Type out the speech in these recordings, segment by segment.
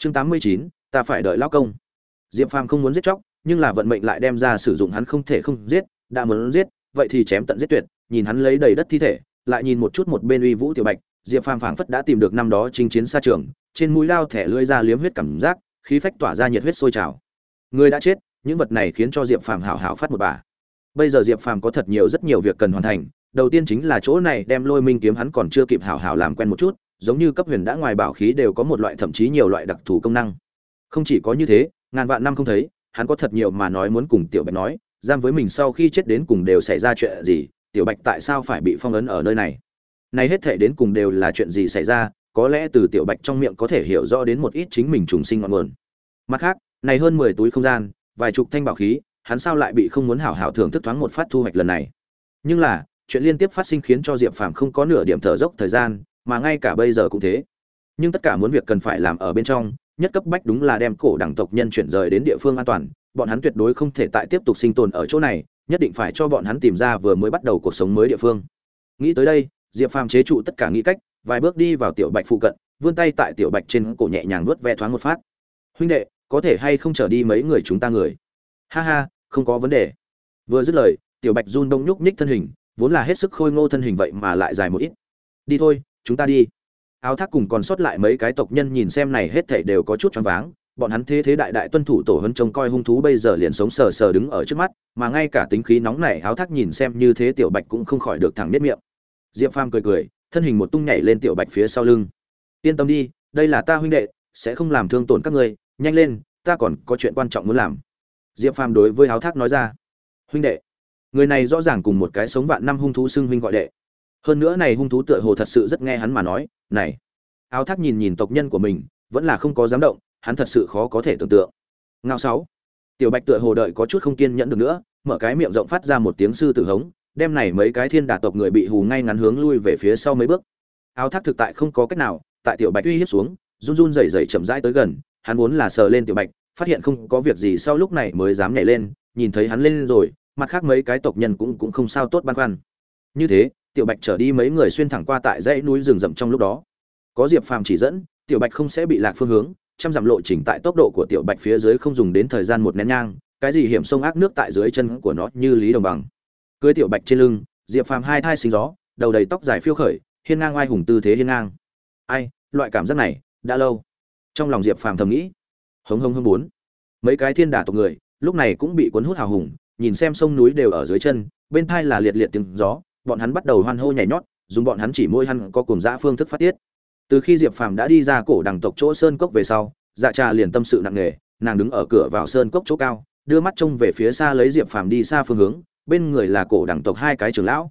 chương tám mươi chín, ta phải đợi lao công. Diệp phàm không muốn giết chóc, nhưng là vận mệnh lại đem ra sử dụng hắn không thể không giết, đã muốn giết, vậy thì chém tận giết tuyệt, nhìn hắn lấy đầy đất thi thể, lại nhìn một chút một bên uy vũ tiểu bạch, diệp phàm phảng phất đã tìm được năm đó chinh chiến xa trường, trên mũi lao thẻ lưỡi ra liếm huyết cảm giác, khí phách tỏa ra nhiệt huyết sôi trào. Người đã chết, những vật này khiến cho diệp phàm hảo hảo phát một bà. Bây giờ diệp phàm có thật nhiều rất nhiều việc cần hoàn thành, đầu tiên chính là chỗ này đem lôi minh kiếm hắn còn chưa kịp hảo hảo làm quen một chút giống như cấp huyền đã ngoài bảo khí đều có một loại thậm chí nhiều loại đặc thù công năng. Không chỉ có như thế, ngàn vạn năm không thấy, hắn có thật nhiều mà nói muốn cùng tiểu bạch nói, giam với mình sau khi chết đến cùng đều xảy ra chuyện gì, tiểu bạch tại sao phải bị phong ấn ở nơi này? Này hết thể đến cùng đều là chuyện gì xảy ra, có lẽ từ tiểu bạch trong miệng có thể hiểu rõ đến một ít chính mình trùng sinh ngọn nguồn. Mặt khác, này hơn mười túi không gian, vài chục thanh bảo khí, hắn sao lại bị không muốn hảo hảo thưởng thức thoáng một phát thu hoạch lần này? Nhưng là, chuyện liên tiếp phát sinh khiến cho diệp phàm không có nửa điểm thở dốc thời gian mà ngay cả bây giờ cũng thế. Nhưng tất cả muốn việc cần phải làm ở bên trong, nhất cấp bách đúng là đem cổ đẳng tộc nhân chuyển rời đến địa phương an toàn, bọn hắn tuyệt đối không thể tại tiếp tục sinh tồn ở chỗ này, nhất định phải cho bọn hắn tìm ra vừa mới bắt đầu cuộc sống mới địa phương. Nghĩ tới đây, diệp phàm chế trụ tất cả nghĩ cách, vài bước đi vào tiểu bạch phụ cận, vươn tay tại tiểu bạch trên cổ nhẹ nhàng vuốt ve thoáng một phát. Huynh đệ, có thể hay không trở đi mấy người chúng ta người? Ha ha, không có vấn đề. Vừa dứt lời, tiểu bạch run đông nhúc nhích thân hình, vốn là hết sức khôi ngô thân hình vậy mà lại dài một ít. Đi thôi chúng ta đi. Áo thác cùng còn sót lại mấy cái tộc nhân nhìn xem này hết thảy đều có chút choáng váng, bọn hắn thế thế đại đại tuân thủ tổ hân trông coi hung thú bây giờ liền sống sờ sờ đứng ở trước mắt, mà ngay cả tính khí nóng này áo thác nhìn xem như thế tiểu bạch cũng không khỏi được thẳng biết miệng. Diệp phàm cười cười, thân hình một tung nhảy lên tiểu bạch phía sau lưng. Yên tâm đi, đây là ta huynh đệ, sẽ không làm thương tổn các ngươi, nhanh lên, ta còn có chuyện quan trọng muốn làm. Diệp phàm đối với áo thác nói ra. Huynh đệ, người này rõ ràng cùng một cái sống vạn năm hung thú xưng huynh gọi đệ hơn nữa này hung thú tựa hồ thật sự rất nghe hắn mà nói, này. Áo thác nhìn nhìn tộc nhân của mình, vẫn là không có dám động, hắn thật sự khó có thể tưởng tượng. Ngao sáu. Tiểu bạch tựa hồ đợi có chút không kiên nhẫn được nữa, mở cái miệng rộng phát ra một tiếng sư tử hống, đem này mấy cái thiên đà tộc người bị hù ngay ngắn hướng lui về phía sau mấy bước. Áo thác thực tại không có cách nào, tại tiểu bạch uy hiếp xuống, run run rẩy rẩy chậm rãi tới gần, hắn vốn là sờ lên tiểu bạch, phát hiện không có việc gì sau lúc này mới dám nhảy lên, nhìn thấy hắn lên rồi, mặt khác mấy cái tộc nhân cũng cũng không sao tốt băn khoăn. Như thế tiểu bạch trở đi mấy người xuyên thẳng qua tại dãy núi rừng rậm trong lúc đó. Có diệp phàm chỉ dẫn, tiểu bạch không sẽ bị lạc phương hướng, trăm dặm lộ trình tại tốc độ của tiểu bạch phía dưới không dùng đến thời gian một nén nhang, cái gì hiểm sông ác nước tại dưới chân của nó như lý đồng bằng. Cưới tiểu bạch trên lưng, diệp phàm hai thai sinh gió, đầu đầy tóc dài phiêu khởi, hiên ngang oai hùng tư thế hiên ngang. Ai, loại cảm giác này, đã lâu. Trong lòng diệp phàm thầm nghĩ. Hống hống hống bốn. Mấy cái thiên đả tộc người, lúc này cũng bị cuốn hút hào hùng, nhìn xem sông núi đều ở dưới chân, bên thai là liệt liệt tiếng gió bọn hắn bắt đầu hoan hô nhảy nhót, dùng bọn hắn chỉ môi hắn có cùng dã phương thức phát tiết. Từ khi diệp phàm đã đi ra cổ đằng tộc chỗ sơn cốc về sau dạ trà liền tâm sự nặng nề, nàng đứng ở cửa vào sơn cốc chỗ cao, đưa mắt trông về phía xa lấy diệp phàm đi xa phương hướng, bên người là cổ đẳng tộc hai cái trưởng lão.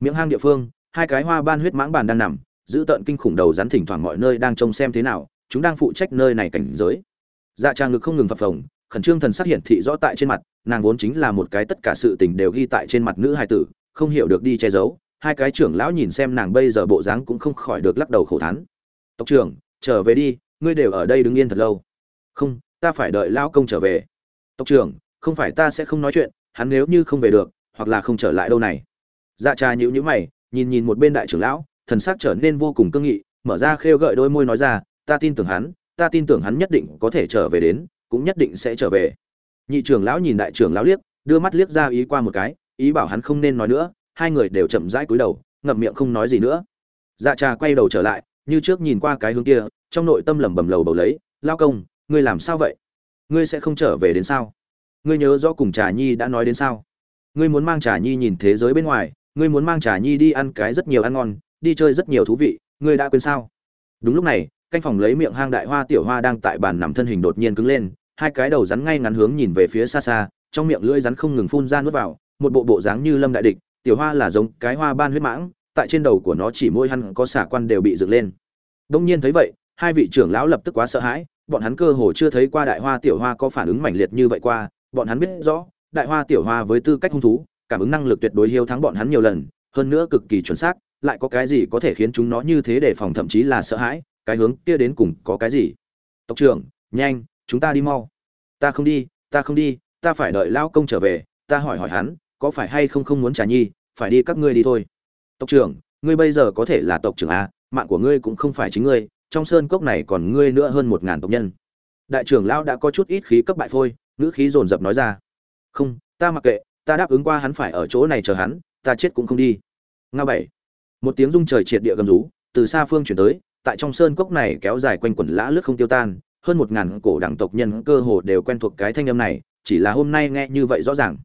Miệng hang địa phương, hai cái hoa ban huyết mãng bàn đang nằm, giữ tận kinh khủng đầu rắn thỉnh thoảng mọi nơi đang trông xem thế nào, chúng đang phụ trách nơi này cảnh giới. Dạ trà ngực không ngừng phập phồng, khẩn trương thần sắc hiển thị rõ tại trên mặt, nàng vốn chính là một cái tất cả sự tình đều ghi tại trên mặt nữ hài tử không hiểu được đi che giấu, hai cái trưởng lão nhìn xem nàng bây giờ bộ dáng cũng không khỏi được lắc đầu khổ thán. Tộc trưởng, trở về đi, ngươi đều ở đây đứng yên thật lâu. Không, ta phải đợi lão công trở về. Tộc trưởng, không phải ta sẽ không nói chuyện, hắn nếu như không về được, hoặc là không trở lại đâu này. Dạ trà nhữ nhữ mày, nhìn nhìn một bên đại trưởng lão, thần sắc trở nên vô cùng cương nghị, mở ra khêu gợi đôi môi nói ra, ta tin tưởng hắn, ta tin tưởng hắn nhất định có thể trở về đến, cũng nhất định sẽ trở về. Nhị trưởng lão nhìn đại trưởng lão liếc, đưa mắt liếc ra ý qua một cái ý bảo hắn không nên nói nữa, hai người đều chậm rãi cúi đầu, ngậm miệng không nói gì nữa. Dạ trà quay đầu trở lại, như trước nhìn qua cái hướng kia, trong nội tâm lẩm bẩm lầu bầu lấy, lao công, ngươi làm sao vậy? Ngươi sẽ không trở về đến sao? Ngươi nhớ rõ cùng trà nhi đã nói đến sao? Ngươi muốn mang trà nhi nhìn thế giới bên ngoài, ngươi muốn mang trà nhi đi ăn cái rất nhiều ăn ngon, đi chơi rất nhiều thú vị, ngươi đã quên sao? Đúng lúc này, canh phòng lấy miệng hang đại hoa tiểu hoa đang tại bàn nằm thân hình đột nhiên cứng lên, hai cái đầu rắn ngay ngắn hướng nhìn về phía xa xa, trong miệng lưỡi rắn không ngừng phun ra nuốt vào một bộ bộ dáng như lâm đại địch, tiểu hoa là giống cái hoa ban huyết mãng, tại trên đầu của nó chỉ môi hắn có xả quan đều bị dựng lên. Đông nhiên thấy vậy, hai vị trưởng lão lập tức quá sợ hãi, bọn hắn cơ hồ chưa thấy qua đại hoa tiểu hoa có phản ứng mãnh liệt như vậy qua, bọn hắn biết rõ, đại hoa tiểu hoa với tư cách hung thú, cảm ứng năng lực tuyệt đối hiếu thắng bọn hắn nhiều lần, hơn nữa cực kỳ chuẩn xác, lại có cái gì có thể khiến chúng nó như thế để phòng thậm chí là sợ hãi, cái hướng kia đến cùng có cái gì? Tộc trưởng, nhanh, chúng ta đi mau. Ta không đi, ta không đi, ta phải đợi lao công trở về, ta hỏi hỏi hắn có phải hay không không muốn trả nhi, phải đi các ngươi đi thôi. Tộc trưởng, ngươi bây giờ có thể là tộc trưởng a, mạng của ngươi cũng không phải chính ngươi, trong sơn cốc này còn ngươi nữa hơn một ngàn tộc nhân. Đại trưởng lão đã có chút ít khí cấp bại phôi, ngữ khí dồn dập nói ra. Không, ta mặc kệ, ta đáp ứng qua hắn phải ở chỗ này chờ hắn, ta chết cũng không đi. Nga bảy. Một tiếng rung trời triệt địa gầm rú, từ xa phương chuyển tới, tại trong sơn cốc này kéo dài quanh quẩn lã lướt không tiêu tan, hơn một ngàn cổ đảng tộc nhân cơ hồ đều quen thuộc cái thanh âm này, chỉ là hôm nay nghe như vậy rõ ràng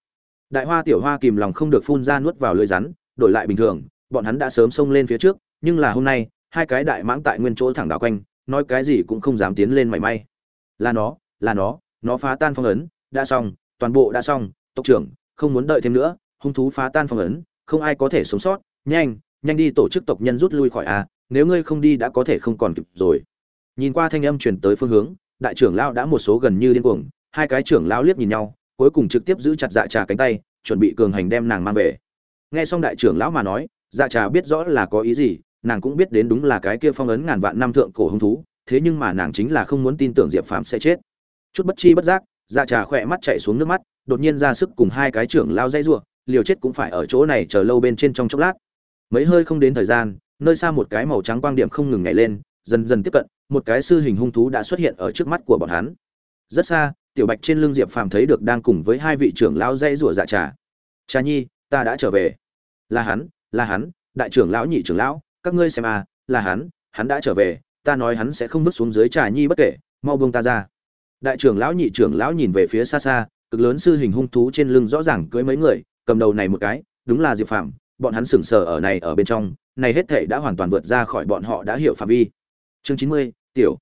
đại hoa tiểu hoa kìm lòng không được phun ra nuốt vào lưỡi rắn, đổi lại bình thường, bọn hắn đã sớm xông lên phía trước, nhưng là hôm nay, hai cái đại mãng tại nguyên chỗ thẳng đảo quanh, nói cái gì cũng không dám tiến lên mảy may. Là nó là nó nó phá tan phong ấn, đã xong, toàn bộ đã xong, tộc trưởng, không muốn đợi thêm nữa, hung thú phá tan phong ấn, không ai có thể sống sót, nhanh nhanh đi tổ chức tộc nhân rút lui khỏi a nếu ngươi không đi đã có thể không còn kịp rồi. Nhìn qua thanh âm truyền tới phương hướng, đại trưởng lão đã một số gần như điên cuồng, hai cái trưởng lão liếc nhìn nhau cuối cùng trực tiếp giữ chặt dạ trà cánh tay, chuẩn bị cường hành đem nàng mang về. Nghe xong đại trưởng lão mà nói dạ trà biết rõ là có ý gì, nàng cũng biết đến đúng là cái kia phong ấn ngàn vạn năm thượng cổ hung thú, thế nhưng mà nàng chính là không muốn tin tưởng diệp phàm sẽ chết. Chút bất chi bất giác dạ trà khỏe mắt chạy xuống nước mắt, đột nhiên ra sức cùng hai cái trưởng lao dây rủa, liều chết cũng phải ở chỗ này chờ lâu bên trên trong chốc lát. Mấy hơi không đến thời gian, nơi xa một cái màu trắng quang điểm không ngừng nhảy lên, dần dần tiếp cận, một cái sư hình hung thú đã xuất hiện ở trước mắt của bọn hắn. Rất xa tiểu bạch trên lưng diệp phàm thấy được đang cùng với hai vị trưởng lão dây rủa dạ trà. Trà nhi, ta đã trở về. Là hắn là hắn, đại trưởng lão nhị trưởng lão, các ngươi xem à là hắn hắn đã trở về, ta nói hắn sẽ không vứt xuống dưới trà nhi bất kể, mau buông ta ra. Đại trưởng lão nhị trưởng lão nhìn về phía xa xa, cực lớn sư hình hung thú trên lưng rõ ràng cưới mấy người, cầm đầu này một cái, đúng là diệp phàm, bọn hắn sững sờ ở này ở bên trong, này hết thể đã hoàn toàn vượt ra khỏi bọn họ đã hiểu phạm vi. Chương chín mươi, tiểu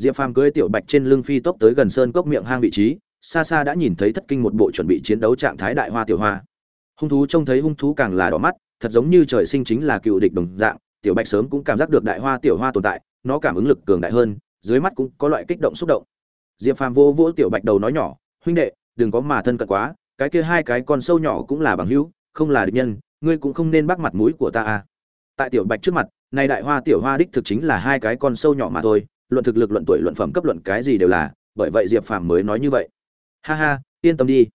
diệp phàm cưỡi tiểu bạch trên lưng phi tốc tới gần sơn cốc miệng hang vị trí, xa xa đã nhìn thấy thất kinh một bộ chuẩn bị chiến đấu trạng thái đại hoa tiểu hoa. Hung thú trông thấy hung thú càng là đỏ mắt, thật giống như trời sinh chính là cựu địch đồng dạng, tiểu bạch sớm cũng cảm giác được đại hoa tiểu hoa tồn tại, nó cảm ứng lực cường đại hơn, dưới mắt cũng có loại kích động xúc động. Diệp phàm vô vỗ tiểu bạch đầu nói nhỏ, huynh đệ, đừng có mà thân cận quá, cái kia hai cái con sâu nhỏ cũng là bằng hữu, không là địch nhân, ngươi cũng không nên bắt mặt mũi của ta à. Tại tiểu bạch trước mặt này đại hoa tiểu hoa đích thực chính là hai cái con sâu nhỏ mà thôi luận thực lực, luận tuổi, luận phẩm cấp, luận cái gì đều là, bởi vậy diệp phàm mới nói như vậy. Ha ha, yên tâm đi.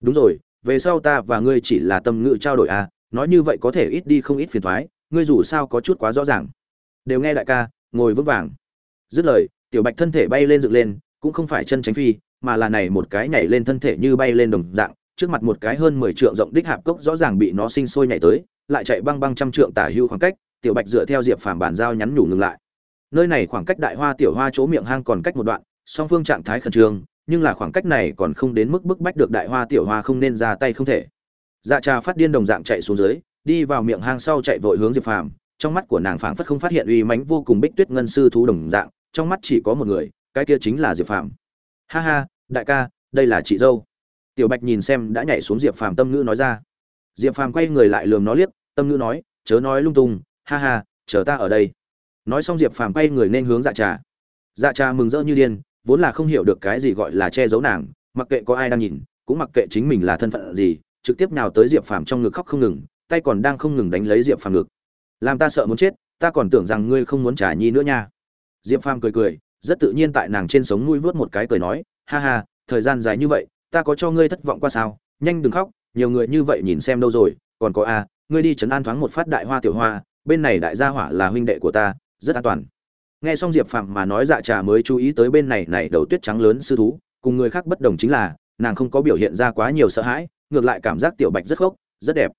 Đúng rồi, về sau ta và ngươi chỉ là tâm ngữ trao đổi à nói như vậy có thể ít đi không ít phiền thoái, ngươi dù sao có chút quá rõ ràng. Đều nghe đại ca, ngồi vững vàng. Dứt lời, tiểu bạch thân thể bay lên dựng lên, cũng không phải chân tránh phi, mà là này một cái nhảy lên thân thể như bay lên đồng dạng, trước mặt một cái hơn mười trượng rộng đích hạp cốc rõ ràng bị nó sinh sôi nhảy tới, lại chạy băng băng trăm trượng tả hưu khoảng cách, tiểu bạch dựa theo diệp phàm bàn giao nhắn nhủ ngừng lại nơi này khoảng cách đại hoa tiểu hoa chỗ miệng hang còn cách một đoạn, song phương trạng thái khẩn trương, nhưng là khoảng cách này còn không đến mức bức bách được đại hoa tiểu hoa không nên ra tay không thể. Dạ trà phát điên đồng dạng chạy xuống dưới, đi vào miệng hang sau chạy vội hướng diệp phàm, trong mắt của nàng phảng phất không phát hiện uy mãnh vô cùng bích tuyết ngân sư thú đồng dạng, trong mắt chỉ có một người, cái kia chính là diệp phàm. Ha ha, đại ca, đây là chị dâu. Tiểu bạch nhìn xem đã nhảy xuống diệp phàm tâm ngữ nói ra. Diệp phàm quay người lại lườm nó liếc, tâm ngữ nói, chớ nói lung tung, ha ha, chờ ta ở đây nói xong diệp phàm quay người nên hướng dạ trà. Dạ trà mừng rỡ như điên, vốn là không hiểu được cái gì gọi là che giấu nàng, mặc kệ có ai đang nhìn, cũng mặc kệ chính mình là thân phận gì, trực tiếp nào tới diệp phàm trong ngực khóc không ngừng, tay còn đang không ngừng đánh lấy diệp phàm ngực. Làm ta sợ muốn chết, ta còn tưởng rằng ngươi không muốn trả nhi nữa nha. Diệp phàm cười cười, rất tự nhiên tại nàng trên sống nuôi vớt một cái cười nói, ha ha, thời gian dài như vậy, ta có cho ngươi thất vọng qua sao? Nhanh đừng khóc, nhiều người như vậy nhìn xem đâu rồi, còn có a, ngươi đi chấn an thoáng một phát đại hoa tiểu hoa, bên này đại gia hỏa là huynh đệ của ta rất an toàn. Nghe xong diệp phàm mà nói dạ trà mới chú ý tới bên này này đầu tuyết trắng lớn sư thú, cùng người khác bất đồng chính là, nàng không có biểu hiện ra quá nhiều sợ hãi, ngược lại cảm giác tiểu bạch rất khốc, rất đẹp.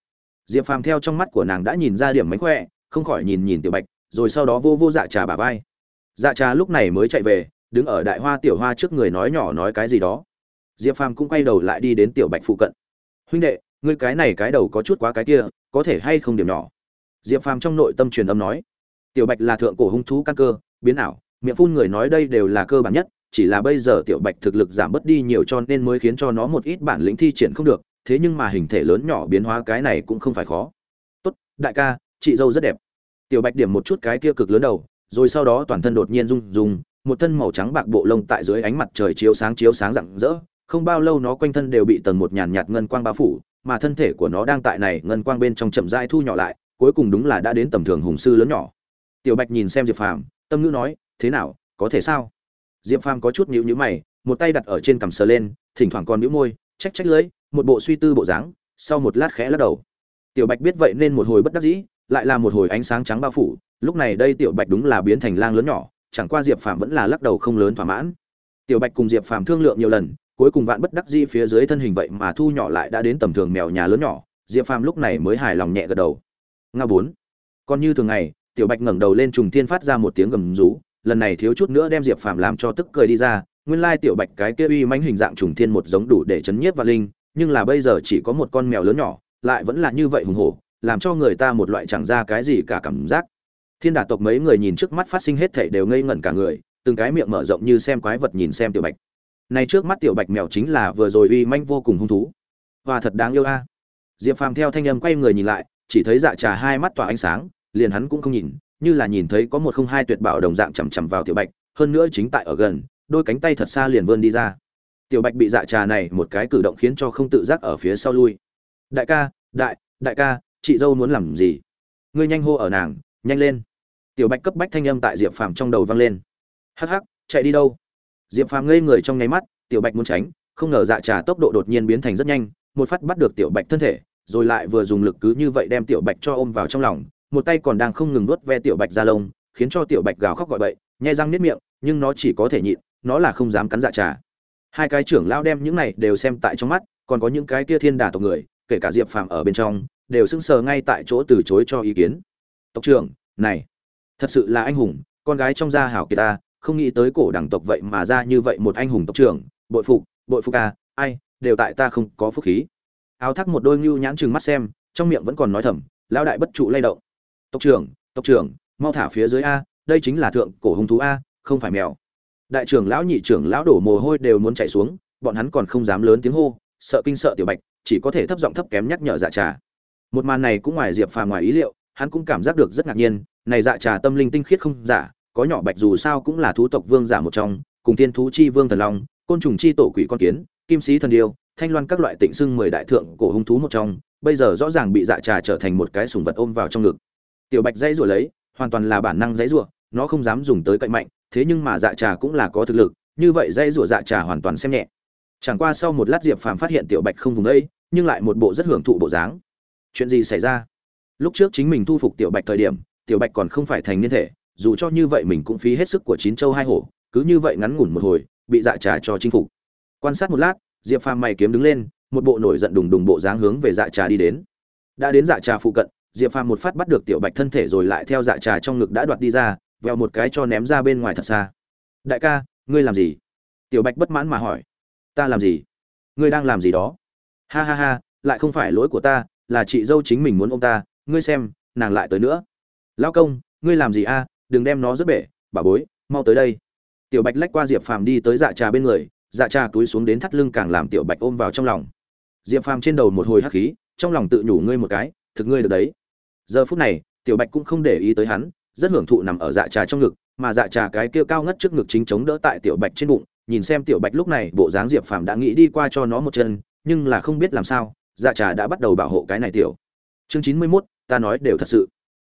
Diệp phàm theo trong mắt của nàng đã nhìn ra điểm mánh khỏe, không khỏi nhìn nhìn tiểu bạch, rồi sau đó vô vô dạ trà bà vai. Dạ trà lúc này mới chạy về, đứng ở đại hoa tiểu hoa trước người nói nhỏ nói cái gì đó. Diệp phàm cũng quay đầu lại đi đến tiểu bạch phụ cận. Huynh đệ, ngươi cái này cái đầu có chút quá cái kia, có thể hay không điểm nhỏ? Diệp phàm trong nội tâm truyền âm nói tiểu bạch là thượng cổ hung thú căn cơ, biến ảo, miệng phun người nói đây đều là cơ bản nhất, chỉ là bây giờ tiểu bạch thực lực giảm bớt đi nhiều cho nên mới khiến cho nó một ít bản lĩnh thi triển không được, thế nhưng mà hình thể lớn nhỏ biến hóa cái này cũng không phải khó. Tốt, đại ca, chị dâu rất đẹp. Tiểu bạch điểm một chút cái kia cực lớn đầu, rồi sau đó toàn thân đột nhiên rung rung, một thân màu trắng bạc bộ lông tại dưới ánh mặt trời chiếu sáng chiếu sáng rạng rỡ, không bao lâu nó quanh thân đều bị tầng một nhàn nhạt ngân quang bao phủ, mà thân thể của nó đang tại này ngân quang bên trong chậm rãi thu nhỏ lại, cuối cùng đúng là đã đến tầm thường hùng sư lớn nhỏ tiểu bạch nhìn xem diệp phàm, tâm ngữ nói, thế nào, có thể sao? Diệp phàm có chút nhíu nhíu mày, một tay đặt ở trên cằm sờ lên, thỉnh thoảng còn nhíu môi trách trách lưỡi, một bộ suy tư bộ dáng, sau một lát khẽ lắc đầu. Tiểu bạch biết vậy nên một hồi bất đắc dĩ, lại là một hồi ánh sáng trắng bao phủ, lúc này đây tiểu bạch đúng là biến thành lang lớn nhỏ, chẳng qua diệp phàm vẫn là lắc đầu không lớn thỏa mãn. Tiểu bạch cùng diệp phàm thương lượng nhiều lần, cuối cùng vạn bất đắc dĩ phía dưới thân hình vậy mà thu nhỏ lại đã đến tầm thường mèo nhà lớn nhỏ, diệp phàm lúc này mới hài lòng nhẹ gật đầu. Nga bốn, còn như thường ngày tiểu bạch ngẩng đầu lên trùng thiên phát ra một tiếng gầm rú, lần này thiếu chút nữa đem diệp phàm làm cho tức cười đi ra, nguyên lai tiểu bạch cái kia uy mãnh hình dạng trùng thiên một giống đủ để chấn nhiếp và linh, nhưng là bây giờ chỉ có một con mèo lớn nhỏ, lại vẫn là như vậy hùng hổ, làm cho người ta một loại chẳng ra cái gì cả cảm giác. Thiên đà tộc mấy người nhìn trước mắt phát sinh hết thảy đều ngây ngẩn cả người, từng cái miệng mở rộng như xem quái vật nhìn xem tiểu bạch. Này trước mắt tiểu bạch mèo chính là vừa rồi uy manh vô cùng hung thú. Và thật đáng yêu a. Diệp phàm theo thanh âm quay người nhìn lại, chỉ thấy dạ trà hai mắt tỏa ánh sáng liền hắn cũng không nhìn, như là nhìn thấy có một không hai tuyệt bảo đồng dạng chầm chậm vào tiểu bạch, hơn nữa chính tại ở gần, đôi cánh tay thật xa liền vươn đi ra. Tiểu bạch bị dạ trà này một cái cử động khiến cho không tự giác ở phía sau lui. Đại ca, đại đại ca, chị dâu muốn làm gì? Ngươi nhanh hô ở nàng, nhanh lên. Tiểu bạch cấp bách thanh âm tại diệp phàm trong đầu vang lên. Hắc hắc, chạy đi đâu? Diệp phàm ngây người trong nháy mắt, tiểu bạch muốn tránh, không ngờ dạ trà tốc độ đột nhiên biến thành rất nhanh, một phát bắt được tiểu bạch thân thể, rồi lại vừa dùng lực cứ như vậy đem tiểu bạch cho ôm vào trong lòng một tay còn đang không ngừng nuốt ve tiểu bạch ra lông, khiến cho tiểu bạch gào khóc gọi bậy, nhai răng nếp miệng, nhưng nó chỉ có thể nhịn, nó là không dám cắn dạ trà. Hai cái trưởng lao đem những này đều xem tại trong mắt, còn có những cái kia thiên đà tộc người, kể cả diệp phàm ở bên trong, đều sững sờ ngay tại chỗ từ chối cho ý kiến. Tộc trưởng, này, thật sự là anh hùng, con gái trong gia hảo kỳ ta, không nghĩ tới cổ đẳng tộc vậy mà ra như vậy một anh hùng tộc trưởng, bội phục bội phục à ai, đều tại ta không có phúc khí. Áo thắc một đôi ngưu nhãn chừng mắt xem, trong miệng vẫn còn nói thầm, lão đại bất trụ lay động tộc trưởng tộc trưởng, mau thả phía dưới a, đây chính là thượng cổ hung thú a, không phải mèo. Đại trưởng lão, nhị trưởng lão đổ mồ hôi đều muốn chạy xuống, bọn hắn còn không dám lớn tiếng hô, sợ kinh sợ tiểu bạch, chỉ có thể thấp giọng thấp kém nhắc nhở dạ trà. Một màn này cũng ngoài diệp phàm ngoài ý liệu, hắn cũng cảm giác được rất ngạc nhiên, này dạ trà tâm linh tinh khiết không giả, có nhỏ bạch dù sao cũng là thú tộc vương giả một trong, cùng thiên thú chi vương thần long, côn trùng chi tổ quỷ con kiến, kim sĩ thần điêu, thanh loan các loại tịnh xưng mười đại thượng cổ hung thú một trong, bây giờ rõ ràng bị dạ trà trở thành một cái sùng vật ôm vào trong ngực tiểu bạch dãy rủa lấy, hoàn toàn là bản năng dãy rủa, nó không dám dùng tới cậy mạnh, thế nhưng mà dạ trà cũng là có thực lực, như vậy dãy rủa dạ trà hoàn toàn xem nhẹ. Chẳng qua sau một lát diệp phàm phát hiện tiểu bạch không vùng ấy nhưng lại một bộ rất hưởng thụ bộ dáng. Chuyện gì xảy ra? Lúc trước chính mình thu phục tiểu bạch thời điểm, tiểu bạch còn không phải thành niên thể, dù cho như vậy mình cũng phí hết sức của chín châu hai hổ, cứ như vậy ngắn ngủn một hồi, bị dạ trà cho chinh phục. Quan sát một lát, diệp phàm mày kiếm đứng lên, một bộ nổi giận đùng đùng bộ dáng hướng về dạ trà đi đến. Đã đến dạ trà phụ cận diệp phàm một phát bắt được tiểu bạch thân thể rồi lại theo dạ trà trong ngực đã đoạt đi ra, vèo một cái cho ném ra bên ngoài thật xa. Đại ca, ngươi làm gì? Tiểu bạch bất mãn mà hỏi. Ta làm gì? Ngươi đang làm gì đó? Ha ha ha, lại không phải lỗi của ta, là chị dâu chính mình muốn ông ta, ngươi xem, nàng lại tới nữa. Lão công, ngươi làm gì a? Đừng đem nó rất bể, bà bối, mau tới đây. Tiểu bạch lách qua diệp phàm đi tới dạ trà bên người dạ trà túi xuống đến thắt lưng càng làm tiểu bạch ôm vào trong lòng. Diệp phàm trên đầu một hồi hắc khí, trong lòng tự nhủ ngươi một cái, thực ngươi được đấy giờ phút này, tiểu bạch cũng không để ý tới hắn, rất hưởng thụ nằm ở dạ trà trong ngực, mà dạ trà cái kia cao ngất trước ngực chính chống đỡ tại tiểu bạch trên bụng, nhìn xem tiểu bạch lúc này bộ dáng diệp phàm đã nghĩ đi qua cho nó một chân, nhưng là không biết làm sao dạ trà đã bắt đầu bảo hộ cái này tiểu. Chương chín mươi mốt, ta nói đều thật sự.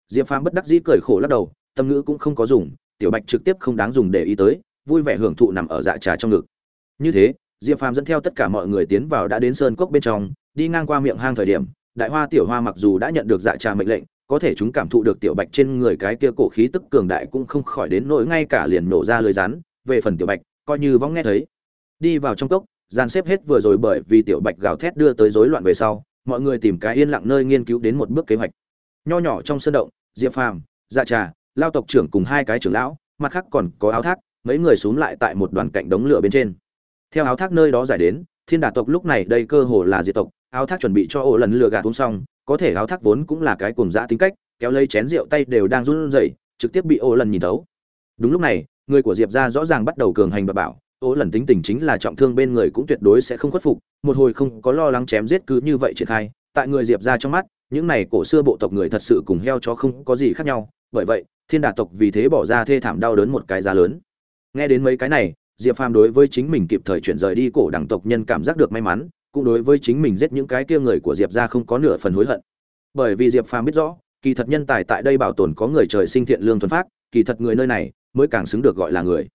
Diệp phàm bất đắc dĩ cười khổ lắc đầu, tâm ngữ cũng không có dùng, tiểu bạch trực tiếp không đáng dùng để ý tới, vui vẻ hưởng thụ nằm ở dạ trà trong ngực. Như thế, diệp phàm dẫn theo tất cả mọi người tiến vào đã đến sơn cốc bên trong, đi ngang qua miệng hang thời điểm đại hoa tiểu hoa mặc dù đã nhận được dạ trà mệnh lệnh, có thể chúng cảm thụ được tiểu bạch trên người cái kia cổ khí tức cường đại cũng không khỏi đến nỗi ngay cả liền nổ ra lời rắn, về phần tiểu bạch, coi như vong nghe thấy. Đi vào trong cốc, dàn xếp hết vừa rồi bởi vì tiểu bạch gào thét đưa tới rối loạn về sau, mọi người tìm cái yên lặng nơi nghiên cứu đến một bước kế hoạch. Nho nhỏ trong sân động, diệp phàm dạ trà, lao tộc trưởng cùng hai cái trưởng lão, mặt khác còn có áo thác, mấy người xuống lại tại một đoàn cạnh đống lửa bên trên. Theo áo thác nơi đó giải đến, thiên đà tộc lúc này đây cơ hồ là diệt tộc áo thác chuẩn bị cho ổ lần lừa gạt uống xong, có thể áo thác vốn cũng là cái cùng dã tính cách, kéo lấy chén rượu tay đều đang run rẩy, trực tiếp bị ổ lần nhìn thấu. Đúng lúc này, người của diệp ra rõ ràng bắt đầu cường hành và bảo, ổ lần tính tình chính là trọng thương bên người cũng tuyệt đối sẽ không khuất phục, một hồi không có lo lắng chém giết cứ như vậy triển khai, tại người diệp ra trong mắt, những này cổ xưa bộ tộc người thật sự cùng heo cho không có gì khác nhau, bởi vậy, thiên đà tộc vì thế bỏ ra thê thảm đau đớn một cái giá lớn. Nghe đến mấy cái này, diệp phàm đối với chính mình kịp thời chuyển rời đi cổ đẳng tộc nhân cảm giác được may mắn cũng đối với chính mình giết những cái kia người của diệp ra không có nửa phần hối hận. Bởi vì diệp phàm biết rõ, kỳ thật nhân tài tại đây bảo tồn có người trời sinh thiện lương thuần phát kỳ thật người nơi này mới càng xứng được gọi là người.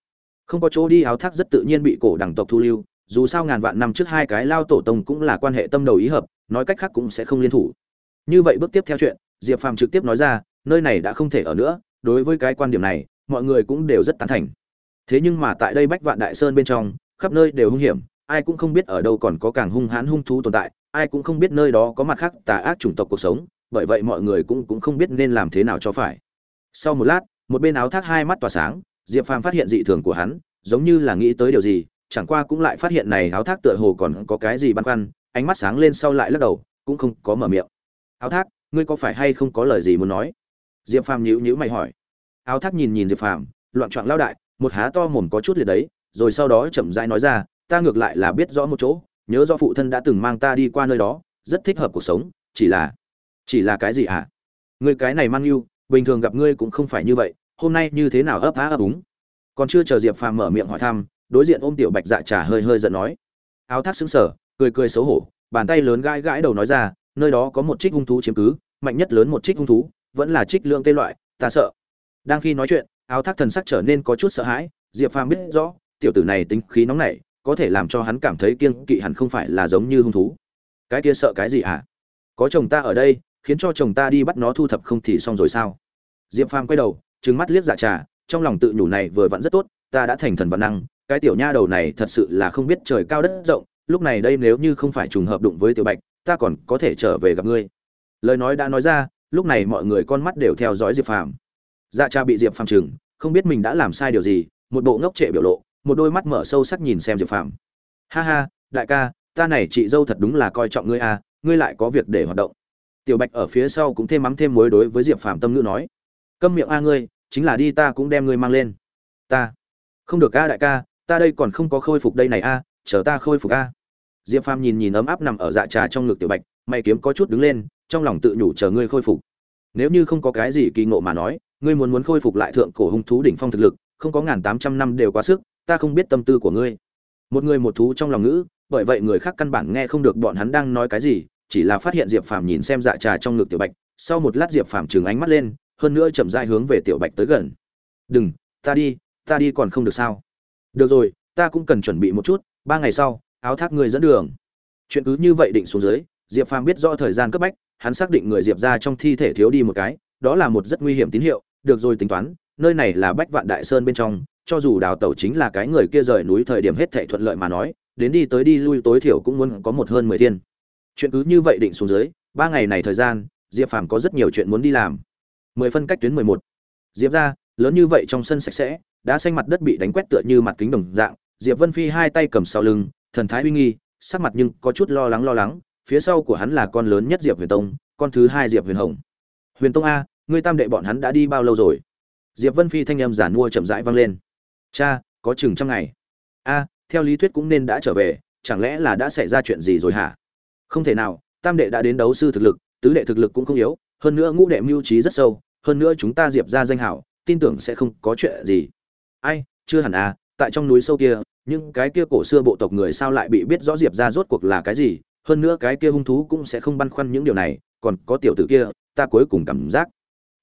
Không có chỗ đi, áo thác rất tự nhiên bị cổ đẳng tộc thu lưu, dù sao ngàn vạn năm trước hai cái lao tổ tông cũng là quan hệ tâm đầu ý hợp, nói cách khác cũng sẽ không liên thủ. Như vậy bước tiếp theo chuyện, diệp phàm trực tiếp nói ra, nơi này đã không thể ở nữa, đối với cái quan điểm này, mọi người cũng đều rất tán thành. Thế nhưng mà tại đây bách vạn đại sơn bên trong, khắp nơi đều hung hiểm ai cũng không biết ở đâu còn có càng hung hãn hung thú tồn tại, ai cũng không biết nơi đó có mặt khác tà ác chủng tộc cuộc sống, bởi vậy mọi người cũng cũng không biết nên làm thế nào cho phải. Sau một lát, một bên áo thác hai mắt tỏa sáng, diệp phàm phát hiện dị thường của hắn, giống như là nghĩ tới điều gì, chẳng qua cũng lại phát hiện này áo thác tựa hồ còn có cái gì băn khoăn, ánh mắt sáng lên sau lại lắc đầu, cũng không có mở miệng. Áo thác, ngươi có phải hay không có lời gì muốn nói? Diệp phàm nhíu nhíu mày hỏi. Áo thác nhìn nhìn diệp phàm, loạn trọn lao đại, một há to mồm có chút liệt đấy, rồi sau đó chậm rãi nói ra ta ngược lại là biết rõ một chỗ, nhớ do phụ thân đã từng mang ta đi qua nơi đó, rất thích hợp cuộc sống, chỉ là chỉ là cái gì hả? À? ngươi cái này mang yêu, bình thường gặp ngươi cũng không phải như vậy, hôm nay như thế nào ấp á ấp úng? Còn chưa chờ diệp phàm mở miệng hỏi thăm, đối diện ôm tiểu bạch dạ trà hơi hơi giận nói. Áo thác xứng sở cười cười xấu hổ, bàn tay lớn gãi gãi đầu nói ra, nơi đó có một trích hung thú chiếm cứ, mạnh nhất lớn một trích hung thú, vẫn là trích lượng tê loại, ta sợ. Đang khi nói chuyện, áo thác thần sắc trở nên có chút sợ hãi, diệp phàm biết rõ, tiểu tử này tính khí nóng nảy có thể làm cho hắn cảm thấy kiêng kỵ hẳn không phải là giống như hung thú. Cái kia sợ cái gì hả? Có chồng ta ở đây, khiến cho chồng ta đi bắt nó thu thập không thì xong rồi sao? Diệp phàm quay đầu, trừng mắt liếc dạ trà, trong lòng tự nhủ này vừa vặn rất tốt, ta đã thành thần văn năng, cái tiểu nha đầu này thật sự là không biết trời cao đất rộng, lúc này đây nếu như không phải trùng hợp đụng với tiểu bạch, ta còn có thể trở về gặp ngươi. Lời nói đã nói ra, lúc này mọi người con mắt đều theo dõi diệp phàm. Dạ cha bị diệp phàm chừng, không biết mình đã làm sai điều gì, một bộ ngốc trệ biểu lộ một đôi mắt mở sâu sắc nhìn xem diệp phàm. Ha ha, đại ca, ta này chị dâu thật đúng là coi trọng ngươi à ngươi lại có việc để hoạt động. Tiểu bạch ở phía sau cũng thêm mắm thêm muối đối với diệp phàm tâm ngữ nói, câm miệng a ngươi, chính là đi ta cũng đem ngươi mang lên. Ta, không được a đại ca, ta đây còn không có khôi phục đây này a, chờ ta khôi phục a. Diệp phàm nhìn nhìn ấm áp nằm ở dạ trà trong ngực tiểu bạch, mày kiếm có chút đứng lên, trong lòng tự nhủ chờ ngươi khôi phục. Nếu như không có cái gì kỳ ngộ mà nói, ngươi muốn muốn khôi phục lại thượng cổ hung thú đỉnh phong thực lực, không có ngàn tám trăm năm đều quá sức ta không biết tâm tư của ngươi. Một người một thú trong lòng ngữ, bởi vậy người khác căn bản nghe không được bọn hắn đang nói cái gì, chỉ là phát hiện diệp phàm nhìn xem dạ trà trong ngực tiểu bạch, sau một lát diệp phàm trừng ánh mắt lên, hơn nữa chậm rãi hướng về tiểu bạch tới gần. Đừng, ta đi ta đi còn không được sao? Được rồi, ta cũng cần chuẩn bị một chút, ba ngày sau, áo thác người dẫn đường. Chuyện cứ như vậy định xuống dưới, diệp phàm biết rõ thời gian cấp bách, hắn xác định người diệp ra trong thi thể thiếu đi một cái, đó là một rất nguy hiểm tín hiệu, được rồi, tính toán, nơi này là bách vạn đại sơn bên trong cho dù đào tẩu chính là cái người kia rời núi thời điểm hết thệ thuận lợi mà nói, đến đi tới đi lui tối thiểu cũng muốn có một hơn mười thiên. Chuyện cứ như vậy định xuống dưới, ba ngày này thời gian, diệp phàm có rất nhiều chuyện muốn đi làm. Mười phân cách tuyến mười một. Diệp ra, lớn như vậy trong sân sạch sẽ đã xanh mặt đất bị đánh quét tựa như mặt kính đồng dạng, diệp vân phi hai tay cầm sau lưng, thần thái uy nghi, sắc mặt nhưng có chút lo lắng lo lắng, phía sau của hắn là con lớn nhất diệp huyền tông, con thứ hai diệp huyền hồng. Huyền tông a, ngươi tam đệ bọn hắn đã đi bao lâu rồi? Diệp vân phi thanh âm giản mua chậm rãi vang lên cha, có chừng trăm ngày. A, theo lý thuyết cũng nên đã trở về, chẳng lẽ là đã xảy ra chuyện gì rồi hả? Không thể nào, tam đệ đã đến đấu sư thực lực, tứ đệ thực lực cũng không yếu, hơn nữa ngũ đệ mưu trí rất sâu, hơn nữa chúng ta diệp ra danh hảo, tin tưởng sẽ không có chuyện gì. Ai, chưa hẳn à tại trong núi sâu kia nhưng cái kia cổ xưa bộ tộc người sao lại bị biết rõ diệp ra rốt cuộc là cái gì? Hơn nữa cái kia hung thú cũng sẽ không băn khoăn những điều này, còn có tiểu tử kia, ta cuối cùng cảm giác.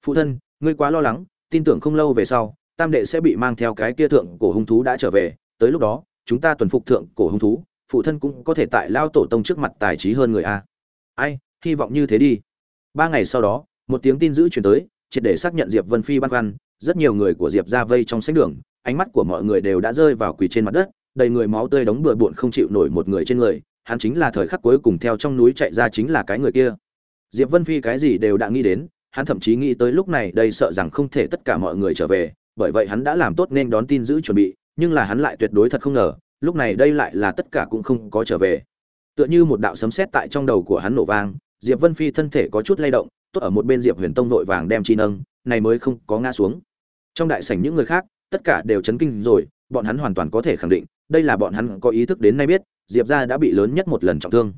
Phụ thân, ngươi quá lo lắng, tin tưởng không lâu về sau tam đệ sẽ bị mang theo cái kia thượng cổ hung thú đã trở về, tới lúc đó, chúng ta tuần phục thượng cổ hung thú, phụ thân cũng có thể tại lao tổ tông trước mặt tài trí hơn người a. Ai, hy vọng như thế đi. Ba ngày sau đó, một tiếng tin dữ chuyển tới, triệt để xác nhận diệp vân phi băn khoăn, rất nhiều người của diệp ra vây trong sánh đường, ánh mắt của mọi người đều đã rơi vào quỳ trên mặt đất, đầy người máu tươi đóng bừa bộn không chịu nổi một người trên người, hắn chính là thời khắc cuối cùng theo trong núi chạy ra chính là cái người kia. Diệp vân phi cái gì đều đã nghĩ đến, hắn thậm chí nghĩ tới lúc này đây sợ rằng không thể tất cả mọi người trở về bởi vậy hắn đã làm tốt nên đón tin giữ chuẩn bị, nhưng là hắn lại tuyệt đối thật không ngờ, lúc này đây lại là tất cả cũng không có trở về. Tựa như một đạo sấm sét tại trong đầu của hắn nổ vang, diệp vân phi thân thể có chút lay động, tốt ở một bên diệp huyền tông vội vàng đem chi nâng, này mới không có ngã xuống. Trong đại sảnh những người khác, tất cả đều chấn kinh rồi, bọn hắn hoàn toàn có thể khẳng định, đây là bọn hắn có ý thức đến nay biết, diệp gia đã bị lớn nhất một lần trọng thương.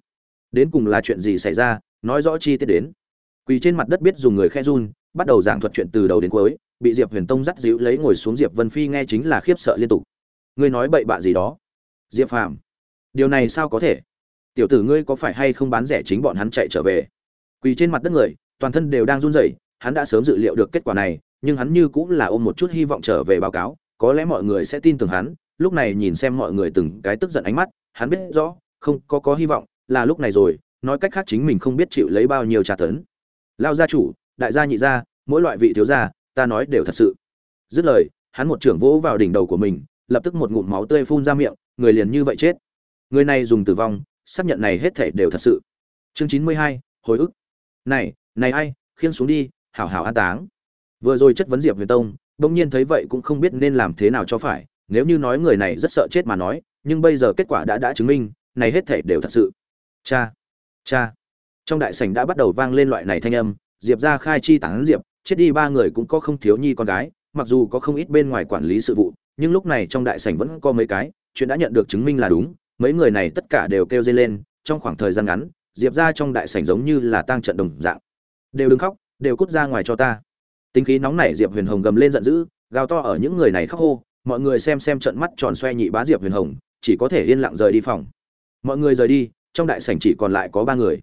Đến cùng là chuyện gì xảy ra, nói rõ chi tiết đến. Quỳ trên mặt đất biết dùng người khe run, bắt đầu giảng thuật chuyện từ đầu đến cuối bị diệp huyền tông dắt dịu lấy ngồi xuống diệp vân phi nghe chính là khiếp sợ liên tục. Ngươi nói bậy bạ gì đó? Diệp phàm, điều này sao có thể? Tiểu tử ngươi có phải hay không bán rẻ chính bọn hắn chạy trở về? Quỳ trên mặt đất người, toàn thân đều đang run rẩy, hắn đã sớm dự liệu được kết quả này, nhưng hắn như cũng là ôm một chút hy vọng trở về báo cáo, có lẽ mọi người sẽ tin tưởng hắn, lúc này nhìn xem mọi người từng cái tức giận ánh mắt, hắn biết rõ, không, có có hy vọng, là lúc này rồi, nói cách khác chính mình không biết chịu lấy bao nhiêu trả tấn. Lao gia chủ, đại gia nhị gia, mỗi loại vị thiếu gia ta nói đều thật sự. Dứt lời, hắn một trưởng vỗ vào đỉnh đầu của mình, lập tức một ngụm máu tươi phun ra miệng, người liền như vậy chết. Người này dùng tử vong, xác nhận này hết thể đều thật sự. Chương chín mươi hai, hồi ức. Này này ai, khiêng xuống đi, hảo hảo an táng. Vừa rồi chất vấn diệp huyền tông, bỗng nhiên thấy vậy cũng không biết nên làm thế nào cho phải, nếu như nói người này rất sợ chết mà nói, nhưng bây giờ kết quả đã đã chứng minh, này hết thể đều thật sự. Cha cha. Trong đại sảnh đã bắt đầu vang lên loại này thanh âm, diệp ra khai chi tán diệp chết đi ba người cũng có không thiếu nhi con gái, mặc dù có không ít bên ngoài quản lý sự vụ, nhưng lúc này trong đại sảnh vẫn có mấy cái, chuyện đã nhận được chứng minh là đúng, mấy người này tất cả đều kêu dây lên, trong khoảng thời gian ngắn, diệp ra trong đại sảnh giống như là tang trận đồng dạng. Đều đừng khóc, đều cút ra ngoài cho ta. Tính khí nóng nảy diệp huyền hồng gầm lên giận dữ, gào to ở những người này khóc hô, mọi người xem xem trận mắt tròn xoe nhị bá diệp huyền hồng, chỉ có thể yên lặng rời đi phòng. Mọi người rời đi, trong đại sảnh chỉ còn lại có ba người.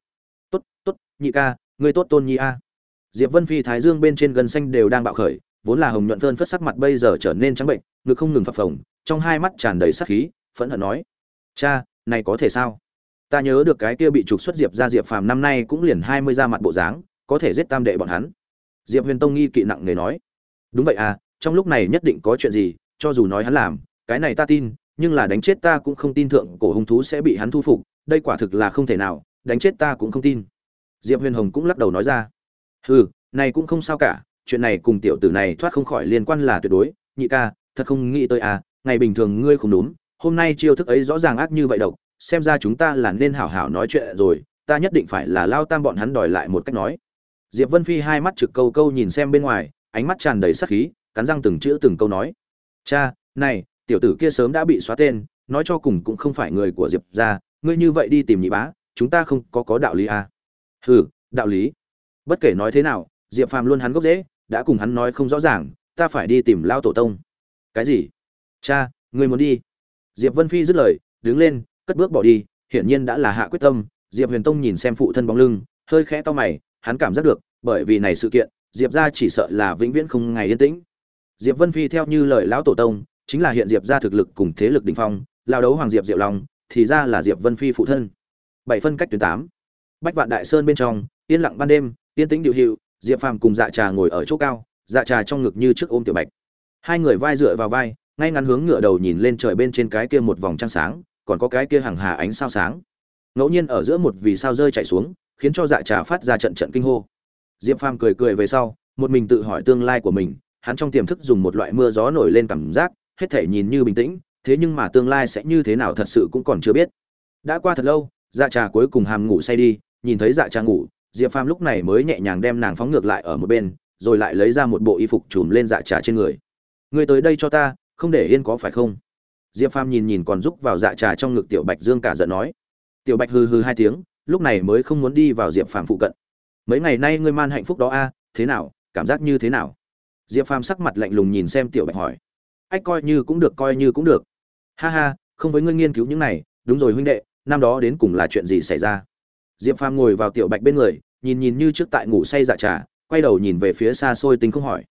Tốt tốt, nhị ca người tốt tôn nhi a diệp vân phi thái dương bên trên gần xanh đều đang bạo khởi, vốn là hồng nhuận phơn phất sắc mặt bây giờ trở nên trắng bệnh, ngực không ngừng phập phồng, trong hai mắt tràn đầy sát khí, phẫn hận nói, cha, này có thể sao? Ta nhớ được cái kia bị trục xuất diệp gia diệp phàm năm nay cũng liền hai mươi ra mặt bộ dáng, có thể giết tam đệ bọn hắn. Diệp huyền tông nghi kỵ nặng nề nói, đúng vậy à trong lúc này nhất định có chuyện gì, cho dù nói hắn làm, cái này ta tin, nhưng là đánh chết ta cũng không tin thượng cổ hung thú sẽ bị hắn thu phục, đây quả thực là không thể nào, đánh chết ta cũng không tin. Diệp huyền hồng cũng lắc đầu nói ra hừ, này cũng không sao cả, chuyện này cùng tiểu tử này thoát không khỏi liên quan là tuyệt đối. Nhị ca, thật không nghĩ tới à ngày bình thường ngươi không đúng, hôm nay chiêu thức ấy rõ ràng ác như vậy độc, xem ra chúng ta là nên hảo hảo nói chuyện rồi, ta nhất định phải là lao tam bọn hắn đòi lại một cách nói. Diệp vân phi hai mắt trực câu câu nhìn xem bên ngoài, ánh mắt tràn đầy sát khí, cắn răng từng chữ từng câu nói. Cha, này, tiểu tử kia sớm đã bị xóa tên, nói cho cùng cũng không phải người của diệp ra ngươi như vậy đi tìm nhị bá, chúng ta không có có đạo lý à. hừ, đạo lý bất kể nói thế nào, diệp phàm luôn hắn gốc dễ đã cùng hắn nói không rõ ràng, ta phải đi tìm lao tổ tông. Cái gì? Cha ngươi muốn đi. Diệp vân phi dứt lời, đứng lên, cất bước bỏ đi, hiển nhiên đã là hạ quyết tâm. Diệp huyền tông nhìn xem phụ thân bóng lưng, hơi khẽ to mày, hắn cảm giác được, bởi vì này sự kiện, diệp ra chỉ sợ là vĩnh viễn không ngày yên tĩnh. Diệp vân phi theo như lời lão tổ tông, chính là hiện diệp ra thực lực cùng thế lực đỉnh phong, lao đấu hoàng diệp diệu long, thì ra là diệp vân phi phụ thân. Bảy phân cách tuyến tám. Bách vạn đại sơn bên trong, yên lặng ban đêm yên tĩnh điều hiệu diệp phàm cùng dạ trà ngồi ở chỗ cao dạ trà trong ngực như trước ôm tiểu bạch. Hai người vai dựa vào vai, ngay ngắn hướng ngựa đầu nhìn lên trời bên trên cái kia một vòng trăng sáng, còn có cái kia hàng hà ánh sao sáng. Ngẫu nhiên ở giữa một vì sao rơi chạy xuống, khiến cho dạ trà phát ra trận trận kinh hô. Diệp phàm cười cười về sau, một mình tự hỏi tương lai của mình, hắn trong tiềm thức dùng một loại mưa gió nổi lên cảm giác, hết thể nhìn như bình tĩnh, thế nhưng mà tương lai sẽ như thế nào thật sự cũng còn chưa biết. Đã qua thật lâu dạ trà cuối cùng hàm ngủ say đi, nhìn thấy dạ trà ngủ diệp phàm lúc này mới nhẹ nhàng đem nàng phóng ngược lại ở một bên, rồi lại lấy ra một bộ y phục trùm lên dạ trà trên người. Người tới đây cho ta, không để yên có phải không? Diệp phàm nhìn nhìn còn rúc vào dạ trà trong ngực tiểu bạch dương cả giận nói. Tiểu bạch hừ hừ hai tiếng, lúc này mới không muốn đi vào diệp phàm phụ cận. Mấy ngày nay ngươi man hạnh phúc đó a, thế nào, cảm giác như thế nào? Diệp phàm sắc mặt lạnh lùng nhìn xem tiểu bạch hỏi. Ách, coi như cũng được, coi như cũng được. Ha ha, không với ngươi nghiên cứu những này, đúng rồi huynh đệ, năm đó đến cùng là chuyện gì xảy ra? Diệp phàm ngồi vào tiểu bạch bên người nhìn nhìn như trước tại ngủ say dạ trà quay đầu nhìn về phía xa xôi Tinh không hỏi.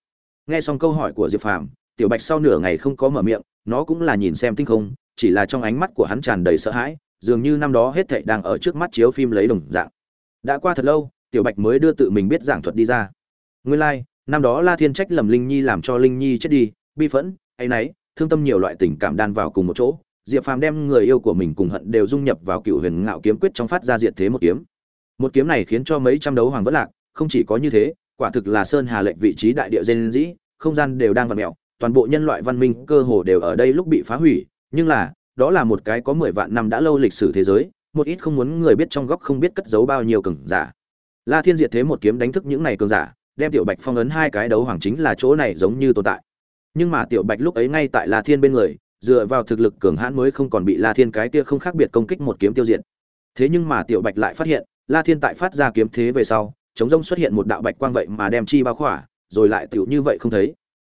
Nghe xong câu hỏi của diệp phàm tiểu bạch sau nửa ngày không có mở miệng nó cũng là nhìn xem tinh không chỉ là trong ánh mắt của hắn tràn đầy sợ hãi dường như năm đó hết thảy đang ở trước mắt chiếu phim lấy đồng dạng. Đã qua thật lâu tiểu bạch mới đưa tự mình biết giảng thuật đi ra. Nguyên lai、like, năm đó la thiên trách lầm linh nhi làm cho linh nhi chết đi bi phẫn hay náy thương tâm nhiều loại tình cảm đan vào cùng một chỗ diệp phàm đem người yêu của mình cùng hận đều dung nhập vào cựu huyền ngạo kiếm quyết trong phát ra diệt thế một kiếm. Một kiếm này khiến cho mấy trăm đấu hoàng vất lạc, không chỉ có như thế, quả thực là sơn hà lệnh vị trí đại địa dên dĩ không gian đều đang vặn mẹo toàn bộ nhân loại văn minh cơ hồ đều ở đây lúc bị phá hủy, nhưng là, đó là một cái có mười vạn năm đã lâu lịch sử thế giới, một ít không muốn người biết trong góc không biết cất giấu bao nhiêu cường giả. La thiên diệt thế một kiếm đánh thức những này cường giả, đem tiểu bạch phong ấn hai cái đấu hoàng chính là chỗ này giống như tồn tại. Nhưng mà tiểu bạch lúc ấy ngay tại la thiên bên người dựa vào thực lực cường hãn mới không còn bị la thiên cái kia không khác biệt công kích một kiếm tiêu diệt. Thế nhưng mà tiểu bạch lại phát hiện, la thiên tại phát ra kiếm thế về sau, chống rông xuất hiện một đạo bạch quang vậy mà đem chi bao khỏa, rồi lại tiểu như vậy không thấy.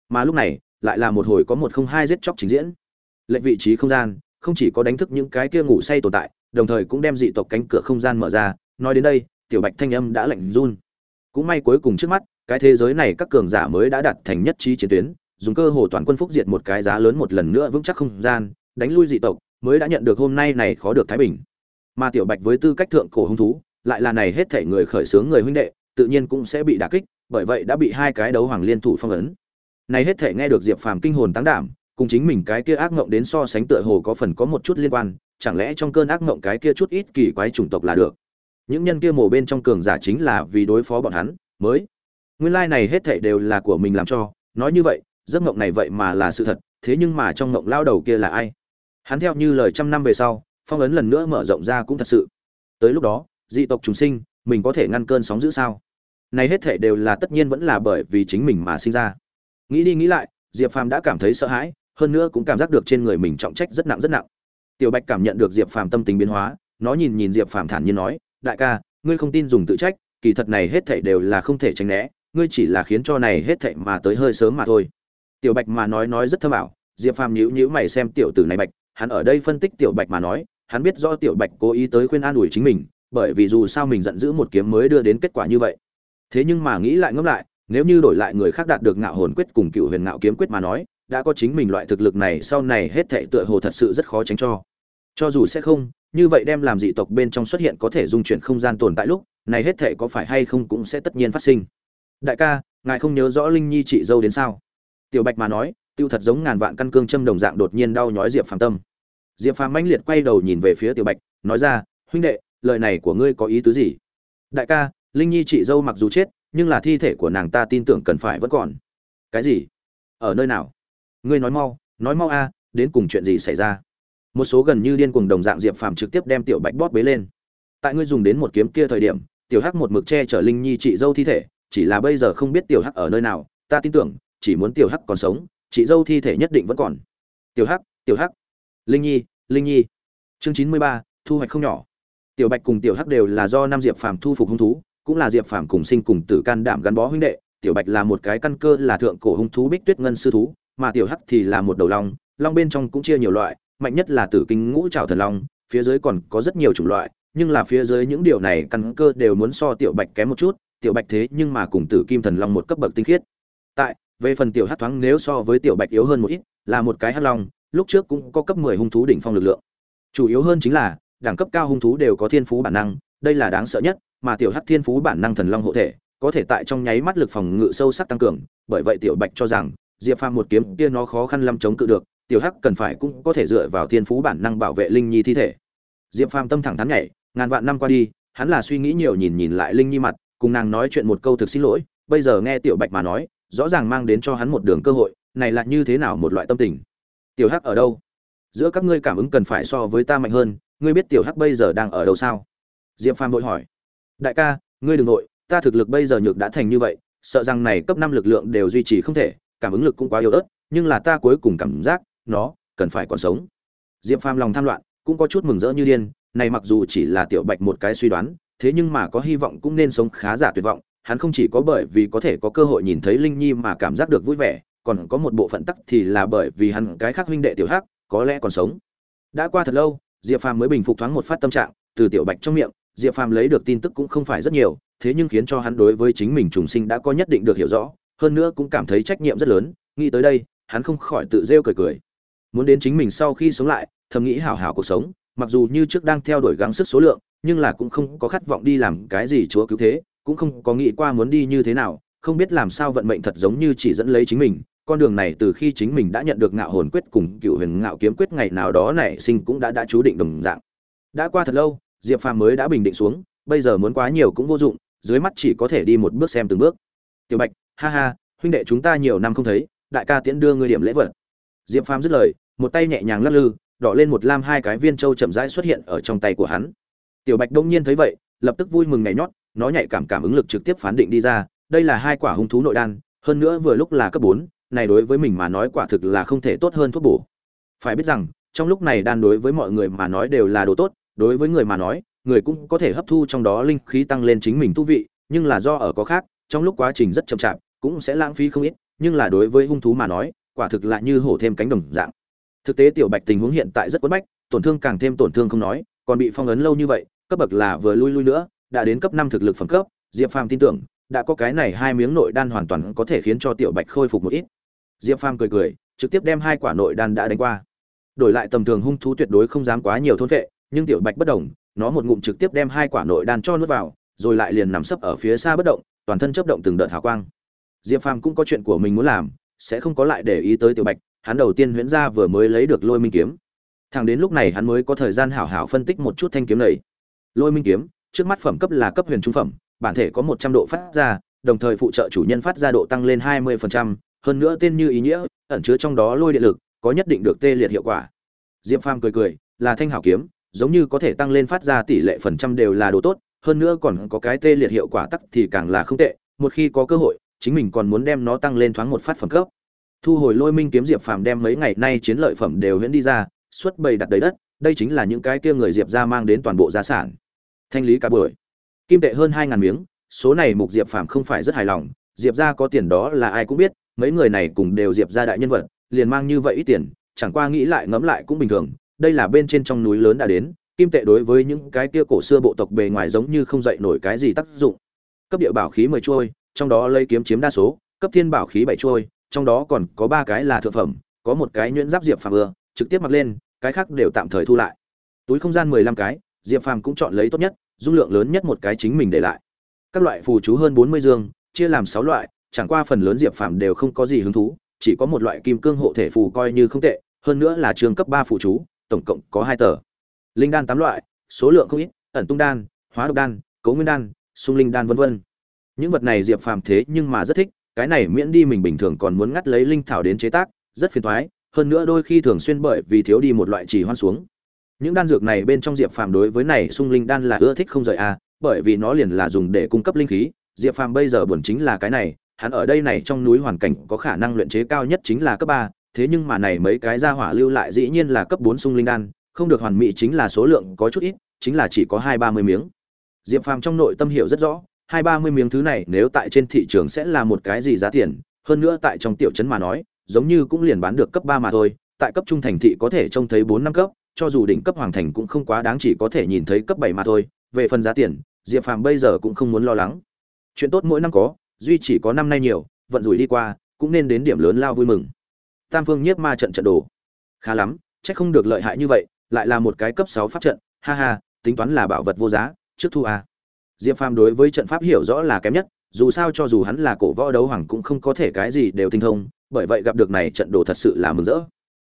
Mà lúc này, lại là một hồi có một không hai giết chóc trình diễn. Lệnh vị trí không gian, không chỉ có đánh thức những cái kia ngủ say tồn tại, đồng thời cũng đem dị tộc cánh cửa không gian mở ra, nói đến đây, tiểu bạch thanh âm đã lạnh run. Cũng may cuối cùng trước mắt, cái thế giới này các cường giả mới đã đạt thành nhất trí chiến tuyến dùng cơ hồ toàn quân phúc diệt một cái giá lớn một lần nữa vững chắc không gian, đánh lui dị tộc, mới đã nhận được hôm nay này khó được thái bình. Mà tiểu bạch với tư cách thượng cổ hung thú, lại là này hết thể người khởi sướng người huynh đệ, tự nhiên cũng sẽ bị đả kích, bởi vậy đã bị hai cái đấu hoàng liên thủ phong ấn. Này hết thể nghe được diệp phàm kinh hồn tăng đảm, cùng chính mình cái kia ác ngộng đến so sánh tựa hồ có phần có một chút liên quan, chẳng lẽ trong cơn ác ngộng cái kia chút ít kỳ quái chủng tộc là được? Những nhân kia mồ bên trong cường giả chính là vì đối phó bọn hắn, mới. Nguyên lai này hết thảy đều là của mình làm cho, nói như vậy giấc mộng này vậy mà là sự thật, thế nhưng mà trong mộng lao đầu kia là ai? Hắn theo như lời trăm năm về sau, phong ấn lần nữa mở rộng ra cũng thật sự. Tới lúc đó, dị tộc trùng sinh, mình có thể ngăn cơn sóng giữ sao? Này hết thảy đều là tất nhiên vẫn là bởi vì chính mình mà sinh ra. Nghĩ đi nghĩ lại, diệp phàm đã cảm thấy sợ hãi, hơn nữa cũng cảm giác được trên người mình trọng trách rất nặng rất nặng. Tiểu bạch cảm nhận được diệp phàm tâm tình biến hóa, nó nhìn nhìn diệp phàm thản nhiên nói, đại ca, ngươi không tin dùng tự trách, kỳ thật này hết thảy đều là không thể tránh né, ngươi chỉ là khiến cho này hết thảy mà tới hơi sớm mà thôi tiểu bạch mà nói nói rất thâm ảo, diệp phàm nhíu nhíu mày xem tiểu tử này bạch, hắn ở đây phân tích tiểu bạch mà nói, hắn biết do tiểu bạch cố ý tới khuyên an ủi chính mình, bởi vì dù sao mình giận dữ một kiếm mới đưa đến kết quả như vậy. Thế nhưng mà nghĩ lại ngẫm lại, nếu như đổi lại người khác đạt được ngạo hồn quyết cùng cựu huyền ngạo kiếm quyết mà nói, đã có chính mình loại thực lực này, sau này hết thệ tựa hồ thật sự rất khó tránh cho. Cho dù sẽ không, như vậy đem làm dị tộc bên trong xuất hiện có thể dung chuyển không gian tồn tại lúc, này hết thệ có phải hay không cũng sẽ tất nhiên phát sinh. Đại ca, ngài không nhớ rõ linh nhi chị dâu đến sao? Tiểu bạch mà nói, tiêu thật giống ngàn vạn căn cương châm đồng dạng đột nhiên đau nhói diệp phàm tâm. Diệp phàm mãnh liệt quay đầu nhìn về phía tiểu bạch, nói ra, huynh đệ, lời này của ngươi có ý tứ gì? Đại ca, linh nhi chị dâu mặc dù chết, nhưng là thi thể của nàng ta tin tưởng cần phải vẫn còn. Cái gì? Ở nơi nào? Ngươi nói mau nói mau a, đến cùng chuyện gì xảy ra? Một số gần như điên cuồng đồng dạng diệp phàm trực tiếp đem tiểu bạch bóp bế lên. Tại ngươi dùng đến một kiếm kia thời điểm, tiểu hắc một mực che chở linh nhi chị dâu thi thể, chỉ là bây giờ không biết tiểu hắc ở nơi nào, ta tin tưởng chỉ muốn tiểu hắc còn sống, chị dâu thi thể nhất định vẫn còn. Tiểu hắc tiểu hắc. Linh nhi linh nhi. Chương chín mươi ba, thu hoạch không nhỏ. Tiểu bạch cùng tiểu hắc đều là do nam diệp phàm thu phục hung thú, cũng là diệp phàm cùng sinh cùng tử can đảm gắn bó huynh đệ. Tiểu bạch là một cái căn cơ là thượng cổ hung thú bích tuyết ngân sư thú, mà tiểu hắc thì là một đầu long long bên trong cũng chia nhiều loại, mạnh nhất là tử kinh ngũ trào thần long, phía dưới còn có rất nhiều chủng loại, nhưng là phía dưới những điều này căn cơ đều muốn so tiểu bạch kém một chút. Tiểu bạch thế nhưng mà cùng tử kim thần long một cấp bậc tinh khiết. Tại về phần tiểu hắc thoáng nếu so với tiểu bạch yếu hơn một ít, là một cái hắc long, lúc trước cũng có cấp 10 hung thú đỉnh phong lực lượng. Chủ yếu hơn chính là, đẳng cấp cao hung thú đều có thiên phú bản năng, đây là đáng sợ nhất, mà tiểu hắc thiên phú bản năng thần long hộ thể, có thể tại trong nháy mắt lực phòng ngự sâu sắc tăng cường, bởi vậy tiểu bạch cho rằng, diệp phàm một kiếm kia nó khó khăn lắm chống cự được, tiểu hắc cần phải cũng có thể dựa vào thiên phú bản năng bảo vệ linh nhi thi thể. Diệp phàm tâm thẳng thắn nhảy, ngàn vạn năm qua đi, hắn là suy nghĩ nhiều nhìn nhìn lại linh nhi mặt, cùng nàng nói chuyện một câu thực xin lỗi, bây giờ nghe tiểu bạch mà nói rõ ràng mang đến cho hắn một đường cơ hội, này là như thế nào một loại tâm tình? Tiểu hắc ở đâu? Giữa các ngươi cảm ứng cần phải so với ta mạnh hơn, ngươi biết tiểu hắc bây giờ đang ở đâu sao? Diệp phàm vội hỏi. Đại ca, ngươi đừng vội, ta thực lực bây giờ nhược đã thành như vậy, sợ rằng này cấp năm lực lượng đều duy trì không thể, cảm ứng lực cũng quá yếu ớt, nhưng là ta cuối cùng cảm giác, nó cần phải còn sống. Diệp phàm lòng tham loạn, cũng có chút mừng rỡ như điên, này mặc dù chỉ là tiểu bạch một cái suy đoán, thế nhưng mà có hy vọng cũng nên sống khá giả tuyệt vọng hắn không chỉ có bởi vì có thể có cơ hội nhìn thấy linh nhi mà cảm giác được vui vẻ, còn có một bộ phận tắc thì là bởi vì hắn cái khác huynh đệ tiểu hắc, có lẽ còn sống. Đã qua thật lâu, diệp phàm mới bình phục thoáng một phát tâm trạng, từ tiểu bạch trong miệng, diệp phàm lấy được tin tức cũng không phải rất nhiều, thế nhưng khiến cho hắn đối với chính mình trùng sinh đã có nhất định được hiểu rõ, hơn nữa cũng cảm thấy trách nhiệm rất lớn, nghĩ tới đây, hắn không khỏi tự rêu cười cười. Muốn đến chính mình sau khi sống lại, thầm nghĩ hảo hảo cuộc sống, mặc dù như trước đang theo đuổi gắng sức số lượng, nhưng là cũng không có khát vọng đi làm cái gì chúa cứu thế cũng không có nghĩ qua muốn đi như thế nào, không biết làm sao vận mệnh thật giống như chỉ dẫn lấy chính mình, con đường này từ khi chính mình đã nhận được ngạo hồn quyết cùng cựu huyền ngạo kiếm quyết ngày nào đó nảy sinh cũng đã đã chú định đồng dạng. Đã qua thật lâu, diệp phàm mới đã bình định xuống, bây giờ muốn quá nhiều cũng vô dụng, dưới mắt chỉ có thể đi một bước xem từng bước. Tiểu bạch, ha ha, huynh đệ chúng ta nhiều năm không thấy, đại ca tiễn đưa ngươi điểm lễ vật. Diệp phàm dứt lời, một tay nhẹ nhàng lắc lư, đỏ lên một lam hai cái viên châu chậm rãi xuất hiện ở trong tay của hắn. Tiểu bạch đông nhiên thấy vậy, lập tức vui mừng nhảy nhót nó nhạy cảm cảm ứng lực trực tiếp phán định đi ra, đây là hai quả hung thú nội đan, hơn nữa vừa lúc là cấp bốn, này đối với mình mà nói quả thực là không thể tốt hơn thuốc bổ. Phải biết rằng, trong lúc này đan đối với mọi người mà nói đều là đồ tốt, đối với người mà nói, người cũng có thể hấp thu trong đó linh khí tăng lên chính mình tu vị, nhưng là do ở có khác, trong lúc quá trình rất chậm chạp, cũng sẽ lãng phí không ít, nhưng là đối với hung thú mà nói, quả thực là như hổ thêm cánh đồng dạng. Thực tế tiểu bạch tình huống hiện tại rất quẫn bách, tổn thương càng thêm tổn thương không nói, còn bị phong ấn lâu như vậy, cấp bậc là vừa lui lui nữa đã đến cấp năm thực lực phẩm cấp diệp phàm tin tưởng đã có cái này hai miếng nội đan hoàn toàn có thể khiến cho tiểu bạch khôi phục một ít. Diệp phàm cười cười trực tiếp đem hai quả nội đan đã đánh qua. Đổi lại tầm thường hung thú tuyệt đối không dám quá nhiều thôn vệ nhưng tiểu bạch bất động, nó một ngụm trực tiếp đem hai quả nội đan cho nuốt vào rồi lại liền nằm sấp ở phía xa bất động toàn thân chớp động từng đợt hào quang. Diệp phàm cũng có chuyện của mình muốn làm sẽ không có lại để ý tới tiểu bạch hắn đầu tiên huyễn ra vừa mới lấy được lôi minh kiếm. Thẳng đến lúc này hắn mới có thời gian hảo hảo phân tích một chút thanh kiếm này. Lôi minh kiếm trước mắt phẩm cấp là cấp huyền trung phẩm, bản thể có một trăm độ phát ra, đồng thời phụ trợ chủ nhân phát ra độ tăng lên hai mươi phần trăm, hơn nữa tên như ý nghĩa, ẩn chứa trong đó lôi điện lực, có nhất định được tê liệt hiệu quả. Diệp phàm cười cười, là thanh hảo kiếm, giống như có thể tăng lên phát ra tỷ lệ phần trăm đều là đồ tốt, hơn nữa còn có cái tê liệt hiệu quả tắc thì càng là không tệ, một khi có cơ hội, chính mình còn muốn đem nó tăng lên thoáng một phát phẩm cấp. Thu hồi lôi minh kiếm diệp phàm đem mấy ngày nay chiến lợi phẩm đều huyễn đi ra xuất bày đặt đầy đất, đây chính là những cái kia người diệp gia mang đến toàn bộ gia sản thanh lý cả buổi. Kim tệ hơn hai ngàn miếng, số này mục diệp phàm không phải rất hài lòng, diệp ra có tiền đó là ai cũng biết, mấy người này cùng đều diệp ra đại nhân vật, liền mang như vậy ít tiền, chẳng qua nghĩ lại ngẫm lại cũng bình thường, đây là bên trên trong núi lớn đã đến, kim tệ đối với những cái kia cổ xưa bộ tộc bề ngoài giống như không dậy nổi cái gì tác dụng. Cấp địa bảo khí mười trôi trong đó lấy kiếm chiếm đa số, cấp thiên bảo khí bảy trôi trong đó còn có ba cái là thượng phẩm, có một cái nhuyễn giáp diệp phàm ưa, trực tiếp mặc lên, cái khác đều tạm thời thu lại. Túi không gian mười lăm cái diệp phàm cũng chọn lấy tốt nhất, dung lượng lớn nhất một cái chính mình để lại. Các loại phù chú hơn bốn mươi dương, chia làm sáu loại, chẳng qua phần lớn diệp phàm đều không có gì hứng thú, chỉ có một loại kim cương hộ thể phù coi như không tệ, hơn nữa là trường cấp ba phù chú, tổng cộng có hai tờ. Linh đan tám loại, số lượng không ít, ẩn tung đan, hóa độc đan, cấu nguyên đan sung linh đan vân vân. Những vật này diệp phàm thế nhưng mà rất thích, cái này miễn đi mình bình thường còn muốn ngắt lấy linh thảo đến chế tác, rất phiền toái, hơn nữa đôi khi thường xuyên bởi vì thiếu đi một loại chỉ hoan xuống những đan dược này bên trong diệp phàm đối với này sung linh đan là ưa thích không rời a bởi vì nó liền là dùng để cung cấp linh khí. Diệp phàm bây giờ buồn chính là cái này, hắn ở đây này trong núi hoàn cảnh có khả năng luyện chế cao nhất chính là cấp ba, thế nhưng mà này mấy cái gia hỏa lưu lại dĩ nhiên là cấp bốn sung linh đan, không được hoàn mỹ chính là số lượng có chút ít, chính là chỉ có hai ba mươi miếng. Diệp phàm trong nội tâm hiểu rất rõ, hai ba mươi miếng thứ này nếu tại trên thị trường sẽ là một cái gì giá tiền, hơn nữa tại trong tiểu trấn mà nói, giống như cũng liền bán được cấp ba mà thôi, tại cấp trung thành thị có thể trông thấy bốn năm cấp cho dù đỉnh cấp hoàng thành cũng không quá đáng chỉ có thể nhìn thấy cấp bảy mà thôi, về phần giá tiền, diệp phàm bây giờ cũng không muốn lo lắng. Chuyện tốt mỗi năm có, duy chỉ có năm nay nhiều, vận rủi đi qua, cũng nên đến điểm lớn lao vui mừng. Tam phương nhiếp ma trận trận đồ. Khá lắm, chắc không được lợi hại như vậy, lại là một cái cấp sáu pháp trận, ha ha, tính toán là bảo vật vô giá, trước thu à. Diệp phàm đối với trận pháp hiểu rõ là kém nhất, dù sao cho dù hắn là cổ võ đấu hoàng cũng không có thể cái gì đều tinh thông, bởi vậy gặp được này trận đồ thật sự là mừng rỡ.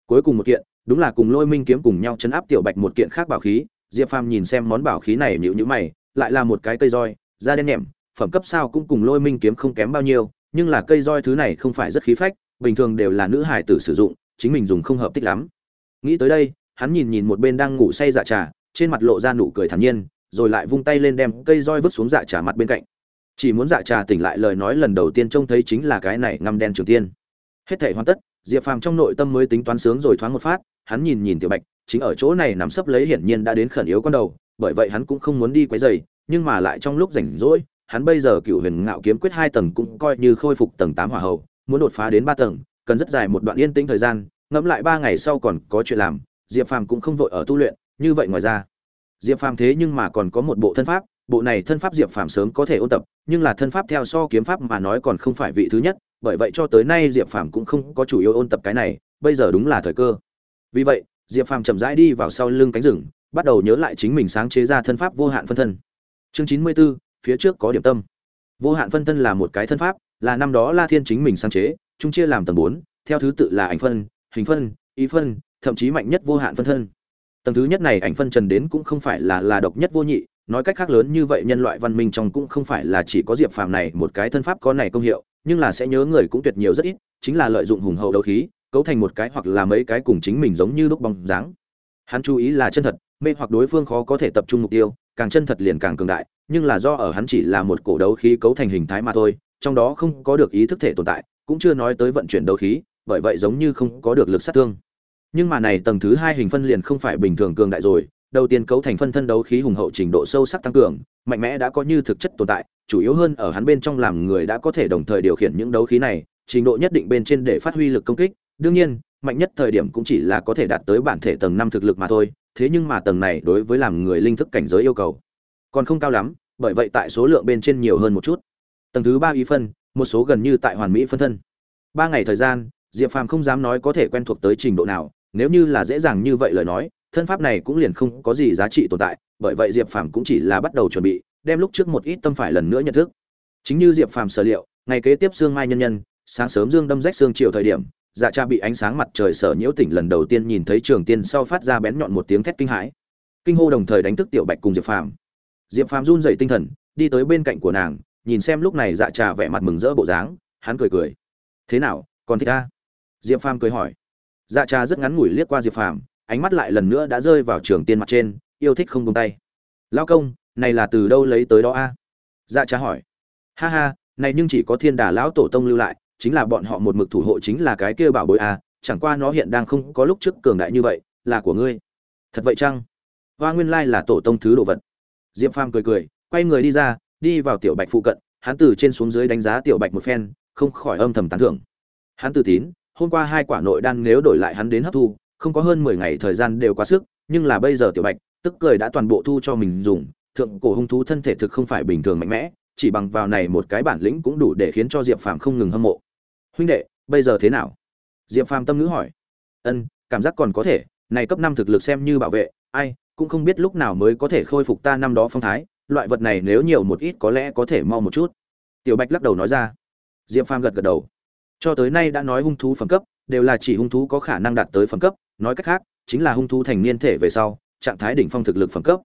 Cuối cùng một kiện đúng là cùng lôi minh kiếm cùng nhau chấn áp tiểu bạch một kiện khác bảo khí, diệp phàm nhìn xem món bảo khí này nhịu nhữ mày, lại là một cái cây roi, da đen nhẹm, phẩm cấp sao cũng cùng lôi minh kiếm không kém bao nhiêu, nhưng là cây roi thứ này không phải rất khí phách, bình thường đều là nữ hải tử sử dụng, chính mình dùng không hợp thích lắm. Nghĩ tới đây, hắn nhìn nhìn một bên đang ngủ say dạ trà, trên mặt lộ ra nụ cười thản nhiên, rồi lại vung tay lên đem cây roi vứt xuống dạ trà mặt bên cạnh. Chỉ muốn dạ trà tỉnh lại lời nói lần đầu tiên trông thấy chính là cái này ngăm đen trường tiên. Hết thể hoàn tất, diệp phàm trong nội tâm mới tính toán sướng rồi thoáng một phát hắn nhìn nhìn tiểu bạch, chính ở chỗ này nằm sấp lấy hiển nhiên đã đến khẩn yếu con đầu, bởi vậy hắn cũng không muốn đi quấy rầy, nhưng mà lại trong lúc rảnh rỗi, hắn bây giờ cựu huyền ngạo kiếm quyết hai tầng cũng coi như khôi phục tầng tám hỏa hậu muốn đột phá đến ba tầng, cần rất dài một đoạn yên tĩnh thời gian, ngẫm lại ba ngày sau còn có chuyện làm, diệp phàm cũng không vội ở tu luyện, như vậy ngoài ra, diệp phàm thế nhưng mà còn có một bộ thân pháp, bộ này thân pháp diệp phàm sớm có thể ôn tập, nhưng là thân pháp theo so kiếm pháp mà nói còn không phải vị thứ nhất, bởi vậy cho tới nay diệp phàm cũng không có chủ yếu ôn tập cái này, bây giờ đúng là thời cơ vì vậy diệp phàm chậm rãi đi vào sau lưng cánh rừng bắt đầu nhớ lại chính mình sáng chế ra thân pháp vô hạn phân thân. Chương chín mươi 94, phía trước có điểm tâm. Vô hạn phân thân là một cái thân pháp là năm đó la thiên chính mình sáng chế chúng chia làm tầng bốn theo thứ tự là ảnh phân hình phân ý phân thậm chí mạnh nhất vô hạn phân thân. Tầng thứ nhất này ảnh phân trần đến cũng không phải là là độc nhất vô nhị nói cách khác lớn như vậy nhân loại văn minh trong cũng không phải là chỉ có diệp phàm này một cái thân pháp có này công hiệu nhưng là sẽ nhớ người cũng tuyệt nhiều rất ít chính là lợi dụng hùng hậu đấu khí cấu thành một cái hoặc là mấy cái cùng chính mình giống như lúc bóng dáng. Hắn chú ý là chân thật, mê hoặc đối phương khó có thể tập trung mục tiêu, càng chân thật liền càng cường đại, nhưng là do ở hắn chỉ là một cổ đấu khí cấu thành hình thái mà thôi, trong đó không có được ý thức thể tồn tại, cũng chưa nói tới vận chuyển đấu khí, bởi vậy giống như không có được lực sát thương. Nhưng mà này tầng thứ hai hình phân liền không phải bình thường cường đại rồi, đầu tiên cấu thành phân thân đấu khí hùng hậu trình độ sâu sắc tăng cường, mạnh mẽ đã có như thực chất tồn tại, chủ yếu hơn ở hắn bên trong làm người đã có thể đồng thời điều khiển những đấu khí này, trình độ nhất định bên trên để phát huy lực công kích đương nhiên, mạnh nhất thời điểm cũng chỉ là có thể đạt tới bản thể tầng năm thực lực mà thôi, thế nhưng mà tầng này đối với làm người linh thức cảnh giới yêu cầu còn không cao lắm, bởi vậy tại số lượng bên trên nhiều hơn một chút. Tầng thứ ba y phân, một số gần như tại hoàn mỹ phân thân. Ba ngày thời gian, diệp phàm không dám nói có thể quen thuộc tới trình độ nào, nếu như là dễ dàng như vậy lời nói, thân pháp này cũng liền không có gì giá trị tồn tại, bởi vậy diệp phàm cũng chỉ là bắt đầu chuẩn bị, đem lúc trước một ít tâm phải lần nữa nhận thức. Chính như diệp phàm sở liệu, ngày kế tiếp sương mai nhân nhân, sáng sớm dương đâm rách xương chiều thời điểm dạ cha bị ánh sáng mặt trời sở nhiễu tỉnh lần đầu tiên nhìn thấy trường tiên sau phát ra bén nhọn một tiếng thét kinh hãi. Kinh hô đồng thời đánh thức tiểu bạch cùng diệp phàm. Diệp phàm run dậy tinh thần, đi tới bên cạnh của nàng, nhìn xem lúc này dạ trà vẻ mặt mừng rỡ bộ dáng, hắn cười cười. Thế nào, còn thích ta? Diệp phàm cười hỏi. Dạ trà rất ngắn ngủi liếc qua diệp phàm, ánh mắt lại lần nữa đã rơi vào trường tiên mặt trên, yêu thích không tung tay. Lao công, này là từ đâu lấy tới đó a? Dạ trà hỏi. Ha ha, này nhưng chỉ có thiên đà lão tổ tông lưu lại chính là bọn họ một mực thủ hộ chính là cái kia bảo bối à, chẳng qua nó hiện đang không có lúc trước cường đại như vậy là của ngươi. Thật vậy chăng? Hoa nguyên lai là tổ tông thứ đồ vật. Diệp phàm cười cười quay người đi ra đi vào tiểu bạch phụ cận hắn từ trên xuống dưới đánh giá tiểu bạch một phen không khỏi âm thầm tán thưởng. Hắn tự tín hôm qua hai quả nội đan nếu đổi lại hắn đến hấp thu không có hơn mười ngày thời gian đều quá sức nhưng là bây giờ tiểu bạch tức cười đã toàn bộ thu cho mình dùng thượng cổ hung thú thân thể thực không phải bình thường mạnh mẽ chỉ bằng vào này một cái bản lĩnh cũng đủ để khiến cho diệp phàm không ngừng hâm mộ huynh đệ, bây giờ thế nào? Diệp phàm tâm ngữ hỏi. Ân, cảm giác còn có thể, này cấp năm thực lực xem như bảo vệ, ai cũng không biết lúc nào mới có thể khôi phục ta năm đó phong thái, loại vật này nếu nhiều một ít có lẽ có thể mau một chút. Tiểu bạch lắc đầu nói ra. Diệp phàm gật gật đầu. Cho tới nay đã nói hung thú phẩm cấp, đều là chỉ hung thú có khả năng đạt tới phẩm cấp, nói cách khác, chính là hung thú thành niên thể về sau, trạng thái đỉnh phong thực lực phẩm cấp.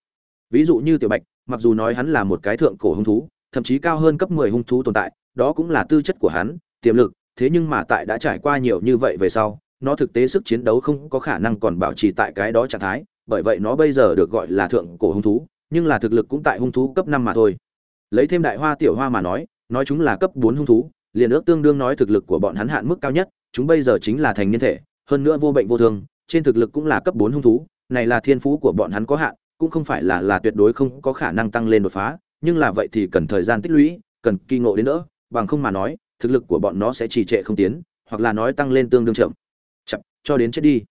Ví dụ như tiểu bạch, mặc dù nói hắn là một cái thượng cổ hung thú, thậm chí cao hơn cấp 10 hung thú tồn tại, đó cũng là tư chất của hắn, tiềm lực thế nhưng mà tại đã trải qua nhiều như vậy về sau, nó thực tế sức chiến đấu không có khả năng còn bảo trì tại cái đó trạng thái, bởi vậy nó bây giờ được gọi là thượng cổ hung thú, nhưng là thực lực cũng tại hung thú cấp năm mà thôi. Lấy thêm đại hoa tiểu hoa mà nói nói chúng là cấp bốn hung thú, liền ước tương đương nói thực lực của bọn hắn hạn mức cao nhất, chúng bây giờ chính là thành niên thể, hơn nữa vô bệnh vô thương, trên thực lực cũng là cấp bốn hung thú, này là thiên phú của bọn hắn có hạn, cũng không phải là là tuyệt đối không có khả năng tăng lên đột phá, nhưng là vậy thì cần thời gian tích lũy, cần kỳ ngộ đến nữa bằng không mà nói thực lực của bọn nó sẽ trì trệ không tiến, hoặc là nói tăng lên tương đương chậm. Chậm, cho đến chết đi.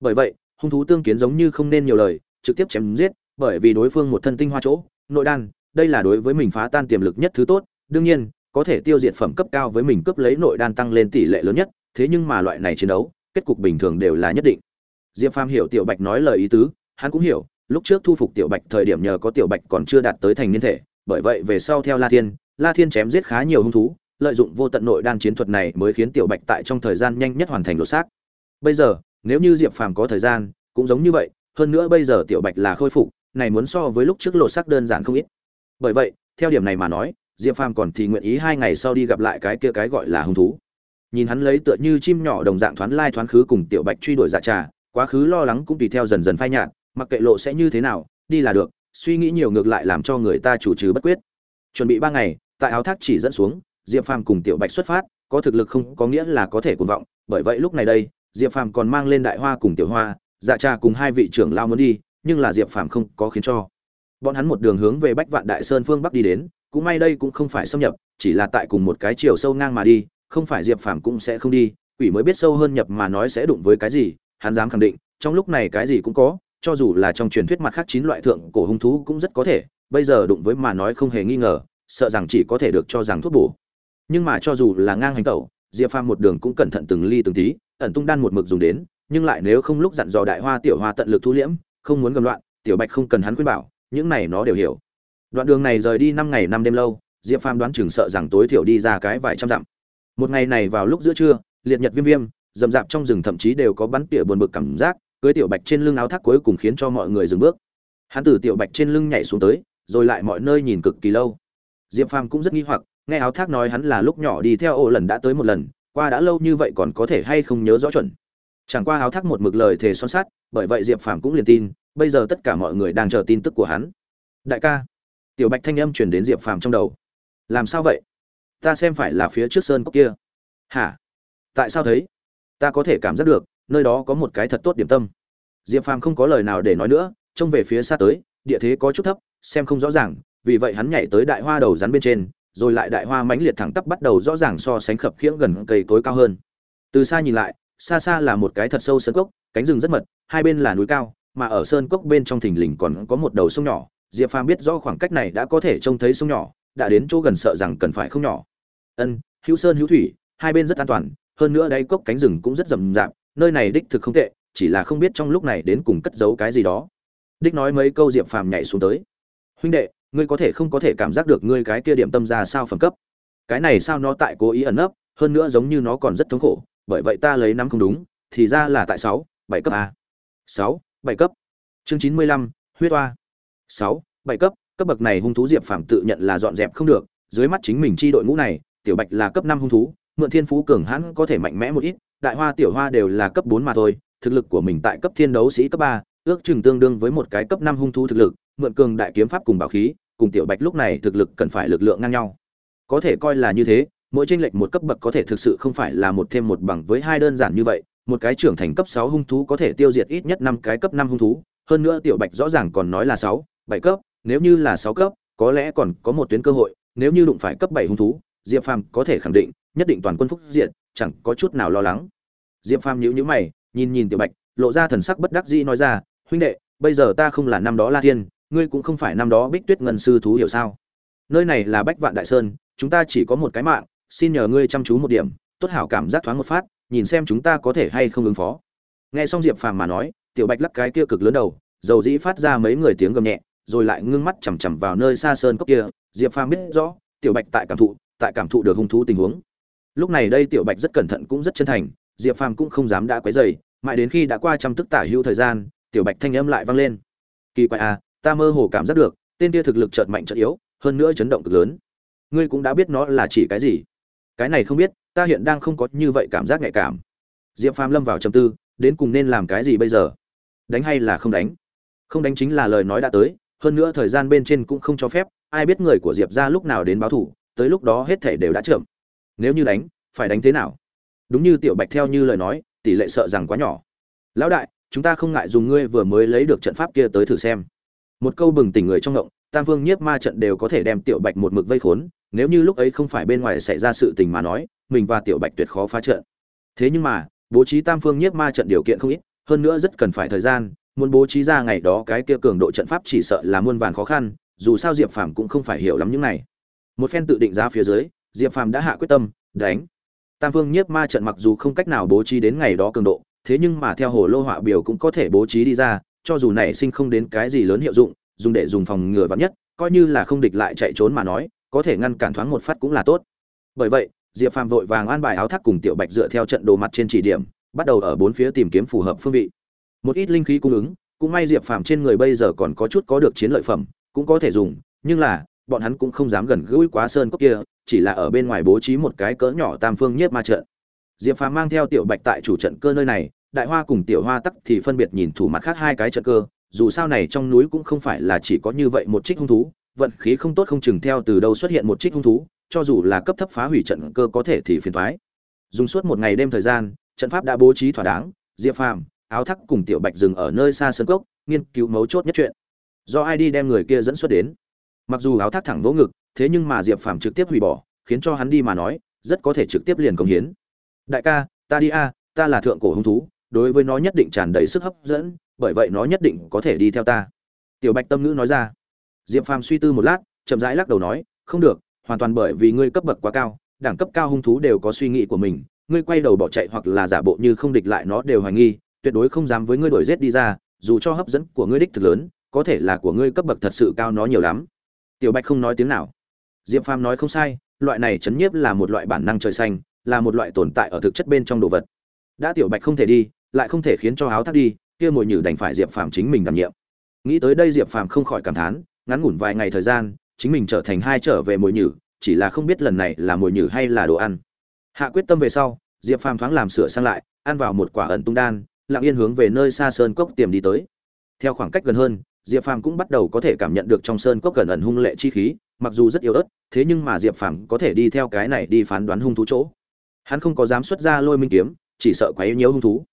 Bởi vậy, hung thú tương kiến giống như không nên nhiều lời, trực tiếp chém giết, bởi vì đối phương một thân tinh hoa chỗ, nội đan, đây là đối với mình phá tan tiềm lực nhất thứ tốt. Đương nhiên, có thể tiêu diệt phẩm cấp cao với mình cướp lấy nội đan tăng lên tỷ lệ lớn nhất, thế nhưng mà loại này chiến đấu, kết cục bình thường đều là nhất định. Diệp phàm hiểu tiểu bạch nói lời ý tứ, hắn cũng hiểu, lúc trước thu phục tiểu bạch thời điểm nhờ có tiểu bạch còn chưa đạt tới thành niên thể, bởi vậy về sau theo la thiên la thiên chém giết khá nhiều hung thú lợi dụng vô tận nội đan chiến thuật này mới khiến tiểu bạch tại trong thời gian nhanh nhất hoàn thành lột xác. Bây giờ, nếu như diệp phàm có thời gian, cũng giống như vậy, hơn nữa bây giờ tiểu bạch là khôi phục, này muốn so với lúc trước lột xác đơn giản không ít. Bởi vậy, theo điểm này mà nói, diệp phàm còn thì nguyện ý hai ngày sau đi gặp lại cái kia cái gọi là hung thú. Nhìn hắn lấy tựa như chim nhỏ đồng dạng thoáng lai thoáng khứ cùng tiểu bạch truy đuổi dạ trà, quá khứ lo lắng cũng tùy theo dần dần phai nhạt, mặc kệ lộ sẽ như thế nào, đi là được, suy nghĩ nhiều ngược lại làm cho người ta chủ trừ bất quyết. Chuẩn bị ba ngày, tại áo thác chỉ dẫn xuống diệp phàm cùng tiểu bạch xuất phát, có thực lực không có nghĩa là có thể cuồng vọng, bởi vậy lúc này đây, diệp phàm còn mang lên đại hoa cùng tiểu hoa dạ trà cùng hai vị trưởng lao muốn đi, nhưng là diệp phàm không có khiến cho. Bọn hắn một đường hướng về bách vạn đại sơn phương bắc đi đến, cũng may đây cũng không phải xâm nhập, chỉ là tại cùng một cái chiều sâu ngang mà đi, không phải diệp phàm cũng sẽ không đi, quỷ mới biết sâu hơn nhập mà nói sẽ đụng với cái gì, hắn dám khẳng định, trong lúc này cái gì cũng có, cho dù là trong truyền thuyết mặt khác chín loại thượng cổ hung thú cũng rất có thể, bây giờ đụng với mà nói không hề nghi ngờ, sợ rằng chỉ có thể được cho rằng thuốc bổ nhưng mà cho dù là ngang hành tẩu, diệp phàm một đường cũng cẩn thận từng ly từng tí, ẩn tung đan một mực dùng đến, nhưng lại nếu không lúc dặn dò đại hoa tiểu hoa tận lực thu liễm, không muốn gầm loạn, tiểu bạch không cần hắn khuyên bảo, những này nó đều hiểu. Đoạn đường này rời đi năm ngày năm đêm lâu, diệp phàm đoán chừng sợ rằng tối thiểu đi ra cái vài trăm dặm. Một ngày này vào lúc giữa trưa, liệt nhật viêm viêm, rậm rạp trong rừng thậm chí đều có bắn tỉa buồn bực cảm giác, cưới tiểu bạch trên lưng áo thác cuối cùng khiến cho mọi người dừng bước. Hắn từ tiểu bạch trên lưng nhảy xuống tới, rồi lại mọi nơi nhìn cực kỳ lâu. Diệp phàm cũng rất nghi hoặc nghe áo thác nói hắn là lúc nhỏ đi theo ô lần đã tới một lần, qua đã lâu như vậy còn có thể hay không nhớ rõ chuẩn. Chẳng qua áo thác một mực lời thề son sát bởi vậy diệp phàm cũng liền tin, bây giờ tất cả mọi người đang chờ tin tức của hắn. Đại ca. Tiểu bạch thanh âm truyền đến diệp phàm trong đầu. Làm sao vậy? Ta xem phải là phía trước sơn cốc kia. Hả? Tại sao thấy ta có thể cảm giác được, nơi đó có một cái thật tốt điểm tâm. Diệp phàm không có lời nào để nói nữa, trông về phía xa tới, địa thế có chút thấp, xem không rõ ràng, vì vậy hắn nhảy tới đại hoa đầu rắn bên trên rồi lại đại hoa mãnh liệt thẳng tắp bắt đầu rõ ràng so sánh khập khiễng gần cây cối cao hơn. Từ xa nhìn lại, xa xa là một cái thật sâu sơn cốc, cánh rừng rất mật, hai bên là núi cao, mà ở sơn cốc bên trong thình lình còn có một đầu sông nhỏ. Diệp phàm biết rõ khoảng cách này đã có thể trông thấy sông nhỏ, đã đến chỗ gần sợ rằng cần phải không nhỏ. Ân, hữu sơn, hữu thủy, hai bên rất an toàn, hơn nữa đáy cốc cánh rừng cũng rất rậm rạp, nơi này đích thực không tệ, chỉ là không biết trong lúc này đến cùng cất giấu cái gì đó. Đích nói mấy câu diệp phàm nhảy xuống tới. Huynh đệ ngươi có thể không có thể cảm giác được ngươi cái kia điểm tâm ra sao phẩm cấp. Cái này sao nó tại cố ý ẩn nấp, hơn nữa giống như nó còn rất thống khổ, bởi vậy ta lấy năm không đúng, thì ra là tại sáu, bảy cấp a. Sáu, bảy cấp. Chương chín mươi lăm, huyết oa. Sáu, bảy cấp cấp bậc này hung thú diệp phàm tự nhận là dọn dẹp không được, dưới mắt chính mình chi đội ngũ này, tiểu bạch là cấp năm hung thú, mượn thiên phú cường hãn có thể mạnh mẽ một ít, đại hoa tiểu hoa đều là cấp bốn mà thôi, thực lực của mình tại cấp thiên đấu sĩ cấp ba, ước chừng tương đương với một cái cấp năm hung thú thực lực, mượn cường đại kiếm pháp cùng bảo khí cùng tiểu bạch lúc này thực lực cần phải lực lượng ngang nhau. Có thể coi là như thế, mỗi tranh lệch một cấp bậc có thể thực sự không phải là một thêm một bằng với hai đơn giản như vậy, một cái trưởng thành cấp sáu hung thú có thể tiêu diệt ít nhất năm cái cấp năm hung thú, hơn nữa tiểu bạch rõ ràng còn nói là sáu, bảy cấp, nếu như là sáu cấp, có lẽ còn có một tuyến cơ hội, nếu như đụng phải cấp bảy hung thú, diệp phàm có thể khẳng định, nhất định toàn quân phúc diện chẳng có chút nào lo lắng. Diệp phàm nhíu nhíu mày, nhìn nhìn tiểu bạch, lộ ra thần sắc bất đắc dĩ nói ra, huynh đệ, bây giờ ta không là năm đó la thiên ngươi cũng không phải năm đó bích tuyết ngân sư thú hiểu sao? Nơi này là bách vạn đại sơn, chúng ta chỉ có một cái mạng, xin nhờ ngươi chăm chú một điểm, tốt hảo cảm giác thoáng một phát, nhìn xem chúng ta có thể hay không ứng phó. Nghe xong diệp phàm mà nói, tiểu bạch lắc cái kia cực lớn đầu, dầu dĩ phát ra mấy người tiếng gầm nhẹ, rồi lại ngưng mắt chằm chằm vào nơi xa sơn cốc kia. Diệp phàm biết rõ, tiểu bạch tại cảm thụ, tại cảm thụ được hung thú tình huống. Lúc này đây tiểu bạch rất cẩn thận cũng rất chân thành, diệp phàm cũng không dám đã quấy dày mãi đến khi đã qua trăm tức tả hữu thời gian, tiểu bạch thanh âm lại vang lên. Kỳ quái à ta mơ hồ cảm giác được, tên kia thực lực chợt mạnh chợt yếu, hơn nữa chấn động cực lớn. Ngươi cũng đã biết nó là chỉ cái gì. Cái này không biết, ta hiện đang không có như vậy cảm giác nhạy cảm. Diệp phàm lâm vào trầm tư, đến cùng nên làm cái gì bây giờ? Đánh hay là không đánh? Không đánh chính là lời nói đã tới, hơn nữa thời gian bên trên cũng không cho phép, ai biết người của diệp ra lúc nào đến báo thủ, tới lúc đó hết thể đều đã chậm. Nếu như đánh, phải đánh thế nào? Đúng như tiểu bạch theo như lời nói, tỷ lệ sợ rằng quá nhỏ. Lão đại, chúng ta không ngại dùng ngươi vừa mới lấy được trận pháp kia tới thử xem một câu bừng tỉnh người trong ngộng, tam vương nhiếp ma trận đều có thể đem tiểu bạch một mực vây khốn, nếu như lúc ấy không phải bên ngoài xảy ra sự tình mà nói, mình và tiểu bạch tuyệt khó phá trận. Thế nhưng mà, bố trí tam phương nhiếp ma trận điều kiện không ít, hơn nữa rất cần phải thời gian, muốn bố trí ra ngày đó cái kia cường độ trận pháp chỉ sợ là muôn vàn khó khăn, dù sao diệp phàm cũng không phải hiểu lắm những này. Một phen tự định ra phía dưới, diệp phàm đã hạ quyết tâm, đánh. Tam phương nhiếp ma trận mặc dù không cách nào bố trí đến ngày đó cường độ, thế nhưng mà theo hồ lô họa biểu cũng có thể bố trí đi ra cho dù nảy sinh không đến cái gì lớn hiệu dụng, dùng để dùng phòng ngừa vắn nhất, coi như là không địch lại chạy trốn mà nói, có thể ngăn cản thoáng một phát cũng là tốt. Bởi vậy, diệp phàm vội vàng an bài áo thác cùng tiểu bạch dựa theo trận đồ mặt trên chỉ điểm, bắt đầu ở bốn phía tìm kiếm phù hợp phương vị. Một ít linh khí cung ứng, cũng may diệp phàm trên người bây giờ còn có chút có được chiến lợi phẩm, cũng có thể dùng, nhưng là, bọn hắn cũng không dám gần gũi quá sơn cốc kia, chỉ là ở bên ngoài bố trí một cái cỡ nhỏ tam phương nhiếp ma trận. Diệp phàm mang theo tiểu bạch tại chủ trận cơ nơi này đại hoa cùng tiểu hoa tắc thì phân biệt nhìn thủ mặt khác hai cái trận cơ, dù sao này trong núi cũng không phải là chỉ có như vậy một trích hung thú, vận khí không tốt không chừng theo từ đâu xuất hiện một trích hung thú, cho dù là cấp thấp phá hủy trận cơ có thể thì phiền thoái dùng suốt một ngày đêm thời gian, trận pháp đã bố trí thỏa đáng, diệp phàm, áo thắc cùng tiểu bạch dừng ở nơi xa sân cốc, nghiên cứu mấu chốt nhất chuyện. Do ai đi đem người kia dẫn xuất đến? Mặc dù áo thác thẳng vỗ ngực, thế nhưng mà diệp phàm trực tiếp hủy bỏ, khiến cho hắn đi mà nói, rất có thể trực tiếp liền công hiến. Đại ca, ta đi a, ta là thượng cổ hung thú đối với nó nhất định tràn đầy sức hấp dẫn, bởi vậy nó nhất định có thể đi theo ta. Tiểu bạch tâm ngữ nói ra. Diệp phàm suy tư một lát, chậm rãi lắc đầu nói, không được, hoàn toàn bởi vì ngươi cấp bậc quá cao, đẳng cấp cao hung thú đều có suy nghĩ của mình, ngươi quay đầu bỏ chạy hoặc là giả bộ như không địch lại nó đều hoài nghi, tuyệt đối không dám với ngươi đổi giết đi ra, dù cho hấp dẫn của ngươi đích thực lớn, có thể là của ngươi cấp bậc thật sự cao nó nhiều lắm. Tiểu bạch không nói tiếng nào. Diệp phàm nói không sai, loại này chấn nhiếp là một loại bản năng trời xanh, là một loại tồn tại ở thực chất bên trong đồ vật. Đã tiểu bạch không thể đi lại không thể khiến cho áo thác đi, kia mồi nhử đành phải diệp phàm chính mình đảm nhiệm. Nghĩ tới đây diệp phàm không khỏi cảm thán, ngắn ngủn vài ngày thời gian, chính mình trở thành hai trở về mồi nhử, chỉ là không biết lần này là mồi nhử hay là đồ ăn. Hạ quyết tâm về sau, diệp phàm thoáng làm sửa sang lại, ăn vào một quả ẩn tung đan, lặng yên hướng về nơi xa sơn cốc tiềm đi tới. Theo khoảng cách gần hơn, diệp phàm cũng bắt đầu có thể cảm nhận được trong sơn cốc gần ẩn hung lệ chi khí, mặc dù rất yếu ớt, thế nhưng mà diệp phàm có thể đi theo cái này đi phán đoán hung thú chỗ. Hắn không có dám xuất ra lôi minh kiếm, chỉ sợ quá yếu nhiều hung thú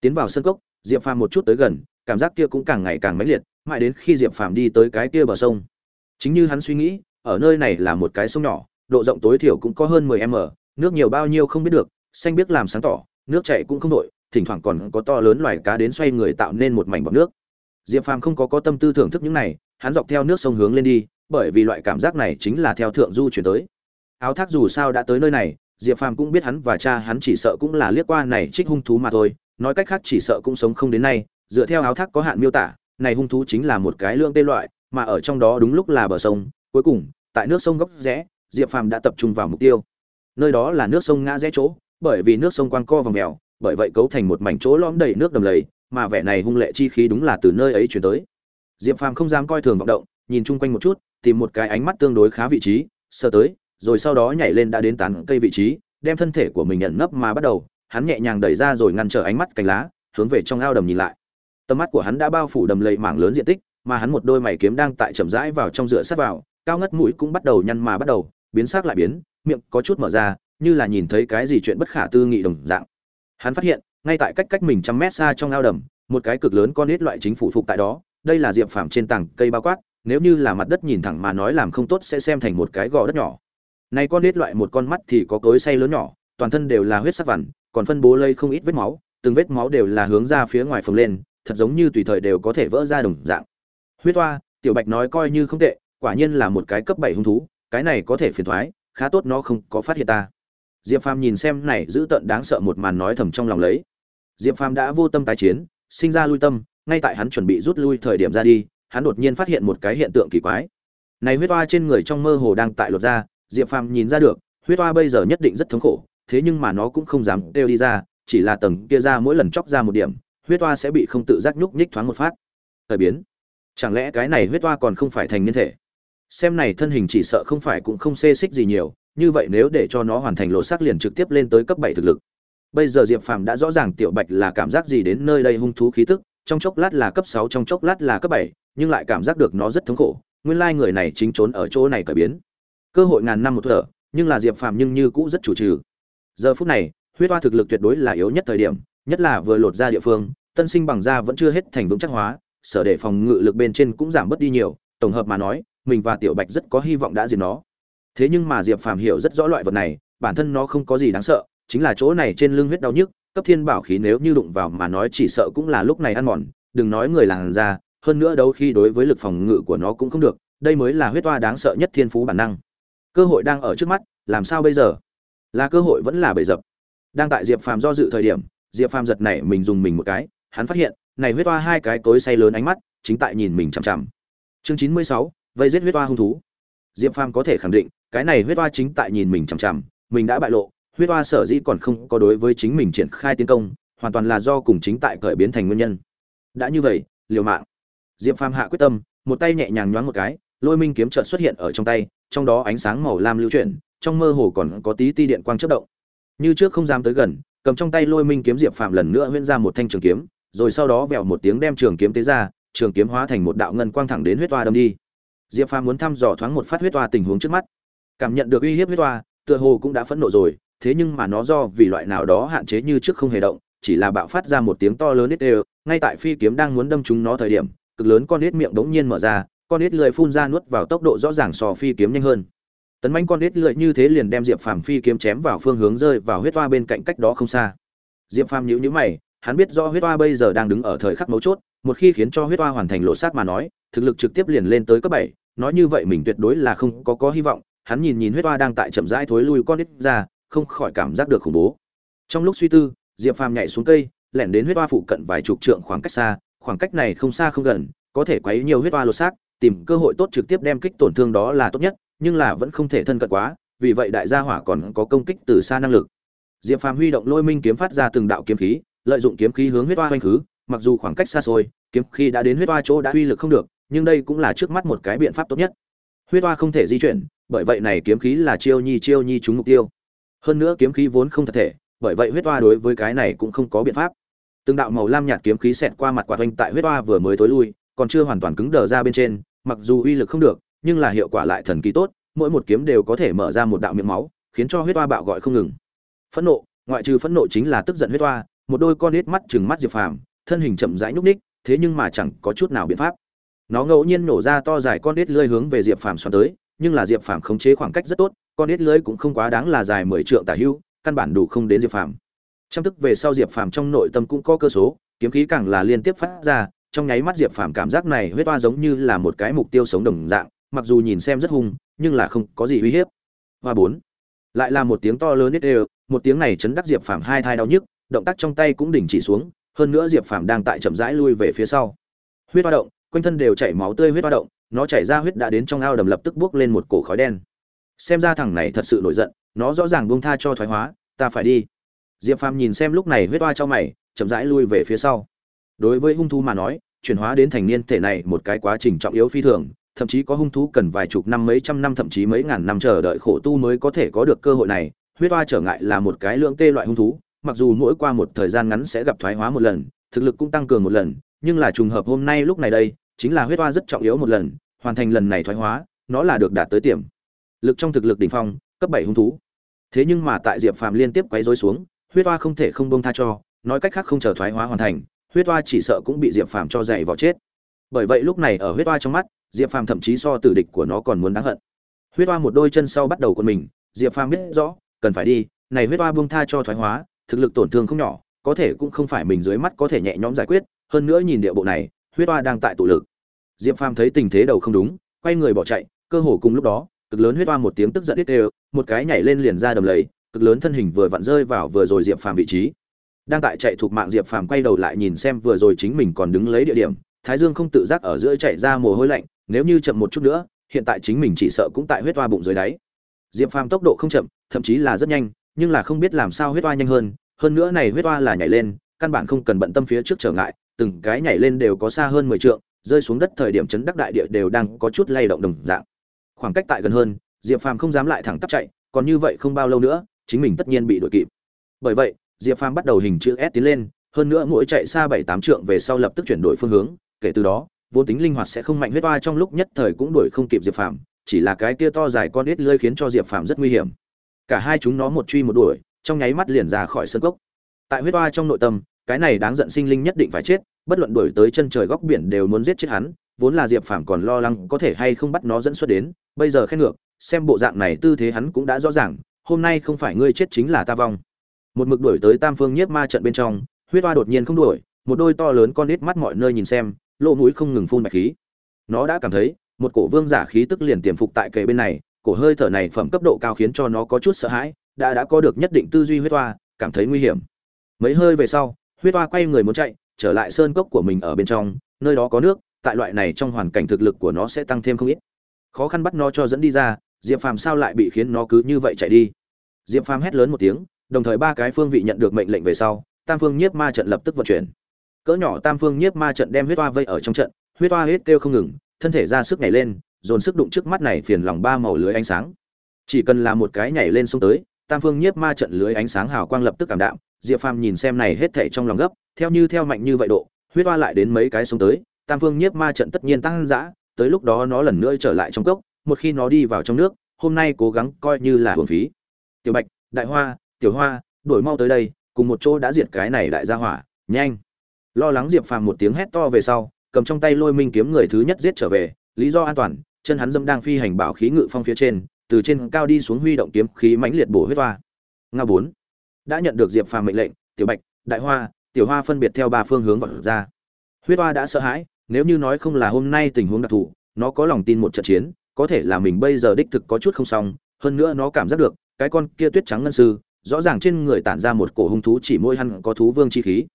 tiến vào sân cốc, diệp phàm một chút tới gần, cảm giác kia cũng càng ngày càng mãnh liệt, mãi đến khi diệp phàm đi tới cái kia bờ sông. Chính như hắn suy nghĩ, ở nơi này là một cái sông nhỏ, độ rộng tối thiểu cũng có hơn 10 m, nước nhiều bao nhiêu không biết được, xanh biết làm sáng tỏ, nước chảy cũng không đổi thỉnh thoảng còn có to lớn loài cá đến xoay người tạo nên một mảnh bọt nước. Diệp phàm không có có tâm tư thưởng thức những này, hắn dọc theo nước sông hướng lên đi, bởi vì loại cảm giác này chính là theo thượng du chuyển tới. Áo thác dù sao đã tới nơi này, diệp phàm cũng biết hắn và cha hắn chỉ sợ cũng là liếc qua này trích hung thú mà thôi nói cách khác chỉ sợ cũng sống không đến nay, dựa theo áo thác có hạn miêu tả, này hung thú chính là một cái lượng tê loại, mà ở trong đó đúng lúc là bờ sông, cuối cùng, tại nước sông góc rẽ, diệp phàm đã tập trung vào mục tiêu. Nơi đó là nước sông ngã rẽ chỗ, bởi vì nước sông quang co vòng mèo bởi vậy cấu thành một mảnh chỗ lõm đầy nước đầm lầy, mà vẻ này hung lệ chi khí đúng là từ nơi ấy chuyển tới. Diệp phàm không dám coi thường vọng động, nhìn chung quanh một chút, tìm một cái ánh mắt tương đối khá vị trí sơ tới, rồi sau đó nhảy lên đã đến tán cây vị trí, đem thân thể của mình nhận nấp mà bắt đầu hắn nhẹ nhàng đẩy ra rồi ngăn trở ánh mắt cành lá, hướng về trong ao đầm nhìn lại. Tầm mắt của hắn đã bao phủ đầm lầy mảng lớn diện tích, mà hắn một đôi mày kiếm đang tại chậm rãi vào trong rửa sát vào, cao ngất mũi cũng bắt đầu nhăn mà bắt đầu, biến sắc lại biến, miệng có chút mở ra, như là nhìn thấy cái gì chuyện bất khả tư nghị đồng dạng. Hắn phát hiện, ngay tại cách cách mình trăm mét xa trong ao đầm, một cái cực lớn con nít loại chính phủ phục tại đó, đây là diệp phàm trên tảng cây bao quát, nếu như là mặt đất nhìn thẳng mà nói làm không tốt sẽ xem thành một cái gò đất nhỏ. Này con nít loại một con mắt thì có cối say lớn nhỏ, toàn thân đều là huyết sắc vằn còn phân bố lây không ít vết máu, từng vết máu đều là hướng ra phía ngoài phồng lên, thật giống như tùy thời đều có thể vỡ ra đồng dạng. Huyết toa tiểu bạch nói coi như không tệ, quả nhiên là một cái cấp bảy hung thú, cái này có thể phiền thoái, khá tốt nó không có phát hiện ta. Diệp phàm nhìn xem này giữ tận đáng sợ một màn nói thầm trong lòng lấy. Diệp phàm đã vô tâm tái chiến, sinh ra lui tâm, ngay tại hắn chuẩn bị rút lui thời điểm ra đi, hắn đột nhiên phát hiện một cái hiện tượng kỳ quái. Này huyết toa trên người trong mơ hồ đang tại lột ra, diệp phàm nhìn ra được, huyết toa bây giờ nhất định rất thống khổ thế nhưng mà nó cũng không dám kêu đi ra, chỉ là tầng kia ra mỗi lần chóc ra một điểm, huyết toa sẽ bị không tự giác nhúc nhích thoáng một phát. Thời biến. Chẳng lẽ cái này huyết toa còn không phải thành niên thể? Xem này thân hình chỉ sợ không phải cũng không xê xích gì nhiều, như vậy nếu để cho nó hoàn thành lộ sắc liền trực tiếp lên tới cấp bảy thực lực. Bây giờ diệp phàm đã rõ ràng tiểu bạch là cảm giác gì đến nơi đây hung thú khí tức, trong chốc lát là cấp sáu, trong chốc lát là cấp bảy, nhưng lại cảm giác được nó rất thống khổ, nguyên lai người này chính trốn ở chỗ này cải biến. Cơ hội ngàn năm một thở, nhưng là diệp phàm nhưng như cũ rất chủ trừ giờ phút này, huyết toa thực lực tuyệt đối là yếu nhất thời điểm, nhất là vừa lột ra địa phương, tân sinh bằng da vẫn chưa hết thành vững chắc hóa, sở để phòng ngự lực bên trên cũng giảm bớt đi nhiều, tổng hợp mà nói, mình và tiểu bạch rất có hy vọng đã diệt nó. Thế nhưng mà diệp phàm hiểu rất rõ loại vật này, bản thân nó không có gì đáng sợ, chính là chỗ này trên lưng huyết đau nhức, cấp thiên bảo khí nếu như đụng vào mà nói chỉ sợ cũng là lúc này ăn mòn, đừng nói người làng ra hơn nữa đâu khi đối với lực phòng ngự của nó cũng không được, đây mới là huyết toa đáng sợ nhất thiên phú bản năng. Cơ hội đang ở trước mắt, làm sao bây giờ? Là cơ hội vẫn là bể dập. Đang tại diệp phàm do dự thời điểm, diệp phàm giật này mình dùng mình một cái, hắn phát hiện, này huyết toa hai cái tối say lớn ánh mắt, chính tại nhìn mình chằm chằm. Chương chín mươi sáu, vây giết huyết toa hung thú. Diệp phàm có thể khẳng định, cái này huyết toa chính tại nhìn mình chằm chằm, mình đã bại lộ, huyết toa sở dĩ còn không có đối với chính mình triển khai tiến công, hoàn toàn là do cùng chính tại cởi biến thành nguyên nhân. Đã như vậy, liều mạng. Diệp phàm hạ quyết tâm, một tay nhẹ nhàng nhoáng một cái, lôi minh kiếm trợn xuất hiện ở trong tay, trong đó ánh sáng màu lam lưu chuyển trong mơ hồ còn có tí ti điện quang chớp động. Như trước không dám tới gần, cầm trong tay lôi minh kiếm diệp phàm lần nữa huyễn ra một thanh trường kiếm, rồi sau đó vèo một tiếng đem trường kiếm tế ra, trường kiếm hóa thành một đạo ngân quang thẳng đến huyết toa đâm đi. Diệp phàm muốn thăm dò thoáng một phát huyết toa tình huống trước mắt. Cảm nhận được uy hiếp huyết toa tựa hồ cũng đã phẫn nộ rồi, thế nhưng mà nó do vì loại nào đó hạn chế như trước không hề động, chỉ là bạo phát ra một tiếng to lớn ít đều, ngay tại phi kiếm đang muốn đâm trúng nó thời điểm, cực lớn con nít miệng đống nhiên mở ra, con nít lười phun ra nuốt vào tốc độ rõ ràng so phi kiếm nhanh hơn tấn manh con nít lưỡi như thế liền đem diệp phàm phi kiếm chém vào phương hướng rơi vào huyết toa bên cạnh cách đó không xa. Diệp phàm nhíu nhíu mày, hắn biết do huyết toa bây giờ đang đứng ở thời khắc mấu chốt, một khi khiến cho huyết toa hoàn thành lộ sát mà nói, thực lực trực tiếp liền lên tới cấp bảy, nói như vậy mình tuyệt đối là không có có hy vọng, hắn nhìn nhìn huyết toa đang tại chậm rãi thối lui con đít ra, không khỏi cảm giác được khủng bố. Trong lúc suy tư, diệp phàm nhảy xuống cây, lẻn đến huyết toa phụ cận vài chục trượng khoảng cách xa, khoảng cách này không xa không gần, có thể quấy nhiều huyết toa lột xác, tìm cơ hội tốt trực tiếp đem kích tổn thương đó là tốt nhất nhưng là vẫn không thể thân cận quá, vì vậy đại gia hỏa còn có công kích từ xa năng lực. Diệp phàm huy động lôi minh kiếm phát ra từng đạo kiếm khí, lợi dụng kiếm khí hướng huyết toa hoành khứ, mặc dù khoảng cách xa xôi, kiếm khí đã đến huyết toa chỗ đã uy lực không được, nhưng đây cũng là trước mắt một cái biện pháp tốt nhất. Huyết toa không thể di chuyển, bởi vậy này kiếm khí là chiêu nhi chiêu nhi trúng mục tiêu. Hơn nữa kiếm khí vốn không thật thể, bởi vậy huyết toa đối với cái này cũng không có biện pháp. Từng đạo màu lam nhạt kiếm khí xẹt qua mặt quạt oanh tại huyết toa vừa mới tối lui, còn chưa hoàn toàn cứng đờ ra bên trên, mặc dù uy lực không được nhưng là hiệu quả lại thần kỳ tốt mỗi một kiếm đều có thể mở ra một đạo miệng máu khiến cho huyết oa bạo gọi không ngừng. Phẫn nộ ngoại trừ phẫn nộ chính là tức giận huyết oa, một đôi con nít mắt chừng mắt diệp phàm thân hình chậm rãi nhúc ních thế nhưng mà chẳng có chút nào biện pháp. Nó ngẫu nhiên nổ ra to dài con nít lưỡi hướng về diệp phàm xoắn tới nhưng là diệp phàm khống chế khoảng cách rất tốt con nít lưỡi cũng không quá đáng là dài mười trượng tả hưu căn bản đủ không đến diệp phàm. Trong tức về sau diệp phàm trong nội tâm cũng có cơ số kiếm khí càng là liên tiếp phát ra trong nháy mắt diệp phàm cảm giác này huyết oa giống như là một cái mục tiêu sống đồng dạng mặc dù nhìn xem rất hung, nhưng là không có gì uy hiếp. Hoa bốn. Lại là một tiếng to lớn nít đều, một tiếng này chấn đắc diệp phàm hai thai đau nhức, động tác trong tay cũng đình chỉ xuống, hơn nữa diệp phàm đang tại chậm rãi lui về phía sau. Huyết hoa động, quanh thân đều chảy máu tươi huyết hoa động, nó chảy ra huyết đã đến trong ao đầm lập tức bước lên một cổ khói đen. Xem ra thằng này thật sự nổi giận, nó rõ ràng buông tha cho thoái hóa, ta phải đi. Diệp phàm nhìn xem lúc này huyết oa cho mày, chậm rãi lui về phía sau. Đối với hung thú mà nói, chuyển hóa đến thành niên thể này một cái quá trình trọng yếu phi thường thậm chí có hung thú cần vài chục năm mấy trăm năm thậm chí mấy ngàn năm chờ đợi khổ tu mới có thể có được cơ hội này. Huyết oa trở ngại là một cái lượng tê loại hung thú, mặc dù mỗi qua một thời gian ngắn sẽ gặp thoái hóa một lần, thực lực cũng tăng cường một lần, nhưng là trùng hợp hôm nay lúc này đây, chính là huyết oa rất trọng yếu một lần, hoàn thành lần này thoái hóa, nó là được đạt tới tiềm lực trong thực lực đỉnh phong, cấp bảy hung thú. Thế nhưng mà tại diệp phàm liên tiếp quấy rối xuống, huyết oa không thể không bông tha cho, nói cách khác không chờ thoái hóa hoàn thành, huyết oa chỉ sợ cũng bị diệp phàm cho dày vào chết. Bởi vậy lúc này ở huyết oa trong mắt diệp phàm thậm chí so tử địch của nó còn muốn đáng hận. Huyết oa một đôi chân sau bắt đầu của mình, diệp phàm biết rõ, cần phải đi, này huyết oa buông tha cho thoái hóa, thực lực tổn thương không nhỏ, có thể cũng không phải mình dưới mắt có thể nhẹ nhõm giải quyết, hơn nữa nhìn địa bộ này, huyết oa đang tại tụ lực. Diệp phàm thấy tình thế đầu không đúng, quay người bỏ chạy, cơ hồ cùng lúc đó, cực lớn huyết oa một tiếng tức giận ít đều, một cái nhảy lên liền ra đầm lầy, cực lớn thân hình vừa vặn rơi vào vừa rồi diệp phàm vị trí. Đang tại chạy thuộc mạng, diệp phàm quay đầu lại nhìn xem vừa rồi chính mình còn đứng lấy địa điểm, thái dương không tự giác ở giữa chạy ra mồ hôi lạnh nếu như chậm một chút nữa, hiện tại chính mình chỉ sợ cũng tại huyết toa bụng dưới đáy. Diệp phàm tốc độ không chậm, thậm chí là rất nhanh, nhưng là không biết làm sao huyết toa nhanh hơn hơn nữa này huyết toa là nhảy lên, căn bản không cần bận tâm phía trước trở ngại, từng cái nhảy lên đều có xa hơn mười trượng, rơi xuống đất thời điểm chấn đắc đại địa đều đang có chút lay động đồng dạng. Khoảng cách tại gần hơn, diệp phàm không dám lại thẳng tắp chạy, còn như vậy không bao lâu nữa, chính mình tất nhiên bị đuổi kịp. Bởi vậy, diệp phàm bắt đầu hình chữ s tiến lên, hơn nữa mỗi chạy xa bảy tám trượng về sau lập tức chuyển đổi phương hướng, kể từ đó vô tính linh hoạt sẽ không mạnh huyết oa trong lúc nhất thời cũng đuổi không kịp diệp phàm, chỉ là cái kia to dài con ít lơi khiến cho diệp phàm rất nguy hiểm. Cả hai chúng nó một truy một đuổi, trong nháy mắt liền ra khỏi sân cốc. Tại huyết oa trong nội tâm, cái này đáng giận sinh linh nhất định phải chết, bất luận đuổi tới chân trời góc biển đều muốn giết chết hắn, vốn là diệp phàm còn lo lắng có thể hay không bắt nó dẫn xuất đến, bây giờ khen ngược, xem bộ dạng này tư thế hắn cũng đã rõ ràng, hôm nay không phải ngươi chết chính là ta vong. Một mực đuổi tới tam phương nhiếp ma trận bên trong, huyết oa đột nhiên không đuổi, một đôi to lớn con nít mắt mọi nơi nhìn xem lỗ mũi không ngừng phun bạch khí. Nó đã cảm thấy một cổ vương giả khí tức liền tiềm phục tại kề bên này cổ hơi thở này phẩm cấp độ cao khiến cho nó có chút sợ hãi đã đã có được nhất định tư duy huyết toa, cảm thấy nguy hiểm. Mấy hơi về sau huyết toa quay người muốn chạy trở lại sơn cốc của mình ở bên trong nơi đó có nước tại loại này trong hoàn cảnh thực lực của nó sẽ tăng thêm không ít. Khó khăn bắt nó cho dẫn đi ra diệp phàm sao lại bị khiến nó cứ như vậy chạy đi? Diệp phàm hét lớn một tiếng đồng thời ba cái phương vị nhận được mệnh lệnh về sau tam phương nhiếp ma trận lập tức vận chuyển cỡ nhỏ tam phương nhiếp ma trận đem huyết toa vây ở trong trận, huyết toa hết kêu không ngừng, thân thể ra sức nhảy lên, dồn sức đụng trước mắt này phiền lòng ba màu lưới ánh sáng. Chỉ cần là một cái nhảy lên xuống tới, tam phương nhiếp ma trận lưới ánh sáng hào quang lập tức cảm đạm, diệp phàm nhìn xem này hết thảy trong lòng gấp, theo như theo mạnh như vậy độ, huyết toa lại đến mấy cái xuống tới, tam phương nhiếp ma trận tất nhiên tăng dã, tới lúc đó nó lần nữa trở lại trong cốc, một khi nó đi vào trong nước, hôm nay cố gắng coi như là hưởng phí. Tiểu bạch, đại hoa, tiểu hoa đổi mau tới đây, cùng một chỗ đã diệt cái này đại gia hỏa, nhanh lo lắng diệp phàm một tiếng hét to về sau, cầm trong tay lôi minh kiếm người thứ nhất giết trở về, lý do an toàn, chân hắn dâm đang phi hành bảo khí ngự phong phía trên, từ trên cao đi xuống huy động kiếm khí mãnh liệt bổ huyết hoa. Nga bốn. Đã nhận được diệp phàm mệnh lệnh, tiểu bạch, đại hoa, tiểu hoa phân biệt theo ba phương hướng vọt ra. Huyết hoa đã sợ hãi, nếu như nói không là hôm nay tình huống đặc thù, nó có lòng tin một trận chiến, có thể là mình bây giờ đích thực có chút không xong, hơn nữa nó cảm giác được, cái con kia tuyết trắng ngân sư, rõ ràng trên người tản ra một cổ hung thú chỉ môi hắn có thú vương chi khí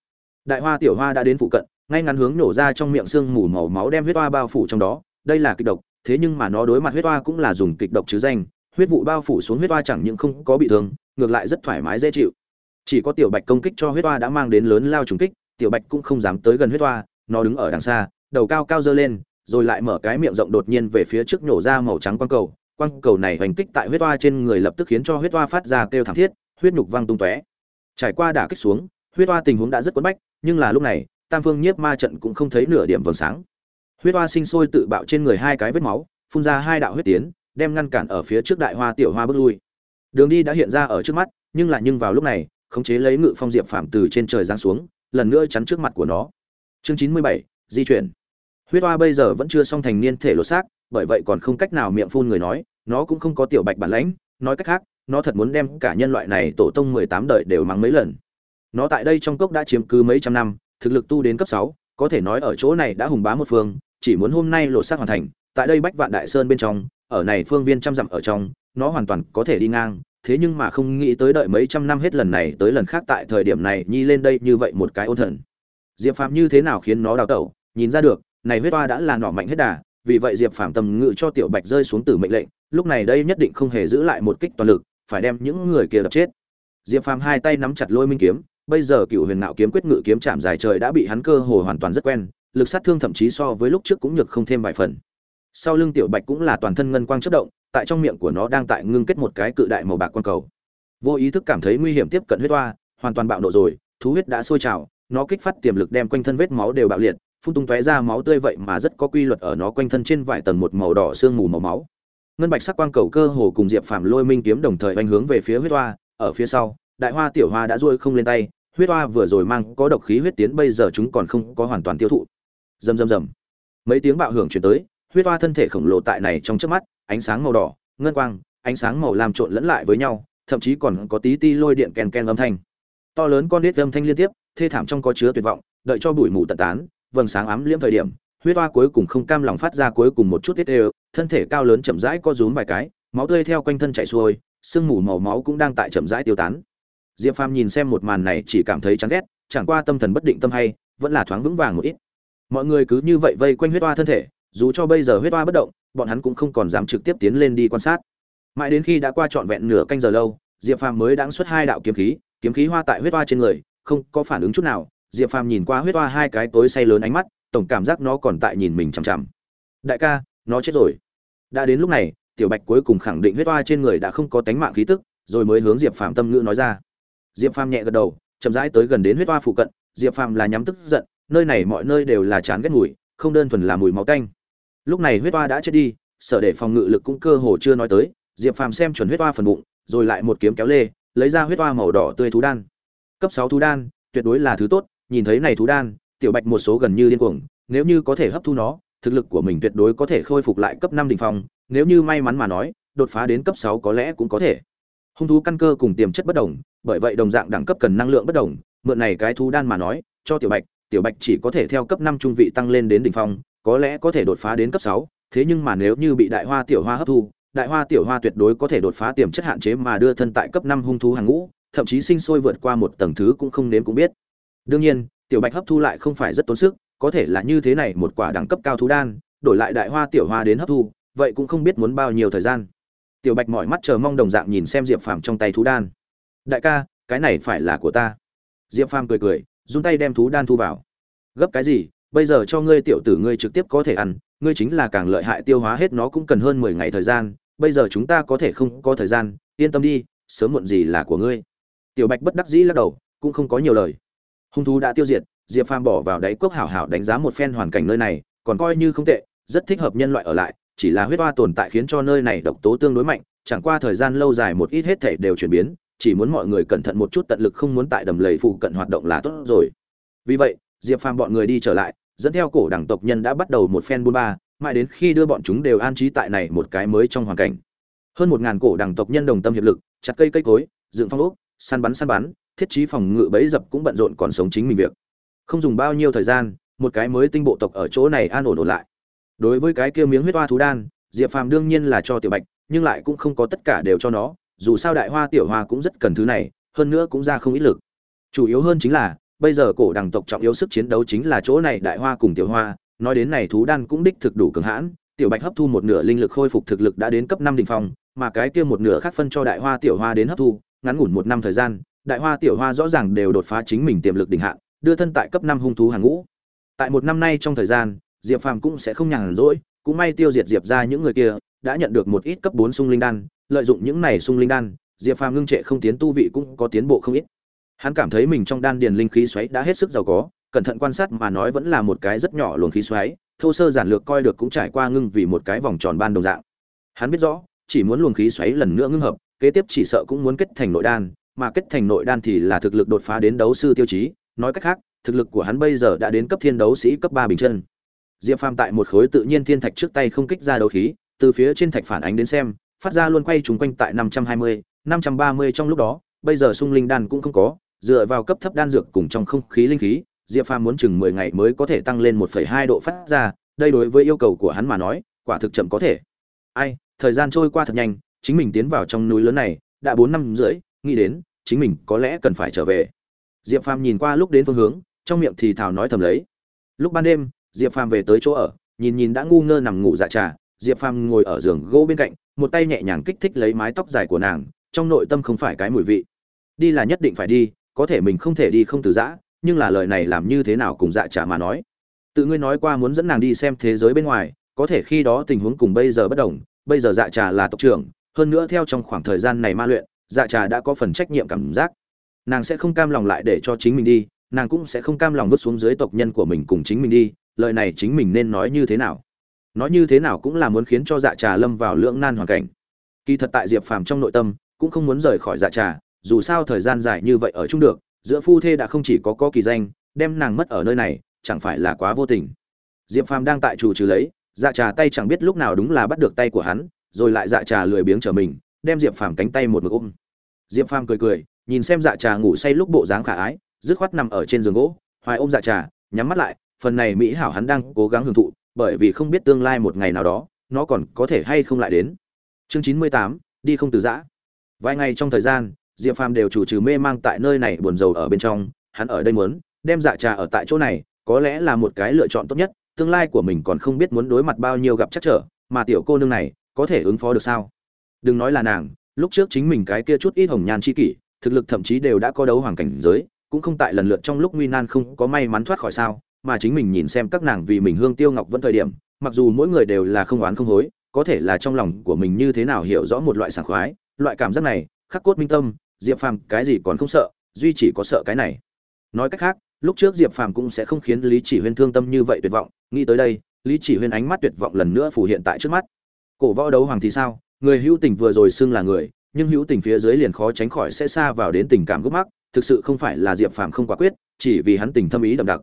đại hoa tiểu hoa đã đến phụ cận, ngay ngắn hướng nổ ra trong miệng xương mù màu máu đem huyết hoa bao phủ trong đó. Đây là kịch độc, thế nhưng mà nó đối mặt huyết hoa cũng là dùng kịch độc chứ danh. Huyết vụ bao phủ xuống huyết hoa chẳng những không có bị thương, ngược lại rất thoải mái dễ chịu. Chỉ có tiểu bạch công kích cho huyết hoa đã mang đến lớn lao trùng kích, tiểu bạch cũng không dám tới gần huyết hoa, nó đứng ở đằng xa, đầu cao cao dơ lên, rồi lại mở cái miệng rộng đột nhiên về phía trước nổ ra màu trắng quang cầu. Quang cầu này hành kích tại huyết hoa trên người lập tức khiến cho huyết hoa phát ra kêu thảm thiết, huyết nhục văng tung tóe. Trải qua đả kích xuống huyết hoa tình huống đã rất quấn bách, nhưng là lúc này, tam phương nhiếp ma trận cũng không thấy nửa điểm vầng sáng. Huyết hoa sinh sôi tự bạo trên người hai cái vết máu, phun ra hai đạo huyết tiến, đem ngăn cản ở phía trước đại hoa tiểu hoa bước lui. Đường đi đã hiện ra ở trước mắt, nhưng là nhưng vào lúc này, khống chế lấy ngự phong diệp phạm từ trên trời giáng xuống, lần nữa chắn trước mặt của nó. Chương chín mươi bảy, di chuyển. Huyết hoa bây giờ vẫn chưa xong thành niên thể lột xác, bởi vậy còn không cách nào miệng phun người nói, nó cũng không có tiểu bạch bản lãnh, nói cách khác, nó thật muốn đem cả nhân loại này tổ tông mười tám đời đều mắng mấy lần nó tại đây trong cốc đã chiếm cứ mấy trăm năm, thực lực tu đến cấp sáu, có thể nói ở chỗ này đã hùng bá một phương, chỉ muốn hôm nay lột xác hoàn thành, tại đây bách vạn đại sơn bên trong, ở này phương viên trăm dặm ở trong, nó hoàn toàn có thể đi ngang, thế nhưng mà không nghĩ tới đợi mấy trăm năm hết lần này tới lần khác tại thời điểm này nhi lên đây như vậy một cái ôn thần. Diệp phàm như thế nào khiến nó đào tẩu, nhìn ra được, này huyết toa đã là nỏ mạnh hết đà, vì vậy diệp phàm tầm ngự cho tiểu bạch rơi xuống từ mệnh lệnh, lúc này đây nhất định không hề giữ lại một kích toàn lực, phải đem những người kia đập chết. Diệp phàm hai tay nắm chặt lôi minh kiếm bây giờ cựu huyền nạo kiếm quyết ngự kiếm chạm dài trời đã bị hắn cơ hồ hoàn toàn rất quen, lực sát thương thậm chí so với lúc trước cũng nhược không thêm vài phần. Sau lưng tiểu bạch cũng là toàn thân ngân quang chất động, tại trong miệng của nó đang tại ngưng kết một cái cự đại màu bạc quang cầu. Vô ý thức cảm thấy nguy hiểm tiếp cận huyết toa hoàn toàn bạo nộ rồi, thú huyết đã sôi trào, nó kích phát tiềm lực đem quanh thân vết máu đều bạo liệt, phun tung tóe ra máu tươi vậy mà rất có quy luật ở nó quanh thân trên vài tầng một màu đỏ sương mù màu máu. Ngân bạch sắc quang cầu cơ hồ cùng diệp phàm lôi minh kiếm đồng thời oanh hướng về phía huyết toa ở phía sau đại hoa tiểu hoa đã ruôi không lên tay, huyết hoa vừa rồi mang có độc khí huyết tiến, bây giờ chúng còn không có hoàn toàn tiêu thụ. Rầm rầm rầm. Mấy tiếng bạo hưởng chuyển tới, huyết hoa thân thể khổng lồ tại này trong trước mắt, ánh sáng màu đỏ, ngân quang, ánh sáng màu làm trộn lẫn lại với nhau, thậm chí còn có tí ti lôi điện kèn kèn âm thanh. To lớn con đít âm thanh liên tiếp, thê thảm trong có chứa tuyệt vọng, đợi cho bụi mù tận tán, vầng sáng ám liễm thời điểm, huyết hoa cuối cùng không cam lòng phát ra cuối cùng một chút tiết đều, thân thể cao lớn chậm rãi co rúm vài cái, máu tươi theo quanh thân chảy xuôi, sương mù màu máu cũng đang tại chậm rãi tiêu tán diệp phàm nhìn xem một màn này chỉ cảm thấy chán ghét, chẳng qua tâm thần bất định tâm hay, vẫn là thoáng vững vàng một ít. Mọi người cứ như vậy vây quanh huyết oa thân thể, dù cho bây giờ huyết oa bất động, bọn hắn cũng không còn dám trực tiếp tiến lên đi quan sát. Mãi đến khi đã qua trọn vẹn nửa canh giờ lâu, diệp phàm mới đáng xuất hai đạo kiếm khí kiếm khí hoa tại huyết oa trên người, không có phản ứng chút nào. Diệp phàm nhìn qua huyết oa hai cái tối say lớn ánh mắt, tổng cảm giác nó còn tại nhìn mình chằm chằm. Đại ca, nó chết rồi. Đã đến lúc này, tiểu bạch cuối cùng khẳng định huyết oa trên người đã không có tánh mạng khí tức, rồi mới hướng diệp phàm tâm ngữ nói ra diệp phàm nhẹ gật đầu, chậm rãi tới gần đến huyết hoa phụ cận, diệp phàm là nhắm tức giận, nơi này mọi nơi đều là chán ghét mùi, không đơn thuần là mùi máu tanh. Lúc này huyết hoa đã chết đi, sở để phòng ngự lực cũng cơ hồ chưa nói tới, diệp phàm xem chuẩn huyết hoa phần bụng, rồi lại một kiếm kéo lê, lấy ra huyết hoa màu đỏ tươi thú đan. Cấp sáu thú đan, tuyệt đối là thứ tốt, nhìn thấy này thú đan, tiểu bạch một số gần như điên cuồng, nếu như có thể hấp thu nó, thực lực của mình tuyệt đối có thể khôi phục lại cấp năm đỉnh phong, nếu như may mắn mà nói, đột phá đến cấp sáu có lẽ cũng có thể hung thú căn cơ cùng tiềm chất bất đồng, bởi vậy đồng dạng đẳng cấp cần năng lượng bất đồng, mượn này cái thú đan mà nói, cho tiểu bạch tiểu bạch chỉ có thể theo cấp năm trung vị tăng lên đến đỉnh phong, có lẽ có thể đột phá đến cấp sáu, thế nhưng mà nếu như bị đại hoa tiểu hoa hấp thu, đại hoa tiểu hoa tuyệt đối có thể đột phá tiềm chất hạn chế mà đưa thân tại cấp năm hung thú hàng ngũ, thậm chí sinh sôi vượt qua một tầng thứ cũng không nếm cũng biết. Đương nhiên, tiểu bạch hấp thu lại không phải rất tốn sức, có thể là như thế này một quả đẳng cấp cao thú đan, đổi lại đại hoa tiểu hoa đến hấp thu, vậy cũng không biết muốn bao nhiêu thời gian tiểu bạch mỏi mắt chờ mong đồng dạng nhìn xem diệp phàm trong tay thú đan. Đại ca, cái này phải là của ta. Diệp phàm cười cười, run tay đem thú đan thu vào. Gấp cái gì? Bây giờ cho ngươi tiểu tử ngươi trực tiếp có thể ăn, ngươi chính là càng lợi hại tiêu hóa hết nó cũng cần hơn mười ngày thời gian, bây giờ chúng ta có thể không có thời gian, yên tâm đi, sớm muộn gì là của ngươi. Tiểu bạch bất đắc dĩ lắc đầu, cũng không có nhiều lời. Hung thú đã tiêu diệt, diệp phàm bỏ vào đáy cốc hảo hảo đánh giá một phen hoàn cảnh nơi này, còn coi như không tệ, rất thích hợp nhân loại ở lại chỉ là huyết hoa tồn tại khiến cho nơi này độc tố tương đối mạnh, chẳng qua thời gian lâu dài một ít hết thể đều chuyển biến, chỉ muốn mọi người cẩn thận một chút tận lực không muốn tại đầm lầy phụ cận hoạt động là tốt rồi. Vì vậy, diệp phàm bọn người đi trở lại, dẫn theo cổ đẳng tộc nhân đã bắt đầu một phen buôn ba, mãi đến khi đưa bọn chúng đều an trí tại này một cái mới trong hoàn cảnh. Hơn một ngàn cổ đẳng tộc nhân đồng tâm hiệp lực, chặt cây cây cối, dựng phong ốc, săn bắn săn bắn, thiết trí phòng ngự bẫy dập cũng bận rộn còn sống chính mình việc. Không dùng bao nhiêu thời gian, một cái mới tinh bộ tộc ở chỗ này an ổn ổn lại đối với cái kia miếng huyết hoa thú đan, diệp phàm đương nhiên là cho tiểu bạch, nhưng lại cũng không có tất cả đều cho nó, dù sao đại hoa tiểu hoa cũng rất cần thứ này, hơn nữa cũng ra không ít lực. Chủ yếu hơn chính là, bây giờ cổ đằng tộc trọng yếu sức chiến đấu chính là chỗ này đại hoa cùng tiểu hoa, nói đến này thú đan cũng đích thực đủ cường hãn, tiểu bạch hấp thu một nửa linh lực khôi phục thực lực đã đến cấp năm đỉnh phong, mà cái kia một nửa khác phân cho đại hoa tiểu hoa đến hấp thu, ngắn ngủn một năm thời gian, đại hoa tiểu hoa rõ ràng đều đột phá chính mình tiềm lực đỉnh hạn, đưa thân tại cấp năm hung thú hàng ngũ. Tại một năm nay trong thời gian diệp phàm cũng sẽ không nhàn rỗi, cũng may tiêu diệt diệp ra những người kia, đã nhận được một ít cấp bốn sung linh đan, lợi dụng những này sung linh đan, diệp phàm ngưng trệ không tiến tu vị cũng có tiến bộ không ít. Hắn cảm thấy mình trong đan điền linh khí xoáy đã hết sức giàu có, cẩn thận quan sát mà nói vẫn là một cái rất nhỏ luồng khí xoáy, thô sơ giản lược coi được cũng trải qua ngưng vì một cái vòng tròn ban đồng dạng. Hắn biết rõ, chỉ muốn luồng khí xoáy lần nữa ngưng hợp, kế tiếp chỉ sợ cũng muốn kết thành nội đan, mà kết thành nội đan thì là thực lực đột phá đến đấu sư tiêu chí, nói cách khác, thực lực của hắn bây giờ đã đến cấp thiên đấu sĩ cấp ba bình chân diệp phàm tại một khối tự nhiên thiên thạch trước tay không kích ra đấu khí, từ phía trên thạch phản ánh đến xem, phát ra luôn quay trúng quanh tại năm trăm hai mươi, năm trăm ba mươi trong lúc đó, bây giờ sung linh đan cũng không có, dựa vào cấp thấp đan dược cùng trong không khí linh khí, diệp phàm muốn chừng mười ngày mới có thể tăng lên một phẩy hai độ phát ra, đây đối với yêu cầu của hắn mà nói, quả thực chậm có thể. Ai, thời gian trôi qua thật nhanh, chính mình tiến vào trong núi lớn này, đã bốn năm rưỡi, nghĩ đến, chính mình có lẽ cần phải trở về. Diệp phàm nhìn qua lúc đến phương hướng, trong miệng thì thào nói thầm lấy. Lúc ban đêm diệp phàm về tới chỗ ở, nhìn nhìn đã ngu ngơ nằm ngủ dạ trà, diệp phàm ngồi ở giường gỗ bên cạnh, một tay nhẹ nhàng kích thích lấy mái tóc dài của nàng, trong nội tâm không phải cái mùi vị. Đi là nhất định phải đi, có thể mình không thể đi không từ giã, nhưng là lời này làm như thế nào cùng dạ trà mà nói. Tự ngươi nói qua muốn dẫn nàng đi xem thế giới bên ngoài, có thể khi đó tình huống cùng bây giờ bất đồng, bây giờ dạ trà là tộc trưởng, hơn nữa theo trong khoảng thời gian này ma luyện dạ trà đã có phần trách nhiệm cảm giác. Nàng sẽ không cam lòng lại để cho chính mình đi, nàng cũng sẽ không cam lòng vứt xuống dưới tộc nhân của mình cùng chính mình đi lời này chính mình nên nói như thế nào? Nói như thế nào cũng là muốn khiến cho dạ trà lâm vào lưỡng nan hoàn cảnh. Kỳ thật tại diệp phàm trong nội tâm, cũng không muốn rời khỏi dạ trà, dù sao thời gian dài như vậy ở chung được, giữa phu thê đã không chỉ có có kỳ danh, đem nàng mất ở nơi này, chẳng phải là quá vô tình. Diệp phàm đang tại chủ trừ lấy dạ trà tay chẳng biết lúc nào đúng là bắt được tay của hắn, rồi lại dạ trà lười biếng trở mình, đem diệp phàm cánh tay một mực ôm. Diệp phàm cười cười, nhìn xem dạ trà ngủ say lúc bộ dáng khả ái, dứt khoát nằm ở trên giường gỗ, hoài ôm dạ trà, nhắm mắt lại phần này mỹ hảo hắn đang cố gắng hưởng thụ, bởi vì không biết tương lai một ngày nào đó, nó còn có thể hay không lại đến. Chương chín mươi tám, đi không từ giã. Vài ngày trong thời gian, diệp phàm đều chủ trừ mê mang tại nơi này buồn rầu ở bên trong, hắn ở đây muốn đem dạ trà ở tại chỗ này, có lẽ là một cái lựa chọn tốt nhất, tương lai của mình còn không biết muốn đối mặt bao nhiêu gặp chắc trở, mà tiểu cô nương này có thể ứng phó được sao? Đừng nói là nàng, lúc trước chính mình cái kia chút ít hồng nhan chi kỷ, thực lực thậm chí đều đã có đấu hoàng cảnh giới, cũng không tại lần lượt trong lúc nguy nan không có may mắn thoát khỏi sao mà chính mình nhìn xem các nàng vì mình hương tiêu ngọc vẫn thời điểm, mặc dù mỗi người đều là không oán không hối, có thể là trong lòng của mình như thế nào hiểu rõ một loại sảng khoái, loại cảm giác này, khắc cốt minh tâm, diệp phàm cái gì còn không sợ, duy chỉ có sợ cái này. Nói cách khác, lúc trước diệp phàm cũng sẽ không khiến lý chỉ huyên thương tâm như vậy tuyệt vọng, nghĩ tới đây, lý chỉ huyên ánh mắt tuyệt vọng lần nữa phủ hiện tại trước mắt. Cổ võ đấu hoàng thì sao? Người hữu tình vừa rồi xưng là người, nhưng hữu tình phía dưới liền khó tránh khỏi sẽ xa vào đến tình cảm gốc mắc, thực sự không phải là diệp phàm không quả quyết, chỉ vì hắn tình thâm ý đậm đặc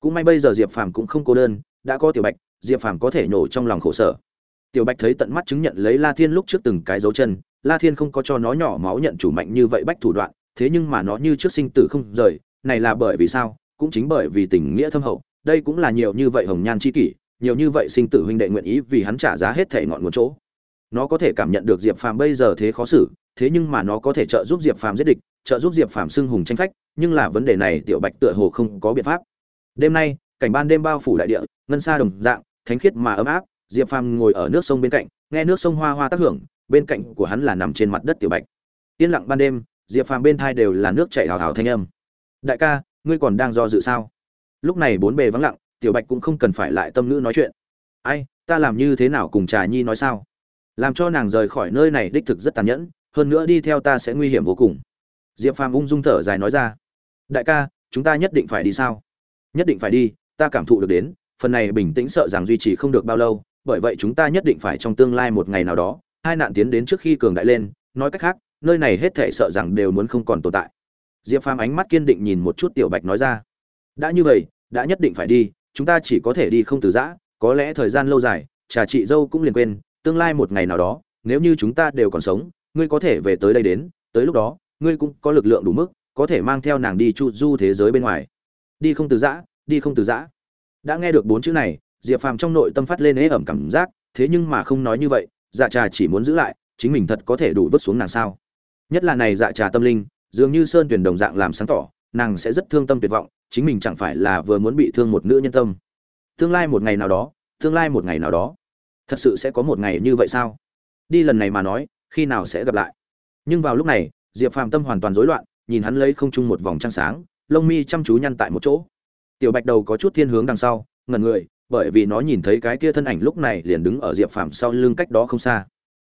cũng may bây giờ diệp phàm cũng không cô đơn, đã có tiểu bạch, diệp phàm có thể nhổ trong lòng khổ sở. Tiểu bạch thấy tận mắt chứng nhận lấy la thiên lúc trước từng cái dấu chân, la thiên không có cho nó nhỏ máu nhận chủ mạnh như vậy bách thủ đoạn, thế nhưng mà nó như trước sinh tử không rời, này là bởi vì sao? Cũng chính bởi vì tình nghĩa thâm hậu, đây cũng là nhiều như vậy hồng nhan chi kỷ, nhiều như vậy sinh tử huynh đệ nguyện ý vì hắn trả giá hết thể ngọn nguồn chỗ. Nó có thể cảm nhận được diệp phàm bây giờ thế khó xử, thế nhưng mà nó có thể trợ giúp diệp phàm giết địch, trợ giúp diệp phàm xưng hùng tranh phách, nhưng là vấn đề này tiểu bạch tựa hồ không có biện pháp đêm nay, cảnh ban đêm bao phủ đại địa, ngân xa đồng dạng, thánh khiết mà ấm áp, diệp phàm ngồi ở nước sông bên cạnh, nghe nước sông hoa hoa tác hưởng, bên cạnh của hắn là nằm trên mặt đất tiểu bạch. Yên lặng ban đêm, diệp phàm bên thai đều là nước chảy hào hào thanh âm. Đại ca, ngươi còn đang do dự sao? Lúc này bốn bề vắng lặng, tiểu bạch cũng không cần phải lại tâm ngữ nói chuyện. Ai, ta làm như thế nào cùng trà nhi nói sao? Làm cho nàng rời khỏi nơi này đích thực rất tàn nhẫn, hơn nữa đi theo ta sẽ nguy hiểm vô cùng. Diệp phàm ung dung thở dài nói ra. Đại ca, chúng ta nhất định phải đi sao? Nhất định phải đi, ta cảm thụ được đến, phần này bình tĩnh sợ rằng duy trì không được bao lâu, bởi vậy chúng ta nhất định phải trong tương lai một ngày nào đó, hai nạn tiến đến trước khi cường đại lên, nói cách khác, nơi này hết thể sợ rằng đều muốn không còn tồn tại. Diệp phàm ánh mắt kiên định nhìn một chút tiểu bạch nói ra. Đã như vậy, đã nhất định phải đi, chúng ta chỉ có thể đi không từ giã, có lẽ thời gian lâu dài, trà chị dâu cũng liền quên, tương lai một ngày nào đó, nếu như chúng ta đều còn sống, ngươi có thể về tới đây đến, tới lúc đó, ngươi cũng có lực lượng đủ mức, có thể mang theo nàng đi chu du thế giới bên ngoài đi không từ giã, đi không từ giã. Đã nghe được bốn chữ này, diệp phàm trong nội tâm phát lên ế ẩm cảm giác, thế nhưng mà không nói như vậy dạ trà chỉ muốn giữ lại, chính mình thật có thể đủ vứt xuống nàng sao? Nhất là này dạ trà tâm linh, dường như sơn tuyển đồng dạng làm sáng tỏ, nàng sẽ rất thương tâm tuyệt vọng, chính mình chẳng phải là vừa muốn bị thương một nữ nhân tâm. Tương lai một ngày nào đó, tương lai một ngày nào đó, thật sự sẽ có một ngày như vậy sao? Đi lần này mà nói, khi nào sẽ gặp lại? Nhưng vào lúc này, diệp phàm tâm hoàn toàn rối loạn, nhìn hắn lấy không chung một vòng trăng sáng lông mi chăm chú nhăn tại một chỗ. Tiểu bạch đầu có chút thiên hướng đằng sau, ngẩn người, bởi vì nó nhìn thấy cái kia thân ảnh lúc này liền đứng ở diệp phàm sau lưng cách đó không xa.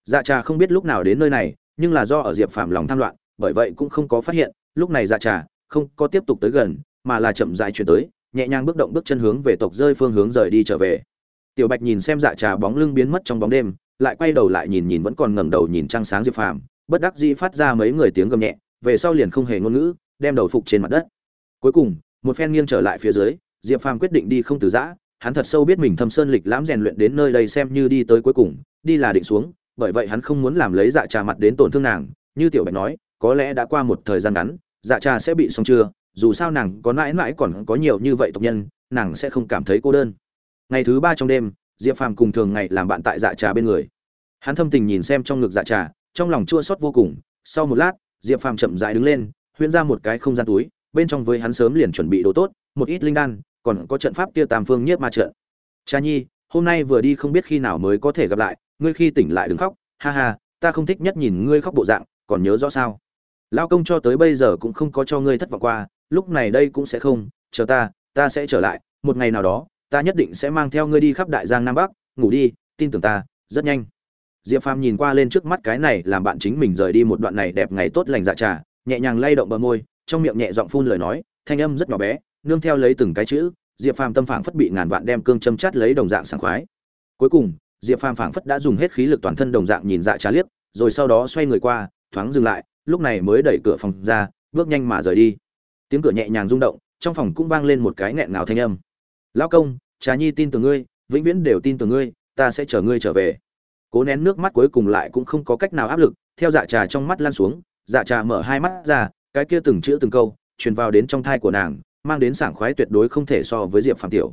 Dạ trà không biết lúc nào đến nơi này, nhưng là do ở diệp phàm lòng tham loạn, bởi vậy cũng không có phát hiện, lúc này dạ trà không có tiếp tục tới gần, mà là chậm rãi chuyển tới, nhẹ nhàng bước động bước chân hướng về tộc rơi phương hướng rời đi trở về. Tiểu bạch nhìn xem dạ trà bóng lưng biến mất trong bóng đêm, lại quay đầu lại nhìn nhìn vẫn còn ngẩng đầu nhìn trăng sáng diệp phàm, bất đắc dĩ phát ra mấy người tiếng gầm nhẹ, về sau liền không hề ngôn ngữ, đem đầu phục trên mặt đất cuối cùng, một phen nghiêng trở lại phía dưới, diệp phàm quyết định đi không từ giã, hắn thật sâu biết mình thâm sơn lịch lãm rèn luyện đến nơi đây xem như đi tới cuối cùng, đi là định xuống, bởi vậy hắn không muốn làm lấy dạ trà mặt đến tổn thương nàng, như tiểu bạch nói, có lẽ đã qua một thời gian ngắn dạ trà sẽ bị xong chưa, dù sao nàng có mãi mãi còn có nhiều như vậy tộc nhân, nàng sẽ không cảm thấy cô đơn. Ngày thứ ba trong đêm, diệp phàm cùng thường ngày làm bạn tại dạ trà bên người. Hắn thâm tình nhìn xem trong ngực dạ trà, trong lòng chua xót vô cùng. Sau một lát, diệp phàm chậm dại đứng lên, huyễn ra một cái không gian túi bên trong với hắn sớm liền chuẩn bị đồ tốt, một ít linh đan, còn có trận pháp kia tam phương nhiếp ma trận. Cha nhi, hôm nay vừa đi không biết khi nào mới có thể gặp lại, ngươi khi tỉnh lại đừng khóc, ha ha, ta không thích nhất nhìn ngươi khóc bộ dạng, còn nhớ rõ sao? Lão công cho tới bây giờ cũng không có cho ngươi thất vọng qua, lúc này đây cũng sẽ không, chờ ta ta sẽ trở lại, một ngày nào đó, ta nhất định sẽ mang theo ngươi đi khắp đại giang nam bắc, ngủ đi, tin tưởng ta, rất nhanh. Diệp phàm nhìn qua lên trước mắt cái này làm bạn chính mình rời đi một đoạn này đẹp ngày tốt lành dạ trà, nhẹ nhàng lay động bờ môi trong miệng nhẹ giọng phun lời nói, thanh âm rất nhỏ bé, nương theo lấy từng cái chữ, diệp phàm tâm phảng phất bị ngàn vạn đem cương châm chát lấy đồng dạng sảng khoái. Cuối cùng, diệp phàm phảng phất đã dùng hết khí lực toàn thân đồng dạng nhìn dạ trà liếc, rồi sau đó xoay người qua, thoáng dừng lại, lúc này mới đẩy cửa phòng ra, bước nhanh mà rời đi. Tiếng cửa nhẹ nhàng rung động, trong phòng cũng vang lên một cái nghẹn ngào thanh âm. Lão công, trà nhi tin tưởng ngươi, vĩnh viễn đều tin tưởng ngươi, ta sẽ chờ ngươi trở về. Cố nén nước mắt cuối cùng lại cũng không có cách nào áp lực, theo dạ trà trong mắt lan xuống dạ trà mở hai mắt ra cái kia từng chữ từng câu, truyền vào đến trong thai của nàng, mang đến sảng khoái tuyệt đối không thể so với diệp phạm tiểu.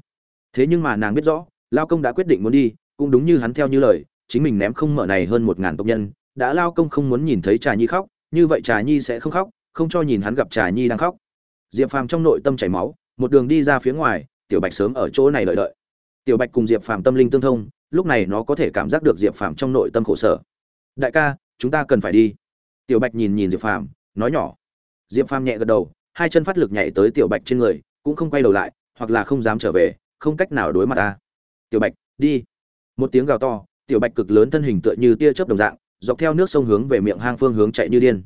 Thế nhưng mà nàng biết rõ, lao công đã quyết định muốn đi, cũng đúng như hắn theo như lời, chính mình ném không mở này hơn một ngàn tộc nhân, đã lao công không muốn nhìn thấy trà nhi khóc, như vậy trà nhi sẽ không khóc, không cho nhìn hắn gặp trà nhi đang khóc. Diệp phàm trong nội tâm chảy máu, một đường đi ra phía ngoài, tiểu bạch sớm ở chỗ này đợi đợi. Tiểu bạch cùng diệp phàm tâm linh tương thông, lúc này nó có thể cảm giác được diệp phàm trong nội tâm khổ sở. Đại ca, chúng ta cần phải đi. Tiểu bạch nhìn nhìn diệp phàm, nói nhỏ diệp phàm nhẹ gật đầu, hai chân phát lực nhảy tới tiểu bạch trên người, cũng không quay đầu lại, hoặc là không dám trở về, không cách nào đối mặt ta. Tiểu bạch, đi. Một tiếng gào to, tiểu bạch cực lớn thân hình tựa như tia chớp đồng dạng, dọc theo nước sông hướng về miệng hang phương hướng chạy như điên.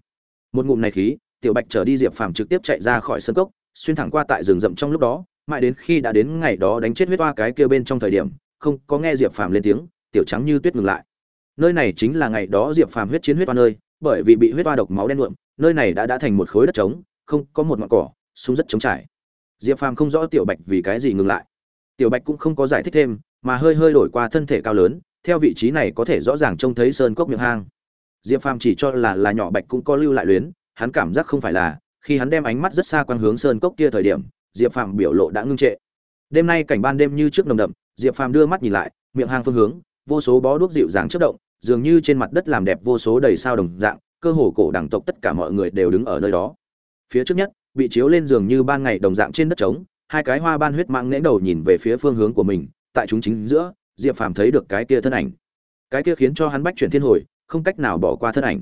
Một ngụm này khí, tiểu bạch trở đi diệp phàm trực tiếp chạy ra khỏi sân cốc, xuyên thẳng qua tại rừng rậm trong lúc đó, mãi đến khi đã đến ngày đó đánh chết huyết toa cái kia bên trong thời điểm, không có nghe diệp phàm lên tiếng, tiểu trắng như tuyết ngừng lại. Nơi này chính là ngày đó diệp phàm huyết chiến huyết toa nơi, bởi vì bị huyết toa độc máu đen nhuộm nơi này đã đã thành một khối đất trống, không có một ngọn cỏ, súng rất trống trải. Diệp phàm không rõ tiểu bạch vì cái gì ngừng lại. Tiểu bạch cũng không có giải thích thêm, mà hơi hơi đổi qua thân thể cao lớn, theo vị trí này có thể rõ ràng trông thấy sơn cốc miệng hang. Diệp phàm chỉ cho là là nhỏ bạch cũng có lưu lại luyến, hắn cảm giác không phải là, khi hắn đem ánh mắt rất xa quang hướng sơn cốc kia thời điểm, diệp phàm biểu lộ đã ngưng trệ. Đêm nay cảnh ban đêm như trước nồng đậm, diệp phàm đưa mắt nhìn lại, miệng hang phương hướng, vô số bó đuốc dịu dàng chất động, dường như trên mặt đất làm đẹp vô số đầy sao đồng dạng cơ hồ cổ đẳng tộc tất cả mọi người đều đứng ở nơi đó. Phía trước nhất, bị chiếu lên giường như ban ngày đồng dạng trên đất trống, hai cái hoa ban huyết mạng nễ đầu nhìn về phía phương hướng của mình, tại chúng chính giữa, diệp phàm thấy được cái kia thân ảnh. Cái kia khiến cho hắn bách chuyển thiên hồi, không cách nào bỏ qua thân ảnh.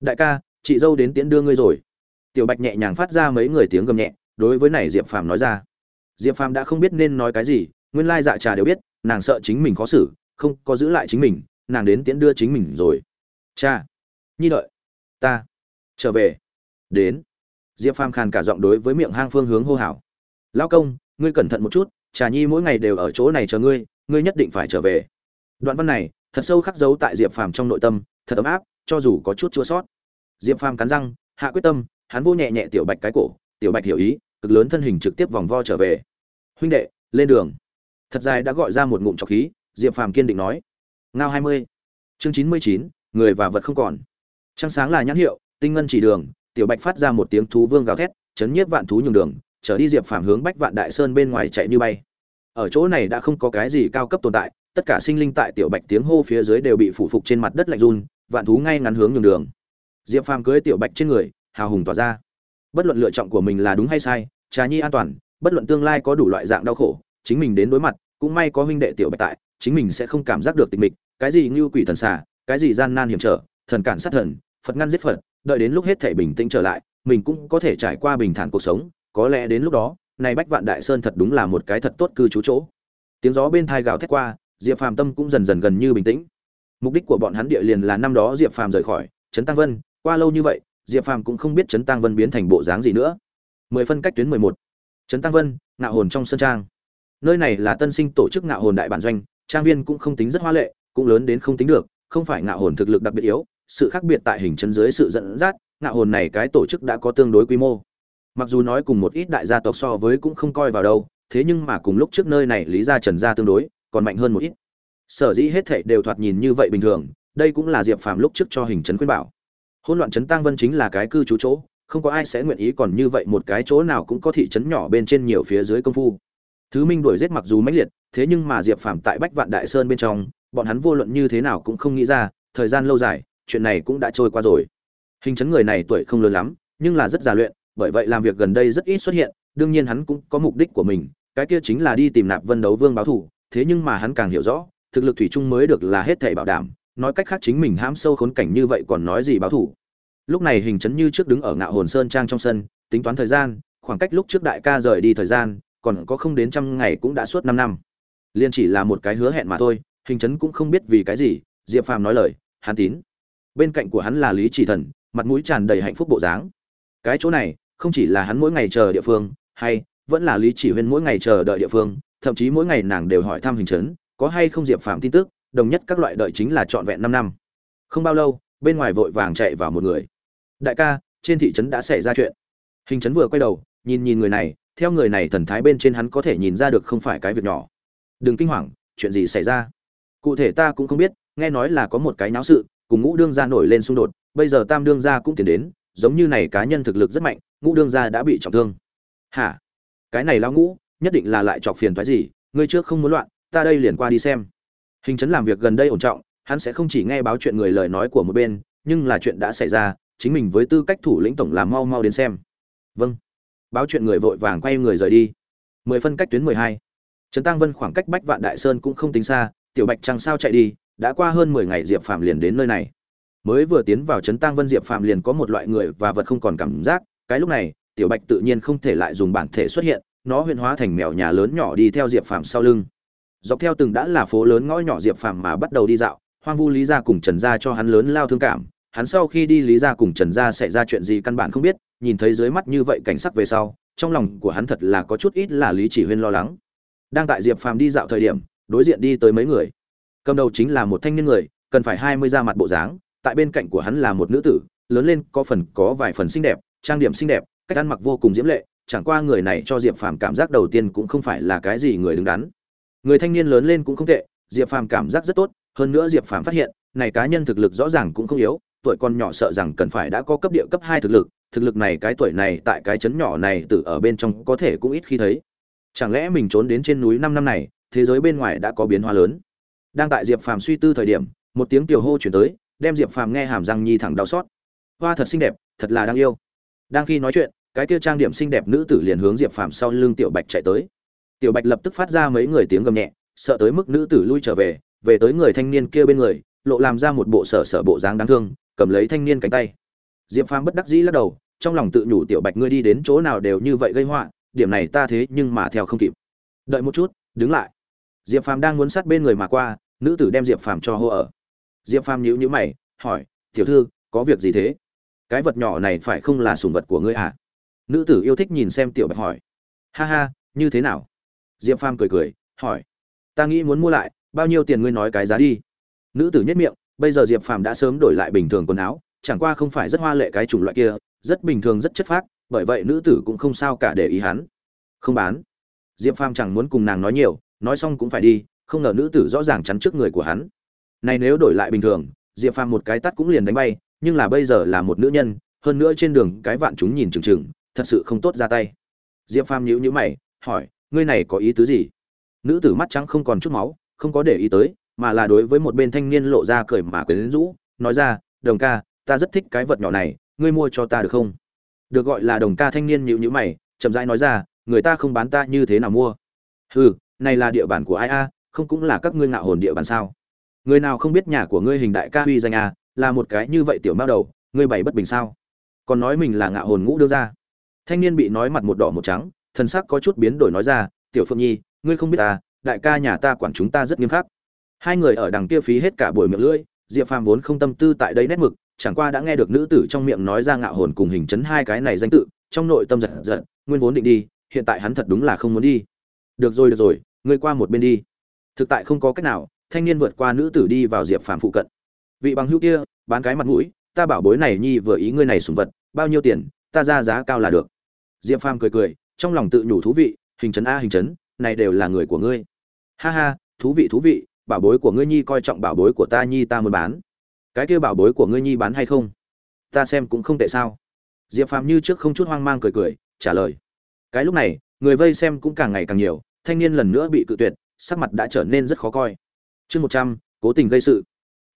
Đại ca, chị dâu đến tiễn đưa ngươi rồi. Tiểu bạch nhẹ nhàng phát ra mấy người tiếng gầm nhẹ, đối với này diệp phàm nói ra. Diệp phàm đã không biết nên nói cái gì, nguyên lai dạ trà đều biết, nàng sợ chính mình khó xử, không có giữ lại chính mình, nàng đến tiễn đưa chính mình rồi. Cha, nhi đợi ta. Trở về. Đến. Diệp phàm khàn cả giọng đối với miệng hang phương hướng hô hào. Lao công, ngươi cẩn thận một chút, trà nhi mỗi ngày đều ở chỗ này chờ ngươi ngươi nhất định phải trở về. Đoạn văn này, thật sâu khắc dấu tại diệp phàm trong nội tâm, thật ấm áp, cho dù có chút chua sót. Diệp phàm cắn răng, hạ quyết tâm, hắn vô nhẹ nhẹ tiểu bạch cái cổ, tiểu bạch hiểu ý, cực lớn thân hình trực tiếp vòng vo trở về. Huynh đệ, lên đường. Thật dài đã gọi ra một ngụm trọc khí, diệp phàm kiên định nói. Ngao hai mươi. Chương chín mươi chín, người và vật không còn trăng sáng là nhãn hiệu, tinh ngân chỉ đường, tiểu bạch phát ra một tiếng thú vương gào thét, chấn nhiếp vạn thú nhường đường, trở đi diệp phàm hướng bách vạn đại sơn bên ngoài chạy như bay. Ở chỗ này đã không có cái gì cao cấp tồn tại, tất cả sinh linh tại tiểu bạch tiếng hô phía dưới đều bị phủ phục trên mặt đất lạnh run, vạn thú ngay ngắn hướng nhường đường. Diệp phàm cưới tiểu bạch trên người, hào hùng tỏa ra. Bất luận lựa chọn của mình là đúng hay sai, trà nhi an toàn, bất luận tương lai có đủ loại dạng đau khổ, chính mình đến đối mặt, cũng may có huynh đệ tiểu bạch tại, chính mình sẽ không cảm giác được tịch mịch, cái gì như quỷ thần xà, cái gì gian nan hiểm trở, thần cản sát thần phật ngăn giết phật, đợi đến lúc hết thể bình tĩnh trở lại, mình cũng có thể trải qua bình thản cuộc sống. Có lẽ đến lúc đó, này bách vạn đại sơn thật đúng là một cái thật tốt cư trú chỗ. Tiếng gió bên thai gào thét qua, diệp phàm tâm cũng dần dần gần như bình tĩnh. Mục đích của bọn hắn địa liền là năm đó diệp phàm rời khỏi, trấn tăng vân. Qua lâu như vậy, diệp phàm cũng không biết trấn tăng vân biến thành bộ dáng gì nữa. Mười phân cách tuyến mười một. Trấn tăng vân, ngạo hồn trong sân trang. Nơi này là tân sinh tổ chức ngạo hồn đại bản doanh, trang viên cũng không tính rất hoa lệ, cũng lớn đến không tính được, không phải ngạo hồn thực lực đặc biệt yếu sự khác biệt tại hình chân dưới sự dẫn dắt, ngạo hồn này cái tổ chức đã có tương đối quy mô. Mặc dù nói cùng một ít đại gia tộc so với cũng không coi vào đâu, thế nhưng mà cùng lúc trước nơi này lý gia trần gia tương đối, còn mạnh hơn một ít. Sở dĩ hết thảy đều thoạt nhìn như vậy bình thường, đây cũng là diệp phàm lúc trước cho hình trấn khuyên bảo. Hỗn loạn trấn tăng vân chính là cái cư trú chỗ, không có ai sẽ nguyện ý còn như vậy một cái chỗ nào cũng có thị trấn nhỏ bên trên nhiều phía dưới công phu. Thứ minh đuổi giết mặc dù mãnh liệt, thế nhưng mà diệp phàm tại bách vạn đại sơn bên trong, bọn hắn vô luận như thế nào cũng không nghĩ ra, thời gian lâu dài chuyện này cũng đã trôi qua rồi. Hình chấn người này tuổi không lớn lắm, nhưng là rất già luyện, bởi vậy làm việc gần đây rất ít xuất hiện, đương nhiên hắn cũng có mục đích của mình, cái kia chính là đi tìm nạp vân đấu vương báo thủ, thế nhưng mà hắn càng hiểu rõ, thực lực thủy chung mới được là hết thảy bảo đảm, nói cách khác chính mình hãm sâu khốn cảnh như vậy còn nói gì báo thủ. Lúc này hình chấn như trước đứng ở ngạo hồn sơn trang trong sân, tính toán thời gian, khoảng cách lúc trước đại ca rời đi thời gian, còn có không đến trăm ngày cũng đã suốt năm năm. Liên chỉ là một cái hứa hẹn mà thôi, hình chấn cũng không biết vì cái gì, diệp phàm nói lời, hắn tín bên cạnh của hắn là lý chỉ thần, mặt mũi tràn đầy hạnh phúc bộ dáng. Cái chỗ này, không chỉ là hắn mỗi ngày chờ địa phương, hay vẫn là lý chỉ huyên mỗi ngày chờ đợi địa phương, thậm chí mỗi ngày nàng đều hỏi thăm hình chấn, có hay không diệp phạm tin tức, đồng nhất các loại đợi chính là trọn vẹn năm năm. Không bao lâu, bên ngoài vội vàng chạy vào một người. Đại ca, trên thị trấn đã xảy ra chuyện. Hình chấn vừa quay đầu, nhìn nhìn người này, theo người này thần thái bên trên hắn có thể nhìn ra được không phải cái việc nhỏ. Đừng kinh hoàng, chuyện gì xảy ra? Cụ thể ta cũng không biết, nghe nói là có một cái náo sự cùng ngũ đương gia nổi lên xung đột, bây giờ tam đương gia cũng tiến đến, giống như này cá nhân thực lực rất mạnh, ngũ đương gia đã bị trọng thương. Hả? Cái này lao ngũ, nhất định là lại chọc phiền thoái gì, ngươi trước không muốn loạn, ta đây liền qua đi xem. Hình chấn làm việc gần đây ổn trọng, hắn sẽ không chỉ nghe báo chuyện người lời nói của một bên, nhưng là chuyện đã xảy ra, chính mình với tư cách thủ lĩnh tổng làm mau mau đến xem. Vâng. Báo chuyện người vội vàng quay người rời đi. Mười phân cách tuyến mười hai. Trấn tăng vân khoảng cách bách vạn đại sơn cũng không tính xa, tiểu bạch trăng sao chạy đi đã qua hơn mười ngày diệp phàm liền đến nơi này. Mới vừa tiến vào trấn tăng vân, diệp phàm liền có một loại người và vật không còn cảm giác, cái lúc này, tiểu bạch tự nhiên không thể lại dùng bản thể xuất hiện, nó huyên hóa thành mèo nhà lớn nhỏ đi theo diệp phàm sau lưng. Dọc theo từng đã là phố lớn ngõ nhỏ, diệp phàm mà bắt đầu đi dạo, hoang vu lý gia cùng trần gia cho hắn lớn lao thương cảm, hắn sau khi đi lý gia cùng trần gia xảy ra chuyện gì căn bản không biết, nhìn thấy dưới mắt như vậy cảnh sắc về sau, trong lòng của hắn thật là có chút ít là lý chỉ huyên lo lắng. Đang tại diệp phàm đi dạo thời điểm, đối diện đi tới mấy người cầm đầu chính là một thanh niên người, cần phải hai mươi da mặt bộ dáng, tại bên cạnh của hắn là một nữ tử, lớn lên, có phần, có vài phần xinh đẹp, trang điểm xinh đẹp, cách ăn mặc vô cùng diễm lệ, chẳng qua người này cho diệp phàm cảm giác đầu tiên cũng không phải là cái gì người đứng đắn. Người thanh niên lớn lên cũng không tệ, diệp phàm cảm giác rất tốt, hơn nữa diệp phàm phát hiện, này cá nhân thực lực rõ ràng cũng không yếu, tuổi con nhỏ sợ rằng cần phải đã có cấp địa cấp hai thực lực thực lực này, cái tuổi này, tại cái chấn nhỏ này từ ở bên trong có thể cũng ít khi thấy. Chẳng lẽ mình trốn đến trên núi năm năm này, thế giới bên ngoài đã có biến hóa lớn? Đang tại diệp phàm suy tư thời điểm, một tiếng tiểu hô chuyển tới, đem diệp phàm nghe hàm răng nhi thẳng đau xót. Hoa thật xinh đẹp, thật là đáng yêu. Đang khi nói chuyện, cái kia trang điểm xinh đẹp nữ tử liền hướng diệp phàm sau lưng tiểu bạch chạy tới. Tiểu bạch lập tức phát ra mấy người tiếng gầm nhẹ, sợ tới mức nữ tử lui trở về về tới người thanh niên kia bên người, lộ làm ra một bộ sở sở bộ dáng đáng thương, cầm lấy thanh niên cánh tay. Diệp phàm bất đắc dĩ lắc đầu, trong lòng tự nhủ tiểu bạch ngươi đi đến chỗ nào đều như vậy gây họa, điểm này ta thế nhưng mà theo không kịp. Đợi một chút, đứng lại. Diệp phàm đang muốn sát bên người mà qua nữ tử đem diệp phàm cho hô ở. Diệp phàm nhíu nhíu mày, hỏi, tiểu thư, có việc gì thế? Cái vật nhỏ này phải không là sủng vật của ngươi à? Nữ tử yêu thích nhìn xem tiểu bạch hỏi. Ha ha, như thế nào? Diệp phàm cười cười, hỏi, ta nghĩ muốn mua lại, bao nhiêu tiền ngươi nói cái giá đi? Nữ tử nhất miệng, bây giờ diệp phàm đã sớm đổi lại bình thường quần áo, chẳng qua không phải rất hoa lệ cái chủng loại kia, rất bình thường, rất chất phác, bởi vậy nữ tử cũng không sao cả để ý hắn. Không bán. Diệp phàm chẳng muốn cùng nàng nói nhiều, nói xong cũng phải đi không ngờ nữ tử rõ ràng chắn trước người của hắn. Này nếu đổi lại bình thường, diệp phàm một cái tắt cũng liền đánh bay, nhưng là bây giờ là một nữ nhân, hơn nữa trên đường cái vạn chúng nhìn chừng chừng, thật sự không tốt ra tay. Diệp phàm nhíu nhíu mày, hỏi, ngươi này có ý tứ gì? Nữ tử mắt trắng không còn chút máu, không có để ý tới, mà là đối với một bên thanh niên lộ ra cười mà quyến rũ, nói ra, đồng ca, ta rất thích cái vật nhỏ này, ngươi mua cho ta được không? Được gọi là đồng ca thanh niên nhịu nhữ mày, chậm rãi nói ra, người ta không bán ta như thế nào mua? Hừ, này là địa bàn của ai a? Không cũng là các ngươi ngạo hồn địa bàn sao? Người nào không biết nhà của ngươi hình đại ca huy danh à? là một cái như vậy tiểu mao đầu, ngươi bày bất bình sao? Còn nói mình là ngạo hồn ngũ đưa ra thanh niên bị nói mặt một đỏ một trắng thân sắc có chút biến đổi nói ra, tiểu phượng nhi, ngươi không biết ta, đại ca nhà ta quản chúng ta rất nghiêm khắc. Hai người ở đằng kia phí hết cả buổi miệng lưỡi, diệp phàm vốn không tâm tư tại đây nét mực, chẳng qua đã nghe được nữ tử trong miệng nói ra ngạo hồn cùng hình chấn hai cái này danh tự, trong nội tâm giật giật, nguyên vốn định đi, hiện tại hắn thật đúng là không muốn đi. Được rồi được rồi, ngươi qua một bên đi thực tại không có cách nào thanh niên vượt qua nữ tử đi vào diệp phàm phụ cận. Vị bằng hữu kia bán cái mặt mũi ta bảo bối này nhi vừa ý ngươi này sùng vật bao nhiêu tiền ta ra giá cao là được. Diệp phàm cười cười trong lòng tự nhủ thú vị hình trấn a hình trấn, này đều là người của ngươi. Ha ha thú vị thú vị bảo bối của ngươi nhi coi trọng bảo bối của ta nhi ta muốn bán. Cái kia bảo bối của ngươi nhi bán hay không? Ta xem cũng không tệ sao. Diệp phàm như trước không chút hoang mang cười cười trả lời. Cái lúc này người vây xem cũng càng ngày càng nhiều thanh niên lần nữa bị cự tuyệt sắc mặt đã trở nên rất khó coi. Chương một trăm, cố tình gây sự.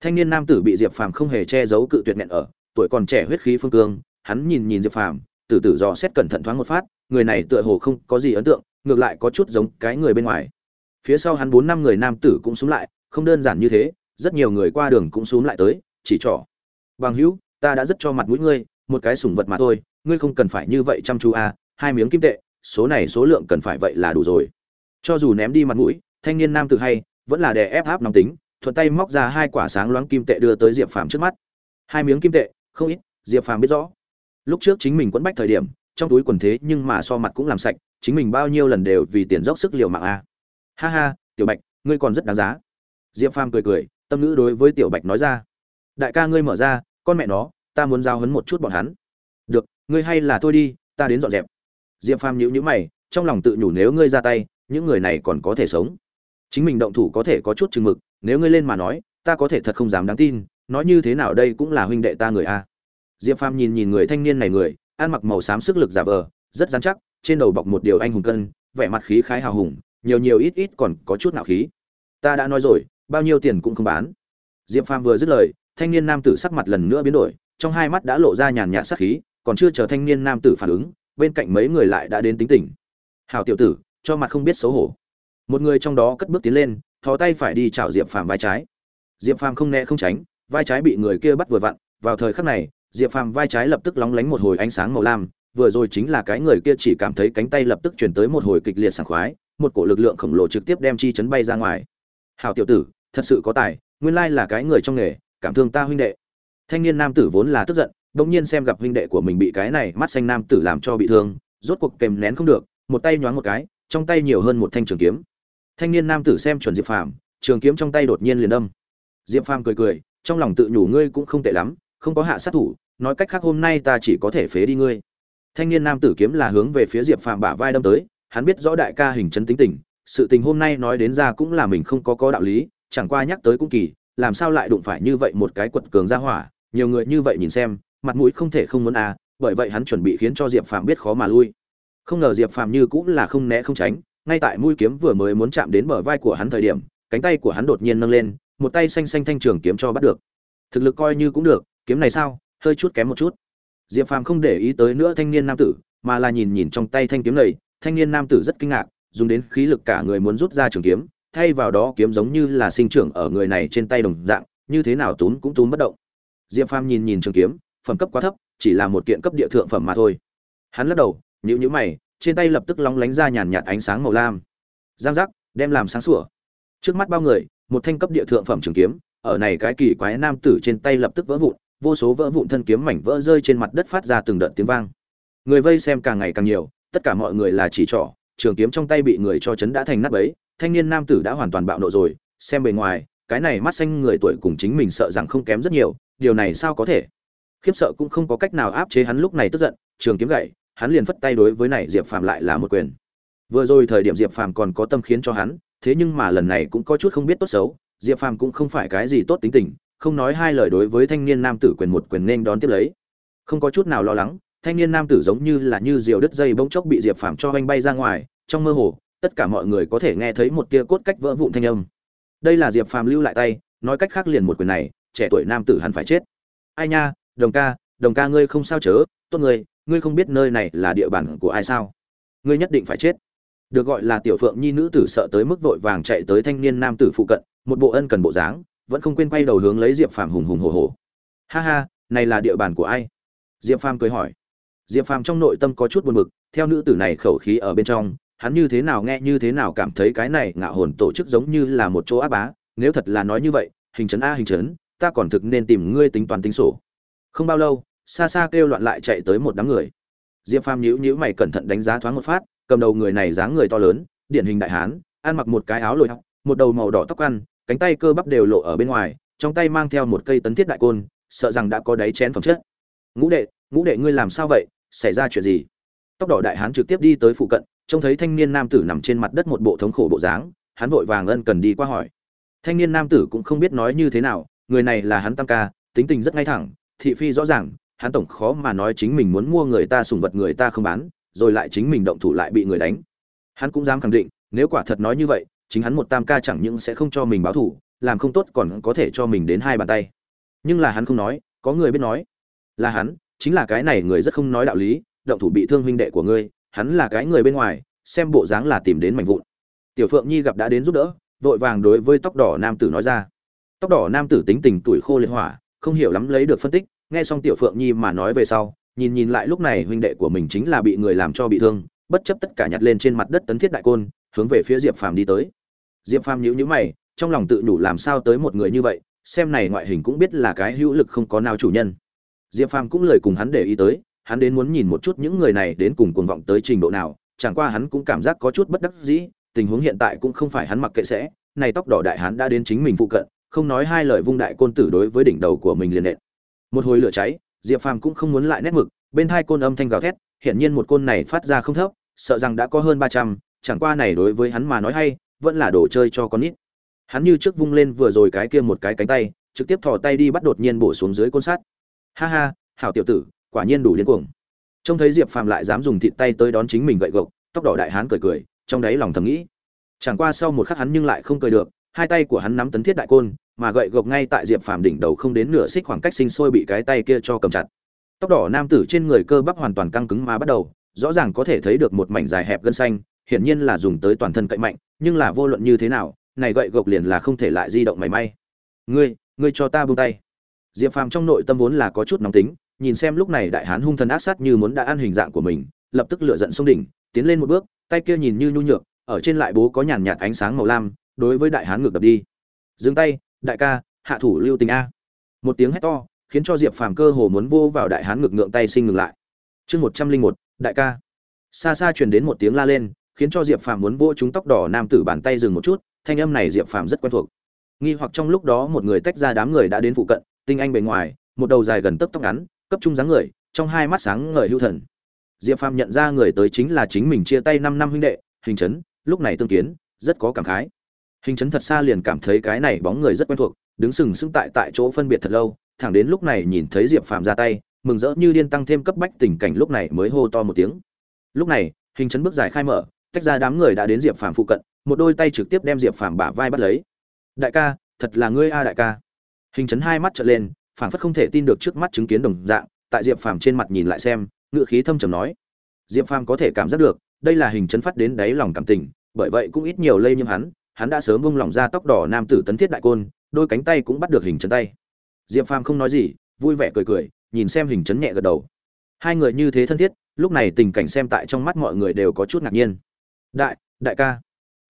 Thanh niên nam tử bị diệp phàm không hề che giấu cự tuyệt nghẹn ở, tuổi còn trẻ huyết khí phương cương, hắn nhìn nhìn diệp phàm, từ từ dò xét cẩn thận thoáng một phát, người này tựa hồ không có gì ấn tượng, ngược lại có chút giống cái người bên ngoài. Phía sau hắn bốn năm người nam tử cũng xuống lại, không đơn giản như thế, rất nhiều người qua đường cũng xuống lại tới, chỉ trỏ. Bằng hữu, ta đã rất cho mặt mũi ngươi, một cái sủng vật mà thôi, ngươi không cần phải như vậy chăm chú à hai miếng kim tệ, số này số lượng cần phải vậy là đủ rồi. Cho dù ném đi mặt mũi thanh niên nam tử hay, vẫn là đè ép áp nóng tính, thuận tay móc ra hai quả sáng loáng kim tệ đưa tới diệp phàm trước mắt. Hai miếng kim tệ, không ít, diệp phàm biết rõ. Lúc trước chính mình quẫn bách thời điểm, trong túi quần thế nhưng mà so mặt cũng làm sạch, chính mình bao nhiêu lần đều vì tiền dốc sức liều mạng a. À. ha ha, tiểu bạch, ngươi còn rất đáng giá. Diệp phàm cười cười, tâm ngữ đối với tiểu bạch nói ra. Đại ca ngươi mở ra, con mẹ nó, ta muốn giao hấn một chút bọn hắn. Được, ngươi hay là thôi đi, ta đến dọn dẹp. Diệp phàm nhữ nhữ mày, trong lòng tự nhủ nếu ngươi ra tay, những người này còn có thể sống chính mình động thủ có thể có chút chừng mực, nếu ngươi lên mà nói, ta có thể thật không dám đáng tin, nói như thế nào đây cũng là huynh đệ ta người a. Diệp phàm nhìn nhìn người thanh niên này người, ăn mặc màu xám sức lực giả vờ, rất dán chắc, trên đầu bọc một điều anh hùng cân, vẻ mặt khí khái hào hùng, nhiều nhiều ít ít còn có chút nạo khí. Ta đã nói rồi, bao nhiêu tiền cũng không bán. Diệp phàm vừa dứt lời, thanh niên nam tử sắc mặt lần nữa biến đổi, trong hai mắt đã lộ ra nhàn nhạt sắc khí, còn chưa chờ thanh niên nam tử phản ứng, bên cạnh mấy người lại đã đến tính tình. Hào tiểu tử, cho mặt không biết xấu hổ một người trong đó cất bước tiến lên, thò tay phải đi chảo diệp phàm vai trái. Diệp phàm không né không tránh, vai trái bị người kia bắt vừa vặn. Vào thời khắc này, diệp phàm vai trái lập tức lóng lánh một hồi ánh sáng màu lam, vừa rồi chính là cái người kia chỉ cảm thấy cánh tay lập tức chuyển tới một hồi kịch liệt sảng khoái, một cổ lực lượng khổng lồ trực tiếp đem chi chấn bay ra ngoài. Hào tiểu tử, thật sự có tài, nguyên lai là cái người trong nghề, cảm thương ta huynh đệ. Thanh niên nam tử vốn là tức giận bỗng nhiên xem gặp huynh đệ của mình bị cái này mắt xanh nam tử làm cho bị thương, rốt cuộc kèm nén không được, một tay nhoáng một cái, trong tay nhiều hơn một thanh trường kiếm thanh niên nam tử xem chuẩn diệp phàm, trường kiếm trong tay đột nhiên liền đâm. Diệp phàm cười cười, trong lòng tự nhủ ngươi cũng không tệ lắm, không có hạ sát thủ, nói cách khác hôm nay ta chỉ có thể phế đi ngươi. Thanh niên nam tử kiếm là hướng về phía diệp phàm bả vai đâm tới, hắn biết rõ đại ca hình chân tính tình, sự tình hôm nay nói đến ra cũng là mình không có có đạo lý, chẳng qua nhắc tới cũng kỳ, làm sao lại đụng phải như vậy một cái quật cường ra hỏa, nhiều người như vậy nhìn xem, mặt mũi không thể không muốn à bởi vậy hắn chuẩn bị khiến cho diệp phàm biết khó mà lui. Không ngờ diệp phàm như cũng là không né không tránh ngay tại mũi kiếm vừa mới muốn chạm đến bờ vai của hắn thời điểm, cánh tay của hắn đột nhiên nâng lên, một tay xanh xanh thanh trường kiếm cho bắt được. Thực lực coi như cũng được, kiếm này sao? Hơi chút kém một chút. Diệp phàm không để ý tới nữa thanh niên nam tử, mà là nhìn nhìn trong tay thanh kiếm này, thanh niên nam tử rất kinh ngạc, dùng đến khí lực cả người muốn rút ra trường kiếm, thay vào đó kiếm giống như là sinh trưởng ở người này trên tay đồng dạng, như thế nào túm cũng túm bất động. Diệp phàm nhìn nhìn trường kiếm, phẩm cấp quá thấp, chỉ là một kiện cấp địa thượng phẩm mà thôi. Hắn lắc đầu, nhíu nhíu mày trên tay lập tức lóng lánh ra nhàn nhạt ánh sáng màu lam. Giang giác, đem làm sáng sủa. Trước mắt bao người, một thanh cấp địa thượng phẩm trường kiếm, ở này cái kỳ quái nam tử trên tay lập tức vỡ vụn, vô số vỡ vụn thân kiếm mảnh vỡ rơi trên mặt đất phát ra từng đợt tiếng vang. Người vây xem càng ngày càng nhiều, tất cả mọi người là chỉ trỏ, trường kiếm trong tay bị người cho chấn đã thành nát bấy, thanh niên nam tử đã hoàn toàn bạo nộ rồi, xem bề ngoài, cái này mắt xanh người tuổi cùng chính mình sợ rằng không kém rất nhiều, điều này sao có thể? Khiếp sợ cũng không có cách nào áp chế hắn lúc này tức giận, trường kiếm gậy hắn liền phất tay đối với này diệp phàm lại là một quyền. Vừa rồi thời điểm diệp phàm còn có tâm khiến cho hắn, thế nhưng mà lần này cũng có chút không biết tốt xấu, diệp phàm cũng không phải cái gì tốt tính tình, không nói hai lời đối với thanh niên nam tử quyền một quyền nên đón tiếp lấy. Không có chút nào lo lắng, thanh niên nam tử giống như là như diều đứt dây bỗng chốc bị diệp phàm cho anh bay ra ngoài, trong mơ hồ, tất cả mọi người có thể nghe thấy một tia cốt cách vỡ vụn thanh âm. Đây là diệp phàm lưu lại tay, nói cách khác liền một quyền này, trẻ tuổi nam tử hẳn phải chết. Ai nha, đồng ca đồng ca ngươi không sao chớ, tốt ngươi ngươi không biết nơi này là địa bàn của ai sao? Ngươi nhất định phải chết. Được gọi là tiểu phượng nhi nữ tử sợ tới mức vội vàng chạy tới thanh niên nam tử phụ cận một bộ ân cần bộ dáng vẫn không quên quay đầu hướng lấy diệp phàm hùng hùng hồ hồ ha ha này là địa bàn của ai? Diệp phàm cười hỏi. Diệp phàm trong nội tâm có chút buồn bực theo nữ tử này khẩu khí ở bên trong hắn như thế nào nghe như thế nào cảm thấy cái này ngạo hồn tổ chức giống như là một chỗ áp bá nếu thật là nói như vậy hình trấn a hình trấn, ta còn thực nên tìm ngươi tính toán tính sổ. Không bao lâu xa xa kêu loạn lại chạy tới một đám người. Diệp phàm nhíu nhíu mày cẩn thận đánh giá thoáng một phát, cầm đầu người này dáng người to lớn, điển hình đại hán, ăn mặc một cái áo lồi học một đầu màu đỏ tóc ăn, cánh tay cơ bắp đều lộ ở bên ngoài, trong tay mang theo một cây tấn thiết đại côn, sợ rằng đã có đáy chén phẩm chất. Ngũ đệ ngũ đệ ngươi làm sao vậy? Xảy ra chuyện gì? Tóc đỏ đại hán trực tiếp đi tới phụ cận, trông thấy thanh niên nam tử nằm trên mặt đất một bộ thống khổ bộ dáng, hắn vội vàng ân cần đi qua hỏi. Thanh niên nam tử cũng không biết nói như thế nào, người này là hắn tam ca, tính tình rất ngay thẳng, thị phi rõ ràng hắn tổng khó mà nói chính mình muốn mua người ta sùng vật người ta không bán, rồi lại chính mình động thủ lại bị người đánh. Hắn cũng dám khẳng định, nếu quả thật nói như vậy, chính hắn một tam ca chẳng những sẽ không cho mình báo thủ làm không tốt còn có thể cho mình đến hai bàn tay. Nhưng là hắn không nói, có người biết nói. Là hắn, chính là cái này người rất không nói đạo lý, động thủ bị thương huynh đệ của ngươi, hắn là cái người bên ngoài, xem bộ dáng là tìm đến mảnh vụn. Tiểu phượng nhi gặp đã đến giúp đỡ, vội vàng đối với tóc đỏ nam tử nói ra. Tóc đỏ nam tử tính tình tuổi khô liệt hỏa, không hiểu lắm lấy được phân tích nghe xong tiểu phượng nhi mà nói về sau, nhìn nhìn lại lúc này huynh đệ của mình chính là bị người làm cho bị thương, bất chấp tất cả nhặt lên trên mặt đất tấn thiết đại côn, hướng về phía diệp phàm đi tới. Diệp phàm nhíu nhíu mày, trong lòng tự nhủ làm sao tới một người như vậy, xem này ngoại hình cũng biết là cái hữu lực không có nào chủ nhân. Diệp phàm cũng lời cùng hắn để ý tới, hắn đến muốn nhìn một chút những người này đến cùng cuồng vọng tới trình độ nào, chẳng qua hắn cũng cảm giác có chút bất đắc dĩ, tình huống hiện tại cũng không phải hắn mặc kệ sẽ, này tóc đỏ đại hắn đã đến chính mình phụ cận, không nói hai lời vung đại côn tử đối với đỉnh đầu của mình liền nện một hồi lửa cháy, diệp phàm cũng không muốn lại nét mực, bên hai côn âm thanh gào thét, hiển nhiên một côn này phát ra không thấp, sợ rằng đã có hơn ba trăm, chẳng qua này đối với hắn mà nói hay, vẫn là đồ chơi cho con nít. Hắn như trước vung lên vừa rồi cái kia một cái cánh tay, trực tiếp thò tay đi bắt đột nhiên bổ xuống dưới côn sắt. Ha ha, hảo tiểu tử, quả nhiên đủ điên cuồng. Trông thấy diệp phàm lại dám dùng thịt tay tới đón chính mình gậy gộc, tóc đỏ đại hán cười cười, trong đáy lòng thầm nghĩ. Chẳng qua sau một khắc hắn nhưng lại không cười được hai tay của hắn nắm tấn thiết đại côn, mà gậy gộc ngay tại diệp phàm đỉnh đầu không đến nửa xích khoảng cách sinh sôi bị cái tay kia cho cầm chặt. Tóc đỏ nam tử trên người cơ bắp hoàn toàn căng cứng mà bắt đầu, rõ ràng có thể thấy được một mảnh dài hẹp gân xanh, hiển nhiên là dùng tới toàn thân cậy mạnh, nhưng là vô luận như thế nào, này gậy gộc liền là không thể lại di động mảy may. Ngươi ngươi cho ta buông tay. Diệp phàm trong nội tâm vốn là có chút nóng tính, nhìn xem lúc này đại hán hung thần ác sát như muốn đã ăn hình dạng của mình, lập tức lựa giận xông đỉnh, tiến lên một bước, tay kia nhìn như nhu nhược, ở trên lại bố có nhàn nhạt ánh sáng màu lam đối với đại hán ngược đập đi. Dừng tay, đại ca, hạ thủ lưu tình a. Một tiếng hét to, khiến cho diệp phàm cơ hồ muốn vô vào đại hán ngược ngượng tay sinh ngừng lại. Chương một trăm linh một, đại ca. Xa xa truyền đến một tiếng la lên, khiến cho diệp phàm muốn vô chúng tóc đỏ nam tử bàn tay dừng một chút, thanh âm này diệp phàm rất quen thuộc. Nghi hoặc trong lúc đó một người tách ra đám người đã đến phụ cận, tinh anh bề ngoài, một đầu dài gần tấc tóc ngắn, cấp trung dáng người, trong hai mắt sáng ngời hưu thần. Diệp phàm nhận ra người tới chính là chính mình chia tay năm năm huynh đệ, hình chấn, lúc này tương kiến, rất có cảm khái hình chấn thật xa liền cảm thấy cái này bóng người rất quen thuộc, đứng sừng sững tại tại chỗ phân biệt thật lâu, thẳng đến lúc này nhìn thấy diệp phàm ra tay, mừng rỡ như điên tăng thêm cấp bách tình cảnh lúc này mới hô to một tiếng. Lúc này, hình chấn bước dài khai mở, tách ra đám người đã đến diệp phàm phụ cận, một đôi tay trực tiếp đem diệp phàm bả vai bắt lấy. Đại ca, thật là ngươi a đại ca. Hình chấn hai mắt trợn lên, phảng phất không thể tin được trước mắt chứng kiến đồng dạng, tại diệp phàm trên mặt nhìn lại xem, ngựa khí thâm trầm nói. Diệp phàm có thể cảm giác được, đây là hình chấn phát đến đáy lòng cảm tình, bởi vậy cũng ít nhiều lây nhiễm hắn hắn đã sớm bung lòng ra tóc đỏ nam tử tấn thiết đại côn, đôi cánh tay cũng bắt được hình chấn tay. Diệp phàm không nói gì, vui vẻ cười cười, nhìn xem hình chấn nhẹ gật đầu. Hai người như thế thân thiết, lúc này tình cảnh xem tại trong mắt mọi người đều có chút ngạc nhiên. Đại đại ca.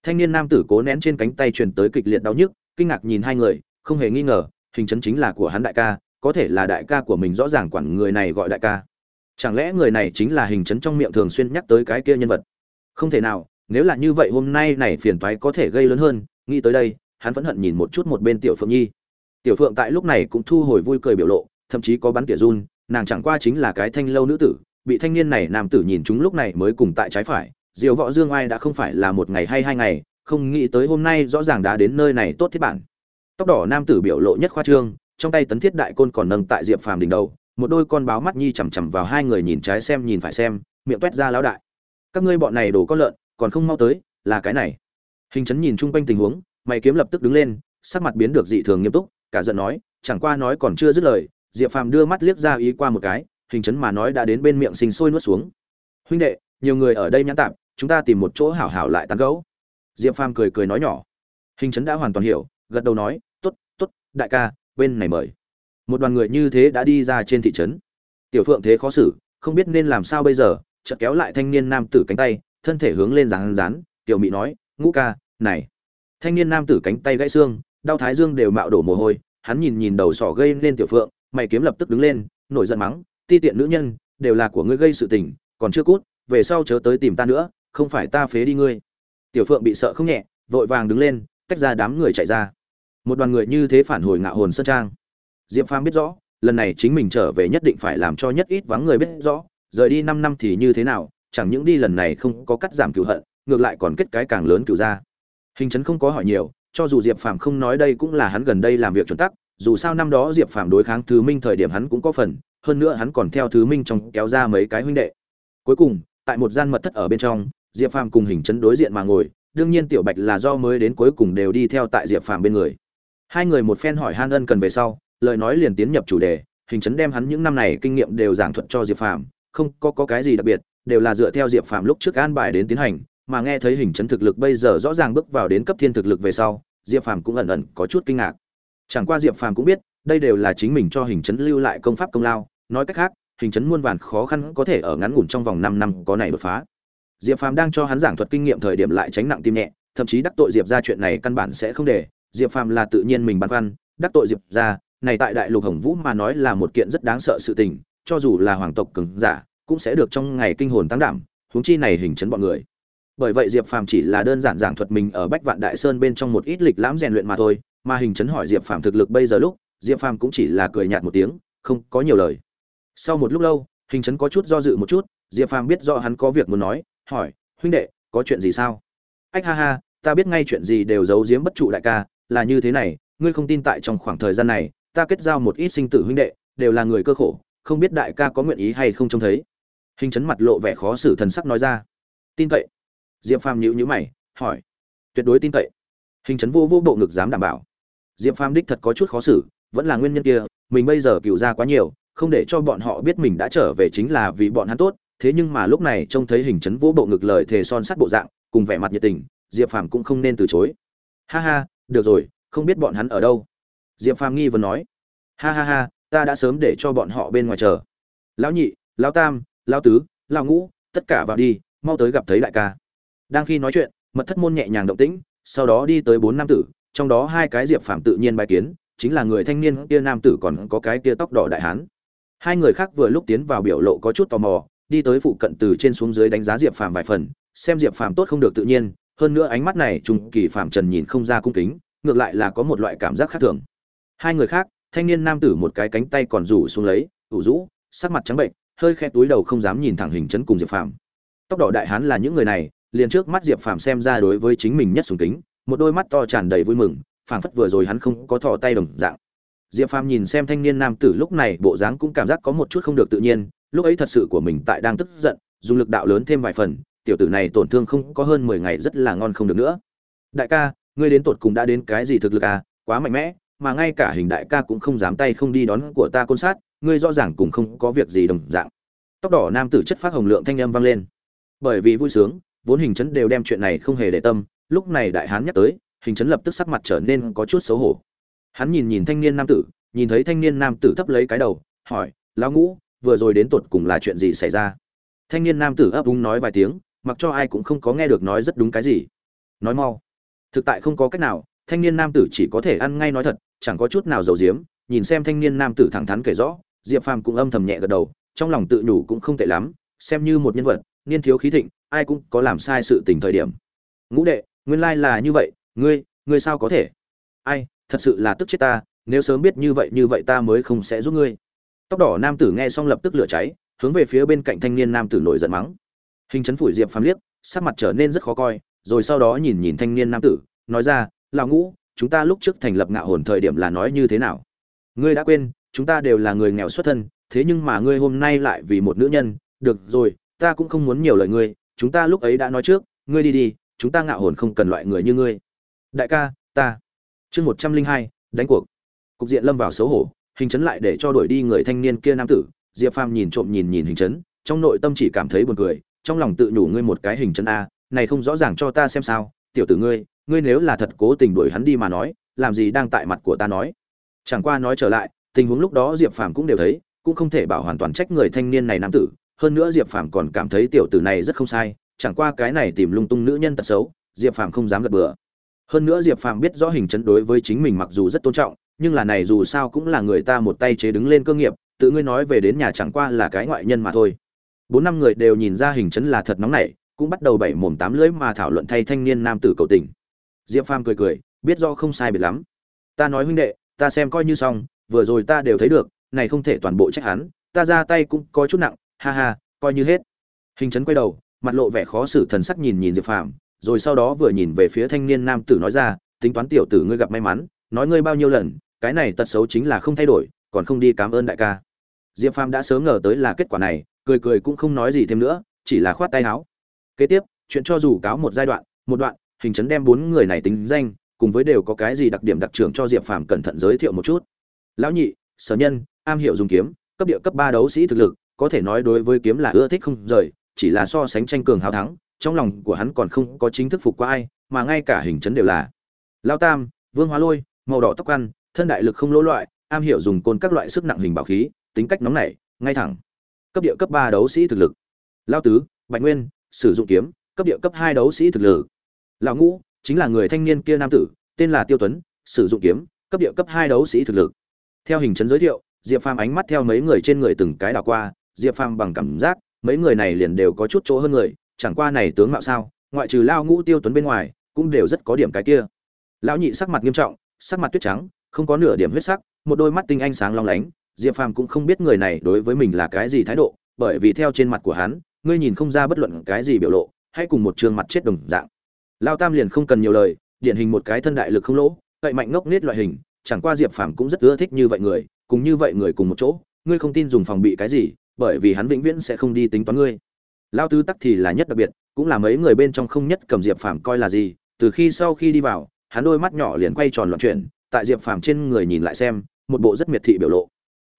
Thanh niên nam tử cố nén trên cánh tay truyền tới kịch liệt đau nhức, kinh ngạc nhìn hai người, không hề nghi ngờ, hình chấn chính là của hắn đại ca, có thể là đại ca của mình rõ ràng quản người này gọi đại ca. Chẳng lẽ người này chính là hình chấn trong miệng thường xuyên nhắc tới cái kia nhân vật? Không thể nào nếu là như vậy hôm nay này phiền toái có thể gây lớn hơn, nghĩ tới đây, hắn vẫn hận nhìn một chút một bên tiểu phượng nhi. Tiểu phượng tại lúc này cũng thu hồi vui cười biểu lộ, thậm chí có bắn tỉa run, nàng chẳng qua chính là cái thanh lâu nữ tử, bị thanh niên này nam tử nhìn chúng lúc này mới cùng tại trái phải diều võ dương ai đã không phải là một ngày hay hai ngày, không nghĩ tới hôm nay rõ ràng đã đến nơi này tốt thiết bản. Tóc đỏ nam tử biểu lộ nhất khoa trương, trong tay tấn thiết đại côn còn nâng tại diệp phàm đỉnh đầu, một đôi con báo mắt nhi chằm chằm vào hai người nhìn trái xem nhìn phải xem, miệng toét ra lão đại. Các ngươi bọn này đổ con lợn còn không mau tới, là cái này. Hình chấn nhìn chung quanh tình huống, mày kiếm lập tức đứng lên, sắc mặt biến được dị thường nghiêm túc, cả giận nói, chẳng qua nói còn chưa dứt lời, diệp phàm đưa mắt liếc ra ý qua một cái, hình chấn mà nói đã đến bên miệng sinh sôi nuốt xuống. Huynh đệ, nhiều người ở đây nhãn tạm, chúng ta tìm một chỗ hảo hảo lại tán gẫu. Diệp phàm cười cười nói nhỏ. Hình chấn đã hoàn toàn hiểu, gật đầu nói, tốt tốt, đại ca, bên này mời. Một đoàn người như thế đã đi ra trên thị trấn. Tiểu phượng thế khó xử, không biết nên làm sao bây giờ, chợt kéo lại thanh niên nam tử cánh tay thân thể hướng lên rán rán, tiểu mị nói, ngũ ca, này. Thanh niên nam tử cánh tay gãy xương, đau thái dương đều mạo đổ mồ hôi, hắn nhìn nhìn đầu sỏ gây lên tiểu phượng, mày kiếm lập tức đứng lên, nổi giận mắng, ti tiện nữ nhân, đều là của ngươi gây sự tình, còn chưa cút, về sau chớ tới tìm ta nữa, không phải ta phế đi ngươi. Tiểu phượng bị sợ không nhẹ, vội vàng đứng lên, tách ra đám người chạy ra. Một đoàn người như thế phản hồi ngạo hồn sơn trang. Diệp phàm biết rõ, lần này chính mình trở về nhất định phải làm cho nhất ít vắng người biết rõ, rời đi năm năm thì như thế nào chẳng những đi lần này không có cắt giảm cửu hận ngược lại còn kết cái càng lớn cửu ra hình chấn không có hỏi nhiều cho dù diệp phàm không nói đây cũng là hắn gần đây làm việc chuẩn tắc dù sao năm đó diệp phàm đối kháng thứ minh thời điểm hắn cũng có phần hơn nữa hắn còn theo thứ minh trong kéo ra mấy cái huynh đệ. Cuối cùng tại một gian mật thất ở bên trong diệp phàm cùng hình chấn đối diện mà ngồi đương nhiên tiểu bạch là do mới đến cuối cùng đều đi theo tại diệp phàm bên người. Hai người một phen hỏi han ân cần về sau lời nói liền tiến nhập chủ đề hình chấn đem hắn những năm này kinh nghiệm đều giảng thuật cho diệp phàm không có, có cái gì đặc biệt đều là dựa theo diệp phàm lúc trước an bài đến tiến hành, mà nghe thấy hình chấn thực lực bây giờ rõ ràng bước vào đến cấp thiên thực lực về sau, diệp phàm cũng ẩn ẩn có chút kinh ngạc. Chẳng qua diệp phàm cũng biết, đây đều là chính mình cho hình chấn lưu lại công pháp công lao, nói cách khác, hình chấn muôn vàn khó khăn có thể ở ngắn ngủn trong vòng 5 năm có này đột phá. Diệp phàm đang cho hắn giảng thuật kinh nghiệm thời điểm lại tránh nặng tim nhẹ, thậm chí đắc tội diệp ra chuyện này căn bản sẽ không để, diệp phàm là tự nhiên mình băn khoăn, đắc tội diệp ra này tại đại lục hồng vũ mà nói là một kiện rất đáng sợ sự tình, cho dù là hoàng tộc cường giả cũng sẽ được trong ngày kinh hồn tăng đảm, huống chi này hình chấn bọn người. Bởi vậy diệp phàm chỉ là đơn giản giảng thuật mình ở bách vạn đại sơn bên trong một ít lịch lãm rèn luyện mà thôi, mà hình chấn hỏi diệp phàm thực lực bây giờ lúc, diệp phàm cũng chỉ là cười nhạt một tiếng, không có nhiều lời. Sau một lúc lâu, hình chấn có chút do dự một chút, diệp phàm biết rõ hắn có việc muốn nói, hỏi, huynh đệ, có chuyện gì sao? Ách ha ha, ta biết ngay chuyện gì đều giấu giếm bất trụ đại ca, là như thế này, ngươi không tin tại trong khoảng thời gian này, ta kết giao một ít sinh tử huynh đệ, đều là người cơ khổ, không biết đại ca có nguyện ý hay không trông thấy hình chấn mặt lộ vẻ khó xử thần sắc nói ra. Tin cậy. Diệp phàm nhíu nhíu mày, hỏi. Tuyệt đối tin cậy. Hình chấn vô vô bộ ngực dám đảm bảo. Diệp phàm đích thật có chút khó xử, vẫn là nguyên nhân kia, mình bây giờ cựu ra quá nhiều, không để cho bọn họ biết mình đã trở về chính là vì bọn hắn tốt, thế nhưng mà lúc này trông thấy hình chấn vô bộ ngực lời thề son sắt bộ dạng, cùng vẻ mặt nhiệt tình, diệp phàm cũng không nên từ chối. Ha ha, được rồi, không biết bọn hắn ở đâu. Diệp phàm nghi vấn nói. Ha ha ha, ta đã sớm để cho bọn họ bên ngoài chờ. Lão nhị, lão tam lão tứ lão ngũ, tất cả vào đi, mau tới gặp thấy đại ca. Đang khi nói chuyện, mật thất môn nhẹ nhàng động tĩnh, sau đó đi tới bốn nam tử, trong đó hai cái diệp Phạm tự nhiên bài kiến, chính là người thanh niên kia nam tử còn có cái kia tóc đỏ đại hán. Hai người khác vừa lúc tiến vào biểu lộ có chút tò mò, đi tới phụ cận từ trên xuống dưới đánh giá diệp phàm vài phần, xem diệp phàm tốt không được tự nhiên, hơn nữa ánh mắt này trung kỳ phàm trần nhìn không ra cung kính, ngược lại là có một loại cảm giác khác thường. Hai người khác, thanh niên nam tử một cái cánh tay còn rủ xuống lấy, ủ rũ, sắc mặt trắng bệnh hơi khe túi đầu không dám nhìn thẳng hình chấn cùng diệp phàm. Tóc đỏ đại hán là những người này, liền trước mắt diệp phàm xem ra đối với chính mình nhất sùng kính, một đôi mắt to tràn đầy vui mừng, phảng phất vừa rồi hắn không có thò tay đồng dạng. Diệp phàm nhìn xem thanh niên nam tử lúc này, bộ dáng cũng cảm giác có một chút không được tự nhiên, lúc ấy thật sự của mình tại đang tức giận, dùng lực đạo lớn thêm vài phần, tiểu tử này tổn thương không có hơn mười ngày rất là ngon không được nữa. Đại ca, ngươi đến tột cùng đã đến cái gì thực lực à? Quá mạnh mẽ, mà ngay cả hình đại ca cũng không dám tay không đi đón của ta côn sát ngươi rõ ràng cũng không có việc gì đồng dạng. Tóc đỏ nam tử chất phát hồng lượng thanh âm vang lên. Bởi vì vui sướng, vốn hình chấn đều đem chuyện này không hề để tâm, lúc này đại hán nhắc tới, hình chấn lập tức sắc mặt trở nên có chút xấu hổ. Hắn nhìn nhìn thanh niên nam tử, nhìn thấy thanh niên nam tử thấp lấy cái đầu, hỏi, lão ngũ, vừa rồi đến tột cùng là chuyện gì xảy ra? Thanh niên nam tử ấp úng nói vài tiếng, mặc cho ai cũng không có nghe được nói rất đúng cái gì. Nói mau. Thực tại không có cách nào, thanh niên nam tử chỉ có thể ăn ngay nói thật, chẳng có chút nào giàu giếm, nhìn xem thanh niên nam tử thẳng thắn kể rõ diệp phàm cũng âm thầm nhẹ gật đầu, trong lòng tự nhủ cũng không tệ lắm, xem như một nhân vật, niên thiếu khí thịnh, ai cũng có làm sai sự tình thời điểm. Ngũ đệ, nguyên lai là như vậy, ngươi ngươi sao có thể? Ai, thật sự là tức chết ta, nếu sớm biết như vậy như vậy ta mới không sẽ giúp ngươi. Tóc đỏ nam tử nghe xong lập tức lửa cháy, hướng về phía bên cạnh thanh niên nam tử nổi giận mắng. Hình chấn phủi diệp phàm liếc, sắc mặt trở nên rất khó coi, rồi sau đó nhìn nhìn thanh niên nam tử, nói ra, lão ngũ, chúng ta lúc trước thành lập ngạo hồn thời điểm là nói như thế nào? Ngươi đã quên chúng ta đều là người nghèo xuất thân, thế nhưng mà ngươi hôm nay lại vì một nữ nhân, được rồi, ta cũng không muốn nhiều lời ngươi, chúng ta lúc ấy đã nói trước, ngươi đi đi, chúng ta ngạo hồn không cần loại người như ngươi. Đại ca, ta. Chương một trăm linh hai, đánh cuộc. Cục diện lâm vào xấu hổ, hình chấn lại để cho đuổi đi người thanh niên kia nam tử, diệp phàm nhìn trộm nhìn nhìn hình chấn, trong nội tâm chỉ cảm thấy buồn cười, trong lòng tự nhủ ngươi một cái hình chấn a, này không rõ ràng cho ta xem sao, tiểu tử ngươi ngươi nếu là thật cố tình đuổi hắn đi mà nói, làm gì đang tại mặt của ta nói? Chẳng qua nói trở lại tình huống lúc đó diệp phàm cũng đều thấy, cũng không thể bảo hoàn toàn trách người thanh niên này nam tử, hơn nữa diệp phàm còn cảm thấy tiểu tử này rất không sai, chẳng qua cái này tìm lung tung nữ nhân tật xấu, diệp phàm không dám gật bừa. Hơn nữa diệp phàm biết rõ hình chấn đối với chính mình mặc dù rất tôn trọng, nhưng là này dù sao cũng là người ta một tay chế đứng lên cơ nghiệp, tự ngươi nói về đến nhà chẳng qua là cái ngoại nhân mà thôi. Bốn năm người đều nhìn ra hình chấn là thật nóng nảy, cũng bắt đầu bảy mồm tám lưỡi mà thảo luận thay thanh niên nam tử cầu tình. Diệp phàm cười cười, biết do không sai biệt lắm. Ta nói huynh đệ, ta xem coi như xong vừa rồi ta đều thấy được, này không thể toàn bộ trách hắn, ta ra tay cũng có chút nặng, ha ha, coi như hết. Hình chấn quay đầu, mặt lộ vẻ khó xử thần sắc nhìn nhìn diệp phàm, rồi sau đó vừa nhìn về phía thanh niên nam tử nói ra, tính toán tiểu tử ngươi gặp may mắn, nói ngươi bao nhiêu lần, cái này tật xấu chính là không thay đổi, còn không đi cảm ơn đại ca. Diệp phàm đã sớm ngờ tới là kết quả này, cười cười cũng không nói gì thêm nữa, chỉ là khoát tay áo. Kế tiếp, chuyện cho dù cáo một giai đoạn, một đoạn, hình chấn đem bốn người này tính danh, cùng với đều có cái gì đặc điểm đặc trưởng cho diệp phàm cẩn thận giới thiệu một chút lão nhị, sở nhân, am hiểu dùng kiếm, cấp địa cấp ba đấu sĩ thực lực, có thể nói đối với kiếm là ưa thích không rời, chỉ là so sánh tranh cường hào thắng, trong lòng của hắn còn không có chính thức phục qua ai, mà ngay cả hình chấn đều là. Lao tam, vương hóa lôi, màu đỏ tóc ăn, thân đại lực không lỗ loại, am hiểu dùng côn các loại sức nặng hình bảo khí, tính cách nóng nảy, ngay thẳng. Cấp địa cấp ba đấu sĩ thực lực. Lao tứ, bạch nguyên, sử dụng kiếm, cấp địa cấp hai đấu sĩ thực lực. Lão ngũ, chính là người thanh niên kia nam tử, tên là tiêu tuấn, sử dụng kiếm, cấp địa cấp hai đấu sĩ thực lực theo hình chấn giới thiệu, diệp phàm ánh mắt theo mấy người trên người từng cái đảo qua, diệp phàm bằng cảm giác, mấy người này liền đều có chút chỗ hơn người, chẳng qua này tướng mạo sao, ngoại trừ lao ngũ tiêu tuấn bên ngoài, cũng đều rất có điểm cái kia. Lão nhị sắc mặt nghiêm trọng, sắc mặt tuyết trắng, không có nửa điểm huyết sắc, một đôi mắt tinh anh sáng long lánh, diệp phàm cũng không biết người này đối với mình là cái gì thái độ, bởi vì theo trên mặt của hắn, ngươi nhìn không ra bất luận cái gì biểu lộ, hay cùng một trường mặt chết đồng dạng. Lao tam liền không cần nhiều lời, điển hình một cái thân đại lực không lỗ vậy mạnh ngốc nết loại hình chẳng qua diệp phàm cũng rất ưa thích như vậy người, cùng như vậy người cùng một chỗ, ngươi không tin dùng phòng bị cái gì, bởi vì hắn vĩnh viễn sẽ không đi tính toán ngươi. Lao tứ tắc thì là nhất đặc biệt, cũng là mấy người bên trong không nhất cầm diệp phàm coi là gì, từ khi sau khi đi vào, hắn đôi mắt nhỏ liền quay tròn loạn chuyển, tại diệp phàm trên người nhìn lại xem, một bộ rất miệt thị biểu lộ.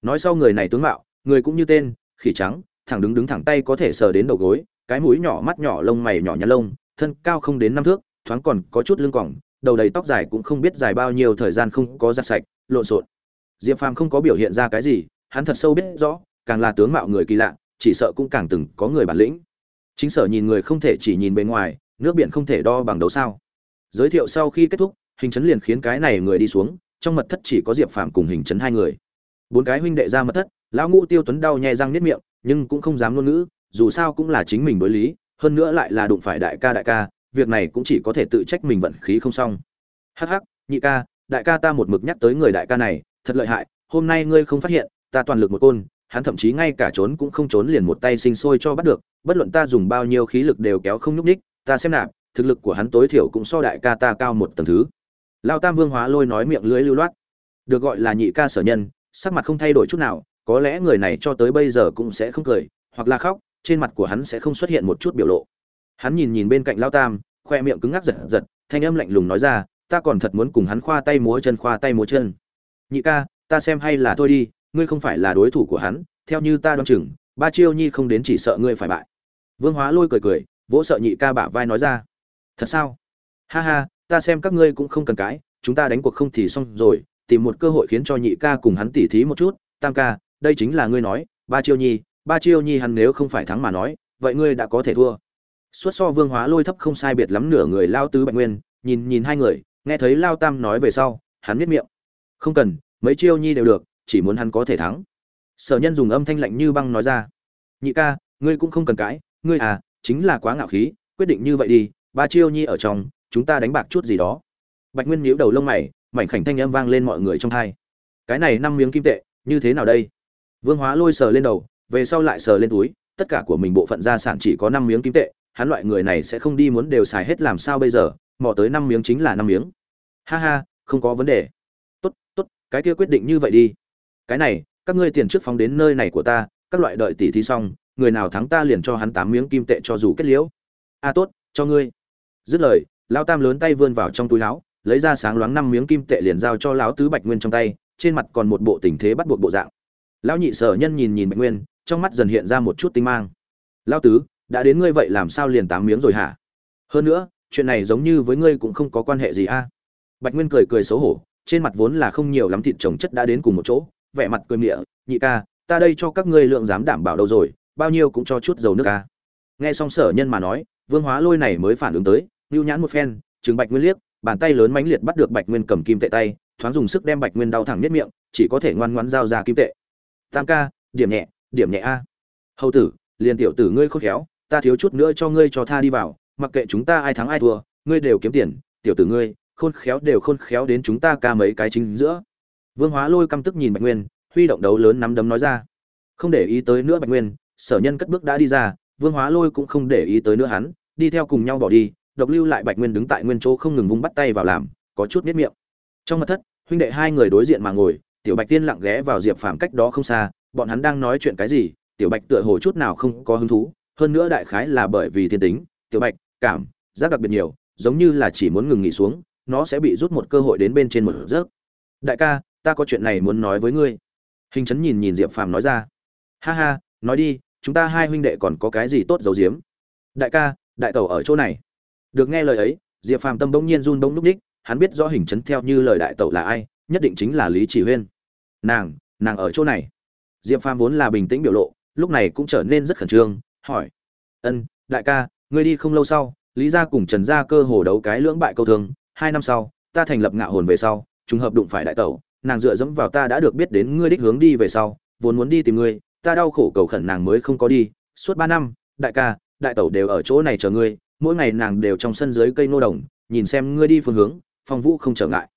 Nói sau người này tướng mạo, người cũng như tên, khỉ trắng, thẳng đứng đứng thẳng tay có thể sờ đến đầu gối, cái mũi nhỏ mắt nhỏ lông mày nhỏ nhắn lông, thân cao không đến năm thước, thoáng còn có chút lưng còng đầu đầy tóc dài cũng không biết dài bao nhiêu thời gian không có giặt sạch, lộn xộn. Diệp phàm không có biểu hiện ra cái gì, hắn thật sâu biết rõ, càng là tướng mạo người kỳ lạ, chỉ sợ cũng càng từng có người bản lĩnh. Chính sở nhìn người không thể chỉ nhìn bề ngoài, nước biển không thể đo bằng đấu sao. Giới thiệu sau khi kết thúc, hình chấn liền khiến cái này người đi xuống, trong mật thất chỉ có diệp phàm cùng hình chấn hai người. Bốn cái huynh đệ ra mật thất, lão ngũ tiêu tuấn đau nhè răng niết miệng, nhưng cũng không dám ngôn ngữ, dù sao cũng là chính mình đối lý, hơn nữa lại là đụng phải đại ca đại ca việc này cũng chỉ có thể tự trách mình vận khí không xong. Hắc hắc, nhị ca, đại ca ta một mực nhắc tới người đại ca này, thật lợi hại, hôm nay ngươi không phát hiện, ta toàn lực một côn, hắn thậm chí ngay cả trốn cũng không trốn liền một tay sinh sôi cho bắt được, bất luận ta dùng bao nhiêu khí lực đều kéo không nhúc ních ta xem nạp, thực lực của hắn tối thiểu cũng so đại ca ta cao một tầng thứ. Lao tam vương hóa lôi nói miệng lưỡi lưu loát. Được gọi là nhị ca sở nhân, sắc mặt không thay đổi chút nào, có lẽ người này cho tới bây giờ cũng sẽ không cười, hoặc là khóc, trên mặt của hắn sẽ không xuất hiện một chút biểu lộ hắn nhìn nhìn bên cạnh lao tam, khoe miệng cứng ngắc giật giật, thanh âm lạnh lùng nói ra, ta còn thật muốn cùng hắn khoa tay múa chân, khoa tay múa chân. Nhị ca, ta xem hay là thôi đi, ngươi không phải là đối thủ của hắn, theo như ta đoán chừng, ba chiêu nhi không đến chỉ sợ ngươi phải bại. Vương hóa lôi cười cười, vỗ sợ nhị ca bả vai nói ra, thật sao? Ha ha, ta xem các ngươi cũng không cần cãi, chúng ta đánh cuộc không thì xong rồi, tìm một cơ hội khiến cho nhị ca cùng hắn tỉ thí một chút, tam ca, đây chính là ngươi nói, ba chiêu nhi, ba chiêu nhi hắn nếu không phải thắng mà nói, vậy ngươi đã có thể thua suốt so vương hóa lôi thấp không sai biệt lắm nửa người lao tứ bạch nguyên, nhìn nhìn hai người, nghe thấy lao tam nói về sau, hắn biết miệng. Không cần, mấy chiêu nhi đều được, chỉ muốn hắn có thể thắng. Sở nhân dùng âm thanh lạnh như băng nói ra. Nhị ca, ngươi cũng không cần cãi, ngươi à chính là quá ngạo khí, quyết định như vậy đi, ba chiêu nhi ở trong, chúng ta đánh bạc chút gì đó. Bạch nguyên nhíu đầu lông mày, mảnh khảnh thanh âm vang lên mọi người trong thai cái này năm miếng kim tệ, như thế nào đây? Vương hóa lôi sờ lên đầu, về sau lại sờ lên túi, tất cả của mình bộ phận gia sản chỉ có năm miếng kim tệ hắn loại người này sẽ không đi muốn đều xài hết làm sao bây giờ, mò tới năm miếng chính là năm miếng. Ha ha, không có vấn đề. Tốt tốt, cái kia quyết định như vậy đi. Cái này, các ngươi tiền trước phóng đến nơi này của ta, các loại đợi tỷ thí xong, người nào thắng ta liền cho hắn tám miếng kim tệ cho dù kết liễu. A tốt, cho ngươi. Dứt lời, Lão tam lớn tay vươn vào trong túi áo, lấy ra sáng loáng năm miếng kim tệ liền giao cho lão tứ bạch nguyên trong tay, trên mặt còn một bộ tình thế bắt buộc bộ dạng. Lão nhị sở nhân nhìn nhìn bạch nguyên, trong mắt dần hiện ra một chút tinh mang. Lão tứ đã đến ngươi vậy làm sao liền tám miếng rồi hả? Hơn nữa, chuyện này giống như với ngươi cũng không có quan hệ gì a. Bạch nguyên cười cười xấu hổ, trên mặt vốn là không nhiều lắm thịt trồng chất đã đến cùng một chỗ, vẻ mặt cười mịa nhị ca, ta đây cho các ngươi lượng dám đảm bảo đâu rồi, bao nhiêu cũng cho chút dầu nước ca nghe xong sở nhân mà nói, vương hóa lôi này mới phản ứng tới ngưu nhãn một phen chừng bạch nguyên liếc, bàn tay lớn mãnh liệt bắt được bạch nguyên cầm kim tệ tay, thoáng dùng sức đem bạch nguyên đau thẳng nhất miệng, chỉ có thể ngoan ngoãn giao ra kim tệ. Tam ca, điểm nhẹ điểm nhẹ a. Hầu tử, liền tiểu tử ngươi khôn khéo ta thiếu chút nữa cho ngươi cho tha đi vào, mặc kệ chúng ta ai thắng ai thua, ngươi đều kiếm tiền, tiểu tử ngươi, khôn khéo đều khôn khéo đến chúng ta ca mấy cái chính giữa. Vương hóa lôi căm tức nhìn bạch nguyên, huy động đấu lớn nắm đấm nói ra. Không để ý tới nữa bạch nguyên, sở nhân cất bước đã đi ra, vương hóa lôi cũng không để ý tới nữa hắn, đi theo cùng nhau bỏ đi, độc lưu lại bạch nguyên đứng tại nguyên chỗ không ngừng vung bắt tay vào làm, có chút miết miệng. Trong mặt thất, huynh đệ hai người đối diện mà ngồi, tiểu bạch tiên lặng ghé vào diệp phàm cách đó không xa, bọn hắn đang nói chuyện cái gì, tiểu bạch tựa hồ chút nào không có hứng thú hơn nữa đại khái là bởi vì thiên tính, tiểu bạch, cảm, giác đặc biệt nhiều, giống như là chỉ muốn ngừng nghỉ xuống, nó sẽ bị rút một cơ hội đến bên trên một rớt đại ca, ta có chuyện này muốn nói với ngươi. Hình chấn nhìn nhìn diệp phàm nói ra. Ha ha, nói đi, chúng ta hai huynh đệ còn có cái gì tốt giấu giếm? Đại ca, đại tẩu ở chỗ này. Được nghe lời ấy, diệp phàm tâm bỗng nhiên run bỗng núp ních, hắn biết rõ hình chấn theo như lời đại tẩu là ai, nhất định chính là lý chỉ huyên. Nàng nàng ở chỗ này. Diệp phàm vốn là bình tĩnh biểu lộ, lúc này cũng trở nên rất khẩn trương hỏi. Ân, đại ca, ngươi đi không lâu sau, lý gia cùng trần gia cơ hồ đấu cái lưỡng bại câu thương hai năm sau, ta thành lập ngạo hồn về sau, trùng hợp đụng phải đại tẩu, nàng dựa dẫm vào ta đã được biết đến ngươi đích hướng đi về sau, vốn muốn đi tìm ngươi, ta đau khổ cầu khẩn nàng mới không có đi. Suốt ba năm, đại ca, đại tẩu đều ở chỗ này chờ ngươi, mỗi ngày nàng đều trong sân dưới cây nô đồng, nhìn xem ngươi đi phương hướng, phong vũ không trở ngại.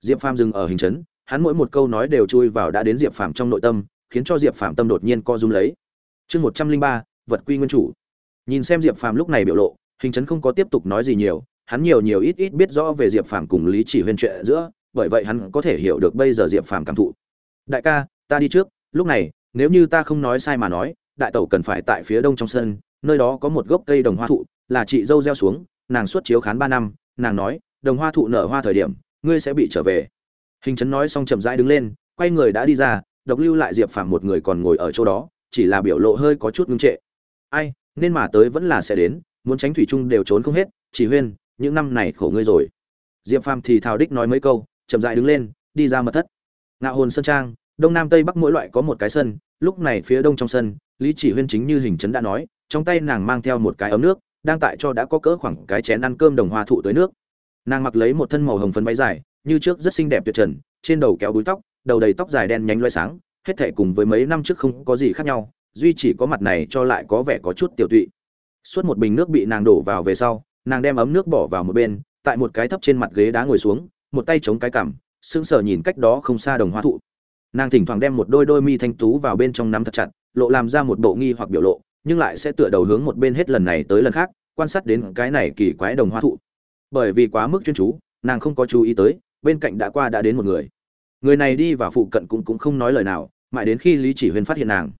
Diệp phàm dừng ở hình trấn, hắn mỗi một câu nói đều chui vào đã đến diệp phàm trong nội tâm, khiến cho diệp phàm tâm đột nhiên co rúm lấy. Chương một trăm linh ba vật quy nguyên chủ. Nhìn xem diệp phàm lúc này biểu lộ, hình trấn không có tiếp tục nói gì nhiều, hắn nhiều nhiều ít ít biết rõ về diệp phàm cùng lý chỉ huyên chuyện giữa, bởi vậy hắn có thể hiểu được bây giờ diệp phàm cảm thụ. Đại ca, ta đi trước, lúc này, nếu như ta không nói sai mà nói, đại tẩu cần phải tại phía đông trong sân, nơi đó có một gốc cây đồng hoa thụ, là chị dâu gieo xuống, nàng xuất chiếu khán ba năm, nàng nói, đồng hoa thụ nở hoa thời điểm, ngươi sẽ bị trở về. Hình chấn nói xong chậm rãi đứng lên, quay người đã đi ra, độc lưu lại diệp phàm một người còn ngồi ở chỗ đó, chỉ là biểu lộ hơi có chút ngưng trệ ai, nên mà tới vẫn là sẽ đến, muốn tránh thủy chung đều trốn không hết, chỉ huyên, những năm này khổ ngươi rồi. Diệp phàm thì thào đích nói mấy câu, chậm rãi đứng lên, đi ra mật thất. Ngạo hồn sân trang, đông nam tây bắc mỗi loại có một cái sân, lúc này phía đông trong sân, lý chỉ huyên chính như hình chấn đã nói, trong tay nàng mang theo một cái ấm nước, đang tại cho đã có cỡ khoảng cái chén ăn cơm đồng hoa thụ tới nước. Nàng mặc lấy một thân màu hồng phấn váy dài, như trước rất xinh đẹp tuyệt trần, trên đầu kéo búi tóc, đầu đầy tóc dài đen nhánh loay sáng, hết thể cùng với mấy năm trước không có gì khác nhau duy chỉ có mặt này cho lại có vẻ có chút tiểu tụy. Suốt một bình nước bị nàng đổ vào về sau, nàng đem ấm nước bỏ vào một bên, tại một cái thấp trên mặt ghế đá ngồi xuống, một tay chống cái cằm, sững sờ nhìn cách đó không xa đồng hoa thụ. Nàng thỉnh thoảng đem một đôi đôi mi thanh tú vào bên trong nắm thật chặt, lộ làm ra một bộ nghi hoặc biểu lộ, nhưng lại sẽ tựa đầu hướng một bên hết lần này tới lần khác, quan sát đến cái này kỳ quái đồng hoa thụ. Bởi vì quá mức chuyên chú, nàng không có chú ý tới, bên cạnh đã qua đã đến một người. Người này đi vào phụ cận cũng cũng không nói lời nào, mãi đến khi lý chỉ huyên phát hiện nàng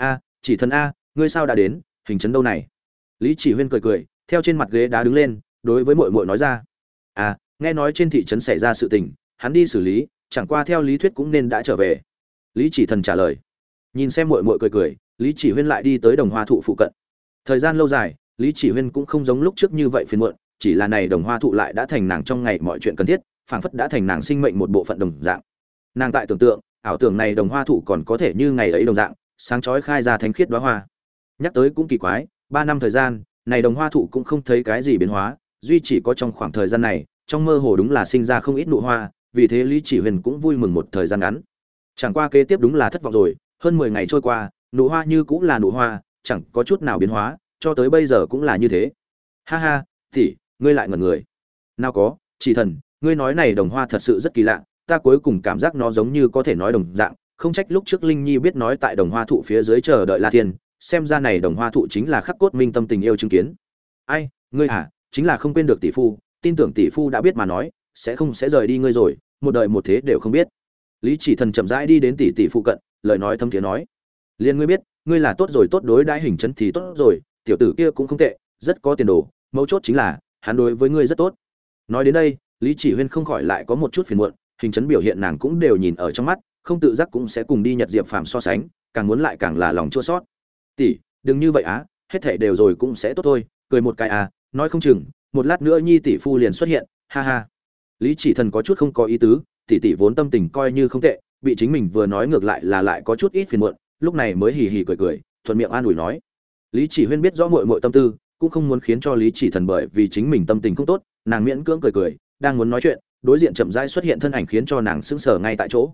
a, chỉ thần a, ngươi sao đã đến, hình chấn đâu này? Lý chỉ huyên cười cười, theo trên mặt ghế đá đứng lên, đối với mội mội nói ra. À nghe nói trên thị trấn xảy ra sự tình, hắn đi xử lý, chẳng qua theo lý thuyết cũng nên đã trở về. Lý chỉ thần trả lời. Nhìn xem mội mội cười cười, lý chỉ huyên lại đi tới đồng hoa thụ phụ cận. Thời gian lâu dài, lý chỉ huyên cũng không giống lúc trước như vậy phiền muộn, chỉ là này đồng hoa thụ lại đã thành nàng trong ngày mọi chuyện cần thiết, phảng phất đã thành nàng sinh mệnh một bộ phận đồng dạng. Nàng tại tưởng tượng, ảo tưởng này đồng hoa thụ còn có thể như ngày ấy đồng dạng sáng chói khai ra thánh khiết đóa hoa. Nhắc tới cũng kỳ quái, ba năm thời gian, này đồng hoa thụ cũng không thấy cái gì biến hóa, duy chỉ có trong khoảng thời gian này, trong mơ hồ đúng là sinh ra không ít nụ hoa, vì thế lý chỉ huyền cũng vui mừng một thời gian ngắn. Chẳng qua kế tiếp đúng là thất vọng rồi, hơn mười ngày trôi qua, nụ hoa như cũng là nụ hoa, chẳng có chút nào biến hóa, cho tới bây giờ cũng là như thế. Ha ha, tỷ, ngươi lại ngẩn người. Nào có, chỉ thần, ngươi nói này đồng hoa thật sự rất kỳ lạ, ta cuối cùng cảm giác nó giống như có thể nói đồng dạng không trách lúc trước linh nhi biết nói tại đồng hoa thụ phía dưới chờ đợi la thiên, xem ra này đồng hoa thụ chính là khắc cốt minh tâm tình yêu chứng kiến. Ai, ngươi hả chính là không quên được tỷ phu, tin tưởng tỷ phu đã biết mà nói, sẽ không sẽ rời đi ngươi rồi, một đời một thế đều không biết. Lý chỉ thần chậm rãi đi đến tỷ tỷ phụ cận, lời nói thâm thiế nói, liền ngươi biết, ngươi là tốt rồi, tốt đối đãi hình chân thì tốt rồi, tiểu tử kia cũng không tệ, rất có tiền đồ, mấu chốt chính là, hắn đối với ngươi rất tốt. Nói đến đây, lý chỉ huyên không khỏi lại có một chút phiền muộn, hình chấn biểu hiện nàng cũng đều nhìn ở trong mắt không tự giác cũng sẽ cùng đi nhật diệp phàm so sánh, càng muốn lại càng là lòng chua sót. Tỷ, đừng như vậy á, hết thể đều rồi cũng sẽ tốt thôi, cười một cái à nói không chừng, một lát nữa nhi tỷ phu liền xuất hiện, ha ha. Lý chỉ thần có chút không có ý tứ, tỷ tỷ vốn tâm tình coi như không tệ, bị chính mình vừa nói ngược lại là lại có chút ít phiền muộn, lúc này mới hì hì cười cười, thuận miệng an ủi nói. Lý chỉ huyên biết rõ mội mội tâm tư, cũng không muốn khiến cho lý chỉ thần bởi vì chính mình tâm tình không tốt, nàng miễn cưỡng cười cười, đang muốn nói chuyện, đối diện chậm rãi xuất hiện thân ảnh khiến cho nàng sững sờ ngay tại chỗ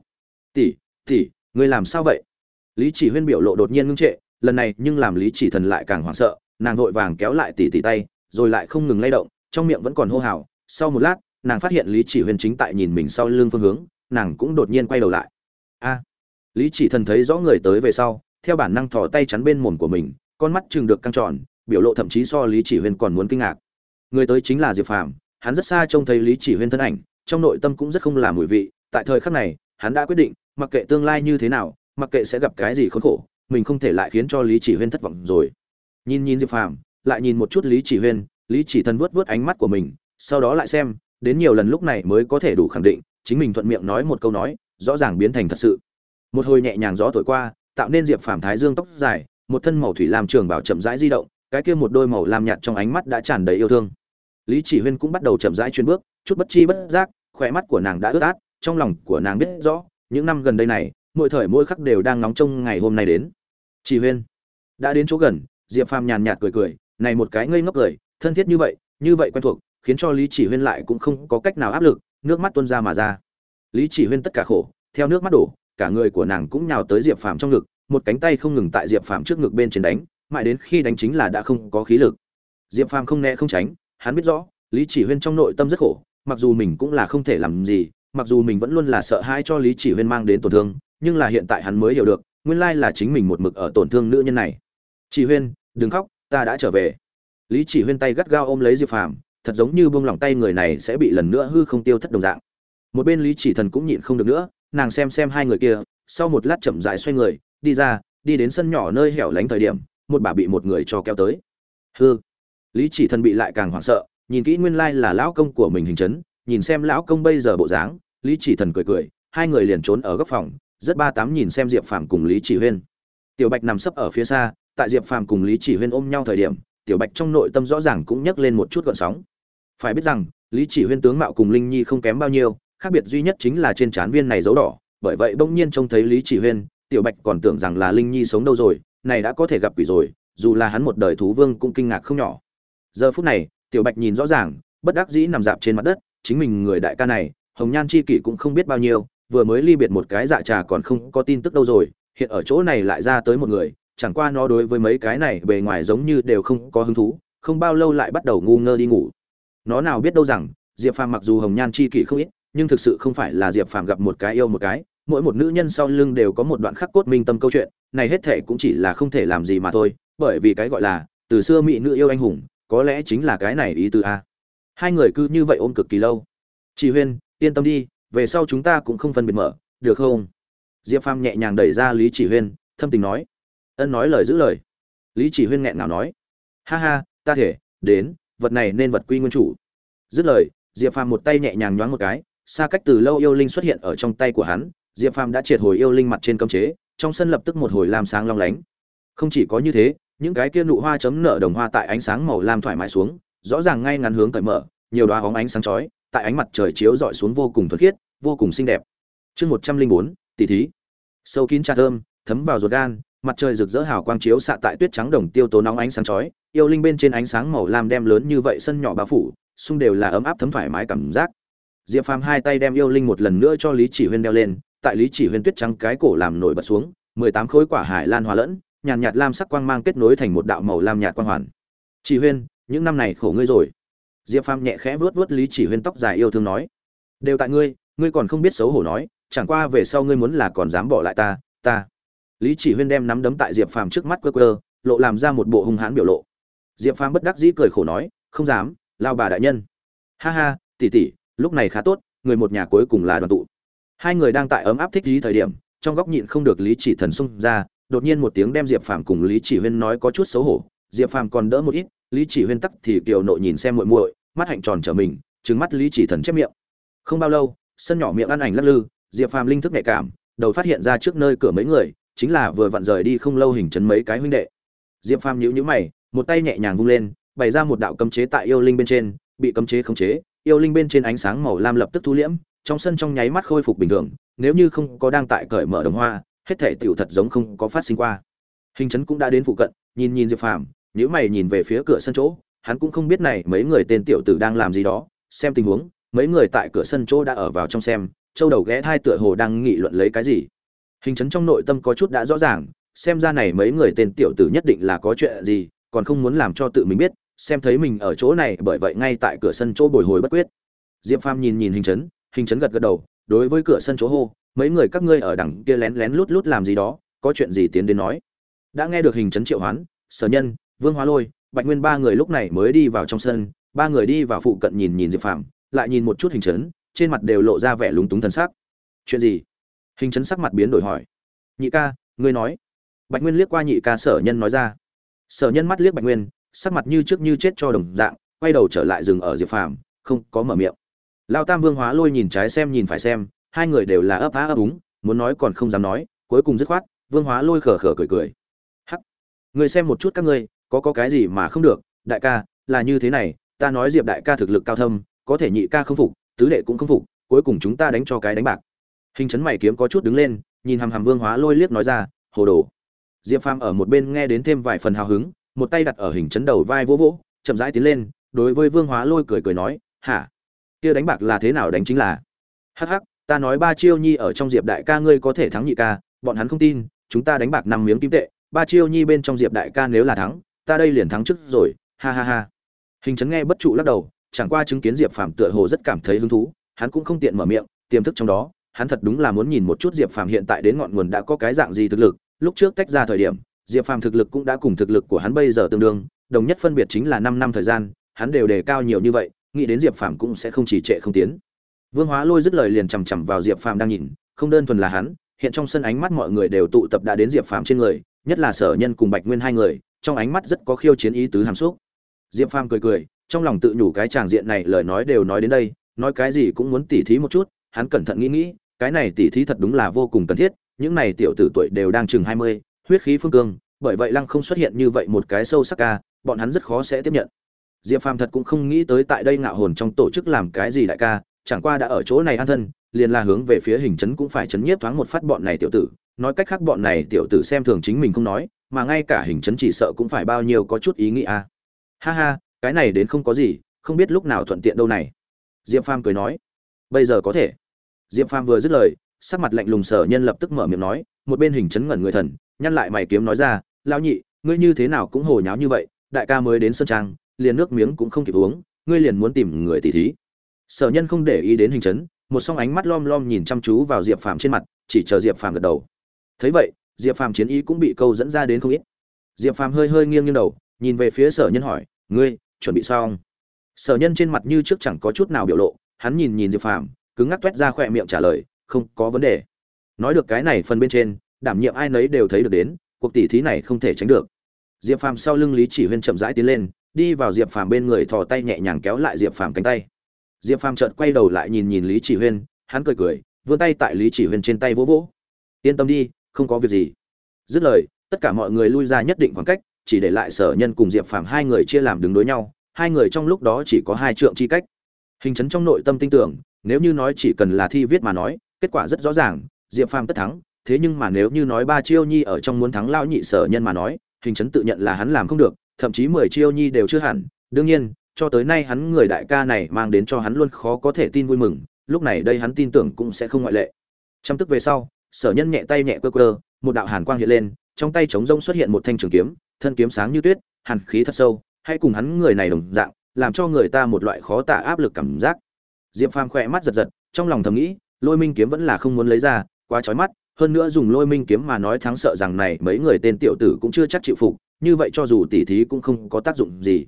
tỷ tỷ, ngươi làm sao vậy? Lý chỉ huyên biểu lộ đột nhiên ngưng trệ, lần này nhưng làm lý chỉ thần lại càng hoảng sợ, nàng vội vàng kéo lại tỷ tỷ tay, rồi lại không ngừng lay động, trong miệng vẫn còn hô hào. Sau một lát, nàng phát hiện lý chỉ huyên chính tại nhìn mình sau lưng phương hướng, nàng cũng đột nhiên quay đầu lại. A! Lý chỉ thần thấy rõ người tới về sau, theo bản năng thò tay chắn bên mồm của mình, con mắt chừng được căng tròn, biểu lộ thậm chí so lý chỉ huyên còn muốn kinh ngạc. Người tới chính là diệp phàm, hắn rất xa trông thấy lý chỉ huyên thân ảnh, trong nội tâm cũng rất không làm mùi vị, tại thời khắc này, hắn đã quyết định mặc kệ tương lai như thế nào, mặc kệ sẽ gặp cái gì khốn khổ, mình không thể lại khiến cho lý chỉ huyên thất vọng rồi. Nhìn nhìn diệp phàm, lại nhìn một chút lý chỉ huyên, lý chỉ thần vuốt vuốt ánh mắt của mình, sau đó lại xem, đến nhiều lần lúc này mới có thể đủ khẳng định, chính mình thuận miệng nói một câu nói, rõ ràng biến thành thật sự. Một hồi nhẹ nhàng gió thổi qua, tạo nên diệp phàm thái dương tóc dài, một thân màu thủy lam trường bảo chậm rãi di động, cái kia một đôi màu lam nhạt trong ánh mắt đã tràn đầy yêu thương. Lý chỉ huyên cũng bắt đầu chậm rãi chuyên bước, chút bất chi bất giác khỏe mắt của nàng đã ướt át, trong lòng của nàng biết rõ những năm gần đây này, mỗi thời mỗi khắc đều đang ngóng trông ngày hôm nay đến. Chỉ huyên đã đến chỗ gần, diệp phàm nhàn nhạt cười cười, này một cái ngây ngốc cười, thân thiết như vậy như vậy quen thuộc, khiến cho lý chỉ huyên lại cũng không có cách nào áp lực, nước mắt tuôn ra mà ra. Lý chỉ huyên tất cả khổ, theo nước mắt đổ, cả người của nàng cũng nhào tới diệp phàm trong ngực, một cánh tay không ngừng tại diệp phàm trước ngực bên trên đánh, mãi đến khi đánh chính là đã không có khí lực. Diệp phàm không né không tránh, hắn biết rõ, lý chỉ huyên trong nội tâm rất khổ, mặc dù mình cũng là không thể làm gì mặc dù mình vẫn luôn là sợ hãi cho lý chỉ huyên mang đến tổn thương, nhưng là hiện tại hắn mới hiểu được, nguyên lai là chính mình một mực ở tổn thương nữ nhân này. Chỉ huyên, đừng khóc, ta đã trở về. Lý chỉ huyên tay gắt gao ôm lấy diệp phàm, thật giống như buông lỏng tay người này sẽ bị lần nữa hư không tiêu thất đồng dạng. Một bên lý chỉ thần cũng nhịn không được nữa, nàng xem xem hai người kia, sau một lát chậm rãi xoay người, đi ra, đi đến sân nhỏ nơi hẻo lánh thời điểm, một bà bị một người cho kéo tới. Hư lý chỉ thần bị lại càng hoảng sợ, nhìn kỹ nguyên lai là lão công của mình hình chấn, nhìn xem lão công bây giờ bộ dáng lý chỉ thần cười cười, hai người liền trốn ở góc phòng, rất ba tám nhìn xem diệp phàm cùng lý chỉ huyên. Tiểu bạch nằm sấp ở phía xa, tại diệp phàm cùng lý chỉ huyên ôm nhau thời điểm, tiểu bạch trong nội tâm rõ ràng cũng nhấc lên một chút gọn sóng. Phải biết rằng, lý chỉ huyên tướng mạo cùng linh nhi không kém bao nhiêu, khác biệt duy nhất chính là trên trán viên này dấu đỏ, bởi vậy bỗng nhiên trông thấy lý chỉ huyên, tiểu bạch còn tưởng rằng là linh nhi sống đâu rồi, này đã có thể gặp quỷ rồi, dù là hắn một đời thú vương cũng kinh ngạc không nhỏ. Giờ phút này, tiểu bạch nhìn rõ ràng, bất đắc dĩ nằm dạp trên mặt đất, chính mình người đại ca này hồng nhan chi kỷ cũng không biết bao nhiêu, vừa mới ly biệt một cái dạ trà còn không có tin tức đâu rồi, hiện ở chỗ này lại ra tới một người, chẳng qua nó đối với mấy cái này bề ngoài giống như đều không có hứng thú, không bao lâu lại bắt đầu ngu ngơ đi ngủ. Nó nào biết đâu rằng, diệp phàm mặc dù hồng nhan chi kỷ không ít, nhưng thực sự không phải là diệp phàm gặp một cái yêu một cái, mỗi một nữ nhân sau lưng đều có một đoạn khắc cốt minh tâm câu chuyện, này hết thể cũng chỉ là không thể làm gì mà thôi, bởi vì cái gọi là, từ xưa mỹ nữ yêu anh hùng, có lẽ chính là cái này ý tứ a. Hai người cứ như vậy ôm cực kỳ lâu. Chị huyên yên tâm đi, về sau chúng ta cũng không phân biệt mở, được không? Diệp phàm nhẹ nhàng đẩy ra lý chỉ huyên, thâm tình nói. Ân nói lời giữ lời. Lý chỉ huyên nghẹn ngào nói. Ha ha, ta thể, đến, vật này nên vật quy nguyên chủ. Dứt lời, diệp phàm một tay nhẹ nhàng nhoáng một cái, xa cách từ lâu yêu linh xuất hiện ở trong tay của hắn, diệp phàm đã triệt hồi yêu linh mặt trên cấm chế, trong sân lập tức một hồi làm sáng long lánh. Không chỉ có như thế, những cái kia nụ hoa chấm nở đồng hoa tại ánh sáng màu lam thoải mái xuống, rõ ràng ngay ngắn hướng cởi mở, nhiều đoá hóng ánh sáng chói tại ánh mặt trời chiếu rọi xuống vô cùng thuần khiết vô cùng xinh đẹp. Chương một trăm linh bốn tỷ thí. Sâu kín trà thơm thấm vào ruột gan mặt trời rực rỡ hào quang chiếu xạ tại tuyết trắng đồng tiêu tố nóng ánh sáng chói yêu linh bên trên ánh sáng màu lam đem lớn như vậy sân nhỏ bao phủ xung đều là ấm áp thấm thoải mái cảm giác. Diệp phàm hai tay đem yêu linh một lần nữa cho lý chỉ huyên đeo lên tại lý chỉ huyên tuyết trắng cái cổ làm nổi bật xuống mười tám khối quả hải lan hòa lẫn nhàn nhạt, lam sắc quang mang kết nối thành một đạo màu lam nhạt quang hoàn. Chỉ huyên những năm này khổ ngươi rồi diệp phàm nhẹ khẽ vuốt vuốt lý chỉ huyên tóc dài yêu thương nói, đều tại ngươi ngươi còn không biết xấu hổ nói, chẳng qua về sau ngươi muốn là còn dám bỏ lại ta ta. Lý chỉ huyên đem nắm đấm tại diệp phàm trước mắt quơ quơ, lộ làm ra một bộ hung hãn biểu lộ. Diệp phàm bất đắc dĩ cười khổ nói, không dám, lao bà đại nhân. Ha ha, tỷ tỷ, lúc này khá tốt, người một nhà cuối cùng là đoàn tụ. Hai người đang tại ấm áp thích lý thời điểm, trong góc nhịn không được lý chỉ thần xung ra, đột nhiên một tiếng đem diệp phàm cùng lý chỉ huyên nói có chút xấu hổ. Diệp phàm còn đỡ một ít, lý chỉ huyên tắc thì kiều nội nhìn xem muội muội mắt hạnh tròn trở mình, trừng mắt lý chỉ thần chép miệng. Không bao lâu, sân nhỏ miệng ăn ảnh lắc lư, diệp phàm linh thức nhạy cảm, đầu phát hiện ra trước nơi cửa mấy người, chính là vừa vặn rời đi không lâu hình chấn mấy cái huynh đệ. Diệp phàm nhíu nhíu mày, một tay nhẹ nhàng vung lên, bày ra một đạo cấm chế tại yêu linh bên trên, bị cấm chế khống chế, yêu linh bên trên ánh sáng màu lam lập tức thu liễm, trong sân trong nháy mắt khôi phục bình thường, nếu như không có đang tại cởi mở đồng hoa, hết thể tiểu thật giống không có phát sinh qua. Hình chấn cũng đã đến phụ cận, nhìn nhìn diệp phàm, nhíu mày nhìn về phía cửa sân chỗ hắn cũng không biết này mấy người tên tiểu tử đang làm gì đó, xem tình huống, mấy người tại cửa sân chỗ đã ở vào trong xem, châu đầu ghé thai tựa hồ đang nghị luận lấy cái gì. Hình chấn trong nội tâm có chút đã rõ ràng, xem ra này mấy người tên tiểu tử nhất định là có chuyện gì, còn không muốn làm cho tự mình biết, xem thấy mình ở chỗ này, bởi vậy ngay tại cửa sân chỗ bồi hồi bất quyết. Diệp phàm nhìn nhìn hình chấn hình chấn gật gật đầu, đối với cửa sân chỗ hô, mấy người các ngươi ở đằng kia lén lén lút lút làm gì đó, có chuyện gì tiến đến nói. Đã nghe được hình chấn triệu hoán, sở nhân, vương hóa lôi bạch nguyên ba người lúc này mới đi vào trong sân, ba người đi vào phụ cận nhìn nhìn diệp phàm, lại nhìn một chút hình chấn, trên mặt đều lộ ra vẻ lúng túng thần sắc. Chuyện gì? Hình chấn sắc mặt biến đổi hỏi. Nhị ca, ngươi nói. Bạch nguyên liếc qua nhị ca sở nhân nói ra. Sở nhân mắt liếc bạch nguyên, sắc mặt như trước như chết cho đồng dạng, quay đầu trở lại rừng ở diệp phàm, không có mở miệng. Lao tam vương hóa lôi nhìn trái xem nhìn phải xem, hai người đều là ấp á ấp úng, muốn nói còn không dám nói, cuối cùng dứt khoát, vương hóa lôi khở khở cười cười. Hắc người xem một chút các ngươi có có cái gì mà không được, đại ca, là như thế này, ta nói diệp đại ca thực lực cao thâm, có thể nhị ca không phục, tứ đệ cũng không phục, cuối cùng chúng ta đánh cho cái đánh bạc. Hình chấn mày kiếm có chút đứng lên, nhìn hàm hàm vương hóa lôi liếc nói ra, hồ đồ. Diệp phàm ở một bên nghe đến thêm vài phần hào hứng, một tay đặt ở hình chấn đầu vai vỗ vỗ, chậm rãi tiến lên, đối với vương hóa lôi cười cười nói, hả? Kia đánh bạc là thế nào đánh chính là? Hắc hắc, ta nói ba chiêu nhi ở trong diệp đại ca ngươi có thể thắng nhị ca, bọn hắn không tin, chúng ta đánh bạc năm miếng kim tệ, ba chiêu nhi bên trong diệp đại ca nếu là thắng ta đây liền thắng trước rồi, ha ha ha. Hình chấn nghe bất trụ lắc đầu, chẳng qua chứng kiến diệp phàm tựa hồ rất cảm thấy hứng thú, hắn cũng không tiện mở miệng, tiềm thức trong đó, hắn thật đúng là muốn nhìn một chút diệp phàm hiện tại đến ngọn nguồn đã có cái dạng gì thực lực, lúc trước tách ra thời điểm, diệp phàm thực lực cũng đã cùng thực lực của hắn bây giờ tương đương, đồng nhất phân biệt chính là năm năm thời gian, hắn đều đề cao nhiều như vậy, nghĩ đến diệp phàm cũng sẽ không chỉ trệ không tiến. Vương hóa lôi dứt lời liền chằm chằm vào diệp phàm đang nhìn, không đơn thuần là hắn, hiện trong sân ánh mắt mọi người đều tụ tập đã đến diệp phàm trên người, nhất là sở nhân cùng bạch nguyên hai người trong ánh mắt rất có khiêu chiến ý tứ hàm xúc. Diệp phàm cười cười, trong lòng tự nhủ cái tràng diện này lời nói đều nói đến đây, nói cái gì cũng muốn tỉ thí một chút, hắn cẩn thận nghĩ nghĩ, cái này tỉ thí thật đúng là vô cùng cần thiết, những này tiểu tử tuổi đều đang chừng hai mươi, huyết khí phương cương, bởi vậy lăng không xuất hiện như vậy một cái sâu sắc ca, bọn hắn rất khó sẽ tiếp nhận. Diệp phàm thật cũng không nghĩ tới tại đây ngạo hồn trong tổ chức làm cái gì đại ca, chẳng qua đã ở chỗ này an thân, liền là hướng về phía hình chấn cũng phải chấn nhiếp thoáng một phát bọn này tiểu tử, nói cách khác bọn này tiểu tử xem thường chính mình không nói mà ngay cả hình chấn chỉ sợ cũng phải bao nhiêu có chút ý nghĩa à. ha ha, cái này đến không có gì, không biết lúc nào thuận tiện đâu này. Diệp phàm cười nói. Bây giờ có thể. Diệp phàm vừa dứt lời, sắc mặt lạnh lùng sở nhân lập tức mở miệng nói, một bên hình chấn ngẩn người thần, nhăn lại mày kiếm nói ra lao nhị, ngươi như thế nào cũng hồ nháo như vậy, đại ca mới đến sơn trang, liền nước miếng cũng không kịp uống, ngươi liền muốn tìm người tỉ thí. Sở nhân không để ý đến hình chấn, một song ánh mắt lom lom nhìn chăm chú vào diệp phàm trên mặt, chỉ chờ diệp phàm gật đầu. Thấy vậy diệp phàm chiến ý cũng bị câu dẫn ra đến không ít. Diệp phàm hơi hơi nghiêng nghiêng đầu, nhìn về phía sở nhân hỏi, ngươi, chuẩn bị xong? Sở nhân trên mặt như trước chẳng có chút nào biểu lộ, hắn nhìn nhìn diệp phàm, cứng ngắc toét ra khỏe miệng trả lời, không có vấn đề. Nói được cái này phần bên trên, đảm nhiệm ai nấy đều thấy được đến, cuộc tỉ thí này không thể tránh được. Diệp phàm sau lưng lý chỉ huyên chậm rãi tiến lên, đi vào diệp phàm bên người thò tay nhẹ nhàng kéo lại diệp phàm cánh tay. Diệp phàm chợt quay đầu lại nhìn nhìn lý chỉ huyên, hắn cười cười, vươn tay tại lý chỉ huyên trên tay vỗ vỗ. Yên tâm đi không có việc gì. Dứt lời, tất cả mọi người lui ra nhất định khoảng cách, chỉ để lại sở nhân cùng diệp phàm hai người chia làm đứng đối nhau, hai người trong lúc đó chỉ có hai trượng chi cách. Hình chấn trong nội tâm tin tưởng, nếu như nói chỉ cần là thi viết mà nói, kết quả rất rõ ràng, diệp phàm tất thắng, thế nhưng mà nếu như nói ba chiêu nhi ở trong muốn thắng lao nhị sở nhân mà nói, hình chấn tự nhận là hắn làm không được, thậm chí mười chiêu nhi đều chưa hẳn. Đương nhiên, cho tới nay hắn người đại ca này mang đến cho hắn luôn khó có thể tin vui mừng, lúc này đây hắn tin tưởng cũng sẽ không ngoại lệ. Chăm tức về sau sở nhân nhẹ tay nhẹ cơ cơ một đạo hàn quang hiện lên, trong tay trống rông xuất hiện một thanh trường kiếm, thân kiếm sáng như tuyết, hàn khí thật sâu, hay cùng hắn người này đồng dạng, làm cho người ta một loại khó tả áp lực cảm giác. Diệp phàm khỏe mắt giật giật, trong lòng thầm nghĩ, lôi minh kiếm vẫn là không muốn lấy ra, quá trói mắt, hơn nữa dùng lôi minh kiếm mà nói thắng sợ rằng này mấy người tên tiểu tử cũng chưa chắc chịu phục, như vậy cho dù tỉ thí cũng không có tác dụng gì.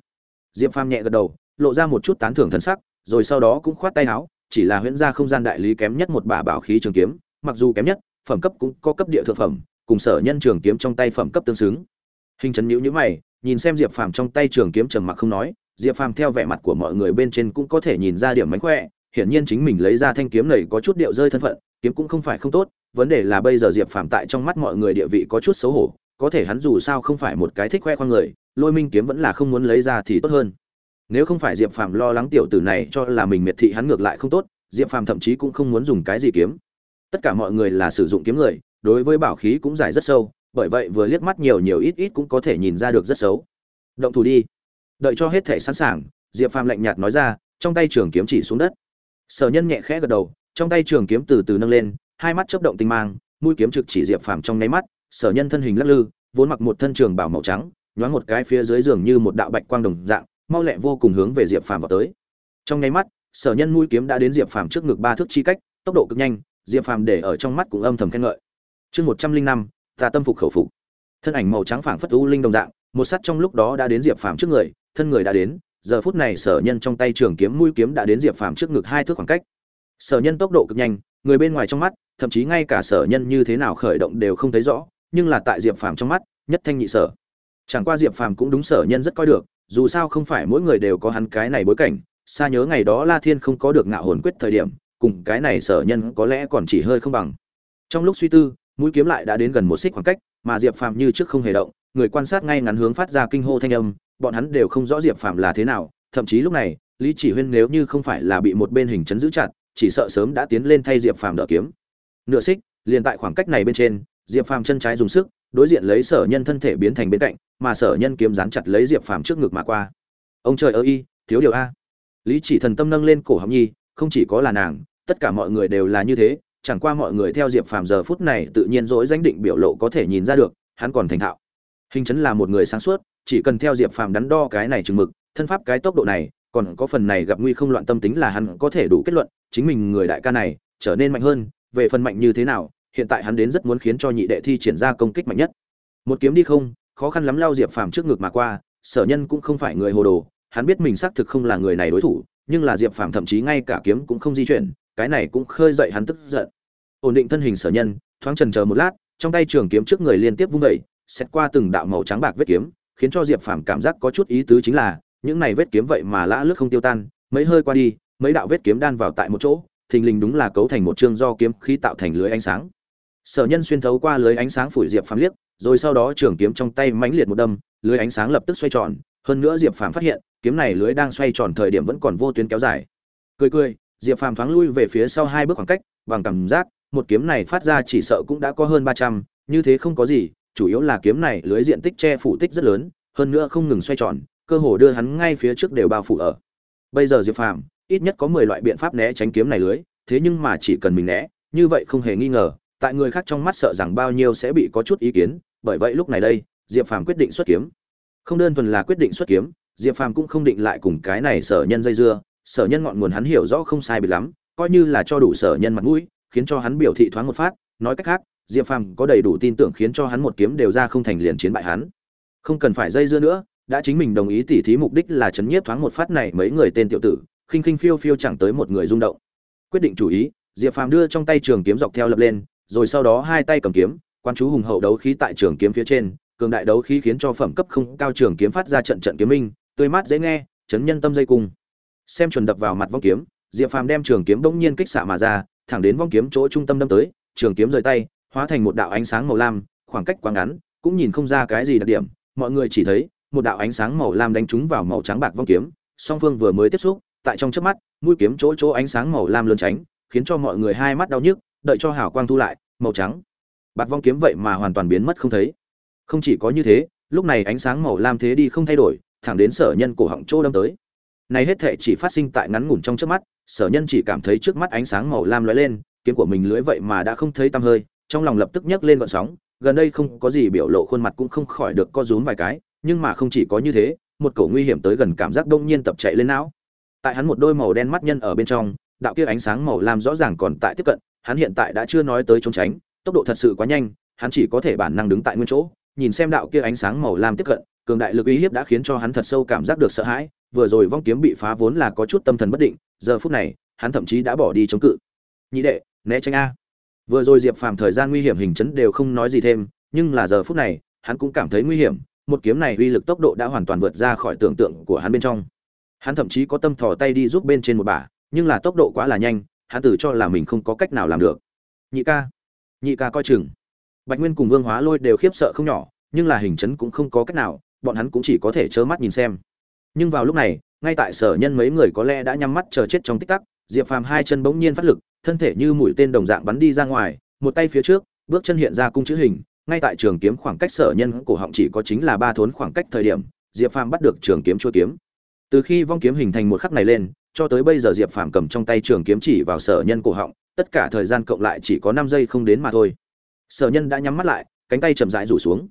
Diệp phàm nhẹ gật đầu, lộ ra một chút tán thưởng thân sắc, rồi sau đó cũng khoát tay áo, chỉ là huyễn gia không gian đại lý kém nhất một bả bảo khí trường kiếm, mặc dù kém nhất phẩm cấp cũng có cấp địa thượng phẩm, cùng sở nhân trường kiếm trong tay phẩm cấp tương xứng. Hình chấn nhíu nhíu mày, nhìn xem diệp phàm trong tay trường kiếm trầm mặc không nói, diệp phàm theo vẻ mặt của mọi người bên trên cũng có thể nhìn ra điểm mánh khỏe, hiển nhiên chính mình lấy ra thanh kiếm này có chút điệu rơi thân phận, kiếm cũng không phải không tốt, vấn đề là bây giờ diệp phàm tại trong mắt mọi người địa vị có chút xấu hổ, có thể hắn dù sao không phải một cái thích khoe khoang người, lôi minh kiếm vẫn là không muốn lấy ra thì tốt hơn. Nếu không phải diệp phàm lo lắng tiểu tử này cho là mình miệt thị hắn ngược lại không tốt, diệp phàm thậm chí cũng không muốn dùng cái gì kiếm tất cả mọi người là sử dụng kiếm người, đối với bảo khí cũng giải rất sâu, bởi vậy vừa liếc mắt nhiều nhiều ít ít cũng có thể nhìn ra được rất xấu. Động thủ đi. Đợi cho hết thể sẵn sàng, diệp phàm lạnh nhạt nói ra, trong tay trường kiếm chỉ xuống đất. Sở nhân nhẹ khẽ gật đầu, trong tay trường kiếm từ từ nâng lên, hai mắt chớp động tinh mang, mũi kiếm trực chỉ diệp phàm trong nháy mắt, sở nhân thân hình lắc lư, vốn mặc một thân trường bảo màu trắng, nhoáng một cái phía dưới giường như một đạo bạch quang đồng dạng, mau lẹ vô cùng hướng về diệp phàm vào tới. Trong nháy mắt, sở nhân mũi kiếm đã đến diệp phàm trước ngực ba thước chi cách, tốc độ cực nhanh diệp phàm để ở trong mắt cũng âm thầm khen ngợi. Chương một trăm linh năm, ta tâm phục khẩu phục. Thân ảnh màu trắng phảng phất u linh đồng dạng, một sắt trong lúc đó đã đến diệp phàm trước người, thân người đã đến, giờ phút này sở nhân trong tay trường kiếm mũi kiếm đã đến diệp phàm trước ngực hai thước khoảng cách. Sở nhân tốc độ cực nhanh, người bên ngoài trong mắt, thậm chí ngay cả sở nhân như thế nào khởi động đều không thấy rõ, nhưng là tại diệp phàm trong mắt, nhất thanh nhị sở. Chẳng qua diệp phàm cũng đúng sở nhân rất coi được, dù sao không phải mỗi người đều có hắn cái này bối cảnh, xa nhớ ngày đó la thiên không có được ngạo hồn quyết thời điểm cùng cái này sở nhân có lẽ còn chỉ hơi không bằng. Trong lúc suy tư, mũi kiếm lại đã đến gần một xích khoảng cách, mà diệp phàm như trước không hề động, người quan sát ngay ngắn hướng phát ra kinh hô thanh âm, bọn hắn đều không rõ diệp phàm là thế nào, thậm chí lúc này, lý chỉ huyên nếu như không phải là bị một bên hình chấn giữ chặt, chỉ sợ sớm đã tiến lên thay diệp phàm đỡ kiếm. Nửa xích, liền tại khoảng cách này bên trên, diệp phàm chân trái dùng sức, đối diện lấy sở nhân thân thể biến thành bên cạnh, mà sở nhân kiếm dán chặt lấy diệp phàm trước ngực mà qua. Ông trời ơi, thiếu điều a. Lý chỉ thần tâm nâng lên cổ họng nhi không chỉ có là nàng, tất cả mọi người đều là như thế, chẳng qua mọi người theo diệp phàm giờ phút này tự nhiên dỗi danh định biểu lộ có thể nhìn ra được, hắn còn thành thạo. Hình chấn là một người sáng suốt, chỉ cần theo diệp phàm đắn đo cái này chừng mực, thân pháp cái tốc độ này, còn có phần này gặp nguy không loạn tâm tính là hắn có thể đủ kết luận, chính mình người đại ca này, trở nên mạnh hơn, về phần mạnh như thế nào, hiện tại hắn đến rất muốn khiến cho nhị đệ thi triển ra công kích mạnh nhất. Một kiếm đi không, khó khăn lắm lao diệp phàm trước ngực mà qua, sở nhân cũng không phải người hồ đồ, hắn biết mình xác thực không là người này đối thủ nhưng là diệp phàm thậm chí ngay cả kiếm cũng không di chuyển, cái này cũng khơi dậy hắn tức giận. Ổn định thân hình sở nhân, thoáng trần chờ một lát, trong tay trường kiếm trước người liên tiếp vung vẩy xét qua từng đạo màu trắng bạc vết kiếm, khiến cho diệp phàm cảm giác có chút ý tứ chính là, những này vết kiếm vậy mà lã lướt không tiêu tan, mấy hơi qua đi, mấy đạo vết kiếm đan vào tại một chỗ, thình lình đúng là cấu thành một chương do kiếm khí tạo thành lưới ánh sáng. Sở nhân xuyên thấu qua lưới ánh sáng phủi diệp phàm liếc, rồi sau đó trường kiếm trong tay mãnh liệt một đâm, lưới ánh sáng lập tức xoay tròn, hơn nữa diệp phàm phát hiện kiếm này lưới đang xoay tròn thời điểm vẫn còn vô tuyến kéo dài. Cười cười, diệp phàm thoáng lui về phía sau hai bước khoảng cách, bằng cảm giác, một kiếm này phát ra chỉ sợ cũng đã có hơn ba trăm, như thế không có gì, chủ yếu là kiếm này lưới diện tích che phủ tích rất lớn, hơn nữa không ngừng xoay tròn, cơ hồ đưa hắn ngay phía trước đều bao phủ ở. Bây giờ diệp phàm, ít nhất có mười loại biện pháp né tránh kiếm này lưới, thế nhưng mà chỉ cần mình né, như vậy không hề nghi ngờ, tại người khác trong mắt sợ rằng bao nhiêu sẽ bị có chút ý kiến, bởi vậy lúc này đây, diệp phàm quyết định xuất kiếm. Không đơn thuần là quyết định xuất kiếm diệp phàm cũng không định lại cùng cái này sở nhân dây dưa, sở nhân ngọn nguồn hắn hiểu rõ không sai bị lắm, coi như là cho đủ sở nhân mặt mũi, khiến cho hắn biểu thị thoáng một phát. Nói cách khác, diệp phàm có đầy đủ tin tưởng khiến cho hắn một kiếm đều ra không thành liền chiến bại hắn. Không cần phải dây dưa nữa, đã chính mình đồng ý tỉ thí mục đích là chấn nhiếp thoáng một phát này mấy người tên tiểu tử, khinh khinh phiêu phiêu chẳng tới một người rung động. Quyết định chủ ý, diệp phàm đưa trong tay trường kiếm dọc theo lập lên, rồi sau đó hai tay cầm kiếm, quan chú hùng hậu đấu khí tại trường kiếm phía trên, cường đại đấu khí khiến cho phẩm cấp không cao trường kiếm phát ra trận trận kiếm minh tươi mát dễ nghe, chấn nhân tâm dây cung. Xem chuẩn đập vào mặt vong kiếm, diệp phàm đem trường kiếm bỗng nhiên kích xạ mà ra, thẳng đến vong kiếm chỗ trung tâm đâm tới, trường kiếm rời tay, hóa thành một đạo ánh sáng màu lam, khoảng cách quá ngắn, cũng nhìn không ra cái gì đặc điểm, mọi người chỉ thấy, một đạo ánh sáng màu lam đánh trúng vào màu trắng bạc vong kiếm, song phương vừa mới tiếp xúc, tại trong chớp mắt, mũi kiếm chỗ chỗ ánh sáng màu lam lớn tránh, khiến cho mọi người hai mắt đau nhức, đợi cho hào quang thu lại, màu trắng. Bạc vong kiếm vậy mà hoàn toàn biến mất không thấy. Không chỉ có như thế, lúc này ánh sáng màu lam thế đi không thay đổi thẳng đến sở nhân cổ họng chỗ đâm tới. Này hết thệ chỉ phát sinh tại ngắn ngủn trong trước mắt, sở nhân chỉ cảm thấy trước mắt ánh sáng màu lam lóe lên, kiếm của mình lưỡi vậy mà đã không thấy tăm hơi, trong lòng lập tức nhấc lên gọn sóng, gần đây không có gì biểu lộ khuôn mặt cũng không khỏi được co rúm vài cái, nhưng mà không chỉ có như thế, một cổ nguy hiểm tới gần cảm giác đông nhiên tập chạy lên não. Tại hắn một đôi màu đen mắt nhân ở bên trong, đạo kia ánh sáng màu lam rõ ràng còn tại tiếp cận, hắn hiện tại đã chưa nói tới trốn tránh, tốc độ thật sự quá nhanh, hắn chỉ có thể bản năng đứng tại nguyên chỗ, nhìn xem đạo kia ánh sáng màu lam tiếp cận cường đại lực uy hiếp đã khiến cho hắn thật sâu cảm giác được sợ hãi vừa rồi vong kiếm bị phá vốn là có chút tâm thần bất định giờ phút này hắn thậm chí đã bỏ đi chống cự. Nhị đệ né tránh a. Vừa rồi diệp phàm thời gian nguy hiểm hình chấn đều không nói gì thêm nhưng là giờ phút này hắn cũng cảm thấy nguy hiểm một kiếm này uy lực tốc độ đã hoàn toàn vượt ra khỏi tưởng tượng của hắn bên trong. Hắn thậm chí có tâm thò tay đi giúp bên trên một bà, nhưng là tốc độ quá là nhanh hắn tự cho là mình không có cách nào làm được. Nhị ca. Nhị ca coi chừng. Bạch nguyên cùng vương hóa lôi đều khiếp sợ không nhỏ nhưng là hình chấn cũng không có cách nào bọn hắn cũng chỉ có thể trơ mắt nhìn xem. Nhưng vào lúc này, ngay tại sở nhân mấy người có lẽ đã nhắm mắt chờ chết trong tích tắc, diệp phàm hai chân bỗng nhiên phát lực, thân thể như mũi tên đồng dạng bắn đi ra ngoài, một tay phía trước, bước chân hiện ra cung chữ hình, ngay tại trường kiếm khoảng cách sở nhân cổ họng chỉ có chính là ba thốn khoảng cách thời điểm, diệp phàm bắt được trường kiếm chua kiếm. Từ khi vong kiếm hình thành một khắc này lên, cho tới bây giờ diệp phàm cầm trong tay trường kiếm chỉ vào sở nhân cổ họng, tất cả thời gian cộng lại chỉ có năm giây không đến mà thôi. Sở nhân đã nhắm mắt lại, cánh tay chậm rãi rủ xuống.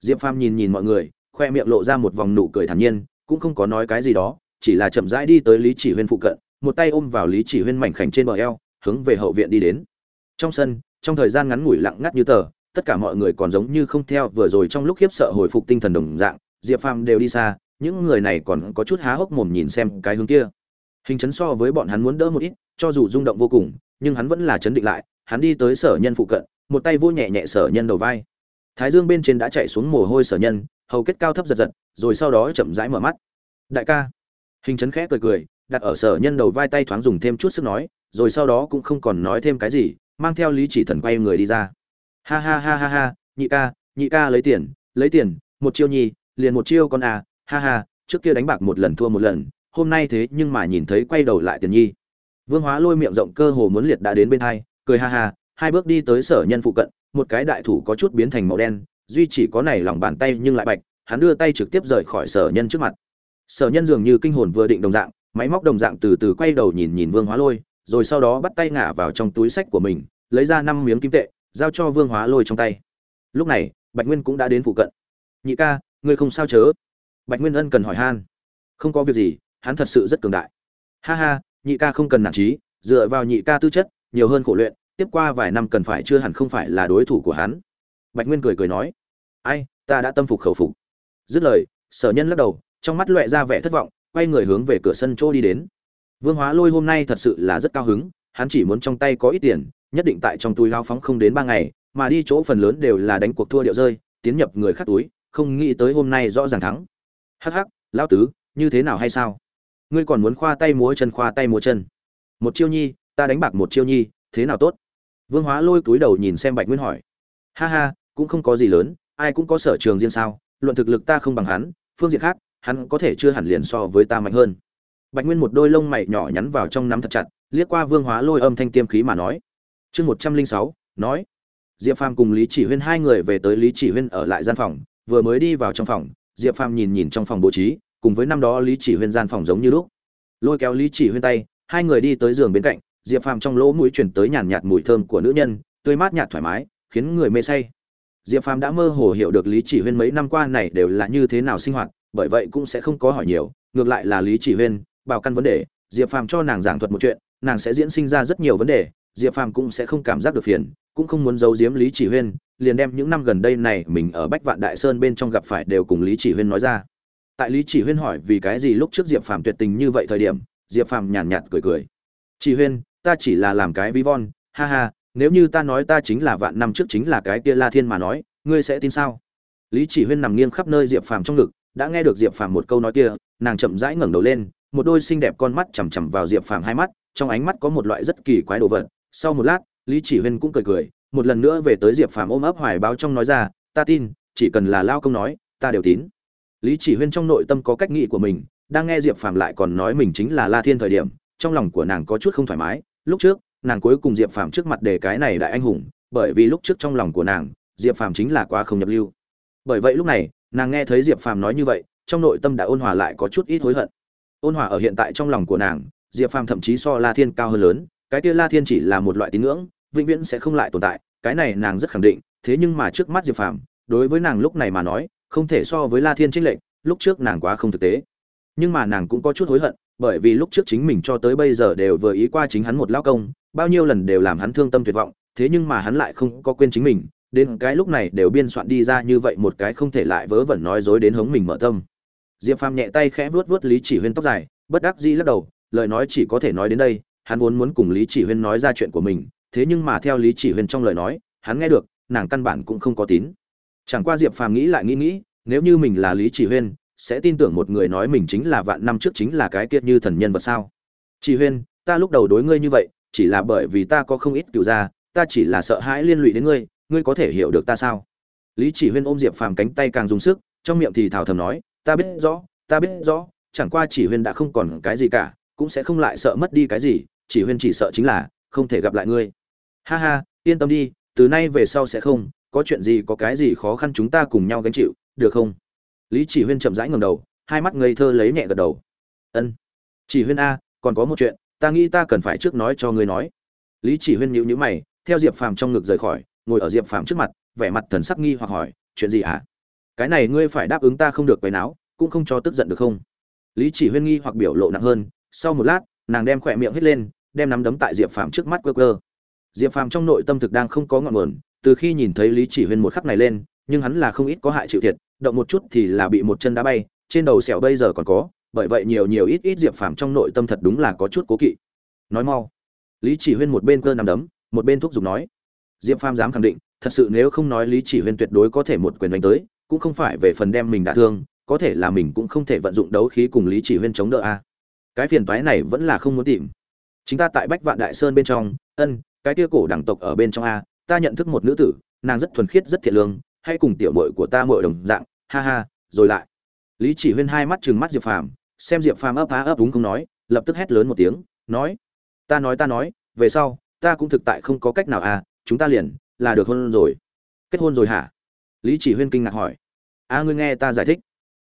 Diệp phàm nhìn nhìn mọi người khoe miệng lộ ra một vòng nụ cười thản nhiên, cũng không có nói cái gì đó, chỉ là chậm rãi đi tới lý chỉ huyên phụ cận, một tay ôm vào lý chỉ huyên mảnh khảnh trên bờ eo, hướng về hậu viện đi đến. Trong sân, trong thời gian ngắn ngủi lặng ngắt như tờ, tất cả mọi người còn giống như không theo vừa rồi trong lúc khiếp sợ hồi phục tinh thần đồng dạng, diệp phàm đều đi xa, những người này còn có chút há hốc mồm nhìn xem cái hướng kia. Hình chấn so với bọn hắn muốn đỡ một ít, cho dù rung động vô cùng, nhưng hắn vẫn là chấn định lại, hắn đi tới sở nhân phụ cận, một tay vô nhẹ nhẹ sở nhân đầu vai. Thái dương bên trên đã chạy xuống mồ hôi sở nhân hầu kết cao thấp giật giật, rồi sau đó chậm rãi mở mắt. Đại ca. Hình chấn khẽ cười cười, đặt ở sở nhân đầu vai tay thoáng dùng thêm chút sức nói, rồi sau đó cũng không còn nói thêm cái gì, mang theo lý chỉ thần quay người đi ra. Ha ha ha ha ha, nhị ca nhị ca lấy tiền lấy tiền, một chiêu nhi liền một chiêu con à ha ha, trước kia đánh bạc một lần thua một lần, hôm nay thế nhưng mà nhìn thấy quay đầu lại tiền nhi vương hóa lôi miệng rộng cơ hồ muốn liệt đã đến bên hai, cười ha ha, hai bước đi tới sở nhân phụ cận, một cái đại thủ có chút biến thành màu đen duy chỉ có này lòng bàn tay nhưng lại bạch, hắn đưa tay trực tiếp rời khỏi sở nhân trước mặt. Sở nhân dường như kinh hồn vừa định đồng dạng, máy móc đồng dạng từ từ quay đầu nhìn nhìn vương hóa lôi, rồi sau đó bắt tay ngả vào trong túi sách của mình, lấy ra năm miếng kim tệ, giao cho vương hóa lôi trong tay. Lúc này, bạch nguyên cũng đã đến phụ cận. Nhị ca, ngươi không sao chớ? Bạch nguyên ân cần hỏi han. Không có việc gì, hắn thật sự rất cường đại. Ha ha, nhị ca không cần nản trí, dựa vào nhị ca tư chất, nhiều hơn khổ luyện, tiếp qua vài năm cần phải chưa hẳn không phải là đối thủ của hắn bạch nguyên cười cười nói, ai, ta đã tâm phục khẩu phục. Dứt lời, sở nhân lắc đầu, trong mắt loẹ ra vẻ thất vọng, quay người hướng về cửa sân chỗ đi đến. Vương hóa lôi hôm nay thật sự là rất cao hứng, hắn chỉ muốn trong tay có ít tiền, nhất định tại trong túi lao phóng không đến ba ngày, mà đi chỗ phần lớn đều là đánh cuộc thua điệu rơi, tiến nhập người khác túi, không nghĩ tới hôm nay rõ ràng thắng. Hắc hắc, lão tứ, như thế nào hay sao? Ngươi còn muốn khoa tay múa chân, khoa tay múa chân. Một chiêu nhi, ta đánh bạc một chiêu nhi, thế nào tốt? Vương hóa lôi túi đầu nhìn xem bạch nguyên hỏi. Ha ha cũng không có gì lớn, ai cũng có sở trường riêng sao, luận thực lực ta không bằng hắn, phương diện khác, hắn có thể chưa hẳn liền so với ta mạnh hơn. Bạch nguyên một đôi lông mày nhỏ nhắn vào trong nắm thật chặt, liếc qua vương hóa lôi âm thanh tiêm khí mà nói. Chương một trăm linh sáu, nói. Diệp phàm cùng lý chỉ huyên hai người về tới lý chỉ huyên ở lại gian phòng, vừa mới đi vào trong phòng, diệp phàm nhìn nhìn trong phòng bố trí, cùng với năm đó lý chỉ huyên gian phòng giống như lúc. Lôi kéo lý chỉ huyên tay, hai người đi tới giường bên cạnh, diệp phàm trong lỗ mũi chuyển tới nhàn nhạt mùi thơm của nữ nhân, tươi mát nhạt thoải mái, khiến người mê say diệp phàm đã mơ hồ hiểu được lý chỉ huyên mấy năm qua này đều là như thế nào sinh hoạt bởi vậy cũng sẽ không có hỏi nhiều ngược lại là lý chỉ huyên bảo căn vấn đề diệp phàm cho nàng giảng thuật một chuyện nàng sẽ diễn sinh ra rất nhiều vấn đề diệp phàm cũng sẽ không cảm giác được phiền cũng không muốn giấu giếm lý chỉ huyên liền đem những năm gần đây này mình ở bách vạn đại sơn bên trong gặp phải đều cùng lý chỉ huyên nói ra. Tại lý chỉ huyên hỏi vì cái gì lúc trước diệp phàm tuyệt tình như vậy thời điểm diệp phàm nhàn nhạt, nhạt cười cười. Chỉ huyên ta chỉ là làm cái ví von ha ha nếu như ta nói ta chính là vạn năm trước chính là cái kia la thiên mà nói, ngươi sẽ tin sao? Lý chỉ huyên nằm nghiêng khắp nơi diệp phàm trong ngực, đã nghe được diệp phàm một câu nói kia, nàng chậm rãi ngẩng đầu lên, một đôi xinh đẹp con mắt chằm chằm vào diệp phàm hai mắt, trong ánh mắt có một loại rất kỳ quái đồ vật. Sau một lát, lý chỉ huyên cũng cười cười, một lần nữa về tới diệp phàm ôm ấp hoài báo trong nói ra, ta tin, chỉ cần là lao công nói, ta đều tín. Lý chỉ huyên trong nội tâm có cách nghĩ của mình, đang nghe diệp phàm lại còn nói mình chính là la thiên thời điểm, trong lòng của nàng có chút không thoải mái. Lúc trước nàng cuối cùng diệp phàm trước mặt đề cái này đại anh hùng, bởi vì lúc trước trong lòng của nàng, diệp phàm chính là quá không nhập lưu. Bởi vậy lúc này, nàng nghe thấy diệp phàm nói như vậy, trong nội tâm đã ôn hòa lại có chút ít hối hận. Ôn hòa ở hiện tại trong lòng của nàng, diệp phàm thậm chí so la thiên cao hơn lớn, cái kia la thiên chỉ là một loại tín ngưỡng, vĩnh viễn sẽ không lại tồn tại, cái này nàng rất khẳng định, thế nhưng mà trước mắt diệp phàm, đối với nàng lúc này mà nói, không thể so với la thiên trích lệnh lúc trước nàng quá không thực tế. Nhưng mà nàng cũng có chút hối hận, bởi vì lúc trước chính mình cho tới bây giờ đều vừa ý qua chính hắn một lao công bao nhiêu lần đều làm hắn thương tâm tuyệt vọng, thế nhưng mà hắn lại không có quên chính mình, đến cái lúc này đều biên soạn đi ra như vậy một cái không thể lại vớ vẩn nói dối đến hống mình mở tâm. Diệp phàm nhẹ tay khẽ vuốt vuốt lý chỉ huyên tóc dài, bất đắc dĩ lắc đầu, lời nói chỉ có thể nói đến đây, hắn vốn muốn cùng lý chỉ huyên nói ra chuyện của mình, thế nhưng mà theo lý chỉ huyên trong lời nói, hắn nghe được, nàng căn bản cũng không có tín. Chẳng qua diệp phàm nghĩ lại nghĩ nghĩ, nếu như mình là lý chỉ huyên, sẽ tin tưởng một người nói mình chính là vạn năm trước chính là cái kiệt như thần nhân vật sao? Chỉ huyên, ta lúc đầu đối ngươi như vậy chỉ là bởi vì ta có không ít cựu gia, ta chỉ là sợ hãi liên lụy đến ngươi ngươi có thể hiểu được ta sao? Lý chỉ huyên ôm diệp phàm cánh tay càng dùng sức, trong miệng thì thảo thầm nói, ta biết rõ, ta biết rõ, chẳng qua chỉ huyên đã không còn cái gì cả, cũng sẽ không lại sợ mất đi cái gì, chỉ huyên chỉ sợ chính là không thể gặp lại ngươi. Ha ha, yên tâm đi, từ nay về sau sẽ không, có chuyện gì có cái gì khó khăn chúng ta cùng nhau gánh chịu, được không? Lý chỉ huyên chậm rãi ngầm đầu, hai mắt ngây thơ lấy nhẹ gật đầu. Ân, chỉ huyên a, còn có một chuyện ta nghĩ ta cần phải trước nói cho ngươi nói. Lý chỉ huyên nhíu nhíu mày, theo diệp phàm trong ngực rời khỏi, ngồi ở diệp phàm trước mặt, vẻ mặt thần sắc nghi hoặc hỏi, chuyện gì hả? Cái này ngươi phải đáp ứng ta không được quấy náo, cũng không cho tức giận được không? Lý chỉ huyên nghi hoặc biểu lộ nặng hơn, sau một lát, nàng đem khỏe miệng hết lên, đem nắm đấm tại diệp phàm trước mắt quơ cơ diệp phàm trong nội tâm thực đang không có ngọn nguồn, từ khi nhìn thấy lý chỉ huyên một khắc này lên, nhưng hắn là không ít có hại chịu thiệt, động một chút thì là bị một chân đá bay, trên đầu sẹo bây giờ còn có bởi vậy nhiều nhiều ít ít diệp phàm trong nội tâm thật đúng là có chút cố kỵ. Nói mau. Lý chỉ huyên một bên cơ nằm đấm, một bên thúc giục nói. Diệp phàm dám khẳng định, thật sự nếu không nói lý chỉ huyên tuyệt đối có thể một quyền đánh tới, cũng không phải về phần đem mình đã thương, có thể là mình cũng không thể vận dụng đấu khí cùng lý chỉ huyên chống đỡ a. Cái phiền toái này vẫn là không muốn tìm. Chính ta tại bách vạn đại sơn bên trong, ân, cái kia cổ đẳng tộc ở bên trong a, ta nhận thức một nữ tử, nàng rất thuần khiết, rất thiện lương, hay cùng tiểu muội của ta muội đồng dạng, ha ha, rồi lại. Lý chỉ huyên hai mắt chừng mắt diệp phàm xem diệp phàm ấp á ấp đúng không nói, lập tức hét lớn một tiếng, nói, ta nói ta nói, về sau, ta cũng thực tại không có cách nào à chúng ta liền, là được hôn rồi. Kết hôn rồi hả? Lý chỉ huyên kinh ngạc hỏi. A, ngươi nghe ta giải thích.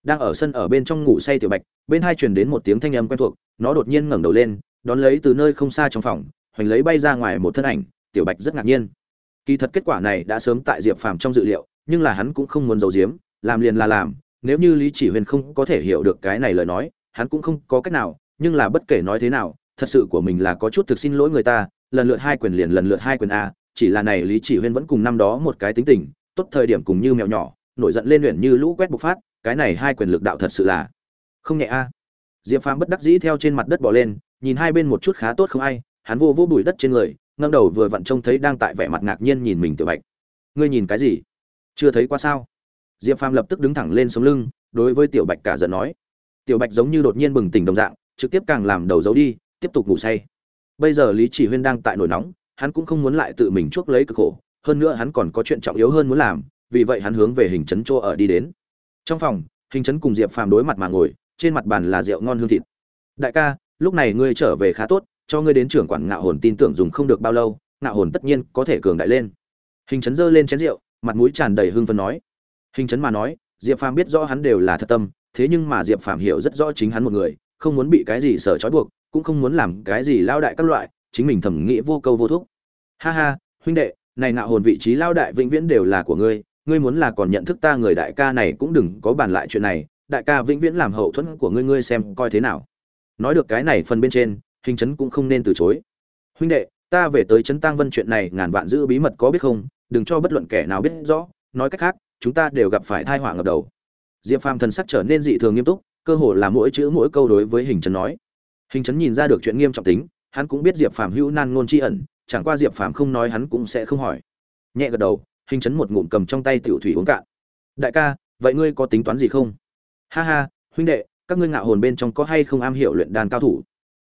Đang ở sân ở bên trong ngủ say tiểu bạch, bên hai truyền đến một tiếng thanh âm quen thuộc, nó đột nhiên ngẩng đầu lên, đón lấy từ nơi không xa trong phòng, hoành lấy bay ra ngoài một thân ảnh, tiểu bạch rất ngạc nhiên. Kỳ thật kết quả này đã sớm tại diệp phàm trong dự liệu, nhưng là hắn cũng không muốn giấu giếm, làm liền là làm nếu như lý chỉ huyền không có thể hiểu được cái này lời nói, hắn cũng không có cách nào, nhưng là bất kể nói thế nào, thật sự của mình là có chút thực xin lỗi người ta, lần lượt hai quyền liền lần lượt hai quyền a, chỉ là này lý chỉ huyên vẫn cùng năm đó một cái tính tình, tốt thời điểm cùng như mèo nhỏ, nổi giận lên luyện như lũ quét bộc phát, cái này hai quyền lực đạo thật sự là không nhẹ a. Diệp phàm bất đắc dĩ theo trên mặt đất bỏ lên, nhìn hai bên một chút khá tốt không ai, hắn vô vô bụi đất trên người ngâm đầu vừa vặn trông thấy đang tại vẻ mặt ngạc nhiên nhìn mình tiểu bạch. Ngươi nhìn cái gì? Chưa thấy qua sao? Diệp phàm lập tức đứng thẳng lên sống lưng, đối với tiểu bạch cả giận nói. Tiểu bạch giống như đột nhiên bừng tỉnh đồng dạng, trực tiếp càng làm đầu giấu đi, tiếp tục ngủ say. Bây giờ lý chỉ huyên đang tại nổi nóng, hắn cũng không muốn lại tự mình chuốc lấy cực khổ, hơn nữa hắn còn có chuyện trọng yếu hơn muốn làm, vì vậy hắn hướng về hình trấn chỗ ở đi đến. Trong phòng, hình trấn cùng diệp phàm đối mặt mà ngồi, trên mặt bàn là rượu ngon hương thịt. Đại ca, lúc này ngươi trở về khá tốt, cho ngươi đến trưởng quản ngạo hồn tin tưởng dùng không được bao lâu, ngạo hồn tất nhiên có thể cường đại lên. Hình trấn giơ lên chén rượu, mặt mũi tràn đầy hương phân nói hình trấn mà nói, diệp phàm biết rõ hắn đều là thật tâm, thế nhưng mà diệp phàm hiểu rất rõ chính hắn một người, không muốn bị cái gì sợ trói buộc, cũng không muốn làm cái gì lao đại các loại, chính mình thẩm nghĩ vô câu vô thúc. Ha ha, huynh đệ, này ngạo hồn vị trí lao đại vĩnh viễn đều là của ngươi ngươi muốn là còn nhận thức ta người đại ca này cũng đừng có bàn lại chuyện này, đại ca vĩnh viễn làm hậu thuẫn của ngươi ngươi xem coi thế nào. Nói được cái này phần bên trên, hình chấn cũng không nên từ chối. Huynh đệ, ta về tới trấn tăng vân chuyện này ngàn vạn giữ bí mật có biết không, đừng cho bất luận kẻ nào biết rõ, nói cách khác chúng ta đều gặp phải thai họa ngập đầu. Diệp phàm thần sắc trở nên dị thường nghiêm túc, cơ hồ là mỗi chữ mỗi câu đối với hình chấn nói. Hình chấn nhìn ra được chuyện nghiêm trọng tính, hắn cũng biết diệp phàm hữu nan ngôn tri ẩn, chẳng qua diệp phàm không nói hắn cũng sẽ không hỏi. Nhẹ gật đầu, hình chấn một ngụm cầm trong tay tiểu thủy uống cạn. Đại ca, vậy ngươi có tính toán gì không? Ha ha, huynh đệ, các ngươi ngạo hồn bên trong có hay không am hiểu luyện đàn cao thủ?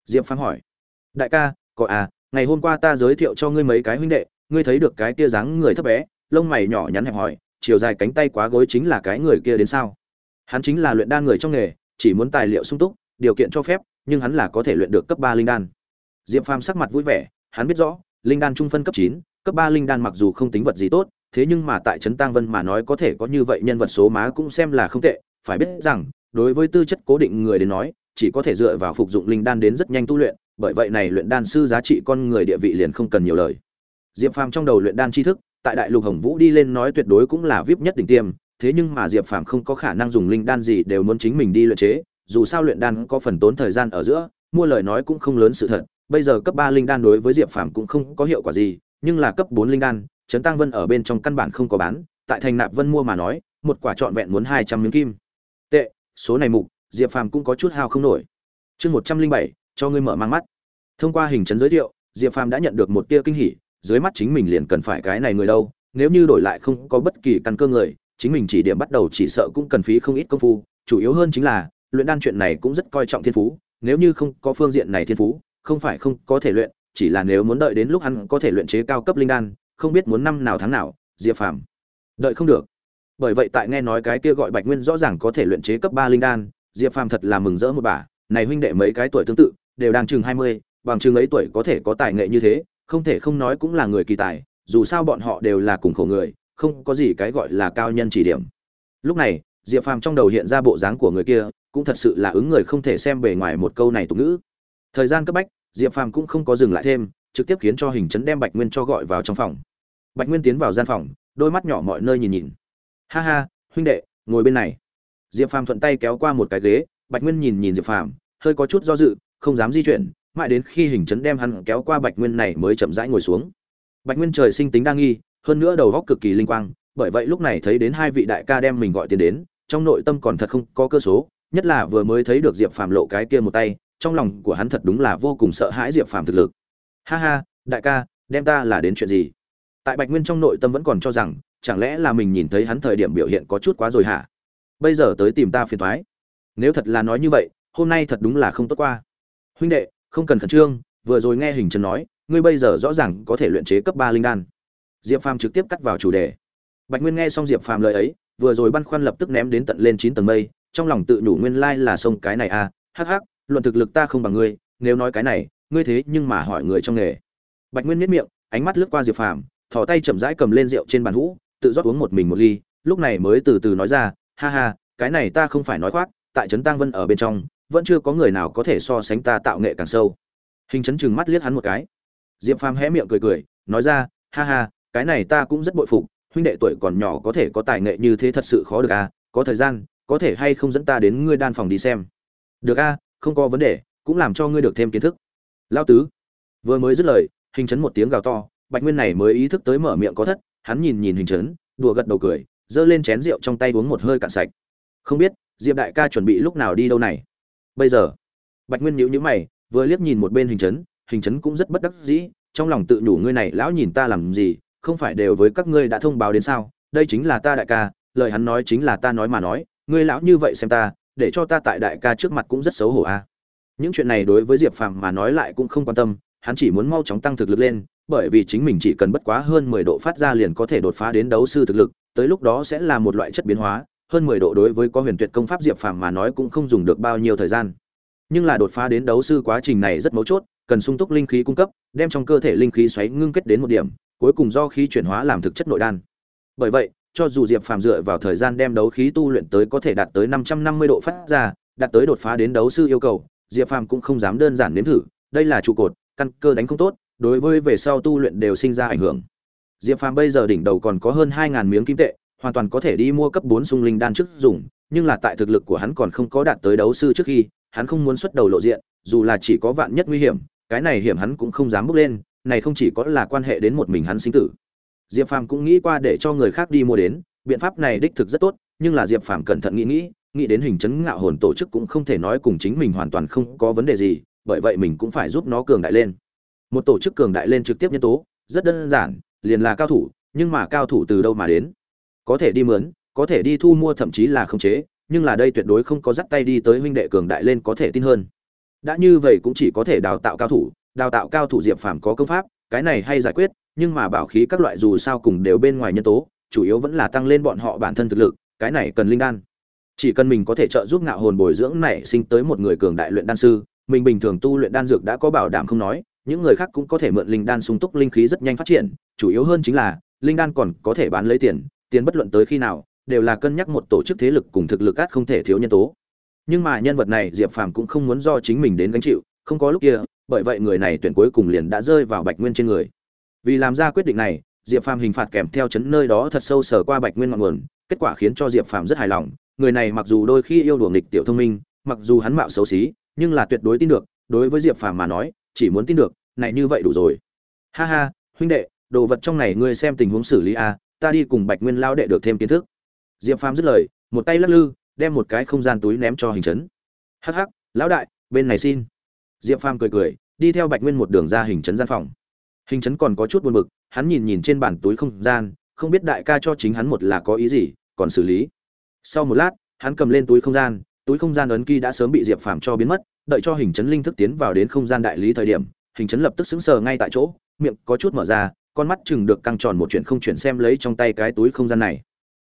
Diệp phàm hỏi. Đại ca, có à ngày hôm qua ta giới thiệu cho ngươi mấy cái huynh đệ, ngươi thấy được cái kia dáng người thấp bé, lông mày nhỏ nhắn hẹp hỏi chiều dài cánh tay quá gối chính là cái người kia đến sao? Hắn chính là luyện đan người trong nghề, chỉ muốn tài liệu sung túc, điều kiện cho phép, nhưng hắn là có thể luyện được cấp ba linh đan. Diệp phàm sắc mặt vui vẻ, hắn biết rõ, linh đan trung phân cấp chín, cấp ba linh đan mặc dù không tính vật gì tốt, thế nhưng mà tại trấn tăng vân mà nói có thể có như vậy nhân vật số má cũng xem là không tệ, phải biết rằng, đối với tư chất cố định người đến nói, chỉ có thể dựa vào phục dụng linh đan đến rất nhanh tu luyện, bởi vậy này luyện đan sư giá trị con người địa vị liền không cần nhiều lời. Diệp phàm trong đầu luyện đan tri thức tại đại lục hồng vũ đi lên nói tuyệt đối cũng là vip nhất đỉnh tiêm, thế nhưng mà diệp phàm không có khả năng dùng linh đan gì đều muốn chính mình đi luyện chế, dù sao luyện đan có phần tốn thời gian ở giữa, mua lời nói cũng không lớn sự thật, bây giờ cấp ba linh đan đối với diệp phàm cũng không có hiệu quả gì, nhưng là cấp bốn linh đan, trấn tăng vân ở bên trong căn bản không có bán, tại thành nạp vân mua mà nói, một quả trọn vẹn muốn hai trăm miếng kim. Tệ, số này mục, diệp phàm cũng có chút hao không nổi. Chương một trăm linh bảy, cho ngươi mở mang mắt. Thông qua hình chấn giới thiệu, diệp phàm đã nhận được một tia kinh hỉ dưới mắt chính mình liền cần phải cái này người đâu, nếu như đổi lại không có bất kỳ căn cơ người, chính mình chỉ điểm bắt đầu chỉ sợ cũng cần phí không ít công phu, chủ yếu hơn chính là, luyện đan chuyện này cũng rất coi trọng thiên phú, nếu như không có phương diện này thiên phú, không phải không có thể luyện, chỉ là nếu muốn đợi đến lúc hắn có thể luyện chế cao cấp linh đan, không biết muốn năm nào tháng nào, diệp phàm. Đợi không được. Bởi vậy tại nghe nói cái kia gọi bạch nguyên rõ ràng có thể luyện chế cấp ba linh đan, diệp phàm thật là mừng rỡ một bà, này huynh đệ mấy cái tuổi tương tự, đều đang chừng hai mươi, bằng chừng ấy tuổi có thể có tài nghệ như thế không thể không nói cũng là người kỳ tài, dù sao bọn họ đều là cùng khổ người, không có gì cái gọi là cao nhân chỉ điểm. Lúc này, diệp phàm trong đầu hiện ra bộ dáng của người kia, cũng thật sự là ứng người không thể xem bề ngoài một câu này tục ngữ. Thời gian cấp bách, diệp phàm cũng không có dừng lại thêm, trực tiếp khiến cho hình chấn đem bạch nguyên cho gọi vào trong phòng. Bạch nguyên tiến vào gian phòng, đôi mắt nhỏ mọi nơi nhìn nhìn. Ha ha, huynh đệ, ngồi bên này. Diệp phàm thuận tay kéo qua một cái ghế, bạch nguyên nhìn nhìn diệp phàm, hơi có chút do dự, không dám di chuyển mãi đến khi hình chấn đem hắn kéo qua bạch nguyên này mới chậm rãi ngồi xuống. Bạch nguyên trời sinh tính đa nghi, hơn nữa đầu góc cực kỳ linh quang, bởi vậy lúc này thấy đến hai vị đại ca đem mình gọi tiền đến, trong nội tâm còn thật không có cơ số, nhất là vừa mới thấy được diệp phàm lộ cái kia một tay, trong lòng của hắn thật đúng là vô cùng sợ hãi diệp phàm thực lực. Ha ha, đại ca, đem ta là đến chuyện gì? Tại bạch nguyên trong nội tâm vẫn còn cho rằng, chẳng lẽ là mình nhìn thấy hắn thời điểm biểu hiện có chút quá rồi hả? Bây giờ tới tìm ta phiền thoái nếu thật là nói như vậy, hôm nay thật đúng là không tốt qua. Huynh đệ không cần khẩn trương, vừa rồi nghe hình trần nói, ngươi bây giờ rõ ràng có thể luyện chế cấp ba linh đan. Diệp phàm trực tiếp cắt vào chủ đề. Bạch nguyên nghe xong diệp phàm lời ấy, vừa rồi băn khoăn lập tức ném đến tận lên chín tầng mây, trong lòng tự nhủ nguyên lai là sông cái này à hắc hắc, luận thực lực ta không bằng ngươi, nếu nói cái này, ngươi thế nhưng mà hỏi người trong nghề. Bạch nguyên miết miệng, ánh mắt lướt qua diệp phàm, thò tay chậm rãi cầm lên rượu trên bàn hũ, tự rót uống một mình một ly, lúc này mới từ từ nói ra, ha ha, cái này ta không phải nói khoác, tại trấn tăng vân ở bên trong vẫn chưa có người nào có thể so sánh ta tạo nghệ càng sâu. Hình chấn chừng mắt liếc hắn một cái. Diệp phàm hé miệng cười cười, nói ra, ha ha, cái này ta cũng rất bội phục, huynh đệ tuổi còn nhỏ có thể có tài nghệ như thế thật sự khó được à có thời gian, có thể hay không dẫn ta đến ngươi đan phòng đi xem. Được a không có vấn đề, cũng làm cho ngươi được thêm kiến thức. Lao tứ. Vừa mới dứt lời, hình chấn một tiếng gào to, bạch nguyên này mới ý thức tới mở miệng có thất, hắn nhìn nhìn hình chấn, đùa gật đầu cười, giơ lên chén rượu trong tay uống một hơi cạn sạch. Không biết, diệp đại ca chuẩn bị lúc nào đi đâu này? Bây giờ. Bạch nguyên nhữ nhữ mày, vừa liếc nhìn một bên hình chấn hình chấn cũng rất bất đắc dĩ, trong lòng tự nhủ ngươi này lão nhìn ta làm gì, không phải đều với các ngươi đã thông báo đến sao, đây chính là ta đại ca, lời hắn nói chính là ta nói mà nói, ngươi lão như vậy xem ta, để cho ta tại đại ca trước mặt cũng rất xấu hổ a. Những chuyện này đối với diệp phàm mà nói lại cũng không quan tâm, hắn chỉ muốn mau chóng tăng thực lực lên, bởi vì chính mình chỉ cần bất quá hơn mười độ phát ra liền có thể đột phá đến đấu sư thực lực, tới lúc đó sẽ là một loại chất biến hóa hơn mười độ đối với có huyền tuyệt công pháp diệp phàm mà nói cũng không dùng được bao nhiêu thời gian. Nhưng là đột phá đến đấu sư quá trình này rất mấu chốt, cần sung túc linh khí cung cấp, đem trong cơ thể linh khí xoáy ngưng kết đến một điểm, cuối cùng do khí chuyển hóa làm thực chất nội đan. Bởi vậy, cho dù diệp phàm dựa vào thời gian đem đấu khí tu luyện tới có thể đạt tới năm trăm năm mươi độ phát ra, đạt tới đột phá đến đấu sư yêu cầu, diệp phàm cũng không dám đơn giản nếm thử, đây là trụ cột, căn cơ đánh không tốt, đối với về sau tu luyện đều sinh ra ảnh hưởng. Diệp phàm bây giờ đỉnh đầu còn có hơn hai ngàn miếng kim tệ hoàn toàn có thể đi mua cấp bốn sung linh đan trước dùng, nhưng là tại thực lực của hắn còn không có đạt tới đấu sư trước khi, hắn không muốn xuất đầu lộ diện, dù là chỉ có vạn nhất nguy hiểm, cái này hiểm hắn cũng không dám bước lên, này không chỉ có là quan hệ đến một mình hắn sinh tử. Diệp phàm cũng nghĩ qua để cho người khác đi mua đến, biện pháp này đích thực rất tốt, nhưng là diệp phàm cẩn thận nghĩ nghĩ nghĩ đến hình chấn ngạo hồn tổ chức cũng không thể nói cùng chính mình hoàn toàn không có vấn đề gì, bởi vậy mình cũng phải giúp nó cường đại lên. Một tổ chức cường đại lên trực tiếp nhân tố, rất đơn giản, liền là cao thủ, nhưng mà cao thủ từ đâu mà đến? Có thể đi mướn, có thể đi thu mua, thậm chí là khống chế, nhưng là đây tuyệt đối không có dắt tay đi tới huynh đệ cường đại lên có thể tin hơn. Đã như vậy cũng chỉ có thể đào tạo cao thủ, đào tạo cao thủ diệp phàm có công pháp, cái này hay giải quyết, nhưng mà bảo khí các loại dù sao cùng đều bên ngoài nhân tố, chủ yếu vẫn là tăng lên bọn họ bản thân thực lực, cái này cần linh đan. Chỉ cần mình có thể trợ giúp ngạo hồn bồi dưỡng này sinh tới một người cường đại luyện đan sư, mình bình thường tu luyện đan dược đã có bảo đảm không nói, những người khác cũng có thể mượn linh đan sung túc linh khí rất nhanh phát triển, chủ yếu hơn chính là, linh đan còn có thể bán lấy tiền tiền bất luận tới khi nào, đều là cân nhắc một tổ chức thế lực cùng thực lực át không thể thiếu nhân tố. Nhưng mà nhân vật này diệp phàm cũng không muốn do chính mình đến gánh chịu, không có lúc kia, bởi vậy người này tuyển cuối cùng liền đã rơi vào bạch nguyên trên người. Vì làm ra quyết định này, diệp phàm hình phạt kèm theo chấn nơi đó thật sâu sở qua bạch nguyên ngọn nguồn, kết quả khiến cho diệp phàm rất hài lòng. Người này mặc dù đôi khi yêu đùa nghịch tiểu thông minh, mặc dù hắn mạo xấu xí, nhưng là tuyệt đối tin được, đối với diệp phàm mà nói, chỉ muốn tin được, này như vậy đủ rồi. Ha ha, huynh đệ, đồ vật trong này ngươi xem tình huống xử lý a ta đi cùng bạch nguyên lao đệ được thêm kiến thức. Diệp phàm dứt lời, một tay lắc lư, đem một cái không gian túi ném cho hình Trấn. hắc hắc, lão đại, bên này xin. Diệp phàm cười cười, đi theo bạch nguyên một đường ra hình Trấn gian phòng. Hình Trấn còn có chút buồn bực, hắn nhìn nhìn trên bản túi không gian, không biết đại ca cho chính hắn một là có ý gì, còn xử lý. Sau một lát, hắn cầm lên túi không gian, túi không gian ấn ký đã sớm bị diệp phàm cho biến mất, đợi cho hình Trấn linh thức tiến vào đến không gian đại lý thời điểm, hình Trấn lập tức sững sờ ngay tại chỗ, miệng có chút mở ra con mắt chừng được căng tròn một chuyện không chuyển xem lấy trong tay cái túi không gian này.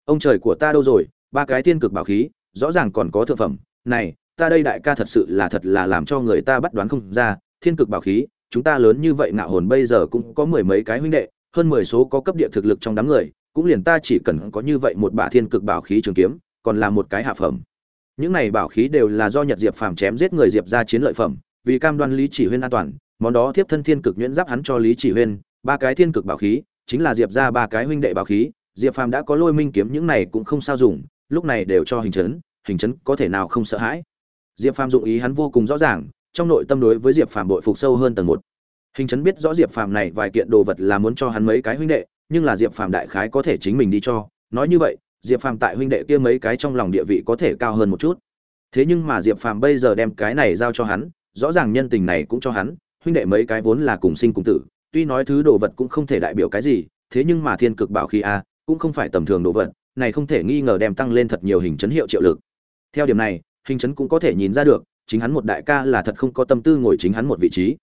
Ông trời của ta đâu rồi, ba cái thiên cực bảo khí, rõ ràng còn có thượng phẩm. Này, ta đây đại ca thật sự là thật là làm cho người ta bắt đoán không ra, thiên cực bảo khí, chúng ta lớn như vậy ngạo hồn bây giờ cũng có mười mấy cái huynh đệ, hơn mười số có cấp địa thực lực trong đám người, cũng liền ta chỉ cần có như vậy một bả thiên cực bảo khí trường kiếm, còn là một cái hạ phẩm. Những này bảo khí đều là do nhật diệp phàm chém giết người diệp ra chiến lợi phẩm, vì cam đoan lý chỉ huyên an toàn, món đó tiếp thân thiên cực nhuyễn giáp hắn cho lý chỉ huyên ba cái thiên cực bảo khí, chính là diệp ra ba cái huynh đệ bảo khí. Diệp phàm đã có lôi minh kiếm, những này cũng không sao dùng, lúc này đều cho hình chấn hình chấn có thể nào không sợ hãi? Diệp phàm dụng ý hắn vô cùng rõ ràng, trong nội tâm đối với diệp phàm bội phục sâu hơn tầng một. Hình chấn biết rõ diệp phàm này vài kiện đồ vật là muốn cho hắn mấy cái huynh đệ, nhưng là diệp phàm đại khái có thể chính mình đi cho. Nói như vậy, diệp phàm tại huynh đệ kia mấy cái trong lòng địa vị có thể cao hơn một chút. Thế nhưng mà diệp phàm bây giờ đem cái này giao cho hắn, rõ ràng nhân tình này cũng cho hắn, huynh đệ mấy cái vốn là cùng sinh cùng tử tuy nói thứ đồ vật cũng không thể đại biểu cái gì, thế nhưng mà thiên cực bảo khí a, cũng không phải tầm thường đồ vật, này không thể nghi ngờ đem tăng lên thật nhiều hình chấn hiệu triệu lực. Theo điểm này, hình chấn cũng có thể nhìn ra được, chính hắn một đại ca là thật không có tâm tư ngồi chính hắn một vị trí.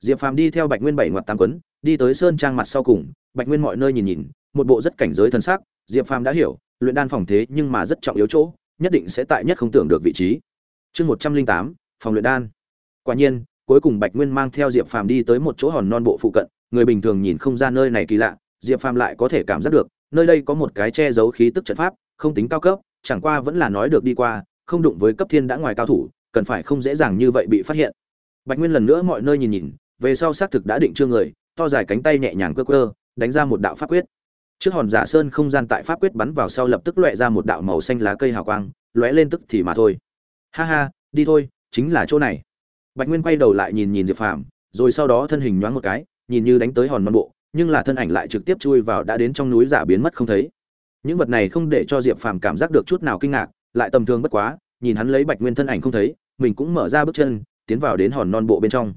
Diệp phàm đi theo bạch nguyên bảy ngoặt tam quấn, đi tới sơn trang mặt sau cùng, bạch nguyên mọi nơi nhìn nhìn, một bộ rất cảnh giới thân sắc, diệp phàm đã hiểu, luyện đan phòng thế nhưng mà rất trọng yếu chỗ, nhất định sẽ tại nhất không tưởng được vị trí. Chương một trăm linh tám, phòng luyện đan. Quả nhiên cuối cùng bạch nguyên mang theo diệp phàm đi tới một chỗ hòn non bộ phụ cận, người bình thường nhìn không ra nơi này kỳ lạ, diệp phàm lại có thể cảm giác được, nơi đây có một cái che giấu khí tức trận pháp, không tính cao cấp, chẳng qua vẫn là nói được đi qua, không đụng với cấp thiên đã ngoài cao thủ, cần phải không dễ dàng như vậy bị phát hiện. Bạch nguyên lần nữa mọi nơi nhìn nhìn, về sau xác thực đã định chưa người, to dài cánh tay nhẹ nhàng quơ cơ đánh ra một đạo pháp quyết. Trước hòn giả sơn không gian tại pháp quyết bắn vào sau lập tức lóe ra một đạo màu xanh lá cây hào quang, lóe lên tức thì mà thôi. Ha ha, đi thôi, chính là chỗ này bạch nguyên quay đầu lại nhìn nhìn diệp phàm, rồi sau đó thân hình nhoáng một cái, nhìn như đánh tới hòn non bộ, nhưng là thân ảnh lại trực tiếp chui vào đã đến trong núi giả biến mất không thấy. Những vật này không để cho diệp phàm cảm giác được chút nào kinh ngạc, lại tầm thường bất quá, nhìn hắn lấy bạch nguyên thân ảnh không thấy, mình cũng mở ra bước chân, tiến vào đến hòn non bộ bên trong.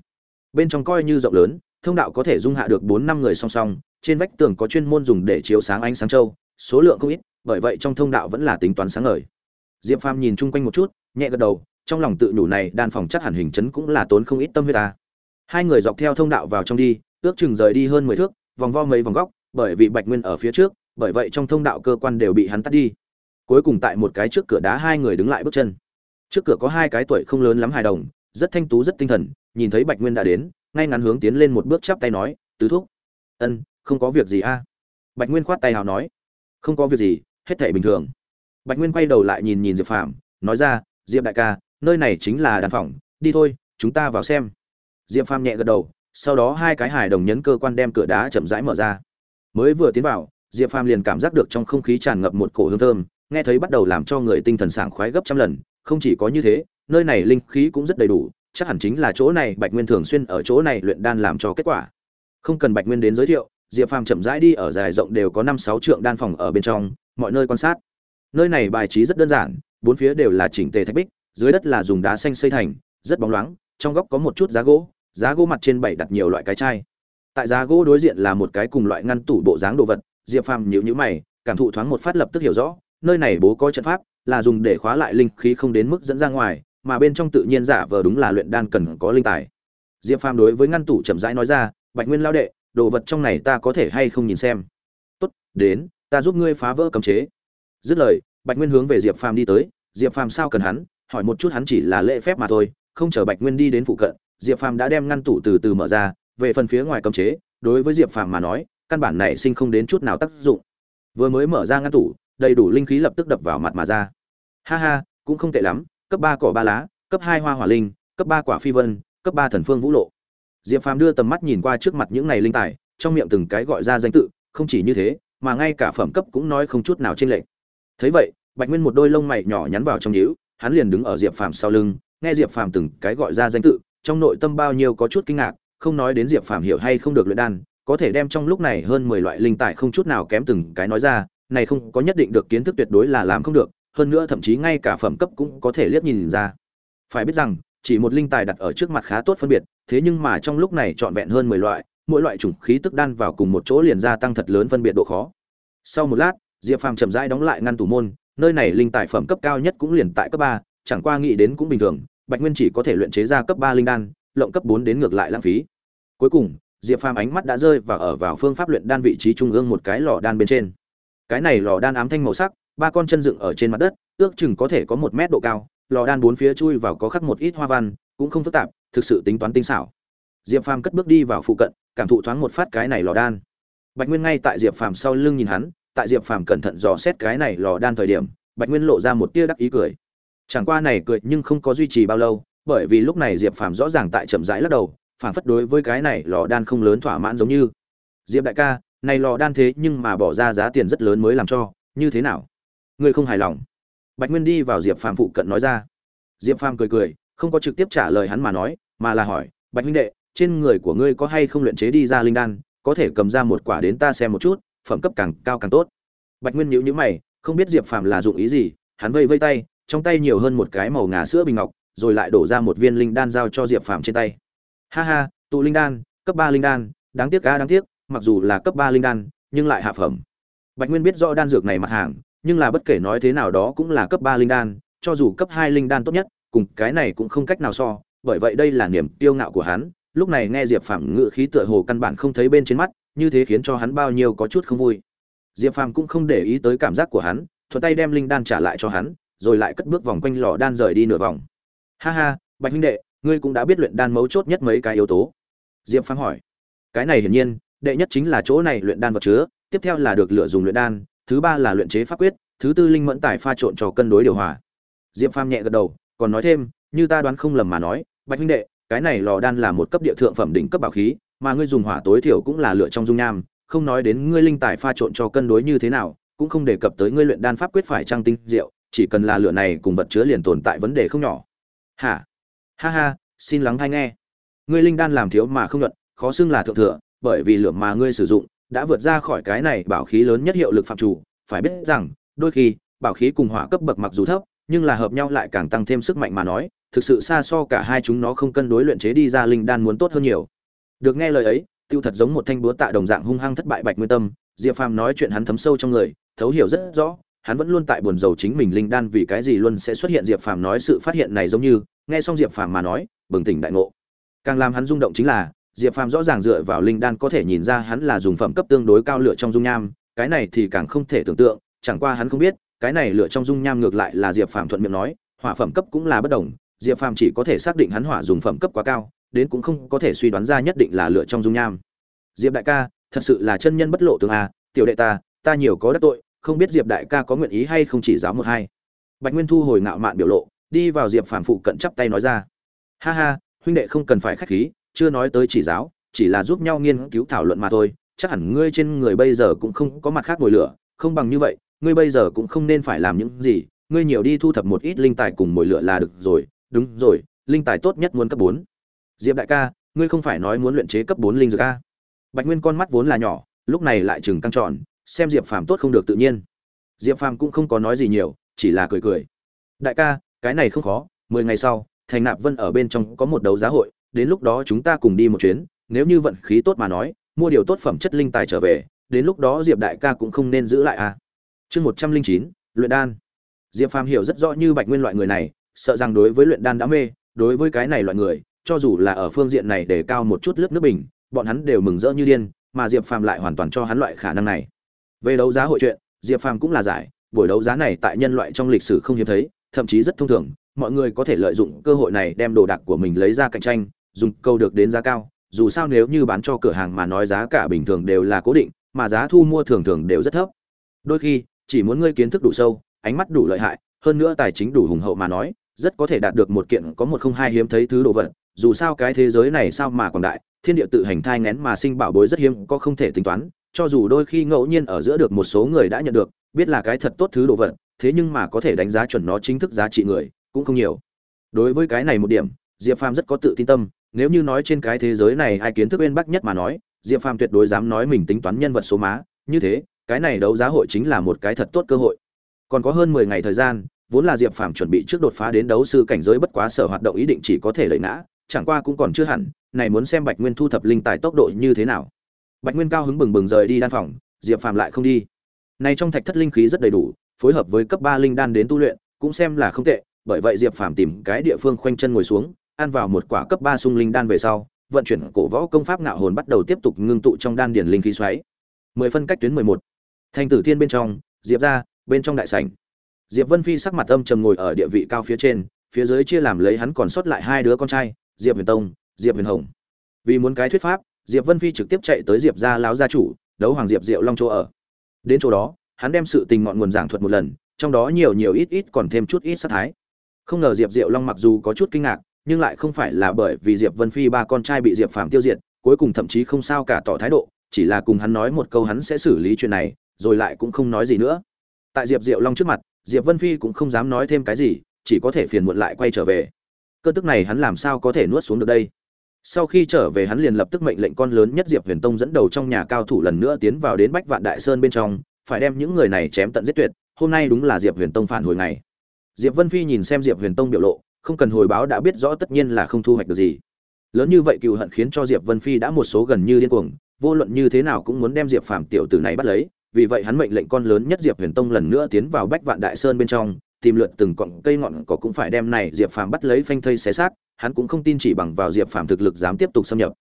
Bên trong coi như rộng lớn, thông đạo có thể dung hạ được bốn năm người song song, trên vách tường có chuyên môn dùng để chiếu sáng ánh sáng châu, số lượng không ít, bởi vậy trong thông đạo vẫn là tính toán sáng ngời. Diệp phàm nhìn chung quanh một chút, nhẹ gật đầu trong lòng tự nhủ này, đan phòng chắc hẳn hình chấn cũng là tốn không ít tâm huyết ta. Hai người dọc theo thông đạo vào trong đi, ước chừng rời đi hơn mười thước, vòng vo mấy vòng góc, bởi vì bạch nguyên ở phía trước, bởi vậy trong thông đạo cơ quan đều bị hắn tắt đi. Cuối cùng tại một cái trước cửa đá hai người đứng lại bước chân. Trước cửa có hai cái tuổi không lớn lắm hài đồng, rất thanh tú, rất tinh thần, nhìn thấy bạch nguyên đã đến, ngay ngắn hướng tiến lên một bước chắp tay nói, tứ thúc. Ân, không có việc gì a. Bạch nguyên khoát tay hào nói, không có việc gì, hết thể bình thường. Bạch nguyên quay đầu lại nhìn nhìn diệp phàm, nói ra, diệp đại ca nơi này chính là đàn phòng, đi thôi, chúng ta vào xem. Diệp phàm nhẹ gật đầu, sau đó hai cái hài đồng nhấn cơ quan đem cửa đá chậm rãi mở ra. Mới vừa tiến vào, diệp phàm liền cảm giác được trong không khí tràn ngập một cổ hương thơm, nghe thấy bắt đầu làm cho người tinh thần sảng khoái gấp trăm lần, không chỉ có như thế, nơi này linh khí cũng rất đầy đủ, chắc hẳn chính là chỗ này bạch nguyên thường xuyên ở chỗ này luyện đan làm cho kết quả. Không cần bạch nguyên đến giới thiệu, diệp phàm chậm rãi đi ở dài rộng đều có năm sáu trượng đan phòng ở bên trong, mọi nơi quan sát. Nơi này bài trí rất đơn giản, bốn phía đều là chỉnh tề thạch bích dưới đất là dùng đá xanh xây thành, rất bóng loáng, trong góc có một chút giá gỗ giá gỗ mặt trên bảy đặt nhiều loại cái chai. Tại giá gỗ đối diện là một cái cùng loại ngăn tủ bộ dáng đồ vật, diệp phàm nhíu nhíu mày, cảm thụ thoáng một phát lập tức hiểu rõ, nơi này bố có trận pháp, là dùng để khóa lại linh khí không đến mức dẫn ra ngoài, mà bên trong tự nhiên giả vờ đúng là luyện đan cần có linh tài. Diệp phàm đối với ngăn tủ chậm rãi nói ra, bạch nguyên lao đệ, đồ vật trong này ta có thể hay không nhìn xem? Tốt, đến, ta giúp ngươi phá vỡ cấm chế. Dứt lời, bạch nguyên hướng về diệp phàm đi tới, diệp phàm sao cần hắn hỏi một chút hắn chỉ là lễ phép mà thôi, không chờ bạch nguyên đi đến phụ cận, diệp phàm đã đem ngăn tủ từ từ mở ra, về phần phía ngoài cấm chế, đối với diệp phàm mà nói, căn bản này sinh không đến chút nào tác dụng. Vừa mới mở ra ngăn tủ, đầy đủ linh khí lập tức đập vào mặt mà ra. Ha ha, cũng không tệ lắm, cấp ba cỏ ba lá, cấp hai hoa hỏa linh, cấp ba quả phi vân, cấp ba thần phương vũ lộ. Diệp phàm đưa tầm mắt nhìn qua trước mặt những này linh tài, trong miệng từng cái gọi ra danh tự, không chỉ như thế, mà ngay cả phẩm cấp cũng nói không chút nào trên lệch. thấy vậy, bạch nguyên một đôi lông mày nhỏ nhắn vào trong nhíu hắn liền đứng ở diệp phàm sau lưng, nghe diệp phàm từng cái gọi ra danh tự, trong nội tâm bao nhiêu có chút kinh ngạc, không nói đến diệp phàm hiểu hay không được luyện đan, có thể đem trong lúc này hơn mười loại linh tài không chút nào kém từng cái nói ra, này không có nhất định được kiến thức tuyệt đối là làm không được, hơn nữa thậm chí ngay cả phẩm cấp cũng có thể liếc nhìn ra. Phải biết rằng, chỉ một linh tài đặt ở trước mặt khá tốt phân biệt, thế nhưng mà trong lúc này trọn vẹn hơn mười loại, mỗi loại chủng khí tức đan vào cùng một chỗ liền gia tăng thật lớn phân biệt độ khó. Sau một lát, diệp phàm chậm rãi đóng lại ngăn tủ môn nơi này linh tài phẩm cấp cao nhất cũng liền tại cấp ba, chẳng qua nghĩ đến cũng bình thường, bạch nguyên chỉ có thể luyện chế ra cấp ba linh đan, lộng cấp bốn đến ngược lại lãng phí. Cuối cùng, diệp phàm ánh mắt đã rơi và ở vào phương pháp luyện đan vị trí trung ương một cái lò đan bên trên. Cái này lò đan ám thanh màu sắc, ba con chân dựng ở trên mặt đất, ước chừng có thể có một mét độ cao, lò đan bốn phía chui vào có khắc một ít hoa văn, cũng không phức tạp, thực sự tính toán tinh xảo. Diệp phàm cất bước đi vào phụ cận, cảm thụ thoáng một phát cái này lò đan. Bạch nguyên ngay tại diệp phàm sau lưng nhìn hắn tại diệp phàm cẩn thận dò xét cái này lò đan thời điểm, bạch nguyên lộ ra một tia đắc ý cười. Chẳng qua này cười nhưng không có duy trì bao lâu, bởi vì lúc này diệp phàm rõ ràng tại chậm rãi lắc đầu phản phất đối với cái này lò đan không lớn thỏa mãn giống như. Diệp đại ca, này lò đan thế nhưng mà bỏ ra giá tiền rất lớn mới làm cho, như thế nào? Ngươi không hài lòng? Bạch nguyên đi vào diệp phàm phụ cận nói ra. Diệp phàm cười cười, không có trực tiếp trả lời hắn mà nói, mà là hỏi, bạch huynh đệ, trên người của ngươi có hay không luyện chế đi ra linh đan, có thể cầm ra một quả đến ta xem một chút phẩm cấp càng cao càng tốt. Bạch nguyên nhíu nhíu mày, không biết diệp phàm là dụng ý gì, hắn vây vây tay, trong tay nhiều hơn một cái màu ngà sữa bình ngọc, rồi lại đổ ra một viên linh đan giao cho diệp phàm trên tay. Ha ha, tụ linh đan, cấp ba linh đan, đáng tiếc cá đáng tiếc, mặc dù là cấp ba linh đan, nhưng lại hạ phẩm. Bạch nguyên biết rõ đan dược này mặt hàng, nhưng là bất kể nói thế nào đó cũng là cấp ba linh đan, cho dù cấp hai linh đan tốt nhất, cùng cái này cũng không cách nào so, bởi vậy đây là niềm kiêu ngạo của hắn lúc này nghe diệp phàm ngự khí tựa hồ căn bản không thấy bên trên mắt, như thế khiến cho hắn bao nhiêu có chút không vui. Diệp phàm cũng không để ý tới cảm giác của hắn thuật tay đem linh đan trả lại cho hắn, rồi lại cất bước vòng quanh lò đan rời đi nửa vòng. Ha ha, bạch huynh đệ, ngươi cũng đã biết luyện đan mấu chốt nhất mấy cái yếu tố? Diệp phàm hỏi. Cái này hiển nhiên, đệ nhất chính là chỗ này luyện đan vật chứa, tiếp theo là được lựa dùng luyện đan, thứ ba là luyện chế pháp quyết, thứ tư linh mẫn tài pha trộn cho cân đối điều hòa. Diệp phàm nhẹ gật đầu, còn nói thêm, như ta đoán không lầm mà nói, bạch huynh đệ cái này lò đan là một cấp địa thượng phẩm đỉnh cấp bảo khí, mà ngươi dùng hỏa tối thiểu cũng là lựa trong dung nham, không nói đến ngươi linh tài pha trộn cho cân đối như thế nào, cũng không đề cập tới ngươi luyện đan pháp quyết phải trang tinh diệu, chỉ cần là lửa này cùng vật chứa liền tồn tại vấn đề không nhỏ. Hả? Ha ha, xin lắng hay nghe. Ngươi linh đan làm thiếu mà không luận khó xưng là thượng thừa, bởi vì lửa mà ngươi sử dụng, đã vượt ra khỏi cái này bảo khí lớn nhất hiệu lực phạm chủ, phải biết rằng, đôi khi, bảo khí cùng hỏa cấp bậc mặc dù thấp, nhưng là hợp nhau lại càng tăng thêm sức mạnh mà nói thực sự xa so cả hai chúng nó không cân đối luyện chế đi ra linh đan muốn tốt hơn nhiều. Được nghe lời ấy, tiêu thật giống một thanh búa tạ đồng dạng hung hăng thất bại bạch nguyên tâm. Diệp phàm nói chuyện hắn thấm sâu trong người, thấu hiểu rất rõ, hắn vẫn luôn tại buồn rầu chính mình linh đan vì cái gì luôn sẽ xuất hiện diệp phàm nói sự phát hiện này giống như, nghe xong diệp phàm mà nói, bừng tỉnh đại ngộ. Càng làm hắn rung động chính là, diệp phàm rõ ràng dựa vào linh đan có thể nhìn ra hắn là dùng phẩm cấp tương đối cao lựa trong dung nham, cái này thì càng không thể tưởng tượng, chẳng qua hắn không biết, cái này lựa trong dung nham ngược lại là diệp phàm thuận miệng nói, hỏa phẩm cấp cũng là bất đồng diệp phàm chỉ có thể xác định hắn hỏa dùng phẩm cấp quá cao, đến cũng không có thể suy đoán ra nhất định là lửa trong dung nham. Diệp đại ca, thật sự là chân nhân bất lộ tường a, tiểu đệ ta ta nhiều có đắc tội, không biết diệp đại ca có nguyện ý hay không chỉ giáo một hai. Bạch nguyên thu hồi ngạo mạn biểu lộ, đi vào diệp phàm phụ cận chắp tay nói ra. Ha ha, huynh đệ không cần phải khách khí, chưa nói tới chỉ giáo, chỉ là giúp nhau nghiên cứu thảo luận mà thôi, chắc hẳn ngươi trên người bây giờ cũng không có mặt khác ngồi lửa, không bằng như vậy, ngươi bây giờ cũng không nên phải làm những gì, ngươi nhiều đi thu thập một ít linh tài cùng mồi lửa là được rồi đúng rồi, linh tài tốt nhất muốn cấp bốn. Diệp đại ca, ngươi không phải nói muốn luyện chế cấp bốn linh dược a? Bạch nguyên con mắt vốn là nhỏ, lúc này lại chừng căng tròn, xem diệp phàm tốt không được tự nhiên. Diệp phàm cũng không có nói gì nhiều, chỉ là cười cười. Đại ca, cái này không khó, mười ngày sau, thành nạp vân ở bên trong có một đấu giá hội, đến lúc đó chúng ta cùng đi một chuyến, nếu như vận khí tốt mà nói, mua điều tốt phẩm chất linh tài trở về, đến lúc đó diệp đại ca cũng không nên giữ lại à chương một trăm linh chín, luyện đan. Diệp phàm hiểu rất rõ như bạch nguyên loại người này sợ rằng đối với luyện đan đã mê, đối với cái này loại người, cho dù là ở phương diện này để cao một chút lớp nước bình, bọn hắn đều mừng rỡ như điên, mà diệp phàm lại hoàn toàn cho hắn loại khả năng này. Về đấu giá hội chuyện, diệp phàm cũng là giải, buổi đấu giá này tại nhân loại trong lịch sử không hiếm thấy, thậm chí rất thông thường, mọi người có thể lợi dụng cơ hội này đem đồ đạc của mình lấy ra cạnh tranh, dùng câu được đến giá cao, dù sao nếu như bán cho cửa hàng mà nói giá cả bình thường đều là cố định, mà giá thu mua thường thường đều rất thấp. Đôi khi, chỉ muốn ngươi kiến thức đủ sâu, ánh mắt đủ lợi hại, hơn nữa tài chính đủ hùng hậu mà nói rất có thể đạt được một kiện có một không hai hiếm thấy thứ đồ vật, dù sao cái thế giới này sao mà còn đại, thiên địa tự hành thai ngén mà sinh bảo bối rất hiếm, có không thể tính toán, cho dù đôi khi ngẫu nhiên ở giữa được một số người đã nhận được, biết là cái thật tốt thứ đồ vật, thế nhưng mà có thể đánh giá chuẩn nó chính thức giá trị người, cũng không nhiều. Đối với cái này một điểm, diệp phàm rất có tự tin tâm, nếu như nói trên cái thế giới này ai kiến thức bên bắc nhất mà nói, diệp phàm tuyệt đối dám nói mình tính toán nhân vật số má, như thế, cái này đấu giá hội chính là một cái thật tốt cơ hội. Còn có hơn mười ngày thời gian vốn là diệp phàm chuẩn bị trước đột phá đến đấu sư cảnh giới bất quá sở hoạt động ý định chỉ có thể lợi ngã, chẳng qua cũng còn chưa hẳn, này muốn xem bạch nguyên thu thập linh tài tốc độ như thế nào. Bạch nguyên cao hứng bừng bừng rời đi đan phòng, diệp phàm lại không đi. Này trong thạch thất linh khí rất đầy đủ, phối hợp với cấp ba linh đan đến tu luyện, cũng xem là không tệ, bởi vậy diệp phàm tìm cái địa phương khoanh chân ngồi xuống, ăn vào một quả cấp ba sung linh đan về sau, vận chuyển cổ võ công pháp ngạo hồn bắt đầu tiếp tục ngưng tụ trong đan điển linh khí xoáy. Mười phân cách tuyến mười một. Thành tử thiên bên trong, diệp ra, bên trong đại sảnh diệp vân phi sắc mặt âm trầm ngồi ở địa vị cao phía trên, phía dưới chia làm lấy hắn còn sót lại hai đứa con trai, diệp huyền tông, diệp huyền hồng. Vì muốn cái thuyết pháp, diệp vân phi trực tiếp chạy tới diệp gia lão gia chủ, đấu hoàng diệp diệu long chỗ ở. Đến chỗ đó, hắn đem sự tình ngọn nguồn giảng thuật một lần, trong đó nhiều nhiều ít ít còn thêm chút ít sát thái. Không ngờ diệp diệu long mặc dù có chút kinh ngạc, nhưng lại không phải là bởi vì diệp vân phi ba con trai bị diệp phàm tiêu diệt, cuối cùng thậm chí không sao cả tỏ thái độ, chỉ là cùng hắn nói một câu hắn sẽ xử lý chuyện này, rồi lại cũng không nói gì nữa. Tại diệp diệu long trước mặt diệp vân phi cũng không dám nói thêm cái gì, chỉ có thể phiền muộn lại quay trở về. Cơn tức này hắn làm sao có thể nuốt xuống được đây? Sau khi trở về hắn liền lập tức mệnh lệnh con lớn nhất diệp huyền tông dẫn đầu trong nhà cao thủ lần nữa tiến vào đến bách vạn đại sơn bên trong, phải đem những người này chém tận giết tuyệt, hôm nay đúng là diệp huyền tông phản hồi ngày. Diệp vân phi nhìn xem diệp huyền tông biểu lộ, không cần hồi báo đã biết rõ tất nhiên là không thu hoạch được gì. Lớn như vậy cựu hận khiến cho diệp vân phi đã một số gần như điên cuồng, vô luận như thế nào cũng muốn đem diệp phàm tiểu tử này bắt lấy vì vậy hắn mệnh lệnh con lớn nhất diệp huyền tông lần nữa tiến vào bách vạn đại sơn bên trong, tìm lượt từng cọng cây ngọn cỏ cũng phải đem này diệp phàm bắt lấy phanh thây xé xác, hắn cũng không tin chỉ bằng vào diệp phàm thực lực dám tiếp tục xâm nhập.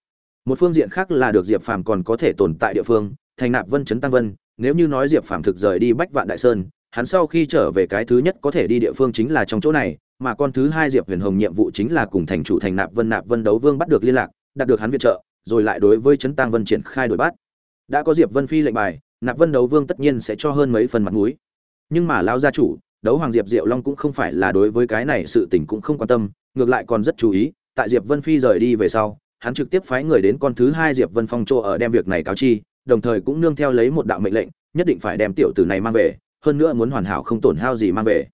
Một phương diện khác là được diệp phàm còn có thể tồn tại địa phương, thành nạp vân chấn tăng vân, nếu như nói diệp phàm thực rời đi bách vạn đại sơn, hắn sau khi trở về cái thứ nhất có thể đi địa phương chính là trong chỗ này, mà con thứ hai diệp huyền hồng nhiệm vụ chính là cùng thành chủ thành nạp vân nạp vân đấu vương bắt được liên lạc, đạt được hắn viện trợ, rồi lại đối với chấn tăng vân triển khai đổi bắt. Đã có diệp vân phi lệnh bài nạp vân đấu vương tất nhiên sẽ cho hơn mấy phần mặt mũi. Nhưng mà lao gia chủ, đấu hoàng diệp diệu long cũng không phải là đối với cái này sự tình cũng không quan tâm, ngược lại còn rất chú ý, tại diệp vân phi rời đi về sau, hắn trực tiếp phái người đến con thứ hai diệp vân phong chỗ ở đem việc này cáo chi, đồng thời cũng nương theo lấy một đạo mệnh lệnh, nhất định phải đem tiểu tử này mang về, hơn nữa muốn hoàn hảo không tổn hao gì mang về.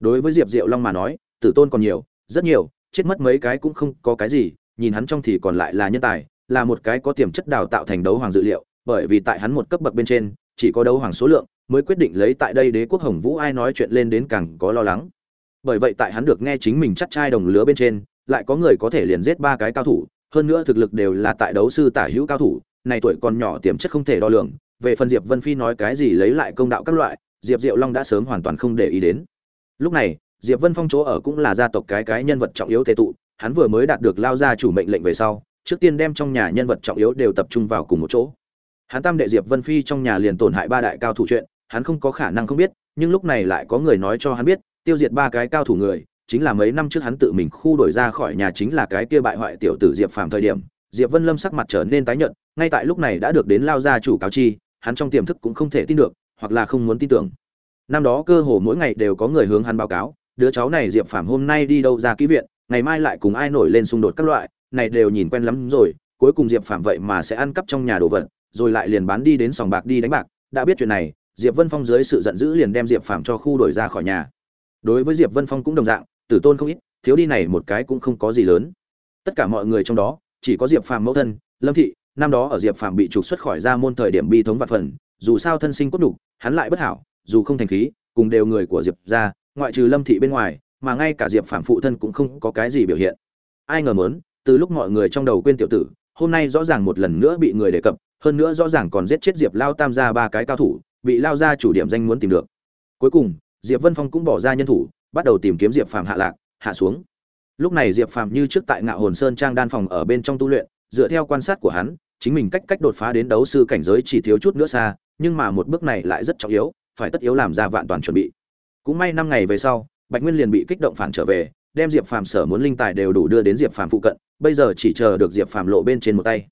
Đối với diệp diệu long mà nói, tử tôn còn nhiều, rất nhiều, chết mất mấy cái cũng không có cái gì, nhìn hắn trong thì còn lại là nhân tài, là một cái có tiềm chất đào tạo thành đấu hoàng dự liệu bởi vì tại hắn một cấp bậc bên trên, chỉ có đấu hoàng số lượng mới quyết định lấy tại đây đế quốc hồng vũ ai nói chuyện lên đến càng có lo lắng. Bởi vậy tại hắn được nghe chính mình chắc trai đồng lứa bên trên, lại có người có thể liền giết ba cái cao thủ, hơn nữa thực lực đều là tại đấu sư tả hữu cao thủ, này tuổi còn nhỏ tiềm chất không thể đo lường. Về phần diệp vân phi nói cái gì lấy lại công đạo các loại, diệp diệu long đã sớm hoàn toàn không để ý đến. Lúc này, diệp vân phong chỗ ở cũng là gia tộc cái cái nhân vật trọng yếu thế tụ, hắn vừa mới đạt được lao ra chủ mệnh lệnh về sau, trước tiên đem trong nhà nhân vật trọng yếu đều tập trung vào cùng một chỗ hắn tam đệ diệp vân phi trong nhà liền tổn hại ba đại cao thủ chuyện, hắn không có khả năng không biết, nhưng lúc này lại có người nói cho hắn biết, tiêu diệt ba cái cao thủ người, chính là mấy năm trước hắn tự mình khu đổi ra khỏi nhà chính là cái kia bại hoại tiểu tử diệp phàm thời điểm, diệp vân lâm sắc mặt trở nên tái nhợt, ngay tại lúc này đã được đến lao gia chủ cáo chi, hắn trong tiềm thức cũng không thể tin được, hoặc là không muốn tin tưởng. Năm đó cơ hồ mỗi ngày đều có người hướng hắn báo cáo, đứa cháu này diệp phàm hôm nay đi đâu ra ký viện, ngày mai lại cùng ai nổi lên xung đột các loại, này đều nhìn quen lắm rồi, cuối cùng diệp phàm vậy mà sẽ ăn cắp trong nhà đồ vật rồi lại liền bán đi đến sòng bạc đi đánh bạc. Đã biết chuyện này, diệp vân phong dưới sự giận dữ liền đem diệp phàm cho khu đổi ra khỏi nhà. Đối với diệp vân phong cũng đồng dạng, tử tôn không ít, thiếu đi này một cái cũng không có gì lớn. Tất cả mọi người trong đó, chỉ có diệp phàm mẫu thân, lâm thị, năm đó ở diệp phàm bị trục xuất khỏi ra môn thời điểm bi thống và phần, dù sao thân sinh cốt đủ hắn lại bất hảo, dù không thành khí, cùng đều người của diệp ra ngoại trừ lâm thị bên ngoài, mà ngay cả diệp phàm phụ thân cũng không có cái gì biểu hiện. Ai ngờ mớn từ lúc mọi người trong đầu quên tiểu tử, hôm nay rõ ràng một lần nữa bị người đề cập hơn nữa rõ ràng còn giết chết diệp lao tam gia ba cái cao thủ, bị lao ra chủ điểm danh muốn tìm được. Cuối cùng, diệp vân phong cũng bỏ ra nhân thủ, bắt đầu tìm kiếm diệp phàm hạ lạc, hạ xuống. Lúc này diệp phàm như trước tại ngạo hồn sơn trang đan phòng ở bên trong tu luyện, dựa theo quan sát của hắn, chính mình cách cách đột phá đến đấu sư cảnh giới chỉ thiếu chút nữa xa, nhưng mà một bước này lại rất trọng yếu, phải tất yếu làm ra vạn toàn chuẩn bị. Cũng may năm ngày về sau, bạch nguyên liền bị kích động phản trở về, đem diệp phàm sở muốn linh tài đều đủ đưa đến diệp phàm phụ cận, bây giờ chỉ chờ được diệp phàm lộ bên trên một tay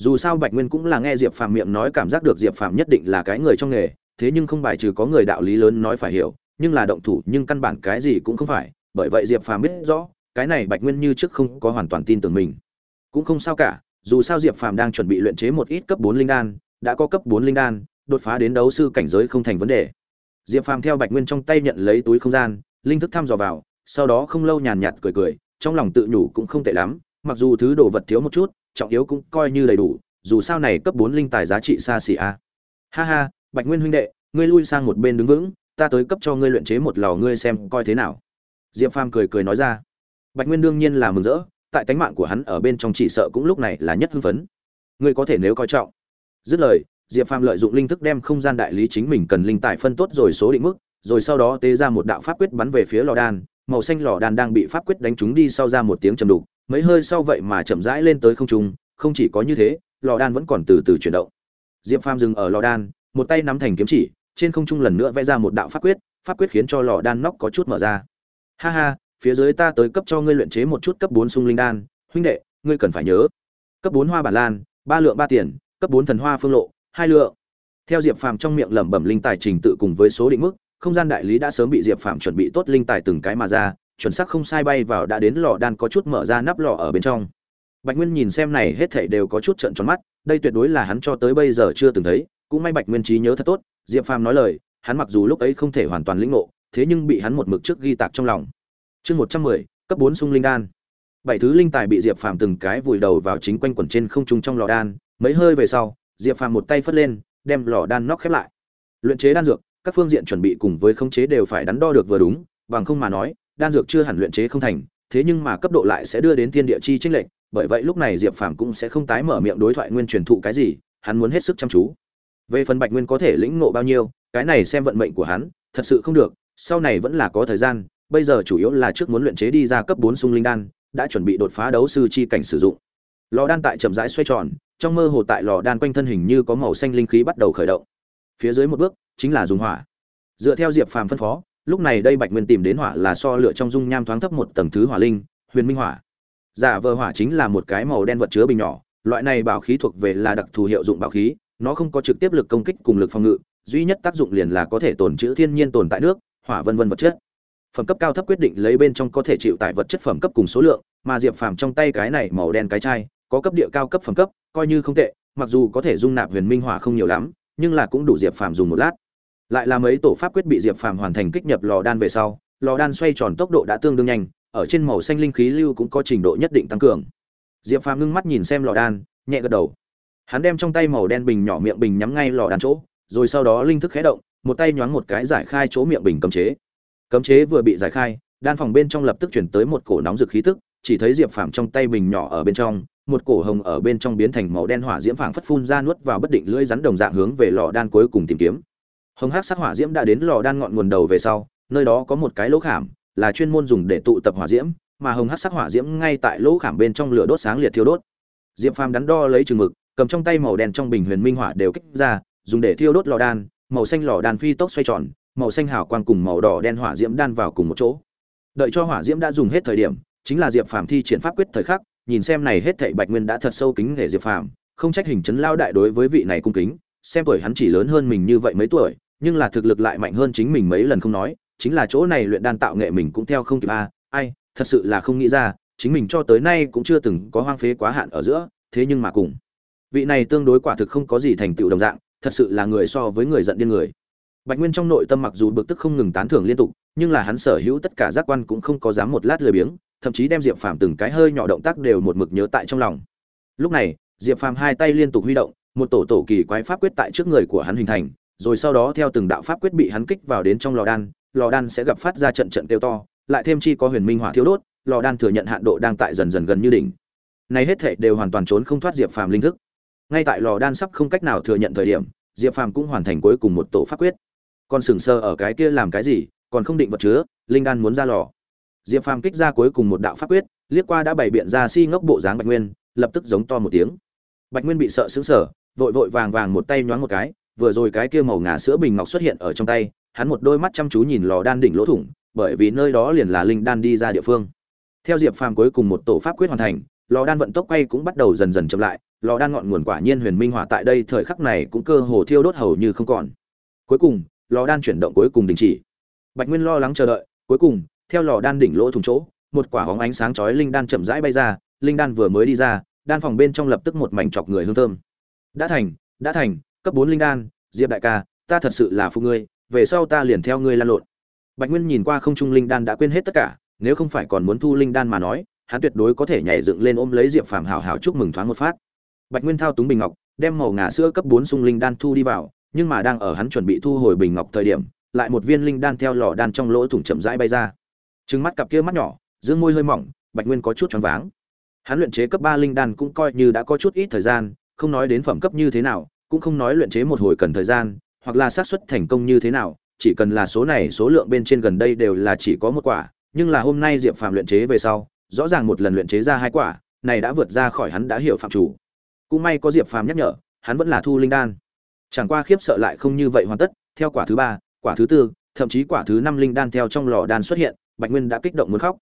dù sao bạch nguyên cũng là nghe diệp phàm miệng nói cảm giác được diệp phàm nhất định là cái người trong nghề, thế nhưng không bài trừ có người đạo lý lớn nói phải hiểu, nhưng là động thủ nhưng căn bản cái gì cũng không phải, bởi vậy diệp phàm biết rõ, cái này bạch nguyên như trước không có hoàn toàn tin tưởng mình. Cũng không sao cả, dù sao diệp phàm đang chuẩn bị luyện chế một ít cấp bốn linh đan, đã có cấp bốn linh đan, đột phá đến đấu sư cảnh giới không thành vấn đề. Diệp phàm theo bạch nguyên trong tay nhận lấy túi không gian, linh thức thăm dò vào, sau đó không lâu nhàn nhạt cười cười, trong lòng tự nhủ cũng không tệ lắm, mặc dù thứ đồ vật thiếu một chút trọng yếu cũng coi như đầy đủ, dù sao này cấp bốn linh tài giá trị xa xỉ a ha ha, bạch nguyên huynh đệ, ngươi lui sang một bên đứng vững, ta tới cấp cho ngươi luyện chế một lò ngươi xem coi thế nào. Diệp phàm cười cười nói ra. Bạch nguyên đương nhiên là mừng rỡ, tại tánh mạng của hắn ở bên trong chỉ sợ cũng lúc này là nhất hưng phấn. Ngươi có thể nếu coi trọng. Dứt lời, diệp phàm lợi dụng linh thức đem không gian đại lý chính mình cần linh tài phân tốt rồi số định mức, rồi sau đó tế ra một đạo pháp quyết bắn về phía lò đan, màu xanh lò đan đang bị pháp quyết đánh trúng đi sau ra một tiếng trầm đục mấy hơi sau vậy mà chậm rãi lên tới không trung, không chỉ có như thế, lò đan vẫn còn từ từ chuyển động. Diệp phàm dừng ở lò đan, một tay nắm thành kiếm chỉ, trên không trung lần nữa vẽ ra một đạo pháp quyết pháp quyết khiến cho lò đan nóc có chút mở ra. Ha ha, phía dưới ta tới cấp cho ngươi luyện chế một chút cấp bốn sung linh đan, huynh đệ, ngươi cần phải nhớ. Cấp bốn hoa bản lan, ba lượng ba tiền, cấp bốn thần hoa phương lộ, hai lượng. Theo diệp phàm trong miệng lẩm bẩm linh tài trình tự cùng với số định mức, không gian đại lý đã sớm bị diệp phàm chuẩn bị tốt linh tài từng cái mà ra chuẩn xác không sai bay vào đã đến lò đan có chút mở ra nắp lò ở bên trong. Bạch nguyên nhìn xem này hết thảy đều có chút trợn tròn mắt, đây tuyệt đối là hắn cho tới bây giờ chưa từng thấy, cũng may bạch nguyên trí nhớ thật tốt, diệp phàm nói lời, hắn mặc dù lúc ấy không thể hoàn toàn lĩnh ngộ, thế nhưng bị hắn một mực trước ghi tạc trong lòng. Chương một trăm mười, cấp bốn sung linh đan. Bảy thứ linh tài bị diệp phàm từng cái vùi đầu vào chính quanh quẩn trên không trung trong lò đan, mấy hơi về sau, diệp phàm một tay phất lên, đem lò đan nóc khép lại. Luyện chế đan dược, các phương diện chuẩn bị cùng với khống chế đều phải đắn đo được vừa đúng, bằng không mà nói đan dược chưa hẳn luyện chế không thành, thế nhưng mà cấp độ lại sẽ đưa đến thiên địa chi chênh lệch, bởi vậy lúc này diệp phàm cũng sẽ không tái mở miệng đối thoại nguyên truyền thụ cái gì, hắn muốn hết sức chăm chú. Về phần bạch nguyên có thể lĩnh ngộ bao nhiêu, cái này xem vận mệnh của hắn, thật sự không được, sau này vẫn là có thời gian, bây giờ chủ yếu là trước muốn luyện chế đi ra cấp bốn sung linh đan, đã chuẩn bị đột phá đấu sư chi cảnh sử dụng. Lò đan tại chậm rãi xoay tròn, trong mơ hồ tại lò đan quanh thân hình như có màu xanh linh khí bắt đầu khởi động. Phía dưới một bước, chính là dùng hỏa. Dựa theo diệp phàm phân phó lúc này đây bạch nguyên tìm đến hỏa là so lửa trong dung nham thoáng thấp một tầng thứ hỏa linh, huyền minh hỏa. Giả vờ hỏa chính là một cái màu đen vật chứa bình nhỏ, loại này bảo khí thuộc về là đặc thù hiệu dụng bảo khí, nó không có trực tiếp lực công kích cùng lực phòng ngự, duy nhất tác dụng liền là có thể tồn trữ thiên nhiên tồn tại nước, hỏa vân vân vật chất. Phẩm cấp cao thấp quyết định lấy bên trong có thể chịu tải vật chất phẩm cấp cùng số lượng, mà diệp phàm trong tay cái này màu đen cái chai, có cấp địa cao cấp phẩm cấp, coi như không tệ, mặc dù có thể dung nạp huyền minh hỏa không nhiều lắm, nhưng là cũng đủ diệp phàm dùng một lát lại là mấy tổ pháp quyết bị diệp phàm hoàn thành kích nhập lò đan về sau, lò đan xoay tròn tốc độ đã tương đương nhanh, ở trên màu xanh linh khí lưu cũng có trình độ nhất định tăng cường. Diệp phàm ngưng mắt nhìn xem lò đan, nhẹ gật đầu. Hắn đem trong tay màu đen bình nhỏ miệng bình nhắm ngay lò đan chỗ, rồi sau đó linh thức khé động, một tay nhoáng một cái giải khai chỗ miệng bình cấm chế. Cấm chế vừa bị giải khai, đan phòng bên trong lập tức chuyển tới một cổ nóng rực khí tức, chỉ thấy diệp phàm trong tay bình nhỏ ở bên trong, một cổ hồng ở bên trong biến thành màu đen hỏa diễm phảng phất phun ra nuốt vào bất định lưỡi rắn đồng dạng hướng về lò đan cuối cùng tìm kiếm hồng hắc sắc hỏa diễm đã đến lò đan ngọn nguồn đầu về sau, nơi đó có một cái lỗ khảm, là chuyên môn dùng để tụ tập hỏa diễm, mà hồng hắc sắc hỏa diễm ngay tại lỗ khảm bên trong lửa đốt sáng liệt thiêu đốt. Diệp phàm đắn đo lấy chừng mực, cầm trong tay màu đen trong bình huyền minh hỏa đều kích ra, dùng để thiêu đốt lò đan, màu xanh lò đan phi tốc xoay tròn, màu xanh hào quang cùng màu đỏ đen hỏa diễm đan vào cùng một chỗ. Đợi cho hỏa diễm đã dùng hết thời điểm, chính là diệp phàm thi triển pháp quyết thời khắc, nhìn xem này hết thảy bạch nguyên đã thật sâu kính nể diệp phàm, không trách hình chấn lao đại đối với vị này cung kính, xem tuổi hắn chỉ lớn hơn mình như vậy mấy tuổi nhưng là thực lực lại mạnh hơn chính mình mấy lần không nói, chính là chỗ này luyện đan tạo nghệ mình cũng theo không kịp. A ai, thật sự là không nghĩ ra, chính mình cho tới nay cũng chưa từng có hoang phế quá hạn ở giữa, thế nhưng mà cùng, vị này tương đối quả thực không có gì thành tựu đồng dạng, thật sự là người so với người giận điên người. Bạch nguyên trong nội tâm mặc dù bực tức không ngừng tán thưởng liên tục, nhưng là hắn sở hữu tất cả giác quan cũng không có dám một lát lười biếng, thậm chí đem diệp phàm từng cái hơi nhỏ động tác đều một mực nhớ tại trong lòng. Lúc này, diệp phàm hai tay liên tục huy động, một tổ tổ kỳ quái pháp quyết tại trước người của hắn hình thành rồi sau đó theo từng đạo pháp quyết bị hắn kích vào đến trong lò đan lò đan sẽ gặp phát ra trận trận tiêu to, lại thêm chi có huyền minh hỏa thiếu đốt, lò đan thừa nhận hạn độ đang tại dần dần gần như đỉnh. Này hết thảy đều hoàn toàn trốn không thoát diệp phàm linh thức. Ngay tại lò đan sắp không cách nào thừa nhận thời điểm, diệp phàm cũng hoàn thành cuối cùng một tổ pháp quyết. Còn sừng sờ ở cái kia làm cái gì, còn không định vật chứa, linh đan muốn ra lò. Diệp phàm kích ra cuối cùng một đạo pháp quyết, liếc qua đã bày biện ra si ngốc bộ dáng bạch nguyên, lập tức giống to một tiếng. Bạch nguyên bị sợ sững sờ, vội vội vàng vàng một tay nhoáng một cái vừa rồi cái kia màu ngà sữa bình ngọc xuất hiện ở trong tay, hắn một đôi mắt chăm chú nhìn lò đan đỉnh lỗ thủng, bởi vì nơi đó liền là linh đan đi ra địa phương. Theo diệp phàm cuối cùng một tổ pháp quyết hoàn thành, lò đan vận tốc quay cũng bắt đầu dần dần chậm lại, lò đan ngọn nguồn quả nhiên huyền minh hỏa tại đây thời khắc này cũng cơ hồ thiêu đốt hầu như không còn. Cuối cùng, lò đan chuyển động cuối cùng đình chỉ. Bạch nguyên lo lắng chờ đợi, cuối cùng, theo lò đan đỉnh lỗ thủng chỗ, một quả bóng ánh sáng chói linh đan chậm rãi bay ra, linh đan vừa mới đi ra, đan phòng bên trong lập tức một mảnh chọc người hương thơm. Đã thành đã thành cấp bốn linh đan, diệp đại ca, ta thật sự là phụ ngươi, về sau ta liền theo ngươi lan lộn. Bạch nguyên nhìn qua không trung linh đan đã quên hết tất cả, nếu không phải còn muốn thu linh đan mà nói, hắn tuyệt đối có thể nhảy dựng lên ôm lấy diệp phàm hào hào chúc mừng thoáng một phát. Bạch nguyên thao túng bình ngọc, đem màu ngà sữa cấp bốn sung linh đan thu đi vào, nhưng mà đang ở hắn chuẩn bị thu hồi bình ngọc thời điểm, lại một viên linh đan theo lò đan trong lỗ thủng chậm rãi bay ra. Trừng mắt cặp kia mắt nhỏ, dương môi hơi mỏng, bạch nguyên có chút choáng váng. Hắn luyện chế cấp ba linh đan cũng coi như đã có chút ít thời gian, không nói đến phẩm cấp như thế nào cũng không nói luyện chế một hồi cần thời gian, hoặc là xác suất thành công như thế nào, chỉ cần là số này số lượng bên trên gần đây đều là chỉ có một quả, nhưng là hôm nay diệp phàm luyện chế về sau, rõ ràng một lần luyện chế ra hai quả, này đã vượt ra khỏi hắn đã hiểu phạm chủ. Cũng may có diệp phàm nhắc nhở, hắn vẫn là thu linh đan. Chẳng qua khiếp sợ lại không như vậy hoàn tất, theo quả thứ ba, quả thứ tư, thậm chí quả thứ năm linh đan theo trong lò đan xuất hiện, bạch nguyên đã kích động muốn khóc.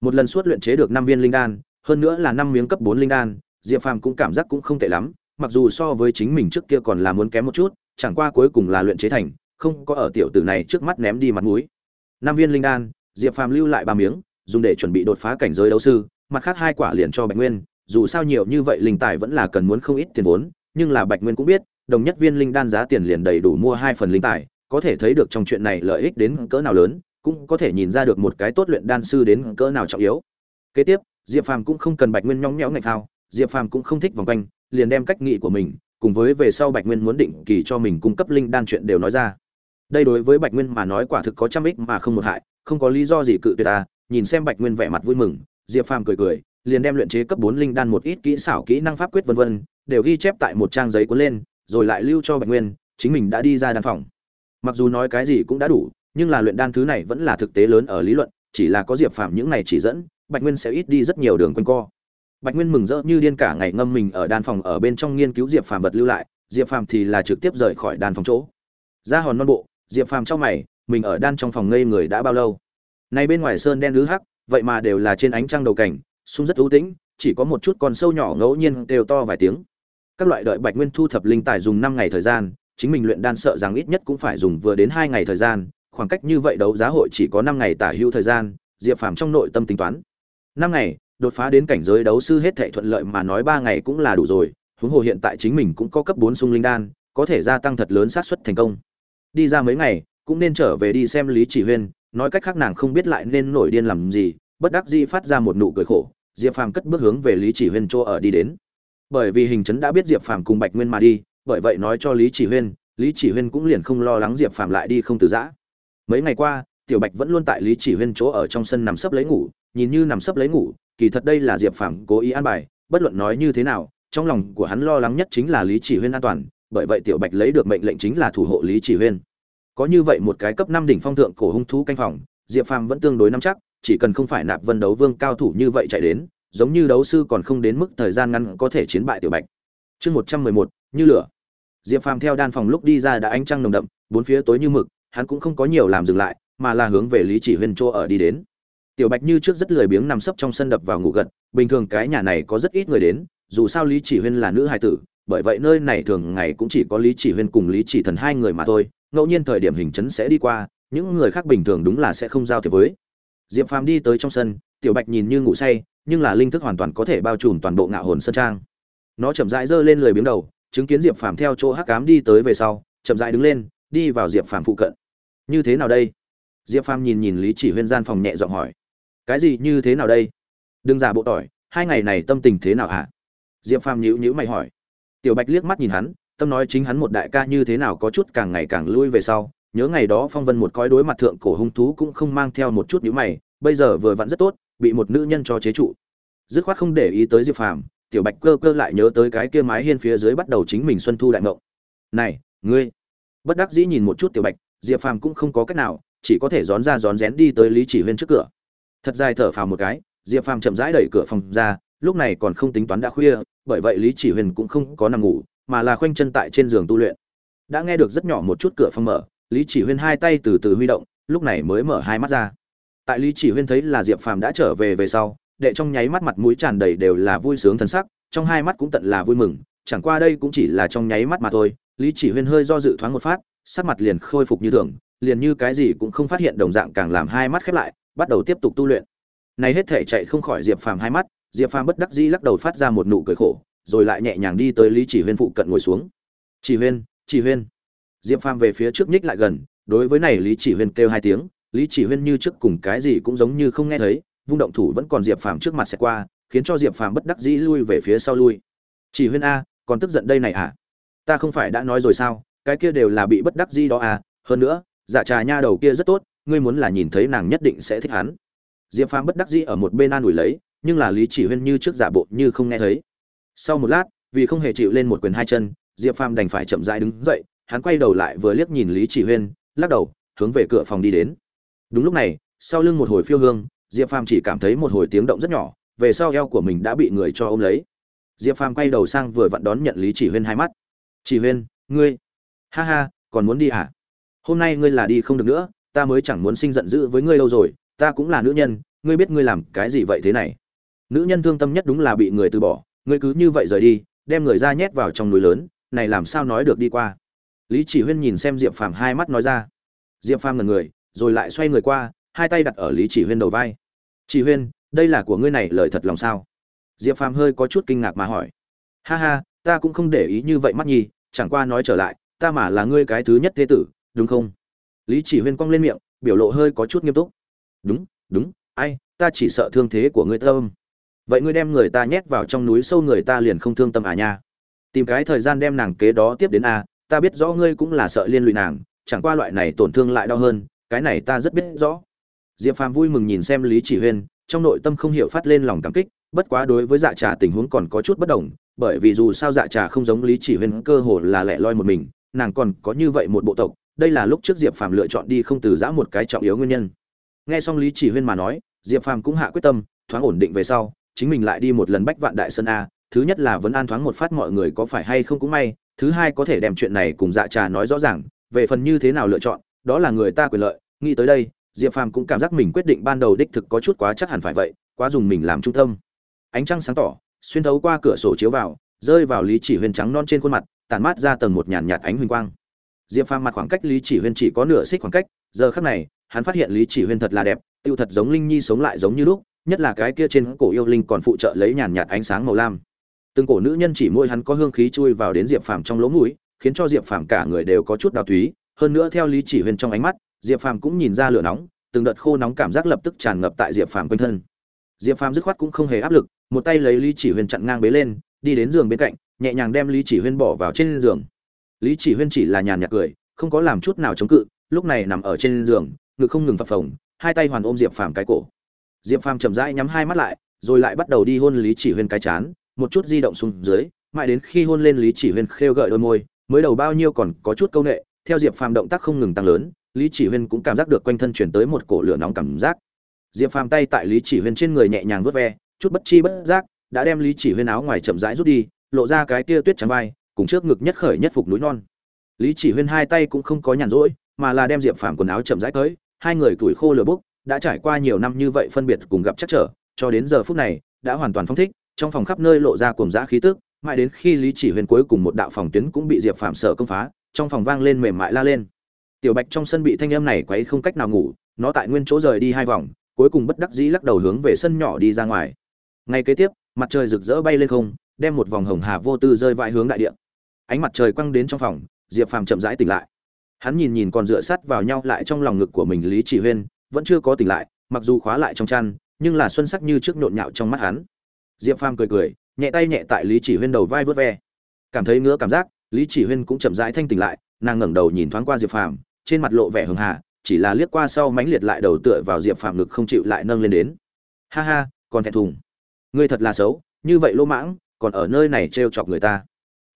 Một lần suốt luyện chế được năm viên linh đan, hơn nữa là năm miếng cấp bốn linh đan, diệp phàm cũng cảm giác cũng không tệ lắm mặc dù so với chính mình trước kia còn là muốn kém một chút chẳng qua cuối cùng là luyện chế thành không có ở tiểu tử này trước mắt ném đi mặt mũi. Năm viên linh đan diệp phàm lưu lại ba miếng dùng để chuẩn bị đột phá cảnh giới đấu sư mặt khác hai quả liền cho bạch nguyên dù sao nhiều như vậy linh tài vẫn là cần muốn không ít tiền vốn nhưng là bạch nguyên cũng biết đồng nhất viên linh đan giá tiền liền đầy đủ mua hai phần linh tài có thể thấy được trong chuyện này lợi ích đến cỡ nào lớn cũng có thể nhìn ra được một cái tốt luyện đan sư đến cỡ nào trọng yếu. Kế tiếp diệp phàm cũng không cần bạch nguyên nhõng nhẽo ngạch phao, diệp phàm cũng không thích vòng quanh liền đem cách nghĩ của mình cùng với về sau bạch nguyên muốn định kỳ cho mình cung cấp linh đan chuyện đều nói ra. Đây đối với bạch nguyên mà nói quả thực có trăm ích mà không một hại, không có lý do gì cự tuyệt ta, nhìn xem bạch nguyên vẻ mặt vui mừng, diệp phàm cười cười, liền đem luyện chế cấp bốn linh đan một ít kỹ xảo kỹ năng pháp quyết vân vân, đều ghi chép tại một trang giấy cuốn lên, rồi lại lưu cho bạch nguyên, chính mình đã đi ra đan phòng. Mặc dù nói cái gì cũng đã đủ, nhưng là luyện đan thứ này vẫn là thực tế lớn ở lý luận, chỉ là có diệp phàm những này chỉ dẫn, bạch nguyên sẽ ít đi rất nhiều đường quanh co bạch nguyên mừng rỡ như điên cả ngày ngâm mình ở đan phòng ở bên trong nghiên cứu diệp phàm vật lưu lại, diệp phàm thì là trực tiếp rời khỏi đan phòng chỗ. Ra hòn non bộ, diệp phàm trong mày, mình ở đan trong phòng ngây người đã bao lâu? Này bên ngoài sơn đen lứ hắc, vậy mà đều là trên ánh trăng đầu cảnh xung rất ưu tĩnh, chỉ có một chút con sâu nhỏ ngẫu nhiên đều to vài tiếng. Các loại đợi bạch nguyên thu thập linh tài dùng năm ngày thời gian, chính mình luyện đan sợ rằng ít nhất cũng phải dùng vừa đến hai ngày thời gian, khoảng cách như vậy đấu giá hội chỉ có năm ngày tả hữu thời gian, diệp phàm trong nội tâm tính toán. Năm ngày đột phá đến cảnh giới đấu sư hết thệ thuận lợi mà nói ba ngày cũng là đủ rồi, huống hồ hiện tại chính mình cũng có cấp bốn sung linh đan, có thể gia tăng thật lớn xác suất thành công. Đi ra mấy ngày, cũng nên trở về đi xem lý chỉ huyên, nói cách khác nàng không biết lại nên nổi điên làm gì, bất đắc dĩ phát ra một nụ cười khổ, diệp phàm cất bước hướng về lý chỉ huyên chỗ ở đi đến. Bởi vì hình chấn đã biết diệp phàm cùng bạch nguyên mà đi, bởi vậy nói cho lý chỉ huyên, lý chỉ huyên cũng liền không lo lắng diệp phàm lại đi không từ giã. Mấy ngày qua, tiểu bạch vẫn luôn tại lý chỉ huyên chỗ ở trong sân nằm sấp lấy ngủ, nhìn như nằm sấp lấy ngủ kỳ thật đây là diệp phàm cố ý an bài, bất luận nói như thế nào, trong lòng của hắn lo lắng nhất chính là lý chỉ huyên an toàn, bởi vậy tiểu bạch lấy được mệnh lệnh chính là thủ hộ lý chỉ huyên. Có như vậy một cái cấp năm đỉnh phong thượng cổ hung thú canh phòng, diệp phàm vẫn tương đối nắm chắc, chỉ cần không phải nạp vân đấu vương cao thủ như vậy chạy đến, giống như đấu sư còn không đến mức thời gian ngắn có thể chiến bại tiểu bạch. Chương một trăm mười một, như lửa. Diệp phàm theo đan phòng lúc đi ra đã ánh trăng nồng đậm, bốn phía tối như mực, hắn cũng không có nhiều làm dừng lại, mà là hướng về lý chỉ huyên chỗ ở đi đến tiểu bạch như trước rất lười biếng nằm sấp trong sân đập vào ngủ gật, bình thường cái nhà này có rất ít người đến, dù sao lý chỉ huyên là nữ hài tử, bởi vậy nơi này thường ngày cũng chỉ có lý chỉ huyên cùng lý chỉ thần hai người mà thôi, ngẫu nhiên thời điểm hình chấn sẽ đi qua, những người khác bình thường đúng là sẽ không giao thiệp với. Diệp phàm đi tới trong sân, tiểu bạch nhìn như ngủ say, nhưng là linh thức hoàn toàn có thể bao trùm toàn bộ ngạo hồn sân trang. Nó chậm rãi giơ lên lười biếng đầu, chứng kiến diệp phàm theo chỗ hắc cám đi tới về sau, chậm rãi đứng lên, đi vào diệp phàm phụ cận. Như thế nào đây? Diệp phàm nhìn nhìn lý chỉ huyên gian phòng nhẹ giọng hỏi cái gì như thế nào đây? Đừng giả bộ tỏi, hai ngày này tâm tình thế nào hả? Diệp phàm nhữ nhữ mày hỏi. Tiểu bạch liếc mắt nhìn hắn, tâm nói chính hắn một đại ca như thế nào có chút càng ngày càng lui về sau, nhớ ngày đó phong vân một cõi đối mặt thượng cổ hung thú cũng không mang theo một chút nhữ mày, bây giờ vừa vặn rất tốt, bị một nữ nhân cho chế trụ. Dứt khoát không để ý tới diệp phàm, tiểu bạch cơ cơ lại nhớ tới cái kia mái hiên phía dưới bắt đầu chính mình xuân thu đại ngộng này, ngươi. Bất đắc dĩ nhìn một chút tiểu bạch, diệp phàm cũng không có cách nào, chỉ có thể rón ra rón rén đi tới lý chỉ huyên trước cửa thật dài thở phào một cái, diệp phàm chậm rãi đẩy cửa phòng ra, lúc này còn không tính toán đã khuya, bởi vậy lý chỉ huyên cũng không có nằm ngủ, mà là khoanh chân tại trên giường tu luyện. Đã nghe được rất nhỏ một chút cửa phòng mở, lý chỉ huyên hai tay từ từ huy động, lúc này mới mở hai mắt ra. Tại lý chỉ huyên thấy là diệp phàm đã trở về về sau, đệ trong nháy mắt mặt mũi tràn đầy đều là vui sướng thần sắc, trong hai mắt cũng tận là vui mừng, chẳng qua đây cũng chỉ là trong nháy mắt mà thôi. Lý chỉ huyên hơi do dự thoáng một phát, sắc mặt liền khôi phục như thường, liền như cái gì cũng không phát hiện đồng dạng càng làm hai mắt khép lại bắt đầu tiếp tục tu luyện. Này hết thể chạy không khỏi diệp phàm hai mắt, diệp phàm bất đắc dĩ lắc đầu phát ra một nụ cười khổ, rồi lại nhẹ nhàng đi tới lý chỉ huyên phụ cận ngồi xuống. Chỉ huyên chỉ huyên. Diệp phàm về phía trước nhích lại gần, đối với này lý chỉ huyên kêu hai tiếng, lý chỉ huyên như trước cùng cái gì cũng giống như không nghe thấy, vung động thủ vẫn còn diệp phàm trước mặt sẽ qua, khiến cho diệp phàm bất đắc dĩ lui về phía sau lui. Chỉ huyên a, còn tức giận đây này à? Ta không phải đã nói rồi sao, cái kia đều là bị bất đắc dĩ đó à hơn nữa dạ trà nha đầu kia rất tốt ngươi muốn là nhìn thấy nàng nhất định sẽ thích hắn. Diệp phàm bất đắc dĩ ở một bên an ủi lấy, nhưng là lý chỉ huyên như trước giả bộ như không nghe thấy. Sau một lát, vì không hề chịu lên một quyền hai chân, diệp phàm đành phải chậm rãi đứng dậy, hắn quay đầu lại vừa liếc nhìn lý chỉ huyên, lắc đầu, hướng về cửa phòng đi đến. Đúng lúc này, sau lưng một hồi phiêu hương, diệp phàm chỉ cảm thấy một hồi tiếng động rất nhỏ, về sau eo của mình đã bị người cho ôm lấy. Diệp phàm quay đầu sang vừa vặn đón nhận lý chỉ huyên hai mắt. Chỉ huyên, ngươi? Ha ha, còn muốn đi à hôm nay ngươi là đi không được nữa ta mới chẳng muốn sinh giận dữ với ngươi lâu rồi, ta cũng là nữ nhân, ngươi biết ngươi làm cái gì vậy thế này? Nữ nhân thương tâm nhất đúng là bị người từ bỏ, ngươi cứ như vậy rời đi, đem người ra nhét vào trong núi lớn, này làm sao nói được đi qua? Lý chỉ huyên nhìn xem diệp phàm hai mắt nói ra. Diệp phàm ngần người, rồi lại xoay người qua, hai tay đặt ở lý chỉ huyên đầu vai. Chỉ huyên, đây là của ngươi này, lời thật lòng sao? Diệp phàm hơi có chút kinh ngạc mà hỏi. Ha ha, ta cũng không để ý như vậy mắt nhi chẳng qua nói trở lại, ta mà là ngươi cái thứ nhất thế tử, đúng không? Lý chỉ huyên cong lên miệng, biểu lộ hơi có chút nghiêm túc. Đúng đúng, ai, ta chỉ sợ thương thế của ngươi tâm. Vậy ngươi đem người ta nhét vào trong núi sâu người ta liền không thương tâm à nha? Tìm cái thời gian đem nàng kế đó tiếp đến a ta biết rõ ngươi cũng là sợ liên lụy nàng, chẳng qua loại này tổn thương lại đau hơn, cái này ta rất biết rõ. Diệp phàm vui mừng nhìn xem lý chỉ huyên, trong nội tâm không hiểu phát lên lòng cảm kích, bất quá đối với dạ trà tình huống còn có chút bất đồng, bởi vì dù sao dạ trà không giống lý chỉ huyên, cơ hồ là lẻ loi một mình, nàng còn có như vậy một bộ tộc đây là lúc trước diệp phàm lựa chọn đi không từ giã một cái trọng yếu nguyên nhân. Nghe xong lý chỉ huyên mà nói, diệp phàm cũng hạ quyết tâm, thoáng ổn định về sau, chính mình lại đi một lần bách vạn đại sơn a, thứ nhất là vẫn an thoáng một phát mọi người có phải hay không cũng may, thứ hai có thể đem chuyện này cùng dạ trà nói rõ ràng, về phần như thế nào lựa chọn, đó là người ta quyền lợi, nghĩ tới đây, diệp phàm cũng cảm giác mình quyết định ban đầu đích thực có chút quá chắc hẳn phải vậy, quá dùng mình làm trung tâm. Ánh trăng sáng tỏ, xuyên thấu qua cửa sổ chiếu vào, rơi vào lý chỉ huyên trắng non trên khuôn mặt tàn mát ra tầng một nhàn nhạt ánh huỳnh quang diệp phàm mặt khoảng cách lý chỉ huyên chỉ có nửa xích khoảng cách, giờ khắc này, hắn phát hiện lý chỉ huyên thật là đẹp, tiêu thật giống linh nhi sống lại giống như lúc, nhất là cái kia trên cổ yêu linh còn phụ trợ lấy nhàn nhạt ánh sáng màu lam. Từng cổ nữ nhân chỉ môi hắn có hương khí chui vào đến diệp phàm trong lỗ mũi, khiến cho diệp phàm cả người đều có chút đào túy hơn nữa theo lý chỉ huyên trong ánh mắt, diệp phàm cũng nhìn ra lửa nóng, từng đợt khô nóng cảm giác lập tức tràn ngập tại diệp phàm quanh thân. Diệp phàm dứt khoát cũng không hề áp lực, một tay lấy lý chỉ huyên chặn ngang bế lên, đi đến giường bên cạnh, nhẹ nhàng đem lý chỉ huyên bỏ vào trên giường lý chỉ huyên chỉ là nhàn nhạt cười, không có làm chút nào chống cự, lúc này nằm ở trên giường, ngực không ngừng phập phồng, hai tay hoàn ôm diệp phàm cái cổ. Diệp phàm chậm rãi nhắm hai mắt lại, rồi lại bắt đầu đi hôn lý chỉ huyên cái chán, một chút di động xuống dưới, mãi đến khi hôn lên lý chỉ huyên khêu gợi đôi môi, mới đầu bao nhiêu còn có chút câu nệ, theo diệp phàm động tác không ngừng tăng lớn, lý chỉ huyên cũng cảm giác được quanh thân chuyển tới một cổ lửa nóng cảm giác. Diệp phàm tay tại lý chỉ huyên trên người nhẹ nhàng vớt ve, chút bất chi bất giác, đã đem lý chỉ huyên áo ngoài chậm rãi rút đi, lộ ra cái tia tuyết trắng vai cùng trước ngực nhất khởi nhất phục núi non. Lý chỉ huyên hai tay cũng không có nhàn rỗi, mà là đem diệp phàm quần áo chậm rãi tới, hai người tuổi khô lửa bốc, đã trải qua nhiều năm như vậy phân biệt cùng gặp chắc trở, cho đến giờ phút này, đã hoàn toàn phong thích, trong phòng khắp nơi lộ ra cuồng dã khí tức, mãi đến khi lý chỉ huyên cuối cùng một đạo phòng tuyến cũng bị diệp phàm sợ công phá, trong phòng vang lên mềm mại la lên. Tiểu bạch trong sân bị thanh âm này quấy không cách nào ngủ, nó tại nguyên chỗ rời đi hai vòng, cuối cùng bất đắc dĩ lắc đầu hướng về sân nhỏ đi ra ngoài. Ngay kế tiếp, mặt trời rực rỡ bay lên không, đem một vòng hồng hà vô tư rơi vãi hướng đại địa ánh mặt trời quăng đến trong phòng, diệp phàm chậm rãi tỉnh lại. Hắn nhìn nhìn còn dựa sát vào nhau lại trong lòng ngực của mình lý chỉ huyên, vẫn chưa có tỉnh lại, mặc dù khóa lại trong chăn, nhưng là xuân sắc như trước nhộn nhạo trong mắt hắn. Diệp phàm cười cười, nhẹ tay nhẹ tại lý chỉ huyên đầu vai vớt ve. Cảm thấy ngứa cảm giác, lý chỉ huyên cũng chậm rãi thanh tỉnh lại, nàng ngẩng đầu nhìn thoáng qua diệp phàm, trên mặt lộ vẻ hường hà, chỉ là liếc qua sau mãnh liệt lại đầu tựa vào diệp phàm ngực không chịu lại nâng lên đến. Ha ha, còn thẹn thùng. Ngươi thật là xấu, như vậy lỗ mãng, còn ở nơi này trêu chọc người ta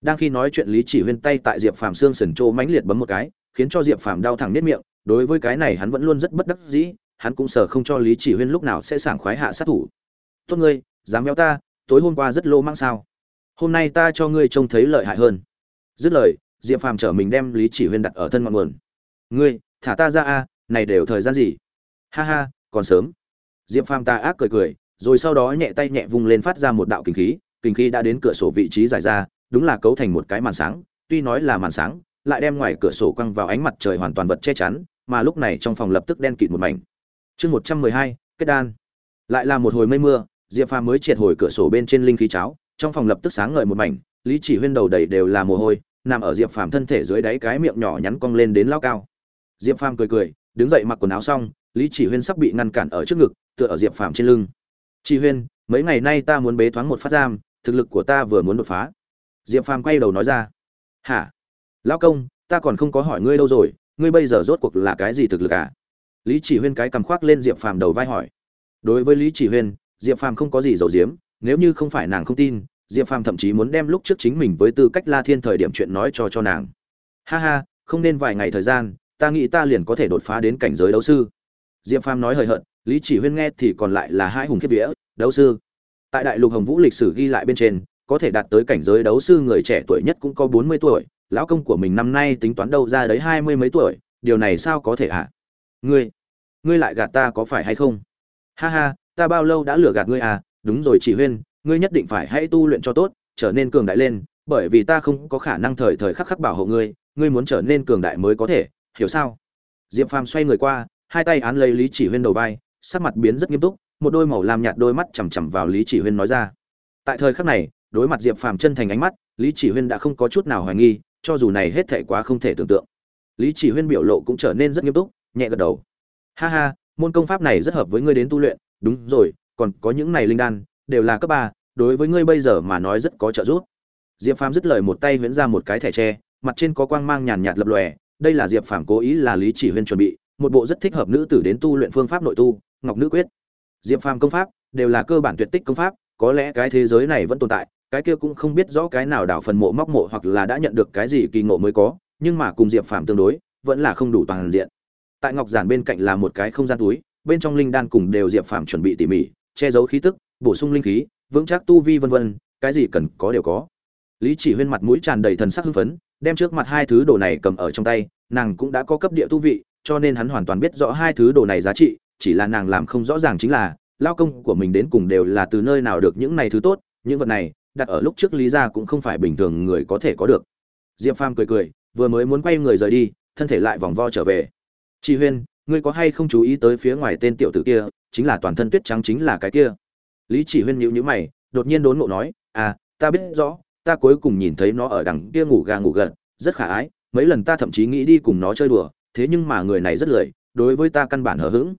đang khi nói chuyện lý chỉ huyên tay tại diệp phàm xương sần trô mãnh liệt bấm một cái, khiến cho diệp phàm đau thẳng nết miệng, đối với cái này hắn vẫn luôn rất bất đắc dĩ, hắn cũng sợ không cho lý chỉ huyên lúc nào sẽ sảng khoái hạ sát thủ. Tốt ngươi, dám méo ta, tối hôm qua rất lô mang sao? Hôm nay ta cho ngươi trông thấy lợi hại hơn. Dứt lời, diệp phàm trở mình đem lý chỉ huyên đặt ở thân ngọn nguồn. Ngươi, thả ta ra a, này đều thời gian gì? Ha ha, còn sớm. Diệp phàm ta ác cười cười, rồi sau đó nhẹ tay nhẹ vung lên phát ra một đạo kinh khí kinh khí đã đến cửa sổ vị trí giải ra đúng là cấu thành một cái màn sáng, tuy nói là màn sáng, lại đem ngoài cửa sổ quăng vào ánh mặt trời hoàn toàn vật che chắn, mà lúc này trong phòng lập tức đen kịt một mảnh. Chương một trăm mười hai, kết đan. Lại là một hồi mây mưa, diệp phàm mới triệt hồi cửa sổ bên trên linh khí cháo, trong phòng lập tức sáng ngời một mảnh, lý chỉ huyên đầu đầy đều là mồ hôi, nằm ở diệp phàm thân thể dưới đáy cái miệng nhỏ nhắn cong lên đến lao cao. Diệp phàm cười cười, đứng dậy mặc quần áo xong, lý chỉ huyên sắp bị ngăn cản ở trước ngực, tựa ở diệp phàm trên lưng. Chỉ huyên, mấy ngày nay ta muốn bế thoáng một phát giam, thực lực của ta vừa muốn đột phá diệp phàm quay đầu nói ra, hả? Lão công, ta còn không có hỏi ngươi đâu rồi, ngươi bây giờ rốt cuộc là cái gì thực lực à? Lý chỉ huyên cái cầm khoác lên diệp phàm đầu vai hỏi. Đối với lý chỉ huyên, diệp phàm không có gì giấu giếm, nếu như không phải nàng không tin, diệp phàm thậm chí muốn đem lúc trước chính mình với tư cách la thiên thời điểm chuyện nói cho cho nàng. Ha ha, không nên vài ngày thời gian, ta nghĩ ta liền có thể đột phá đến cảnh giới đấu sư. Diệp phàm nói hời hợt, lý chỉ huyên nghe thì còn lại là hai hùng kiếp vía, đấu sư. Tại đại lục hồng vũ lịch sử ghi lại bên trên có thể đạt tới cảnh giới đấu sư người trẻ tuổi nhất cũng có bốn mươi tuổi, lão công của mình năm nay tính toán đâu ra đấy hai mươi mấy tuổi, điều này sao có thể ạ? À? ngươi ngươi lại gạt ta có phải hay không? Ha ha, ta bao lâu đã lừa gạt ngươi à? Đúng rồi chỉ huyên, ngươi nhất định phải hãy tu luyện cho tốt, trở nên cường đại lên, bởi vì ta không có khả năng thời thời khắc khắc bảo hộ ngươi ngươi muốn trở nên cường đại mới có thể, hiểu sao? Diệp phàm xoay người qua, hai tay án lấy lý chỉ huyên đầu vai, sắc mặt biến rất nghiêm túc, một đôi màu làm nhạt đôi mắt chằm chằm vào lý chỉ huyên nói ra. Tại thời khắc này đối mặt diệp phàm chân thành ánh mắt, lý chỉ huyên đã không có chút nào hoài nghi, cho dù này hết thệ quá không thể tưởng tượng. Lý chỉ huyên biểu lộ cũng trở nên rất nghiêm túc, nhẹ gật đầu. Ha ha, môn công pháp này rất hợp với ngươi đến tu luyện, đúng rồi, còn có những này linh đan, đều là cấp ba, đối với ngươi bây giờ mà nói rất có trợ giúp. Diệp phàm dứt lời một tay huyễn ra một cái thẻ tre, mặt trên có quang mang nhàn nhạt lập lòe, đây là diệp phàm cố ý là lý chỉ huyên chuẩn bị, một bộ rất thích hợp nữ tử đến tu luyện phương pháp nội tu, ngọc nữ quyết. Diệp phàm công pháp đều là cơ bản tuyệt tích công pháp, có lẽ cái thế giới này vẫn tồn tại cái kia cũng không biết rõ cái nào đảo phần mộ móc mộ hoặc là đã nhận được cái gì kỳ ngộ mới có, nhưng mà cùng diệp phàm tương đối, vẫn là không đủ toàn diện. Tại ngọc giản bên cạnh là một cái không gian túi, bên trong linh đan cùng đều diệp phàm chuẩn bị tỉ mỉ, che giấu khí tức, bổ sung linh khí, vững chắc tu vi vân vân, cái gì cần có đều có. Lý chỉ huyên mặt mũi tràn đầy thần sắc hưng phấn, đem trước mặt hai thứ đồ này cầm ở trong tay, nàng cũng đã có cấp địa tu vị, cho nên hắn hoàn toàn biết rõ hai thứ đồ này giá trị, chỉ là nàng làm không rõ ràng chính là, lao công của mình đến cùng đều là từ nơi nào được những này thứ tốt, những vật này đặt ở lúc trước lý ra cũng không phải bình thường người có thể có được. Diệp phàm cười cười, vừa mới muốn quay người rời đi, thân thể lại vòng vo trở về. Chị huyên, ngươi có hay không chú ý tới phía ngoài tên tiểu tử kia, chính là toàn thân tuyết trắng chính là cái kia. Lý chỉ huyên nhíu nhíu mày, đột nhiên đốn ngộ nói à ta biết rõ, ta cuối cùng nhìn thấy nó ở đằng kia ngủ gà ngủ gật, rất khả ái, mấy lần ta thậm chí nghĩ đi cùng nó chơi đùa, thế nhưng mà người này rất lười, đối với ta căn bản hờ hững.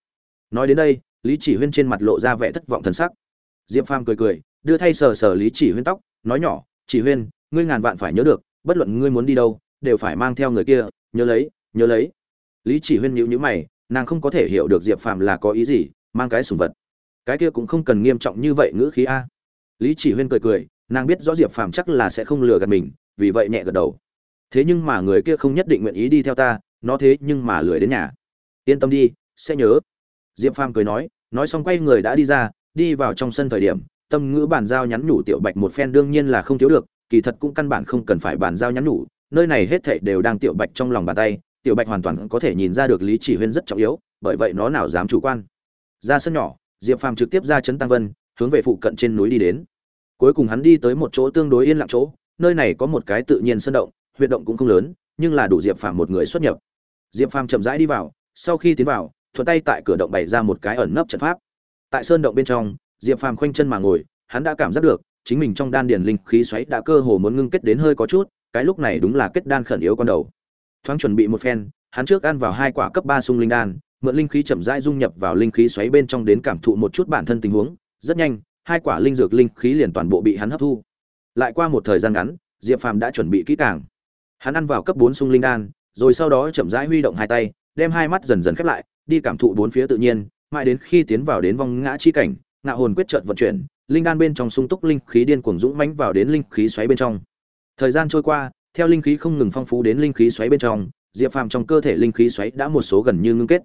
Nói đến đây, lý chỉ huyên trên mặt lộ ra vẻ thất vọng thần sắc. Diệp phàm cười cười đưa thay sờ sờ lý chỉ huyên tóc, nói nhỏ, chỉ huyên, ngươi ngàn vạn phải nhớ được, bất luận ngươi muốn đi đâu, đều phải mang theo người kia, nhớ lấy nhớ lấy. Lý chỉ huyên nhíu nhíu mày, nàng không có thể hiểu được diệp phàm là có ý gì, mang cái sùng vật. Cái kia cũng không cần nghiêm trọng như vậy ngữ khí a. Lý chỉ huyên cười cười, nàng biết rõ diệp phàm chắc là sẽ không lừa gạt mình, vì vậy nhẹ gật đầu. Thế nhưng mà người kia không nhất định nguyện ý đi theo ta, nó thế nhưng mà lười đến nhà. Yên tâm đi, sẽ nhớ. Diệp phàm cười nói nói xong quay người đã đi ra, đi vào trong sân thời điểm tâm ngữ bản giao nhắn nhủ tiểu bạch một phen đương nhiên là không thiếu được, kỳ thật cũng căn bản không cần phải bản giao nhắn nhủ, nơi này hết thảy đều đang tiểu bạch trong lòng bàn tay, tiểu bạch hoàn toàn có thể nhìn ra được lý chỉ huyên rất trọng yếu, bởi vậy nó nào dám chủ quan. Ra sân nhỏ, diệp phàm trực tiếp ra trấn tăng vân, hướng về phụ cận trên núi đi đến. Cuối cùng hắn đi tới một chỗ tương đối yên lặng chỗ, nơi này có một cái tự nhiên sân động, huyệt động cũng không lớn, nhưng là đủ diệp phàm một người xuất nhập. Diệp phàm chậm rãi đi vào, sau khi tiến vào, thuận tay tại cửa động bày ra một cái ẩn nấp trận pháp. Tại sơn động bên trong diệp phàm khoanh chân mà ngồi, hắn đã cảm giác được, chính mình trong đan điền linh khí xoáy đã cơ hồ muốn ngưng kết đến hơi có chút, cái lúc này đúng là kết đan khẩn yếu con đầu. Thoáng chuẩn bị một phen, hắn trước ăn vào hai quả cấp ba sung linh đan, mượn linh khí chậm rãi dung nhập vào linh khí xoáy bên trong đến cảm thụ một chút bản thân tình huống, rất nhanh, hai quả linh dược linh khí liền toàn bộ bị hắn hấp thu. Lại qua một thời gian ngắn, diệp phàm đã chuẩn bị kỹ càng. Hắn ăn vào cấp bốn sung linh đan, rồi sau đó chậm rãi huy động hai tay, đem hai mắt dần dần khép lại, đi cảm thụ bốn phía tự nhiên, mãi đến khi tiến vào đến vong ngã chi cảnh ngạo hồn quyết chợt vận chuyển, linh đan bên trong sung túc linh khí điên cuồng dũng mãnh vào đến linh khí xoáy bên trong. Thời gian trôi qua, theo linh khí không ngừng phong phú đến linh khí xoáy bên trong, diệp phàm trong cơ thể linh khí xoáy đã một số gần như ngưng kết.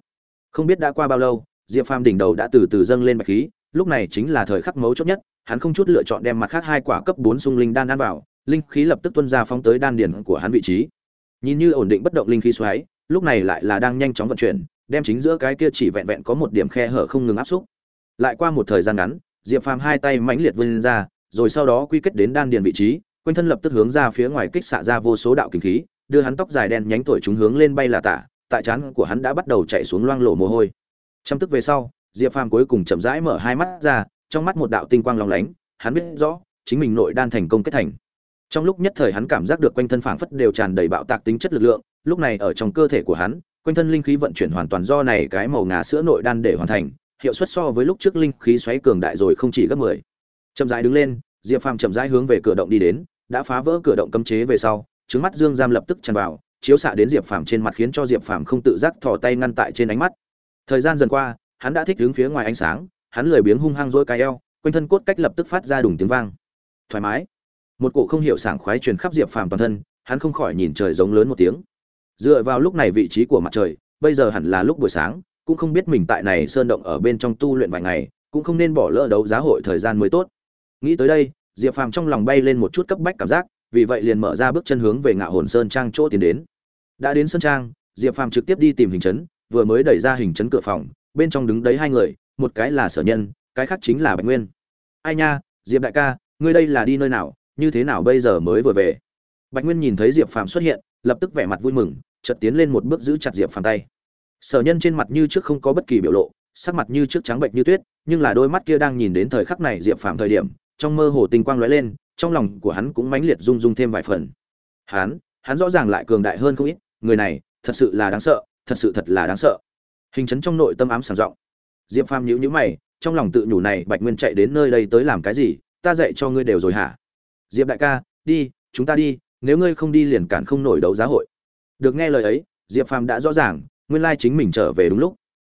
Không biết đã qua bao lâu, diệp phàm đỉnh đầu đã từ từ dâng lên bạch khí, lúc này chính là thời khắc mấu chốt nhất, hắn không chút lựa chọn đem mặt khác hai quả cấp bốn sung linh đan ăn vào, linh khí lập tức tuôn ra phóng tới đan điền của hắn vị trí. Nhìn như ổn định bất động linh khí xoáy, lúc này lại là đang nhanh chóng vận chuyển, đem chính giữa cái kia chỉ vẹn vẹn có một điểm khe hở không ngừng áp xúc lại qua một thời gian ngắn, diệp phàm hai tay mãnh liệt vươn ra, rồi sau đó quy kết đến đan điền vị trí, quanh thân lập tức hướng ra phía ngoài kích xạ ra vô số đạo kinh khí, đưa hắn tóc dài đen nhánh tuổi chúng hướng lên bay là tả, tại trán của hắn đã bắt đầu chạy xuống loang lổ mồ hôi. Chăm tức về sau, diệp phàm cuối cùng chậm rãi mở hai mắt ra, trong mắt một đạo tinh quang long lánh, hắn biết rõ, chính mình nội đan thành công kết thành. Trong lúc nhất thời hắn cảm giác được quanh thân phảng phất đều tràn đầy bạo tạc tính chất lực lượng, lúc này ở trong cơ thể của hắn, quanh thân linh khí vận chuyển hoàn toàn do này cái màu ngà sữa nội đan để hoàn thành hiệu suất so với lúc trước linh khí xoáy cường đại rồi không chỉ gấp mười. Chậm rãi đứng lên, diệp phàm chậm rãi hướng về cửa động đi đến, đã phá vỡ cửa động cấm chế về sau, trứng mắt dương giam lập tức tràn vào, chiếu xạ đến diệp phàm trên mặt khiến cho diệp phàm không tự giác thò tay ngăn tại trên ánh mắt. Thời gian dần qua, hắn đã thích đứng phía ngoài ánh sáng, hắn lười biếng hung hăng rỗi cái eo, quanh thân cốt cách lập tức phát ra đùng tiếng vang. Thoải mái. Một cổ không hiểu sảng khoái truyền khắp diệp phàm toàn thân, hắn không khỏi nhìn trời giống lớn một tiếng. Dựa vào lúc này vị trí của mặt trời, bây giờ hẳn là lúc buổi sáng cũng không biết mình tại này sơn động ở bên trong tu luyện vài ngày, cũng không nên bỏ lỡ đấu giá hội thời gian mới tốt. Nghĩ tới đây, diệp phàm trong lòng bay lên một chút cấp bách cảm giác, vì vậy liền mở ra bước chân hướng về ngạo hồn sơn trang chỗ tiến đến. Đã đến sơn trang, diệp phàm trực tiếp đi tìm hình chấn, vừa mới đẩy ra hình chấn cửa phòng, bên trong đứng đấy hai người, một cái là sở nhân, cái khác chính là bạch nguyên. Ai nha, diệp đại ca, ngươi đây là đi nơi nào, như thế nào bây giờ mới vừa về? Bạch nguyên nhìn thấy diệp phàm xuất hiện, lập tức vẻ mặt vui mừng, chợt tiến lên một bước giữ chặt diệp phàm tay sở nhân trên mặt như trước không có bất kỳ biểu lộ, sắc mặt như trước trắng bệnh như tuyết, nhưng là đôi mắt kia đang nhìn đến thời khắc này diệp phàm thời điểm, trong mơ hồ tình quang lóe lên, trong lòng của hắn cũng mãnh liệt rung rung thêm vài phần. Hắn hắn rõ ràng lại cường đại hơn không ít, người này, thật sự là đáng sợ, thật sự thật là đáng sợ. Hình chấn trong nội tâm ám sảng giọng. Diệp phàm nhíu nhíu mày, trong lòng tự nhủ này, bạch nguyên chạy đến nơi đây tới làm cái gì, ta dạy cho ngươi đều rồi hả? Diệp đại ca, đi, chúng ta đi, nếu ngươi không đi liền cản không nổi đấu giá hội. Được nghe lời ấy, diệp phàm đã rõ ràng nguyên lai chính mình trở về đúng lúc.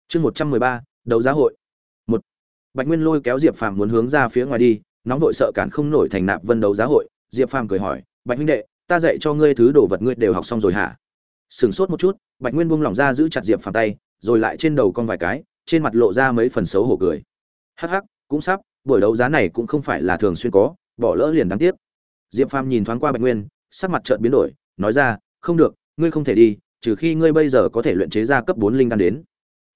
Chương một trăm mười ba, đấu giá hội. Một, bạch nguyên lôi kéo diệp phàm muốn hướng ra phía ngoài đi, nóng vội sợ cản không nổi thành nạp vân đấu giá hội. Diệp phàm cười hỏi, bạch huynh đệ, ta dạy cho ngươi thứ đồ vật ngươi đều học xong rồi hả? Sửng sốt một chút, bạch nguyên buông lỏng ra giữ chặt diệp phàm tay, rồi lại trên đầu con vài cái, trên mặt lộ ra mấy phần xấu hổ cười. Hắc hắc, cũng sắp, buổi đấu giá này cũng không phải là thường xuyên có, bỏ lỡ liền đáng tiếc. Diệp phàm nhìn thoáng qua bạch nguyên, sắc mặt chợt biến đổi, nói ra, không được, ngươi không thể đi trừ khi ngươi bây giờ có thể luyện chế ra cấp bốn linh đan đến.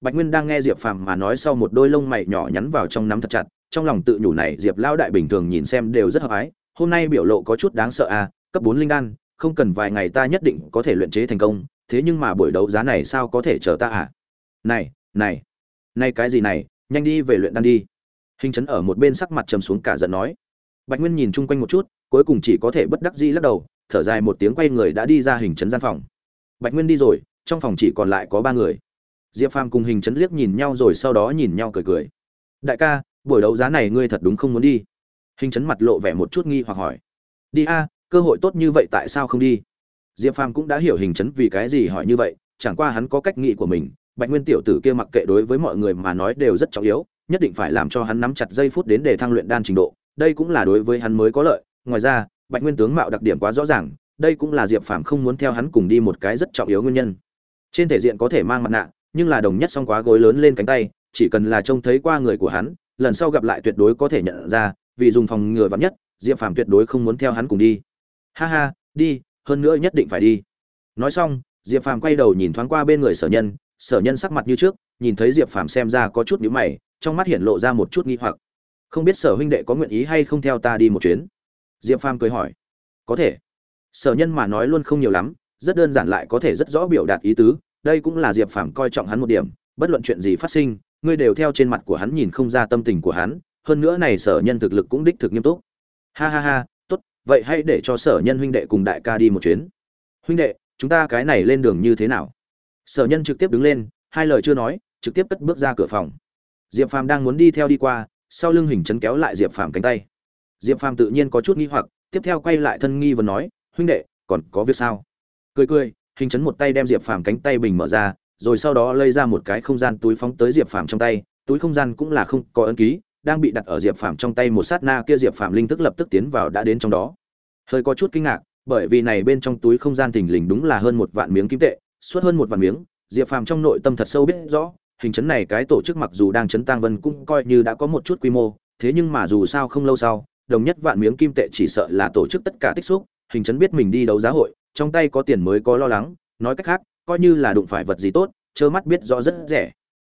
Bạch nguyên đang nghe diệp phàm mà nói sau một đôi lông mày nhỏ nhắn vào trong nắm thật chặt, trong lòng tự nhủ này diệp lão đại bình thường nhìn xem đều rất hợp ái, hôm nay biểu lộ có chút đáng sợ à cấp bốn linh đan, không cần vài ngày ta nhất định có thể luyện chế thành công, thế nhưng mà buổi đấu giá này sao có thể chờ ta à? Này này này cái gì này, nhanh đi về luyện đan đi. Hình chấn ở một bên sắc mặt trầm xuống cả giận nói. Bạch nguyên nhìn chung quanh một chút, cuối cùng chỉ có thể bất đắc dĩ lắc đầu, thở dài một tiếng quay người đã đi ra hình chấn gian phòng bạch nguyên đi rồi, trong phòng chỉ còn lại có ba người. Diệp phàm cùng hình chấn liếc nhìn nhau rồi sau đó nhìn nhau cười cười. Đại ca, buổi đấu giá này ngươi thật đúng không muốn đi? Hình chấn mặt lộ vẻ một chút nghi hoặc hỏi. Đi a, cơ hội tốt như vậy tại sao không đi? Diệp phàm cũng đã hiểu hình chấn vì cái gì hỏi như vậy, chẳng qua hắn có cách nghĩ của mình, bạch nguyên tiểu tử kia mặc kệ đối với mọi người mà nói đều rất trọng yếu, nhất định phải làm cho hắn nắm chặt giây phút đến để thăng luyện đan trình độ, đây cũng là đối với hắn mới có lợi. Ngoài ra, bạch nguyên tướng mạo đặc điểm quá rõ ràng đây cũng là diệp phàm không muốn theo hắn cùng đi một cái rất trọng yếu nguyên nhân. Trên thể diện có thể mang mặt nạ, nhưng là đồng nhất song quá gối lớn lên cánh tay, chỉ cần là trông thấy qua người của hắn, lần sau gặp lại tuyệt đối có thể nhận ra, vì dùng phòng ngừa vắn nhất, diệp phàm tuyệt đối không muốn theo hắn cùng đi. Ha ha, đi, hơn nữa nhất định phải đi. Nói xong, diệp phàm quay đầu nhìn thoáng qua bên người sở nhân sở nhân sắc mặt như trước, nhìn thấy diệp phàm xem ra có chút nhíu mày, trong mắt hiện lộ ra một chút nghi hoặc. Không biết sở huynh đệ có nguyện ý hay không theo ta đi một chuyến? Diệp phàm cười hỏi. Có thể sở nhân mà nói luôn không nhiều lắm, rất đơn giản lại có thể rất rõ biểu đạt ý tứ, đây cũng là diệp phàm coi trọng hắn một điểm, bất luận chuyện gì phát sinh, ngươi đều theo trên mặt của hắn nhìn không ra tâm tình của hắn, hơn nữa này sở nhân thực lực cũng đích thực nghiêm túc. Ha ha ha, tốt, vậy hãy để cho sở nhân huynh đệ cùng đại ca đi một chuyến. Huynh đệ, chúng ta cái này lên đường như thế nào? Sở nhân trực tiếp đứng lên, hai lời chưa nói, trực tiếp cất bước ra cửa phòng. Diệp phàm đang muốn đi theo đi qua, sau lưng hình chấn kéo lại diệp phàm cánh tay. Diệp phàm tự nhiên có chút nghi hoặc, tiếp theo quay lại thân nghi và nói huynh đệ, còn có việc sao? Cười cười, hình chấn một tay đem diệp phàm cánh tay bình mở ra, rồi sau đó lấy ra một cái không gian túi phóng tới diệp phàm trong tay. Túi không gian cũng là không có ấn ký, đang bị đặt ở diệp phàm trong tay một sát na kia diệp phàm linh thức lập tức tiến vào đã đến trong đó. Hơi có chút kinh ngạc, bởi vì này bên trong túi không gian thình lình đúng là hơn một vạn miếng kim tệ, suốt hơn một vạn miếng, diệp phàm trong nội tâm thật sâu biết rõ, hình chấn này cái tổ chức mặc dù đang chấn tăng vân cũng coi như đã có một chút quy mô, thế nhưng mà dù sao không lâu sau, đồng nhất vạn miếng kim tệ chỉ sợ là tổ chức tất cả tích xúc hình chấn biết mình đi đấu giá hội, trong tay có tiền mới có lo lắng, nói cách khác, coi như là đụng phải vật gì tốt, trơ mắt biết rõ rất rẻ.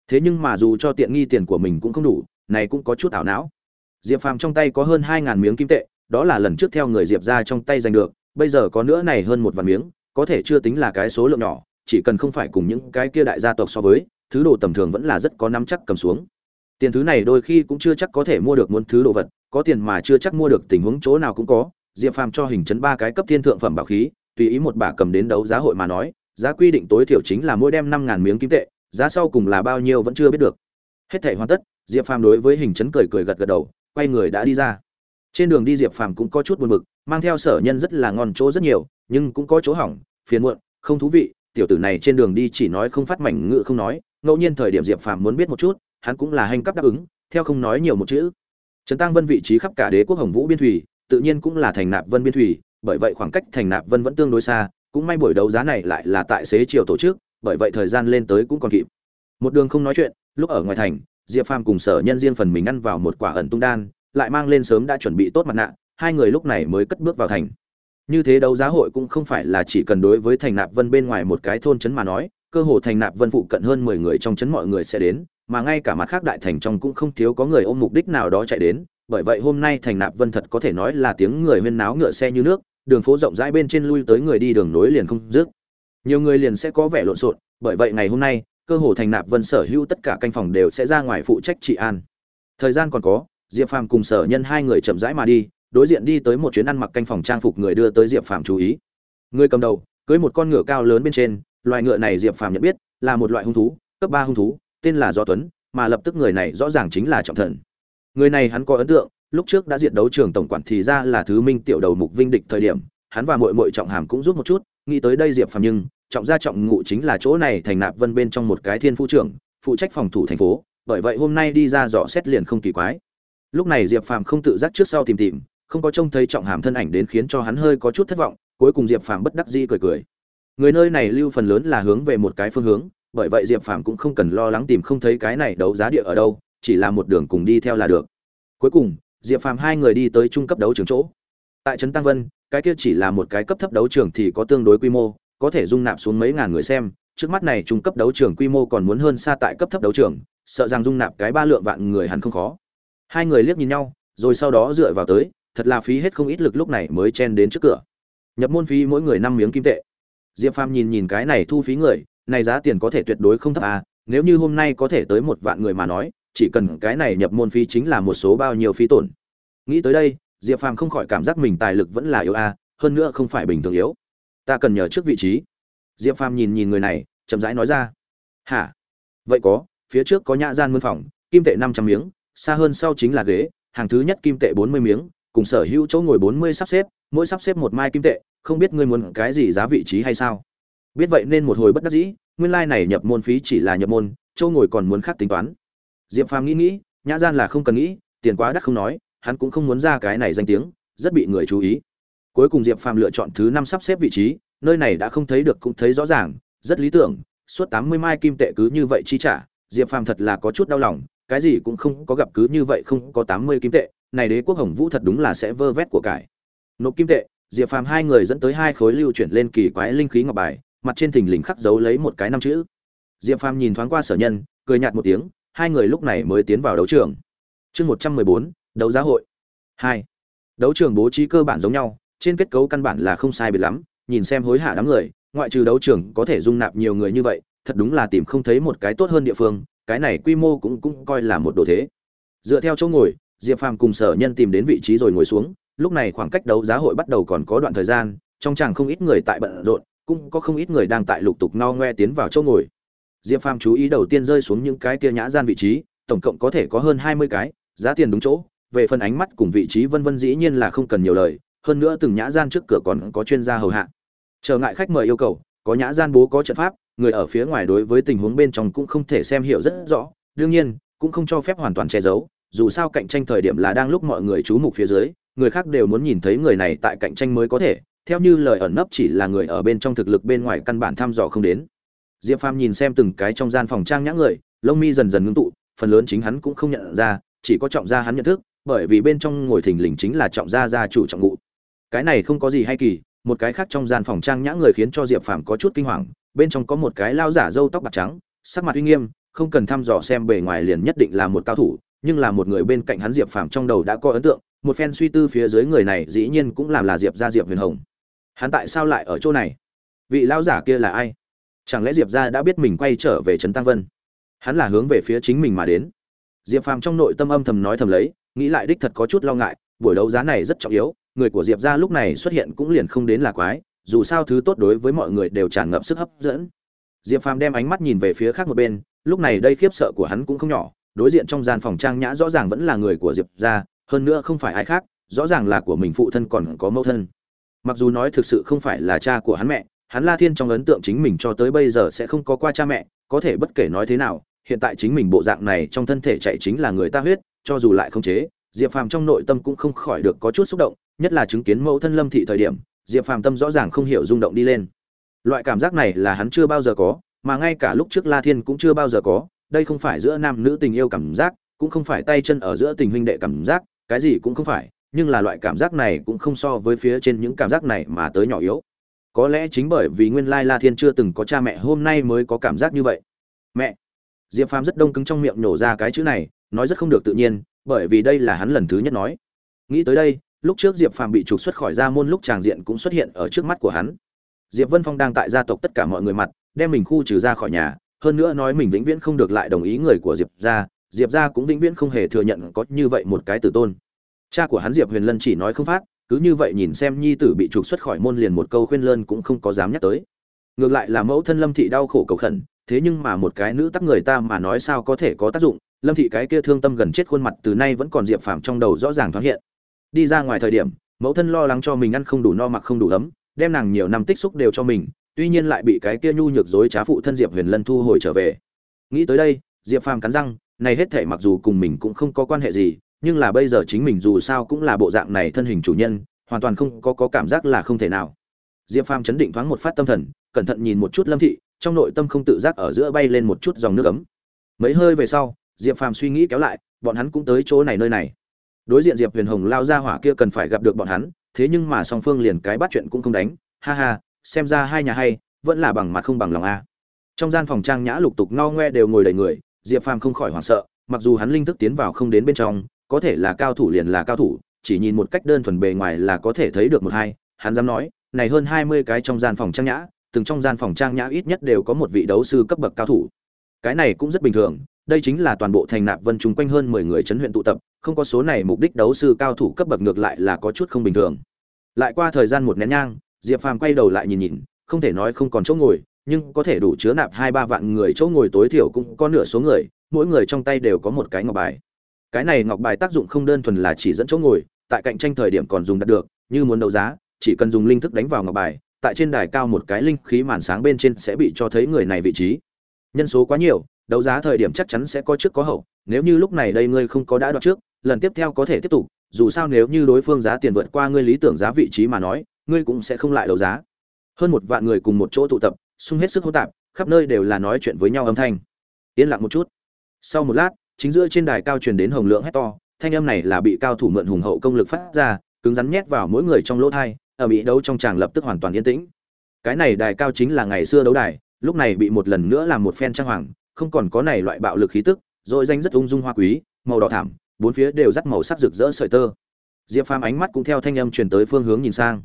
Thế nhưng mà dù cho tiện nghi tiền của mình cũng không đủ, này cũng có chút ảo não. Diệp phàm trong tay có hơn hai ngàn miếng kim tệ, đó là lần trước theo người diệp ra trong tay giành được, bây giờ có nữa này hơn một vạn miếng, có thể chưa tính là cái số lượng nhỏ, chỉ cần không phải cùng những cái kia đại gia tộc so với, thứ đồ tầm thường vẫn là rất có nắm chắc cầm xuống. Tiền thứ này đôi khi cũng chưa chắc có thể mua được muốn thứ đồ vật, có tiền mà chưa chắc mua được tình huống chỗ nào cũng có diệp phàm cho hình chấn ba cái cấp thiên thượng phẩm bảo khí, tùy ý một bà cầm đến đấu giá hội mà nói, giá quy định tối thiểu chính là mỗi đem năm ngàn miếng kim tệ, giá sau cùng là bao nhiêu vẫn chưa biết được. Hết thể hoàn tất, diệp phàm đối với hình chấn cười cười gật gật đầu, quay người đã đi ra. Trên đường đi diệp phàm cũng có chút buồn bực, mang theo sở nhân rất là ngon chỗ rất nhiều, nhưng cũng có chỗ hỏng, phiền muộn, không thú vị, tiểu tử này trên đường đi chỉ nói không phát mảnh ngự không nói, ngẫu nhiên thời điểm diệp phàm muốn biết một chút, hắn cũng là hành cấp đáp ứng, theo không nói nhiều một chữ. Trấn tăng vân vị trí khắp cả đế quốc hồng vũ biên thủy tự nhiên cũng là thành nạp vân biên thủy, bởi vậy khoảng cách thành nạp vân vẫn tương đối xa, cũng may buổi đấu giá này lại là tại xế chiều tổ chức, bởi vậy thời gian lên tới cũng còn kịp. Một đường không nói chuyện, lúc ở ngoài thành, diệp phàm cùng sở nhân riêng phần mình ăn vào một quả ẩn tung đan, lại mang lên sớm đã chuẩn bị tốt mặt nạ, hai người lúc này mới cất bước vào thành. Như thế đấu giá hội cũng không phải là chỉ cần đối với thành nạp vân bên ngoài một cái thôn trấn mà nói, cơ hồ thành nạp vân phụ cận hơn mười người trong trấn mọi người sẽ đến, mà ngay cả mặt khác đại thành trong cũng không thiếu có người ôm mục đích nào đó chạy đến bởi vậy hôm nay thành nạp vân thật có thể nói là tiếng người huyên náo ngựa xe như nước, đường phố rộng rãi bên trên lui tới người đi đường nối liền không dứt. Nhiều người liền sẽ có vẻ lộn xộn, bởi vậy ngày hôm nay, cơ hồ thành nạp vân sở hữu tất cả canh phòng đều sẽ ra ngoài phụ trách trị an. Thời gian còn có, diệp phàm cùng sở nhân hai người chậm rãi mà đi, đối diện đi tới một chuyến ăn mặc canh phòng trang phục người đưa tới diệp phàm chú ý. Người cầm đầu, cưới một con ngựa cao lớn bên trên, loài ngựa này diệp phàm nhận biết là một loại hung thú, cấp ba hung thú, tên là do tuấn, mà lập tức người này rõ ràng chính là trọng thần người này hắn có ấn tượng, lúc trước đã diện đấu trường tổng quản thì ra là thứ minh tiểu đầu mục vinh địch thời điểm, hắn và mội mội trọng hàm cũng giúp một chút, nghĩ tới đây diệp phàm nhưng, trọng gia trọng ngụ chính là chỗ này thành nạp vân bên trong một cái thiên phu trưởng, phụ trách phòng thủ thành phố, bởi vậy hôm nay đi ra dò xét liền không kỳ quái. Lúc này diệp phàm không tự giác trước sau tìm tìm, không có trông thấy trọng hàm thân ảnh đến khiến cho hắn hơi có chút thất vọng, cuối cùng diệp phàm bất đắc dĩ cười cười. Người nơi này lưu phần lớn là hướng về một cái phương hướng, bởi vậy diệp phàm cũng không cần lo lắng tìm không thấy cái này đấu giá địa ở đâu chỉ là một đường cùng đi theo là được. Cuối cùng, diệp phàm hai người đi tới trung cấp đấu trường chỗ. Tại trấn tăng vân, cái kia chỉ là một cái cấp thấp đấu trường thì có tương đối quy mô, có thể dung nạp xuống mấy ngàn người xem. Trước mắt này trung cấp đấu trường quy mô còn muốn hơn xa tại cấp thấp đấu trường, sợ rằng dung nạp cái ba lượng vạn người hẳn không khó. Hai người liếc nhìn nhau, rồi sau đó dựa vào tới, thật là phí hết không ít lực lúc này mới chen đến trước cửa. Nhập môn phí mỗi người năm miếng kim tệ. Diệp phàm nhìn nhìn cái này thu phí người, này giá tiền có thể tuyệt đối không thấp à nếu như hôm nay có thể tới một vạn người mà nói chỉ cần cái này nhập môn phí chính là một số bao nhiêu phí tổn. Nghĩ tới đây, diệp phàm không khỏi cảm giác mình tài lực vẫn là yếu a, hơn nữa không phải bình thường yếu. Ta cần nhờ trước vị trí. Diệp phàm nhìn nhìn người này, chậm rãi nói ra. Hả? Vậy có, phía trước có nhã gian mân phòng, kim tệ năm trăm miếng, xa hơn sau chính là ghế, hàng thứ nhất kim tệ bốn mươi miếng, cùng sở hữu chỗ ngồi bốn mươi sắp xếp, mỗi sắp xếp một mai kim tệ, không biết ngươi muốn cái gì giá vị trí hay sao? Biết vậy nên một hồi bất đắc dĩ, nguyên lai này nhập môn phí chỉ là nhập môn châu ngồi còn muốn khác tính toán diệp phàm nghĩ nghĩ, nhã gian là không cần nghĩ, tiền quá đắt không nói, hắn cũng không muốn ra cái này danh tiếng, rất bị người chú ý. Cuối cùng diệp phàm lựa chọn thứ năm sắp xếp vị trí, nơi này đã không thấy được cũng thấy rõ ràng, rất lý tưởng, suốt tám mươi mai kim tệ cứ như vậy chi trả, diệp phàm thật là có chút đau lòng, cái gì cũng không có gặp cứ như vậy không có tám mươi kim tệ, này đế quốc hồng vũ thật đúng là sẽ vơ vét của cải. Nộp kim tệ, diệp phàm hai người dẫn tới hai khối lưu chuyển lên kỳ quái linh khí ngọc bài, mặt trên thình lình khắc dấu lấy một cái năm chữ. Diệp phàm nhìn thoáng qua sở nhân, cười nhạt một tiếng hai người lúc này mới tiến vào đấu trường. Chương một trăm mười bốn, đấu giá hội. Hai. Đấu trường bố trí cơ bản giống nhau, trên kết cấu căn bản là không sai biệt lắm, nhìn xem hối hả đám người, ngoại trừ đấu trường có thể dung nạp nhiều người như vậy, thật đúng là tìm không thấy một cái tốt hơn địa phương, cái này quy mô cũng cũng coi là một đồ thế. Dựa theo chỗ ngồi, diệp phàm cùng sở nhân tìm đến vị trí rồi ngồi xuống, lúc này khoảng cách đấu giá hội bắt đầu còn có đoạn thời gian, trong chàng không ít người tại bận rộn, cũng có không ít người đang tại lục tục no ngoe tiến vào chỗ ngồi diệp phàm chú ý đầu tiên rơi xuống những cái kia nhã gian vị trí, tổng cộng có thể có hơn hai mươi cái, giá tiền đúng chỗ, về phần ánh mắt cùng vị trí vân vân dĩ nhiên là không cần nhiều lời, hơn nữa từng nhã gian trước cửa còn có chuyên gia hầu hạ. Trở ngại khách mời yêu cầu, có nhã gian bố có trận pháp, người ở phía ngoài đối với tình huống bên trong cũng không thể xem hiểu rất rõ, đương nhiên, cũng không cho phép hoàn toàn che giấu, dù sao cạnh tranh thời điểm là đang lúc mọi người chú mục phía dưới, người khác đều muốn nhìn thấy người này tại cạnh tranh mới có thể, theo như lời ẩn nấp chỉ là người ở bên trong thực lực bên ngoài căn bản thăm dò không đến diệp phàm nhìn xem từng cái trong gian phòng trang nhã người, lông mi dần dần ngưng tụ, phần lớn chính hắn cũng không nhận ra, chỉ có trọng gia hắn nhận thức, bởi vì bên trong ngồi thình lình chính là trọng gia gia chủ trọng ngụ. Cái này không có gì hay kỳ, một cái khác trong gian phòng trang nhã người khiến cho diệp phàm có chút kinh hoàng, bên trong có một cái lao giả râu tóc bạc trắng, sắc mặt uy nghiêm, không cần thăm dò xem bề ngoài liền nhất định là một cao thủ, nhưng là một người bên cạnh hắn diệp phàm trong đầu đã có ấn tượng, một phen suy tư phía dưới người này dĩ nhiên cũng làm là diệp gia diệp huyền hồng. Hắn tại sao lại ở chỗ này? Vị lao giả kia là ai? Chẳng lẽ diệp gia đã biết mình quay trở về trấn tăng vân? Hắn là hướng về phía chính mình mà đến. Diệp phàm trong nội tâm âm thầm nói thầm lấy, nghĩ lại đích thật có chút lo ngại, buổi đấu giá này rất trọng yếu, người của diệp gia lúc này xuất hiện cũng liền không đến là quái, dù sao thứ tốt đối với mọi người đều tràn ngập sức hấp dẫn. Diệp phàm đem ánh mắt nhìn về phía khác một bên, lúc này đây khiếp sợ của hắn cũng không nhỏ, đối diện trong gian phòng trang nhã rõ ràng vẫn là người của diệp gia, hơn nữa không phải ai khác, rõ ràng là của mình phụ thân còn có mẫu thân. Mặc dù nói thực sự không phải là cha của hắn mẹ hắn la thiên trong ấn tượng chính mình cho tới bây giờ sẽ không có qua cha mẹ, có thể bất kể nói thế nào, hiện tại chính mình bộ dạng này trong thân thể chạy chính là người ta huyết, cho dù lại không chế, diệp phàm trong nội tâm cũng không khỏi được có chút xúc động, nhất là chứng kiến mẫu thân lâm thị thời điểm, diệp phàm tâm rõ ràng không hiểu rung động đi lên. Loại cảm giác này là hắn chưa bao giờ có, mà ngay cả lúc trước la thiên cũng chưa bao giờ có, đây không phải giữa nam nữ tình yêu cảm giác, cũng không phải tay chân ở giữa tình huynh đệ cảm giác, cái gì cũng không phải, nhưng là loại cảm giác này cũng không so với phía trên những cảm giác này mà tới nhỏ yếu có lẽ chính bởi vì nguyên lai la thiên chưa từng có cha mẹ hôm nay mới có cảm giác như vậy. Mẹ! Diệp phàm rất đông cứng trong miệng nhổ ra cái chữ này, nói rất không được tự nhiên, bởi vì đây là hắn lần thứ nhất nói. Nghĩ tới đây, lúc trước diệp phàm bị trục xuất khỏi gia môn lúc tràng diện cũng xuất hiện ở trước mắt của hắn. Diệp vân phong đang tại gia tộc tất cả mọi người mặt, đem mình khu trừ ra khỏi nhà, hơn nữa nói mình vĩnh viễn không được lại đồng ý người của diệp gia diệp gia cũng vĩnh viễn không hề thừa nhận có như vậy một cái tử tôn. Cha của hắn diệp huyền lân chỉ nói không phát cứ như vậy nhìn xem nhi tử bị trục xuất khỏi môn liền một câu khuyên lơn cũng không có dám nhắc tới. Ngược lại là mẫu thân lâm thị đau khổ cầu khẩn, thế nhưng mà một cái nữ tắc người ta mà nói sao có thể có tác dụng, lâm thị cái kia thương tâm gần chết khuôn mặt từ nay vẫn còn diệp phàm trong đầu rõ ràng thoáng hiện. Đi ra ngoài thời điểm, mẫu thân lo lắng cho mình ăn không đủ no mặc không đủ ấm, đem nàng nhiều năm tích xúc đều cho mình, tuy nhiên lại bị cái kia nhu nhược dối trá phụ thân diệp huyền lân thu hồi trở về. Nghĩ tới đây, diệp phàm cắn răng, này hết thể mặc dù cùng mình cũng không có quan hệ gì nhưng là bây giờ chính mình dù sao cũng là bộ dạng này thân hình chủ nhân hoàn toàn không có, có cảm giác là không thể nào. Diệp phàm chấn định thoáng một phát tâm thần cẩn thận nhìn một chút lâm thị trong nội tâm không tự giác ở giữa bay lên một chút dòng nước ấm. Mấy hơi về sau diệp phàm suy nghĩ kéo lại bọn hắn cũng tới chỗ này nơi này. Đối diện diệp huyền hồng lao ra hỏa kia cần phải gặp được bọn hắn thế nhưng mà song phương liền cái bắt chuyện cũng không đánh. Ha ha xem ra hai nhà hay vẫn là bằng mặt không bằng lòng a. Trong gian phòng trang nhã lục tục no ngoe đều ngồi đầy người diệp phàm không khỏi hoảng sợ mặc dù hắn linh thức tiến vào không đến bên trong có thể là cao thủ liền là cao thủ, chỉ nhìn một cách đơn thuần bề ngoài là có thể thấy được một hai, hắn dám nói, này hơn hai mươi cái trong gian phòng trang nhã, từng trong gian phòng trang nhã ít nhất đều có một vị đấu sư cấp bậc cao thủ. Cái này cũng rất bình thường, đây chính là toàn bộ thành nạp vân chung quanh hơn mười người chấn huyện tụ tập, không có số này mục đích đấu sư cao thủ cấp bậc ngược lại là có chút không bình thường. Lại qua thời gian một nén nhang, diệp phàm quay đầu lại nhìn nhìn, không thể nói không còn chỗ ngồi, nhưng có thể đủ chứa nạp hai ba vạn người chỗ ngồi tối thiểu cũng có nửa số người, mỗi người trong tay đều có một cái ngọc bài cái này ngọc bài tác dụng không đơn thuần là chỉ dẫn chỗ ngồi, tại cạnh tranh thời điểm còn dùng đạt được, như muốn đấu giá, chỉ cần dùng linh thức đánh vào ngọc bài, tại trên đài cao một cái linh khí màn sáng bên trên sẽ bị cho thấy người này vị trí. Nhân số quá nhiều, đấu giá thời điểm chắc chắn sẽ có trước có hậu, nếu như lúc này đây ngươi không có đã đoạt trước, lần tiếp theo có thể tiếp tục, dù sao nếu như đối phương giá tiền vượt qua ngươi lý tưởng giá vị trí mà nói, ngươi cũng sẽ không lại đấu giá. Hơn một vạn người cùng một chỗ tụ tập xung hết sức hỗn tạp, khắp nơi đều là nói chuyện với nhau âm thanh. Yên lặng một chút. Sau một lát chính giữa trên đài cao truyền đến hồng lượng hét to, thanh âm này là bị cao thủ mượn hùng hậu công lực phát ra, cứng rắn nhét vào mỗi người trong lỗ thai, ở bị đấu trong tràng lập tức hoàn toàn yên tĩnh. Cái này đài cao chính là ngày xưa đấu đài, lúc này bị một lần nữa làm một phen trang hoàng, không còn có này loại bạo lực khí tức, rồi danh rất ung dung hoa quý, màu đỏ thảm bốn phía đều rắc màu sắc rực rỡ sợi tơ. Diệp phàm ánh mắt cũng theo thanh âm truyền tới phương hướng nhìn sang.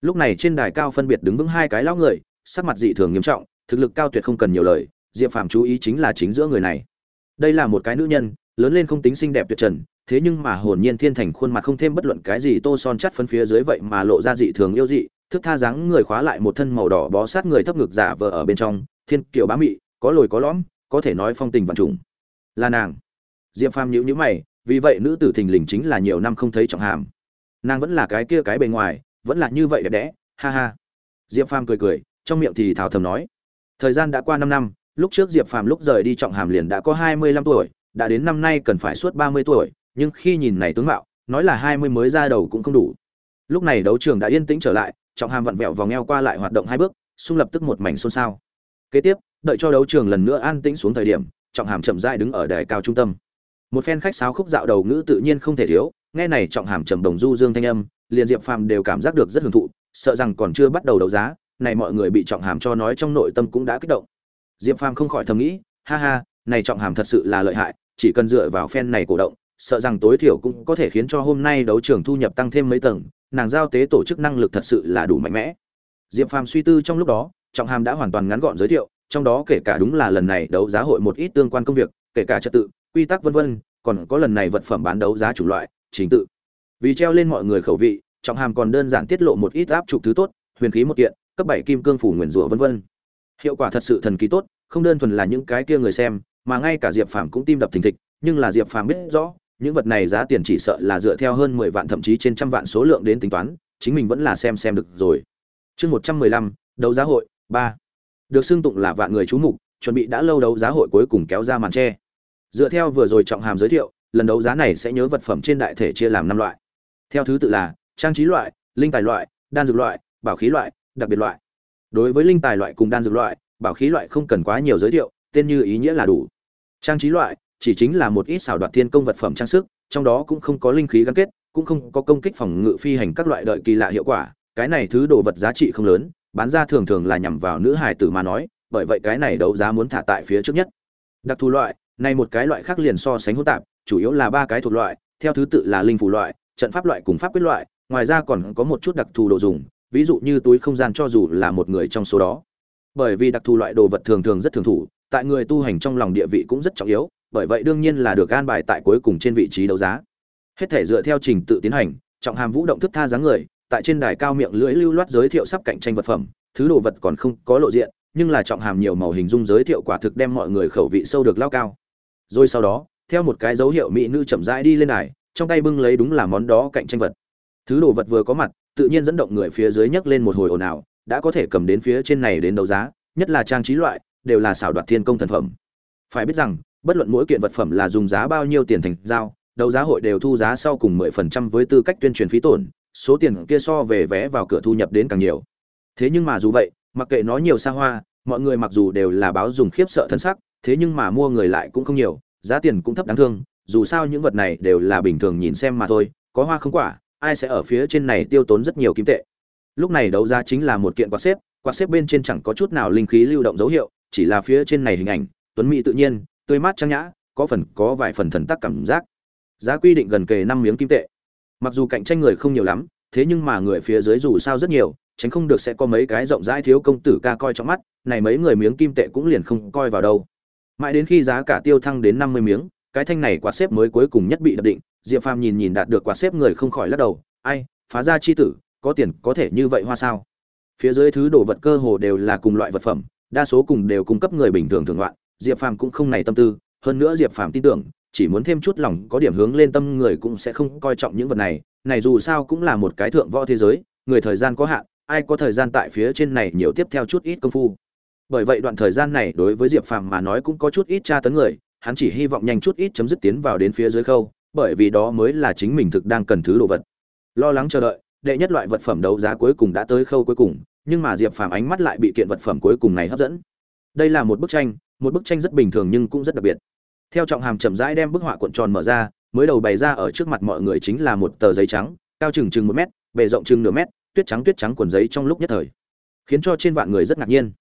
Lúc này trên đài cao phân biệt đứng vững hai cái lão người, sắc mặt dị thường nghiêm trọng, thực lực cao tuyệt không cần nhiều lời, diệp phàm chú ý chính là chính giữa người này đây là một cái nữ nhân, lớn lên không tính xinh đẹp tuyệt trần, thế nhưng mà hồn nhiên thiên thành khuôn mặt không thêm bất luận cái gì tô son chắt phân phía dưới vậy mà lộ ra dị thường yêu dị, thức tha dáng người khóa lại một thân màu đỏ bó sát người thấp ngực giả vờ ở bên trong, thiên kiều bá mị, có lồi có lõm, có thể nói phong tình vạn trùng. Là nàng. Diệp phàm nhữ nhữ mày, vì vậy nữ tử thình lình chính là nhiều năm không thấy trọng hàm. Nàng vẫn là cái kia cái bề ngoài, vẫn là như vậy đẹp đẽ, ha ha. Diệp phàm cười cười, trong miệng thì thào thầm nói, thời gian đã qua năm năm lúc trước diệp phàm lúc rời đi trọng hàm liền đã có hai mươi lăm tuổi, đã đến năm nay cần phải suốt ba mươi tuổi, nhưng khi nhìn này tướng mạo, nói là hai mươi mới ra đầu cũng không đủ. Lúc này đấu trường đã yên tĩnh trở lại, trọng hàm vặn vẹo vòng eo qua lại hoạt động hai bước, xung lập tức một mảnh xôn xao. Kế tiếp, đợi cho đấu trường lần nữa an tĩnh xuống thời điểm, trọng hàm chậm rãi đứng ở đài cao trung tâm. Một phen khách sáo khúc dạo đầu ngữ tự nhiên không thể thiếu, nghe này trọng hàm trầm đồng du dương thanh âm, liền diệp phàm đều cảm giác được rất hưởng thụ, sợ rằng còn chưa bắt đầu đấu giá, này mọi người bị trọng hàm cho nói trong nội tâm cũng đã kích động diệp phàm không khỏi thầm nghĩ, ha ha, này trọng hàm thật sự là lợi hại, chỉ cần dựa vào phen này cổ động, sợ rằng tối thiểu cũng có thể khiến cho hôm nay đấu trường thu nhập tăng thêm mấy tầng, nàng giao tế tổ chức năng lực thật sự là đủ mạnh mẽ. Diệp phàm suy tư trong lúc đó, trọng hàm đã hoàn toàn ngắn gọn giới thiệu, trong đó kể cả đúng là lần này đấu giá hội một ít tương quan công việc, kể cả trật tự, quy tắc vân vân, còn có lần này vật phẩm bán đấu giá chủng loại chính tự. Vì treo lên mọi người khẩu vị, trọng hàm còn đơn giản tiết lộ một ít áp trục thứ tốt, huyền khí một kiện, cấp bảy kim cương phủ nguyền rủa vân vân hiệu quả thật sự thần kỳ tốt, không đơn thuần là những cái kia người xem, mà ngay cả diệp phàm cũng tim đập thình thịch, nhưng là diệp phàm biết rõ, những vật này giá tiền chỉ sợ là dựa theo hơn mười vạn thậm chí trên trăm vạn số lượng đến tính toán, chính mình vẫn là xem xem được rồi. Chương một trăm mười lăm, đấu giá hội, ba. Được xưng tụng là vạn người chú mục, chuẩn bị đã lâu đấu giá hội cuối cùng kéo ra màn tre. Dựa theo vừa rồi trọng hàm giới thiệu, lần đấu giá này sẽ nhớ vật phẩm trên đại thể chia làm năm loại. Theo thứ tự là trang trí loại, linh tài loại, đan dược loại, bảo khí loại, đặc biệt loại đối với linh tài loại cùng đan dược loại, bảo khí loại không cần quá nhiều giới thiệu, tên như ý nghĩa là đủ. Trang trí loại, chỉ chính là một ít xảo đoạt thiên công vật phẩm trang sức, trong đó cũng không có linh khí gắn kết, cũng không có công kích phòng ngự phi hành các loại đợi kỳ lạ hiệu quả. Cái này thứ đồ vật giá trị không lớn, bán ra thường thường là nhằm vào nữ hài tử mà nói, bởi vậy cái này đấu giá muốn thả tại phía trước nhất. Đặc thù loại, này một cái loại khác liền so sánh hỗn tạp, chủ yếu là ba cái thuộc loại, theo thứ tự là linh phù loại, trận pháp loại cùng pháp quyết loại, ngoài ra còn có một chút đặc thù đồ dùng ví dụ như túi không gian cho dù là một người trong số đó. Bởi vì đặc thù loại đồ vật thường thường rất thường thủ, tại người tu hành trong lòng địa vị cũng rất trọng yếu, bởi vậy đương nhiên là được an bài tại cuối cùng trên vị trí đấu giá. Hết thể dựa theo trình tự tiến hành, trọng hàm vũ động thức tha dáng người, tại trên đài cao miệng lưỡi lưu loát giới thiệu sắp cạnh tranh vật phẩm, thứ đồ vật còn không có lộ diện, nhưng là trọng hàm nhiều màu hình dung giới thiệu quả thực đem mọi người khẩu vị sâu được lao cao. Rồi sau đó, theo một cái dấu hiệu mỹ nữ chậm rãi đi lên đài, trong tay bưng lấy đúng là món đó cạnh tranh vật. Thứ đồ vật vừa có mặt tự nhiên dẫn động người phía dưới nhấc lên một hồi ồn ào, đã có thể cầm đến phía trên này đến đấu giá, nhất là trang trí loại, đều là xảo đoạt thiên công thần phẩm. Phải biết rằng, bất luận mỗi kiện vật phẩm là dùng giá bao nhiêu tiền thành giao, đấu giá hội đều thu giá sau cùng 10% với tư cách tuyên truyền phí tổn, số tiền kia so về vé vào cửa thu nhập đến càng nhiều. Thế nhưng mà dù vậy, mặc kệ nó nhiều xa hoa, mọi người mặc dù đều là báo dùng khiếp sợ thân sắc, thế nhưng mà mua người lại cũng không nhiều, giá tiền cũng thấp đáng thương, dù sao những vật này đều là bình thường nhìn xem mà thôi, có hoa không quả ai sẽ ở phía trên này tiêu tốn rất nhiều kim tệ. Lúc này đấu giá chính là một kiện quạt xếp quạt xếp bên trên chẳng có chút nào linh khí lưu động dấu hiệu, chỉ là phía trên này hình ảnh, tuấn mỹ tự nhiên, tươi mát trang nhã, có phần, có vài phần thần tắc cảm giác. Giá quy định gần kề năm miếng kim tệ. Mặc dù cạnh tranh người không nhiều lắm, thế nhưng mà người phía dưới dù sao rất nhiều, tránh không được sẽ có mấy cái rộng rãi thiếu công tử ca coi trong mắt, này mấy người miếng kim tệ cũng liền không coi vào đâu. Mãi đến khi giá cả tiêu thăng đến năm mươi miếng cái thanh này quạt xếp mới cuối cùng nhất bị đập định, diệp phàm nhìn nhìn đạt được quạt xếp người không khỏi lắc đầu, ai, phá ra chi tử, có tiền có thể như vậy hoa sao? Phía dưới thứ đồ vật cơ hồ đều là cùng loại vật phẩm, đa số cùng đều cung cấp người bình thường thường loạn diệp phàm cũng không này tâm tư, hơn nữa diệp phàm tin tưởng, chỉ muốn thêm chút lòng, có điểm hướng lên tâm người cũng sẽ không coi trọng những vật này này dù sao cũng là một cái thượng võ thế giới, người thời gian có hạn, ai có thời gian tại phía trên này nhiều tiếp theo chút ít công phu. Bởi vậy đoạn thời gian này đối với diệp phàm mà nói cũng có chút ít tra tấn người hắn chỉ hy vọng nhanh chút ít chấm dứt tiến vào đến phía dưới khâu, bởi vì đó mới là chính mình thực đang cần thứ đồ vật. Lo lắng chờ đợi, đệ nhất loại vật phẩm đấu giá cuối cùng đã tới khâu cuối cùng, nhưng mà diệp phàm ánh mắt lại bị kiện vật phẩm cuối cùng này hấp dẫn. Đây là một bức tranh, một bức tranh rất bình thường nhưng cũng rất đặc biệt. Theo trọng hàm chậm rãi đem bức họa cuộn tròn mở ra, mới đầu bày ra ở trước mặt mọi người chính là một tờ giấy trắng, cao chừng chừng một mét, bề rộng chừng nửa mét, tuyết trắng tuyết trắng quần giấy trong lúc nhất thời. Khiến cho trên vạn người rất ngạc nhiên.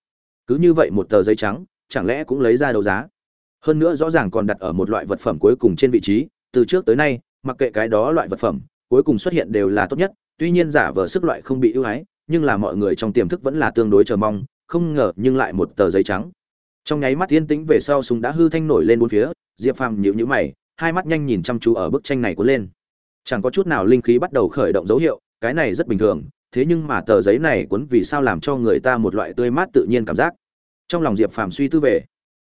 Cứ như vậy một tờ giấy trắng, chẳng lẽ cũng lấy ra đấu giá? Hơn nữa rõ ràng còn đặt ở một loại vật phẩm cuối cùng trên vị trí, từ trước tới nay, mặc kệ cái đó loại vật phẩm, cuối cùng xuất hiện đều là tốt nhất, tuy nhiên giả vờ sức loại không bị ưu ái, nhưng là mọi người trong tiềm thức vẫn là tương đối chờ mong, không ngờ nhưng lại một tờ giấy trắng. Trong nháy mắt yên tĩnh về sau súng đã hư thanh nổi lên bốn phía, diệp phàm nhíu nhữ mày, hai mắt nhanh nhìn chăm chú ở bức tranh này cuốn lên. Chẳng có chút nào linh khí bắt đầu khởi động dấu hiệu, cái này rất bình thường, thế nhưng mà tờ giấy này cuốn vì sao làm cho người ta một loại tươi mát tự nhiên cảm giác. Trong lòng diệp phàm suy tư về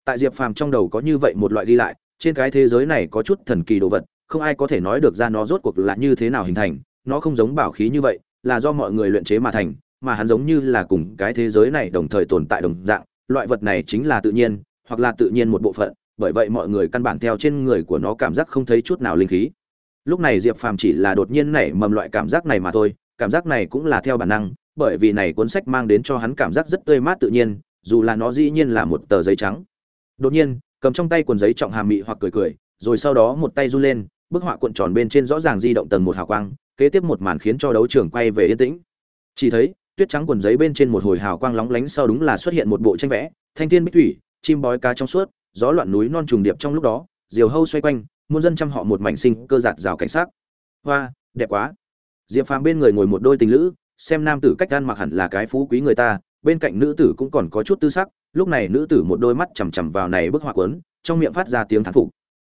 tại diệp phàm trong đầu có như vậy một loại đi lại, trên cái thế giới này có chút thần kỳ đồ vật, không ai có thể nói được ra nó rốt cuộc là như thế nào hình thành, nó không giống bảo khí như vậy, là do mọi người luyện chế mà thành, mà hắn giống như là cùng cái thế giới này đồng thời tồn tại đồng dạng, loại vật này chính là tự nhiên, hoặc là tự nhiên một bộ phận, bởi vậy mọi người căn bản theo trên người của nó cảm giác không thấy chút nào linh khí. Lúc này diệp phàm chỉ là đột nhiên nảy mầm loại cảm giác này mà thôi, cảm giác này cũng là theo bản năng, bởi vì này cuốn sách mang đến cho hắn cảm giác rất tươi mát tự nhiên, dù là nó dĩ nhiên là một tờ giấy trắng đột nhiên, cầm trong tay cuốn giấy trọng hàm mị hoặc cười cười, rồi sau đó một tay run lên, bức họa cuộn tròn bên trên rõ ràng di động tầng một hào quang, kế tiếp một màn khiến cho đấu trường quay về yên tĩnh. Chỉ thấy, tuyết trắng quần giấy bên trên một hồi hào quang lóng lánh sau đúng là xuất hiện một bộ tranh vẽ, thanh thiên bích thủy, chim bói cá trong suốt, gió loạn núi non trùng điệp trong lúc đó, diều hâu xoay quanh, muôn dân chăm họ một mảnh sinh cơ giạt rào cảnh sát hoa, đẹp quá. Diệp phàm bên người ngồi một đôi tình lữ, xem nam tử cách gan mặc hẳn là cái phú quý người ta, bên cạnh nữ tử cũng còn có chút tư sắc lúc này nữ tử một đôi mắt chằm chằm vào này bức họa cuốn, trong miệng phát ra tiếng thán phục.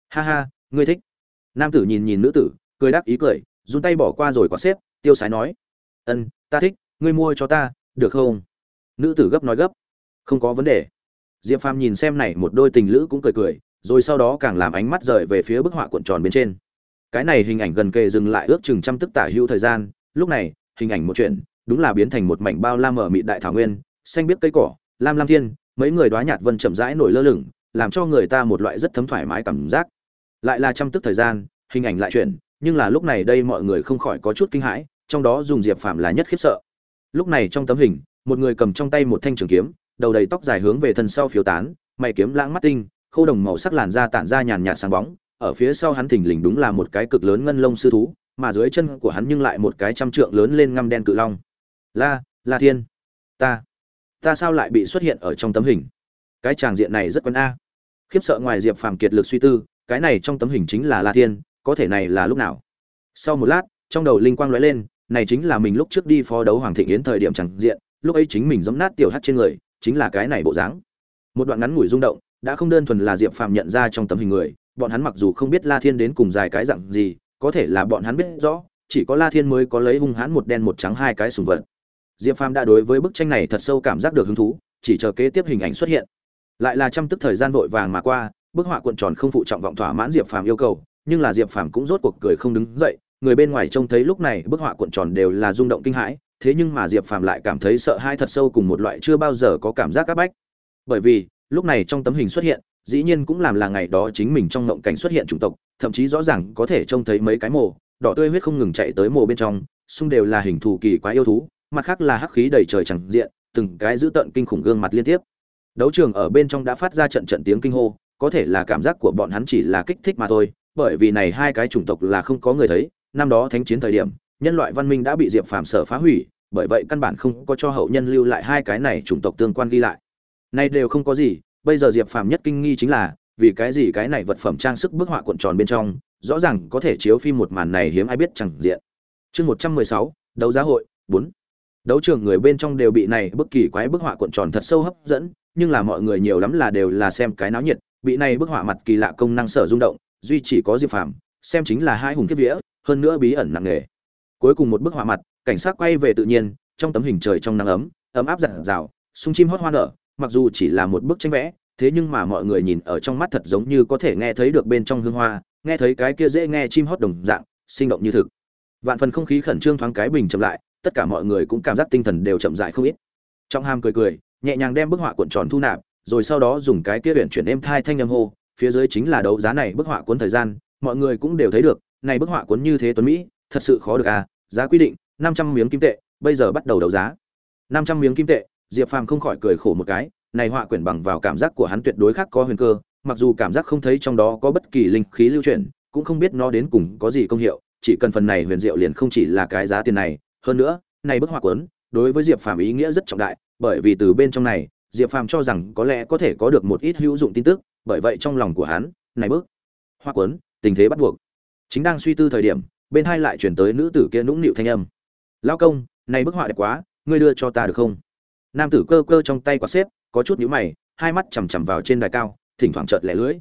Ha ha, ngươi thích. Nam tử nhìn nhìn nữ tử, cười đáp ý cười, run tay bỏ qua rồi quả xếp, tiêu sái nói. Ân, ta thích, ngươi mua cho ta, được không? Nữ tử gấp nói gấp. Không có vấn đề. Diệp phàm nhìn xem này một đôi tình lữ cũng cười cười, rồi sau đó càng làm ánh mắt rời về phía bức họa cuộn tròn bên trên. Cái này hình ảnh gần kề dừng lại ước chừng trăm tức tả hữu thời gian, lúc này, hình ảnh một chuyện, đúng là biến thành một mảnh bao la mở mịt đại thảo nguyên, xanh biết cây cỏ, lam lam thiên mấy người đoá nhạt vân chậm rãi nổi lơ lửng, làm cho người ta một loại rất thấm thoải mái cảm giác. Lại là trăm tức thời gian, hình ảnh lại chuyển, nhưng là lúc này đây mọi người không khỏi có chút kinh hãi, trong đó dùng diệp phạm là nhất khiếp sợ. Lúc này trong tấm hình, một người cầm trong tay một thanh trường kiếm, đầu đầy tóc dài hướng về thân sau phiếu tán, mày kiếm lãng mắt tinh khâu đồng màu sắc làn da tản ra nhàn nhạt sáng bóng, ở phía sau hắn thình lình đúng là một cái cực lớn ngân lông sư thú, mà dưới chân của hắn nhưng lại một cái trăm trượng lớn lên ngăm đen cự long. La la thiên, ta ta sao lại bị xuất hiện ở trong tấm hình? Cái tràng diện này rất quen a. Khiếp sợ ngoài diệp phàm kiệt lực suy tư, cái này trong tấm hình chính là la thiên, có thể này là lúc nào? Sau một lát, trong đầu linh quang lóe lên, này chính là mình lúc trước đi phó đấu hoàng thịnh yến thời điểm chẳng diện, lúc ấy chính mình giấm nát tiểu hắt trên người, chính là cái này bộ dáng. Một đoạn ngắn ngủi rung động, đã không đơn thuần là diệp phàm nhận ra trong tấm hình người, bọn hắn mặc dù không biết la thiên đến cùng dài cái dặn gì, có thể là bọn hắn biết rõ, chỉ có la thiên mới có lấy hung hãn một đen một trắng hai cái sùng vật diệp phàm đã đối với bức tranh này thật sâu cảm giác được hứng thú, chỉ chờ kế tiếp hình ảnh xuất hiện. Lại là trăm tức thời gian vội vàng mà qua, bức họa cuộn tròn không phụ trọng vọng thỏa mãn diệp phàm yêu cầu, nhưng là diệp phàm cũng rốt cuộc cười không đứng dậy, người bên ngoài trông thấy lúc này bức họa cuộn tròn đều là rung động kinh hãi, thế nhưng mà diệp phàm lại cảm thấy sợ hãi thật sâu cùng một loại chưa bao giờ có cảm giác áp bách. Bởi vì, lúc này trong tấm hình xuất hiện, dĩ nhiên cũng làm là ngày đó chính mình trong ngộng cảnh xuất hiện chủng tộc, thậm chí rõ ràng có thể trông thấy mấy cái mồ, đỏ tươi huyết không ngừng chạy tới mồ bên trong, xung đều là hình thù kỳ quái yêu thú mặt khác là hắc khí đầy trời chẳng diện, từng cái dữ tận kinh khủng gương mặt liên tiếp. Đấu trường ở bên trong đã phát ra trận trận tiếng kinh hô, có thể là cảm giác của bọn hắn chỉ là kích thích mà thôi, bởi vì này hai cái chủng tộc là không có người thấy, năm đó thánh chiến thời điểm, nhân loại văn minh đã bị diệp phàm sở phá hủy, bởi vậy căn bản không có cho hậu nhân lưu lại hai cái này chủng tộc tương quan ghi lại. Nay đều không có gì, bây giờ diệp phàm nhất kinh nghi chính là, vì cái gì cái này vật phẩm trang sức bức họa cuộn tròn bên trong, rõ ràng có thể chiếu phim một màn này hiếm ai biết chẳng diện. Chương một trăm mười sáu, đấu giá hội, bốn đấu trường người bên trong đều bị này bức kỳ quái bức họa cuộn tròn thật sâu hấp dẫn, nhưng là mọi người nhiều lắm là đều là xem cái náo nhiệt, bị này bức họa mặt kỳ lạ công năng sở rung động, duy chỉ có diệp phàm, xem chính là hai hùng kiếp vía, hơn nữa bí ẩn nặng nề. Cuối cùng một bức họa mặt, cảnh sát quay về tự nhiên, trong tấm hình trời trong nắng ấm ấm áp rạng rào sung chim hót hoa nở, mặc dù chỉ là một bức tranh vẽ, thế nhưng mà mọi người nhìn ở trong mắt thật giống như có thể nghe thấy được bên trong hương hoa, nghe thấy cái kia dễ nghe chim hót đồng dạng, sinh động như thực. Vạn phần không khí khẩn trương thoáng cái bình chậm lại tất cả mọi người cũng cảm giác tinh thần đều chậm dại không ít. Trong ham cười cười, nhẹ nhàng đem bức họa cuộn tròn thu nạp, rồi sau đó dùng cái kia huyện chuyển êm thai thanh âm hô, phía dưới chính là đấu giá này bức họa cuốn thời gian, mọi người cũng đều thấy được, này bức họa cuốn như thế tuấn mỹ, thật sự khó được à giá quy định, năm trăm miếng kim tệ, bây giờ bắt đầu đấu giá. năm trăm miếng kim tệ, diệp phàm không khỏi cười khổ một cái, này họa quyển bằng vào cảm giác của hắn tuyệt đối khác có huyền cơ, mặc dù cảm giác không thấy trong đó có bất kỳ linh khí lưu chuyển, cũng không biết nó đến cùng có gì công hiệu, chỉ cần phần này huyền diệu liền không chỉ là cái giá tiền này hơn nữa này bức họa cuốn đối với diệp phàm ý nghĩa rất trọng đại bởi vì từ bên trong này diệp phàm cho rằng có lẽ có thể có được một ít hữu dụng tin tức bởi vậy trong lòng của hắn này bức họa cuốn tình thế bắt buộc. Chính đang suy tư thời điểm bên hai lại chuyển tới nữ tử kia nũng nịu thanh âm. Lao công này bức họa đẹp quá ngươi đưa cho ta được không? Nam tử cơ cơ trong tay quạt xếp có chút nhíu mày hai mắt chằm chằm vào trên đài cao thỉnh thoảng chợt lẻ lưỡi.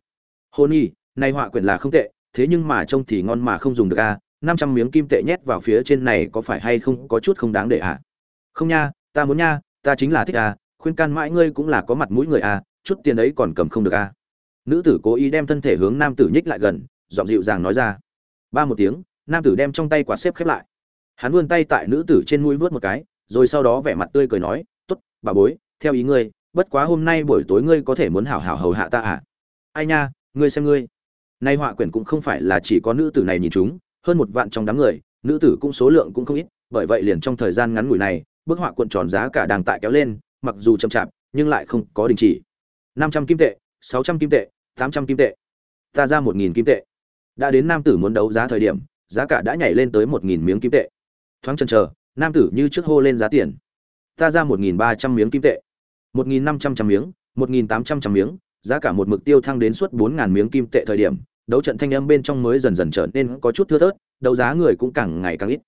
Hôn y này họa quyển là không tệ thế nhưng mà trông thì ngon mà không dùng được a à, năm trăm miếng kim tệ nhét vào phía trên này có phải hay không có chút không đáng để ạ? À? không nha, ta muốn nha, ta chính là thích à khuyên can mãi ngươi cũng là có mặt mũi người à chút tiền ấy còn cầm không được à nữ tử cố ý đem thân thể hướng nam tử nhích lại gần, giọng dịu dàng nói ra. Ba một tiếng, nam tử đem trong tay quạt xếp khép lại. Hắn vươn tay tại nữ tử trên mũi vớt một cái, rồi sau đó vẻ mặt tươi cười nói, tốt, bà bối, theo ý ngươi, bất quá hôm nay buổi tối ngươi có thể muốn hảo hảo hầu hạ ta à ai nha, ngươi xem ngươi. Nay họa quyển cũng không phải là chỉ có nữ tử này nhìn chúng hơn một vạn trong đám người, nữ tử cũng số lượng cũng không ít, bởi vậy liền trong thời gian ngắn ngủi này, bức họa cuộn tròn giá cả đang tại kéo lên, mặc dù chậm chạp, nhưng lại không có đình chỉ. năm trăm kim tệ, sáu trăm kim tệ, tám trăm kim tệ. Ta ra một nghìn kim tệ. Đã đến nam tử muốn đấu giá thời điểm, giá cả đã nhảy lên tới một nghìn miếng kim tệ. Thoáng chân chờ, nam tử như trước hô lên giá tiền. Ta ra một nghìn ba trăm miếng kim tệ. một nghìn năm trăm trăm miếng, một nghìn tám trăm trăm miếng, giá cả một mực tiêu thăng đến suốt bốn ngàn miếng kim tệ thời điểm đấu trận thanh âm bên trong mới dần dần trở nên có chút thưa thớt, đấu giá người cũng càng ngày càng ít.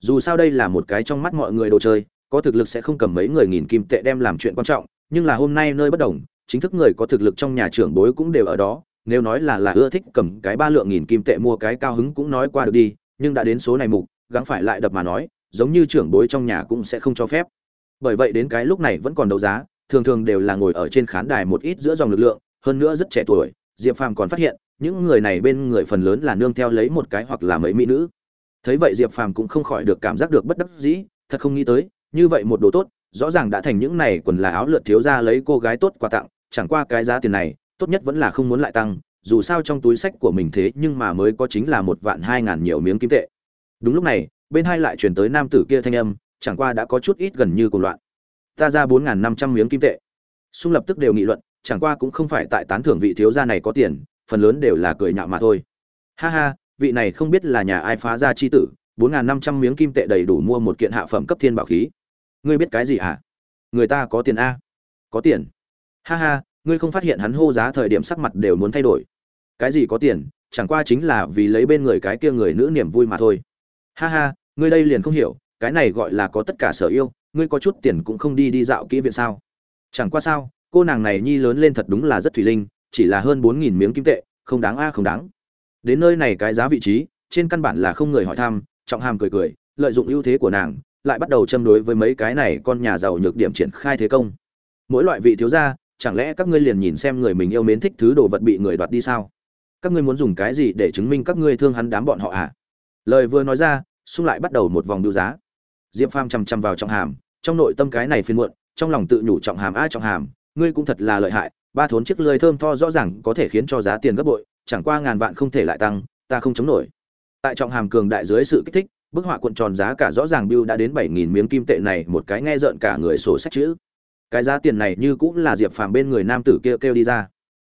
Dù sao đây là một cái trong mắt mọi người đồ chơi, có thực lực sẽ không cầm mấy người nghìn kim tệ đem làm chuyện quan trọng, nhưng là hôm nay nơi bất đồng, chính thức người có thực lực trong nhà trưởng bối cũng đều ở đó, nếu nói là là ưa thích cầm cái ba lượng nghìn kim tệ mua cái cao hứng cũng nói qua được đi, nhưng đã đến số này mục, gắng phải lại đập mà nói, giống như trưởng bối trong nhà cũng sẽ không cho phép. Bởi vậy đến cái lúc này vẫn còn đấu giá, thường thường đều là ngồi ở trên khán đài một ít giữa dòng lực lượng, hơn nữa rất trẻ tuổi, diệp phàm còn phát hiện những người này bên người phần lớn là nương theo lấy một cái hoặc là mấy mỹ nữ. Thấy vậy diệp phàm cũng không khỏi được cảm giác được bất đắc dĩ, thật không nghĩ tới, như vậy một đồ tốt, rõ ràng đã thành những này quần là áo lượt thiếu ra lấy cô gái tốt quà tặng, chẳng qua cái giá tiền này, tốt nhất vẫn là không muốn lại tăng, dù sao trong túi sách của mình thế nhưng mà mới có chính là một vạn hai ngàn nhiều miếng kim tệ. Đúng lúc này, bên hai lại chuyển tới nam tử kia thanh âm, chẳng qua đã có chút ít gần như cùng loạn. Ta ra bốn ngàn năm trăm miếng kim tệ. Xung lập tức đều nghị luận, chẳng qua cũng không phải tại tán thưởng vị thiếu gia này có tiền phần lớn đều là cười nhạo mà thôi. Ha ha, vị này không biết là nhà ai phá ra chi tử, bốn ngàn năm trăm miếng kim tệ đầy đủ mua một kiện hạ phẩm cấp thiên bảo khí. Ngươi biết cái gì hả? Người ta có tiền a. Có tiền. Ha ha, ngươi không phát hiện hắn hô giá thời điểm sắc mặt đều muốn thay đổi. Cái gì có tiền, chẳng qua chính là vì lấy bên người cái kia người nữ niềm vui mà thôi. Ha ha, ngươi đây liền không hiểu, cái này gọi là có tất cả sở yêu, ngươi có chút tiền cũng không đi đi dạo kỹ viện sao? Chẳng qua sao, cô nàng này nhi lớn lên thật đúng là rất thủy linh chỉ là hơn bốn nghìn miếng kim tệ, không đáng a, không đáng. Đến nơi này cái giá vị trí, trên căn bản là không người hỏi thăm, trọng hàm cười cười, lợi dụng ưu thế của nàng, lại bắt đầu châm đối với mấy cái này con nhà giàu nhược điểm triển khai thế công. Mỗi loại vị thiếu gia, chẳng lẽ các ngươi liền nhìn xem người mình yêu mến thích thứ đồ vật bị người đoạt đi sao? Các ngươi muốn dùng cái gì để chứng minh các ngươi thương hắn đám bọn họ à? Lời vừa nói ra, xung lại bắt đầu một vòng đấu giá. Diệp phàm chằm chằm vào trọng hàm, trong nội tâm cái này phiên muộn, trong lòng tự nhủ trọng hàm a, trọng hàm, ngươi cũng thật là lợi hại ba thốn chiếc lưới thơm tho rõ ràng có thể khiến cho giá tiền gấp bội, chẳng qua ngàn vạn không thể lại tăng, ta không chống nổi. Tại trọng hàm cường đại dưới sự kích thích, bức họa cuộn tròn giá cả rõ ràng bill đã đến bảy nghìn miếng kim tệ này, một cái nghe rợn cả người sổ sách chữ. Cái giá tiền này như cũng là diệp phàm bên người nam tử kia kêu đi ra.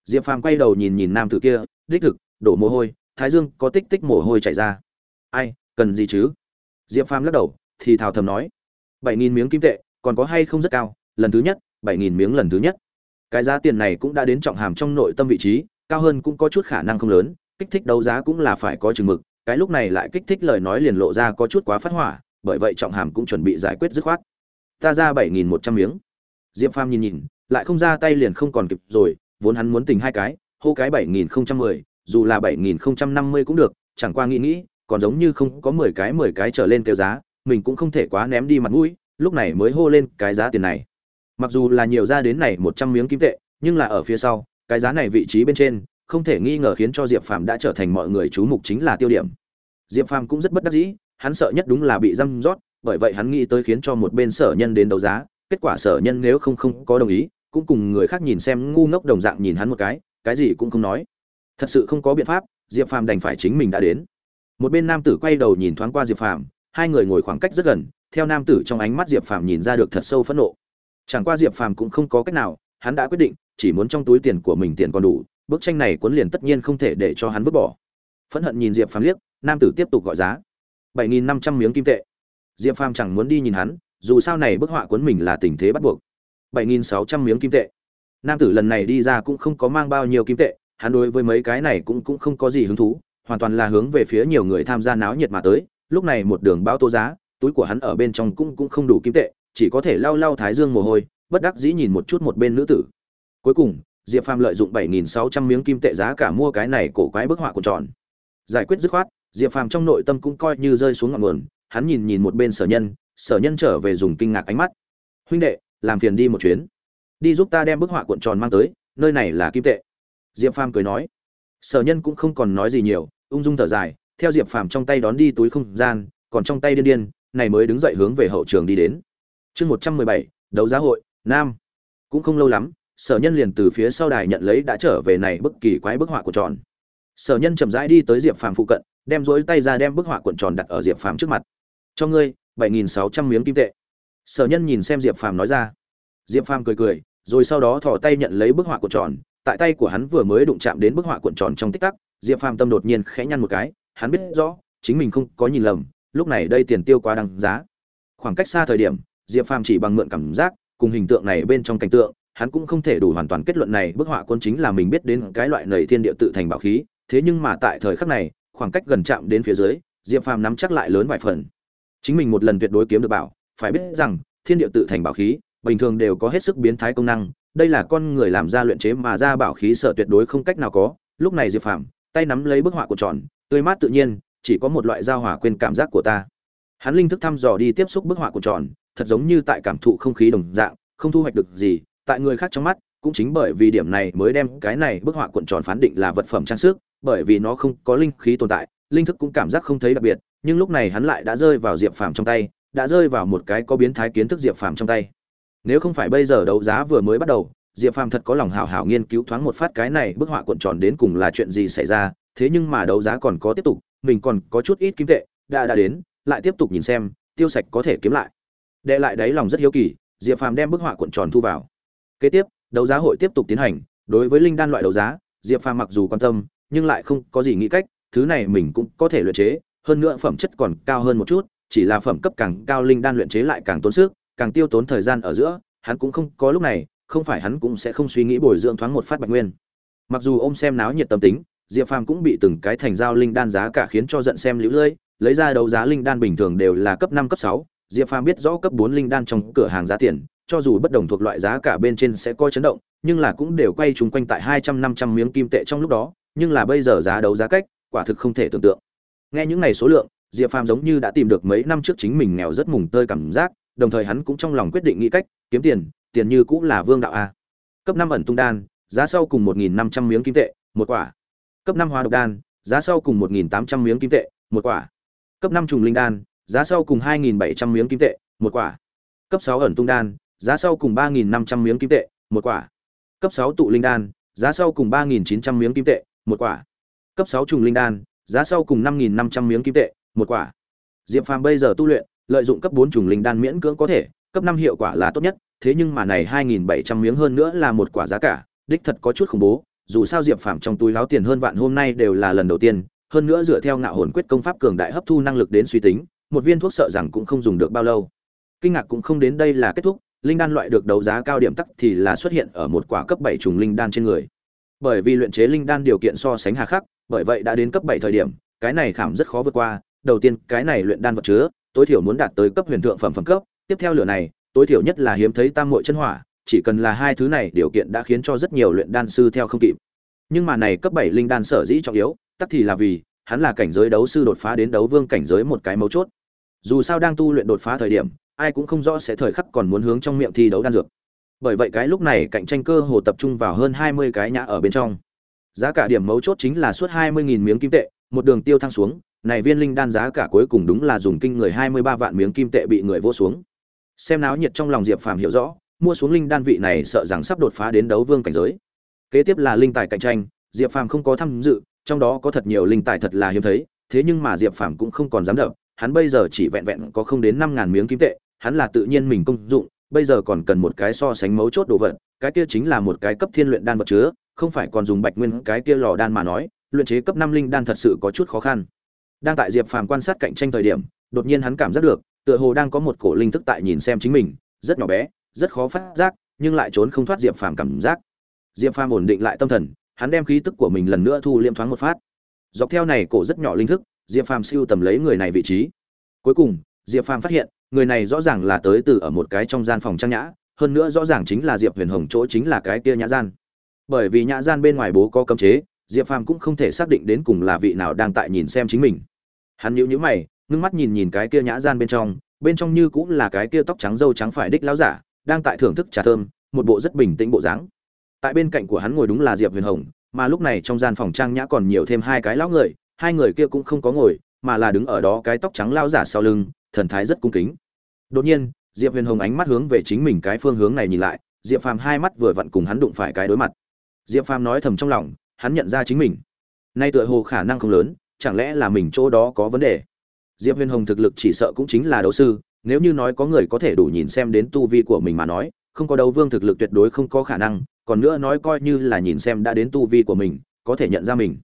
Diệp phàm quay đầu nhìn nhìn nam tử kia, đích thực, đổ mồ hôi, thái dương có tích tích mồ hôi chảy ra. Ai, cần gì chứ? Diệp phàm lắc đầu, thì thào thầm nói, bảy nghìn miếng kim tệ, còn có hay không rất cao, lần thứ nhất, bảy nghìn miếng lần thứ nhất cái giá tiền này cũng đã đến trọng hàm trong nội tâm vị trí, cao hơn cũng có chút khả năng không lớn, kích thích đấu giá cũng là phải có chừng mực, cái lúc này lại kích thích lời nói liền lộ ra có chút quá phát hỏa, bởi vậy trọng hàm cũng chuẩn bị giải quyết dứt khoát. Ta ra bảy nghìn một trăm miếng. Diệp phàm nhìn nhìn, lại không ra tay liền không còn kịp rồi, vốn hắn muốn tình hai cái, hô cái bảy nghìn không trăm mười, dù là bảy nghìn không trăm năm mươi cũng được, chẳng qua nghĩ nghĩ, còn giống như không có mười cái mười cái trở lên kêu giá, mình cũng không thể quá ném đi mặt mũi, lúc này mới hô lên cái giá tiền này mặc dù là nhiều ra đến này một trăm miếng kim tệ, nhưng là ở phía sau, cái giá này vị trí bên trên, không thể nghi ngờ khiến cho diệp phàm đã trở thành mọi người chú mục chính là tiêu điểm. Diệp phàm cũng rất bất đắc dĩ, hắn sợ nhất đúng là bị răm rót, bởi vậy hắn nghĩ tới khiến cho một bên sở nhân đến đấu giá, kết quả sở nhân nếu không không có đồng ý, cũng cùng người khác nhìn xem ngu ngốc đồng dạng nhìn hắn một cái cái gì cũng không nói. Thật sự không có biện pháp, diệp phàm đành phải chính mình đã đến. Một bên nam tử quay đầu nhìn thoáng qua diệp phàm, hai người ngồi khoảng cách rất gần, theo nam tử trong ánh mắt diệp phàm nhìn ra được thật sâu phẫn nộ chẳng qua diệp phàm cũng không có cách nào, hắn đã quyết định, chỉ muốn trong túi tiền của mình tiền còn đủ, bức tranh này cuốn liền tất nhiên không thể để cho hắn vứt bỏ. Phẫn hận nhìn diệp phàm liếc, nam tử tiếp tục gọi giá. Bảy nghìn năm trăm miếng kim tệ. Diệp phàm chẳng muốn đi nhìn hắn, dù sao này bức họa cuốn mình là tình thế bắt buộc. Bảy nghìn sáu trăm miếng kim tệ. Nam tử lần này đi ra cũng không có mang bao nhiêu kim tệ, hắn đối với mấy cái này cũng cũng không có gì hứng thú, hoàn toàn là hướng về phía nhiều người tham gia náo nhiệt mà tới. Lúc này một đường bao tô giá, túi của hắn ở bên trong cũng cũng không đủ kim tệ chỉ có thể lau lau thái dương mồ hôi, bất đắc dĩ nhìn một chút một bên nữ tử. Cuối cùng, diệp phàm lợi dụng bảy nghìn sáu trăm miếng kim tệ giá cả mua cái này cổ quái bức họa cuộn tròn. Giải quyết dứt khoát, diệp phàm trong nội tâm cũng coi như rơi xuống ngọn nguồn, hắn nhìn nhìn một bên sở nhân sở nhân trở về dùng kinh ngạc ánh mắt. Huynh đệ, làm phiền đi một chuyến. Đi giúp ta đem bức họa cuộn tròn mang tới, nơi này là kim tệ. Diệp phàm cười nói. Sở nhân cũng không còn nói gì nhiều, ung dung thở dài, theo diệp phàm trong tay đón đi túi không gian, còn trong tay điên điên, này mới đứng dậy hướng về hậu trường đi đến chương một trăm mười bảy, đấu giá hội, nam. Cũng không lâu lắm, sở nhân liền từ phía sau đài nhận lấy đã trở về này bức kỳ quái bức họa của tròn. Sở nhân chậm rãi đi tới diệp phàm phụ cận, đem rối tay ra đem bức họa cuộn tròn đặt ở diệp phàm trước mặt. Cho ngươi, bảy nghìn sáu trăm miếng kim tệ. Sở nhân nhìn xem diệp phàm nói ra. Diệp phàm cười cười, rồi sau đó thò tay nhận lấy bức họa cuộn tròn. Tại tay của hắn vừa mới đụng chạm đến bức họa cuộn tròn trong tích tắc, diệp phàm tâm đột nhiên khẽ nhăn một cái, hắn biết rõ, chính mình không có nhìn lầm, lúc này đây tiền tiêu quá đăng giá. Khoảng cách xa thời điểm diệp phàm chỉ bằng mượn cảm giác, cùng hình tượng này bên trong cảnh tượng, hắn cũng không thể đủ hoàn toàn kết luận này bức họa quân chính là mình biết đến cái loại nầy thiên địa tự thành bảo khí, thế nhưng mà tại thời khắc này, khoảng cách gần chạm đến phía dưới, diệp phàm nắm chắc lại lớn vài phần. Chính mình một lần tuyệt đối kiếm được bảo, phải biết rằng, thiên địa tự thành bảo khí, bình thường đều có hết sức biến thái công năng, đây là con người làm ra luyện chế mà ra bảo khí sợ tuyệt đối không cách nào có. Lúc này diệp phàm, tay nắm lấy bức họa của tròn, tươi mát tự nhiên, chỉ có một loại giao hòa quên cảm giác của ta. Hắn linh thức thăm dò đi tiếp xúc bức họa của tròn thật giống như tại cảm thụ không khí đồng dạng, không thu hoạch được gì, tại người khác trong mắt, cũng chính bởi vì điểm này mới đem cái này bức họa cuộn tròn phán định là vật phẩm trang sức, bởi vì nó không có linh khí tồn tại, linh thức cũng cảm giác không thấy đặc biệt, nhưng lúc này hắn lại đã rơi vào diệp phàm trong tay, đã rơi vào một cái có biến thái kiến thức diệp phàm trong tay. Nếu không phải bây giờ đấu giá vừa mới bắt đầu, diệp phàm thật có lòng hào hào nghiên cứu thoáng một phát cái này bức họa cuộn tròn đến cùng là chuyện gì xảy ra, thế nhưng mà đấu giá còn có tiếp tục, mình còn có chút ít kim tệ, đã đã đến, lại tiếp tục nhìn xem, tiêu sạch có thể kiếm lại đệ lại đáy lòng rất hiếu kỳ, diệp phàm đem bức họa cuộn tròn thu vào. Kế tiếp, đấu giá hội tiếp tục tiến hành, đối với linh đan loại đấu giá, diệp phàm mặc dù quan tâm, nhưng lại không có gì nghĩ cách, thứ này mình cũng có thể luyện chế, hơn nữa phẩm chất còn cao hơn một chút, chỉ là phẩm cấp càng cao linh đan luyện chế lại càng tốn sức, càng tiêu tốn thời gian ở giữa, hắn cũng không có lúc này, không phải hắn cũng sẽ không suy nghĩ bồi dưỡng thoáng một phát bạch nguyên. Mặc dù ôm xem náo nhiệt tâm tính, diệp phàm cũng bị từng cái thành giao linh đan giá cả khiến cho giận xem lũ lưỡi lấy ra đấu giá linh đan bình thường đều là cấp năm, cấp sáu diệp phàm biết rõ cấp bốn linh đan trong cửa hàng giá tiền, cho dù bất đồng thuộc loại giá cả bên trên sẽ coi chấn động, nhưng là cũng đều quay chúng quanh tại hai trăm năm trăm miếng kim tệ trong lúc đó, nhưng là bây giờ giá đấu giá cách, quả thực không thể tưởng tượng. Nghe những này số lượng, diệp phàm giống như đã tìm được mấy năm trước chính mình nghèo rất mùng tơi cảm giác, đồng thời hắn cũng trong lòng quyết định nghĩ cách, kiếm tiền tiền như cũng là vương đạo a. Cấp năm ẩn tung đan, giá sau cùng một nghìn năm trăm miếng kim tệ, một quả. Cấp năm hóa độc đan, giá sau cùng một nghìn tám trăm miếng kim tệ, một quả. Cấp năm trùng linh đan giá sau cùng hai nghìn bảy trăm miếng kim tệ, một quả. Cấp sáu ẩn tung đan, giá sau cùng ba nghìn năm trăm miếng kim tệ, một quả. Cấp sáu tụ linh đan, giá sau cùng ba nghìn chín trăm miếng kim tệ, một quả. Cấp sáu trùng linh đan, giá sau cùng năm nghìn năm trăm miếng kim tệ, một quả. Diệp phàm bây giờ tu luyện, lợi dụng cấp bốn trùng linh đan miễn cưỡng có thể, cấp năm hiệu quả là tốt nhất, thế nhưng mà này hai nghìn bảy trăm miếng hơn nữa là một quả giá cả, đích thật có chút khủng bố, dù sao diệp phàm trong túi láo tiền hơn vạn hôm nay đều là lần đầu tiên, hơn nữa dựa theo ngạo hồn quyết công pháp cường đại hấp thu năng lực đến suy tính một viên thuốc sợ rằng cũng không dùng được bao lâu. Kinh ngạc cũng không đến đây là kết thúc, linh đan loại được đấu giá cao điểm tắc thì là xuất hiện ở một quả cấp bảy trùng linh đan trên người. Bởi vì luyện chế linh đan điều kiện so sánh hà khắc, bởi vậy đã đến cấp bảy thời điểm, cái này khảm rất khó vượt qua. Đầu tiên, cái này luyện đan vật chứa, tối thiểu muốn đạt tới cấp huyền thượng phẩm phẩm cấp. Tiếp theo lửa này, tối thiểu nhất là hiếm thấy tam muội chân hỏa, chỉ cần là hai thứ này điều kiện đã khiến cho rất nhiều luyện đan sư theo không kịp. Nhưng mà này cấp bảy linh đan sở dĩ trọng yếu, tắc thì là vì, hắn là cảnh giới đấu sư đột phá đến đấu vương cảnh giới một cái mấu chốt dù sao đang tu luyện đột phá thời điểm, ai cũng không rõ sẽ thời khắc còn muốn hướng trong miệng thi đấu đan dược. Bởi vậy cái lúc này cạnh tranh cơ hồ tập trung vào hơn hai mươi cái nhã ở bên trong. Giá cả điểm mấu chốt chính là suốt hai mươi nghìn miếng kim tệ, một đường tiêu thăng xuống, này viên linh đan giá cả cuối cùng đúng là dùng kinh người hai mươi ba vạn miếng kim tệ bị người vô xuống. Xem náo nhiệt trong lòng diệp phàm hiểu rõ, mua xuống linh đan vị này sợ rằng sắp đột phá đến đấu vương cảnh giới. Kế tiếp là linh tài cạnh tranh, diệp phàm không có tham dự, trong đó có thật nhiều linh tài thật là hiếm thấy, thế nhưng mà diệp phàm cũng không còn dám đập hắn bây giờ chỉ vẹn vẹn có không đến năm ngàn miếng kim tệ, hắn là tự nhiên mình công dụng, bây giờ còn cần một cái so sánh mấu chốt đồ vật, cái kia chính là một cái cấp thiên luyện đan vật chứa, không phải còn dùng bạch nguyên cái kia lò đan mà nói, luyện chế cấp năm linh đan thật sự có chút khó khăn. Đang tại diệp phàm quan sát cạnh tranh thời điểm, đột nhiên hắn cảm giác được, tựa hồ đang có một cổ linh thức tại nhìn xem chính mình, rất nhỏ bé, rất khó phát giác, nhưng lại trốn không thoát diệp phàm cảm giác. Diệp phàm ổn định lại tâm thần, hắn đem khí tức của mình lần nữa thu liêm thoáng một phát. Dọc theo này cổ rất nhỏ linh thức diệp phàm siêu tầm lấy người này vị trí. Cuối cùng, diệp phàm phát hiện, người này rõ ràng là tới từ ở một cái trong gian phòng trang nhã, hơn nữa rõ ràng chính là diệp huyền hồng chỗ chính là cái kia nhã gian. Bởi vì nhã gian bên ngoài bố có cấm chế, diệp phàm cũng không thể xác định đến cùng là vị nào đang tại nhìn xem chính mình. Hắn nhíu nhíu mày, ngưng mắt nhìn nhìn cái kia nhã gian bên trong bên trong như cũng là cái kia tóc trắng râu trắng phải đích lão giả, đang tại thưởng thức trà thơm, một bộ rất bình tĩnh bộ dáng. Tại bên cạnh của hắn ngồi đúng là diệp huyền hồng, mà lúc này trong gian phòng trang nhã còn nhiều thêm hai cái lão người hai người kia cũng không có ngồi, mà là đứng ở đó cái tóc trắng lao giả sau lưng, thần thái rất cung kính. Đột nhiên, diệp huyền hồng ánh mắt hướng về chính mình cái phương hướng này nhìn lại, diệp phàm hai mắt vừa vặn cùng hắn đụng phải cái đối mặt. Diệp phàm nói thầm trong lòng, hắn nhận ra chính mình. Nay tựa hồ khả năng không lớn, chẳng lẽ là mình chỗ đó có vấn đề? Diệp huyền hồng thực lực chỉ sợ cũng chính là đấu sư, nếu như nói có người có thể đủ nhìn xem đến tu vi của mình mà nói, không có đấu vương thực lực tuyệt đối không có khả năng, còn nữa nói coi như là nhìn xem đã đến tu vi của mình, có thể nhận ra mình.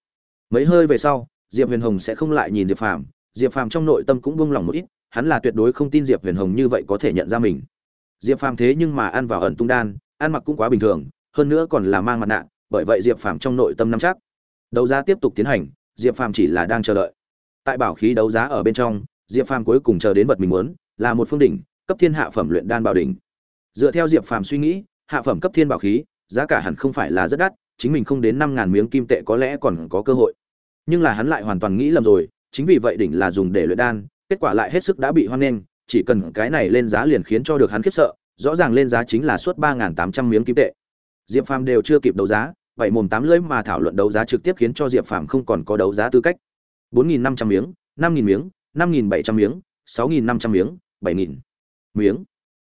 Mấy hơi về sau diệp huyền hồng sẽ không lại nhìn diệp phàm. Diệp phàm trong nội tâm cũng buông lòng một ít, hắn là tuyệt đối không tin diệp huyền hồng như vậy có thể nhận ra mình. Diệp phàm thế nhưng mà ăn vào ẩn tung đan, ăn mặc cũng quá bình thường, hơn nữa còn là mang mặt nạ, bởi vậy diệp phàm trong nội tâm nắm chắc. Đấu giá tiếp tục tiến hành, diệp phàm chỉ là đang chờ đợi. Tại bảo khí đấu giá ở bên trong, diệp phàm cuối cùng chờ đến vật mình muốn, là một phương đỉnh, cấp thiên hạ phẩm luyện đan bảo đỉnh. Dựa theo diệp phàm suy nghĩ, hạ phẩm cấp thiên bảo khí, giá cả hẳn không phải là rất đắt, chính mình không đến năm ngàn miếng kim tệ có lẽ còn có cơ hội nhưng là hắn lại hoàn toàn nghĩ lầm rồi, chính vì vậy đỉnh là dùng để luyện đan, kết quả lại hết sức đã bị hoan nghênh, chỉ cần cái này lên giá liền khiến cho được hắn khiếp sợ, rõ ràng lên giá chính là suốt ba tám trăm miếng kim tệ. Diệp phàm đều chưa kịp đấu giá vậy mồm tám lưỡi mà thảo luận đấu giá trực tiếp khiến cho diệp phàm không còn có đấu giá tư cách. bốn nghìn năm trăm miếng, năm nghìn miếng, năm nghìn bảy trăm miếng, sáu nghìn năm trăm miếng, bảy nghìn miếng.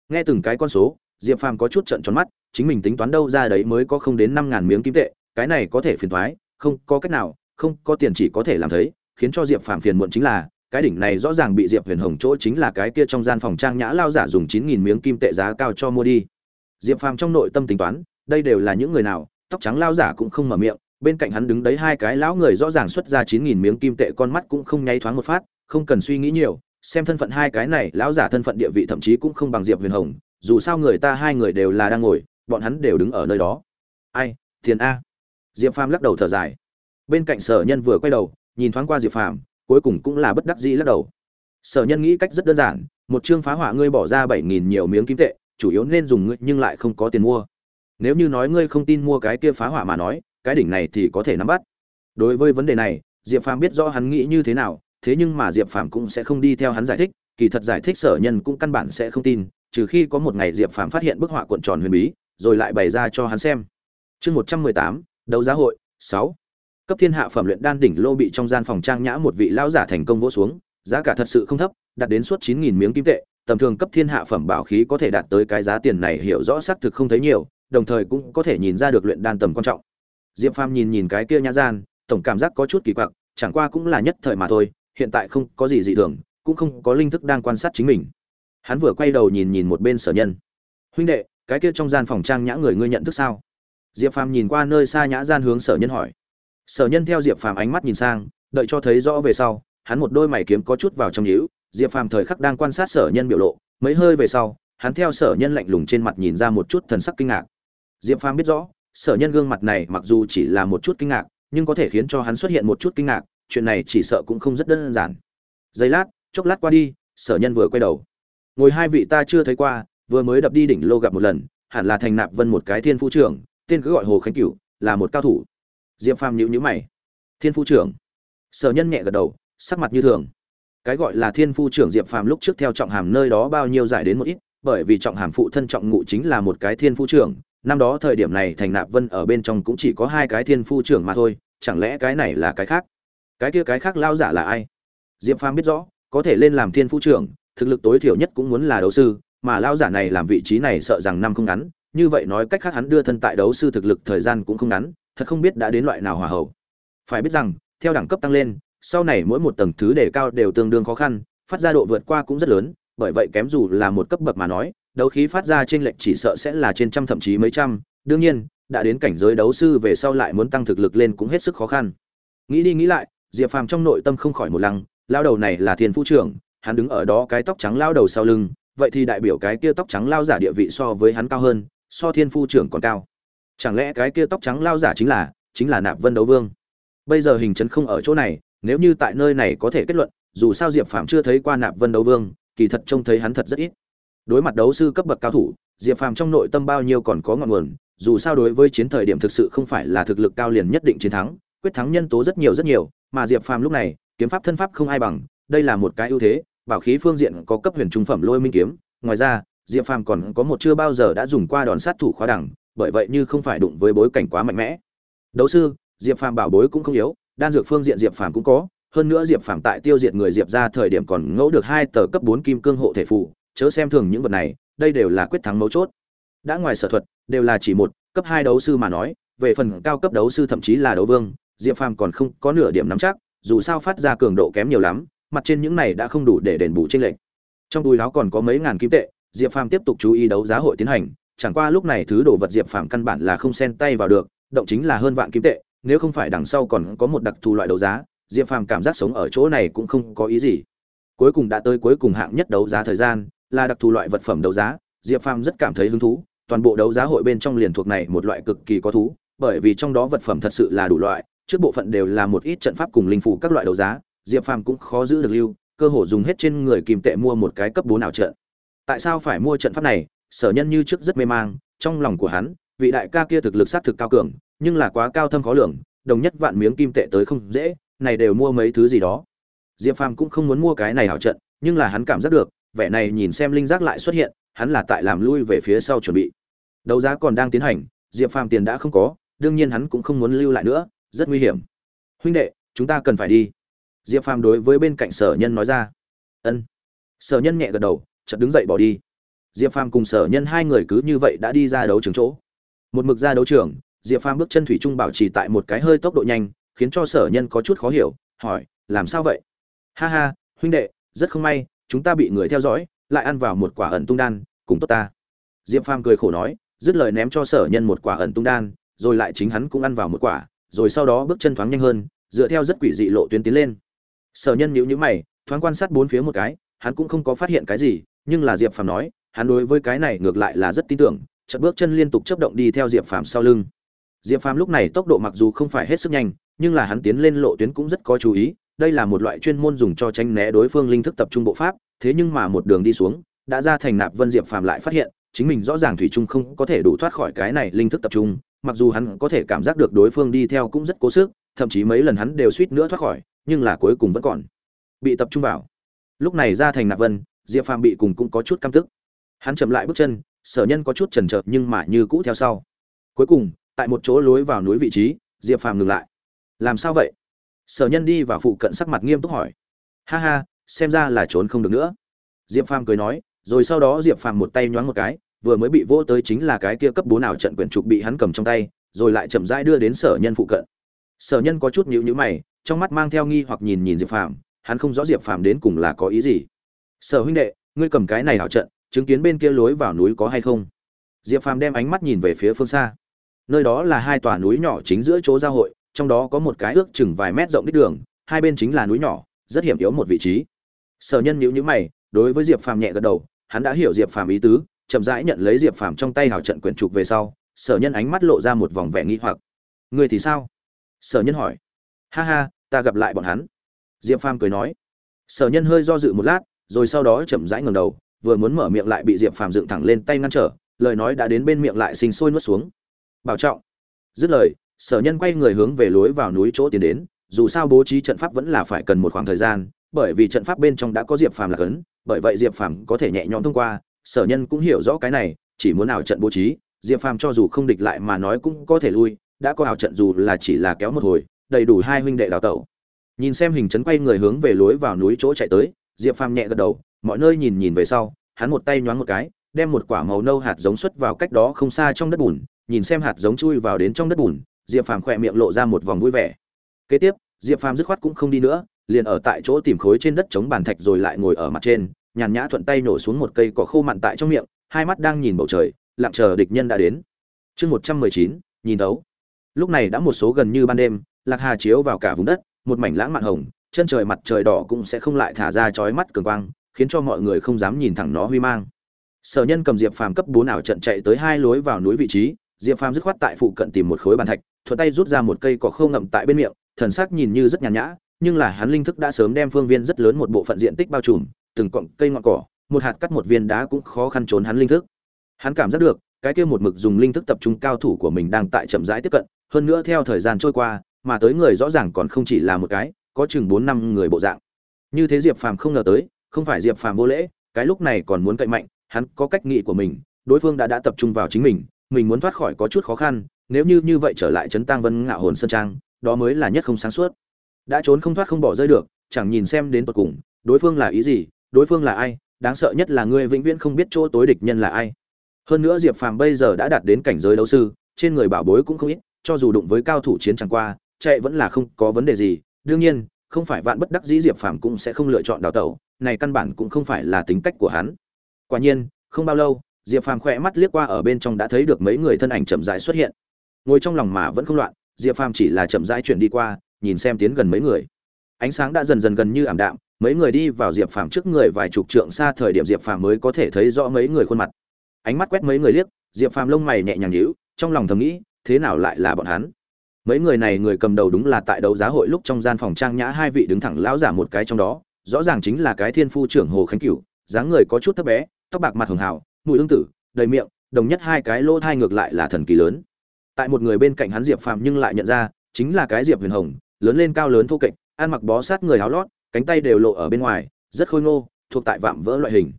Nghe từng cái con số, diệp phàm có chút trận tròn mắt, chính mình tính toán đâu ra đấy mới có không đến năm ngàn miếng kim tệ, cái này có thể phiền thoái không có cách nào không có tiền chỉ có thể làm thấy, khiến cho diệp phàm phiền muộn chính là, cái đỉnh này rõ ràng bị diệp huyền hồng chỗ chính là cái kia trong gian phòng trang nhã lao giả dùng chín nghìn miếng kim tệ giá cao cho mua đi. Diệp phàm trong nội tâm tính toán, đây đều là những người nào, tóc trắng lao giả cũng không mở miệng, bên cạnh hắn đứng đấy hai cái lão người rõ ràng xuất ra chín nghìn miếng kim tệ con mắt cũng không nháy thoáng một phát, không cần suy nghĩ nhiều, xem thân phận hai cái này, lão giả thân phận địa vị thậm chí cũng không bằng diệp huyền hồng, dù sao người ta hai người đều là đang ngồi, bọn hắn đều đứng ở nơi đó. Ai, tiền a. Diệp phàm lắc đầu thở dài bên cạnh sở nhân vừa quay đầu, nhìn thoáng qua diệp phàm, cuối cùng cũng là bất đắc dĩ lắc đầu. Sở nhân nghĩ cách rất đơn giản, một chương phá hỏa ngươi bỏ ra bảy nghìn nhiều miếng kim tệ, chủ yếu nên dùng ngươi nhưng lại không có tiền mua. Nếu như nói ngươi không tin mua cái kia phá hỏa mà nói, cái đỉnh này thì có thể nắm bắt. Đối với vấn đề này, diệp phàm biết rõ hắn nghĩ như thế nào, thế nhưng mà diệp phàm cũng sẽ không đi theo hắn giải thích, kỳ thật giải thích sở nhân cũng căn bản sẽ không tin, trừ khi có một ngày diệp phàm phát hiện bức họa cuộn tròn huyền bí, rồi lại bày ra cho hắn xem. Chương một trăm mười tám, đấu giá hội, sáu cấp thiên hạ phẩm luyện đan đỉnh lô bị trong gian phòng trang nhã một vị lão giả thành công vỗ xuống, giá cả thật sự không thấp, đạt đến suốt chín nghìn miếng kim tệ, tầm thường cấp thiên hạ phẩm bảo khí có thể đạt tới cái giá tiền này hiểu rõ xác thực không thấy nhiều, đồng thời cũng có thể nhìn ra được luyện đan tầm quan trọng. Diệp phàm nhìn nhìn cái kia nhã gian, tổng cảm giác có chút kỳ quặc, chẳng qua cũng là nhất thời mà thôi, hiện tại không có gì dị thường, cũng không có linh thức đang quan sát chính mình. Hắn vừa quay đầu nhìn nhìn một bên sở nhân. Huynh đệ, cái kia trong gian phòng trang nhã người ngươi nhận thức sao? Diệp phàm nhìn qua nơi xa nhã gian hướng sở nhân hỏi sở nhân theo diệp phàm ánh mắt nhìn sang, đợi cho thấy rõ về sau, hắn một đôi mày kiếm có chút vào trong nhíu, diệp phàm thời khắc đang quan sát sở nhân biểu lộ, mấy hơi về sau, hắn theo sở nhân lạnh lùng trên mặt nhìn ra một chút thần sắc kinh ngạc. Diệp phàm biết rõ, sở nhân gương mặt này mặc dù chỉ là một chút kinh ngạc, nhưng có thể khiến cho hắn xuất hiện một chút kinh ngạc, chuyện này chỉ sợ cũng không rất đơn giản. Giây lát, chốc lát qua đi, sở nhân vừa quay đầu. Ngồi hai vị ta chưa thấy qua, vừa mới đập đi đỉnh lô gặp một lần, hẳn là thành nạp vân một cái thiên phu trưởng, tên cứ gọi hồ khánh cửu, là một cao thủ diệp phàm nhữ nhữ mày. Thiên phu trưởng. Sở nhân nhẹ gật đầu, sắc mặt như thường. Cái gọi là thiên phu trưởng diệp phàm lúc trước theo trọng hàm nơi đó bao nhiêu giải đến một ít, bởi vì trọng hàm phụ thân trọng ngụ chính là một cái thiên phu trưởng, năm đó thời điểm này thành nạp vân ở bên trong cũng chỉ có hai cái thiên phu trưởng mà thôi, chẳng lẽ cái này là cái khác? Cái kia cái khác lao giả là ai? Diệp phàm biết rõ, có thể lên làm thiên phu trưởng, thực lực tối thiểu nhất cũng muốn là đấu sư, mà lao giả này làm vị trí này sợ rằng năm không ngắn, như vậy nói cách khác hắn đưa thân tại đấu sư thực lực thời gian cũng không ngắn thật không biết đã đến loại nào hòa hậu. Phải biết rằng, theo đẳng cấp tăng lên, sau này mỗi một tầng thứ đề cao đều tương đương khó khăn, phát ra độ vượt qua cũng rất lớn, bởi vậy kém dù là một cấp bậc mà nói, đấu khí phát ra trên lệnh chỉ sợ sẽ là trên trăm thậm chí mấy trăm. Đương nhiên, đã đến cảnh giới đấu sư về sau lại muốn tăng thực lực lên cũng hết sức khó khăn. Nghĩ đi nghĩ lại, diệp phàm trong nội tâm không khỏi một lăng, lao đầu này là thiên phu trưởng, hắn đứng ở đó cái tóc trắng lao đầu sau lưng, vậy thì đại biểu cái kia tóc trắng lao giả địa vị so với hắn cao hơn, so thiên phu trưởng còn cao chẳng lẽ cái kia tóc trắng lao giả chính là chính là nạp vân đấu vương? Bây giờ hình chấn không ở chỗ này, nếu như tại nơi này có thể kết luận, dù sao diệp phàm chưa thấy qua nạp vân đấu vương, kỳ thật trông thấy hắn thật rất ít. Đối mặt đấu sư cấp bậc cao thủ, diệp phàm trong nội tâm bao nhiêu còn có ngọn nguồn, dù sao đối với chiến thời điểm thực sự không phải là thực lực cao liền nhất định chiến thắng, quyết thắng nhân tố rất nhiều rất nhiều, mà diệp phàm lúc này, kiếm pháp thân pháp không ai bằng, đây là một cái ưu thế, bảo khí phương diện có cấp huyền trung phẩm lôi minh kiếm, ngoài ra, diệp phàm còn có một chưa bao giờ đã dùng qua đòn sát thủ khóa đẳng bởi vậy như không phải đụng với bối cảnh quá mạnh mẽ. Đấu sư diệp phàm bảo bối cũng không yếu đan dược phương diện diệp phàm cũng có hơn nữa diệp phàm tại tiêu diệt người diệp ra thời điểm còn ngẫu được hai tờ cấp bốn kim cương hộ thể phù, chớ xem thường những vật này đây đều là quyết thắng mấu chốt. Đã ngoài sở thuật đều là chỉ một cấp hai đấu sư mà nói về phần cao cấp đấu sư thậm chí là đấu vương diệp phàm còn không có nửa điểm nắm chắc dù sao phát ra cường độ kém nhiều lắm mặt trên những này đã không đủ để đền bù trên lệnh trong túi áo còn có mấy ngàn kim tệ diệp phàm tiếp tục chú ý đấu giá hội tiến hành chẳng qua lúc này thứ đồ vật diệp phàm căn bản là không xen tay vào được, động chính là hơn vạn kim tệ, nếu không phải đằng sau còn có một đặc thù loại đấu giá, diệp phàm cảm giác sống ở chỗ này cũng không có ý gì. Cuối cùng đã tới cuối cùng hạng nhất đấu giá thời gian, là đặc thù loại vật phẩm đấu giá, diệp phàm rất cảm thấy hứng thú, toàn bộ đấu giá hội bên trong liền thuộc này một loại cực kỳ có thú, bởi vì trong đó vật phẩm thật sự là đủ loại, trước bộ phận đều là một ít trận pháp cùng linh phủ các loại đấu giá, diệp phàm cũng khó giữ được lưu, cơ hồ dùng hết trên người kim tệ mua một cái cấp bốn ảo trận. Tại sao phải mua trận pháp này? Sở nhân như trước rất mê mang, trong lòng của hắn, vị đại ca kia thực lực sát thực cao cường, nhưng là quá cao thâm khó lường, đồng nhất vạn miếng kim tệ tới không dễ, này đều mua mấy thứ gì đó. Diệp phàm cũng không muốn mua cái này hảo trận, nhưng là hắn cảm giác được, vẻ này nhìn xem linh giác lại xuất hiện, hắn là tại làm lui về phía sau chuẩn bị. Đấu giá còn đang tiến hành, diệp phàm tiền đã không có, đương nhiên hắn cũng không muốn lưu lại nữa, rất nguy hiểm. Huynh đệ, chúng ta cần phải đi. Diệp phàm đối với bên cạnh sở nhân nói ra. Ân. Sở nhân nhẹ gật đầu, chợt đứng dậy bỏ đi diệp phàm cùng sở nhân hai người cứ như vậy đã đi ra đấu trường chỗ. Một mực ra đấu trường, diệp phàm bước chân thủy trung bảo trì tại một cái hơi tốc độ nhanh, khiến cho sở nhân có chút khó hiểu, hỏi, làm sao vậy? Ha ha, huynh đệ, rất không may, chúng ta bị người theo dõi, lại ăn vào một quả ẩn tung đan, cùng tốt ta. Diệp phàm cười khổ nói, dứt lời ném cho sở nhân một quả ẩn tung đan, rồi lại chính hắn cũng ăn vào một quả, rồi sau đó bước chân thoáng nhanh hơn, dựa theo rất quỷ dị lộ tuyến tiến lên. Sở nhân nhíu nhíu mày, thoáng quan sát bốn phía một cái, hắn cũng không có phát hiện cái gì, nhưng là diệp phàm nói hắn đối với cái này ngược lại là rất tin tưởng, chợt bước chân liên tục chấp động đi theo diệp phàm sau lưng. Diệp phàm lúc này tốc độ mặc dù không phải hết sức nhanh, nhưng là hắn tiến lên lộ tuyến cũng rất có chú ý, đây là một loại chuyên môn dùng cho tránh né đối phương linh thức tập trung bộ pháp, thế nhưng mà một đường đi xuống, đã ra thành nạp vân diệp phàm lại phát hiện, chính mình rõ ràng thủy chung không có thể đủ thoát khỏi cái này linh thức tập trung, mặc dù hắn có thể cảm giác được đối phương đi theo cũng rất cố sức, thậm chí mấy lần hắn đều suýt nữa thoát khỏi, nhưng là cuối cùng vẫn còn bị tập trung vào. Lúc này ra thành nạp vân, diệp phàm bị cùng cũng có chút căm tức hắn chậm lại bước chân, sở nhân có chút chần chợt nhưng mà như cũ theo sau. Cuối cùng, tại một chỗ lối vào núi vị trí, diệp phàm ngừng lại. Làm sao vậy? Sở nhân đi vào phụ cận sắc mặt nghiêm túc hỏi. Ha ha, xem ra là trốn không được nữa. Diệp phàm cười nói, rồi sau đó diệp phàm một tay nhoáng một cái, vừa mới bị vỗ tới chính là cái kia cấp bốn nào trận quyển trục bị hắn cầm trong tay, rồi lại chậm rãi đưa đến sở nhân phụ cận. Sở nhân có chút nhíu nhíu mày, trong mắt mang theo nghi hoặc nhìn nhìn diệp phàm, hắn không rõ diệp phàm đến cùng là có ý gì. Sở huynh đệ, ngươi cầm cái này hảo trận chứng kiến bên kia lối vào núi có hay không? Diệp phàm đem ánh mắt nhìn về phía phương xa. Nơi đó là hai tòa núi nhỏ chính giữa chỗ giao hội, trong đó có một cái ước chừng vài mét rộng đích đường, hai bên chính là núi nhỏ, rất hiểm yếu một vị trí. Sở nhân nhíu nhíu mày, đối với diệp phàm nhẹ gật đầu, hắn đã hiểu diệp phàm ý tứ, chậm rãi nhận lấy diệp phàm trong tay hào trận quyển trục về sau, sở nhân ánh mắt lộ ra một vòng vẻ nghi hoặc. Ngươi thì sao? Sở nhân hỏi. Ha ha, ta gặp lại bọn hắn. Diệp phàm cười nói. Sở nhân hơi do dự một lát, rồi sau đó chậm rãi ngẩng đầu vừa muốn mở miệng lại bị diệp phàm dựng thẳng lên tay ngăn trở, lời nói đã đến bên miệng lại sinh sôi nuốt xuống. Bảo trọng. Dứt lời, sở nhân quay người hướng về lối vào núi chỗ tiến đến, dù sao bố trí trận pháp vẫn là phải cần một khoảng thời gian, bởi vì trận pháp bên trong đã có diệp phàm là cấn, bởi vậy diệp phàm có thể nhẹ nhõm thông qua, sở nhân cũng hiểu rõ cái này, chỉ muốn ảo trận bố trí, diệp phàm cho dù không địch lại mà nói cũng có thể lui, đã có ảo trận dù là chỉ là kéo một hồi, đầy đủ hai huynh đệ đào tẩu. Nhìn xem hình Trấn quay người hướng về lối vào núi chỗ chạy tới, diệp phàm nhẹ gật đầu mọi nơi nhìn nhìn về sau, hắn một tay nhoáng một cái, đem một quả màu nâu hạt giống xuất vào cách đó không xa trong đất bùn, nhìn xem hạt giống chui vào đến trong đất bùn, diệp phàm khỏe miệng lộ ra một vòng vui vẻ. Kế tiếp, diệp phàm dứt khoát cũng không đi nữa, liền ở tại chỗ tìm khối trên đất chống bàn thạch rồi lại ngồi ở mặt trên, nhàn nhã thuận tay nổ xuống một cây cỏ khô mặn tại trong miệng, hai mắt đang nhìn bầu trời, lặng chờ địch nhân đã đến. Chương một trăm mười chín, nhìn thấu. Lúc này đã một số gần như ban đêm, lạc hà chiếu vào cả vùng đất, một mảnh lãng mạn hồng, chân trời mặt trời đỏ cũng sẽ không lại thả ra chói mắt cường quang khiến cho mọi người không dám nhìn thẳng nó huy mang. Sở nhân cầm diệp phàm cấp bốn ảo trận chạy tới hai lối vào núi vị trí, diệp phàm dứt khoát tại phụ cận tìm một khối bàn thạch, thuận tay rút ra một cây cỏ khô ngậm tại bên miệng, thần sắc nhìn như rất nhàn nhã, nhưng là hắn linh thức đã sớm đem phương viên rất lớn một bộ phận diện tích bao trùm, từng cọng cây ngọn cỏ, một hạt cắt một viên đá cũng khó khăn trốn hắn linh thức. Hắn cảm giác được, cái kia một mực dùng linh thức tập trung cao thủ của mình đang tại chậm rãi tiếp cận, hơn nữa theo thời gian trôi qua, mà tới người rõ ràng còn không chỉ là một cái, có chừng bốn năm người bộ dạng. Như thế diệp phàm không ngờ tới không phải diệp phàm vô lễ, cái lúc này còn muốn cậy mạnh, hắn có cách nghĩ của mình, đối phương đã đã tập trung vào chính mình mình muốn thoát khỏi có chút khó khăn, nếu như như vậy trở lại trấn tăng vân ngạo hồn sơn trang, đó mới là nhất không sáng suốt. Đã trốn không thoát không bỏ rơi được, chẳng nhìn xem đến tột cùng, đối phương là ý gì, đối phương là ai, đáng sợ nhất là ngươi vĩnh viễn không biết chỗ tối địch nhân là ai. Hơn nữa diệp phàm bây giờ đã đạt đến cảnh giới đấu sư, trên người bảo bối cũng không ít, cho dù đụng với cao thủ chiến chẳng qua, chạy vẫn là không có vấn đề gì, đương nhiên, không phải vạn bất đắc dĩ diệp phàm cũng sẽ không lựa chọn đào tẩu này căn bản cũng không phải là tính cách của hắn. Quả nhiên, không bao lâu, diệp phàm khẽ mắt liếc qua ở bên trong đã thấy được mấy người thân ảnh chậm rãi xuất hiện. Ngồi trong lòng mà vẫn không loạn, diệp phàm chỉ là chậm rãi chuyển đi qua, nhìn xem tiến gần mấy người. Ánh sáng đã dần dần gần như ảm đạm, mấy người đi vào diệp phàm trước người vài chục trượng xa thời điểm diệp phàm mới có thể thấy rõ mấy người khuôn mặt. Ánh mắt quét mấy người liếc, diệp phàm lông mày nhẹ nhàng nhíu, trong lòng thầm nghĩ, thế nào lại là bọn hắn? Mấy người này người cầm đầu đúng là tại đấu giá hội lúc trong gian phòng trang nhã hai vị đứng thẳng lão giả một cái trong đó rõ ràng chính là cái thiên phu trưởng hồ khánh cửu, dáng người có chút thấp bé, tóc bạc mặt hường hào, mùi ương tử, đầy miệng, đồng nhất hai cái lỗ thai ngược lại là thần kỳ lớn. Tại một người bên cạnh hắn diệp phàm nhưng lại nhận ra, chính là cái diệp huyền hồng, lớn lên cao lớn thô kệch, ăn mặc bó sát người háo lót, cánh tay đều lộ ở bên ngoài, rất khôi ngô, thuộc tại vạm vỡ loại hình.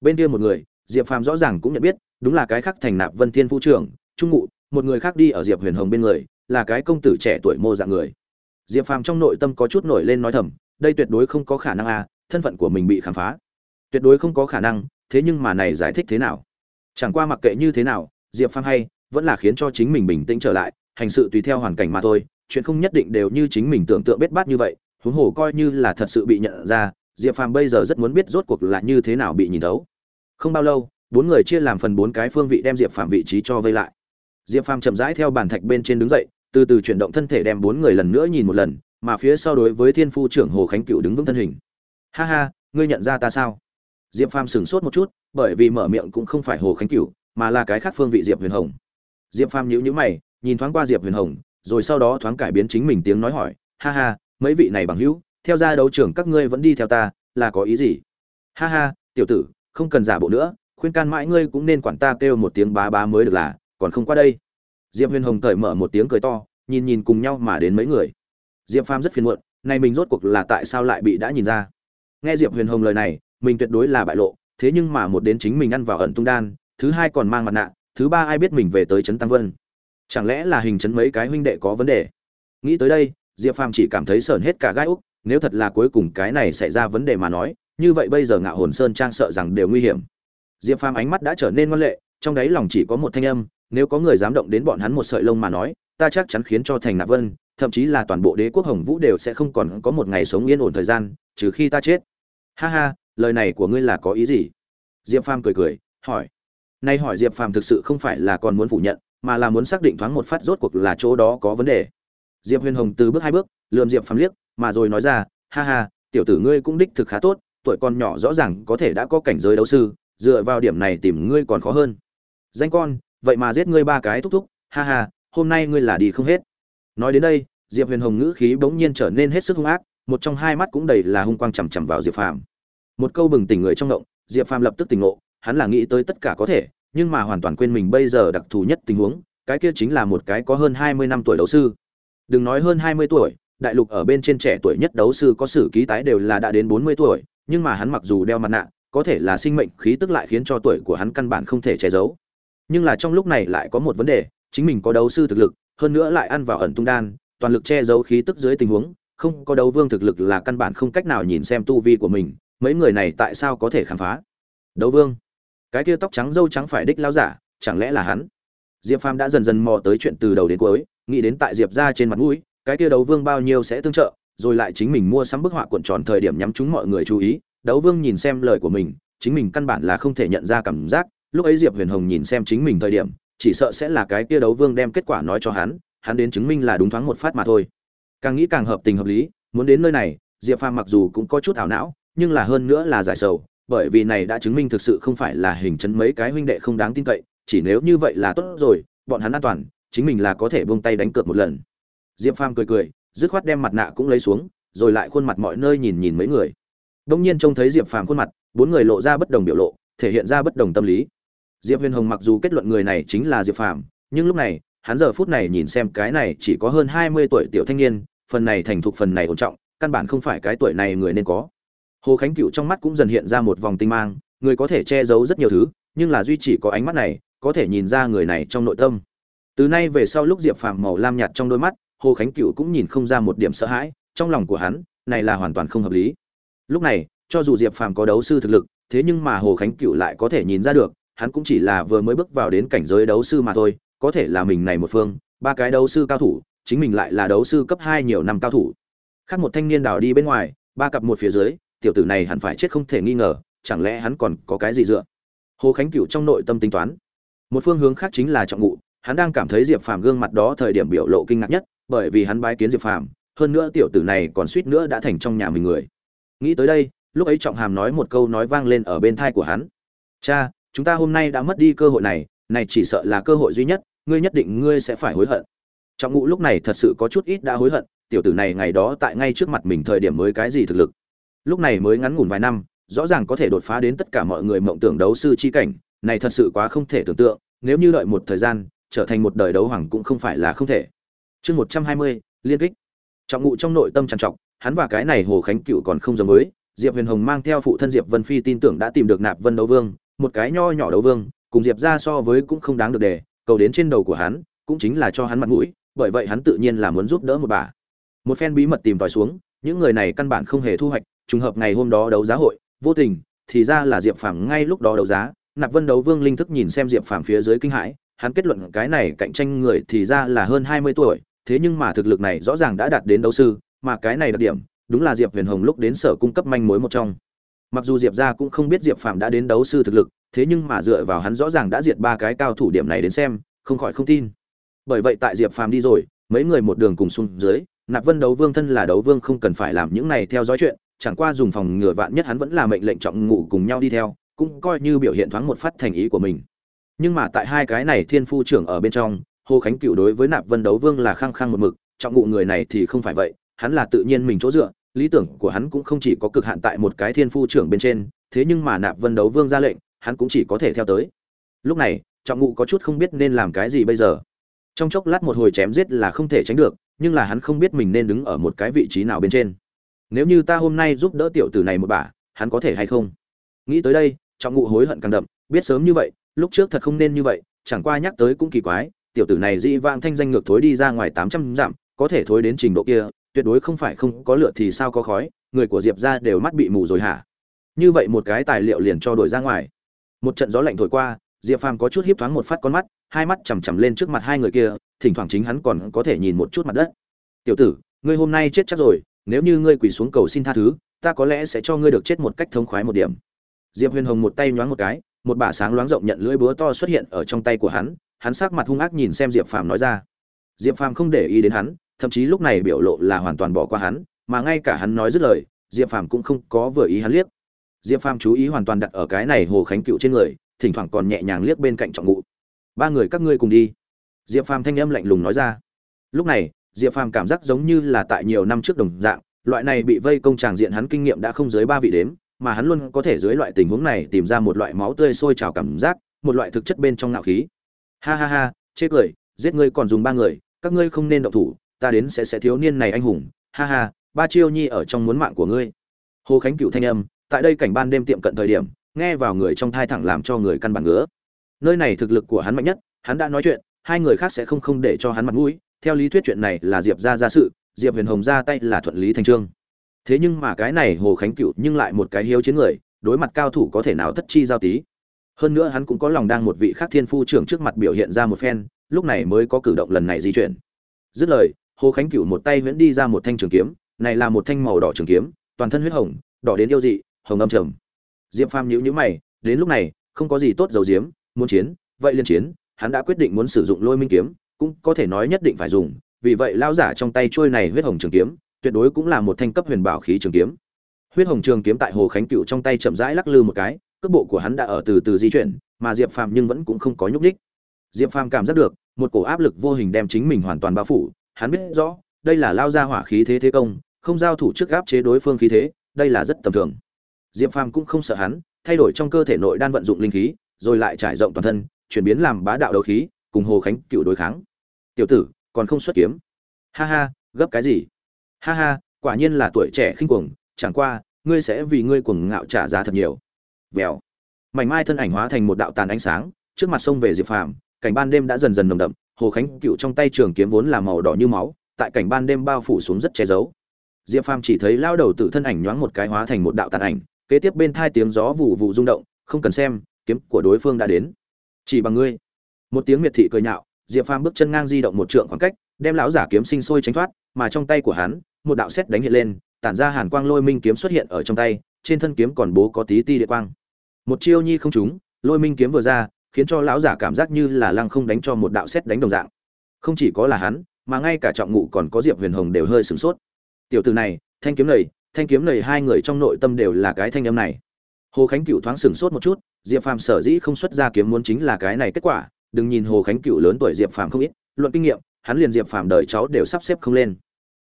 Bên kia một người, diệp phàm rõ ràng cũng nhận biết, đúng là cái khác thành nạp vân thiên phu trưởng, trung ngụ, một người khác đi ở diệp huyền hồng bên người, là cái công tử trẻ tuổi mô dạng người. Diệp phàm trong nội tâm có chút nổi lên nói thầm đây tuyệt đối không có khả năng à thân phận của mình bị khám phá. Tuyệt đối không có khả năng, thế nhưng mà này giải thích thế nào? Chẳng qua mặc kệ như thế nào, diệp phàm hay, vẫn là khiến cho chính mình bình tĩnh trở lại, hành sự tùy theo hoàn cảnh mà thôi, chuyện không nhất định đều như chính mình tưởng tượng bết bát như vậy, huống hồ coi như là thật sự bị nhận ra, diệp phàm bây giờ rất muốn biết rốt cuộc là như thế nào bị nhìn thấu. Không bao lâu, bốn người chia làm phần bốn cái phương vị đem diệp phàm vị trí cho vây lại. Diệp phàm chậm rãi theo bàn thạch bên trên đứng dậy, từ từ chuyển động thân thể đem bốn người lần nữa nhìn một lần mà phía sau đối với thiên phu trưởng hồ khánh cựu đứng vững thân hình. Ha ha, ngươi nhận ra ta sao? Diệp phàm sửng sốt một chút, bởi vì mở miệng cũng không phải hồ khánh cựu, mà là cái khác phương vị diệp huyền hồng. Diệp phàm nhíu nhíu mày, nhìn thoáng qua diệp huyền hồng, rồi sau đó thoáng cải biến chính mình tiếng nói hỏi, ha ha, mấy vị này bằng hữu, theo ra đấu trưởng các ngươi vẫn đi theo ta, là có ý gì? Ha ha, tiểu tử, không cần giả bộ nữa, khuyên can mãi ngươi cũng nên quản ta kêu một tiếng bá bá mới được là, còn không qua đây. Diệp huyền hồng cởi mở một tiếng cười to, nhìn nhìn cùng nhau mà đến mấy người diệp phàm rất phiền muộn, nay mình rốt cuộc là tại sao lại bị đã nhìn ra? Nghe diệp huyền hồng lời này, mình tuyệt đối là bại lộ, thế nhưng mà một đến chính mình ăn vào ẩn tung đan, thứ hai còn mang mặt nạ, thứ ba ai biết mình về tới trấn tăng vân. Chẳng lẽ là hình chấn mấy cái huynh đệ có vấn đề? Nghĩ tới đây, diệp phàm chỉ cảm thấy sởn hết cả gai úc, nếu thật là cuối cùng cái này xảy ra vấn đề mà nói, như vậy bây giờ ngạo hồn sơn trang sợ rằng đều nguy hiểm. Diệp phàm ánh mắt đã trở nên ngoan lệ, trong đáy lòng chỉ có một thanh âm, nếu có người dám động đến bọn hắn một sợi lông mà nói, ta chắc chắn khiến cho thành nạp vân thậm chí là toàn bộ đế quốc hồng vũ đều sẽ không còn có một ngày sống yên ổn thời gian, trừ khi ta chết. Ha ha, lời này của ngươi là có ý gì? Diệp phàm cười cười, hỏi. Nay hỏi diệp phàm thực sự không phải là còn muốn phủ nhận, mà là muốn xác định thoáng một phát rốt cuộc là chỗ đó có vấn đề. Diệp huyền hồng từ bước hai bước, lườm diệp phàm liếc, mà rồi nói ra, ha ha, tiểu tử ngươi cũng đích thực khá tốt, tuổi còn nhỏ rõ ràng có thể đã có cảnh giới đấu sư, dựa vào điểm này tìm ngươi còn khó hơn. Danh con, vậy mà giết ngươi ba cái thúc thúc, ha ha, hôm nay ngươi là đi không hết nói đến đây, diệp huyền hồng ngữ khí bỗng nhiên trở nên hết sức hung ác, một trong hai mắt cũng đầy là hung quang chằm chằm vào diệp phàm. Một câu bừng tỉnh người trong động diệp phàm lập tức tỉnh ngộ, hắn là nghĩ tới tất cả có thể, nhưng mà hoàn toàn quên mình bây giờ đặc thù nhất tình huống, cái kia chính là một cái có hơn hai mươi năm tuổi đấu sư. Đừng nói hơn hai mươi tuổi, đại lục ở bên trên trẻ tuổi nhất đấu sư có sử ký tái đều là đã đến bốn mươi tuổi, nhưng mà hắn mặc dù đeo mặt nạ, có thể là sinh mệnh khí tức lại khiến cho tuổi của hắn căn bản không thể che giấu. Nhưng là trong lúc này lại có một vấn đề, chính mình có đấu sư thực lực hơn nữa lại ăn vào ẩn tung đan, toàn lực che giấu khí tức dưới tình huống, không có đấu vương thực lực là căn bản không cách nào nhìn xem tu vi của mình, mấy người này tại sao có thể khám phá? Đấu vương, cái kia tóc trắng dâu trắng phải đích lao giả, chẳng lẽ là hắn? Diệp phàm đã dần dần mò tới chuyện từ đầu đến cuối, nghĩ đến tại diệp gia trên mặt mũi, cái kia đấu vương bao nhiêu sẽ tương trợ, rồi lại chính mình mua sắm bức họa cuộn tròn thời điểm nhắm chúng mọi người chú ý, đấu vương nhìn xem lời của mình, chính mình căn bản là không thể nhận ra cảm giác, lúc ấy diệp huyền hồng nhìn xem chính mình thời điểm chỉ sợ sẽ là cái kia đấu vương đem kết quả nói cho hắn hắn đến chứng minh là đúng thoáng một phát mà thôi. Càng nghĩ càng hợp tình hợp lý, muốn đến nơi này, diệp phàm mặc dù cũng có chút ảo não, nhưng là hơn nữa là giải sầu, bởi vì này đã chứng minh thực sự không phải là hình chấn mấy cái huynh đệ không đáng tin cậy, chỉ nếu như vậy là tốt rồi, bọn hắn an toàn, chính mình là có thể buông tay đánh cược một lần. Diệp phàm cười cười, dứt khoát đem mặt nạ cũng lấy xuống, rồi lại khuôn mặt mọi nơi nhìn nhìn mấy người. Đông nhiên trông thấy diệp phàm khuôn mặt, bốn người lộ ra bất đồng biểu lộ, thể hiện ra bất đồng tâm lý diệp huyền hồng mặc dù kết luận người này chính là diệp phàm, nhưng lúc này, hắn giờ phút này nhìn xem cái này chỉ có hơn hai mươi tuổi tiểu thanh niên, phần này thành thục phần này ổn trọng, căn bản không phải cái tuổi này người nên có. Hồ khánh cựu trong mắt cũng dần hiện ra một vòng tinh mang, người có thể che giấu rất nhiều thứ, nhưng là duy chỉ có ánh mắt này, có thể nhìn ra người này trong nội tâm. Từ nay về sau lúc diệp phàm màu lam nhạt trong đôi mắt, hồ khánh cựu cũng nhìn không ra một điểm sợ hãi, trong lòng của hắn, này là hoàn toàn không hợp lý. Lúc này, cho dù diệp phàm có đấu sư thực lực, thế nhưng mà hồ khánh cựu lại có thể nhìn ra được hắn cũng chỉ là vừa mới bước vào đến cảnh giới đấu sư mà thôi, có thể là mình này một phương, ba cái đấu sư cao thủ, chính mình lại là đấu sư cấp hai nhiều năm cao thủ. Khác một thanh niên đào đi bên ngoài, ba cặp một phía dưới, tiểu tử này hẳn phải chết không thể nghi ngờ, chẳng lẽ hắn còn có cái gì dựa? Hồ khánh cựu trong nội tâm tính toán. Một phương hướng khác chính là trọng ngụ, hắn đang cảm thấy diệp phàm gương mặt đó thời điểm biểu lộ kinh ngạc nhất, bởi vì hắn bái kiến diệp phàm, hơn nữa tiểu tử này còn suýt nữa đã thành trong nhà mình người. Nghĩ tới đây, lúc ấy trọng hàm nói một câu nói vang lên ở bên tai của hắn. Cha chúng ta hôm nay đã mất đi cơ hội này này chỉ sợ là cơ hội duy nhất, ngươi nhất định ngươi sẽ phải hối hận. Trọng ngụ lúc này thật sự có chút ít đã hối hận, tiểu tử này ngày đó tại ngay trước mặt mình thời điểm mới cái gì thực lực. Lúc này mới ngắn ngủn vài năm, rõ ràng có thể đột phá đến tất cả mọi người mộng tưởng đấu sư chi cảnh, này thật sự quá không thể tưởng tượng, nếu như đợi một thời gian, trở thành một đời đấu hoàng cũng không phải là không thể. Chương một trăm hai mươi, liên kích. Trọng ngụ trong nội tâm trằn trọc, hắn và cái này hồ khánh cựu còn không giống với, diệp huyền hồng mang theo phụ thân diệp vân phi tin tưởng đã tìm được nạp vân đấu vương một cái nho nhỏ đấu vương, cùng diệp ra so với cũng không đáng được để cầu đến trên đầu của hắn, cũng chính là cho hắn mặt mũi, bởi vậy hắn tự nhiên là muốn giúp đỡ một bà. Một phen bí mật tìm tòi xuống, những người này căn bản không hề thu hoạch, trùng hợp ngày hôm đó đấu giá hội, vô tình, thì ra là diệp phàm ngay lúc đó đấu giá, nạp vân đấu vương linh thức nhìn xem diệp phàm phía dưới kinh hãi, hắn kết luận cái này cạnh tranh người thì ra là hơn hai mươi tuổi, thế nhưng mà thực lực này rõ ràng đã đạt đến đấu sư, mà cái này đặc điểm, đúng là diệp huyền hồng lúc đến sở cung cấp manh mối một trong mặc dù diệp ra cũng không biết diệp phàm đã đến đấu sư thực lực, thế nhưng mà dựa vào hắn rõ ràng đã diệt ba cái cao thủ điểm này đến xem, không khỏi không tin. Bởi vậy tại diệp phàm đi rồi, mấy người một đường cùng xuống dưới, nạp vân đấu vương thân là đấu vương không cần phải làm những này theo dõi chuyện, chẳng qua dùng phòng ngừa vạn nhất hắn vẫn là mệnh lệnh trọng ngủ cùng nhau đi theo, cũng coi như biểu hiện thoáng một phát thành ý của mình. Nhưng mà tại hai cái này thiên phu trưởng ở bên trong, hồ khánh cựu đối với nạp vân đấu vương là khăng khăng một mực, trọng ngụ người này thì không phải vậy, hắn là tự nhiên mình chỗ dựa lý tưởng của hắn cũng không chỉ có cực hạn tại một cái thiên phu trưởng bên trên, thế nhưng mà nạp vân đấu vương ra lệnh, hắn cũng chỉ có thể theo tới. Lúc này, trọng ngụ có chút không biết nên làm cái gì bây giờ. Trong chốc lát một hồi chém giết là không thể tránh được, nhưng là hắn không biết mình nên đứng ở một cái vị trí nào bên trên. Nếu như ta hôm nay giúp đỡ tiểu tử này một bà hắn có thể hay không? Nghĩ tới đây, trọng ngụ hối hận càng đậm, biết sớm như vậy, lúc trước thật không nên như vậy, chẳng qua nhắc tới cũng kỳ quái, tiểu tử này dị vãng thanh danh ngược thối đi ra ngoài tám trăm dặm, có thể thối đến trình độ kia tuyệt đối không phải không có lửa thì sao có khói, người của diệp ra đều mắt bị mù rồi hả? Như vậy một cái tài liệu liền cho đổi ra ngoài. Một trận gió lạnh thổi qua, diệp phàm có chút hiếp thoáng một phát con mắt, hai mắt chằm chằm lên trước mặt hai người kia, thỉnh thoảng chính hắn còn có thể nhìn một chút mặt đất. Tiểu tử, ngươi hôm nay chết chắc rồi, nếu như ngươi quỳ xuống cầu xin tha thứ, ta có lẽ sẽ cho ngươi được chết một cách thống khoái một điểm. Diệp huyền hồng một tay nhoáng một cái, một bả sáng loáng rộng nhận lưỡi búa to xuất hiện ở trong tay của hắn hắn sắc mặt hung ác nhìn xem diệp phàm nói ra. Diệp phàm không để ý đến hắn thậm chí lúc này biểu lộ là hoàn toàn bỏ qua hắn, mà ngay cả hắn nói dứt lời, diệp phàm cũng không có vừa ý hắn liếc. Diệp phàm chú ý hoàn toàn đặt ở cái này hồ khánh cựu trên người, thỉnh thoảng còn nhẹ nhàng liếc bên cạnh trọng ngụ. Ba người các ngươi cùng đi. Diệp phàm thanh âm lạnh lùng nói ra. Lúc này, diệp phàm cảm giác giống như là tại nhiều năm trước đồng dạng, loại này bị vây công tràng diện hắn kinh nghiệm đã không dưới ba vị đếm, mà hắn luôn có thể dưới loại tình huống này tìm ra một loại máu tươi sôi trào cảm giác, một loại thực chất bên trong ngạo khí. Ha ha ha, chê cười, giết ngươi còn dùng ba người, các ngươi không nên động thủ ta đến sẽ sẽ thiếu niên này anh hùng, ha ha, ba chiêu nhi ở trong muốn mạng của ngươi. Hồ khánh cựu thanh âm, tại đây cảnh ban đêm tiệm cận thời điểm, nghe vào người trong thai thẳng làm cho người căn bản ngứa. Nơi này thực lực của hắn mạnh nhất, hắn đã nói chuyện, hai người khác sẽ không không để cho hắn mặt mũi. Theo lý thuyết chuyện này là diệp ra ra sự, diệp huyền hồng ra tay là thuận lý thành trương. Thế nhưng mà cái này hồ khánh cựu nhưng lại một cái hiếu chiến người, đối mặt cao thủ có thể nào thất chi giao tí. Hơn nữa hắn cũng có lòng đang một vị khác thiên phu trưởng trước mặt biểu hiện ra một phen, lúc này mới có cử động lần này di chuyển. Dứt lời hồ khánh cựu một tay huyễn đi ra một thanh trường kiếm, này là một thanh màu đỏ trường kiếm, toàn thân huyết hồng, đỏ đến yêu dị, hồng âm trầm. Diệp phàm nhíu nhíu mày, đến lúc này, không có gì tốt dầu diếm, muốn chiến, vậy liên chiến, hắn đã quyết định muốn sử dụng lôi minh kiếm, cũng có thể nói nhất định phải dùng, vì vậy lao giả trong tay chuôi này huyết hồng trường kiếm, tuyệt đối cũng là một thanh cấp huyền bảo khí trường kiếm. Huyết hồng trường kiếm tại hồ khánh cựu trong tay chậm rãi lắc lư một cái, cước bộ của hắn đã ở từ từ di chuyển, mà diệp phàm nhưng vẫn cũng không có nhúc nhích. Diệp phàm cảm giác được, một cổ áp lực vô hình đem chính mình hoàn toàn bao phủ hắn biết rõ, đây là lao ra hỏa khí thế thế công, không giao thủ trước áp chế đối phương khí thế, đây là rất tầm thường. Diệp phàm cũng không sợ hắn, thay đổi trong cơ thể nội đan vận dụng linh khí, rồi lại trải rộng toàn thân, chuyển biến làm bá đạo đấu khí, cùng hồ khánh cựu đối kháng. Tiểu tử, còn không xuất kiếm? Ha ha, gấp cái gì? Ha ha, quả nhiên là tuổi trẻ khinh cuồng, chẳng qua, ngươi sẽ vì ngươi cuồng ngạo trả giá thật nhiều. Vèo. Mảnh mai thân ảnh hóa thành một đạo tàn ánh sáng, trước mặt sông về diệp phàm, cảnh ban đêm đã dần dần nồng đậm hồ khánh cựu trong tay trường kiếm vốn là màu đỏ như máu, tại cảnh ban đêm bao phủ xuống rất che giấu. Diệp phàm chỉ thấy lao đầu tự thân ảnh nhoáng một cái hóa thành một đạo tàn ảnh, kế tiếp bên thai tiếng gió vụ vụ rung động, không cần xem, kiếm của đối phương đã đến. Chỉ bằng ngươi. Một tiếng miệt thị cười nhạo, diệp phàm bước chân ngang di động một trượng khoảng cách, đem lão giả kiếm sinh sôi tránh thoát, mà trong tay của hắn, một đạo xét đánh hiện lên, tản ra hàn quang lôi minh kiếm xuất hiện ở trong tay, trên thân kiếm còn bố có tí ti địa quang. Một chiêu nhi không trúng, lôi minh kiếm vừa ra khiến cho lão giả cảm giác như là lăng không đánh cho một đạo sét đánh đồng dạng. Không chỉ có là hắn, mà ngay cả trọng ngụ còn có diệp huyền hồng đều hơi sửng sốt. Tiểu từ này, thanh kiếm này thanh kiếm này hai người trong nội tâm đều là cái thanh âm này. Hồ khánh cựu thoáng sửng sốt một chút, diệp phàm sở dĩ không xuất ra kiếm muốn chính là cái này kết quả, đừng nhìn hồ khánh cựu lớn tuổi diệp phàm không ít, luận kinh nghiệm, hắn liền diệp phàm đời cháu đều sắp xếp không lên.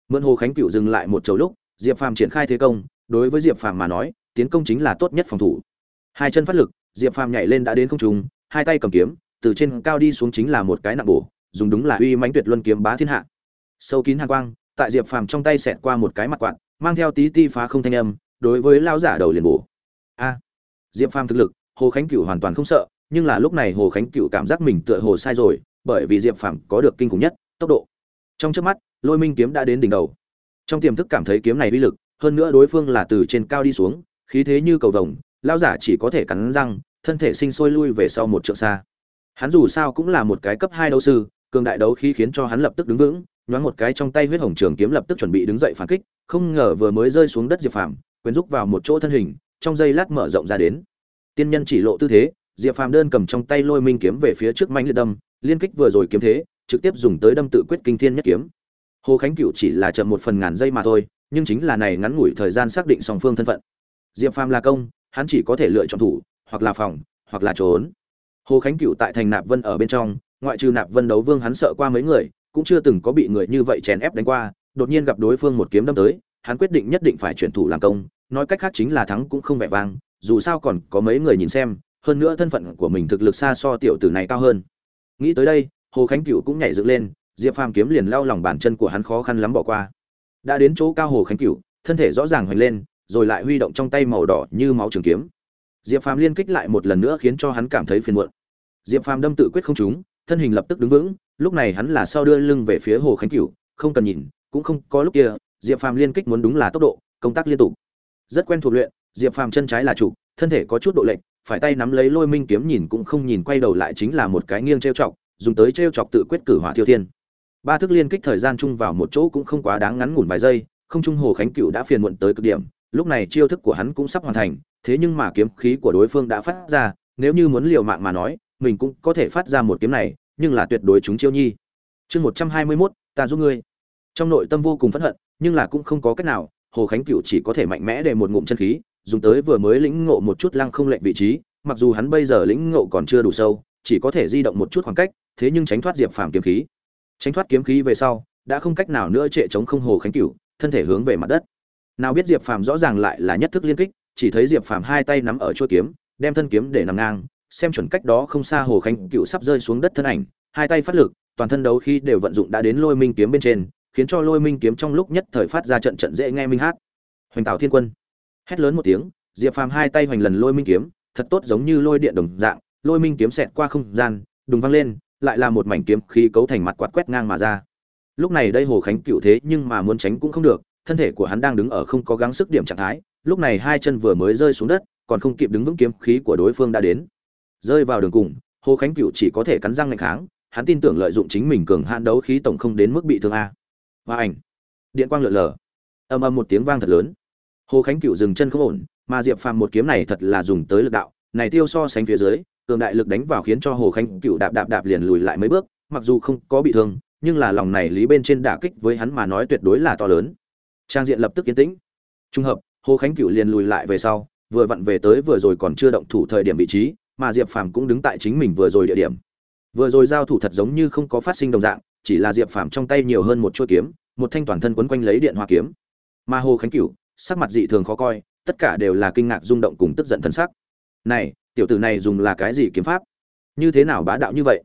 Mượn hồ khánh cựu dừng lại một chầu lúc, diệp phàm triển khai thế công, đối với diệp phàm mà nói, tiến công chính là tốt nhất phòng thủ. Hai chân phát lực, diệp phàm nhảy lên đã đến không trung hai tay cầm kiếm, từ trên cao đi xuống chính là một cái nặng bổ, dùng đúng là uy mãnh tuyệt luân kiếm bá thiên hạ. Sâu kín hàng quang, tại diệp phàm trong tay xẹt qua một cái mặt quạt, mang theo tí ti phá không thanh âm, đối với lao giả đầu liền bổ. A! Diệp phàm thực lực, hồ khánh cửu hoàn toàn không sợ, nhưng là lúc này hồ khánh cửu cảm giác mình tựa hồ sai rồi, bởi vì diệp phàm có được kinh khủng nhất, tốc độ. Trong trước mắt, lôi minh kiếm đã đến đỉnh đầu. Trong tiềm thức cảm thấy kiếm này uy lực, hơn nữa đối phương là từ trên cao đi xuống, khí thế như cầu vồng lao giả chỉ có thể cắn răng thân thể sinh sôi lui về sau một trượng xa. Hắn dù sao cũng là một cái cấp hai đấu sư, cường đại đấu khí khiến cho hắn lập tức đứng vững, nhoáng một cái trong tay huyết hồng trường kiếm lập tức chuẩn bị đứng dậy phản kích, không ngờ vừa mới rơi xuống đất diệp phàm quyến rúc vào một chỗ thân hình, trong giây lát mở rộng ra đến. Tiên nhân chỉ lộ tư thế, diệp phàm đơn cầm trong tay lôi minh kiếm về phía trước mãnh liệt đâm, liên kích vừa rồi kiếm thế, trực tiếp dùng tới đâm tự quyết kinh thiên nhất kiếm. Hồ khánh cựu chỉ là chậm một phần ngàn giây mà thôi, nhưng chính là này ngắn ngủi thời gian xác định song phương thân phận. Diệp phàm là công, hắn chỉ có thể lựa chọn thủ hoặc là phòng, hoặc là trốn. Hồ khánh cựu tại thành nạp vân ở bên trong, ngoại trừ nạp vân đấu vương hắn sợ qua mấy người, cũng chưa từng có bị người như vậy chèn ép đánh qua, đột nhiên gặp đối phương một kiếm đâm tới, hắn quyết định nhất định phải chuyển thủ làm công, nói cách khác chính là thắng cũng không vẻ vang, dù sao còn có mấy người nhìn xem, hơn nữa thân phận của mình thực lực xa so tiểu tử này cao hơn. Nghĩ tới đây, hồ khánh cựu cũng nhảy dựng lên, diệp phàm kiếm liền lao lòng bàn chân của hắn khó khăn lắm bỏ qua. Đã đến chỗ cao hồ khánh cựu thân thể rõ ràng hoành lên, rồi lại huy động trong tay màu đỏ như máu trường kiếm diệp phàm liên kích lại một lần nữa khiến cho hắn cảm thấy phiền muộn. Diệp phàm đâm tự quyết không trúng, thân hình lập tức đứng vững, lúc này hắn là sau đưa lưng về phía hồ khánh cửu, không cần nhìn, cũng không có lúc kia, diệp phàm liên kích muốn đúng là tốc độ, công tác liên tục. Rất quen thuộc luyện, diệp phàm chân trái là chủ, thân thể có chút độ lệch, phải tay nắm lấy lôi minh kiếm nhìn cũng không nhìn, quay đầu lại chính là một cái nghiêng trêu chọc, dùng tới trêu chọc tự quyết cử hỏa thiêu thiên. Ba thức liên kích thời gian chung vào một chỗ cũng không quá đáng ngắn ngủn vài giây, không trung hồ khánh cửu đã phiền muộn tới cực điểm, lúc này chiêu thức của hắn cũng sắp hoàn thành thế nhưng mà kiếm khí của đối phương đã phát ra, nếu như muốn liều mạng mà nói, mình cũng có thể phát ra một kiếm này, nhưng là tuyệt đối chúng chiêu nhi. Chương một trăm hai mươi mốt, ta giúp ngươi. Trong nội tâm vô cùng phẫn hận, nhưng là cũng không có cách nào, hồ khánh cựu chỉ có thể mạnh mẽ để một ngụm chân khí, dùng tới vừa mới lĩnh ngộ một chút lăng không lệnh vị trí, mặc dù hắn bây giờ lĩnh ngộ còn chưa đủ sâu, chỉ có thể di động một chút khoảng cách, thế nhưng tránh thoát diệp phàm kiếm khí. Tránh thoát kiếm khí về sau, đã không cách nào nữa trệ chống không hồ khánh cửu, thân thể hướng về mặt đất. Nào biết diệp phàm rõ ràng lại là nhất thức liên kích chỉ thấy diệp phàm hai tay nắm ở chuôi kiếm, đem thân kiếm để nằm ngang, xem chuẩn cách đó không xa hồ khánh Cựu sắp rơi xuống đất thân ảnh, hai tay phát lực, toàn thân đấu khi đều vận dụng đã đến lôi minh kiếm bên trên, khiến cho lôi minh kiếm trong lúc nhất thời phát ra trận trận dễ nghe minh hát. Hoành tạo thiên quân. Hét lớn một tiếng, diệp phàm hai tay hoành lần lôi minh kiếm, thật tốt giống như lôi điện đồng dạng, lôi minh kiếm xẹt qua không gian, đùng văng lên, lại là một mảnh kiếm khí cấu thành mặt quạt quét ngang mà ra. Lúc này đây hồ khánh cựu thế nhưng mà muốn tránh cũng không được, thân thể của hắn đang đứng ở không có gắng sức điểm trạng thái lúc này hai chân vừa mới rơi xuống đất, còn không kịp đứng vững kiếm khí của đối phương đã đến. Rơi vào đường cùng, hồ khánh cựu chỉ có thể cắn răng ngạnh kháng, hắn tin tưởng lợi dụng chính mình cường hạn đấu khí tổng không đến mức bị thương a. Và ảnh. Điện quang lượn lờ. Ầm ầm một tiếng vang thật lớn. Hồ khánh cựu dừng chân không ổn, mà diệp phàm một kiếm này thật là dùng tới lực đạo, này tiêu so sánh phía dưới, cường đại lực đánh vào khiến cho hồ khánh cựu đạp đạp đạp liền lùi lại mấy bước, mặc dù không có bị thương, nhưng là lòng này lý bên trên đả kích với hắn mà nói tuyệt đối là to lớn. Trang diện lập tức yên tĩnh. Trung hợp hồ khánh cựu liền lùi lại về sau, vừa vặn về tới vừa rồi còn chưa động thủ thời điểm vị trí, mà diệp phàm cũng đứng tại chính mình vừa rồi địa điểm. Vừa rồi giao thủ thật giống như không có phát sinh đồng dạng, chỉ là diệp phàm trong tay nhiều hơn một chuôi kiếm, một thanh toàn thân quấn quanh lấy điện hoa kiếm. Mà hồ khánh cửu, sắc mặt dị thường khó coi, tất cả đều là kinh ngạc rung động cùng tức giận thân sắc. Này, tiểu tử này dùng là cái gì kiếm pháp? Như thế nào bá đạo như vậy?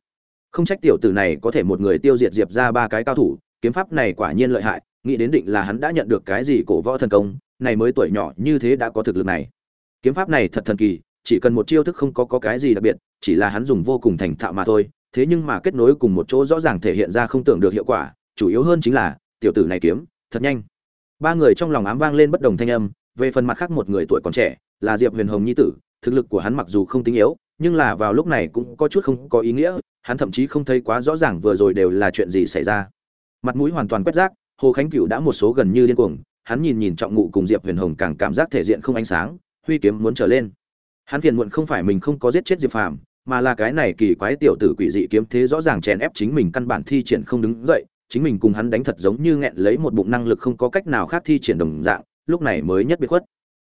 Không trách tiểu tử này có thể một người tiêu diệt diệp ra ba cái cao thủ, kiếm pháp này quả nhiên lợi hại, nghĩ đến định là hắn đã nhận được cái gì cổ võ thần công này mới tuổi nhỏ như thế đã có thực lực này. Kiếm pháp này thật thần kỳ chỉ cần một chiêu thức không có, có cái gì đặc biệt chỉ là hắn dùng vô cùng thành thạo mà thôi thế nhưng mà kết nối cùng một chỗ rõ ràng thể hiện ra không tưởng được hiệu quả chủ yếu hơn chính là tiểu tử này kiếm thật nhanh. Ba người trong lòng ám vang lên bất đồng thanh âm về phần mặt khác một người tuổi còn trẻ là diệp huyền hồng nhi tử thực lực của hắn mặc dù không tinh yếu nhưng là vào lúc này cũng có chút không có ý nghĩa hắn thậm chí không thấy quá rõ ràng vừa rồi đều là chuyện gì xảy ra. Mặt mũi hoàn toàn quét rác hồ khánh cửu đã một số gần như điên cuồng hắn nhìn nhìn trọng ngụ cùng diệp huyền hồng càng cảm giác thể diện không ánh sáng, huy kiếm muốn trở lên. Hắn phiền muộn không phải mình không có giết chết diệp phàm, mà là cái này kỳ quái tiểu tử quỷ dị kiếm thế rõ ràng chèn ép chính mình căn bản thi triển không đứng dậy, chính mình cùng hắn đánh thật giống như nghẹn lấy một bụng năng lực không có cách nào khác thi triển đồng dạng, lúc này mới nhất biệt khuất.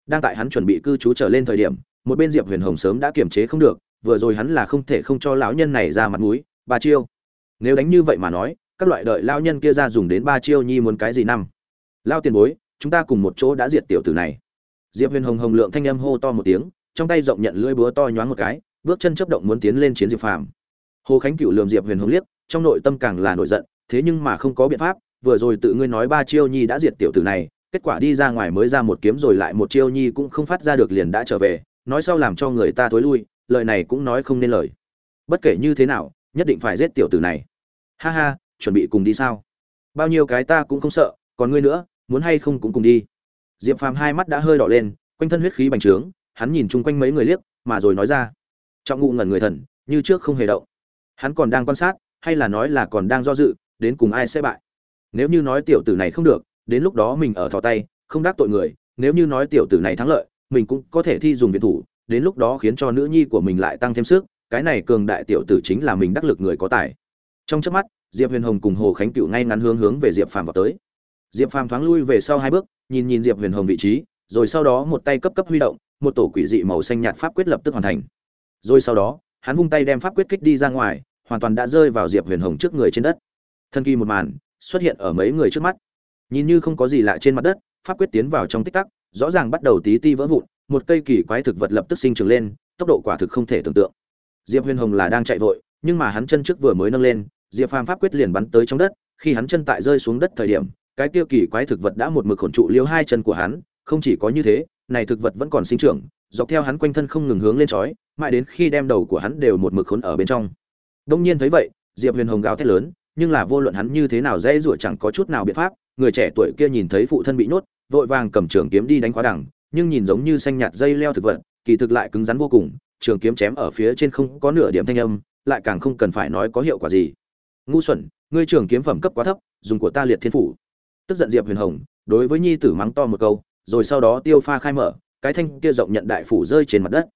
Đang tại hắn chuẩn bị cư trú trở lên thời điểm, một bên diệp huyền hồng sớm đã kiềm chế không được, vừa rồi hắn là không thể không cho lão nhân này ra mặt mũi, ba chiêu. Nếu đánh như vậy mà nói, các loại đợi lão nhân kia ra dùng đến ba chiêu nhi muốn cái gì năm? Lao tiền bối chúng ta cùng một chỗ đã diệt tiểu tử này. Diệp huyền hồng hồng lượng thanh âm hô to một tiếng, trong tay rộng nhận lưỡi búa to nhoáng một cái, bước chân chấp động muốn tiến lên chiến diệp phàm. Hồ khánh cựu lườm diệp huyền hồng liếc, trong nội tâm càng là nổi giận, thế nhưng mà không có biện pháp, vừa rồi tự ngươi nói ba chiêu nhi đã diệt tiểu tử này, kết quả đi ra ngoài mới ra một kiếm rồi lại một chiêu nhi cũng không phát ra được liền đã trở về, nói sau làm cho người ta thối lui, lời này cũng nói không nên lời. Bất kể như thế nào, nhất định phải giết tiểu tử này. Ha ha, chuẩn bị cùng đi sao? Bao nhiêu cái ta cũng không sợ, còn ngươi nữa muốn hay không cũng cùng đi. Diệp phàm hai mắt đã hơi đỏ lên, quanh thân huyết khí bành trướng, hắn nhìn chung quanh mấy người liếc, mà rồi nói ra. Trọng ngụ ngẩn người thần, như trước không hề động. Hắn còn đang quan sát, hay là nói là còn đang do dự, đến cùng ai sẽ bại. Nếu như nói tiểu tử này không được, đến lúc đó mình ở thò tay, không đắc tội người, nếu như nói tiểu tử này thắng lợi, mình cũng có thể thi dùng viện thủ, đến lúc đó khiến cho nữ nhi của mình lại tăng thêm sức, cái này cường đại tiểu tử chính là mình đắc lực người có tài. Trong chớp mắt, diệp huyền hồng cùng hồ khánh cựu ngay ngắn hướng hướng về diệp phàm vào tới diệp phàm thoáng lui về sau hai bước, nhìn nhìn diệp huyền hồng vị trí, rồi sau đó một tay cấp cấp huy động, một tổ quỷ dị màu xanh nhạt pháp quyết lập tức hoàn thành. Rồi sau đó, hắn vung tay đem pháp quyết kích đi ra ngoài, hoàn toàn đã rơi vào diệp huyền hồng trước người trên đất. Thân kỳ một màn, xuất hiện ở mấy người trước mắt. Nhìn như không có gì lạ trên mặt đất, pháp quyết tiến vào trong tích tắc, rõ ràng bắt đầu tí ti vỡ vụn, một cây kỳ quái thực vật lập tức sinh trưởng lên, tốc độ quả thực không thể tưởng tượng. Diệp huyền hồng là đang chạy vội, nhưng mà hắn chân trước vừa mới nâng lên, diệp phàm pháp quyết liền bắn tới trong đất, khi hắn chân tại rơi xuống đất thời điểm cái tiêu kỳ quái thực vật đã một mực khổn trụ liêu hai chân của hắn, không chỉ có như thế, này thực vật vẫn còn sinh trưởng, dọc theo hắn quanh thân không ngừng hướng lên trói, mãi đến khi đem đầu của hắn đều một mực khốn ở bên trong. Đông nhiên thấy vậy, diệp huyền hồng gào thét lớn, nhưng là vô luận hắn như thế nào dễ rủa chẳng có chút nào biện pháp, người trẻ tuổi kia nhìn thấy phụ thân bị nhốt, vội vàng cầm trường kiếm đi đánh khóa đẳng nhưng nhìn giống như xanh nhạt dây leo thực vật, kỳ thực lại cứng rắn vô cùng, trường kiếm chém ở phía trên không có nửa điểm thanh âm, lại càng không cần phải nói có hiệu quả gì. Ngu xuẩn, ngươi trường kiếm phẩm cấp quá thấp, dùng của ta liệt thiên phủ tức giận diệp huyền hồng, đối với nhi tử mắng to một câu, rồi sau đó tiêu pha khai mở, cái thanh kia rộng nhận đại phủ rơi trên mặt đất.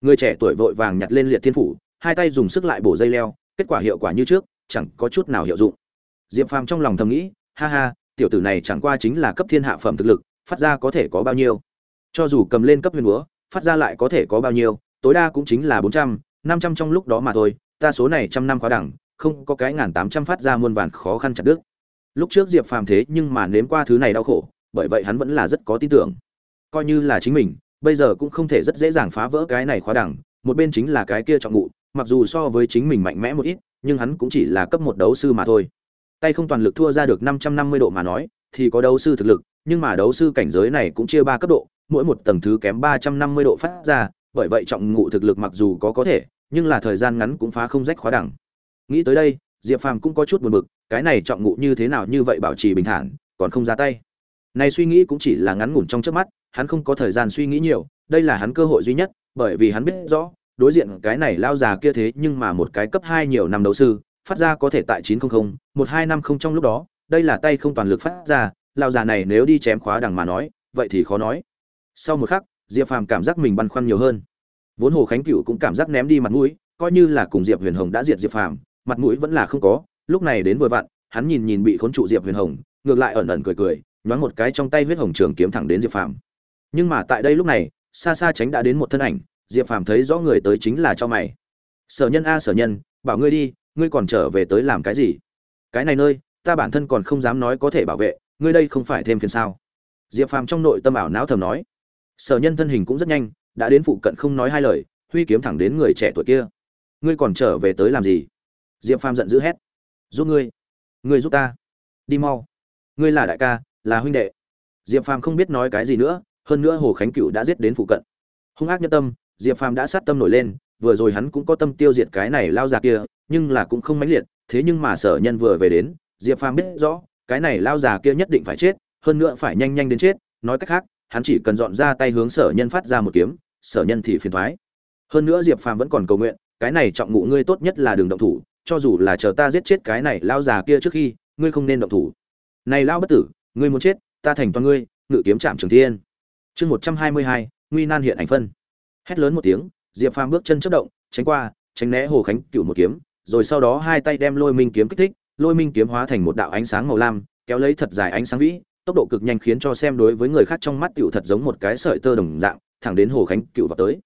Người trẻ tuổi vội vàng nhặt lên liệt thiên phủ, hai tay dùng sức lại bổ dây leo, kết quả hiệu quả như trước, chẳng có chút nào hiệu dụng. Diệp phàm trong lòng thầm nghĩ, ha ha, tiểu tử này chẳng qua chính là cấp thiên hạ phẩm thực lực, phát ra có thể có bao nhiêu? Cho dù cầm lên cấp huyền búa, phát ra lại có thể có bao nhiêu, tối đa cũng chính là bốn trăm, năm trăm trong lúc đó mà thôi, ta số này trăm năm khóa đẳng, không có cái ngàn tám trăm phát ra muôn vàn khó khăn chặt đứt lúc trước diệp phàm thế nhưng mà nếm qua thứ này đau khổ, bởi vậy hắn vẫn là rất có tin tưởng. Coi như là chính mình, bây giờ cũng không thể rất dễ dàng phá vỡ cái này khóa đẳng một bên chính là cái kia trọng ngụ, mặc dù so với chính mình mạnh mẽ một ít, nhưng hắn cũng chỉ là cấp một đấu sư mà thôi. Tay không toàn lực thua ra được năm trăm năm mươi độ mà nói, thì có đấu sư thực lực, nhưng mà đấu sư cảnh giới này cũng chia ba cấp độ, mỗi một tầng thứ kém ba trăm năm mươi độ phát ra, bởi vậy trọng ngụ thực lực mặc dù có có thể, nhưng là thời gian ngắn cũng phá không rách khóa đẳng nghĩ tới đây diệp phàm cũng có chút buồn bực, cái này trọng ngụ như thế nào như vậy bảo trì bình thản, còn không ra tay. Này suy nghĩ cũng chỉ là ngắn ngủn trong trước mắt, hắn không có thời gian suy nghĩ nhiều, đây là hắn cơ hội duy nhất, bởi vì hắn biết rõ, đối diện cái này lao già kia thế nhưng mà một cái cấp hai nhiều năm đấu sư, phát ra có thể tại chín trăm linh một hai năm không trong lúc đó, đây là tay không toàn lực phát ra, lao già này nếu đi chém khóa đằng mà nói, vậy thì khó nói. Sau một khắc, diệp phàm cảm giác mình băn khoăn nhiều hơn. Vốn hồ khánh cựu cũng cảm giác ném đi mặt mũi, coi như là cùng diệp huyền hồng đã diệt diệp phàm mặt mũi vẫn là không có, lúc này đến vừa vặn, hắn nhìn nhìn bị khốn trụ diệp huyền hồng, ngược lại ẩn ẩn cười cười, nhoáng một cái trong tay huyết hồng trường kiếm thẳng đến diệp phàm. Nhưng mà tại đây lúc này, xa xa tránh đã đến một thân ảnh, diệp phàm thấy rõ người tới chính là cho mày. Sở nhân a, sở nhân, bảo ngươi đi, ngươi còn trở về tới làm cái gì? Cái này nơi, ta bản thân còn không dám nói có thể bảo vệ, ngươi đây không phải thêm phiền sao? Diệp phàm trong nội tâm ảo não thầm nói. Sở nhân thân hình cũng rất nhanh, đã đến phụ cận không nói hai lời, huy kiếm thẳng đến người trẻ tuổi kia. Ngươi còn trở về tới làm gì? Diệp phàm giận dữ hét. Giúp ngươi ngươi giúp ta. Đi mau. Ngươi là đại ca, là huynh đệ. Diệp phàm không biết nói cái gì nữa, hơn nữa hồ khánh cựu đã giết đến phụ cận. Hung ác nhân tâm, diệp phàm đã sát tâm nổi lên, vừa rồi hắn cũng có tâm tiêu diệt cái này lao già kia, nhưng là cũng không mãnh liệt, thế nhưng mà sở nhân vừa về đến, diệp phàm biết rõ, cái này lao già kia nhất định phải chết, hơn nữa phải nhanh nhanh đến chết, nói cách khác, hắn chỉ cần dọn ra tay hướng sở nhân phát ra một kiếm, sở nhân thì phiền thoái. Hơn nữa diệp phàm vẫn còn cầu nguyện, cái này trọng ngụ ngươi tốt nhất là đường động thủ cho dù là chờ ta giết chết cái này lao già kia trước khi, ngươi không nên động thủ. Này lao bất tử, ngươi muốn chết, ta thành toàn ngươi, ngự kiếm chạm trường thiên. Chương một trăm hai mươi hai, nguy nan hiện ảnh phân. Hét lớn một tiếng, diệp phàm bước chân chất động, tránh qua, tránh né hồ khánh cựu một kiếm, rồi sau đó hai tay đem lôi minh kiếm kích thích, lôi minh kiếm hóa thành một đạo ánh sáng màu lam, kéo lấy thật dài ánh sáng vĩ, tốc độ cực nhanh khiến cho xem đối với người khác trong mắt cựu thật giống một cái sợi tơ đồng dạng, thẳng đến hồ khánh cựu vào tới.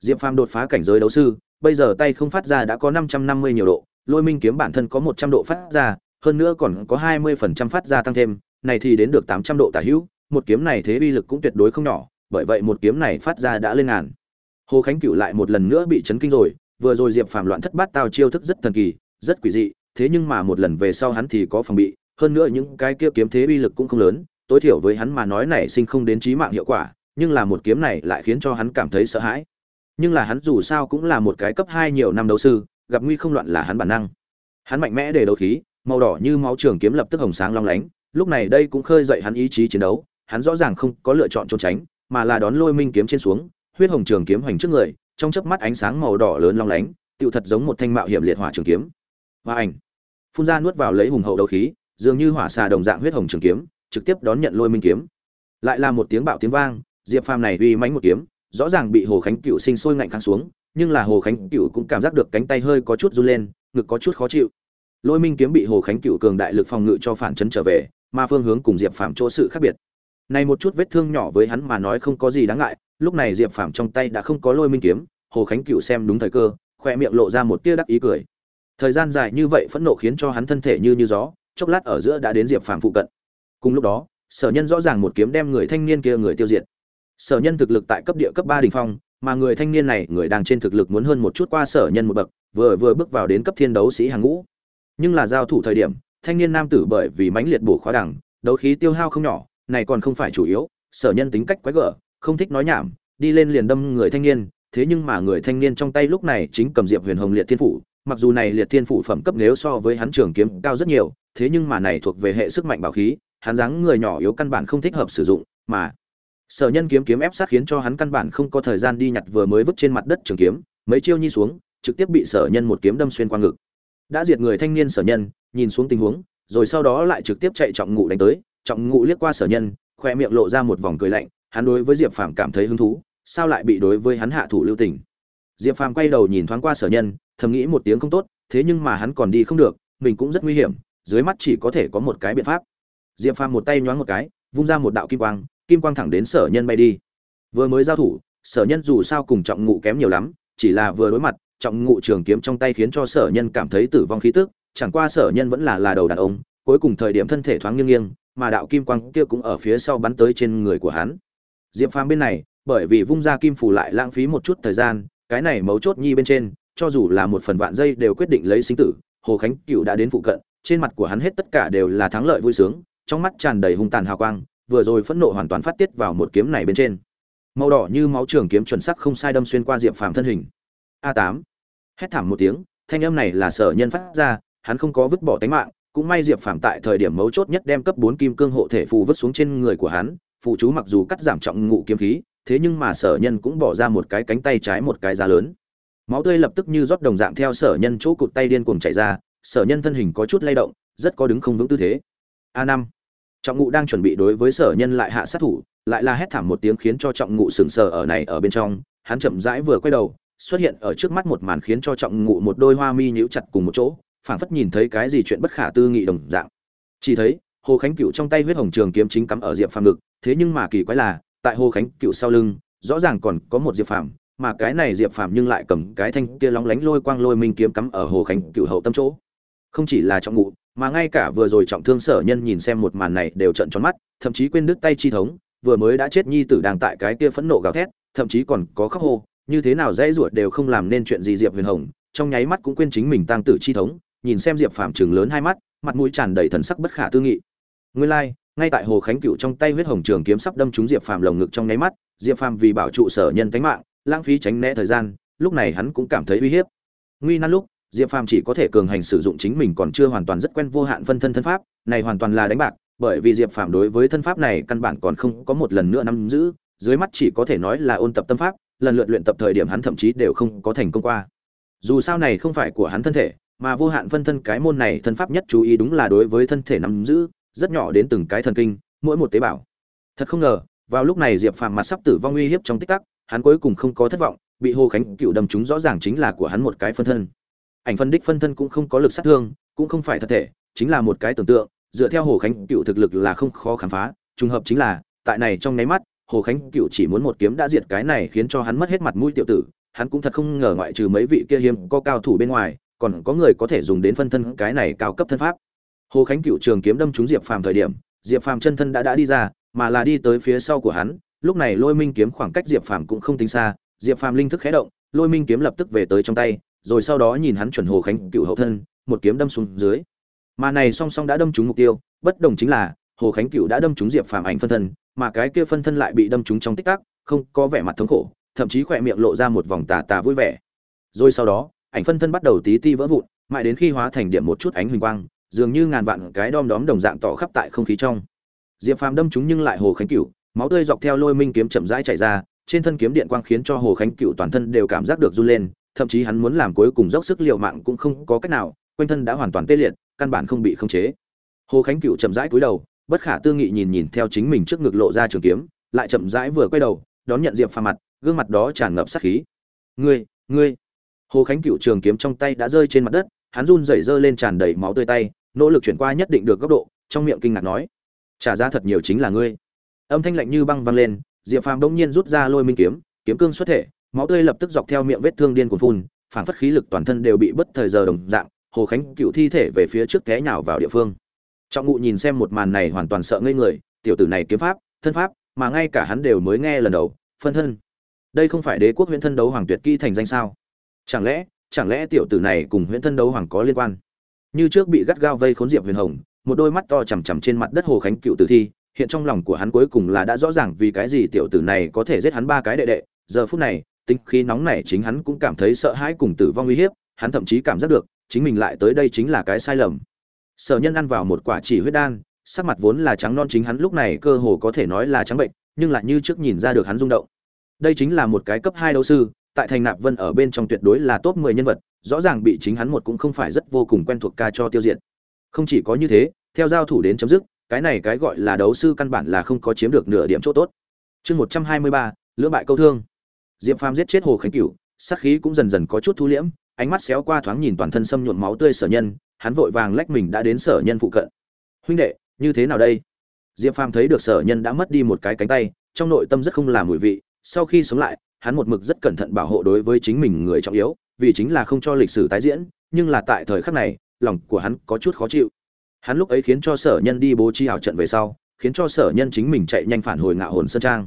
Diệp phàm đột phá cảnh giới đấu sư, bây giờ tay không phát ra đã có năm trăm năm mươi nhiều độ lôi minh kiếm bản thân có một trăm độ phát ra, hơn nữa còn có hai mươi phần trăm phát ra tăng thêm, này thì đến được tám trăm độ tả hữu, một kiếm này thế uy lực cũng tuyệt đối không nhỏ, bởi vậy một kiếm này phát ra đã lên ngàn. Hồ khánh cựu lại một lần nữa bị chấn kinh rồi, vừa rồi diệp phàm loạn thất bát tao chiêu thức rất thần kỳ, rất quỷ dị, thế nhưng mà một lần về sau hắn thì có phòng bị, hơn nữa những cái kia kiếm thế uy lực cũng không lớn, tối thiểu với hắn mà nói này sinh không đến chí mạng hiệu quả, nhưng là một kiếm này lại khiến cho hắn cảm thấy sợ hãi. Nhưng là hắn dù sao cũng là một cái cấp hai nhiều năm đấu sư gặp nguy không loạn là hắn bản năng. Hắn mạnh mẽ để đấu khí, màu đỏ như máu trường kiếm lập tức hồng sáng long lánh. Lúc này đây cũng khơi dậy hắn ý chí chiến đấu, hắn rõ ràng không có lựa chọn trốn tránh, mà là đón lôi minh kiếm trên xuống, huyết hồng trường kiếm hoành trước người, trong chớp mắt ánh sáng màu đỏ lớn long lánh, tựu thật giống một thanh mạo hiểm liệt hỏa trường kiếm. Và ảnh. Phun ra nuốt vào lấy hùng hậu đấu khí, dường như hỏa xà đồng dạng huyết hồng trường kiếm, trực tiếp đón nhận lôi minh kiếm. Lại là một tiếng bạo tiếng vang, diệp phàm này uy mãnh một kiếm, rõ ràng bị hồ khánh cựu sinh sôi ngạnh kháng xuống nhưng là hồ khánh cựu cũng cảm giác được cánh tay hơi có chút run lên, ngực có chút khó chịu. Lôi minh kiếm bị hồ khánh cựu cường đại lực phòng ngự cho phản chấn trở về, mà phương hướng cùng diệp phàm chỗ sự khác biệt. Này một chút vết thương nhỏ với hắn mà nói không có gì đáng ngại, lúc này diệp phàm trong tay đã không có lôi minh kiếm, hồ khánh cựu xem đúng thời cơ khoe miệng lộ ra một tia đắc ý cười. Thời gian dài như vậy phẫn nộ khiến cho hắn thân thể như như gió, chốc lát ở giữa đã đến diệp phàm phụ cận. Cùng lúc đó, sở nhân rõ ràng một kiếm đem người thanh niên kia người tiêu diệt. Sở nhân thực lực tại cấp địa cấp ba đình phong mà người thanh niên này, người đang trên thực lực muốn hơn một chút qua sở nhân một bậc, vừa vừa bước vào đến cấp thiên đấu sĩ hàng ngũ. Nhưng là giao thủ thời điểm, thanh niên nam tử bởi vì mãnh liệt bổ khóa đẳng, đấu khí tiêu hao không nhỏ, này còn không phải chủ yếu, sở nhân tính cách quái gở, không thích nói nhảm, đi lên liền đâm người thanh niên, thế nhưng mà người thanh niên trong tay lúc này chính cầm diệp huyền hồng liệt thiên phủ, mặc dù này liệt thiên phủ phẩm cấp nếu so với hắn trường kiếm cao rất nhiều, thế nhưng mà này thuộc về hệ sức mạnh bảo khí, hắn dáng người nhỏ yếu căn bản không thích hợp sử dụng, mà sở nhân kiếm kiếm ép sát khiến cho hắn căn bản không có thời gian đi nhặt vừa mới vứt trên mặt đất trường kiếm, mấy chiêu nhi xuống, trực tiếp bị sở nhân một kiếm đâm xuyên qua ngực. Đã diệt người thanh niên sở nhân, nhìn xuống tình huống, rồi sau đó lại trực tiếp chạy trọng ngụ đánh tới, trọng ngụ liếc qua sở nhân, khoe miệng lộ ra một vòng cười lạnh, hắn đối với diệp phàm cảm thấy hứng thú, sao lại bị đối với hắn hạ thủ lưu tình? Diệp phàm quay đầu nhìn thoáng qua sở nhân, thầm nghĩ một tiếng không tốt, thế nhưng mà hắn còn đi không được, mình cũng rất nguy hiểm, dưới mắt chỉ có thể có một cái biện pháp. Diệp phàm một tay nhoáng một cái, vung ra một đạo kim quang kim quang thẳng đến sở nhân bay đi. Vừa mới giao thủ, sở nhân dù sao cùng trọng ngụ kém nhiều lắm, chỉ là vừa đối mặt, trọng ngụ trường kiếm trong tay khiến cho sở nhân cảm thấy tử vong khí tức, chẳng qua sở nhân vẫn là là đầu đàn ông, cuối cùng thời điểm thân thể thoáng nghiêng nghiêng, mà đạo kim quang kia cũng ở phía sau bắn tới trên người của hắn. Diệp phàm bên này, bởi vì vung ra kim phủ lại lãng phí một chút thời gian, cái này mấu chốt nhi bên trên, cho dù là một phần vạn giây đều quyết định lấy sinh tử, hồ khánh cựu đã đến phụ cận, trên mặt của hắn hết tất cả đều là thắng lợi vui sướng, trong mắt tràn đầy hung tàn hào quang vừa rồi phẫn nộ hoàn toàn phát tiết vào một kiếm này bên trên. Màu đỏ như máu trường kiếm chuẩn sắc không sai đâm xuyên qua diệp phàm thân hình. A tám. Hét thảm một tiếng, thanh âm này là sở nhân phát ra, hắn không có vứt bỏ tánh mạng, cũng may diệp phàm tại thời điểm mấu chốt nhất đem cấp bốn kim cương hộ thể phù vứt xuống trên người của hắn phụ chú mặc dù cắt giảm trọng ngụ kiếm khí, thế nhưng mà sở nhân cũng bỏ ra một cái cánh tay trái một cái giá lớn. Máu tươi lập tức như rót đồng dạng theo sở nhân chỗ cụt tay điên cuồng chảy ra, sở nhân thân hình có chút lay động, rất có đứng không vững tư thế. A năm trọng ngụ đang chuẩn bị đối với sở nhân lại hạ sát thủ, lại là hét thảm một tiếng khiến cho trọng ngụ sừng sờ ở này ở bên trong. Hắn chậm rãi vừa quay đầu, xuất hiện ở trước mắt một màn khiến cho trọng ngụ một đôi hoa mi nhíu chặt cùng một chỗ, phảng phất nhìn thấy cái gì chuyện bất khả tư nghị đồng dạng. Chỉ thấy, hồ khánh cựu trong tay huyết hồng trường kiếm chính cắm ở diệp phàm ngực, thế nhưng mà kỳ quái là, tại hồ khánh cựu sau lưng, rõ ràng còn có một diệp phàm, mà cái này diệp phàm nhưng lại cầm cái thanh kia lóng lánh lôi quang lôi minh kiếm cắm ở hồ khánh cựu hậu tâm chỗ. Không chỉ là trọng ngụ mà ngay cả vừa rồi trọng thương sở nhân nhìn xem một màn này đều trận tròn mắt, thậm chí quên đứt tay chi thống, vừa mới đã chết nhi tử đang tại cái kia phẫn nộ gào thét, thậm chí còn có khóc hô, như thế nào dễ ruột đều không làm nên chuyện gì diệp huyền hồng, trong nháy mắt cũng quên chính mình tăng tử chi thống, nhìn xem diệp phàm chừng lớn hai mắt, mặt mũi tràn đầy thần sắc bất khả tư nghị. Nguyên lai, ngay tại hồ khánh cựu trong tay huyết hồng trường kiếm sắp đâm trúng diệp phàm lồng ngực trong nháy mắt, diệp phàm vì bảo trụ sở nhân tánh mạng, lãng phí tránh né thời gian, lúc này hắn cũng cảm thấy uy hiếp. Nguy nan lúc diệp phàm chỉ có thể cường hành sử dụng chính mình còn chưa hoàn toàn rất quen vô hạn phân thân thân pháp, này hoàn toàn là đánh bạc, bởi vì diệp phàm đối với thân pháp này căn bản còn không có một lần nữa nắm giữ, dưới mắt chỉ có thể nói là ôn tập tâm pháp, lần lượt luyện tập thời điểm hắn thậm chí đều không có thành công qua. Dù sao này không phải của hắn thân thể, mà vô hạn phân thân cái môn này thân pháp nhất chú ý đúng là đối với thân thể nắm giữ, rất nhỏ đến từng cái thần kinh, mỗi một tế bào. Thật không ngờ, vào lúc này diệp phàm mặt sắp tử vong uy hiếp trong tích tắc, hắn cuối cùng không có thất vọng, bị hồ khánh cựu đâm chúng rõ ràng chính là của hắn một cái phân thân ảnh phân đích phân thân cũng không có lực sát thương, cũng không phải thật thể, chính là một cái tưởng tượng, dựa theo hồ khánh cựu thực lực là không khó khám phá, trùng hợp chính là, tại này trong nháy mắt, hồ khánh cựu chỉ muốn một kiếm đã diệt cái này khiến cho hắn mất hết mặt mũi tiểu tử, hắn cũng thật không ngờ ngoại trừ mấy vị kia hiếm có cao thủ bên ngoài, còn có người có thể dùng đến phân thân cái này cao cấp thân pháp. Hồ khánh cựu trường kiếm đâm trúng diệp phàm thời điểm, diệp phàm chân thân đã đã đi ra, mà là đi tới phía sau của hắn, lúc này lôi minh kiếm khoảng cách diệp phàm cũng không tính xa, diệp phàm linh thức khé động, lôi minh kiếm lập tức về tới trong tay rồi sau đó nhìn hắn chuẩn hồ khánh cựu hậu thân, một kiếm đâm xuống dưới. Mà này song song đã đâm trúng mục tiêu, bất đồng chính là, hồ khánh cựu đã đâm trúng diệp phàm ảnh phân thân, mà cái kia phân thân lại bị đâm trúng trong tích tắc, không có vẻ mặt thống khổ, thậm chí khỏe miệng lộ ra một vòng tà tà vui vẻ. Rồi sau đó, ảnh phân thân bắt đầu tí ti vỡ vụn, mãi đến khi hóa thành điểm một chút ánh huỳnh quang, dường như ngàn vạn cái đom đóm đồng dạng tỏ khắp tại không khí trong. Diệp phàm đâm trúng nhưng lại hồ khánh cựu, máu tươi dọc theo lôi minh kiếm chậm rãi chảy ra, trên thân kiếm điện quang khiến cho hồ khánh cựu toàn thân đều cảm giác được run lên thậm chí hắn muốn làm cuối cùng dốc sức liều mạng cũng không có cách nào, quanh thân đã hoàn toàn tê liệt, căn bản không bị khống chế. Hồ khánh cựu chậm rãi cúi đầu, bất khả tư nghị nhìn nhìn theo chính mình trước ngực lộ ra trường kiếm, lại chậm rãi vừa quay đầu, đón nhận diệp phàm mặt, gương mặt đó tràn ngập sát khí. Ngươi ngươi. Hồ khánh cựu trường kiếm trong tay đã rơi trên mặt đất, hắn run rẩy rơi lên tràn đầy máu tươi tay, nỗ lực chuyển qua nhất định được góc độ, trong miệng kinh ngạc nói, trả ra thật nhiều chính là ngươi. Âm thanh lạnh như băng vang lên, diệp phàm đông nhiên rút ra lôi minh kiếm kiếm cương xuất thể máu tươi lập tức dọc theo miệng vết thương điên cuồng phun, phản phất khí lực toàn thân đều bị bất thời giờ đồng dạng, hồ khánh cựu thi thể về phía trước té nhào vào địa phương. Trọng ngụ nhìn xem một màn này hoàn toàn sợ ngây người, tiểu tử này kiếm pháp, thân pháp, mà ngay cả hắn đều mới nghe lần đầu, phân thân. Đây không phải đế quốc huyễn thân đấu hoàng tuyệt kỹ thành danh sao? Chẳng lẽ chẳng lẽ tiểu tử này cùng huyễn thân đấu hoàng có liên quan? Như trước bị gắt gao vây khốn diệp huyền hồng, một đôi mắt to chằm chằm trên mặt đất hồ khánh cựu tử thi, hiện trong lòng của hắn cuối cùng là đã rõ ràng vì cái gì tiểu tử này có thể giết hắn ba cái đệ đệ. Giờ phút này tính khí nóng này chính hắn cũng cảm thấy sợ hãi cùng tử vong uy hiếp, hắn thậm chí cảm giác được, chính mình lại tới đây chính là cái sai lầm. Sở nhân ăn vào một quả chỉ huyết đan, sắc mặt vốn là trắng non chính hắn lúc này cơ hồ có thể nói là trắng bệnh, nhưng lại như trước nhìn ra được hắn rung động. Đây chính là một cái cấp hai đấu sư, tại thành nạp vân ở bên trong tuyệt đối là top mười nhân vật, rõ ràng bị chính hắn một cũng không phải rất vô cùng quen thuộc ca cho tiêu diệt. Không chỉ có như thế, theo giao thủ đến chấm dứt, cái này cái gọi là đấu sư căn bản là không có chiếm được nửa điểm chỗ tốt. Chương một trăm hai mươi ba, lưỡng bại câu thương diệp phàm giết chết hồ khánh cửu, sát khí cũng dần dần có chút thu liễm, ánh mắt xéo qua thoáng nhìn toàn thân xâm nhuộm máu tươi sở nhân, hắn vội vàng lách mình đã đến sở nhân phụ cận. Huynh đệ, như thế nào đây? Diệp phàm thấy được sở nhân đã mất đi một cái cánh tay, trong nội tâm rất không làm mùi vị, sau khi sống lại, hắn một mực rất cẩn thận bảo hộ đối với chính mình người trọng yếu, vì chính là không cho lịch sử tái diễn, nhưng là tại thời khắc này, lòng của hắn có chút khó chịu. Hắn lúc ấy khiến cho sở nhân đi bố trí ảo trận về sau, khiến cho sở nhân chính mình chạy nhanh phản hồi ngạo hồn sơn trang.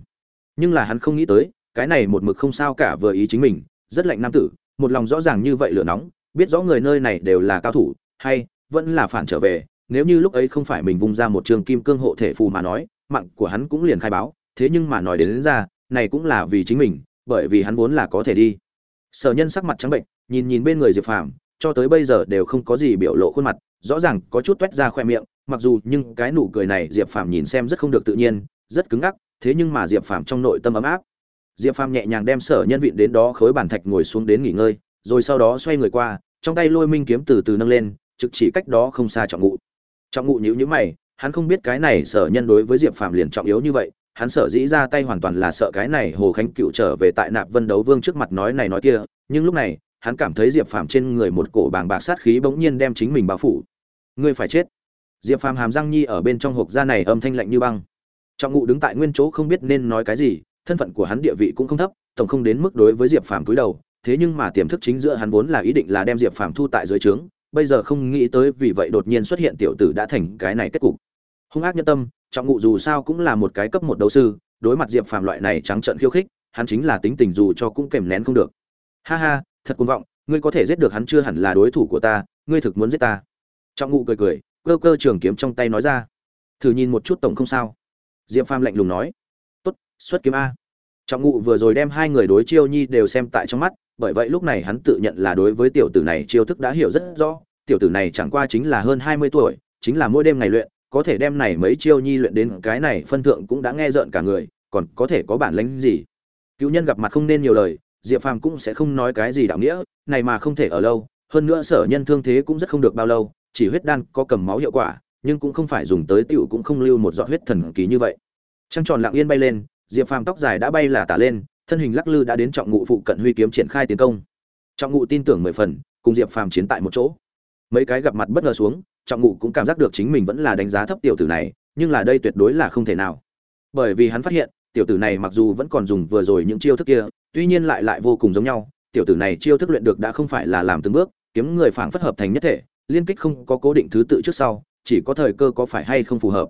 Nhưng là hắn không nghĩ tới cái này một mực không sao cả vừa ý chính mình rất lạnh nam tử một lòng rõ ràng như vậy lửa nóng biết rõ người nơi này đều là cao thủ hay vẫn là phản trở về nếu như lúc ấy không phải mình vung ra một trường kim cương hộ thể phù mà nói mạng của hắn cũng liền khai báo thế nhưng mà nói đến, đến ra này cũng là vì chính mình bởi vì hắn vốn là có thể đi. Sở nhân sắc mặt trắng bệnh nhìn nhìn bên người diệp phàm cho tới bây giờ đều không có gì biểu lộ khuôn mặt rõ ràng có chút toét ra khoe miệng mặc dù nhưng cái nụ cười này diệp phàm nhìn xem rất không được tự nhiên rất cứng ngắc thế nhưng mà diệp phàm trong nội tâm ấm áp diệp phàm nhẹ nhàng đem sở nhân vịn đến đó khối bàn thạch ngồi xuống đến nghỉ ngơi, rồi sau đó xoay người qua, trong tay lôi minh kiếm từ từ nâng lên, trực chỉ cách đó không xa trọng ngụ. Trọng ngụ nhữ nhữ mày, hắn không biết cái này sở nhân đối với diệp phàm liền trọng yếu như vậy, hắn sợ dĩ ra tay hoàn toàn là sợ cái này hồ khánh cựu trở về tại nạp vân đấu vương trước mặt nói này nói kia, nhưng lúc này, hắn cảm thấy diệp phàm trên người một cổ bàng bạc sát khí bỗng nhiên đem chính mình bao phủ. Ngươi phải chết. Diệp phàm hàm răng nhi ở bên trong hộp da này âm thanh lạnh như băng. Trọng ngụ đứng tại nguyên chỗ không biết nên nói cái gì thân phận của hắn địa vị cũng không thấp, tổng không đến mức đối với diệp phàm cúi đầu, thế nhưng mà tiềm thức chính giữa hắn vốn là ý định là đem diệp phàm thu tại dưới trướng, bây giờ không nghĩ tới vì vậy đột nhiên xuất hiện tiểu tử đã thành cái này kết cục. Hung ác nhân tâm, trọng ngụ dù sao cũng là một cái cấp một đấu sư, đối mặt diệp phàm loại này trắng trợn khiêu khích, hắn chính là tính tình dù cho cũng kèm nén không được. Ha ha, thật cuồng vọng, ngươi có thể giết được hắn chưa hẳn là đối thủ của ta, ngươi thực muốn giết ta. Trọng ngụ cười cười, cơ cơ trường kiếm trong tay nói ra. Thử nhìn một chút tổng không sao. Diệp phàm lạnh lùng nói xuất kiếm a. Trọng ngụ vừa rồi đem hai người đối chiêu nhi đều xem tại trong mắt, bởi vậy lúc này hắn tự nhận là đối với tiểu tử này chiêu thức đã hiểu rất rõ. Tiểu tử này chẳng qua chính là hơn hai mươi tuổi, chính là mỗi đêm ngày luyện, có thể đem này mấy chiêu nhi luyện đến cái này phân thượng cũng đã nghe rợn cả người, còn có thể có bản lĩnh gì? Cựu nhân gặp mặt không nên nhiều lời, diệp phàm cũng sẽ không nói cái gì đạo nghĩa, này mà không thể ở lâu, hơn nữa sở nhân thương thế cũng rất không được bao lâu, chỉ huyết đan có cầm máu hiệu quả, nhưng cũng không phải dùng tới tiểu cũng không lưu một giọt huyết thần kỳ như vậy. Trăng tròn lặng yên bay lên diệp phàm tóc dài đã bay là tả lên, thân hình lắc lư đã đến trọng ngụ phụ cận huy kiếm triển khai tiến công. Trọng ngụ tin tưởng mười phần, cùng diệp phàm chiến tại một chỗ. Mấy cái gặp mặt bất ngờ xuống, trọng ngụ cũng cảm giác được chính mình vẫn là đánh giá thấp tiểu tử này, nhưng là đây tuyệt đối là không thể nào. Bởi vì hắn phát hiện, tiểu tử này mặc dù vẫn còn dùng vừa rồi những chiêu thức kia, tuy nhiên lại lại vô cùng giống nhau, tiểu tử này chiêu thức luyện được đã không phải là làm từng bước, kiếm người phảng phất hợp thành nhất thể, liên kích không có cố định thứ tự trước sau, chỉ có thời cơ có phải hay không phù hợp.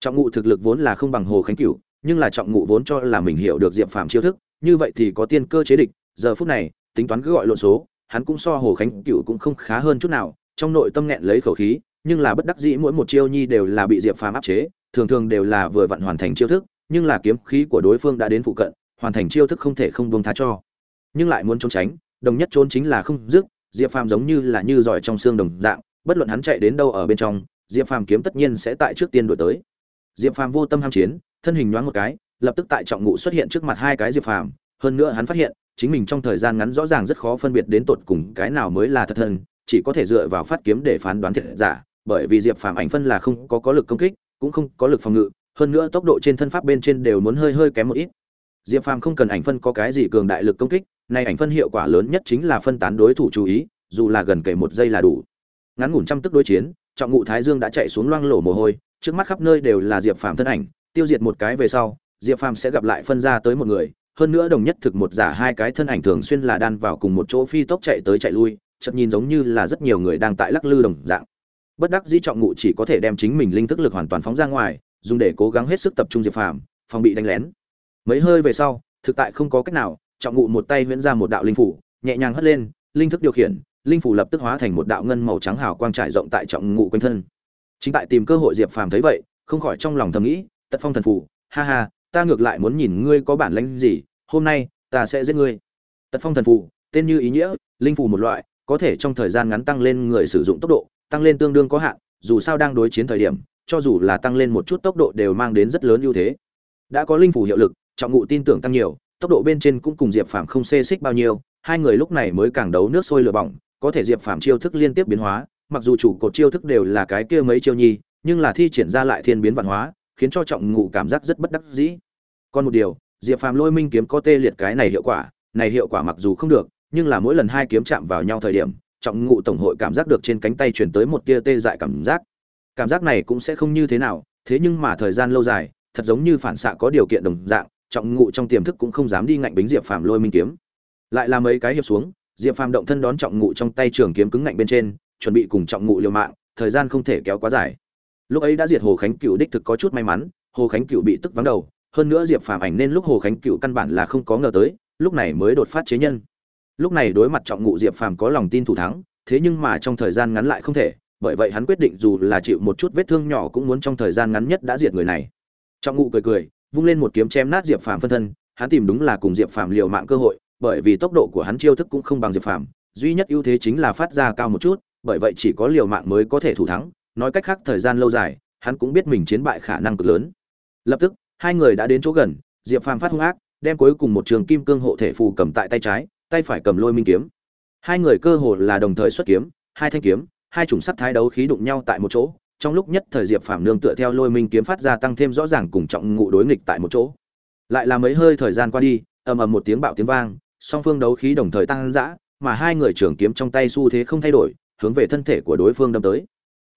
Trọng ngụ thực lực vốn là không bằng hồ khánh cửu nhưng là trọng ngụ vốn cho là mình hiểu được diệp phàm chiêu thức, như vậy thì có tiên cơ chế địch, giờ phút này, tính toán cứ gọi lộn số, hắn cũng so hồ khánh cửu cũng không khá hơn chút nào, trong nội tâm nghẹn lấy khẩu khí, nhưng là bất đắc dĩ mỗi một chiêu nhi đều là bị diệp phàm áp chế, thường thường đều là vừa vặn hoàn thành chiêu thức, nhưng là kiếm khí của đối phương đã đến phụ cận, hoàn thành chiêu thức không thể không buông tha cho. Nhưng lại muốn trốn tránh, đồng nhất trốn chính là không dứt, diệp phàm giống như là như giỏi trong xương đồng dạng, bất luận hắn chạy đến đâu ở bên trong, diệp phàm kiếm tất nhiên sẽ tại trước tiên đuổi tới. Diệp phàm vô tâm ham chiến thân hình nhoáng một cái, lập tức tại trọng ngụ xuất hiện trước mặt hai cái diệp phàm. Hơn nữa hắn phát hiện, chính mình trong thời gian ngắn rõ ràng rất khó phân biệt đến tột cùng cái nào mới là thật thân, chỉ có thể dựa vào phát kiếm để phán đoán thiệt giả, bởi vì diệp phàm ảnh phân là không có có lực công kích, cũng không có lực phòng ngự, hơn nữa tốc độ trên thân pháp bên trên đều muốn hơi hơi kém một ít. Diệp phàm không cần ảnh phân có cái gì cường đại lực công kích này ảnh phân hiệu quả lớn nhất chính là phân tán đối thủ chú ý, dù là gần kể một giây là đủ. Ngắn ngủn trăm tức đối chiến, trọng ngụ thái dương đã chạy xuống loang lổ mồ hôi, trước mắt khắp nơi đều là diệp phàm thân ảnh tiêu diệt một cái về sau, diệp phàm sẽ gặp lại phân ra tới một người, hơn nữa đồng nhất thực một giả hai cái thân ảnh thường xuyên là đan vào cùng một chỗ phi tốc chạy tới chạy lui, chợt nhìn giống như là rất nhiều người đang tại lắc lư đồng dạng. Bất đắc dĩ trọng ngụ chỉ có thể đem chính mình linh thức lực hoàn toàn phóng ra ngoài, dùng để cố gắng hết sức tập trung diệp phàm, phòng bị đánh lén. Mấy hơi về sau, thực tại không có cách nào, trọng ngụ một tay huyễn ra một đạo linh phủ, nhẹ nhàng hất lên, linh thức điều khiển, linh phủ lập tức hóa thành một đạo ngân màu trắng hào quang trải rộng tại trọng ngụ quanh thân. Chính tại tìm cơ hội diệp phàm thấy vậy, không khỏi trong lòng thầm nghĩ tật phong thần phủ ha ha, ta ngược lại muốn nhìn ngươi có bản lĩnh gì, hôm nay, ta sẽ giết ngươi. Tật phong thần phủ tên như ý nghĩa, linh phủ một loại, có thể trong thời gian ngắn tăng lên người sử dụng tốc độ, tăng lên tương đương có hạn, dù sao đang đối chiến thời điểm, cho dù là tăng lên một chút tốc độ đều mang đến rất lớn ưu thế. Đã có linh phủ hiệu lực, trọng ngụ tin tưởng tăng nhiều, tốc độ bên trên cũng cùng diệp phàm không xê xích bao nhiêu, hai người lúc này mới càng đấu nước sôi lửa bỏng, có thể diệp phàm chiêu thức liên tiếp biến hóa, mặc dù chủ cột chiêu thức đều là cái kia mấy chiêu nhi, nhưng là thi triển ra lại thiên biến văn hóa khiến cho trọng ngụ cảm giác rất bất đắc dĩ. Còn một điều, diệp phàm lôi minh kiếm có tê liệt cái này hiệu quả, này hiệu quả mặc dù không được, nhưng là mỗi lần hai kiếm chạm vào nhau thời điểm, trọng ngụ tổng hội cảm giác được trên cánh tay chuyển tới một tia tê dại cảm giác. Cảm giác này cũng sẽ không như thế nào, thế nhưng mà thời gian lâu dài, thật giống như phản xạ có điều kiện đồng dạng, trọng ngụ trong tiềm thức cũng không dám đi ngạnh bính diệp phàm lôi minh kiếm. Lại là mấy cái hiệp xuống, diệp phàm động thân đón trọng ngụ trong tay trường kiếm cứng ngạnh bên trên, chuẩn bị cùng trọng ngụ liều mạng, thời gian không thể kéo quá dài lúc ấy đã diệt hồ khánh cựu đích thực có chút may mắn, hồ khánh cựu bị tức vắng đầu, hơn nữa diệp phàm ảnh nên lúc hồ khánh cựu căn bản là không có ngờ tới, lúc này mới đột phát chế nhân. Lúc này đối mặt trọng ngụ diệp phàm có lòng tin thủ thắng, thế nhưng mà trong thời gian ngắn lại không thể, bởi vậy hắn quyết định dù là chịu một chút vết thương nhỏ cũng muốn trong thời gian ngắn nhất đã diệt người này. Trọng ngụ cười cười, vung lên một kiếm chém nát diệp phàm phân thân, hắn tìm đúng là cùng diệp phàm liều mạng cơ hội, bởi vì tốc độ của hắn chiêu thức cũng không bằng diệp phàm, duy nhất ưu thế chính là phát ra cao một chút, bởi vậy chỉ có liều mạng mới có thể thủ thắng nói cách khác thời gian lâu dài, hắn cũng biết mình chiến bại khả năng cực lớn. Lập tức, hai người đã đến chỗ gần, diệp phàm phát hung ác, đem cuối cùng một trường kim cương hộ thể phù cầm tại tay trái, tay phải cầm lôi minh kiếm. Hai người cơ hồ là đồng thời xuất kiếm, hai thanh kiếm, hai chủng sắc thái đấu khí đụng nhau tại một chỗ, trong lúc nhất thời diệp phàm nương tựa theo lôi minh kiếm phát ra tăng thêm rõ ràng cùng trọng ngụ đối nghịch tại một chỗ. Lại là mấy hơi thời gian qua đi, ầm ầm một tiếng bạo tiếng vang, song phương đấu khí đồng thời tăng dã, mà hai người trưởng kiếm trong tay xu thế không thay đổi, hướng về thân thể của đối phương đâm tới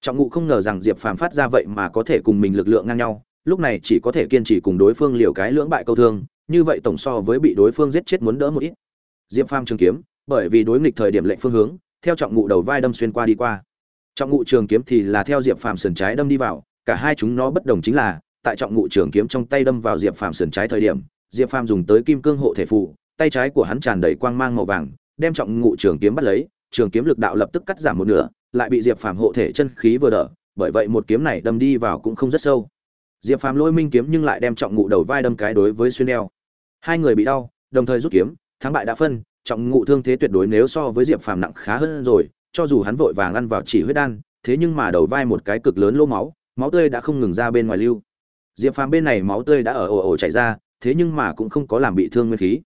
trọng ngụ không ngờ rằng diệp phàm phát ra vậy mà có thể cùng mình lực lượng ngang nhau, lúc này chỉ có thể kiên trì cùng đối phương liều cái lưỡng bại câu thương, như vậy tổng so với bị đối phương giết chết muốn đỡ một ít. Diệp phàm trường kiếm, bởi vì đối nghịch thời điểm lệnh phương hướng, theo trọng ngụ đầu vai đâm xuyên qua đi qua. Trọng ngụ trường kiếm thì là theo diệp phàm sườn trái đâm đi vào, cả hai chúng nó bất đồng chính là, tại trọng ngụ trường kiếm trong tay đâm vào diệp phàm sườn trái thời điểm, diệp phàm dùng tới kim cương hộ thể phụ tay trái của hắn tràn đầy quang mang màu vàng, đem trọng ngụ trường kiếm bắt lấy, trường kiếm lực đạo lập tức cắt giảm một nửa lại bị diệp phàm hộ thể chân khí vừa đỡ, bởi vậy một kiếm này đâm đi vào cũng không rất sâu. Diệp phàm lôi minh kiếm nhưng lại đem trọng ngụ đầu vai đâm cái đối với xuyên đeo. Hai người bị đau, đồng thời rút kiếm, thắng bại đã phân, trọng ngụ thương thế tuyệt đối nếu so với diệp phàm nặng khá hơn rồi, cho dù hắn vội vàng ăn vào chỉ huyết đan, thế nhưng mà đầu vai một cái cực lớn lô máu máu tươi đã không ngừng ra bên ngoài lưu. Diệp phàm bên này máu tươi đã ở ồ ồ chảy ra, thế nhưng mà cũng không có làm bị thương nguyên khí.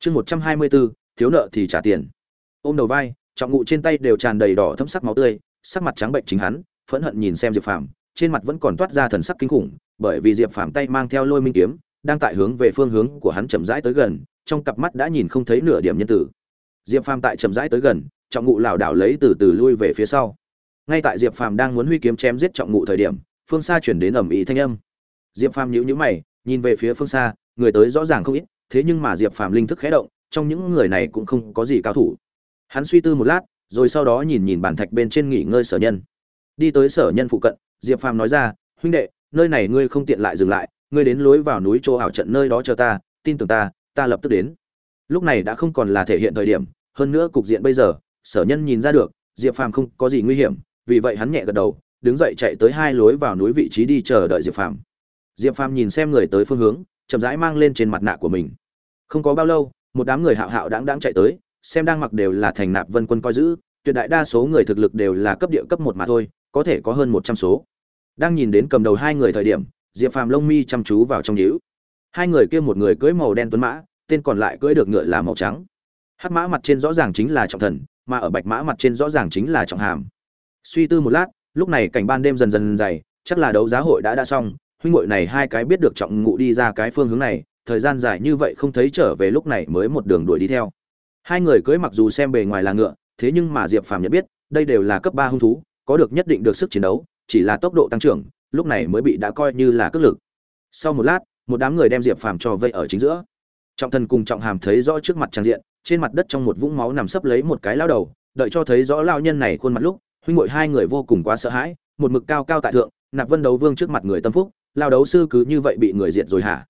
Chương một trăm hai mươi bốn, thiếu nợ thì trả tiền. Ôm đầu vai trọng ngụ trên tay đều tràn đầy đỏ thấm sắc máu tươi, sắc mặt trắng bệnh chính hắn, phẫn hận nhìn xem diệp phàm, trên mặt vẫn còn toát ra thần sắc kinh khủng, bởi vì diệp phàm tay mang theo lôi minh kiếm, đang tại hướng về phương hướng của hắn chậm rãi tới gần, trong cặp mắt đã nhìn không thấy nửa điểm nhân tử. Diệp phàm tại chậm rãi tới gần, trọng ngụ lảo đảo lấy từ từ lui về phía sau. Ngay tại diệp phàm đang muốn huy kiếm chém giết trọng ngụ thời điểm, phương xa chuyển đến ầm ý thanh âm. Diệp phàm nhíu nhíu mày, nhìn về phía phương xa, người tới rõ ràng không ít, thế nhưng mà diệp phàm linh thức khẽ động, trong những người này cũng không có gì cao thủ hắn suy tư một lát, rồi sau đó nhìn nhìn bản thạch bên trên nghỉ ngơi sở nhân. Đi tới sở nhân phụ cận, diệp phàm nói ra, huynh đệ, nơi này ngươi không tiện lại dừng lại, ngươi đến lối vào núi chỗ ảo trận nơi đó chờ ta, tin tưởng ta ta lập tức đến. Lúc này đã không còn là thể hiện thời điểm, hơn nữa cục diện bây giờ, sở nhân nhìn ra được, diệp phàm không có gì nguy hiểm, vì vậy hắn nhẹ gật đầu, đứng dậy chạy tới hai lối vào núi vị trí đi chờ đợi diệp phàm. Diệp phàm nhìn xem người tới phương hướng, chậm rãi mang lên trên mặt nạ của mình. Không có bao lâu, một đám người hạo hạo đáng đáng chạy tới xem đang mặc đều là thành nạp vân quân coi giữ, tuyệt đại đa số người thực lực đều là cấp địa cấp một mà thôi, có thể có hơn một trăm số. Đang nhìn đến cầm đầu hai người thời điểm, diệp phàm lông mi chăm chú vào trong nhữ hai người kia một người cưỡi màu đen tuấn mã, tên còn lại cưỡi được ngựa là màu trắng. Hắc mã mặt trên rõ ràng chính là trọng thần, mà ở bạch mã mặt trên rõ ràng chính là trọng hàm. Suy tư một lát, lúc này cảnh ban đêm dần dần dày, chắc là đấu giá hội đã đã xong, huynh hội này hai cái biết được trọng ngụ đi ra cái phương hướng này, thời gian dài như vậy không thấy trở về lúc này mới một đường đuổi đi theo hai người cưỡi mặc dù xem bề ngoài là ngựa, thế nhưng mà diệp phàm nhận biết, đây đều là cấp ba hung thú, có được nhất định được sức chiến đấu, chỉ là tốc độ tăng trưởng, lúc này mới bị đã coi như là cước lực. Sau một lát, một đám người đem diệp phàm cho vây ở chính giữa. Trọng thần cùng trọng hàm thấy rõ trước mặt trang diện, trên mặt đất trong một vũng máu nằm sấp lấy một cái lao đầu, đợi cho thấy rõ lao nhân này khuôn mặt lúc, huynh muội hai người vô cùng quá sợ hãi, một mực cao cao tại thượng, nạp vân đấu vương trước mặt người tâm phúc, lao đấu sư cứ như vậy bị người diệt rồi hả?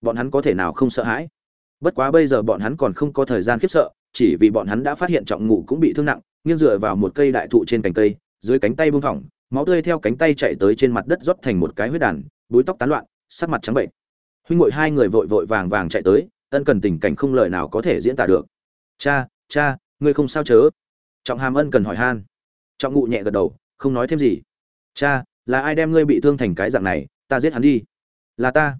Bọn hắn có thể nào không sợ hãi? Bất quá bây giờ bọn hắn còn không có thời gian khiếp sợ chỉ vì bọn hắn đã phát hiện trọng ngụ cũng bị thương nặng, nghiêng dựa vào một cây đại thụ trên cành cây, dưới cánh tay bung thỏng máu tươi theo cánh tay chạy tới trên mặt đất rót thành một cái huyết đàn, búi tóc tán loạn, sắc mặt trắng bệnh. Huynh ngội hai người vội vội vàng vàng chạy tới, ân cần tình cảnh không lời nào có thể diễn tả được. Cha cha, ngươi không sao chớ? Trọng hàm ân cần hỏi han. Trọng ngụ nhẹ gật đầu, không nói thêm gì. Cha, là ai đem ngươi bị thương thành cái dạng này, ta giết hắn đi. Là ta.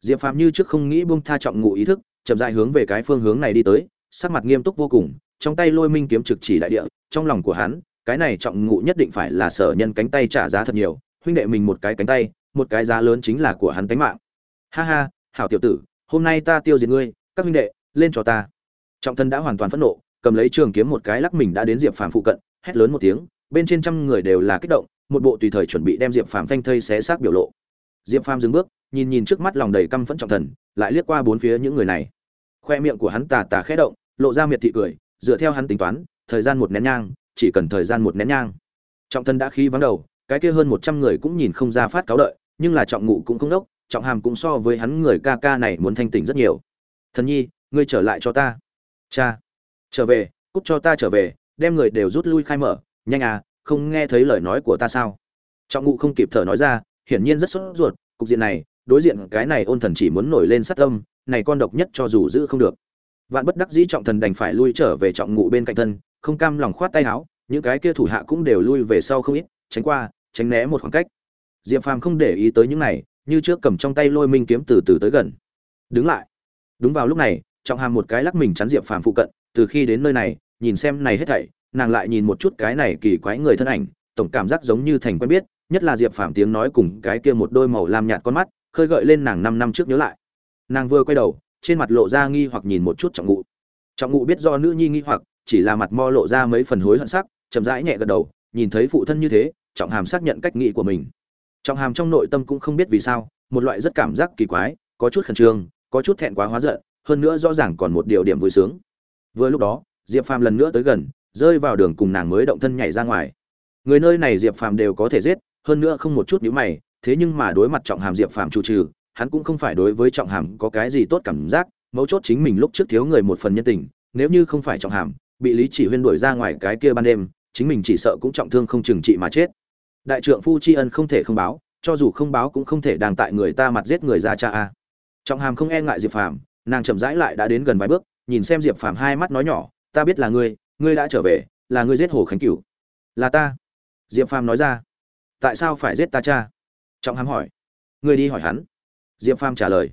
Diệp phạm như trước không nghĩ buông tha trọng ngụ ý thức, chậm dại hướng về cái phương hướng này đi tới sắc mặt nghiêm túc vô cùng, trong tay lôi minh kiếm trực chỉ đại địa, trong lòng của hắn, cái này trọng ngụ nhất định phải là sở nhân cánh tay trả giá thật nhiều, huynh đệ mình một cái cánh tay, một cái giá lớn chính là của hắn tánh mạng. Ha ha, hảo tiểu tử, hôm nay ta tiêu diệt ngươi, các huynh đệ, lên cho ta. Trọng thân đã hoàn toàn phẫn nộ, cầm lấy trường kiếm một cái lắc mình đã đến diệp phàm phụ cận, hét lớn một tiếng, bên trên trăm người đều là kích động, một bộ tùy thời chuẩn bị đem diệp phàm phanh thây xé xác biểu lộ. Diệp phàm dừng bước, nhìn nhìn trước mắt lòng đầy căm phẫn trọng thần, lại liếc qua bốn phía những người này. Khoe miệng của hắn tà tà khẽ động lộ ra miệt thị cười, dựa theo hắn tính toán, thời gian một nén nhang, chỉ cần thời gian một nén nhang. Trọng thân đã khí vắng đầu, cái kia hơn một trăm người cũng nhìn không ra phát cáo đợi, nhưng là trọng ngụ cũng không đốc, trọng hàm cũng so với hắn người ca ca này muốn thanh tỉnh rất nhiều. Thần nhi, ngươi trở lại cho ta. Cha, trở về, cút cho ta trở về, đem người đều rút lui khai mở. Nhanh à không nghe thấy lời nói của ta sao? Trọng ngụ không kịp thở nói ra, hiển nhiên rất sốt ruột, cục diện này, đối diện cái này ôn thần chỉ muốn nổi lên sát tâm, này con độc nhất cho dù giữ không được vạn bất đắc dĩ trọng thần đành phải lui trở về trọng ngụ bên cạnh thân, không cam lòng khoát tay áo, những cái kia thủ hạ cũng đều lui về sau không ít, tránh qua, tránh né một khoảng cách. Diệp phàm không để ý tới những này, như trước cầm trong tay lôi minh kiếm từ từ tới gần. Đứng lại. Đúng vào lúc này, trọng hàm một cái lắc mình chắn diệp phàm phụ cận, từ khi đến nơi này, nhìn xem này hết thảy, nàng lại nhìn một chút cái này kỳ quái người thân ảnh, tổng cảm giác giống như thành quen biết, nhất là diệp phàm tiếng nói cùng cái kia một đôi màu lam nhạt con mắt, khơi gợi lên nàng năm năm trước nhớ lại. Nàng vừa quay đầu trên mặt lộ ra nghi hoặc nhìn một chút trọng ngụ. Trọng ngụ biết do nữ nhi nghi hoặc, chỉ là mặt mo lộ ra mấy phần hối hận sắc, chậm rãi nhẹ gật đầu, nhìn thấy phụ thân như thế, trọng hàm xác nhận cách nghĩ của mình. Trọng hàm trong nội tâm cũng không biết vì sao, một loại rất cảm giác kỳ quái, có chút khẩn trương, có chút thẹn quá hóa giận, hơn nữa rõ ràng còn một điều điểm vui sướng. Vừa lúc đó, diệp phàm lần nữa tới gần, rơi vào đường cùng nàng mới động thân nhảy ra ngoài. Người nơi này diệp phàm đều có thể giết, hơn nữa không một chút nhíu mày, thế nhưng mà đối mặt trọng hàm diệp phàm chủ trừ hắn cũng không phải đối với trọng hàm có cái gì tốt cảm giác, mấu chốt chính mình lúc trước thiếu người một phần nhân tình, nếu như không phải trọng hàm, bị lý chỉ huyên đuổi ra ngoài cái kia ban đêm, chính mình chỉ sợ cũng trọng thương không chừng trị mà chết. Đại trượng phu tri ân không thể không báo, cho dù không báo cũng không thể đang tại người ta mặt giết người ra cha a. Trọng hàm không e ngại diệp phàm, nàng chậm rãi lại đã đến gần vài bước, nhìn xem diệp phàm hai mắt nói nhỏ, ta biết là ngươi ngươi đã trở về, là ngươi giết hồ khánh cửu. Là ta. Diệp phàm nói ra. Tại sao phải giết ta cha? Trọng hàm hỏi. Ngươi đi hỏi hắn diệp phàm trả lời.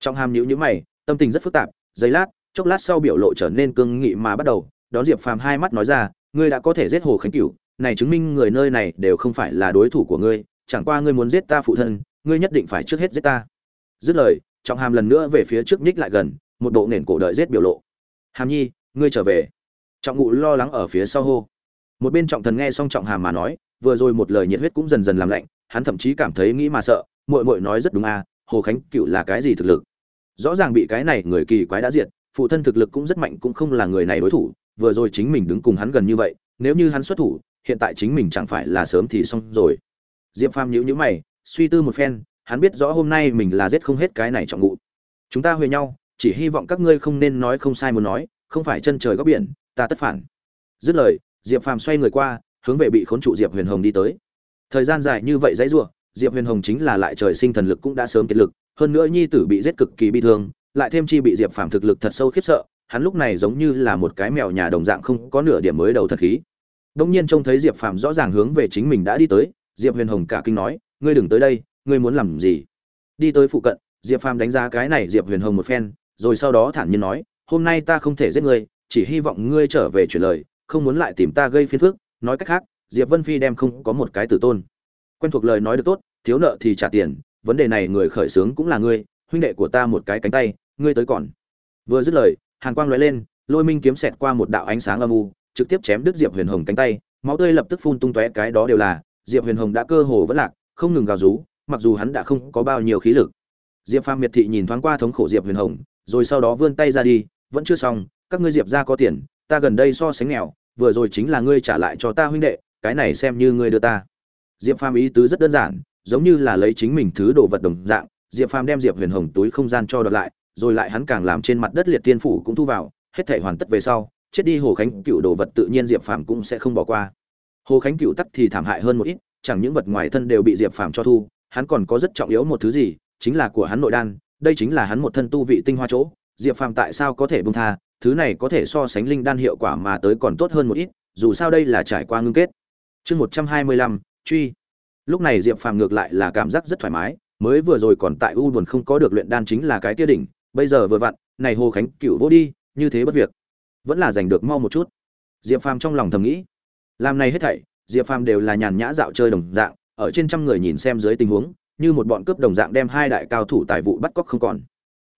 Trong hàm nhíu nhíu mày, tâm tình rất phức tạp, giây lát, chốc lát sau biểu lộ trở nên cương nghị mà bắt đầu, đón diệp phàm hai mắt nói ra, ngươi đã có thể giết hồ khánh cửu, này chứng minh người nơi này đều không phải là đối thủ của ngươi, chẳng qua ngươi muốn giết ta phụ thân, ngươi nhất định phải trước hết giết ta. Dứt lời trọng hàm lần nữa về phía trước nhích lại gần, một bộ nền cổ đợi giết biểu lộ. Hàm nhi, ngươi trở về. Trọng ngụ lo lắng ở phía sau hô. Một bên trọng thần nghe xong trọng hàm mà nói, vừa rồi một lời nhiệt huyết cũng dần dần làm lạnh, hắn thậm chí cảm thấy nghĩ mà sợ, muội muội nói rất đúng à hồ khánh cựu là cái gì thực lực? Rõ ràng bị cái này người kỳ quái đã diệt, phụ thân thực lực cũng rất mạnh cũng không là người này đối thủ, vừa rồi chính mình đứng cùng hắn gần như vậy, nếu như hắn xuất thủ, hiện tại chính mình chẳng phải là sớm thì xong rồi. Diệp phàm nhíu nhíu mày, suy tư một phen, hắn biết rõ hôm nay mình là giết không hết cái này trọng ngụ. Chúng ta huề nhau, chỉ hy vọng các ngươi không nên nói không sai muốn nói, không phải chân trời góc biển, ta tất phản. Dứt lời, diệp phàm xoay người qua, hướng về bị khốn trụ diệp huyền hồng đi tới. Thời gian dài như vậy dãy rủa diệp huyền hồng chính là lại trời sinh thần lực cũng đã sớm kiệt lực, hơn nữa nhi tử bị giết cực kỳ bi thương, lại thêm chi bị diệp phàm thực lực thật sâu khiếp sợ, hắn lúc này giống như là một cái mèo nhà đồng dạng không có nửa điểm mới đầu thật khí. Đông nhiên trông thấy diệp phàm rõ ràng hướng về chính mình đã đi tới, diệp huyền hồng cả kinh nói, ngươi đừng tới đây, ngươi muốn làm gì? Đi tới phụ cận, diệp phàm đánh giá cái này diệp huyền hồng một phen, rồi sau đó thản nhiên nói, hôm nay ta không thể giết ngươi, chỉ hy vọng ngươi trở về chuyển lời, không muốn lại tìm ta gây phiền phức. Nói cách khác, diệp vân phi đem không có một cái tử tôn quen thuộc lời nói được tốt, thiếu nợ thì trả tiền, vấn đề này người khởi xướng cũng là ngươi, huynh đệ của ta một cái cánh tay, ngươi tới còn. Vừa dứt lời, hàn quang lóe lên, lôi minh kiếm xẹt qua một đạo ánh sáng âm u, trực tiếp chém đứt diệp huyền hồng cánh tay, máu tươi lập tức phun tung tóe, cái đó đều là, diệp huyền hồng đã cơ hồ vẫn lạc, không ngừng gào rú, mặc dù hắn đã không có bao nhiêu khí lực. Diệp phàm miệt thị nhìn thoáng qua thống khổ diệp huyền hồng, rồi sau đó vươn tay ra đi, vẫn chưa xong, các ngươi diệp ra có tiền, ta gần đây so sánh nghèo, vừa rồi chính là ngươi trả lại cho ta huynh đệ, cái này xem như ngươi đưa ta diệp phàm ý tứ rất đơn giản, giống như là lấy chính mình thứ đồ vật đồng dạng, diệp phàm đem diệp huyền hồng túi không gian cho đợt lại, rồi lại hắn càng làm trên mặt đất liệt tiên phủ cũng thu vào, hết thể hoàn tất về sau, chết đi hồ khánh cựu đồ vật tự nhiên diệp phàm cũng sẽ không bỏ qua. Hồ khánh cựu tắc thì thảm hại hơn một ít, chẳng những vật ngoài thân đều bị diệp phàm cho thu, hắn còn có rất trọng yếu một thứ gì, chính là của hắn nội đan, đây chính là hắn một thân tu vị tinh hoa chỗ, diệp phàm tại sao có thể bung tha, thứ này có thể so sánh linh đan hiệu quả mà tới còn tốt hơn một ít, dù sao đây là trải qua ngưng kết. Chương một trăm hai mươi lăm truy. Lúc này diệp phàm ngược lại là cảm giác rất thoải mái, mới vừa rồi còn tại u buồn không có được luyện đan chính là cái kia đỉnh, bây giờ vừa vặn, này hồ khánh cựu vô đi, như thế bất việc. Vẫn là giành được mau một chút. Diệp phàm trong lòng thầm nghĩ. Làm này hết thảy, diệp phàm đều là nhàn nhã dạo chơi đồng dạng, ở trên trăm người nhìn xem dưới tình huống, như một bọn cướp đồng dạng đem hai đại cao thủ tài vụ bắt cóc không còn.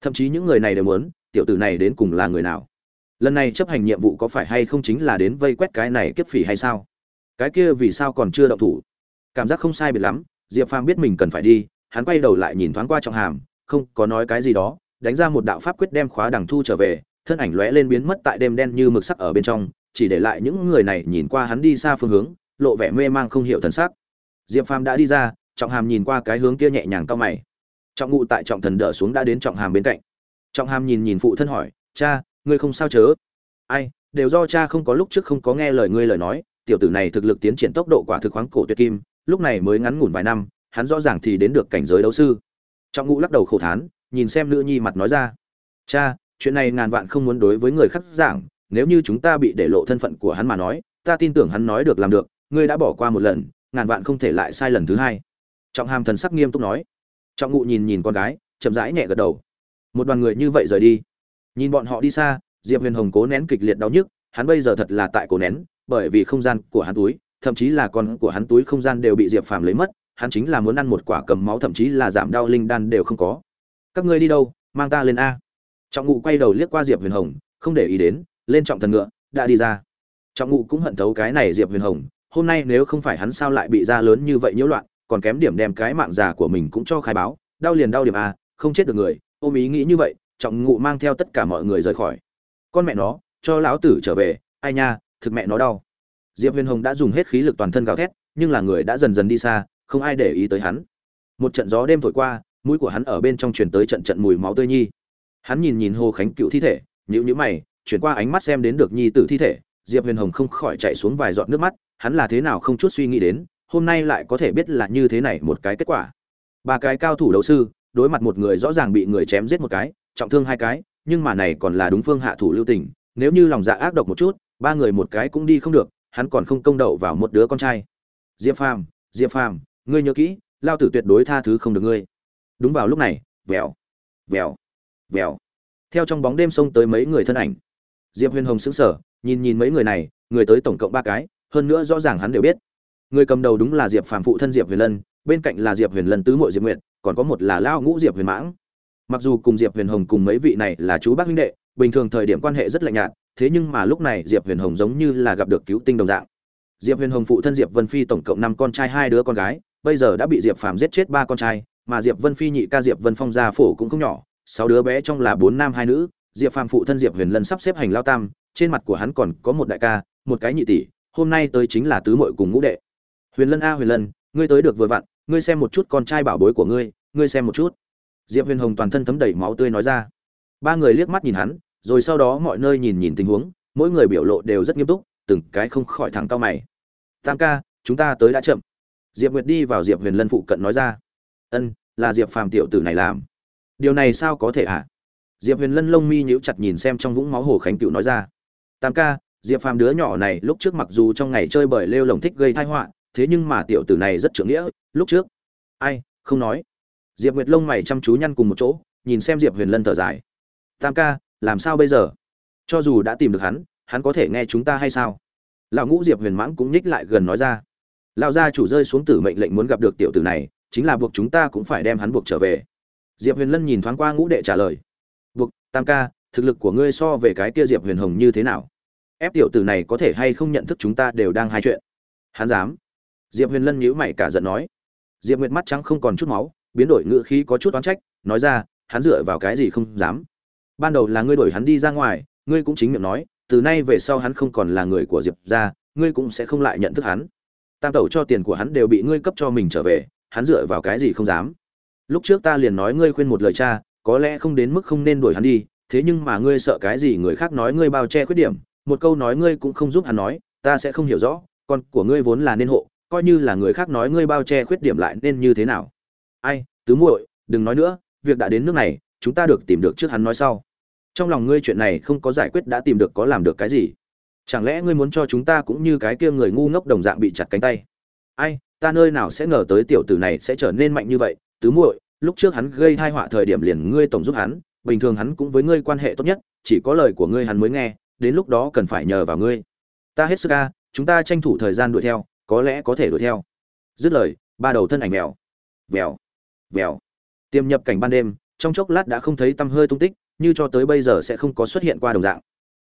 Thậm chí những người này đều muốn, tiểu tử này đến cùng là người nào? Lần này chấp hành nhiệm vụ có phải hay không chính là đến vây quét cái này kiếp phỉ hay sao? Cái kia vì sao còn chưa động thủ? Cảm giác không sai biệt lắm, diệp phàm biết mình cần phải đi, hắn quay đầu lại nhìn thoáng qua trọng hàm, không có nói cái gì đó, đánh ra một đạo pháp quyết đem khóa đằng thu trở về, thân ảnh lóe lên biến mất tại đêm đen như mực sắc ở bên trong, chỉ để lại những người này nhìn qua hắn đi xa phương hướng, lộ vẻ mê mang không hiểu thần sắc. Diệp phàm đã đi ra, trọng hàm nhìn qua cái hướng kia nhẹ nhàng cao mày. Trọng ngụ tại trọng thần đỡ xuống đã đến trọng hàm bên cạnh. Trọng hàm nhìn nhìn phụ thân hỏi, cha, ngươi không sao chớ? Ai, đều do cha không có lúc trước không có nghe lời ngươi lời nói, tiểu tử này thực lực tiến triển tốc độ quả thực khoáng cổ tuyệt kim lúc này mới ngắn ngủn vài năm, hắn rõ ràng thì đến được cảnh giới đấu sư. Trọng ngụ lắc đầu khổ thán, nhìn xem nữ nhi mặt nói ra, cha, chuyện này ngàn vạn không muốn đối với người khác giảng, nếu như chúng ta bị để lộ thân phận của hắn mà nói, ta tin tưởng hắn nói được làm được, ngươi đã bỏ qua một lần, ngàn vạn không thể lại sai lần thứ hai. Trọng hàm thần sắc nghiêm túc nói. Trọng ngụ nhìn nhìn con gái, chậm rãi nhẹ gật đầu. Một đoàn người như vậy rời đi. Nhìn bọn họ đi xa, diệp huyền hồng cố nén kịch liệt đau nhức, hắn bây giờ thật là tại cố nén, bởi vì không gian của hắn túi thậm chí là con của hắn túi không gian đều bị diệp phàm lấy mất, hắn chính là muốn ăn một quả cầm máu, thậm chí là giảm đau linh đan đều không có. Các ngươi đi đâu, mang ta lên a. Trọng ngụ quay đầu liếc qua diệp huyền hồng, không để ý đến, lên trọng thần ngựa, đã đi ra. Trọng ngụ cũng hận thấu cái này diệp huyền hồng, hôm nay nếu không phải hắn sao lại bị ra lớn như vậy nhiễu loạn, còn kém điểm đem cái mạng già của mình cũng cho khai báo, đau liền đau điểm a, không chết được người, ôm ý nghĩ như vậy, trọng ngụ mang theo tất cả mọi người rời khỏi. Con mẹ nó, cho lão tử trở về, ai nha, thực mẹ nó đau diệp huyền hồng đã dùng hết khí lực toàn thân gào thét, nhưng là người đã dần dần đi xa, không ai để ý tới hắn. Một trận gió đêm thổi qua, mũi của hắn ở bên trong truyền tới trận trận mùi máu tươi nhi. Hắn nhìn nhìn hồ khánh cựu thi thể nhữ nhữ mày, chuyển qua ánh mắt xem đến được nhi tử thi thể, diệp huyền hồng không khỏi chạy xuống vài giọt nước mắt, hắn là thế nào không chút suy nghĩ đến, hôm nay lại có thể biết là như thế này một cái kết quả. Ba cái cao thủ đấu sư, đối mặt một người rõ ràng bị người chém giết một cái, trọng thương hai cái, nhưng mà này còn là đúng phương hạ thủ lưu tình, nếu như lòng dạ ác độc một chút, ba người một cái cũng đi không được hắn còn không công đậu vào một đứa con trai. Diệp phàm diệp phàm, ngươi nhớ kỹ, lao tử tuyệt đối tha thứ không được ngươi. Đúng vào lúc này, vèo vèo vèo. Theo trong bóng đêm xông tới mấy người thân ảnh. Diệp huyền hồng sững sờ, nhìn nhìn mấy người này, người tới tổng cộng ba cái, hơn nữa rõ ràng hắn đều biết. Người cầm đầu đúng là diệp phàm phụ thân diệp huyền lân, bên cạnh là diệp huyền lân tứ mội diệp nguyệt, còn có một là lao ngũ diệp huyền mãng. Mặc dù cùng diệp huyền hồng cùng mấy vị này là chú bác huynh đệ, bình thường thời điểm quan hệ rất lạnh nhạt thế nhưng mà lúc này diệp huyền hồng giống như là gặp được cứu tinh đồng dạng. Diệp huyền hồng phụ thân diệp vân phi tổng cộng năm con trai, hai đứa con gái, bây giờ đã bị diệp phàm giết chết ba con trai, mà diệp vân phi nhị ca diệp vân phong gia phổ cũng không nhỏ, sáu đứa bé trong là bốn nam, hai nữ. Diệp phàm phụ thân diệp huyền lân sắp xếp hành lao tam, trên mặt của hắn còn có một đại ca, một cái nhị tỷ, hôm nay tới chính là tứ muội cùng ngũ đệ. Huyền lân a, huyền lân, ngươi tới được vừa vặn, ngươi xem một chút con trai bảo bối của ngươi ngươi xem một chút. Diệp huyền hồng toàn thân thấm đầy máu tươi nói ra. Ba người liếc mắt nhìn hắn rồi sau đó mọi nơi nhìn nhìn tình huống, mỗi người biểu lộ đều rất nghiêm túc, từng cái không khỏi thẳng cao mày. Tam ca, chúng ta tới đã chậm. Diệp nguyệt đi vào diệp huyền lân phụ cận nói ra. Ân, là diệp phàm tiểu tử này làm. Điều này sao có thể ạ? À? diệp huyền lân lông mi nhíu chặt nhìn xem trong vũng máu hồ khánh cựu nói ra. Tam ca, diệp phàm đứa nhỏ này lúc trước mặc dù trong ngày chơi bời lêu lồng thích gây thai họa, thế nhưng mà tiểu tử này rất trưởng nghĩa, lúc trước. Ai, không nói. Diệp nguyệt lông mày chăm chú nhăn cùng một chỗ, nhìn xem diệp huyền lân thở dài. Tam ca làm sao bây giờ? Cho dù đã tìm được hắn hắn có thể nghe chúng ta hay sao? Lão ngũ diệp huyền mãng cũng nhích lại gần nói ra. Lão gia chủ rơi xuống tử mệnh lệnh muốn gặp được tiểu tử này, chính là buộc chúng ta cũng phải đem hắn buộc trở về. Diệp huyền lân nhìn thoáng qua ngũ đệ trả lời. Buộc, tam ca, thực lực của ngươi so về cái kia diệp huyền hồng như thế nào? Ép tiểu tử này có thể hay không nhận thức chúng ta đều đang hai chuyện. Hắn dám. Diệp huyền lân nhíu mày cả giận nói. Diệp nguyệt mắt trắng không còn chút máu, biến đổi ngữ khí có chút oán trách, nói ra, hắn dựa vào cái gì không dám? Ban đầu là ngươi đuổi hắn đi ra ngoài, ngươi cũng chính miệng nói, từ nay về sau hắn không còn là người của diệp gia, ngươi cũng sẽ không lại nhận thức hắn. Tam tẩu cho tiền của hắn đều bị ngươi cấp cho mình trở về, hắn dựa vào cái gì không dám? Lúc trước ta liền nói ngươi khuyên một lời cha, có lẽ không đến mức không nên đuổi hắn đi, thế nhưng mà ngươi sợ cái gì người khác nói ngươi bao che khuyết điểm, một câu nói ngươi cũng không giúp hắn nói, ta sẽ không hiểu rõ, con của ngươi vốn là nên hộ, coi như là người khác nói ngươi bao che khuyết điểm lại nên như thế nào? Ai, tứ muội, đừng nói nữa, việc đã đến nước này chúng ta được tìm được trước hắn nói sau. Trong lòng ngươi chuyện này không có giải quyết đã tìm được có làm được cái gì? Chẳng lẽ ngươi muốn cho chúng ta cũng như cái kia người ngu ngốc đồng dạng bị chặt cánh tay? Ai, ta nơi nào sẽ ngờ tới tiểu tử này sẽ trở nên mạnh như vậy? Tứ muội, lúc trước hắn gây thai họa thời điểm liền ngươi tổng giúp hắn, bình thường hắn cũng với ngươi quan hệ tốt nhất, chỉ có lời của ngươi hắn mới nghe, đến lúc đó cần phải nhờ vào ngươi. Ta hết sức ca chúng ta tranh thủ thời gian đuổi theo, có lẽ có thể đuổi theo. Dứt lời, ba đầu thân ảnh mèo vèo. Vèo. Tiêm nhập cảnh ban đêm trong chốc lát đã không thấy tăm hơi tung tích, như cho tới bây giờ sẽ không có xuất hiện qua đồng dạng.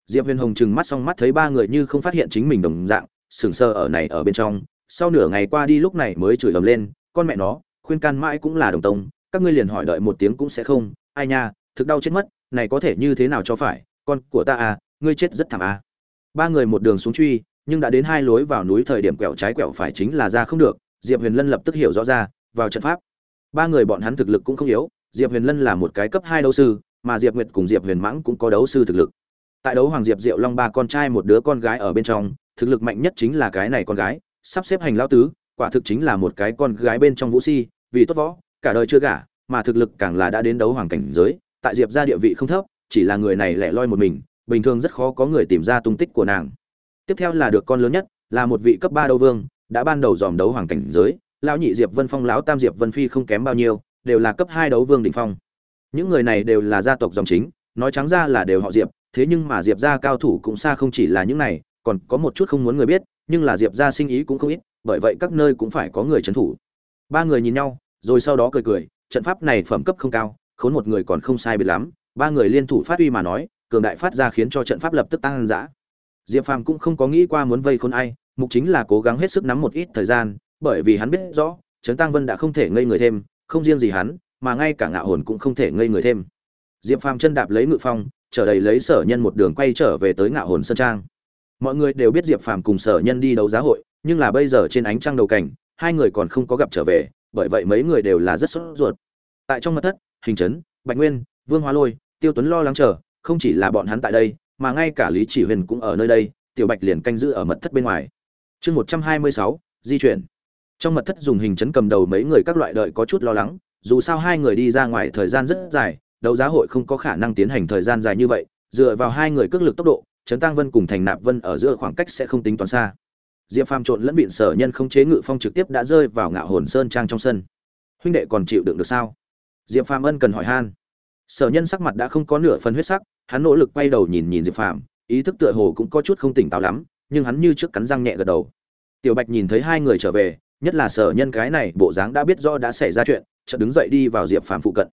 Diệp huyền hồng chừng mắt xong mắt thấy ba người như không phát hiện chính mình đồng dạng sừng sờ ở này ở bên trong. Sau nửa ngày qua đi lúc này mới chửi ầm lên, con mẹ nó, khuyên can mãi cũng là đồng tông, các ngươi liền hỏi đợi một tiếng cũng sẽ không. Ai nha, thực đau chết mất, này có thể như thế nào cho phải? Con của ta à ngươi chết rất thảm à. Ba người một đường xuống truy, nhưng đã đến hai lối vào núi thời điểm quẹo trái quẹo phải chính là ra không được. Diệp huyền lân lập tức hiểu rõ ra, vào trận pháp. Ba người bọn hắn thực lực cũng không yếu diệp huyền lân là một cái cấp hai đấu sư, mà diệp nguyệt cùng diệp huyền mãng cũng có đấu sư thực lực. Tại đấu hoàng diệp diệu long ba con trai một đứa con gái ở bên trong, thực lực mạnh nhất chính là cái này con gái, sắp xếp hành lão tứ, quả thực chính là một cái con gái bên trong vũ si, vì tốt võ, cả đời chưa gả, mà thực lực càng là đã đến đấu hoàng cảnh giới, tại diệp gia địa vị không thấp, chỉ là người này lẻ loi một mình, bình thường rất khó có người tìm ra tung tích của nàng. Tiếp theo là được con lớn nhất, là một vị cấp ba đấu vương, đã ban đầu dòm đấu hoàng cảnh giới, lão nhị diệp vân phong, lão tam diệp vân phi không kém bao nhiêu đều là cấp hai đấu vương đỉnh phong. Những người này đều là gia tộc dòng chính, nói trắng ra là đều họ diệp, thế nhưng mà diệp gia cao thủ cũng xa không chỉ là những này, còn có một chút không muốn người biết, nhưng là diệp gia sinh ý cũng không ít, bởi vậy các nơi cũng phải có người trấn thủ. Ba người nhìn nhau, rồi sau đó cười cười, trận pháp này phẩm cấp không cao, khốn một người còn không sai biệt lắm, ba người liên thủ phát uy mà nói, cường đại phát ra khiến cho trận pháp lập tức tăng dã. Diệp phàm cũng không có nghĩ qua muốn vây khốn ai, mục chính là cố gắng hết sức nắm một ít thời gian, bởi vì hắn biết rõ, trấn tăng vân đã không thể ngây người thêm không riêng gì hắn, mà ngay cả ngạo hồn cũng không thể ngây người thêm. Diệp phàm chân đạp lấy ngự phong, trở đầy lấy sở nhân một đường quay trở về tới ngạo hồn sơn trang. Mọi người đều biết diệp phàm cùng sở nhân đi đấu giá hội, nhưng là bây giờ trên ánh trăng đầu cảnh, hai người còn không có gặp trở về, bởi vậy mấy người đều là rất sốt ruột. Tại trong mật thất, hình trấn bạch nguyên, vương hóa lôi, tiêu tuấn lo lắng chờ, không chỉ là bọn hắn tại đây, mà ngay cả lý chỉ huyền cũng ở nơi đây, tiểu bạch liền canh giữ ở mật thất bên ngoài. Chương một trăm hai mươi sáu, di chuyển trong mật thất dùng hình chấn cầm đầu mấy người các loại đợi có chút lo lắng, dù sao hai người đi ra ngoài thời gian rất dài, đấu giá hội không có khả năng tiến hành thời gian dài như vậy, dựa vào hai người cước lực tốc độ, trấn tăng vân cùng thành nạp vân ở giữa khoảng cách sẽ không tính toán xa. Diệp phàm trộn lẫn viện sở nhân không chế ngự phong trực tiếp đã rơi vào ngạo hồn sơn trang trong sân. Huynh đệ còn chịu đựng được sao? Diệp phàm ân cần hỏi han. Sở nhân sắc mặt đã không có nửa phần huyết sắc, hắn nỗ lực quay đầu nhìn nhìn diệp phàm, ý thức tựa hồ cũng có chút không tỉnh táo lắm, nhưng hắn như trước cắn răng nhẹ gật đầu. Tiểu bạch nhìn thấy hai người trở về nhất là sở nhân cái này, bộ dáng đã biết rõ đã xảy ra chuyện, chợt đứng dậy đi vào diệp phàm phụ cận.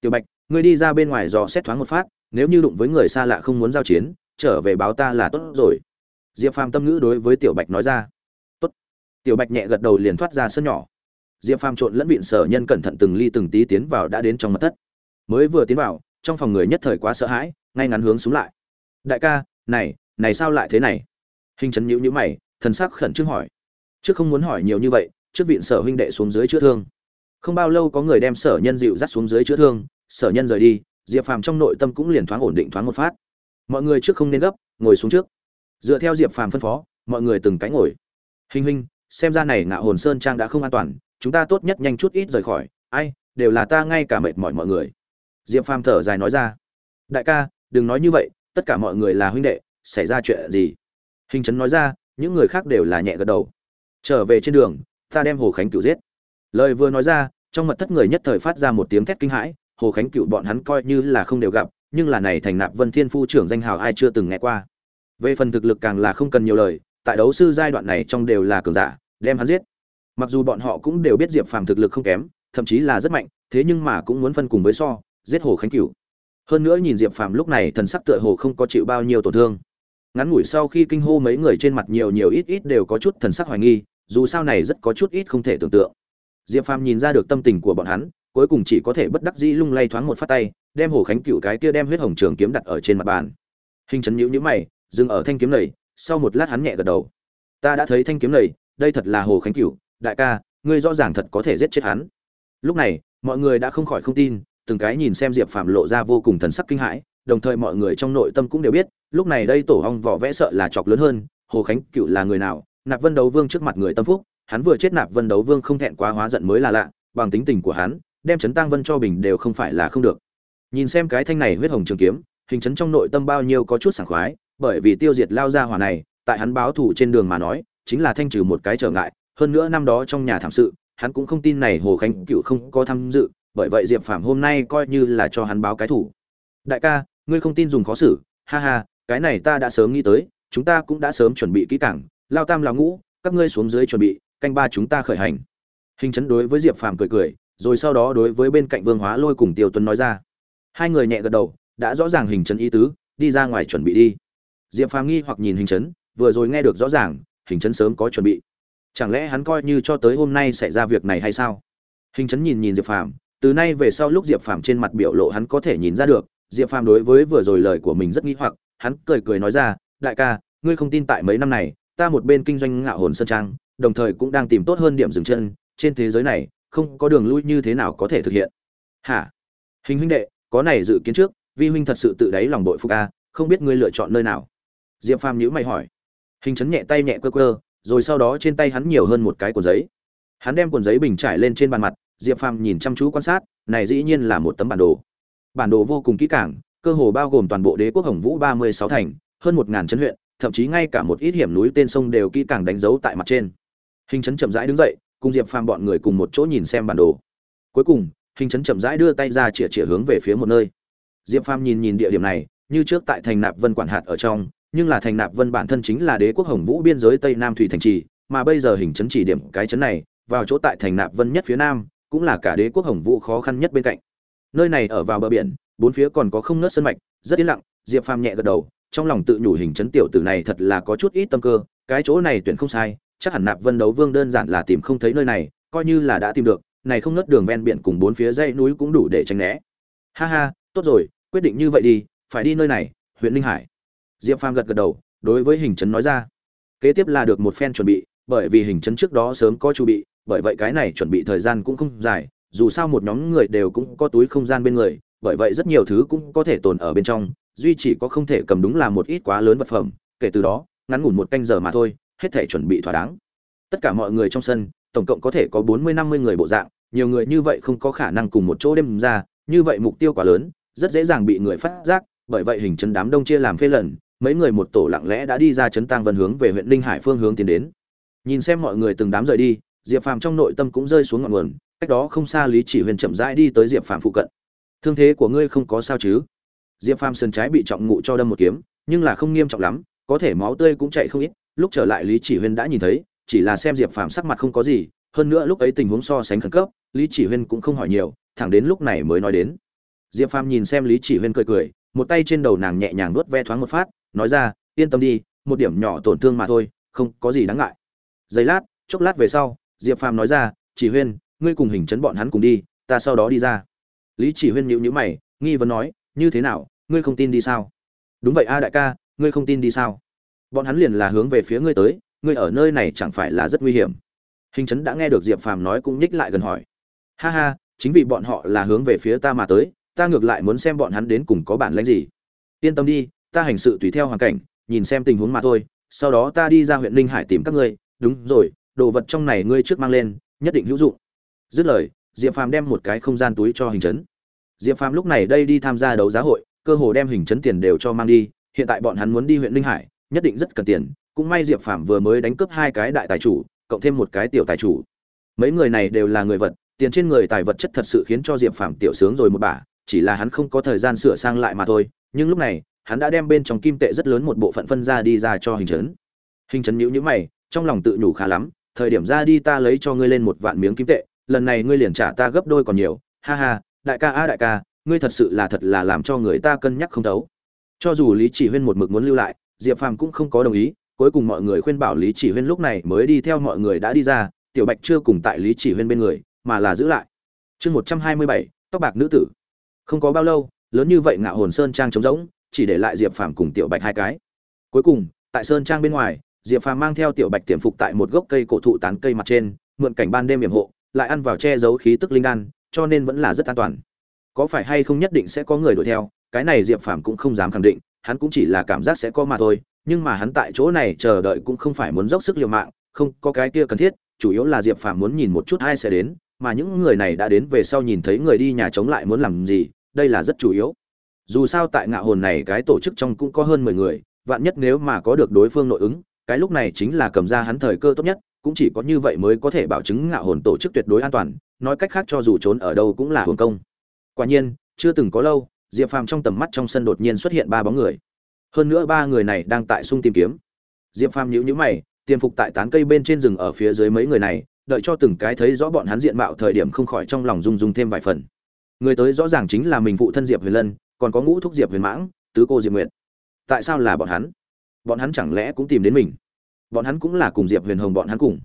Tiểu bạch, ngươi đi ra bên ngoài dò xét thoáng một phát, nếu như đụng với người xa lạ không muốn giao chiến, trở về báo ta là tốt rồi. Diệp phàm tâm ngữ đối với tiểu bạch nói ra. Tốt. Tiểu bạch nhẹ gật đầu liền thoát ra sân nhỏ. Diệp phàm trộn lẫn vịn sở nhân cẩn thận từng ly từng tí tiến vào đã đến trong mật thất. Mới vừa tiến vào, trong phòng người nhất thời quá sợ hãi, ngay ngắn hướng xuống lại. Đại ca, này này sao lại thế này? Hình trấn nhữ nhữ mày, thần sắc khẩn trương hỏi trước không muốn hỏi nhiều như vậy, trước viện sở huynh đệ xuống dưới chữa thương. Không bao lâu có người đem sở nhân dịu dắt xuống dưới chữa thương, sở nhân rời đi, diệp phàm trong nội tâm cũng liền thoáng ổn định thoáng một phát. Mọi người trước không nên gấp, ngồi xuống trước. Dựa theo diệp phàm phân phó, mọi người từng cái ngồi. Hình hình, xem ra này ngạo hồn sơn trang đã không an toàn, chúng ta tốt nhất nhanh chút ít rời khỏi, ai, đều là ta ngay cả mệt mỏi mọi người. Diệp phàm thở dài nói ra. Đại ca, đừng nói như vậy, tất cả mọi người là huynh đệ, xảy ra chuyện gì? Hình trấn nói ra, những người khác đều là nhẹ gật đầu trở về trên đường, ta đem hồ khánh cựu giết. Lời vừa nói ra, trong mật thất người nhất thời phát ra một tiếng thét kinh hãi, hồ khánh cựu bọn hắn coi như là không đều gặp, nhưng là này thành nạp vân thiên phu trưởng danh hào ai chưa từng nghe qua. Về phần thực lực càng là không cần nhiều lời, tại đấu sư giai đoạn này trong đều là cường giả, đem hắn giết. Mặc dù bọn họ cũng đều biết diệp phàm thực lực không kém, thậm chí là rất mạnh, thế nhưng mà cũng muốn phân cùng với so, giết hồ khánh cửu. Hơn nữa nhìn diệp phàm lúc này thần sắc tựa hồ không có chịu bao nhiêu tổn thương. Ngắn ngủi sau khi kinh hô mấy người trên mặt nhiều nhiều ít ít đều có chút thần sắc hoài nghi dù sao này rất có chút ít không thể tưởng tượng. Diệp phàm nhìn ra được tâm tình của bọn hắn, cuối cùng chỉ có thể bất đắc dĩ lung lay thoáng một phát tay, đem hồ khánh cựu cái kia đem huyết hồng trường kiếm đặt ở trên mặt bàn. Hình chấn nhữ nhữ mày, dừng ở thanh kiếm này, sau một lát hắn nhẹ gật đầu. Ta đã thấy thanh kiếm này, đây thật là hồ khánh cựu, đại ca, ngươi rõ ràng thật có thể giết chết hắn. Lúc này, mọi người đã không khỏi không tin, từng cái nhìn xem diệp phàm lộ ra vô cùng thần sắc kinh hãi, đồng thời mọi người trong nội tâm cũng đều biết, lúc này đây tổ hong vỏ vẽ sợ là chọc lớn hơn, hồ khánh cựu là người nào nạp vân đấu vương trước mặt người tâm phúc, hắn vừa chết nạp vân đấu vương không thẹn quá hóa giận mới là lạ, bằng tính tình của hắn, đem chấn tăng vân cho bình đều không phải là không được. Nhìn xem cái thanh này huyết hồng trường kiếm, hình chấn trong nội tâm bao nhiêu có chút sảng khoái, bởi vì tiêu diệt lao ra hỏa này, tại hắn báo thủ trên đường mà nói, chính là thanh trừ một cái trở ngại, hơn nữa năm đó trong nhà thảm sự, hắn cũng không tin này hồ khánh cựu không có tham dự, bởi vậy diệp Phạm hôm nay coi như là cho hắn báo cái thủ. Đại ca, ngươi không tin dùng khó xử, ha ha, cái này ta đã sớm nghĩ tới, chúng ta cũng đã sớm chuẩn bị kỹ cảng lao tam lao ngũ, các ngươi xuống dưới chuẩn bị, canh ba chúng ta khởi hành. Hình chấn đối với diệp phàm cười cười, rồi sau đó đối với bên cạnh vương hóa lôi cùng tiêu tuấn nói ra. Hai người nhẹ gật đầu, đã rõ ràng hình chấn ý tứ, đi ra ngoài chuẩn bị đi. Diệp phàm nghi hoặc nhìn hình chấn, vừa rồi nghe được rõ ràng, hình chấn sớm có chuẩn bị. Chẳng lẽ hắn coi như cho tới hôm nay xảy ra việc này hay sao? Hình chấn nhìn nhìn diệp phàm, từ nay về sau lúc diệp phàm trên mặt biểu lộ hắn có thể nhìn ra được, diệp phàm đối với vừa rồi lời của mình rất nghi hoặc, hắn cười cười nói ra, đại ca, ngươi không tin tại mấy năm này ta một bên kinh doanh ngạo hồn sơn trang, đồng thời cũng đang tìm tốt hơn điểm dừng chân, trên thế giới này, không có đường lui như thế nào có thể thực hiện. Hả? Hình huynh đệ, có này dự kiến trước, vi huynh thật sự tự đáy lòng bội phục a, không biết ngươi lựa chọn nơi nào? Diệp phàm nhữ mày hỏi. Hình chấn nhẹ tay nhẹ quơ quơ, rồi sau đó trên tay hắn nhiều hơn một cái cuộn giấy. Hắn đem cuộn giấy bình trải lên trên bàn mặt, diệp phàm nhìn chăm chú quan sát, này dĩ nhiên là một tấm bản đồ. Bản đồ vô cùng kỹ càng, cơ hồ bao gồm toàn bộ đế quốc hồng vũ ba mươi sáu thành, hơn một ngàn chấn huyện thậm chí ngay cả một ít hiểm núi tên sông đều kỹ càng đánh dấu tại mặt trên. Hình chấn chậm rãi đứng dậy, cùng diệp phàm bọn người cùng một chỗ nhìn xem bản đồ. Cuối cùng, hình chấn chậm rãi đưa tay ra chĩa chĩa hướng về phía một nơi. Diệp phàm nhìn nhìn địa điểm này, như trước tại thành nạp vân quản hạt ở trong, nhưng là thành nạp vân bản thân chính là đế quốc hồng vũ biên giới tây nam thủy thành trì, mà bây giờ hình chấn chỉ điểm cái chấn này, vào chỗ tại thành nạp vân nhất phía nam, cũng là cả đế quốc hồng vũ khó khăn nhất bên cạnh. Nơi này ở vào bờ biển, bốn phía còn có không nớt sân mạch, rất yên lặng, diệp phàm nhẹ gật đầu trong lòng tự nhủ hình chấn tiểu tử này thật là có chút ít tâm cơ, cái chỗ này tuyển không sai, chắc hẳn nạp vân đấu vương đơn giản là tìm không thấy nơi này, coi như là đã tìm được, này không nớt đường ven biển cùng bốn phía dãy núi cũng đủ để tránh né. Ha ha, tốt rồi, quyết định như vậy đi, phải đi nơi này, huyện ninh hải. Diệp phàm gật gật đầu, đối với hình chấn nói ra. Kế tiếp là được một phen chuẩn bị, bởi vì hình chấn trước đó sớm có chu bị, bởi vậy cái này chuẩn bị thời gian cũng không dài, dù sao một nhóm người đều cũng có túi không gian bên người, bởi vậy rất nhiều thứ cũng có thể tồn ở bên trong duy chỉ có không thể cầm đúng là một ít quá lớn vật phẩm, kể từ đó, ngắn ngủn một canh giờ mà thôi, hết thể chuẩn bị thỏa đáng. Tất cả mọi người trong sân, tổng cộng có thể có bốn mươi năm mươi người bộ dạng, nhiều người như vậy không có khả năng cùng một chỗ đêm ra, như vậy mục tiêu quá lớn, rất dễ dàng bị người phát giác, bởi vậy hình chấn đám đông chia làm phê lần, mấy người một tổ lặng lẽ đã đi ra chấn tăng vân hướng về huyện linh hải phương hướng tiến đến. Nhìn xem mọi người từng đám rời đi, diệp phàm trong nội tâm cũng rơi xuống ngọn nguồn, cách đó không xa lý chỉ huyền chậm rãi đi tới diệp phàm phụ cận. Thương thế của ngươi không có sao chứ? Diệp phàm sườn trái bị trọng ngụ cho đâm một kiếm, nhưng là không nghiêm trọng lắm, có thể máu tươi cũng chạy không ít, lúc trở lại lý chỉ huyên đã nhìn thấy, chỉ là xem diệp phàm sắc mặt không có gì, hơn nữa lúc ấy tình huống so sánh khẩn cấp, lý chỉ huyên cũng không hỏi nhiều, thẳng đến lúc này mới nói đến. Diệp phàm nhìn xem lý chỉ huyên cười cười, một tay trên đầu nàng nhẹ nhàng nuốt ve thoáng một phát, nói ra, yên tâm đi, một điểm nhỏ tổn thương mà thôi, không có gì đáng ngại. Giây lát, chốc lát về sau, diệp phàm nói ra, chỉ huyên, ngươi cùng hình chấn bọn hắn cùng đi, ta sau đó đi ra. Lý chỉ huyên nhịu nhữ mày, nghi vấn nói, như thế nào ngươi không tin đi sao? Đúng vậy a đại ca, ngươi không tin đi sao? Bọn hắn liền là hướng về phía ngươi tới, ngươi ở nơi này chẳng phải là rất nguy hiểm. Hình chấn đã nghe được diệp phàm nói cũng nhích lại gần hỏi. Ha ha, chính vì bọn họ là hướng về phía ta mà tới, ta ngược lại muốn xem bọn hắn đến cùng có bản lãnh gì. Yên tâm đi, ta hành sự tùy theo hoàn cảnh, nhìn xem tình huống mà thôi, sau đó ta đi ra huyện ninh hải tìm các ngươi. Đúng rồi, đồ vật trong này ngươi trước mang lên, nhất định hữu dụng. Dứt lời, diệp phàm đem một cái không gian túi cho hình chấn. Diệp phàm lúc này đây đi tham gia đấu giá hội cơ hồ đem hình chấn tiền đều cho mang đi, hiện tại bọn hắn muốn đi huyện ninh hải, nhất định rất cần tiền, cũng may diệp phàm vừa mới đánh cướp hai cái đại tài chủ, cộng thêm một cái tiểu tài chủ. Mấy người này đều là người vật, tiền trên người tài vật chất thật sự khiến cho diệp phàm tiểu sướng rồi một bả chỉ là hắn không có thời gian sửa sang lại mà thôi, nhưng lúc này, hắn đã đem bên trong kim tệ rất lớn một bộ phận phân ra đi ra cho hình chấn. Hình chấn nhũ nhữ mày, trong lòng tự nhủ khá lắm, thời điểm ra đi ta lấy cho ngươi lên một vạn miếng kim tệ, lần này ngươi liền trả ta gấp đôi còn nhiều, ha ha, đại ca a đại ca ngươi thật sự là thật là làm cho người ta cân nhắc không thấu. Cho dù lý chỉ huyên một mực muốn lưu lại, diệp phàm cũng không có đồng ý, cuối cùng mọi người khuyên bảo lý chỉ huyên lúc này mới đi theo mọi người đã đi ra, tiểu bạch chưa cùng tại lý chỉ huyên bên người, mà là giữ lại. Chương một trăm hai mươi bảy, tóc bạc nữ tử. Không có bao lâu, lớn như vậy ngạo hồn sơn trang trống rỗng, chỉ để lại diệp phàm cùng tiểu bạch hai cái. Cuối cùng, tại sơn trang bên ngoài, diệp phàm mang theo tiểu bạch tiềm phục tại một gốc cây cổ thụ tán cây mặt trên, mượn cảnh ban đêm hiểm hộ, lại ăn vào che giấu khí tức linh đan, cho nên vẫn là rất an toàn có phải hay không nhất định sẽ có người đuổi theo, cái này diệp phàm cũng không dám khẳng định, hắn cũng chỉ là cảm giác sẽ có mà thôi, nhưng mà hắn tại chỗ này chờ đợi cũng không phải muốn dốc sức liều mạng, không, có cái kia cần thiết, chủ yếu là diệp phàm muốn nhìn một chút ai sẽ đến, mà những người này đã đến về sau nhìn thấy người đi nhà chống lại muốn làm gì, đây là rất chủ yếu. Dù sao tại ngạ hồn này cái tổ chức trong cũng có hơn mười người, vạn nhất nếu mà có được đối phương nội ứng, cái lúc này chính là cầm ra hắn thời cơ tốt nhất, cũng chỉ có như vậy mới có thể bảo chứng ngạ hồn tổ chức tuyệt đối an toàn, nói cách khác cho dù trốn ở đâu cũng là hưởng công quả nhiên, chưa từng có lâu, diệp phàm trong tầm mắt trong sân đột nhiên xuất hiện ba bóng người. Hơn nữa ba người này đang tại sung tìm kiếm. Diệp phàm nhíu nhíu mày tiềm phục tại tán cây bên trên rừng ở phía dưới mấy người này, đợi cho từng cái thấy rõ bọn hắn diện mạo thời điểm không khỏi trong lòng rung rung thêm vài phần. Người tới rõ ràng chính là mình phụ thân diệp huyền lân, còn có ngũ thúc diệp huyền mãng, tứ cô diệp Nguyệt. tại sao là bọn hắn? Bọn hắn chẳng lẽ cũng tìm đến mình? Bọn hắn cũng là cùng diệp huyền hồng bọn hắn cùng.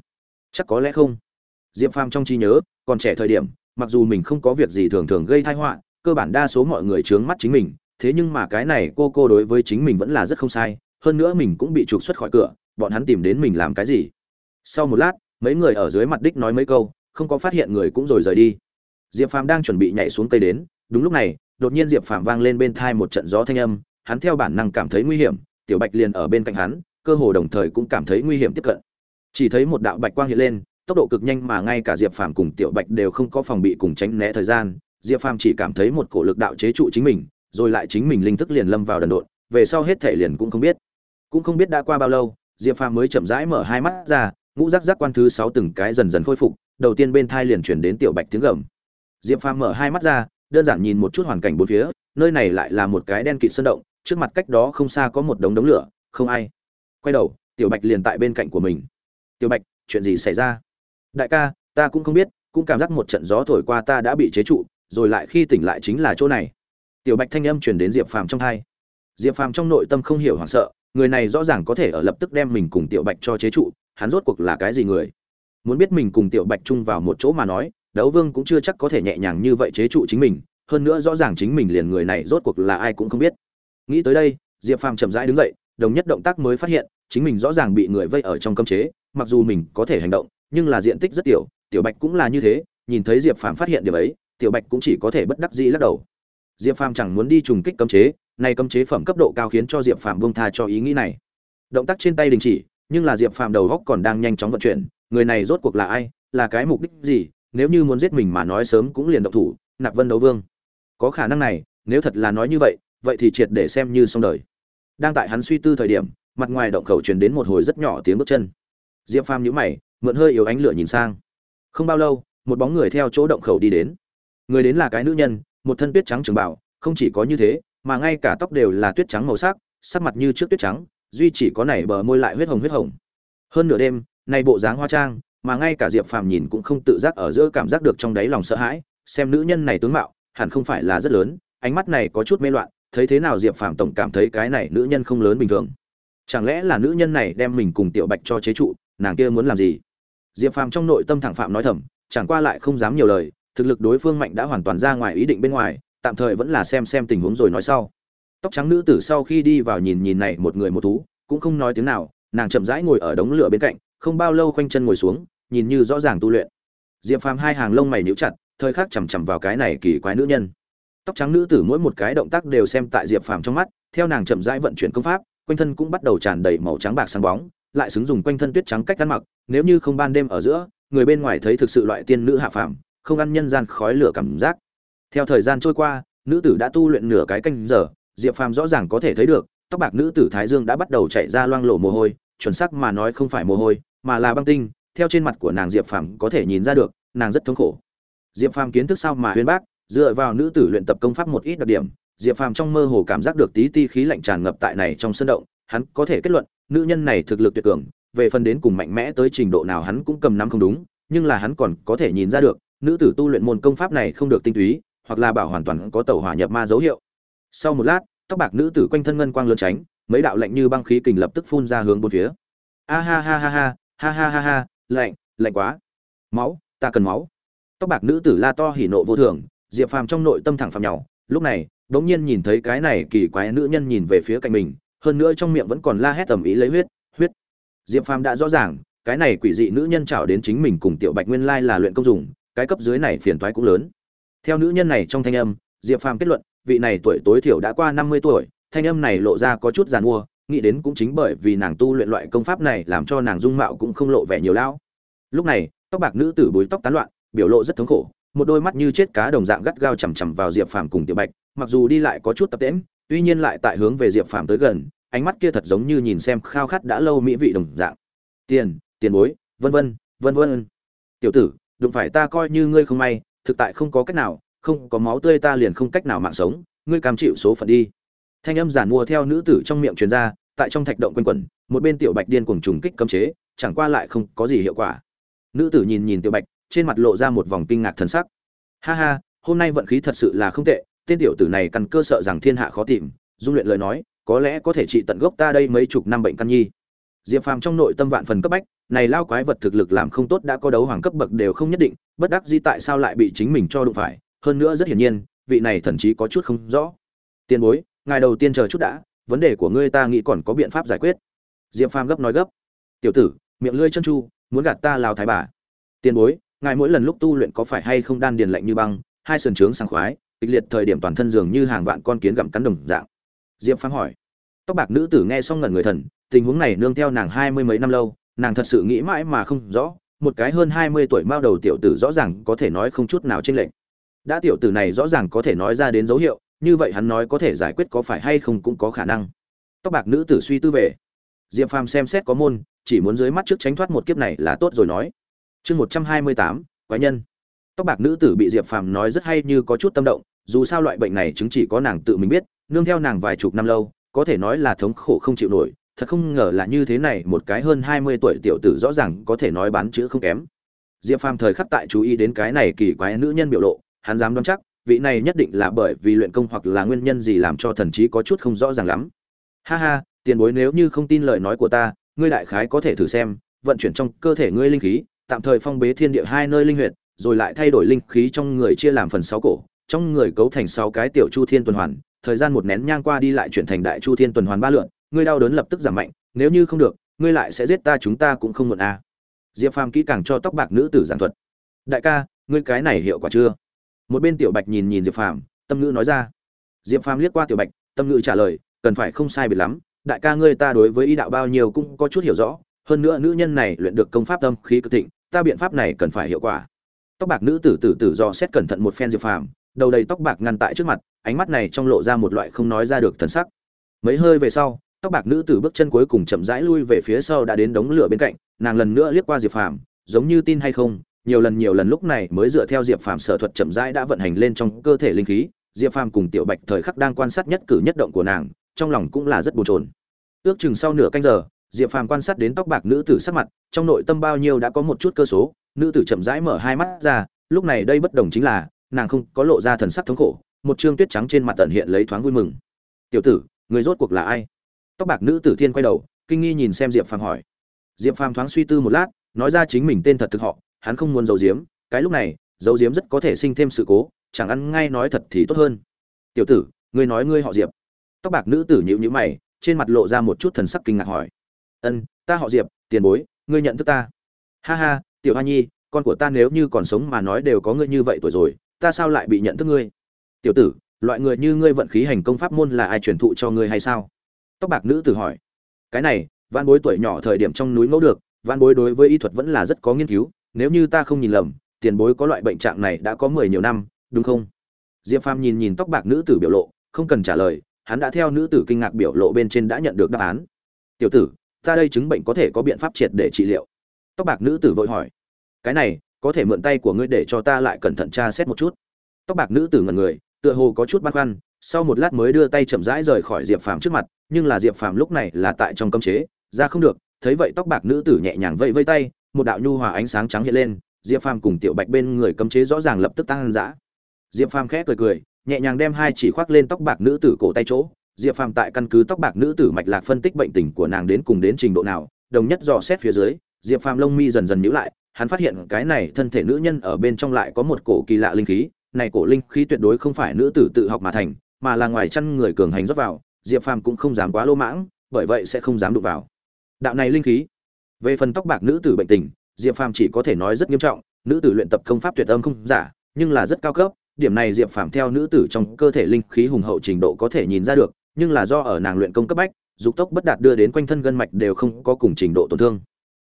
Chắc có lẽ không. Diệp phàm trong trí nhớ, còn trẻ thời điểm mặc dù mình không có việc gì thường thường gây thai họa, cơ bản đa số mọi người chướng mắt chính mình, thế nhưng mà cái này cô cô đối với chính mình vẫn là rất không sai, hơn nữa mình cũng bị trục xuất khỏi cửa, bọn hắn tìm đến mình làm cái gì? Sau một lát, mấy người ở dưới mặt đích nói mấy câu, không có phát hiện người cũng rồi rời đi. Diệp phàm đang chuẩn bị nhảy xuống cây đến, đúng lúc này, đột nhiên diệp phàm vang lên bên thai một trận gió thanh âm, hắn theo bản năng cảm thấy nguy hiểm, tiểu bạch liền ở bên cạnh hắn, cơ hồ đồng thời cũng cảm thấy nguy hiểm tiếp cận. Chỉ thấy một đạo bạch quang hiện lên tốc độ cực nhanh mà ngay cả diệp phàm cùng tiểu bạch đều không có phòng bị cùng tránh né thời gian, diệp phàm chỉ cảm thấy một cổ lực đạo chế trụ chính mình, rồi lại chính mình linh thức liền lâm vào đần độn, về sau hết thể liền cũng không biết. Cũng không biết đã qua bao lâu, diệp phàm mới chậm rãi mở hai mắt ra, ngũ rắc rắc quan thứ sáu từng cái dần dần khôi phục, đầu tiên bên thai liền chuyển đến tiểu bạch tiếng gầm. Diệp phàm mở hai mắt ra, đơn giản nhìn một chút hoàn cảnh bốn phía, nơi này lại là một cái đen kịt sơn động, trước mặt cách đó không xa có một đống đống lửa, không ai. Quay đầu, tiểu bạch liền tại bên cạnh của mình. Tiểu bạch, chuyện gì xảy ra? Đại ca, ta cũng không biết, cũng cảm giác một trận gió thổi qua ta đã bị chế trụ, rồi lại khi tỉnh lại chính là chỗ này. Tiểu bạch thanh âm truyền đến diệp phàm trong hai. Diệp phàm trong nội tâm không hiểu hoảng sợ, người này rõ ràng có thể ở lập tức đem mình cùng tiểu bạch cho chế trụ, hắn rốt cuộc là cái gì người? Muốn biết mình cùng tiểu bạch chung vào một chỗ mà nói, đấu vương cũng chưa chắc có thể nhẹ nhàng như vậy chế trụ chính mình, hơn nữa rõ ràng chính mình liền người này rốt cuộc là ai cũng không biết. Nghĩ tới đây, diệp phàm chậm rãi đứng dậy, đồng nhất động tác mới phát hiện, chính mình rõ ràng bị người vây ở trong cấm chế, mặc dù mình có thể hành động nhưng là diện tích rất tiểu tiểu bạch cũng là như thế, nhìn thấy diệp phàm phát hiện điều ấy, tiểu bạch cũng chỉ có thể bất đắc dĩ lắc đầu. Diệp phàm chẳng muốn đi trùng kích cấm chế, nay cấm chế phẩm cấp độ cao khiến cho diệp phàm buông tha cho ý nghĩ này. Động tác trên tay đình chỉ, nhưng là diệp phàm đầu góc còn đang nhanh chóng vận chuyển, người này rốt cuộc là ai, là cái mục đích gì, nếu như muốn giết mình mà nói sớm cũng liền động thủ, nạp vân đấu vương. Có khả năng này, nếu thật là nói như vậy vậy thì triệt để xem như xong đời. Đang tại hắn suy tư thời điểm, mặt ngoài động khẩu truyền đến một hồi rất nhỏ tiếng bước chân. Diệp phàm nhíu mày mượn hơi yếu ánh lửa nhìn sang. Không bao lâu, một bóng người theo chỗ động khẩu đi đến. Người đến là cái nữ nhân, một thân tuyết trắng trường bảo, không chỉ có như thế, mà ngay cả tóc đều là tuyết trắng màu sắc sắc mặt như trước tuyết trắng, duy chỉ có nảy bờ môi lại huyết hồng huyết hồng. Hơn nửa đêm, nay bộ dáng hoa trang, mà ngay cả diệp phàm nhìn cũng không tự giác ở giữa cảm giác được trong đáy lòng sợ hãi, xem nữ nhân này tướng mạo, hẳn không phải là rất lớn, ánh mắt này có chút mê loạn, thấy thế nào diệp phàm tổng cảm thấy cái này nữ nhân không lớn bình thường. Chẳng lẽ là nữ nhân này đem mình cùng tiểu bạch cho chế trụ, nàng kia muốn làm gì? Diệp phàm trong nội tâm thẳng phạm nói thầm, chẳng qua lại không dám nhiều lời, thực lực đối phương mạnh đã hoàn toàn ra ngoài ý định bên ngoài, tạm thời vẫn là xem xem tình huống rồi nói sau. Tóc trắng nữ tử sau khi đi vào nhìn nhìn này một người một thú, cũng không nói tiếng nào, nàng chậm rãi ngồi ở đống lửa bên cạnh, không bao lâu khoanh chân ngồi xuống, nhìn như rõ ràng tu luyện. Diệp phàm hai hàng lông mày nhíu chặt, thời khắc chằm chằm vào cái này kỳ quái nữ nhân. Tóc trắng nữ tử mỗi một cái động tác đều xem tại diệp phàm trong mắt, theo nàng chậm rãi vận chuyển công pháp, quanh thân cũng bắt đầu tràn đầy màu trắng bạc sáng bóng lại xứng dùng quanh thân tuyết trắng cách ăn mặc, nếu như không ban đêm ở giữa, người bên ngoài thấy thực sự loại tiên nữ hạ phàm, không ăn nhân gian khói lửa cảm giác. Theo thời gian trôi qua, nữ tử đã tu luyện nửa cái canh giờ, diệp phàm rõ ràng có thể thấy được, tóc bạc nữ tử thái dương đã bắt đầu chạy ra loang lổ mồ hôi, chuẩn xác mà nói không phải mồ hôi, mà là băng tinh, theo trên mặt của nàng diệp phàm có thể nhìn ra được, nàng rất thống khổ. Diệp phàm kiến thức sao mà huyên bác, dựa vào nữ tử luyện tập công pháp một ít đặc điểm, diệp phàm trong mơ hồ cảm giác được tí ti khí lạnh tràn ngập tại này trong sân động, hắn có thể kết luận nữ nhân này thực lực tuyệt cường, về phần đến cùng mạnh mẽ tới trình độ nào hắn cũng cầm nắm không đúng, nhưng là hắn còn có thể nhìn ra được, nữ tử tu luyện môn công pháp này không được tinh túy, hoặc là bảo hoàn toàn có tẩu hỏa nhập ma dấu hiệu. Sau một lát, tóc bạc nữ tử quanh thân ngân quang lớn tránh, mấy đạo lạnh như băng khí kình lập tức phun ra hướng bốn phía. A ha ha ha ha, ha ha ha ha, lạnh, lạnh quá. Máu, ta cần máu. Tóc bạc nữ tử la to hỉ nộ vô thường, Diệp Phàm trong nội tâm thẳng phàm nhỏ, lúc này, đột nhiên nhìn thấy cái này kỳ quái nữ nhân nhìn về phía cạnh mình, hơn nữa trong miệng vẫn còn la hét tầm ý lấy huyết huyết. Diệp phàm đã rõ ràng, cái này quỷ dị nữ nhân chảo đến chính mình cùng tiểu bạch nguyên lai là luyện công dùng, cái cấp dưới này phiền toái cũng lớn. Theo nữ nhân này trong thanh âm, diệp phàm kết luận, vị này tuổi tối thiểu đã qua năm mươi tuổi, thanh âm này lộ ra có chút giàn mua, nghĩ đến cũng chính bởi vì nàng tu luyện loại công pháp này làm cho nàng dung mạo cũng không lộ vẻ nhiều lão. Lúc này, tóc bạc nữ tử búi tóc tán loạn, biểu lộ rất thống khổ, một đôi mắt như chết cá đồng dạng gắt gao chằm chằm vào diệp phàm cùng tiểu bạch, mặc dù đi lại có chút tập tễm tuy nhiên lại tại hướng về diệp phàm tới gần, ánh mắt kia thật giống như nhìn xem khao khát đã lâu mỹ vị đồng dạng. Tiền tiền bối, vân vân vân vân. Tiểu tử, đụng phải ta coi như ngươi không may, thực tại không có cách nào, không có máu tươi ta liền không cách nào mạng sống, ngươi cam chịu số phận đi. Thanh âm giản mua theo nữ tử trong miệng truyền ra, tại trong thạch động quanh quẩn, một bên tiểu bạch điên cuồng trùng kích cấm chế, chẳng qua lại không có gì hiệu quả. Nữ tử nhìn nhìn tiểu bạch, trên mặt lộ ra một vòng kinh ngạc thần sắc. Ha ha, hôm nay vận khí thật sự là không tệ tên tiểu tử này căn cơ sợ rằng thiên hạ khó tìm, dung luyện lời nói, có lẽ có thể trị tận gốc ta đây mấy chục năm bệnh căn nhi. Diệp phàm trong nội tâm vạn phần cấp bách, này lao quái vật thực lực làm không tốt đã có đấu hoàng cấp bậc đều không nhất định, bất đắc dĩ tại sao lại bị chính mình cho đụng phải, hơn nữa rất hiển nhiên, vị này thậm chí có chút không rõ. Tiền bối, ngài đầu tiên chờ chút đã, vấn đề của ngươi ta nghĩ còn có biện pháp giải quyết. Diệp phàm gấp nói gấp. Tiểu tử, miệng lưỡi chân chu, muốn gạt ta lao thái bà. Tiền bối, ngài mỗi lần lúc tu luyện có phải hay không đan điền lạnh như băng, hai sườn trướng sảng khoái kịch liệt thời điểm toàn thân dường như hàng vạn con kiến gặm cắn đồng dạng. Diệp phàm hỏi. Tóc bạc nữ tử nghe xong ngẩn người thần, tình huống này nương theo nàng hai mươi mấy năm lâu, nàng thật sự nghĩ mãi mà không rõ, một cái hơn hai mươi tuổi mao đầu tiểu tử rõ ràng có thể nói không chút nào trên lệnh đã tiểu tử này rõ ràng có thể nói ra đến dấu hiệu, như vậy hắn nói có thể giải quyết có phải hay không cũng có khả năng. Tóc bạc nữ tử suy tư về. Diệp phàm xem xét có môn, chỉ muốn dưới mắt trước tránh thoát một kiếp này là tốt rồi nói. Chương một trăm hai mươi tám, quái nhân. Tóc bạc nữ tử bị diệp phàm nói rất hay như có chút tâm động dù sao loại bệnh này chứng chỉ có nàng tự mình biết, nương theo nàng vài chục năm lâu, có thể nói là thống khổ không chịu nổi, thật không ngờ là như thế này, một cái hơn hai mươi tuổi tiểu tử rõ ràng có thể nói bán chữ không kém. Diệp phàm thời khắc tại chú ý đến cái này kỳ quái nữ nhân biểu lộ, hắn dám đoán chắc, vị này nhất định là bởi vì luyện công hoặc là nguyên nhân gì làm cho thần trí có chút không rõ ràng lắm. Ha ha, tiền bối nếu như không tin lời nói của ta, ngươi đại khái có thể thử xem, vận chuyển trong cơ thể ngươi linh khí, tạm thời phong bế thiên địa hai nơi linh huyệt, rồi lại thay đổi linh khí trong người chia làm phần sáu cổ trong người cấu thành sáu cái tiểu chu thiên tuần hoàn, thời gian một nén nhang qua đi lại chuyển thành đại chu thiên tuần hoàn ba lượn, ngươi đau đớn lập tức giảm mạnh, nếu như không được, ngươi lại sẽ giết ta, chúng ta cũng không muộn à. diệp phàm kỹ càng cho tóc bạc nữ tử giảng thuật. Đại ca, ngươi cái này hiệu quả chưa? Một bên tiểu bạch nhìn nhìn diệp phàm, tâm ngữ nói ra. Diệp phàm liếc qua tiểu bạch, tâm ngữ trả lời, cần phải không sai biệt lắm, đại ca ngươi ta đối với y đạo bao nhiêu cũng có chút hiểu rõ, hơn nữa nữ nhân này luyện được công pháp tâm khí cực thịnh, ta biện pháp này cần phải hiệu quả. Tóc bạc nữ tử tử tử do xét cẩn thận một phen diệp phàm đầu đầy tóc bạc ngăn tại trước mặt, ánh mắt này trong lộ ra một loại không nói ra được thần sắc. Mấy hơi về sau, tóc bạc nữ tử bước chân cuối cùng chậm rãi lui về phía sau đã đến đống lửa bên cạnh, nàng lần nữa liếc qua diệp phàm, giống như tin hay không, nhiều lần nhiều lần lúc này mới dựa theo diệp phàm sở thuật chậm rãi đã vận hành lên trong cơ thể linh khí, diệp phàm cùng tiểu bạch thời khắc đang quan sát nhất cử nhất động của nàng, trong lòng cũng là rất bồn chồn. Ước chừng sau nửa canh giờ, diệp phàm quan sát đến tóc bạc nữ tử sắc mặt, trong nội tâm bao nhiêu đã có một chút cơ số, nữ tử chậm rãi mở hai mắt ra, lúc này đây bất đồng chính là nàng không có lộ ra thần sắc thống khổ một trương tuyết trắng trên mặt tận hiện lấy thoáng vui mừng. Tiểu tử người rốt cuộc là ai? Tóc bạc nữ tử thiên quay đầu kinh nghi nhìn xem diệp phàm hỏi. Diệp phàm thoáng suy tư một lát nói ra chính mình tên thật thực họ hắn không muốn giấu diếm, cái lúc này giấu diếm rất có thể sinh thêm sự cố chẳng ăn ngay nói thật thì tốt hơn. Tiểu tử ngươi nói ngươi họ diệp. Tóc bạc nữ tử nhịu nhữ mày trên mặt lộ ra một chút thần sắc kinh ngạc hỏi. Ân ta họ diệp tiền bối ngươi nhận thức ta. Ha ha tiểu hoa nhi con của ta nếu như còn sống mà nói đều có ngươi như vậy tuổi rồi ta sao lại bị nhận thức ngươi? Tiểu tử, loại người như ngươi vận khí hành công pháp môn là ai truyền thụ cho ngươi hay sao? Tóc bạc nữ tử hỏi. Cái này văn bối tuổi nhỏ thời điểm trong núi ngẫu được văn bối đối với y thuật vẫn là rất có nghiên cứu, nếu như ta không nhìn lầm, tiền bối có loại bệnh trạng này đã có mười nhiều năm, đúng không? Diệp phàm nhìn nhìn tóc bạc nữ tử biểu lộ, không cần trả lời, hắn đã theo nữ tử kinh ngạc biểu lộ bên trên đã nhận được đáp án. Tiểu tử, ta đây chứng bệnh có thể có biện pháp triệt để trị liệu. Tóc bạc nữ tử vội hỏi. Cái này có thể mượn tay của ngươi để cho ta lại cẩn thận tra xét một chút. Tóc bạc nữ tử ngẩn người, tựa hồ có chút băn khoăn, sau một lát mới đưa tay chậm rãi rời khỏi diệp phàm trước mặt, nhưng là diệp phàm lúc này là tại trong cấm chế, ra không được, thấy vậy tóc bạc nữ tử nhẹ nhàng vẫy vây tay, một đạo nhu hòa ánh sáng trắng hiện lên, diệp phàm cùng tiểu bạch bên người cấm chế rõ ràng lập tức tăng dã. Diệp phàm khẽ cười cười, nhẹ nhàng đem hai chỉ khoác lên tóc bạc nữ tử cổ tay chỗ, diệp phàm tại căn cứ tóc bạc nữ tử mạch lạc phân tích bệnh tình của nàng đến cùng đến trình độ nào, đồng nhất dò xét phía dưới, diệp phàm lông mi dần dần nhíu lại hắn phát hiện cái này thân thể nữ nhân ở bên trong lại có một cổ kỳ lạ linh khí, này cổ linh khí tuyệt đối không phải nữ tử tự học mà thành, mà là ngoài chăn người cường hành rót vào, diệp phàm cũng không dám quá lô mãng, bởi vậy sẽ không dám đụng vào. Đạo này linh khí, về phần tóc bạc nữ tử bệnh tình, diệp phàm chỉ có thể nói rất nghiêm trọng, nữ tử luyện tập công pháp tuyệt âm không giả, nhưng là rất cao cấp, điểm này diệp phàm theo nữ tử trong cơ thể linh khí hùng hậu trình độ có thể nhìn ra được, nhưng là do ở nàng luyện công cấp bách, dục tốc bất đạt đưa đến quanh thân gân mạch đều không có cùng trình độ tổn thương.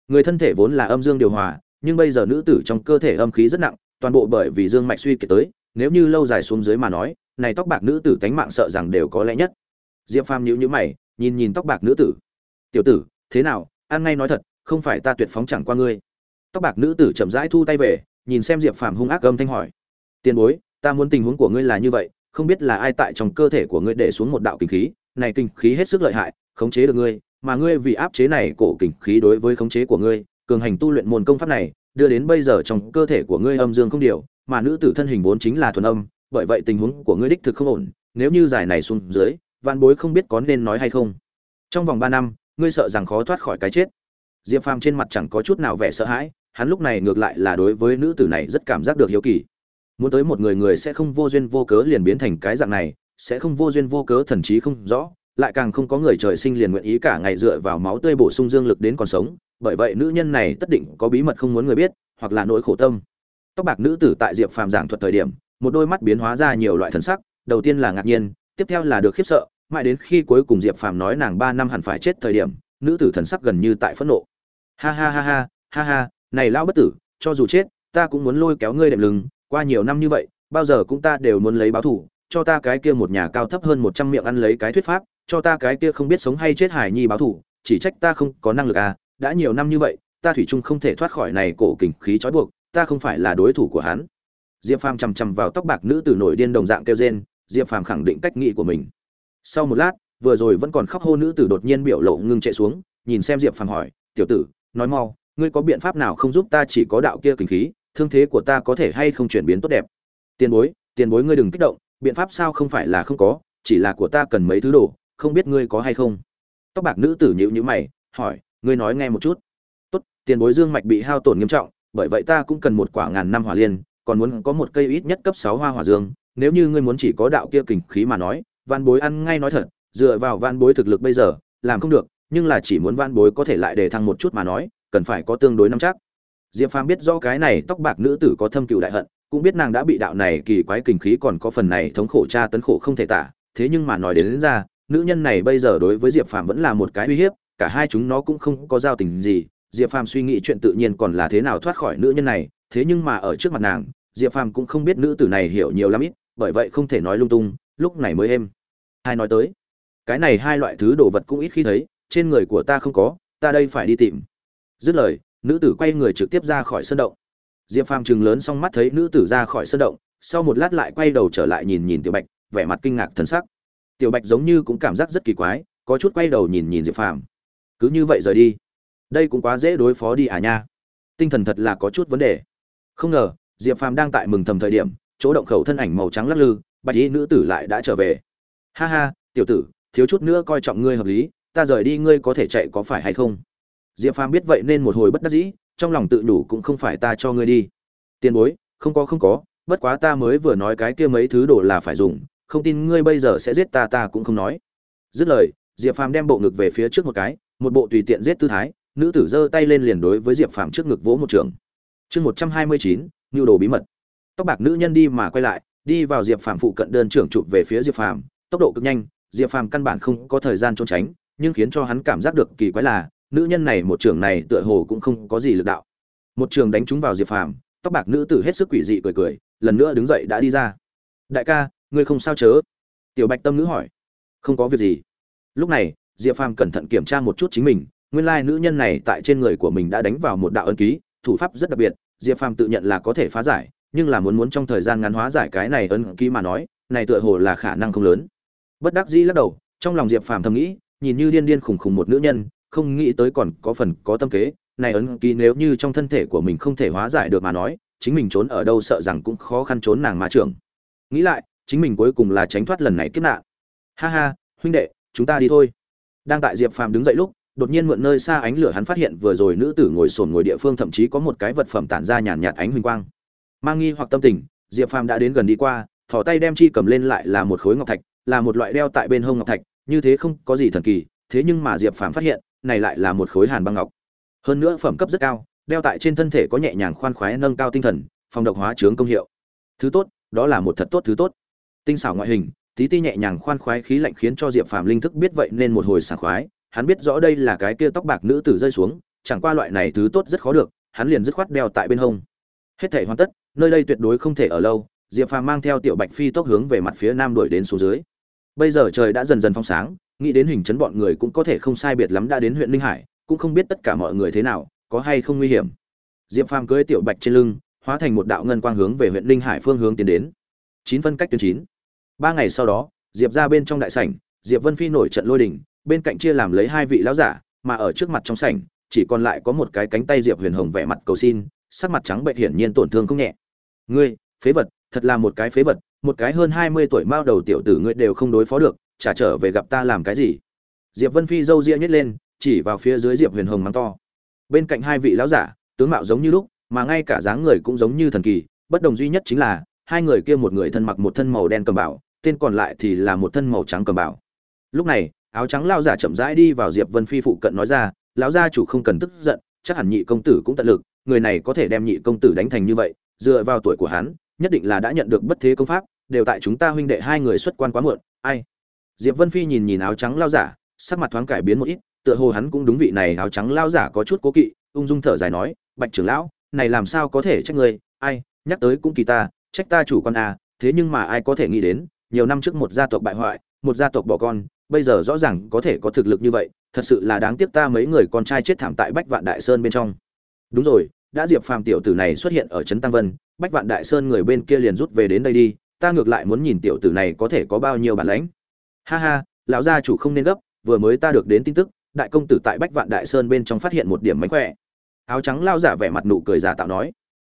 Người thân thể vốn là âm dương điều hòa nhưng bây giờ nữ tử trong cơ thể âm khí rất nặng, toàn bộ bởi vì dương mạch suy kiệt tới, nếu như lâu dài xuống dưới mà nói, này tóc bạc nữ tử tánh mạng sợ rằng đều có lẽ nhất. Diệp phàm nhíu nhíu mày, nhìn nhìn tóc bạc nữ tử. Tiểu tử, thế nào? Ăn ngay nói thật, không phải ta tuyệt phóng chẳng qua ngươi. Tóc bạc nữ tử chậm rãi thu tay về, nhìn xem diệp phàm hung ác âm thanh hỏi. Tiền bối, ta muốn tình huống của ngươi là như vậy, không biết là ai tại trong cơ thể của ngươi để xuống một đạo kinh khí, này kinh khí hết sức lợi hại, khống chế được ngươi, mà ngươi vì áp chế này cổ kinh khí đối với khống chế của ngươi cường hành tu luyện môn công pháp này, đưa đến bây giờ trong cơ thể của ngươi âm dương không điều, mà nữ tử thân hình vốn chính là thuần âm, bởi vậy tình huống của ngươi đích thực không ổn, nếu như giải này xuống dưới, vạn bối không biết có nên nói hay không. Trong vòng ba năm, ngươi sợ rằng khó thoát khỏi cái chết. Diệp phàm trên mặt chẳng có chút nào vẻ sợ hãi, hắn lúc này ngược lại là đối với nữ tử này rất cảm giác được hiếu kỳ. Muốn tới một người người sẽ không vô duyên vô cớ liền biến thành cái dạng này, sẽ không vô duyên vô cớ thần trí không rõ, lại càng không có người trời sinh liền nguyện ý cả ngày dựa vào máu tươi bổ sung dương lực đến còn sống bởi vậy nữ nhân này tất định có bí mật không muốn người biết, hoặc là nỗi khổ tâm. Tóc bạc nữ tử tại diệp phàm giảng thuật thời điểm, một đôi mắt biến hóa ra nhiều loại thần sắc, đầu tiên là ngạc nhiên, tiếp theo là được khiếp sợ, mãi đến khi cuối cùng diệp phàm nói nàng ba năm hẳn phải chết thời điểm, nữ tử thần sắc gần như tại phẫn nộ. Ha ha ha ha ha ha, này lão bất tử, cho dù chết, ta cũng muốn lôi kéo ngươi đệm lưng, qua nhiều năm như vậy, bao giờ cũng ta đều muốn lấy báo thủ cho ta cái kia một nhà cao thấp hơn một trăm miệng ăn lấy cái thuyết pháp, cho ta cái kia không biết sống hay chết hải nhi báo thủ chỉ trách ta không có năng lực à đã nhiều năm như vậy, ta thủy chung không thể thoát khỏi này cổ kình khí trói buộc, ta không phải là đối thủ của hắn. Diệp phàm chằm chằm vào tóc bạc nữ tử nổi điên đồng dạng kêu rên, diệp phàm khẳng định cách nghĩ của mình. Sau một lát, vừa rồi vẫn còn khóc hô nữ tử đột nhiên biểu lộ ngưng chạy xuống, nhìn xem diệp phàm hỏi, tiểu tử, nói mau, ngươi có biện pháp nào không giúp ta chỉ có đạo kia kình khí, thương thế của ta có thể hay không chuyển biến tốt đẹp? Tiền bối tiền bối ngươi đừng kích động, biện pháp sao không phải là không có, chỉ là của ta cần mấy thứ đồ, không biết ngươi có hay không? Tóc bạc nữ tử nhịu nhữ mày, hỏi ngươi nói nghe một chút. Tốt tiền bối dương mạch bị hao tổn nghiêm trọng bởi vậy ta cũng cần một quả ngàn năm hỏa liên còn muốn có một cây ít nhất cấp sáu hoa hỏa dương. Nếu như ngươi muốn chỉ có đạo kia kình khí mà nói van bối ăn ngay nói thật dựa vào van bối thực lực bây giờ làm không được nhưng là chỉ muốn van bối có thể lại đề thăng một chút mà nói cần phải có tương đối nắm chắc. Diệp phàm biết rõ cái này tóc bạc nữ tử có thâm cựu đại hận cũng biết nàng đã bị đạo này kỳ quái kình khí còn có phần này thống khổ tra tấn khổ không thể tả thế nhưng mà nói đến, đến ra nữ nhân này bây giờ đối với diệp phàm vẫn là một cái uy hiếp cả hai chúng nó cũng không có giao tình gì, diệp phàm suy nghĩ chuyện tự nhiên còn là thế nào thoát khỏi nữ nhân này, thế nhưng mà ở trước mặt nàng, diệp phàm cũng không biết nữ tử này hiểu nhiều lắm ít, bởi vậy không thể nói lung tung, lúc này mới êm. Hai nói tới, cái này hai loại thứ đồ vật cũng ít khi thấy, trên người của ta không có, ta đây phải đi tìm. Dứt lời, nữ tử quay người trực tiếp ra khỏi sân động. Diệp phàm chừng lớn xong mắt thấy nữ tử ra khỏi sân động, sau một lát lại quay đầu trở lại nhìn nhìn tiểu bạch, vẻ mặt kinh ngạc thần sắc. Tiểu bạch giống như cũng cảm giác rất kỳ quái, có chút quay đầu nhìn nhìn diệp phàm cứ như vậy rời đi. Đây cũng quá dễ đối phó đi à nha. Tinh thần thật là có chút vấn đề. Không ngờ, diệp phàm đang tại mừng thầm thời điểm, chỗ động khẩu thân ảnh màu trắng lắc lư, bạch y nữ tử lại đã trở về. Ha ha, tiểu tử, thiếu chút nữa coi trọng ngươi hợp lý, ta rời đi ngươi có thể chạy có phải hay không? Diệp phàm biết vậy nên một hồi bất đắc dĩ, trong lòng tự đủ cũng không phải ta cho ngươi đi. Tiền bối, không có không có, bất quá ta mới vừa nói cái kia mấy thứ đồ là phải dùng, không tin ngươi bây giờ sẽ giết ta ta cũng không nói. Dứt lời, diệp phàm đem bộ ngực về phía trước một cái một bộ tùy tiện giết tư thái, nữ tử giơ tay lên liền đối với diệp phàm trước ngực vỗ một trường. Chương một trăm hai mươi chín nhu đồ bí mật. Tóc bạc nữ nhân đi mà quay lại, đi vào diệp phàm phụ cận đơn trưởng chụp về phía diệp phàm, tốc độ cực nhanh, diệp phàm căn bản không có thời gian trốn tránh, nhưng khiến cho hắn cảm giác được kỳ quái là, nữ nhân này một trường này tựa hồ cũng không có gì lực đạo. Một trường đánh trúng vào diệp phàm, tóc bạc nữ tử hết sức quỷ dị cười cười, lần nữa đứng dậy đã đi ra. Đại ca, ngươi không sao chớ? Tiểu bạch tâm nữ hỏi. Không có việc gì. Lúc này diệp phàm cẩn thận kiểm tra một chút chính mình, nguyên lai nữ nhân này tại trên người của mình đã đánh vào một đạo ân ký, thủ pháp rất đặc biệt, diệp phàm tự nhận là có thể phá giải, nhưng là muốn muốn trong thời gian ngắn hóa giải cái này ân ký mà nói, này tựa hồ là khả năng không lớn. Bất đắc dĩ lắc đầu, trong lòng diệp phàm thầm nghĩ, nhìn như điên điên khủng khủng một nữ nhân, không nghĩ tới còn có phần có tâm kế, này ấn ký nếu như trong thân thể của mình không thể hóa giải được mà nói, chính mình trốn ở đâu sợ rằng cũng khó khăn trốn nàng ma trưởng. Nghĩ lại, chính mình cuối cùng là tránh thoát lần này kiếp nạn. Ha ha, huynh đệ, chúng ta đi thôi đang tại diệp phàm đứng dậy lúc, đột nhiên mượn nơi xa ánh lửa hắn phát hiện vừa rồi nữ tử ngồi sồn ngồi địa phương thậm chí có một cái vật phẩm tản ra nhàn nhạt ánh huỳnh quang. Mang nghi hoặc tâm tình, diệp phàm đã đến gần đi qua thỏ tay đem chi cầm lên lại là một khối ngọc thạch, là một loại đeo tại bên hông ngọc thạch, như thế không có gì thần kỳ, thế nhưng mà diệp phàm phát hiện, này lại là một khối hàn băng ngọc. Hơn nữa phẩm cấp rất cao, đeo tại trên thân thể có nhẹ nhàng khoan khoái nâng cao tinh thần, phòng độc hóa chướng công hiệu. Thứ tốt, đó là một thật tốt thứ tốt. Tinh xảo ngoại hình tí ti nhẹ nhàng khoan khoái khí lạnh khiến cho diệp phàm linh thức biết vậy nên một hồi sảng khoái, hắn biết rõ đây là cái kia tóc bạc nữ tử rơi xuống, chẳng qua loại này thứ tốt rất khó được, hắn liền dứt khoát đeo tại bên hông. Hết thể hoàn tất, nơi đây tuyệt đối không thể ở lâu, diệp phàm mang theo tiểu bạch phi tốc hướng về mặt phía nam đuổi đến xuống dưới. Bây giờ trời đã dần dần phong sáng, nghĩ đến hình chấn bọn người cũng có thể không sai biệt lắm đã đến huyện ninh hải, cũng không biết tất cả mọi người thế nào, có hay không nguy hiểm. Diệp phàm cưỡi tiểu bạch trên lưng, hóa thành một đạo ngân quang hướng về huyện ninh hải phương hướng tiến đến. Chín phân cách tuyến chín ba ngày sau đó, diệp ra bên trong đại sảnh, diệp vân phi nổi trận lôi đình, bên cạnh chia làm lấy hai vị lão giả, mà ở trước mặt trong sảnh, chỉ còn lại có một cái cánh tay diệp huyền hồng vẻ mặt cầu xin, sắc mặt trắng bệnh hiển nhiên tổn thương không nhẹ. Ngươi, phế vật, thật là một cái phế vật, một cái hơn hai mươi tuổi mao đầu tiểu tử ngươi đều không đối phó được trả trở về gặp ta làm cái gì? Diệp vân phi râu ria nhét lên, chỉ vào phía dưới diệp huyền hồng mắng to. Bên cạnh hai vị lão giả, tướng mạo giống như lúc, mà ngay cả dáng người cũng giống như thần kỳ, bất đồng duy nhất chính là, hai người kia một người thân mặc một thân màu đen cầm bảo tên còn lại thì là một thân màu trắng cầm bảo lúc này, áo trắng lao giả chậm rãi đi vào diệp vân phi phụ cận nói ra, lão gia chủ không cần tức giận, chắc hẳn nhị công tử cũng tận lực, người này có thể đem nhị công tử đánh thành như vậy, dựa vào tuổi của hắn, nhất định là đã nhận được bất thế công pháp, đều tại chúng ta huynh đệ hai người xuất quan quá muộn, ai? Diệp vân phi nhìn nhìn áo trắng lao giả, sắc mặt thoáng cải biến một ít, tựa hồ hắn cũng đúng vị này áo trắng lao giả có chút cố kỵ, ung dung thở dài nói, bạch trưởng lão, này làm sao có thể trách người ai, nhắc tới cũng kỳ ta, trách ta chủ con à thế nhưng mà ai có thể nghĩ đến nhiều năm trước một gia tộc bại hoại, một gia tộc bỏ con, bây giờ rõ ràng có thể có thực lực như vậy, thật sự là đáng tiếc ta mấy người con trai chết thảm tại bách vạn đại sơn bên trong. Đúng rồi, đã diệp phàm tiểu tử này xuất hiện ở trấn tăng vân, bách vạn đại sơn người bên kia liền rút về đến đây đi, ta ngược lại muốn nhìn tiểu tử này có thể có bao nhiêu bản lãnh. Ha ha, lão gia chủ không nên gấp, vừa mới ta được đến tin tức, đại công tử tại bách vạn đại sơn bên trong phát hiện một điểm mánh khỏe. Áo trắng lao giả vẻ mặt nụ cười giả tạo nói.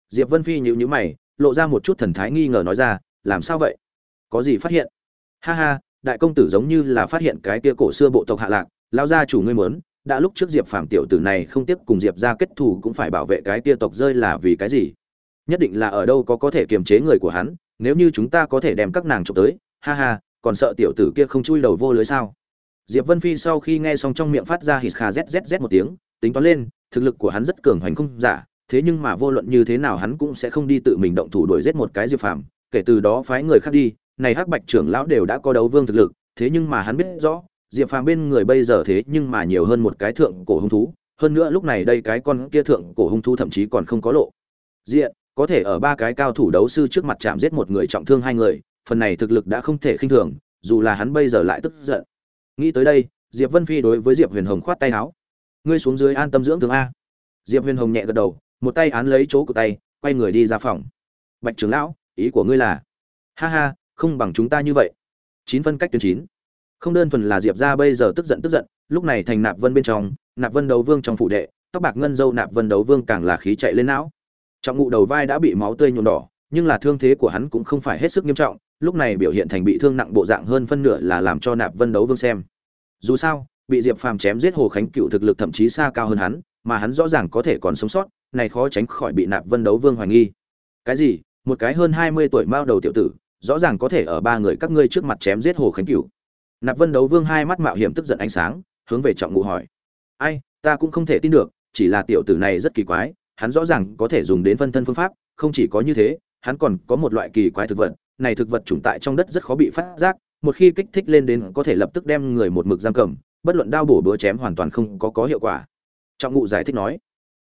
Diệp vân phi nhíu nhíu mày, lộ ra một chút thần thái nghi ngờ nói ra, làm sao vậy? Có gì phát hiện? Ha ha, đại công tử giống như là phát hiện cái kia cổ xưa bộ tộc hạ lạc lao gia chủ ngươi mớn đã lúc trước diệp phàm tiểu tử này không tiếp cùng diệp ra kết thù cũng phải bảo vệ cái kia tộc rơi là vì cái gì? Nhất định là ở đâu có có thể kiềm chế người của hắn, nếu như chúng ta có thể đem các nàng trộm tới, ha ha, còn sợ tiểu tử kia không chui đầu vô lưới sao? Diệp vân phi sau khi nghe xong trong miệng phát ra hít kha zzz một tiếng, tính toán lên, thực lực của hắn rất cường hoành không giả, thế nhưng mà vô luận như thế nào hắn cũng sẽ không đi tự mình động thủ đuổi giết một cái diệp phàm, kể từ đó phái người khác đi này hắc bạch trưởng lão đều đã có đấu vương thực lực, thế nhưng mà hắn biết rõ, diệp phàm bên người bây giờ thế nhưng mà nhiều hơn một cái thượng cổ hung thú, hơn nữa lúc này đây cái con kia thượng cổ hung thú thậm chí còn không có lộ. Diện, có thể ở ba cái cao thủ đấu sư trước mặt chạm giết một người trọng thương hai người, phần này thực lực đã không thể khinh thường, dù là hắn bây giờ lại tức giận. Nghĩ tới đây, diệp vân phi đối với diệp huyền hồng khoát tay áo ngươi xuống dưới an tâm dưỡng thương a. Diệp huyền hồng nhẹ gật đầu, một tay án lấy chỗ của tay, quay người đi ra phòng. Bạch trưởng lão, ý của ngươi là? Ha ha không bằng chúng ta như vậy. Chín phân cách tuyến chín. Không đơn thuần là diệp ra bây giờ tức giận tức giận, lúc này thành nạp vân bên trong, nạp vân đấu vương trong phủ đệ, tóc bạc ngân dâu nạp vân đấu vương càng là khí chạy lên não. Trọng ngụ đầu vai đã bị máu tươi nhuộm đỏ, nhưng là thương thế của hắn cũng không phải hết sức nghiêm trọng, lúc này biểu hiện thành bị thương nặng bộ dạng hơn phân nửa là làm cho nạp vân đấu vương xem. Dù sao, bị diệp phàm chém giết hồ khánh cựu thực lực thậm chí xa cao hơn hắn, mà hắn rõ ràng có thể còn sống sót, này khó tránh khỏi bị nạp vân đấu vương hoài nghi. Cái gì? Một cái hơn hai mươi tuổi mao đầu tiểu tử rõ ràng có thể ở ba người các ngươi trước mặt chém giết hồ khánh cửu. Nạp vân đấu vương hai mắt mạo hiểm tức giận ánh sáng, hướng về trọng ngụ hỏi. Ai, ta cũng không thể tin được, chỉ là tiểu tử này rất kỳ quái, hắn rõ ràng có thể dùng đến phân thân phương pháp, không chỉ có như thế, hắn còn có một loại kỳ quái thực vật, này thực vật chủng tại trong đất rất khó bị phát giác, một khi kích thích lên đến có thể lập tức đem người một mực giam cầm, bất luận đao bổ búa chém hoàn toàn không có có hiệu quả. Trọng ngụ giải thích nói.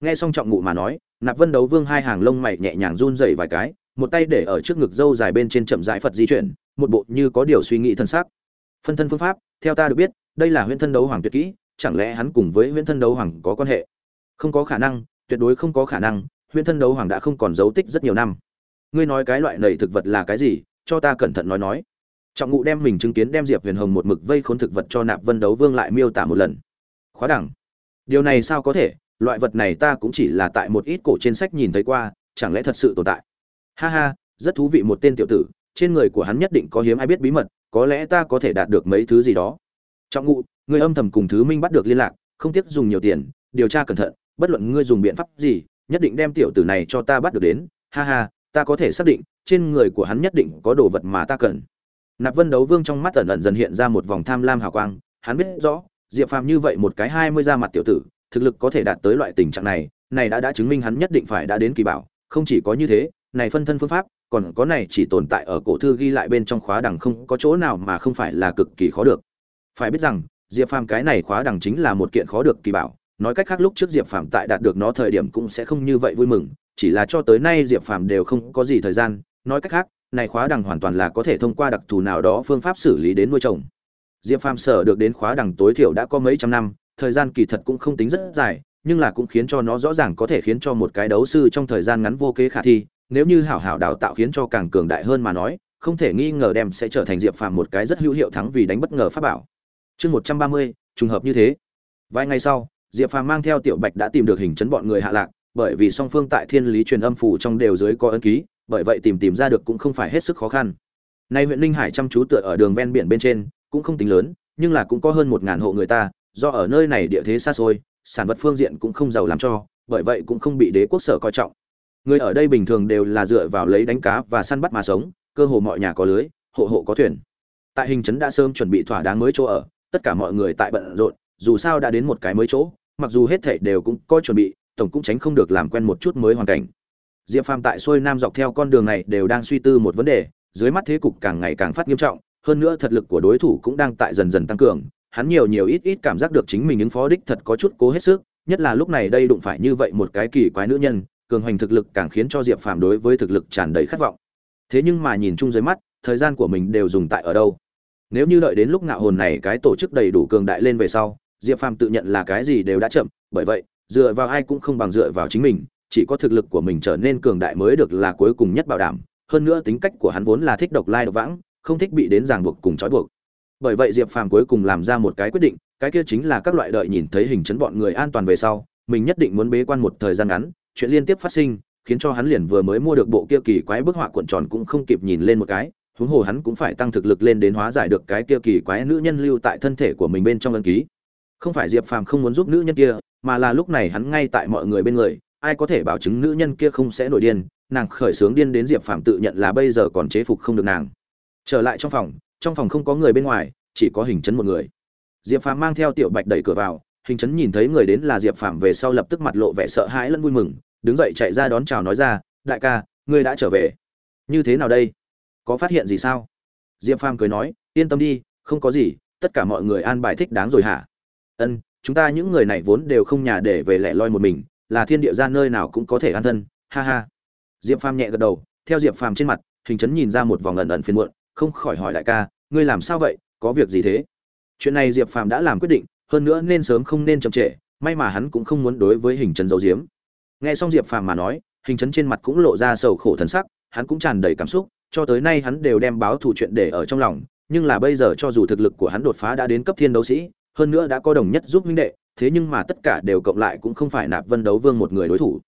Nghe xong trọng ngụ mà nói, nạp vân đấu vương hai hàng lông mày nhẹ nhàng run rẩy vài cái một tay để ở trước ngực dâu dài bên trên chậm rãi phật di chuyển, một bộ như có điều suy nghĩ thân xác. Phân thân phương pháp, theo ta được biết, đây là huyễn thân đấu hoàng tuyệt kỹ, chẳng lẽ hắn cùng với huyễn thân đấu hoàng có quan hệ? Không có khả năng, tuyệt đối không có khả năng, huyễn thân đấu hoàng đã không còn dấu tích rất nhiều năm. Ngươi nói cái loại nầy thực vật là cái gì, cho ta cẩn thận nói nói. Trọng ngụ đem mình chứng kiến đem diệp huyền hồng một mực vây khốn thực vật cho nạp vân đấu vương lại miêu tả một lần. Khóa đẳng. Điều này sao có thể? Loại vật này ta cũng chỉ là tại một ít cổ trên sách nhìn thấy qua, chẳng lẽ thật sự tồn tại? Ha ha, rất thú vị một tên tiểu tử, trên người của hắn nhất định có hiếm ai biết bí mật, có lẽ ta có thể đạt được mấy thứ gì đó. Trọng ngụ, người âm thầm cùng thứ minh bắt được liên lạc, không tiếc dùng nhiều tiền, điều tra cẩn thận, bất luận ngươi dùng biện pháp gì, nhất định đem tiểu tử này cho ta bắt được đến. Ha ha, ta có thể xác định, trên người của hắn nhất định có đồ vật mà ta cần. Nạp vân đấu vương trong mắt ẩn ẩn dần hiện ra một vòng tham lam hào quang, hắn biết rõ, diệp phàm như vậy một cái hai mươi da mặt tiểu tử, thực lực có thể đạt tới loại tình trạng này này đã đã chứng minh hắn nhất định phải đã đến kỳ bảo, không chỉ có như thế này phân thân phương pháp, còn có này chỉ tồn tại ở cổ thư ghi lại bên trong khóa đằng không có chỗ nào mà không phải là cực kỳ khó được. Phải biết rằng, diệp phàm cái này khóa đằng chính là một kiện khó được kỳ bảo, nói cách khác lúc trước diệp phàm tại đạt được nó thời điểm cũng sẽ không như vậy vui mừng, chỉ là cho tới nay diệp phàm đều không có gì thời gian, nói cách khác, này khóa đằng hoàn toàn là có thể thông qua đặc thù nào đó phương pháp xử lý đến nuôi trồng diệp phàm sở được đến khóa đằng tối thiểu đã có mấy trăm năm, thời gian kỳ thật cũng không tính rất dài, nhưng là cũng khiến cho nó rõ ràng có thể khiến cho một cái đấu sư trong thời gian ngắn vô kế khả thi nếu như hảo hảo đào tạo khiến cho càng cường đại hơn mà nói, không thể nghi ngờ đem sẽ trở thành diệp phàm một cái rất hữu hiệu thắng vì đánh bất ngờ pháp bảo. Chương một trăm ba mươi, trùng hợp như thế. Vài ngày sau, diệp phàm mang theo tiểu bạch đã tìm được hình trấn bọn người hạ lạc, bởi vì song phương tại thiên lý truyền âm phủ trong đều dưới có ấn ký, bởi vậy tìm tìm ra được cũng không phải hết sức khó khăn. Nay huyện Linh hải chăm chú tựa ở đường ven biển bên trên, cũng không tính lớn, nhưng là cũng có hơn một ngàn hộ người ta, do ở nơi này địa thế xa xôi, sản vật phương diện cũng không giàu làm cho, bởi vậy cũng không bị đế quốc sở coi trọng người ở đây bình thường đều là dựa vào lấy đánh cá và săn bắt mà sống, cơ hồ mọi nhà có lưới, hộ hộ có thuyền. Tại hình trấn đã sớm chuẩn bị thỏa đáng mới chỗ ở, tất cả mọi người tại bận rộn, dù sao đã đến một cái mới chỗ, mặc dù hết thảy đều cũng có chuẩn bị, tổng cũng tránh không được làm quen một chút mới hoàn cảnh. Diệp phàm tại xuôi nam dọc theo con đường này đều đang suy tư một vấn đề, dưới mắt thế cục càng ngày càng phát nghiêm trọng, hơn nữa thật lực của đối thủ cũng đang tại dần dần tăng cường, hắn nhiều nhiều ít ít cảm giác được chính mình ứng phó đích thật có chút cố hết sức, nhất là lúc này đây đụng phải như vậy một cái kỳ quái nữ nhân cường hoành thực lực càng khiến cho diệp phàm đối với thực lực tràn đầy khát vọng. Thế nhưng mà nhìn chung dưới mắt, thời gian của mình đều dùng tại ở đâu? Nếu như đợi đến lúc ngạo hồn này cái tổ chức đầy đủ cường đại lên về sau, diệp phàm tự nhận là cái gì đều đã chậm, bởi vậy, dựa vào ai cũng không bằng dựa vào chính mình, chỉ có thực lực của mình trở nên cường đại mới được là cuối cùng nhất bảo đảm. Hơn nữa tính cách của hắn vốn là thích độc lai độc vãng, không thích bị đến ràng buộc cùng trói buộc. Bởi vậy diệp phàm cuối cùng làm ra một cái quyết định, cái kia chính là các loại đợi nhìn thấy hình chấn bọn người an toàn về sau, mình nhất định muốn bế quan một thời gian ngắn chuyện liên tiếp phát sinh, khiến cho hắn liền vừa mới mua được bộ kia kỳ quái bức họa cuộn tròn cũng không kịp nhìn lên một cái, huống hồ hắn cũng phải tăng thực lực lên đến hóa giải được cái kia kỳ quái nữ nhân lưu tại thân thể của mình bên trong ân ký. Không phải diệp phàm không muốn giúp nữ nhân kia, mà là lúc này hắn ngay tại mọi người bên người, ai có thể bảo chứng nữ nhân kia không sẽ nổi điên, nàng khởi sướng điên đến diệp phàm tự nhận là bây giờ còn chế phục không được nàng. Trở lại trong phòng trong phòng không có người bên ngoài, chỉ có hình chấn một người. Diệp phàm mang theo tiểu bạch đẩy cửa vào hình chấn nhìn thấy người đến là diệp phàm về sau lập tức mặt lộ vẻ sợ hãi lẫn vui mừng, đứng dậy chạy ra đón chào nói ra, đại ca, ngươi đã trở về. Như thế nào đây? Có phát hiện gì sao? Diệp phàm cười nói, yên tâm đi, không có gì, tất cả mọi người an bài thích đáng rồi hả? Ân, chúng ta những người này vốn đều không nhà để về lẻ loi một mình, là thiên địa ra nơi nào cũng có thể an thân, ha ha. Diệp phàm nhẹ gật đầu, theo diệp phàm trên mặt, hình chấn nhìn ra một vòng ẩn ẩn phiền muộn, không khỏi hỏi đại ca, ngươi làm sao vậy? Có việc gì thế? Chuyện này diệp phàm đã làm quyết định hơn nữa nên sớm không nên chậm trễ, may mà hắn cũng không muốn đối với hình trấn giấu giếm. Nghe xong diệp phàm mà nói, hình trấn trên mặt cũng lộ ra sầu khổ thần sắc, hắn cũng tràn đầy cảm xúc, cho tới nay hắn đều đem báo thù chuyện để ở trong lòng, nhưng là bây giờ cho dù thực lực của hắn đột phá đã đến cấp thiên đấu sĩ, hơn nữa đã có đồng nhất giúp huynh đệ, thế nhưng mà tất cả đều cộng lại cũng không phải nạp vân đấu vương một người đối thủ.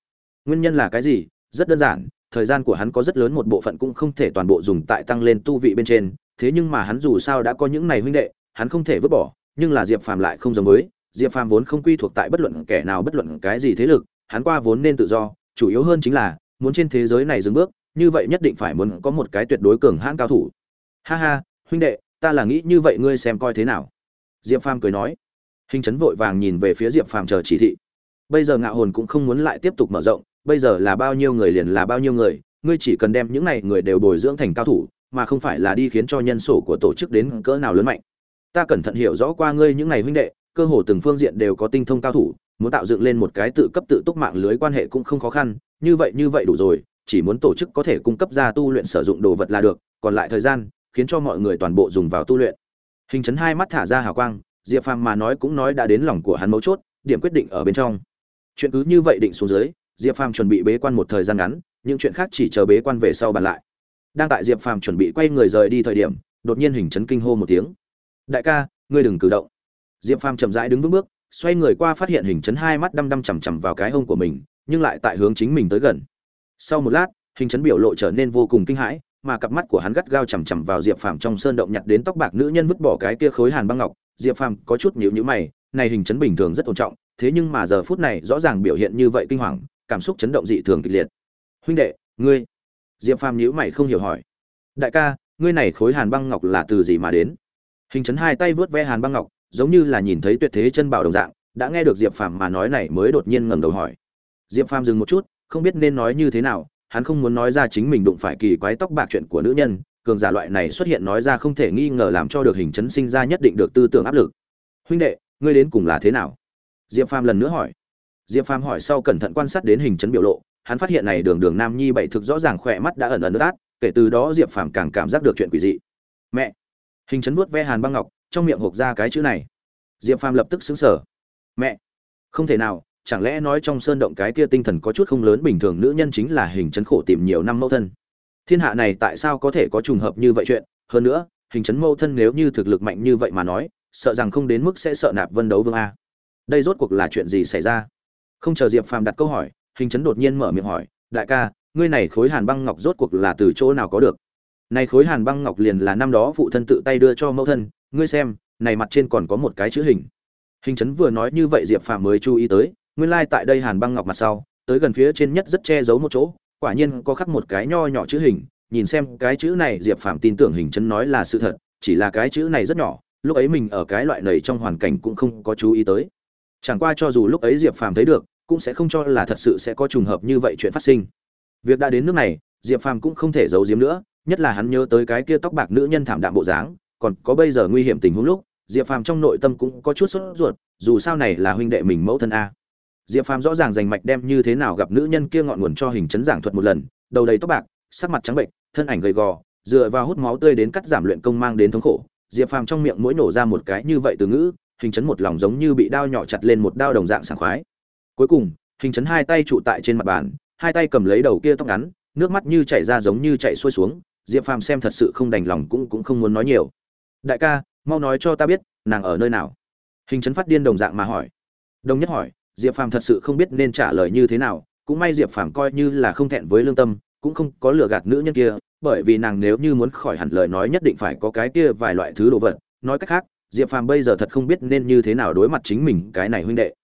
Nguyên nhân là cái gì? Rất đơn giản, thời gian của hắn có rất lớn một bộ phận cũng không thể toàn bộ dùng tại tăng lên tu vị bên trên, thế nhưng mà hắn dù sao đã có những này huynh đệ, hắn không thể vứt bỏ nhưng là diệp phàm lại không giống với. Diệp phàm vốn không quy thuộc tại bất luận kẻ nào bất luận cái gì thế lực, hắn qua vốn nên tự do, chủ yếu hơn chính là muốn trên thế giới này dừng bước, như vậy nhất định phải muốn có một cái tuyệt đối cường hãn cao thủ. Ha ha, huynh đệ, ta là nghĩ như vậy ngươi xem coi thế nào? Diệp phàm cười nói. Hình chấn vội vàng nhìn về phía diệp phàm chờ chỉ thị. Bây giờ ngạo hồn cũng không muốn lại tiếp tục mở rộng, bây giờ là bao nhiêu người liền là bao nhiêu người, ngươi chỉ cần đem những này người đều bồi dưỡng thành cao thủ, mà không phải là đi khiến cho nhân sổ của tổ chức đến cỡ nào lớn mạnh ta cẩn thận hiểu rõ qua ngươi những ngày huynh đệ, cơ hồ từng phương diện đều có tinh thông cao thủ, muốn tạo dựng lên một cái tự cấp tự túc mạng lưới quan hệ cũng không khó khăn, như vậy như vậy đủ rồi, chỉ muốn tổ chức có thể cung cấp ra tu luyện sử dụng đồ vật là được, còn lại thời gian, khiến cho mọi người toàn bộ dùng vào tu luyện. Hình chấn hai mắt thả ra hào quang, diệp phàm mà nói cũng nói đã đến lòng của hắn mấu chốt, điểm quyết định ở bên trong. Chuyện cứ như vậy định xuống dưới, diệp phàm chuẩn bị bế quan một thời gian ngắn, những chuyện khác chỉ chờ bế quan về sau bàn lại. Đang tại diệp phàm chuẩn bị quay người rời đi thời điểm, đột nhiên hình chấn kinh hô một tiếng đại ca, ngươi đừng cử động. Diệp phàm chậm rãi đứng vững bước, xoay người qua phát hiện hình chấn hai mắt đăm đăm chằm chằm vào cái hông của mình, nhưng lại tại hướng chính mình tới gần. Sau một lát, hình chấn biểu lộ trở nên vô cùng kinh hãi, mà cặp mắt của hắn gắt gao chằm chằm vào diệp phàm trong sơn động nhặt đến tóc bạc nữ nhân vứt bỏ cái kia khối hàn băng ngọc. Diệp phàm có chút nhíu nhíu mày, này hình chấn bình thường rất ổn trọng, thế nhưng mà giờ phút này rõ ràng biểu hiện như vậy kinh hoàng, cảm xúc chấn động dị thường kịch liệt. Huynh đệ, ngươi? Diệp phàm nhíu mày không hiểu hỏi. Đại ca, ngươi này khối hàn băng ngọc là từ gì mà đến? Hình chấn hai tay vớt ve hàn băng ngọc, giống như là nhìn thấy tuyệt thế chân bảo đồng dạng, đã nghe được diệp phàm mà nói này mới đột nhiên ngẩng đầu hỏi. Diệp phàm dừng một chút, không biết nên nói như thế nào, hắn không muốn nói ra chính mình đụng phải kỳ quái tóc bạc chuyện của nữ nhân, cường giả loại này xuất hiện nói ra không thể nghi ngờ làm cho được hình chấn sinh ra nhất định được tư tưởng áp lực. Huynh đệ, ngươi đến cùng là thế nào? Diệp phàm lần nữa hỏi. Diệp phàm hỏi sau cẩn thận quan sát đến hình chấn biểu lộ, hắn phát hiện này đường đường nam nhi bảy thực rõ ràng khỏe mắt đã ẩn ẩn ướt át, kể từ đó diệp phàm càng cảm giác được chuyện quỷ dị. Mẹ hình chấn vuốt ve hàn băng ngọc, trong miệng hộp ra cái chữ này. Diệp phàm lập tức xứng sở mẹ! Không thể nào, chẳng lẽ nói trong sơn động cái kia tinh thần có chút không lớn bình thường nữ nhân chính là hình chấn khổ tìm nhiều năm mẫu thân? Thiên hạ này tại sao có thể có trùng hợp như vậy chuyện? Hơn nữa, hình chấn mẫu thân nếu như thực lực mạnh như vậy mà nói, sợ rằng không đến mức sẽ sợ nạp vân đấu vương a. Đây rốt cuộc là chuyện gì xảy ra? Không chờ diệp phàm đặt câu hỏi, hình chấn đột nhiên mở miệng hỏi, đại ca, ngươi này khối hàn băng ngọc rốt cuộc là từ chỗ nào có được? Này khối hàn băng ngọc liền là năm đó phụ thân tự tay đưa cho mẫu thân, ngươi xem, này mặt trên còn có một cái chữ hình. Hình chấn vừa nói như vậy diệp phàm mới chú ý tới, nguyên lai tại đây hàn băng ngọc mặt sau, tới gần phía trên nhất rất che giấu một chỗ, quả nhiên có khắc một cái nho nhỏ chữ hình, nhìn xem cái chữ này diệp phàm tin tưởng hình chấn nói là sự thật, chỉ là cái chữ này rất nhỏ, lúc ấy mình ở cái loại này trong hoàn cảnh cũng không có chú ý tới. Chẳng qua cho dù lúc ấy diệp phàm thấy được, cũng sẽ không cho là thật sự sẽ có trùng hợp như vậy chuyện phát sinh. Việc đã đến nước này, diệp phàm cũng không thể giấu giếm nữa nhất là hắn nhớ tới cái kia tóc bạc nữ nhân thảm đạm bộ dáng, còn có bây giờ nguy hiểm tình huống lúc, diệp phàm trong nội tâm cũng có chút sốt ruột, dù sao này là huynh đệ mình mẫu thân a. Diệp phàm rõ ràng rành mạch đem như thế nào gặp nữ nhân kia ngọn nguồn cho hình chấn giảng thuật một lần, đầu đầy tóc bạc, sắc mặt trắng bệnh, thân ảnh gầy gò, dựa vào hút máu tươi đến cắt giảm luyện công mang đến thống khổ. Diệp phàm trong miệng mỗi nổ ra một cái như vậy từ ngữ, hình chấn một lòng giống như bị đao nhỏ chặt lên một đao đồng dạng sảng khoái. Cuối cùng, hình chấn hai tay trụ tại trên mặt bàn, hai tay cầm lấy đầu kia tóc ngắn, nước mắt như chảy ra giống như chảy xuôi xuống diệp phàm xem thật sự không đành lòng cũng cũng không muốn nói nhiều. Đại ca, mau nói cho ta biết, nàng ở nơi nào? Hình chấn phát điên đồng dạng mà hỏi. Đồng nhất hỏi, diệp phàm thật sự không biết nên trả lời như thế nào, cũng may diệp phàm coi như là không thẹn với lương tâm, cũng không có lừa gạt nữ nhân kia, bởi vì nàng nếu như muốn khỏi hẳn lời nói nhất định phải có cái kia vài loại thứ đồ vật. Nói cách khác, diệp phàm bây giờ thật không biết nên như thế nào đối mặt chính mình cái này huynh đệ.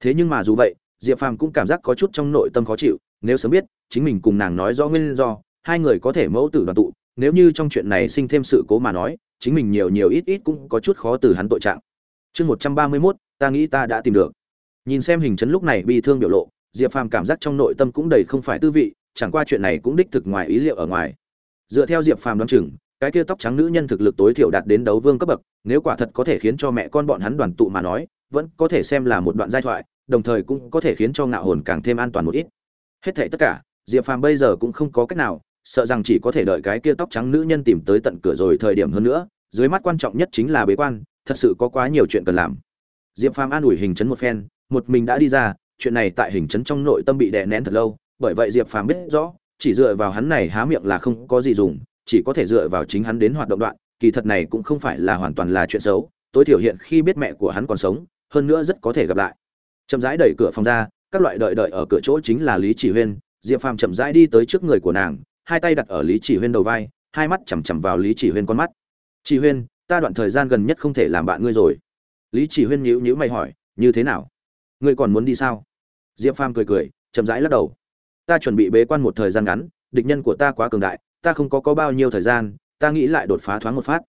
Thế nhưng mà dù vậy, diệp phàm cũng cảm giác có chút trong nội tâm khó chịu, nếu sớm biết, chính mình cùng nàng nói rõ nguyên do hai người có thể mẫu tử đoàn tụ, nếu như trong chuyện này sinh thêm sự cố mà nói, chính mình nhiều nhiều ít ít cũng có chút khó từ hắn tội trạng. Chương một trăm ba mươi mốt, ta nghĩ ta đã tìm được. Nhìn xem hình chấn lúc này bị thương biểu lộ, diệp phàm cảm giác trong nội tâm cũng đầy không phải tư vị, chẳng qua chuyện này cũng đích thực ngoài ý liệu ở ngoài. Dựa theo diệp phàm đoán chừng, cái kia tóc trắng nữ nhân thực lực tối thiểu đạt đến đấu vương cấp bậc, nếu quả thật có thể khiến cho mẹ con bọn hắn đoàn tụ mà nói, vẫn có thể xem là một đoạn giai thoại, đồng thời cũng có thể khiến cho ngạo hồn càng thêm an toàn một ít. Hết thảy tất cả, diệp phàm bây giờ cũng không có cách nào sợ rằng chỉ có thể đợi cái kia tóc trắng nữ nhân tìm tới tận cửa rồi thời điểm hơn nữa, dưới mắt quan trọng nhất chính là bế quan, thật sự có quá nhiều chuyện cần làm. Diệp phàm an ủi hình chấn một phen, một mình đã đi ra, chuyện này tại hình chấn trong nội tâm bị đè nén thật lâu, bởi vậy diệp phàm biết rõ, chỉ dựa vào hắn này há miệng là không có gì dùng, chỉ có thể dựa vào chính hắn đến hoạt động đoạn, kỳ thật này cũng không phải là hoàn toàn là chuyện xấu, tối thiểu hiện khi biết mẹ của hắn còn sống, hơn nữa rất có thể gặp lại. Chậm rãi đẩy cửa phòng ra, các loại đợi đợi ở cửa chỗ chính là lý chỉ huyên, diệp phàm chậm rãi đi tới trước người của nàng hai tay đặt ở lý chỉ huyên đầu vai hai mắt chằm chằm vào lý chỉ huyên con mắt. Chỉ huyên ta đoạn thời gian gần nhất không thể làm bạn ngươi rồi. Lý chỉ huyên nhíu nhíu mày hỏi như thế nào? Ngươi còn muốn đi sao? Diệp phàm cười cười chậm rãi lắc đầu. Ta chuẩn bị bế quan một thời gian ngắn địch nhân của ta quá cường đại ta không có có bao nhiêu thời gian ta nghĩ lại đột phá thoáng một phát.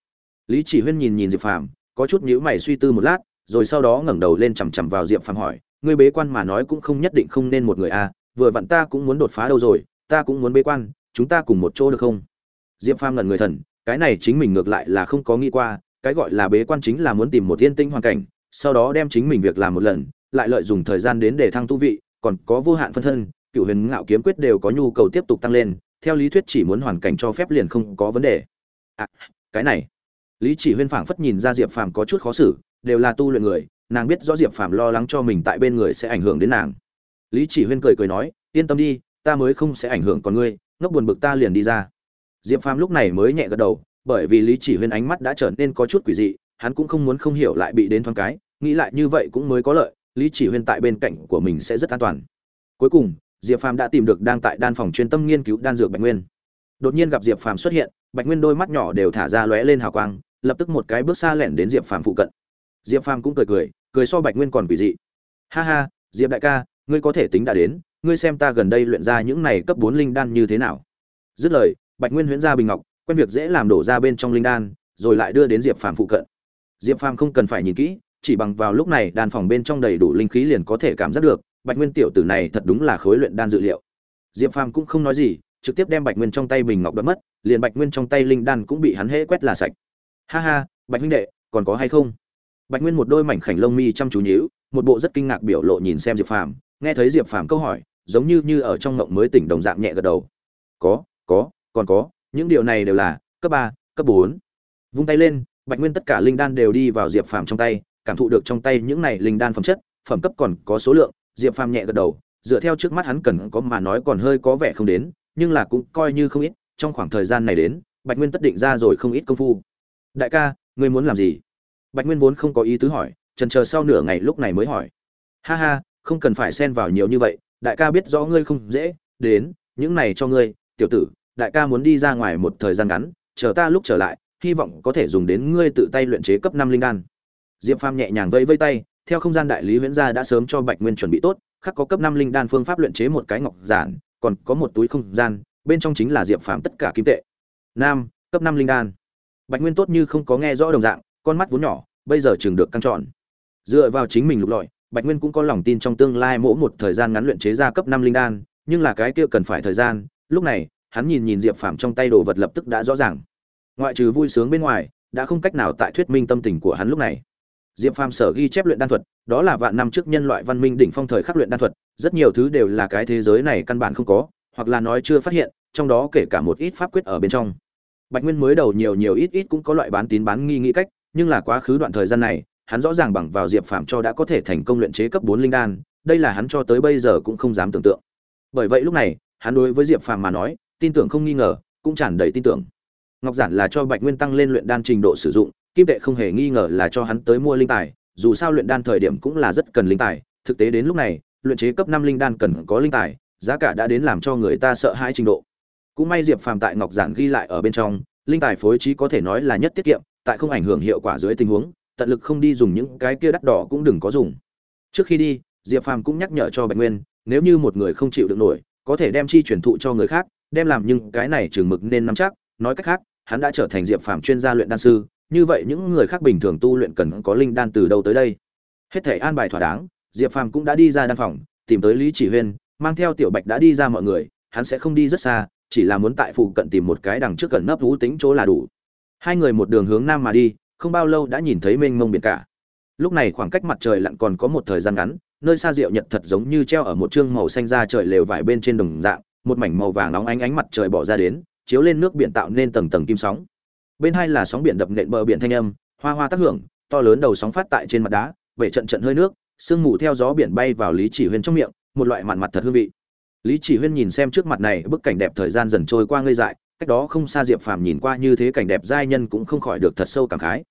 Lý chỉ huyên nhìn nhìn diệp phàm có chút nhíu mày suy tư một lát rồi sau đó ngẩng đầu lên chằm chằm vào diệp phàm hỏi ngươi bế quan mà nói cũng không nhất định không nên một người a à, vừa vặn ta cũng muốn đột phá đâu rồi ta cũng muốn bế quan chúng ta cùng một chỗ được không? Diệp phàm ngẩn người thần, cái này chính mình ngược lại là không có nghĩ qua, cái gọi là bế quan chính là muốn tìm một yên tĩnh hoàn cảnh, sau đó đem chính mình việc làm một lần, lại lợi dụng thời gian đến để thăng tu vị, còn có vô hạn phân thân, cựu huyền ngạo kiếm quyết đều có nhu cầu tiếp tục tăng lên, theo lý thuyết chỉ muốn hoàn cảnh cho phép liền không có vấn đề. À cái này. Lý chỉ huyên phảng phất nhìn ra diệp phàm có chút khó xử, đều là tu luyện người, nàng biết rõ diệp phàm lo lắng cho mình tại bên người sẽ ảnh hưởng đến nàng. Lý chỉ huyên cười cười nói, yên tâm đi, ta mới không sẽ ảnh hưởng còn ngươi ngốc buồn bực ta liền đi ra. Diệp phàm lúc này mới nhẹ gật đầu, bởi vì lý chỉ huyên ánh mắt đã trở nên có chút quỷ dị, hắn cũng không muốn không hiểu lại bị đến thoáng cái, nghĩ lại như vậy cũng mới có lợi, lý chỉ huyên tại bên cạnh của mình sẽ rất an toàn. Cuối cùng, diệp phàm đã tìm được đang tại đan phòng chuyên tâm nghiên cứu đan dược bạch nguyên. Đột nhiên gặp diệp phàm xuất hiện, bạch nguyên đôi mắt nhỏ đều thả ra lóe lên hào quang, lập tức một cái bước xa lẻn đến diệp phàm phụ cận. Diệp phàm cũng cười cười cười so bạch nguyên còn quỷ dị. Ha ha, diệp đại ca, ngươi có thể tính đã đến ngươi xem ta gần đây luyện ra những này cấp bốn linh đan như thế nào. Dứt lời, bạch nguyên huyễn ra bình ngọc, quen việc dễ làm đổ ra bên trong linh đan, rồi lại đưa đến diệp phàm phụ cận. Diệp phàm không cần phải nhìn kỹ, chỉ bằng vào lúc này đan phòng bên trong đầy đủ linh khí liền có thể cảm giác được, bạch nguyên tiểu tử này thật đúng là khối luyện đan dự liệu. Diệp phàm cũng không nói gì, trực tiếp đem bạch nguyên trong tay bình ngọc đ mất, liền bạch nguyên trong tay linh đan cũng bị hắn hễ quét là sạch. Ha ha, bạch huynh đệ, còn có hay không? Bạch nguyên một đôi mảnh khảnh lông mi chăm chú nhíu, một bộ rất kinh ngạc biểu lộ nhìn xem diệp phàm, nghe thấy diệp phàm câu hỏi giống như như ở trong ngộng mới tỉnh đồng dạng nhẹ gật đầu. Có có, còn có, những điều này đều là cấp ba, cấp bốn. Vung tay lên, bạch nguyên tất cả linh đan đều đi vào diệp phàm trong tay, cảm thụ được trong tay những này linh đan phẩm chất, phẩm cấp còn có số lượng, diệp phàm nhẹ gật đầu, dựa theo trước mắt hắn cần có mà nói còn hơi có vẻ không đến, nhưng là cũng coi như không ít, trong khoảng thời gian này đến, bạch nguyên tất định ra rồi không ít công phu. Đại ca, ngươi muốn làm gì? Bạch nguyên vốn không có ý tứ hỏi trần chờ sau nửa ngày lúc này mới hỏi. Ha ha, không cần phải xen vào nhiều như vậy đại ca biết rõ ngươi không dễ đến những này cho ngươi tiểu tử đại ca muốn đi ra ngoài một thời gian ngắn chờ ta lúc trở lại hy vọng có thể dùng đến ngươi tự tay luyện chế cấp năm linh đan. Diệp phàm nhẹ nhàng vẫy vây tay theo không gian đại lý huyễn gia đã sớm cho bạch nguyên chuẩn bị tốt khắc có cấp năm linh đan phương pháp luyện chế một cái ngọc giản còn có một túi không gian bên trong chính là diệp phàm tất cả kim tệ. Nam cấp năm linh đan. Bạch nguyên tốt như không có nghe rõ đồng dạng con mắt vốn nhỏ bây giờ chừng được căng tròn, dựa vào chính mình lục lọi bạch nguyên cũng có lòng tin trong tương lai mỗi một thời gian ngắn luyện chế ra cấp năm linh đan, nhưng là cái kia cần phải thời gian, lúc này, hắn nhìn nhìn diệp phàm trong tay đồ vật lập tức đã rõ ràng. Ngoại trừ vui sướng bên ngoài, đã không cách nào tại thuyết minh tâm tình của hắn lúc này. Diệp phàm sở ghi chép luyện đan thuật, đó là vạn năm trước nhân loại văn minh đỉnh phong thời khắc luyện đan thuật, rất nhiều thứ đều là cái thế giới này căn bản không có, hoặc là nói chưa phát hiện, trong đó kể cả một ít pháp quyết ở bên trong. Bạch nguyên mới đầu nhiều nhiều ít ít cũng có loại bán tín bán nghi nghĩ cách, nhưng là quá khứ đoạn thời gian này hắn rõ ràng bằng vào diệp phàm cho đã có thể thành công luyện chế cấp bốn linh đan, đây là hắn cho tới bây giờ cũng không dám tưởng tượng. Bởi vậy lúc này, hắn đối với diệp phàm mà nói, tin tưởng không nghi ngờ, cũng tràn đầy tin tưởng. Ngọc giản là cho bạch nguyên tăng lên luyện đan trình độ sử dụng, kim tệ không hề nghi ngờ là cho hắn tới mua linh tài, dù sao luyện đan thời điểm cũng là rất cần linh tài, thực tế đến lúc này, luyện chế cấp năm linh đan cần có linh tài, giá cả đã đến làm cho người ta sợ hãi trình độ. Cũng may diệp phàm tại ngọc giản ghi lại ở bên trong, linh tài phối trí có thể nói là nhất tiết kiệm, tại không ảnh hưởng hiệu quả dưới tình huống tận lực không đi dùng những cái kia đắt đỏ cũng đừng có dùng. Trước khi đi, diệp phàm cũng nhắc nhở cho bạch nguyên, nếu như một người không chịu được nổi, có thể đem chi truyền thụ cho người khác, đem làm nhưng cái này chừng mực nên nắm chắc. Nói cách khác, hắn đã trở thành diệp phàm chuyên gia luyện đan sư, như vậy những người khác bình thường tu luyện cần có linh đan từ đâu tới đây? Hết thể an bài thỏa đáng, diệp phàm cũng đã đi ra đan phòng, tìm tới lý chỉ huyên, mang theo tiểu bạch đã đi ra mọi người, hắn sẽ không đi rất xa, chỉ là muốn tại phụ cận tìm một cái đằng trước gần nấp thú tính chỗ là đủ. Hai người một đường hướng nam mà đi không bao lâu đã nhìn thấy mênh mông biển cả. Lúc này khoảng cách mặt trời lặn còn có một thời gian ngắn, nơi xa diệu nhật thật giống như treo ở một chương màu xanh da trời lều vải bên trên đồng dạng, một mảnh màu vàng nóng ánh ánh mặt trời bỏ ra đến, chiếu lên nước biển tạo nên tầng tầng kim sóng. Bên hai là sóng biển đập nện bờ biển thanh âm, hoa hoa tác hưởng, to lớn đầu sóng phát tại trên mặt đá vẻ trận trận hơi nước, sương mù theo gió biển bay vào lý chỉ huyên trong miệng, một loại mặn mặt thật hương vị. Lý chỉ huyên nhìn xem trước mặt này, bức cảnh đẹp thời gian dần trôi qua ngây dại, cách đó không xa diệp phàm nhìn qua như thế cảnh đẹp giai nhân cũng không khỏi được thật sâu cảm khái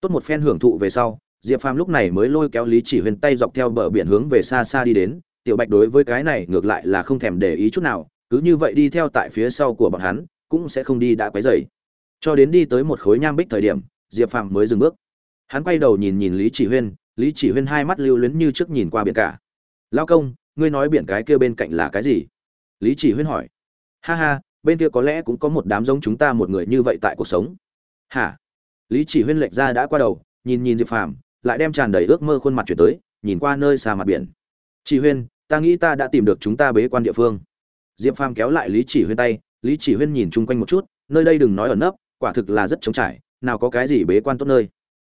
tốt một phen hưởng thụ về sau, diệp phàm lúc này mới lôi kéo lý chỉ huyên tay dọc theo bờ biển hướng về xa xa đi đến. Tiểu bạch đối với cái này ngược lại là không thèm để ý chút nào, cứ như vậy đi theo tại phía sau của bọn hắn, cũng sẽ không đi đã quấy rầy. Cho đến đi tới một khối nham bích thời điểm, diệp phàm mới dừng bước. Hắn quay đầu nhìn nhìn lý chỉ huyên, lý chỉ huyên hai mắt lưu luyến như trước nhìn qua biển cả. Lao công, ngươi nói biển cái kia bên cạnh là cái gì? Lý chỉ huyên hỏi. Ha ha, bên kia có lẽ cũng có một đám giống chúng ta một người như vậy tại cuộc sống. Hả? Lý chỉ huyên lệch ra đã qua đầu, nhìn nhìn diệp phàm, lại đem tràn đầy ước mơ khuôn mặt chuyển tới, nhìn qua nơi xa mặt biển. Chỉ huyên, ta nghĩ ta đã tìm được chúng ta bế quan địa phương. Diệp phàm kéo lại lý chỉ huyên tay, lý chỉ huyên nhìn chung quanh một chút, nơi đây đừng nói ở nấp, quả thực là rất trống trải, nào có cái gì bế quan tốt nơi.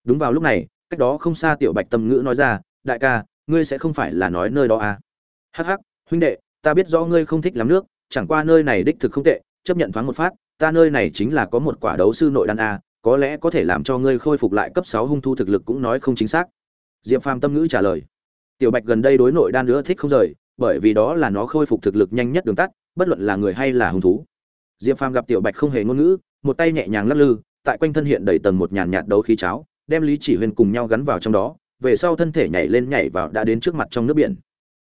Đúng vào lúc này, cách đó không xa tiểu bạch tâm ngữ nói ra, đại ca, ngươi sẽ không phải là nói nơi đó à? Hắc hắc, huynh đệ, ta biết rõ ngươi không thích lắm nước, chẳng qua nơi này đích thực không tệ, chấp nhận thoáng một phát, ta nơi này chính là có một quả đấu sư nội đan a có lẽ có thể làm cho ngươi khôi phục lại cấp sáu hung thu thực lực cũng nói không chính xác. Diệp phàm tâm ngữ trả lời. Tiểu bạch gần đây đối nội đan nữa thích không rời, bởi vì đó là nó khôi phục thực lực nhanh nhất đường tắt, bất luận là người hay là hung thú. Diệp phàm gặp tiểu bạch không hề ngôn ngữ, một tay nhẹ nhàng lắc lư, tại quanh thân hiện đầy tầng một nhàn nhạt đấu khí cháo, đem lý chỉ huyên cùng nhau gắn vào trong đó, về sau thân thể nhảy lên nhảy vào đã đến trước mặt trong nước biển.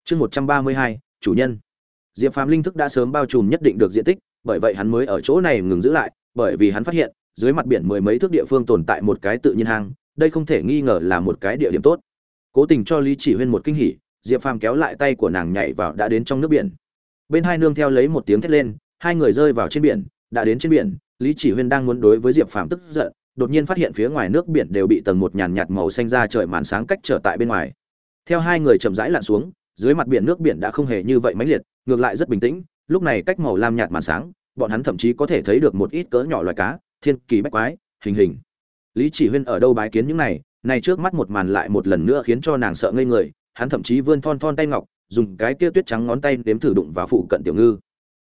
Chương một trăm ba mươi hai, chủ nhân. Diệp phàm linh thức đã sớm bao trùm nhất định được diện tích, bởi vậy hắn mới ở chỗ này ngừng giữ lại, bởi vì hắn phát hiện dưới mặt biển mười mấy thước địa phương tồn tại một cái tự nhiên hang, đây không thể nghi ngờ là một cái địa điểm tốt. Cố tình cho lý chỉ huyên một kinh hỉ, diệp phàm kéo lại tay của nàng nhảy vào đã đến trong nước biển. Bên hai nương theo lấy một tiếng thét lên, hai người rơi vào trên biển, đã đến trên biển, lý chỉ huyên đang muốn đối với diệp phàm tức giận, đột nhiên phát hiện phía ngoài nước biển đều bị tầng một nhàn nhạt màu xanh ra trời màn sáng cách trở tại bên ngoài. Theo hai người chậm rãi lặn xuống, dưới mặt biển nước biển đã không hề như vậy mãnh liệt, ngược lại rất bình tĩnh, lúc này cách màu lam nhạt màn sáng, bọn hắn thậm chí có thể thấy được một ít cỡ nhỏ loài cá thiên kỳ bách quái, hình hình. Lý chỉ huyên ở đâu bái kiến những này? Này trước mắt một màn lại một lần nữa khiến cho nàng sợ ngây người, hắn thậm chí vươn thon thon tay ngọc, dùng cái kia tuyết trắng ngón tay đếm thử đụng vào phụ cận tiểu ngư.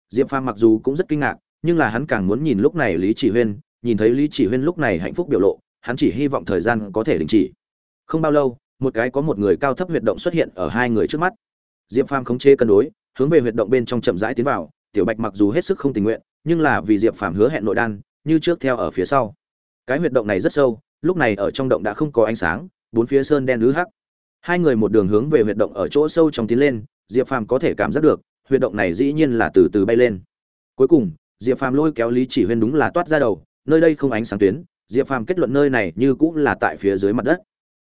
Diệp phàm mặc dù cũng rất kinh ngạc, nhưng là hắn càng muốn nhìn lúc này lý chỉ huyên, nhìn thấy lý chỉ huyên lúc này hạnh phúc biểu lộ, hắn chỉ hy vọng thời gian có thể đình chỉ. Không bao lâu, một cái có một người cao thấp huyệt động xuất hiện ở hai người trước mắt. Diệp phàm khống chế cân đối, hướng về huyệt động bên trong chậm rãi tiến vào, tiểu bạch mặc dù hết sức không tình nguyện, nhưng là vì diệp phàm hứa hẹn nội đan như trước theo ở phía sau. Cái huyệt động này rất sâu, lúc này ở trong động đã không có ánh sáng, bốn phía sơn đen lứ hắc. Hai người một đường hướng về huyệt động ở chỗ sâu trong tiến lên, diệp phàm có thể cảm giác được, huyệt động này dĩ nhiên là từ từ bay lên. Cuối cùng, diệp phàm lôi kéo lý chỉ huyên đúng là toát ra đầu, nơi đây không ánh sáng tuyến, diệp phàm kết luận nơi này như cũng là tại phía dưới mặt đất.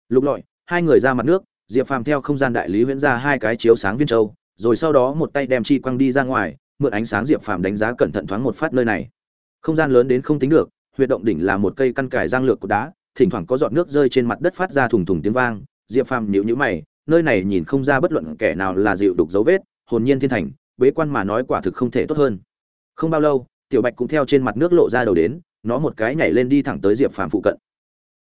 Lục lọi, hai người ra mặt nước, diệp phàm theo không gian đại lý huyễn ra hai cái chiếu sáng viên châu, rồi sau đó một tay đem chi quăng đi ra ngoài, mượn ánh sáng diệp phàm đánh giá cẩn thận thoáng một phát nơi này không gian lớn đến không tính được, huyệt động đỉnh là một cây căn cải giang lược của đá, thỉnh thoảng có giọt nước rơi trên mặt đất phát ra thùng thùng tiếng vang, diệp phàm nhíu nhíu mày, nơi này nhìn không ra bất luận kẻ nào là dịu đục dấu vết, hồn nhiên thiên thành, bế quan mà nói quả thực không thể tốt hơn. Không bao lâu, tiểu bạch cũng theo trên mặt nước lộ ra đầu đến, nó một cái nhảy lên đi thẳng tới diệp phàm phụ cận.